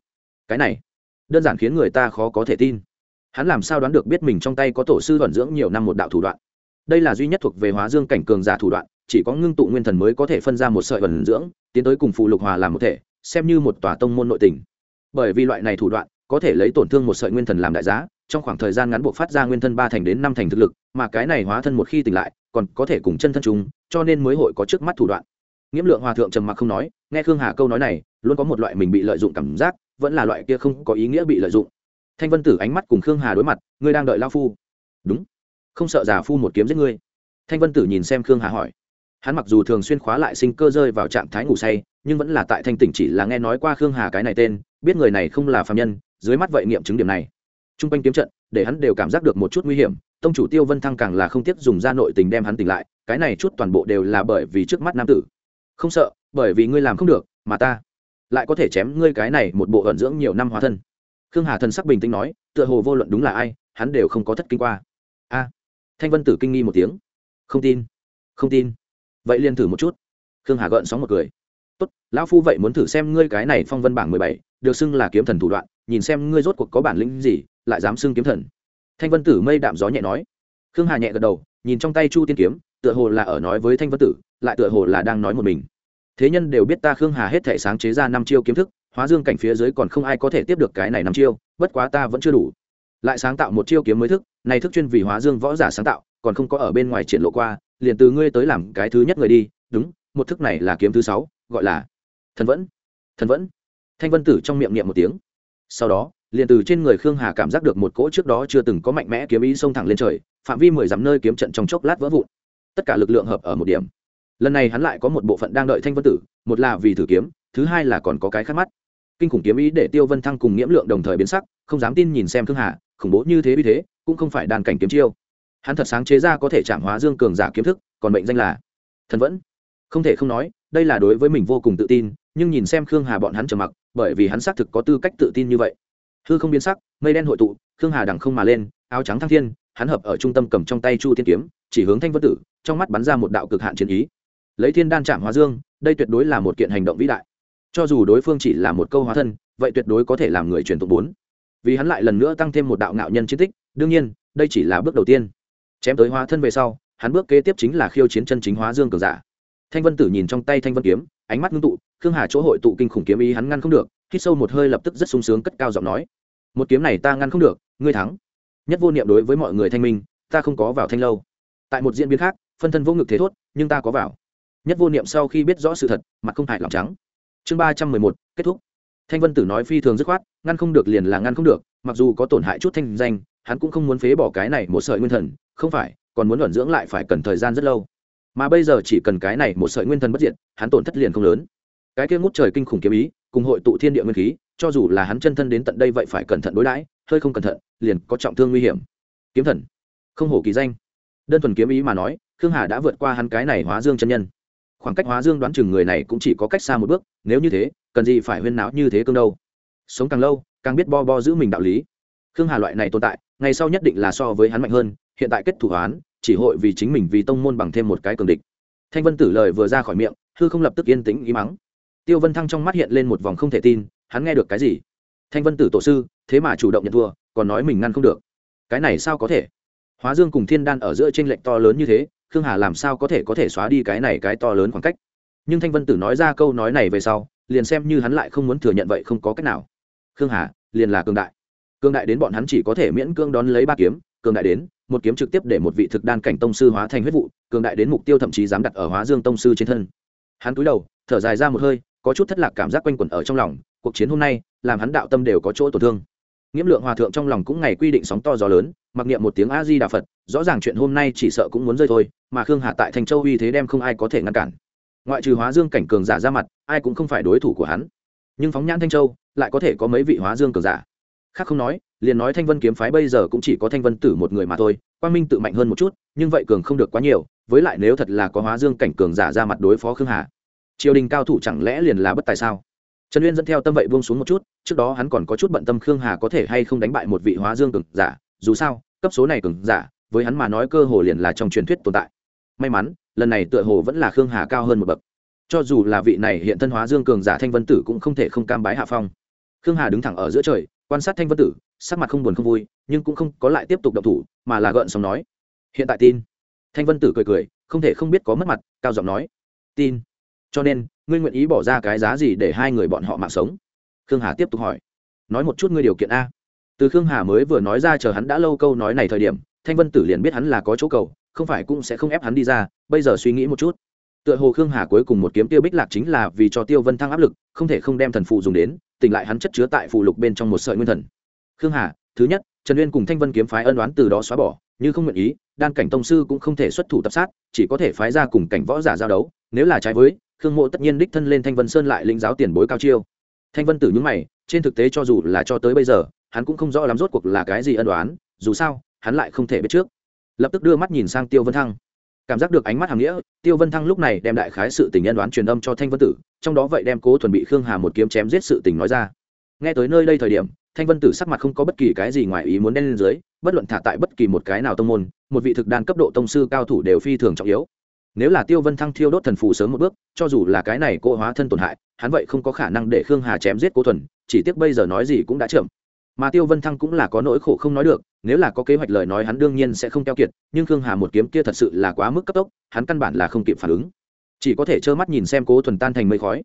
Cái này, đơn giản khiến người ta khó có thể tin. Hắn làm sao đoán được biết mình trong tay có tổ sư thuần dưỡng nhiều năm một đạo thủ đoạn? Đây là duy nhất thuộc về hóa dương cảnh cường giả thủ đoạn, chỉ có ngưng tụ nguyên thần mới có thể phân ra một sợi thuần dưỡng, tiến tới cùng phụ lục hòa làm một thể, xem như một tòa tông môn nội tình. Bởi vì loại này thủ đoạn, có thể lấy tổn thương một sợi nguyên thần làm đại giá, trong khoảng thời gian ngắn buộc phát ra nguyên thân ba thành đến năm thành thực lực, mà cái này hóa thân một khi tỉnh lại còn có thể cùng chân thân chúng cho nên mới hội có trước mắt thủ đoạn. Nghiễm lượng hòa thượng trầm mặc không nói, nghe khương hà câu nói này, luôn có một loại mình bị lợi dụng cảm giác, vẫn là loại kia không có ý nghĩa bị lợi dụng. Thanh vân tử ánh mắt cùng khương hà đối mặt, ngươi đang đợi lao phu. Đúng. Không sợ giả phu một kiếm giết ngươi. Thanh vân tử nhìn xem khương hà hỏi. Hắn mặc dù thường xuyên khóa lại sinh cơ rơi vào trạng thái ngủ say, nhưng vẫn là tại thanh tỉnh chỉ là nghe nói qua khương hà cái này tên, biết người này không là phạm nhân, dưới mắt vậy nghiệm chứng điểm này. T r u n g quanh kiếm trận, để hắn đều cảm giác được một chút nguy hiểm tông chủ tiêu vân thăng càng là không tiếc dùng ra nội tình đem hắn tỉnh lại, cái này chút toàn bộ đều là bởi vì trước mắt nam tử. Không sợ, bởi vì ngươi làm không được, mà ta lại có thể chém ngươi cái này một bộ ẩn dưỡng nhiều năm hóa thân. Khương hà thần sắc bình tĩnh nói, tựa hồ vô luận đúng là ai, hắn đều không có thất kinh qua. A, thanh vân tử kinh nghi một tiếng. Không tin không tin. Vậy liền thử một chút. Khương hà gợn sóng một cười. Tốt, lão phu vậy muốn thử xem ngươi cái này phong vân bảng mười bảy, được xưng là kiếm thần thủ đoạn, nhìn xem ngươi rốt cuộc có bản lĩnh gì, lại dám xưng kiếm thần thanh vân tử mây đạm gió nhẹ nói. Khương hà nhẹ gật đầu, nhìn trong tay chu tiên kiếm, tựa hồ là ở nói với thanh vân tử, lại tựa hồ là đang nói một mình. Thế nhân đều biết ta khương hà hết thể sáng chế ra năm chiêu kiếm thức, hóa dương cảnh phía dưới còn không ai có thể tiếp được cái này năm chiêu, bất quá ta vẫn chưa đủ. Lại sáng tạo một chiêu kiếm mới thức, này thức chuyên vì hóa dương võ giả sáng tạo, còn không có ở bên ngoài triển lộ qua, liền từ ngươi tới làm cái thứ nhất người đi, đúng, một thức này là kiếm thứ sáu, gọi là thần vẫn. Thần vẫn. Thanh vân tử trong miệng niệm một tiếng. Sau đó liền từ trên người khương hà cảm giác được một cỗ trước đó chưa từng có mạnh mẽ kiếm ý xông thẳng lên trời, phạm vi mười dặm nơi kiếm trận trong chốc lát vỡ vụn. Tất cả lực lượng hợp ở một điểm. Lần này hắn lại có một bộ phận đang đợi thanh vân tử, một là vì thử kiếm, thứ hai là còn có cái khác mắt. Kinh khủng kiếm ý để tiêu vân thăng cùng nghiễm lượng đồng thời biến sắc, không dám tin nhìn xem khương hà, khủng bố như thế vì thế, cũng không phải đàn cảnh kiếm chiêu. Hắn thật sáng chế ra có thể chạm hóa dương cường giả kiếm thức, còn mệnh danh là thần vẫn. Không thể không nói, đây là đối với mình vô cùng tự tin, nhưng nhìn xem khương hà bọn hắn trầm mặc, bởi vì hắn xác thực có tư cách tự tin như vậy hư không biến sắc, mây đen hội tụ, khương hà đằng không mà lên, áo trắng thăng thiên, hắn hợp ở trung tâm cầm trong tay chu tiên kiếm, chỉ hướng thanh vân tử, trong mắt bắn ra một đạo cực hạn chiến ý. Lấy thiên đan chạm hóa dương, đây tuyệt đối là một kiện hành động vĩ đại. Cho dù đối phương chỉ là một câu hóa thân, vậy tuyệt đối có thể làm người truyền tụng bốn. Vì hắn lại lần nữa tăng thêm một đạo ngạo nhân chiến tích, đương nhiên, đây chỉ là bước đầu tiên. Chém tới hóa thân về sau, hắn bước kế tiếp chính là khiêu chiến chân chính hóa dương cường giả. Thanh vân tử nhìn trong tay thanh vân kiếm, ánh mắt ngưng tụ, khương hà chỗ hội tụ kinh khủng kiếm ý hắn ngăn không được hít sâu một hơi lập tức rất sung sướng cất cao giọng nói, một kiếm này ta ngăn không được, ngươi thắng. Nhất vô niệm đối với mọi người thanh minh, ta không có vào thanh lâu. Tại một diễn biến khác, phân thân vô ngực thế thốt, nhưng ta có vào. Nhất vô niệm sau khi biết rõ sự thật, mặt không hại lòng trắng. Chương ba trăm mười một, kết thúc. Thanh vân tử nói phi thường dứt khoát, ngăn không được liền là ngăn không được, mặc dù có tổn hại chút thanh danh, hắn cũng không muốn phế bỏ cái này một sợi nguyên thần, không phải, còn muốn luẩn dưỡng lại phải cần thời gian rất lâu. Mà bây giờ chỉ cần cái này một sợi nguyên thần bất diệt, hắn tổn thất liền không lớn cái kia ngút trời kinh khủng kiếm ý, cùng hội tụ thiên địa nguyên khí, cho dù là hắn chân thân đến tận đây vậy phải cẩn thận đối đãi, hơi không cẩn thận, liền có trọng thương nguy hiểm. Kiếm thần, không hổ kỳ danh. Đơn thuần kiếm ý mà nói, khương hà đã vượt qua hắn cái này hóa dương chân nhân. Khoảng cách hóa dương đoán chừng người này cũng chỉ có cách xa một bước, nếu như thế, cần gì phải huyên náo như thế cương đâu. Sống càng lâu, càng biết bo bo giữ mình đạo lý. Khương hà loại này tồn tại, ngày sau nhất định là so với hắn mạnh hơn, hiện tại kết thủ hoán, chỉ hội vì chính mình vì tông môn bằng thêm một cái cường địch. Thanh vân tử lời vừa ra khỏi miệng, hư không lập tức yên tĩnh, ý mắng tiêu vân thăng trong mắt hiện lên một vòng không thể tin, hắn nghe được cái gì? Thanh vân tử tổ sư, thế mà chủ động nhận thua, còn nói mình ngăn không được. Cái này sao có thể? Hóa dương cùng thiên đan ở giữa tranh lệch to lớn như thế, khương hà làm sao có thể có thể xóa đi cái này cái to lớn khoảng cách? Nhưng thanh vân tử nói ra câu nói này về sau, liền xem như hắn lại không muốn thừa nhận vậy không có cách nào. Khương hà, liền là cường đại. Cường đại đến bọn hắn chỉ có thể miễn cương đón lấy ba kiếm, cường đại đến, một kiếm trực tiếp để một vị thực đan cảnh tông sư hóa thành huyết vụ, cường đại đến mục tiêu thậm chí dám đặt ở hóa dương tông sư trên thân. Hắn cúi đầu, thở dài ra một hơi có chút thất lạc cảm giác quanh quẩn ở trong lòng, cuộc chiến hôm nay làm hắn đạo tâm đều có chỗ tổn thương. Nghiễm lượng hòa thượng trong lòng cũng ngày quy định sóng to gió lớn, mặc niệm một tiếng a di đà phật, rõ ràng chuyện hôm nay chỉ sợ cũng muốn rơi thôi, mà khương hà tại thành châu uy thế đem không ai có thể ngăn cản. Ngoại trừ hóa dương cảnh cường giả ra mặt, ai cũng không phải đối thủ của hắn. Nhưng phóng nhãn thanh châu lại có thể có mấy vị hóa dương cường giả. Khác không nói, liền nói thanh vân kiếm phái bây giờ cũng chỉ có thanh vân tử một người mà thôi, quang minh tự mạnh hơn một chút, nhưng vậy cường không được quá nhiều, với lại nếu thật là có hóa dương cảnh cường giả ra mặt đối phó khương hà triều đình cao thủ chẳng lẽ liền là bất tài sao? Trần uyên dẫn theo tâm vậy buông xuống một chút, trước đó hắn còn có chút bận tâm khương hà có thể hay không đánh bại một vị hóa dương cường giả, dù sao, cấp số này cường giả, với hắn mà nói cơ hồ liền là trong truyền thuyết tồn tại. May mắn, lần này tựa hồ vẫn là khương hà cao hơn một bậc. Cho dù là vị này hiện thân hóa dương cường giả thanh vân tử cũng không thể không cam bái hạ phong. Khương hà đứng thẳng ở giữa trời, quan sát thanh vân tử, sắc mặt không buồn không vui, nhưng cũng không có lại tiếp tục động thủ, mà là gợn xong nói, hiện tại tin. Thanh vân tử cười cười, không thể không biết có mất mặt, cao giọng nói, tin cho nên, ngươi nguyện ý bỏ ra cái giá gì để hai người bọn họ mạng sống? Khương hà tiếp tục hỏi. Nói một chút ngươi điều kiện a. Từ khương hà mới vừa nói ra chờ hắn đã lâu câu nói này thời điểm, thanh vân tử liền biết hắn là có chỗ cầu, không phải cũng sẽ không ép hắn đi ra, bây giờ suy nghĩ một chút. Tựa hồ khương hà cuối cùng một kiếm tiêu bích lạc chính là vì cho tiêu vân thăng áp lực, không thể không đem thần phụ dùng đến, tỉnh lại hắn chất chứa tại phụ lục bên trong một sợi nguyên thần. Khương hà, thứ nhất, trần uyên cùng thanh vân kiếm phái ân đoán từ đó xóa bỏ, như không nguyện ý, đan cảnh tông sư cũng không thể xuất thủ tập sát, chỉ có thể phái ra cùng cảnh võ giả giao đấu, nếu là trái với khương mộ tất nhiên đích thân lên thanh vân sơn lại lĩnh giáo tiền bối cao chiêu. Thanh vân tử nhúng mày, trên thực tế cho dù là cho tới bây giờ, hắn cũng không rõ lắm rốt cuộc là cái gì ân đoán dù sao, hắn lại không thể biết trước. Lập tức đưa mắt nhìn sang tiêu vân thăng. Cảm giác được ánh mắt hàm nghĩa, tiêu vân thăng lúc này đem đại khái sự tình nhân đoán truyền âm cho thanh vân tử, trong đó vậy đem cố thuần bị khương hà một kiếm chém giết sự tình nói ra. Nghe tới nơi đây thời điểm, thanh vân tử sắc mặt không có bất kỳ cái gì ngoài ý muốn đen lên dưới, bất luận thả tại bất kỳ một cái nào tông môn, một vị thực đan cấp độ tông sư cao thủ đều phi thường trọng yếu nếu là tiêu vân thăng thiêu đốt thần phù sớm một bước, cho dù là cái này cô hóa thân tổn hại, hắn vậy không có khả năng để khương hà chém giết cô thuần, chỉ tiếc bây giờ nói gì cũng đã chậm. Mà tiêu vân thăng cũng là có nỗi khổ không nói được, nếu là có kế hoạch lời nói hắn đương nhiên sẽ không keo kiệt, nhưng khương hà một kiếm kia thật sự là quá mức cấp tốc, hắn căn bản là không kịp phản ứng. Chỉ có thể trơ mắt nhìn xem cố thuần tan thành mây khói.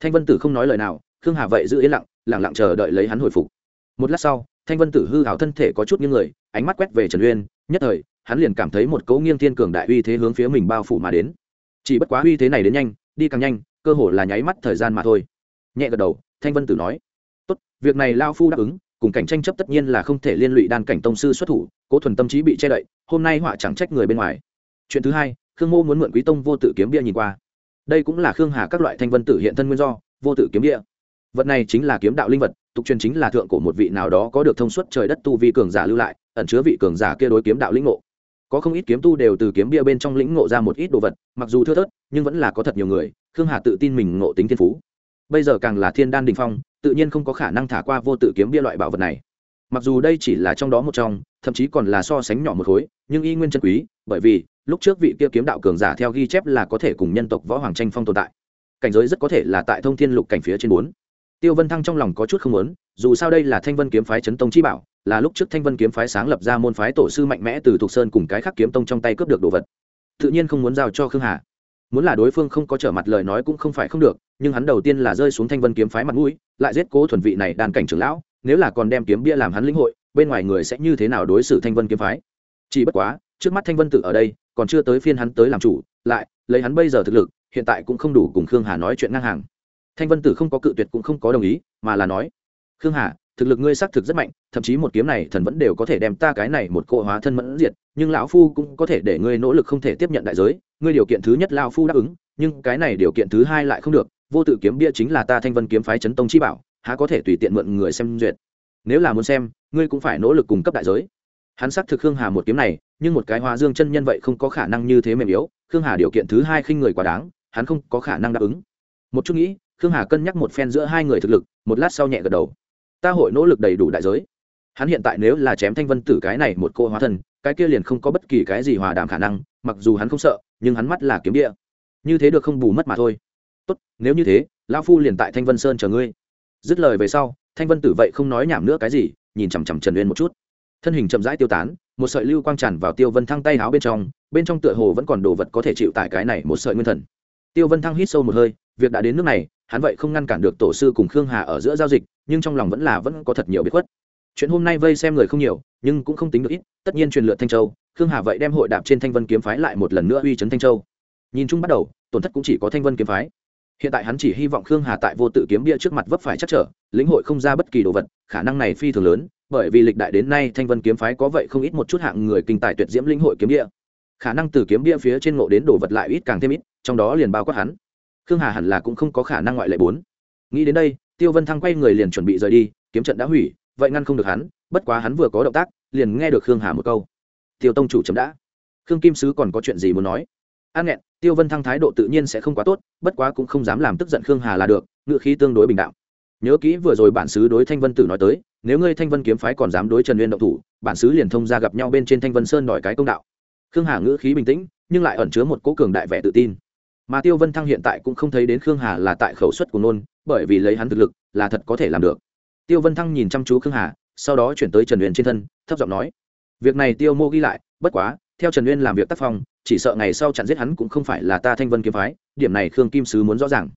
Thanh vân tử không nói lời nào, khương hà vậy giữ yên lặng lặng lặng chờ đợi lấy hắn hồi phục. Một lát sau, thanh vân tử hư hảo thân thể có chút những người, ánh mắt quét về trần uyên, nhất thời hắn liền cảm thấy một cấu nghiêng thiên cường đại uy thế hướng phía mình bao phủ mà đến. Chỉ bất quá uy thế này đến nhanh, đi càng nhanh, cơ hồ là nháy mắt thời gian mà thôi. Nhẹ gật đầu, thanh vân tử nói. Tốt, việc này lao phu đáp ứng, cùng cảnh tranh chấp tất nhiên là không thể liên lụy đan cảnh tông sư xuất thủ, cố thuần tâm trí bị che đậy, hôm nay họa chẳng trách người bên ngoài. Chuyện thứ hai, khương mô muốn mượn quý tông vô tự kiếm bia nhìn qua. Đây cũng là khương hà các loại thanh vân tử hiện thân nguyên do, vô tự kiếm bia. Vật này chính là kiếm đạo linh vật, tục truyền chính là thượng của một vị nào đó có được thông suốt trời đất tu vi cường giả lưu lại, ẩn chứa vị cường giả kia đối kiếm đạo lĩnh ngộ có không ít kiếm tu đều từ kiếm bia bên trong lĩnh ngộ ra một ít đồ vật, mặc dù thưa thớt, nhưng vẫn là có thật nhiều người, khương hà tự tin mình ngộ tính thiên phú. Bây giờ càng là thiên đan đình phong, tự nhiên không có khả năng thả qua vô tự kiếm bia loại bảo vật này. Mặc dù đây chỉ là trong đó một trong, thậm chí còn là so sánh nhỏ một khối, nhưng y nguyên chân quý, bởi vì, lúc trước vị kia kiếm đạo cường giả theo ghi chép là có thể cùng nhân tộc võ hoàng tranh phong tồn tại. Cảnh giới rất có thể là tại thông thiên lục cảnh phía trên bốn. Tiêu vân thăng trong lòng có chút không muốn, dù sao đây là thanh vân kiếm phái chấn tông chi bảo là lúc trước thanh vân kiếm phái sáng lập ra môn phái tổ sư mạnh mẽ từ thục sơn cùng cái khắc kiếm tông trong tay cướp được đồ vật. Tự nhiên không muốn giao cho khương hà. Muốn là đối phương không có trở mặt lời nói cũng không phải không được, nhưng hắn đầu tiên là rơi xuống thanh vân kiếm phái mặt mũi, lại giết cố thuần vị này đàn cảnh trưởng lão, nếu là còn đem kiếm bia làm hắn lĩnh hội, bên ngoài người sẽ như thế nào đối xử thanh vân kiếm phái? Chỉ bất quá, trước mắt thanh vân tự ở đây, còn chưa tới phiên hắn tới làm chủ, lại lấy hắn bây giờ thực lực, hiện tại cũng không đủ cùng khương hà nói chuyện ngang hàng. Thanh vân tử không có cự tuyệt cũng không có đồng ý, mà là nói, khương hà thực lực ngươi xác thực rất mạnh, thậm chí một kiếm này thần vẫn đều có thể đem ta cái này một cỗ hóa thân mẫn diệt, nhưng lão phu cũng có thể để ngươi nỗ lực không thể tiếp nhận đại giới, ngươi điều kiện thứ nhất lão phu đáp ứng, nhưng cái này điều kiện thứ hai lại không được, vô tự kiếm bia chính là ta thanh vân kiếm phái chấn tông chi bảo, há có thể tùy tiện mượn người xem duyệt. Nếu là muốn xem, ngươi cũng phải nỗ lực cung cấp đại giới. Hắn xác thực khương hà một kiếm này, nhưng một cái hóa dương chân nhân vậy không có khả năng như thế mềm yếu, khương hà điều kiện thứ hai khinh người quá đáng, hắn không có khả năng đáp ứng. Một chút nghĩ, khương hà cân nhắc một phen giữa hai người thực lực, một lát sau nhẹ gật đầu ta hội nỗ lực đầy đủ đại giới. Hắn hiện tại nếu là chém thanh vân tử cái này một cô hóa thân, cái kia liền không có bất kỳ cái gì hòa đàm khả năng, mặc dù hắn không sợ, nhưng hắn mắt là kiếm địa. Như thế được không bù mất mà thôi. Tốt, nếu như thế, lão phu liền tại thanh vân sơn chờ ngươi. Dứt lời về sau, thanh vân tử vậy không nói nhảm nữa cái gì, nhìn chằm chằm trần uyên một chút. Thân hình chậm rãi tiêu tán, một sợi lưu quang tràn vào tiêu vân thăng tay áo bên trong bên trong tựa hồ vẫn còn đồ vật có thể chịu tại cái này một sợi nguyên thần. Tiêu vân thăng hít sâu một hơi, việc đã đến nước này hắn vậy không ngăn cản được tổ sư cùng khương hà ở giữa giao dịch, nhưng trong lòng vẫn là vẫn có thật nhiều bí khuất. Chuyện hôm nay vây xem người không nhiều, nhưng cũng không tính được ít, tất nhiên truyền lượt thanh châu, khương hà vậy đem hội đạp trên thanh vân kiếm phái lại một lần nữa uy chấn thanh châu. Nhìn chung bắt đầu, tổn thất cũng chỉ có thanh vân kiếm phái. Hiện tại hắn chỉ hy vọng khương hà tại vô tự kiếm bia trước mặt vấp phải chắc trở, lĩnh hội không ra bất kỳ đồ vật, khả năng này phi thường lớn, bởi vì lịch đại đến nay thanh vân kiếm phái có vậy không ít một chút hạng người kinh tài tuyệt diễm lĩnh hội kiếm bia. Khả năng từ kiếm bia phía trên ngộ đến đồ vật lại ít càng thêm ít, trong đó liền bao quát hắn khương hà hẳn là cũng không có khả năng ngoại lệ bốn. Nghĩ đến đây, tiêu vân thăng quay người liền chuẩn bị rời đi, kiếm trận đã hủy, vậy ngăn không được hắn, bất quá hắn vừa có động tác, liền nghe được khương hà một câu. Tiêu tông chủ chấm đã. Khương kim sứ còn có chuyện gì muốn nói? An nghẹn, tiêu vân thăng thái độ tự nhiên sẽ không quá tốt, bất quá cũng không dám làm tức giận khương hà là được ngự khí tương đối bình đạo nhớ kỹ vừa rồi bản sứ đối thanh vân tử nói tới, nếu ngươi thanh vân kiếm phái còn dám đối trần uyên động thủ, bản sứ liền thông ra gặp nhau bên trên thanh vân sơn đòi cái công đạo. Khương hà ngữ khí bình tĩnh, nhưng lại ẩn chứa một cố cường đại vẻ tự tin mà tiêu vân thăng hiện tại cũng không thấy đến khương hà là tại khẩu suất của nôn, bởi vì lấy hắn thực lực là thật có thể làm được. Tiêu vân thăng nhìn chăm chú khương hà, sau đó chuyển tới trần uyên trên thân, thấp giọng nói, việc này tiêu mô ghi lại, bất quá, theo trần uyên làm việc tác phong, chỉ sợ ngày sau chặn giết hắn cũng không phải là ta thanh vân kiếm phái, điểm này khương kim sứ muốn rõ ràng.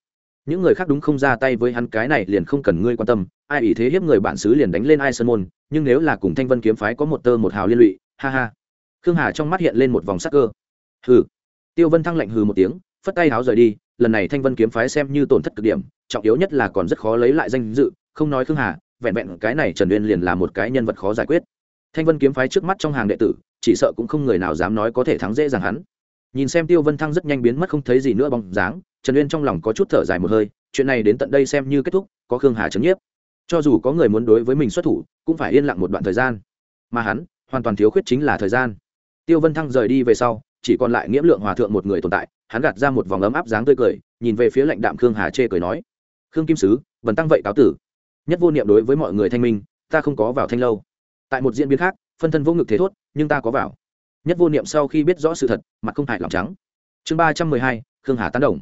Những người khác đúng không ra tay với hắn, cái này liền không cần ngươi quan tâm, ai ý thế hiếp người bản xứ liền đánh lên ai sơn môn, nhưng nếu là cùng thanh vân kiếm phái có một tơ một hào liên lụy, ha ha. Khương hà trong mắt hiện lên một vòng sắc cơ. Hừ. Tiêu vân thăng lạnh hừ một tiếng phất tay háo rời đi, lần này thanh vân kiếm phái xem như tổn thất cực điểm, trọng yếu nhất là còn rất khó lấy lại danh dự, không nói khương hà, vẹn vẹn cái này trần uyên liền là một cái nhân vật khó giải quyết. Thanh vân kiếm phái trước mắt trong hàng đệ tử, chỉ sợ cũng không người nào dám nói có thể thắng dễ dàng hắn. Nhìn xem tiêu vân thăng rất nhanh biến mất không thấy gì nữa bóng dáng, trần uyên trong lòng có chút thở dài một hơi, chuyện này đến tận đây xem như kết thúc, có khương hà trấn nhiếp. Cho dù có người muốn đối với mình xuất thủ, cũng phải yên lặng một đoạn thời gian. Mà hắn, hoàn toàn thiếu khuyết chính là thời gian. Tiêu vân thăng rời đi về sau, chỉ còn lại nghiễm lượng hòa thượng một người tồn tại hắn gạt ra một vòng ấm áp dáng tươi cười, nhìn về phía lãnh đạm khương hà chê cười nói, khương kim sứ vần tăng vậy cáo tử. Nhất vô niệm đối với mọi người thanh minh, ta không có vào thanh lâu. Tại một diễn biến khác, phân thân vô ngực thế thốt, nhưng ta có vào. Nhất vô niệm sau khi biết rõ sự thật, mặt không hại lòng trắng. Chương ba trăm mười hai, khương hà tán đồng.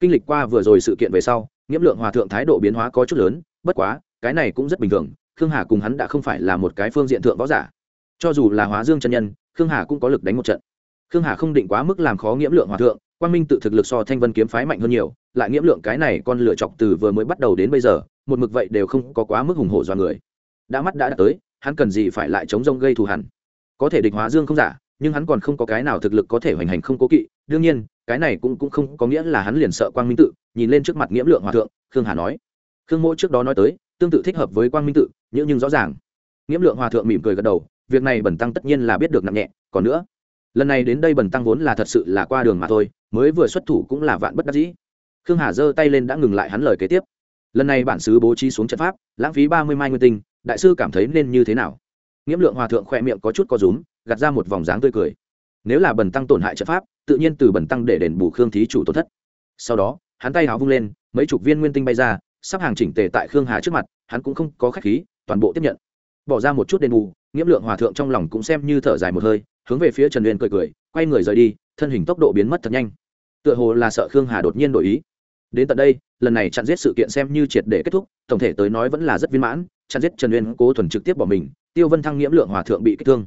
Kinh lịch qua vừa rồi sự kiện về sau, nghiễm lượng hòa thượng thái độ biến hóa có chút lớn, bất quá, cái này cũng rất bình thường, khương hà cùng hắn đã không phải là một cái phương diện thượng võ giả. Cho dù là hóa dương chân nhân, khương hà cũng có lực đánh một trận. Khương hà không định quá mức làm khó nghiễm lượng hòa thượng quan minh tự thực lực so thanh vân kiếm phái mạnh hơn nhiều, lại nghiễm lượng cái này con lựa chọc từ vừa mới bắt đầu đến bây giờ, một mực vậy đều không có quá mức hùng hổ do người. Đã mắt đã đạt tới, hắn cần gì phải lại chống rông gây thù hẳn có thể địch hóa dương không giả, nhưng hắn còn không có cái nào thực lực có thể hoành hành không cố kỵ. Đương nhiên, cái này cũng cũng không có nghĩa là hắn liền sợ quang minh tự, nhìn lên trước mặt nghiễm lượng hòa thượng, khương hà nói. Khương mỗ trước đó nói tới, tương tự thích hợp với quang minh tự, nhưng nhưng rõ ràng. Nghiễm lượng hòa thượng mỉm cười gật đầu, việc này bẩn tăng tất nhiên là biết được nặng nhẹ, còn nữa lần này đến đây bẩn tăng vốn là thật sự là qua đường mà thôi, mới vừa xuất thủ cũng là vạn bất đắc dĩ. Khương hà giơ tay lên đã ngừng lại hắn lời kế tiếp. Lần này bản sứ bố trí xuống trận pháp, lãng phí ba mươi mai nguyên tinh, đại sư cảm thấy nên như thế nào? Nghiễm lượng hòa thượng khoe miệng có chút có rúm, gạt ra một vòng dáng tươi cười. Nếu là bần tăng tổn hại trận pháp, tự nhiên từ bần tăng để đền bù khương thí chủ tổn thất. Sau đó, hắn tay háo vung lên, mấy chục viên nguyên tinh bay ra, sắp hàng chỉnh tề tại khương hà trước mặt, hắn cũng không có khách khí, toàn bộ tiếp nhận. Bỏ ra một chút đền bù, nghiễm lượng hòa thượng trong lòng cũng xem như thở dài một hơi hướng về phía trần uyên cười cười, quay người rời đi, thân hình tốc độ biến mất thật nhanh. Tựa hồ là sợ khương hà đột nhiên đổi ý. Đến tận đây, lần này chặn giết sự kiện xem như triệt để kết thúc, tổng thể tới nói vẫn là rất viên mãn, chặn giết trần uyên cố thuần trực tiếp bỏ mình, tiêu vân thăng nghiễm lượng hòa thượng bị kích thương.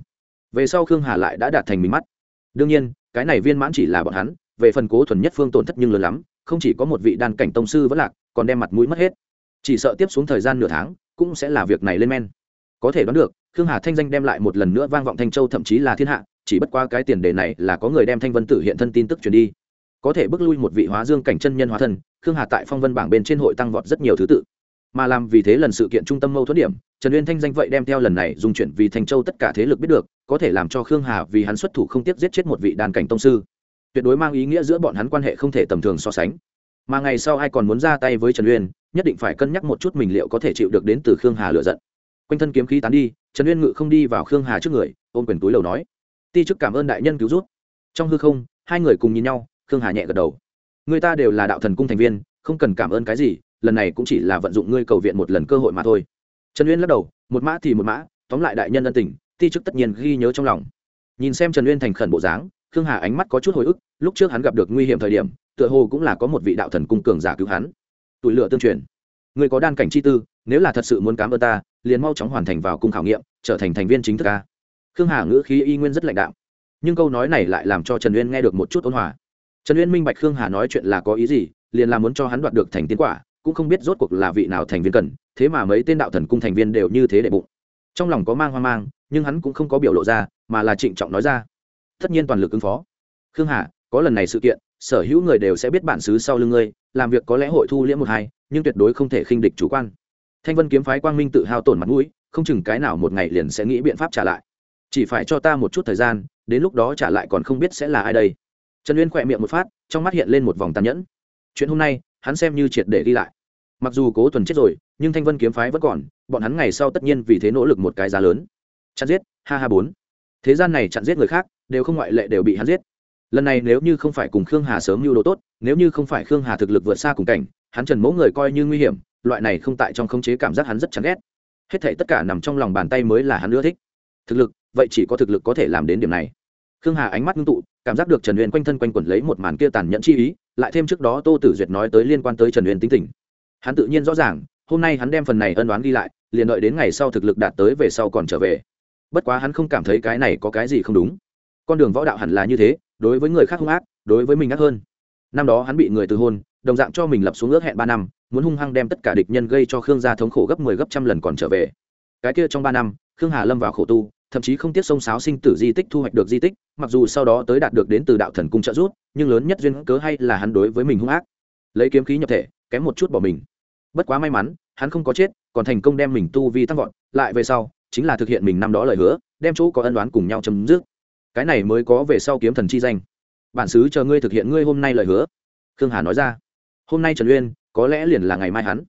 Về sau khương hà lại đã đạt thành mình mắt. Đương nhiên, cái này viên mãn chỉ là bọn hắn, về phần cố thuần nhất phương tổn thất nhưng lớn lắm, không chỉ có một vị đan cảnh tông sư vẫn lạc, còn đem mặt mũi mất hết. Chỉ sợ tiếp xuống thời gian nửa tháng, cũng sẽ là việc này lên men. Có thể đoán được, khương hà thanh danh đem lại một lần nữa vang vọng thanh châu thậm chí là thiên hạ chỉ bất qua cái tiền đề này là có người đem thanh vân tử hiện thân tin tức truyền đi. Có thể bước lui một vị hóa dương cảnh chân nhân hóa thân, khương hà tại phong vân bảng bên trên hội tăng vọt rất nhiều thứ tự. Mà làm vì thế lần sự kiện trung tâm mâu thuẫn điểm, trần uyên thanh danh vậy đem theo lần này dùng chuyển vì thành châu tất cả thế lực biết được, có thể làm cho khương hà vì hắn xuất thủ không tiếp giết chết một vị đàn cảnh tông sư. Tuyệt đối mang ý nghĩa giữa bọn hắn quan hệ không thể tầm thường so sánh. Mà ngày sau ai còn muốn ra tay với trần uyên, nhất định phải cân nhắc một chút mình liệu có thể chịu được đến từ khương hà lựa giận. Quanh thân kiếm khí tán đi, trần uyên ngự không đi vào khương hà trước người, ôm quyền túi lầu nói ti chức cảm ơn đại nhân cứu giúp. trong hư không, hai người cùng nhìn nhau, khương hà nhẹ gật đầu. Người ta đều là đạo thần cung thành viên, không cần cảm ơn cái gì, lần này cũng chỉ là vận dụng ngươi cầu viện một lần cơ hội mà thôi. Trần uyên lắc đầu, một mã thì một mã, tóm lại đại nhân ân tình, ti chức tất nhiên ghi nhớ trong lòng. Nhìn xem trần uyên thành khẩn bộ dáng, khương hà ánh mắt có chút hồi ức, lúc trước hắn gặp được nguy hiểm thời điểm, tựa hồ cũng là có một vị đạo thần cung cường giả cứu hắn. Tụi lựa tương truyền. Người có đan cảnh chi tư, nếu là thật sự muốn cám ơn ta, liền mau chóng hoàn thành vào cung khảo nghiệm, trở thành thành viên chính thức ta khương hà ngữ khí y nguyên rất lãnh đạo nhưng câu nói này lại làm cho trần uyên nghe được một chút ôn hòa. Trần uyên minh bạch khương hà nói chuyện là có ý gì, liền là muốn cho hắn đoạt được thành tiến quả, cũng không biết rốt cuộc là vị nào thành viên cần, thế mà mấy tên đạo thần cung thành viên đều như thế đệ bụng. Trong lòng có mang hoang mang, nhưng hắn cũng không có biểu lộ ra, mà là trịnh trọng nói ra. Tất nhiên toàn lực ứng phó. Khương hà, có lần này sự kiện, sở hữu người đều sẽ biết bản xứ sau lưng ngươi, làm việc có lẽ hội thu liễm một hai, nhưng tuyệt đối không thể khinh địch chủ quan. Thanh vân kiếm phái quang minh tự hao tổn mặt mũi, không chừng cái nào một ngày liền sẽ nghĩ biện pháp trả lại chỉ phải cho ta một chút thời gian, đến lúc đó trả lại còn không biết sẽ là ai đây. Trần uyên khỏe miệng một phát, trong mắt hiện lên một vòng tàn nhẫn. Chuyện hôm nay, hắn xem như triệt để ghi lại. Mặc dù cố tuần chết rồi, nhưng thanh vân kiếm phái vẫn còn, bọn hắn ngày sau tất nhiên vì thế nỗ lực một cái giá lớn. Chặn giết, ha ha bốn. Thế gian này chặn giết người khác, đều không ngoại lệ đều bị hắn giết. Lần này nếu như không phải cùng khương hà sớm mưu đồ tốt, nếu như không phải khương hà thực lực vượt xa cùng cảnh, hắn trần mẫu người coi như nguy hiểm, loại này không tại trong khống chế cảm giác hắn rất chán ghét. Hết thể tất cả nằm trong lòng bàn tay mới là hắn ưa thích. Thực lực vậy chỉ có thực lực có thể làm đến điểm này. Khương hà ánh mắt ngưng tụ, cảm giác được trần uyên quanh thân quanh quẩn lấy một màn kia tàn nhẫn chi ý, lại thêm trước đó tô tử duyệt nói tới liên quan tới trần uyên tính tình. Hắn tự nhiên rõ ràng, hôm nay hắn đem phần này ân đoán ghi lại, liền đợi đến ngày sau thực lực đạt tới về sau còn trở về. Bất quá hắn không cảm thấy cái này có cái gì không đúng. Con đường võ đạo hẳn là như thế, đối với người khác hung ác, đối với mình ác hơn. Năm đó hắn bị người từ hôn, đồng dạng cho mình lập xuống ước hẹn ba năm, muốn hung hăng đem tất cả địch nhân gây cho khương gia thống khổ gấp mười 10 gấp trăm lần còn trở về. Cái kia trong ba năm, khương hà lâm vào khổ tu thậm chí không tiếc sông sáo sinh tử di tích thu hoạch được di tích, mặc dù sau đó tới đạt được đến từ đạo thần cung trợ giúp, nhưng lớn nhất duyên cớ hay là hắn đối với mình hung ác. Lấy kiếm khí nhập thể, kém một chút bỏ mình. Bất quá may mắn, hắn không có chết, còn thành công đem mình tu vi tăng vọt, lại về sau, chính là thực hiện mình năm đó lời hứa, đem chỗ có ân đoán cùng nhau chấm dứt. Cái này mới có về sau kiếm thần chi danh. Bản xứ chờ ngươi thực hiện ngươi hôm nay lời hứa. Khương hà nói ra. Hôm nay trần uyên, có lẽ liền là ngày mai hắn.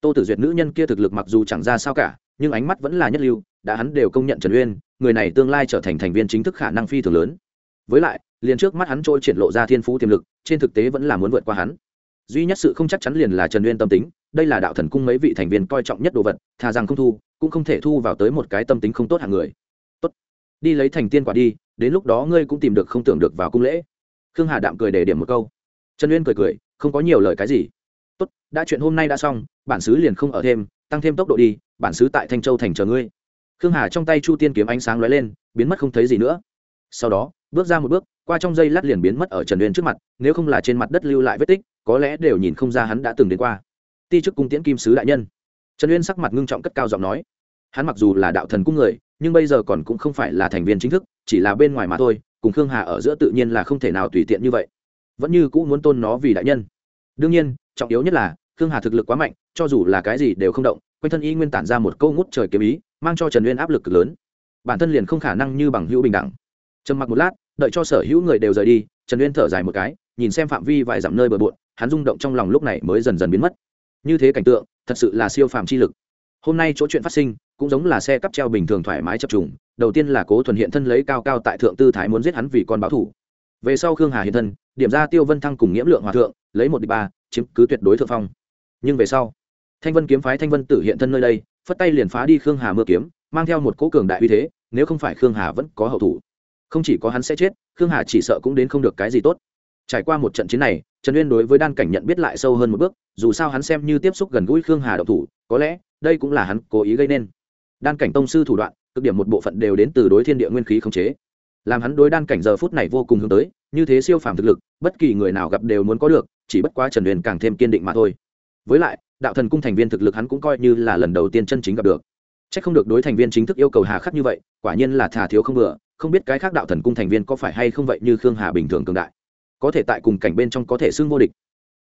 Tô tử duyệt nữ nhân kia thực lực mặc dù chẳng ra sao cả, nhưng ánh mắt vẫn là nhất lưu đã hắn đều công nhận trần uyên, người này tương lai trở thành thành viên chính thức khả năng phi thường lớn. Với lại, liền trước mắt hắn trôi triển lộ ra thiên phú tiềm lực, trên thực tế vẫn là muốn vượt qua hắn. Duy nhất sự không chắc chắn liền là trần uyên tâm tính, đây là đạo thần cung mấy vị thành viên coi trọng nhất đồ vật thà rằng không thu, cũng không thể thu vào tới một cái tâm tính không tốt hàng người. Tốt. Đi lấy thành tiên quả đi, đến lúc đó ngươi cũng tìm được không tưởng được vào cung lễ. Khương hà đạm cười để điểm một câu. Trần uyên cười cười, không có nhiều lời cái gì. Tốt, đã chuyện hôm nay đã xong, bản xứ liền không ở thêm, tăng thêm tốc độ đi, bản xứ tại thanh châu thành chờ ngươi khương hà trong tay chu tiên kiếm ánh sáng lóe lên, biến mất không thấy gì nữa. Sau đó, bước ra một bước, qua trong dây lát liền biến mất ở trần uyên trước mặt, nếu không là trên mặt đất lưu lại vết tích, có lẽ đều nhìn không ra hắn đã từng đến qua. Ti chức cung tiễn kim sứ đại nhân. Trần uyên sắc mặt ngưng trọng cất cao giọng nói. Hắn mặc dù là đạo thần cung người, nhưng bây giờ còn cũng không phải là thành viên chính thức, chỉ là bên ngoài mà thôi, cùng khương hà ở giữa tự nhiên là không thể nào tùy tiện như vậy. Vẫn như cũ muốn tôn nó vì đại nhân. Đương nhiên, trọng yếu nhất là, khương hà thực lực quá mạnh, cho dù là cái gì đều không động, quanh thân y nguyên tản ra một câu ngút trời kiếm ý mang cho trần uyên áp lực cực lớn bản thân liền không khả năng như bằng hữu bình đẳng trầm mặc một lát đợi cho sở hữu người đều rời đi trần uyên thở dài một cái nhìn xem phạm vi vài dặm nơi bờ bộn hắn rung động trong lòng lúc này mới dần dần biến mất như thế cảnh tượng thật sự là siêu phàm chi lực hôm nay chỗ chuyện phát sinh cũng giống là xe cắp treo bình thường thoải mái chập trùng đầu tiên là cố thuần hiện thân lấy cao cao tại thượng tư thái muốn giết hắn vì con báo thủ về sau khương hà hiện thân điểm ra tiêu vân thăng cùng nghiễm lượng hòa thượng lấy một đ ba chiếm cứ tuyệt đối thượng phong nhưng về sau thanh vân kiếm phái thanh vân tử hiện thân nơi đây phất tay liền phá đi khương hà mưa kiếm, mang theo một cỗ cường đại uy thế, nếu không phải khương hà vẫn có hậu thủ. Không chỉ có hắn sẽ chết, khương hà chỉ sợ cũng đến không được cái gì tốt. Trải qua một trận chiến này, trần uyên đối với đan cảnh nhận biết lại sâu hơn một bước, dù sao hắn xem như tiếp xúc gần gũi khương hà độc thủ, có lẽ đây cũng là hắn cố ý gây nên. Đan cảnh tông sư thủ đoạn, cực điểm một bộ phận đều đến từ đối thiên địa nguyên khí khống chế. Làm hắn đối đan cảnh giờ phút này vô cùng hướng tới, như thế siêu phàm thực lực, bất kỳ người nào gặp đều muốn có được, chỉ bất quá trần uyên càng thêm kiên định mà thôi. Với lại đạo thần cung thành viên thực lực hắn cũng coi như là lần đầu tiên chân chính gặp được. C h ắ c không được đối thành viên chính thức yêu cầu hà khắc như vậy, quả nhiên là thà thiếu không vừa không biết cái khác đạo thần cung thành viên có phải hay không vậy như khương hà bình thường cường đại. Có thể tại cùng cảnh bên trong có thể xưng vô địch.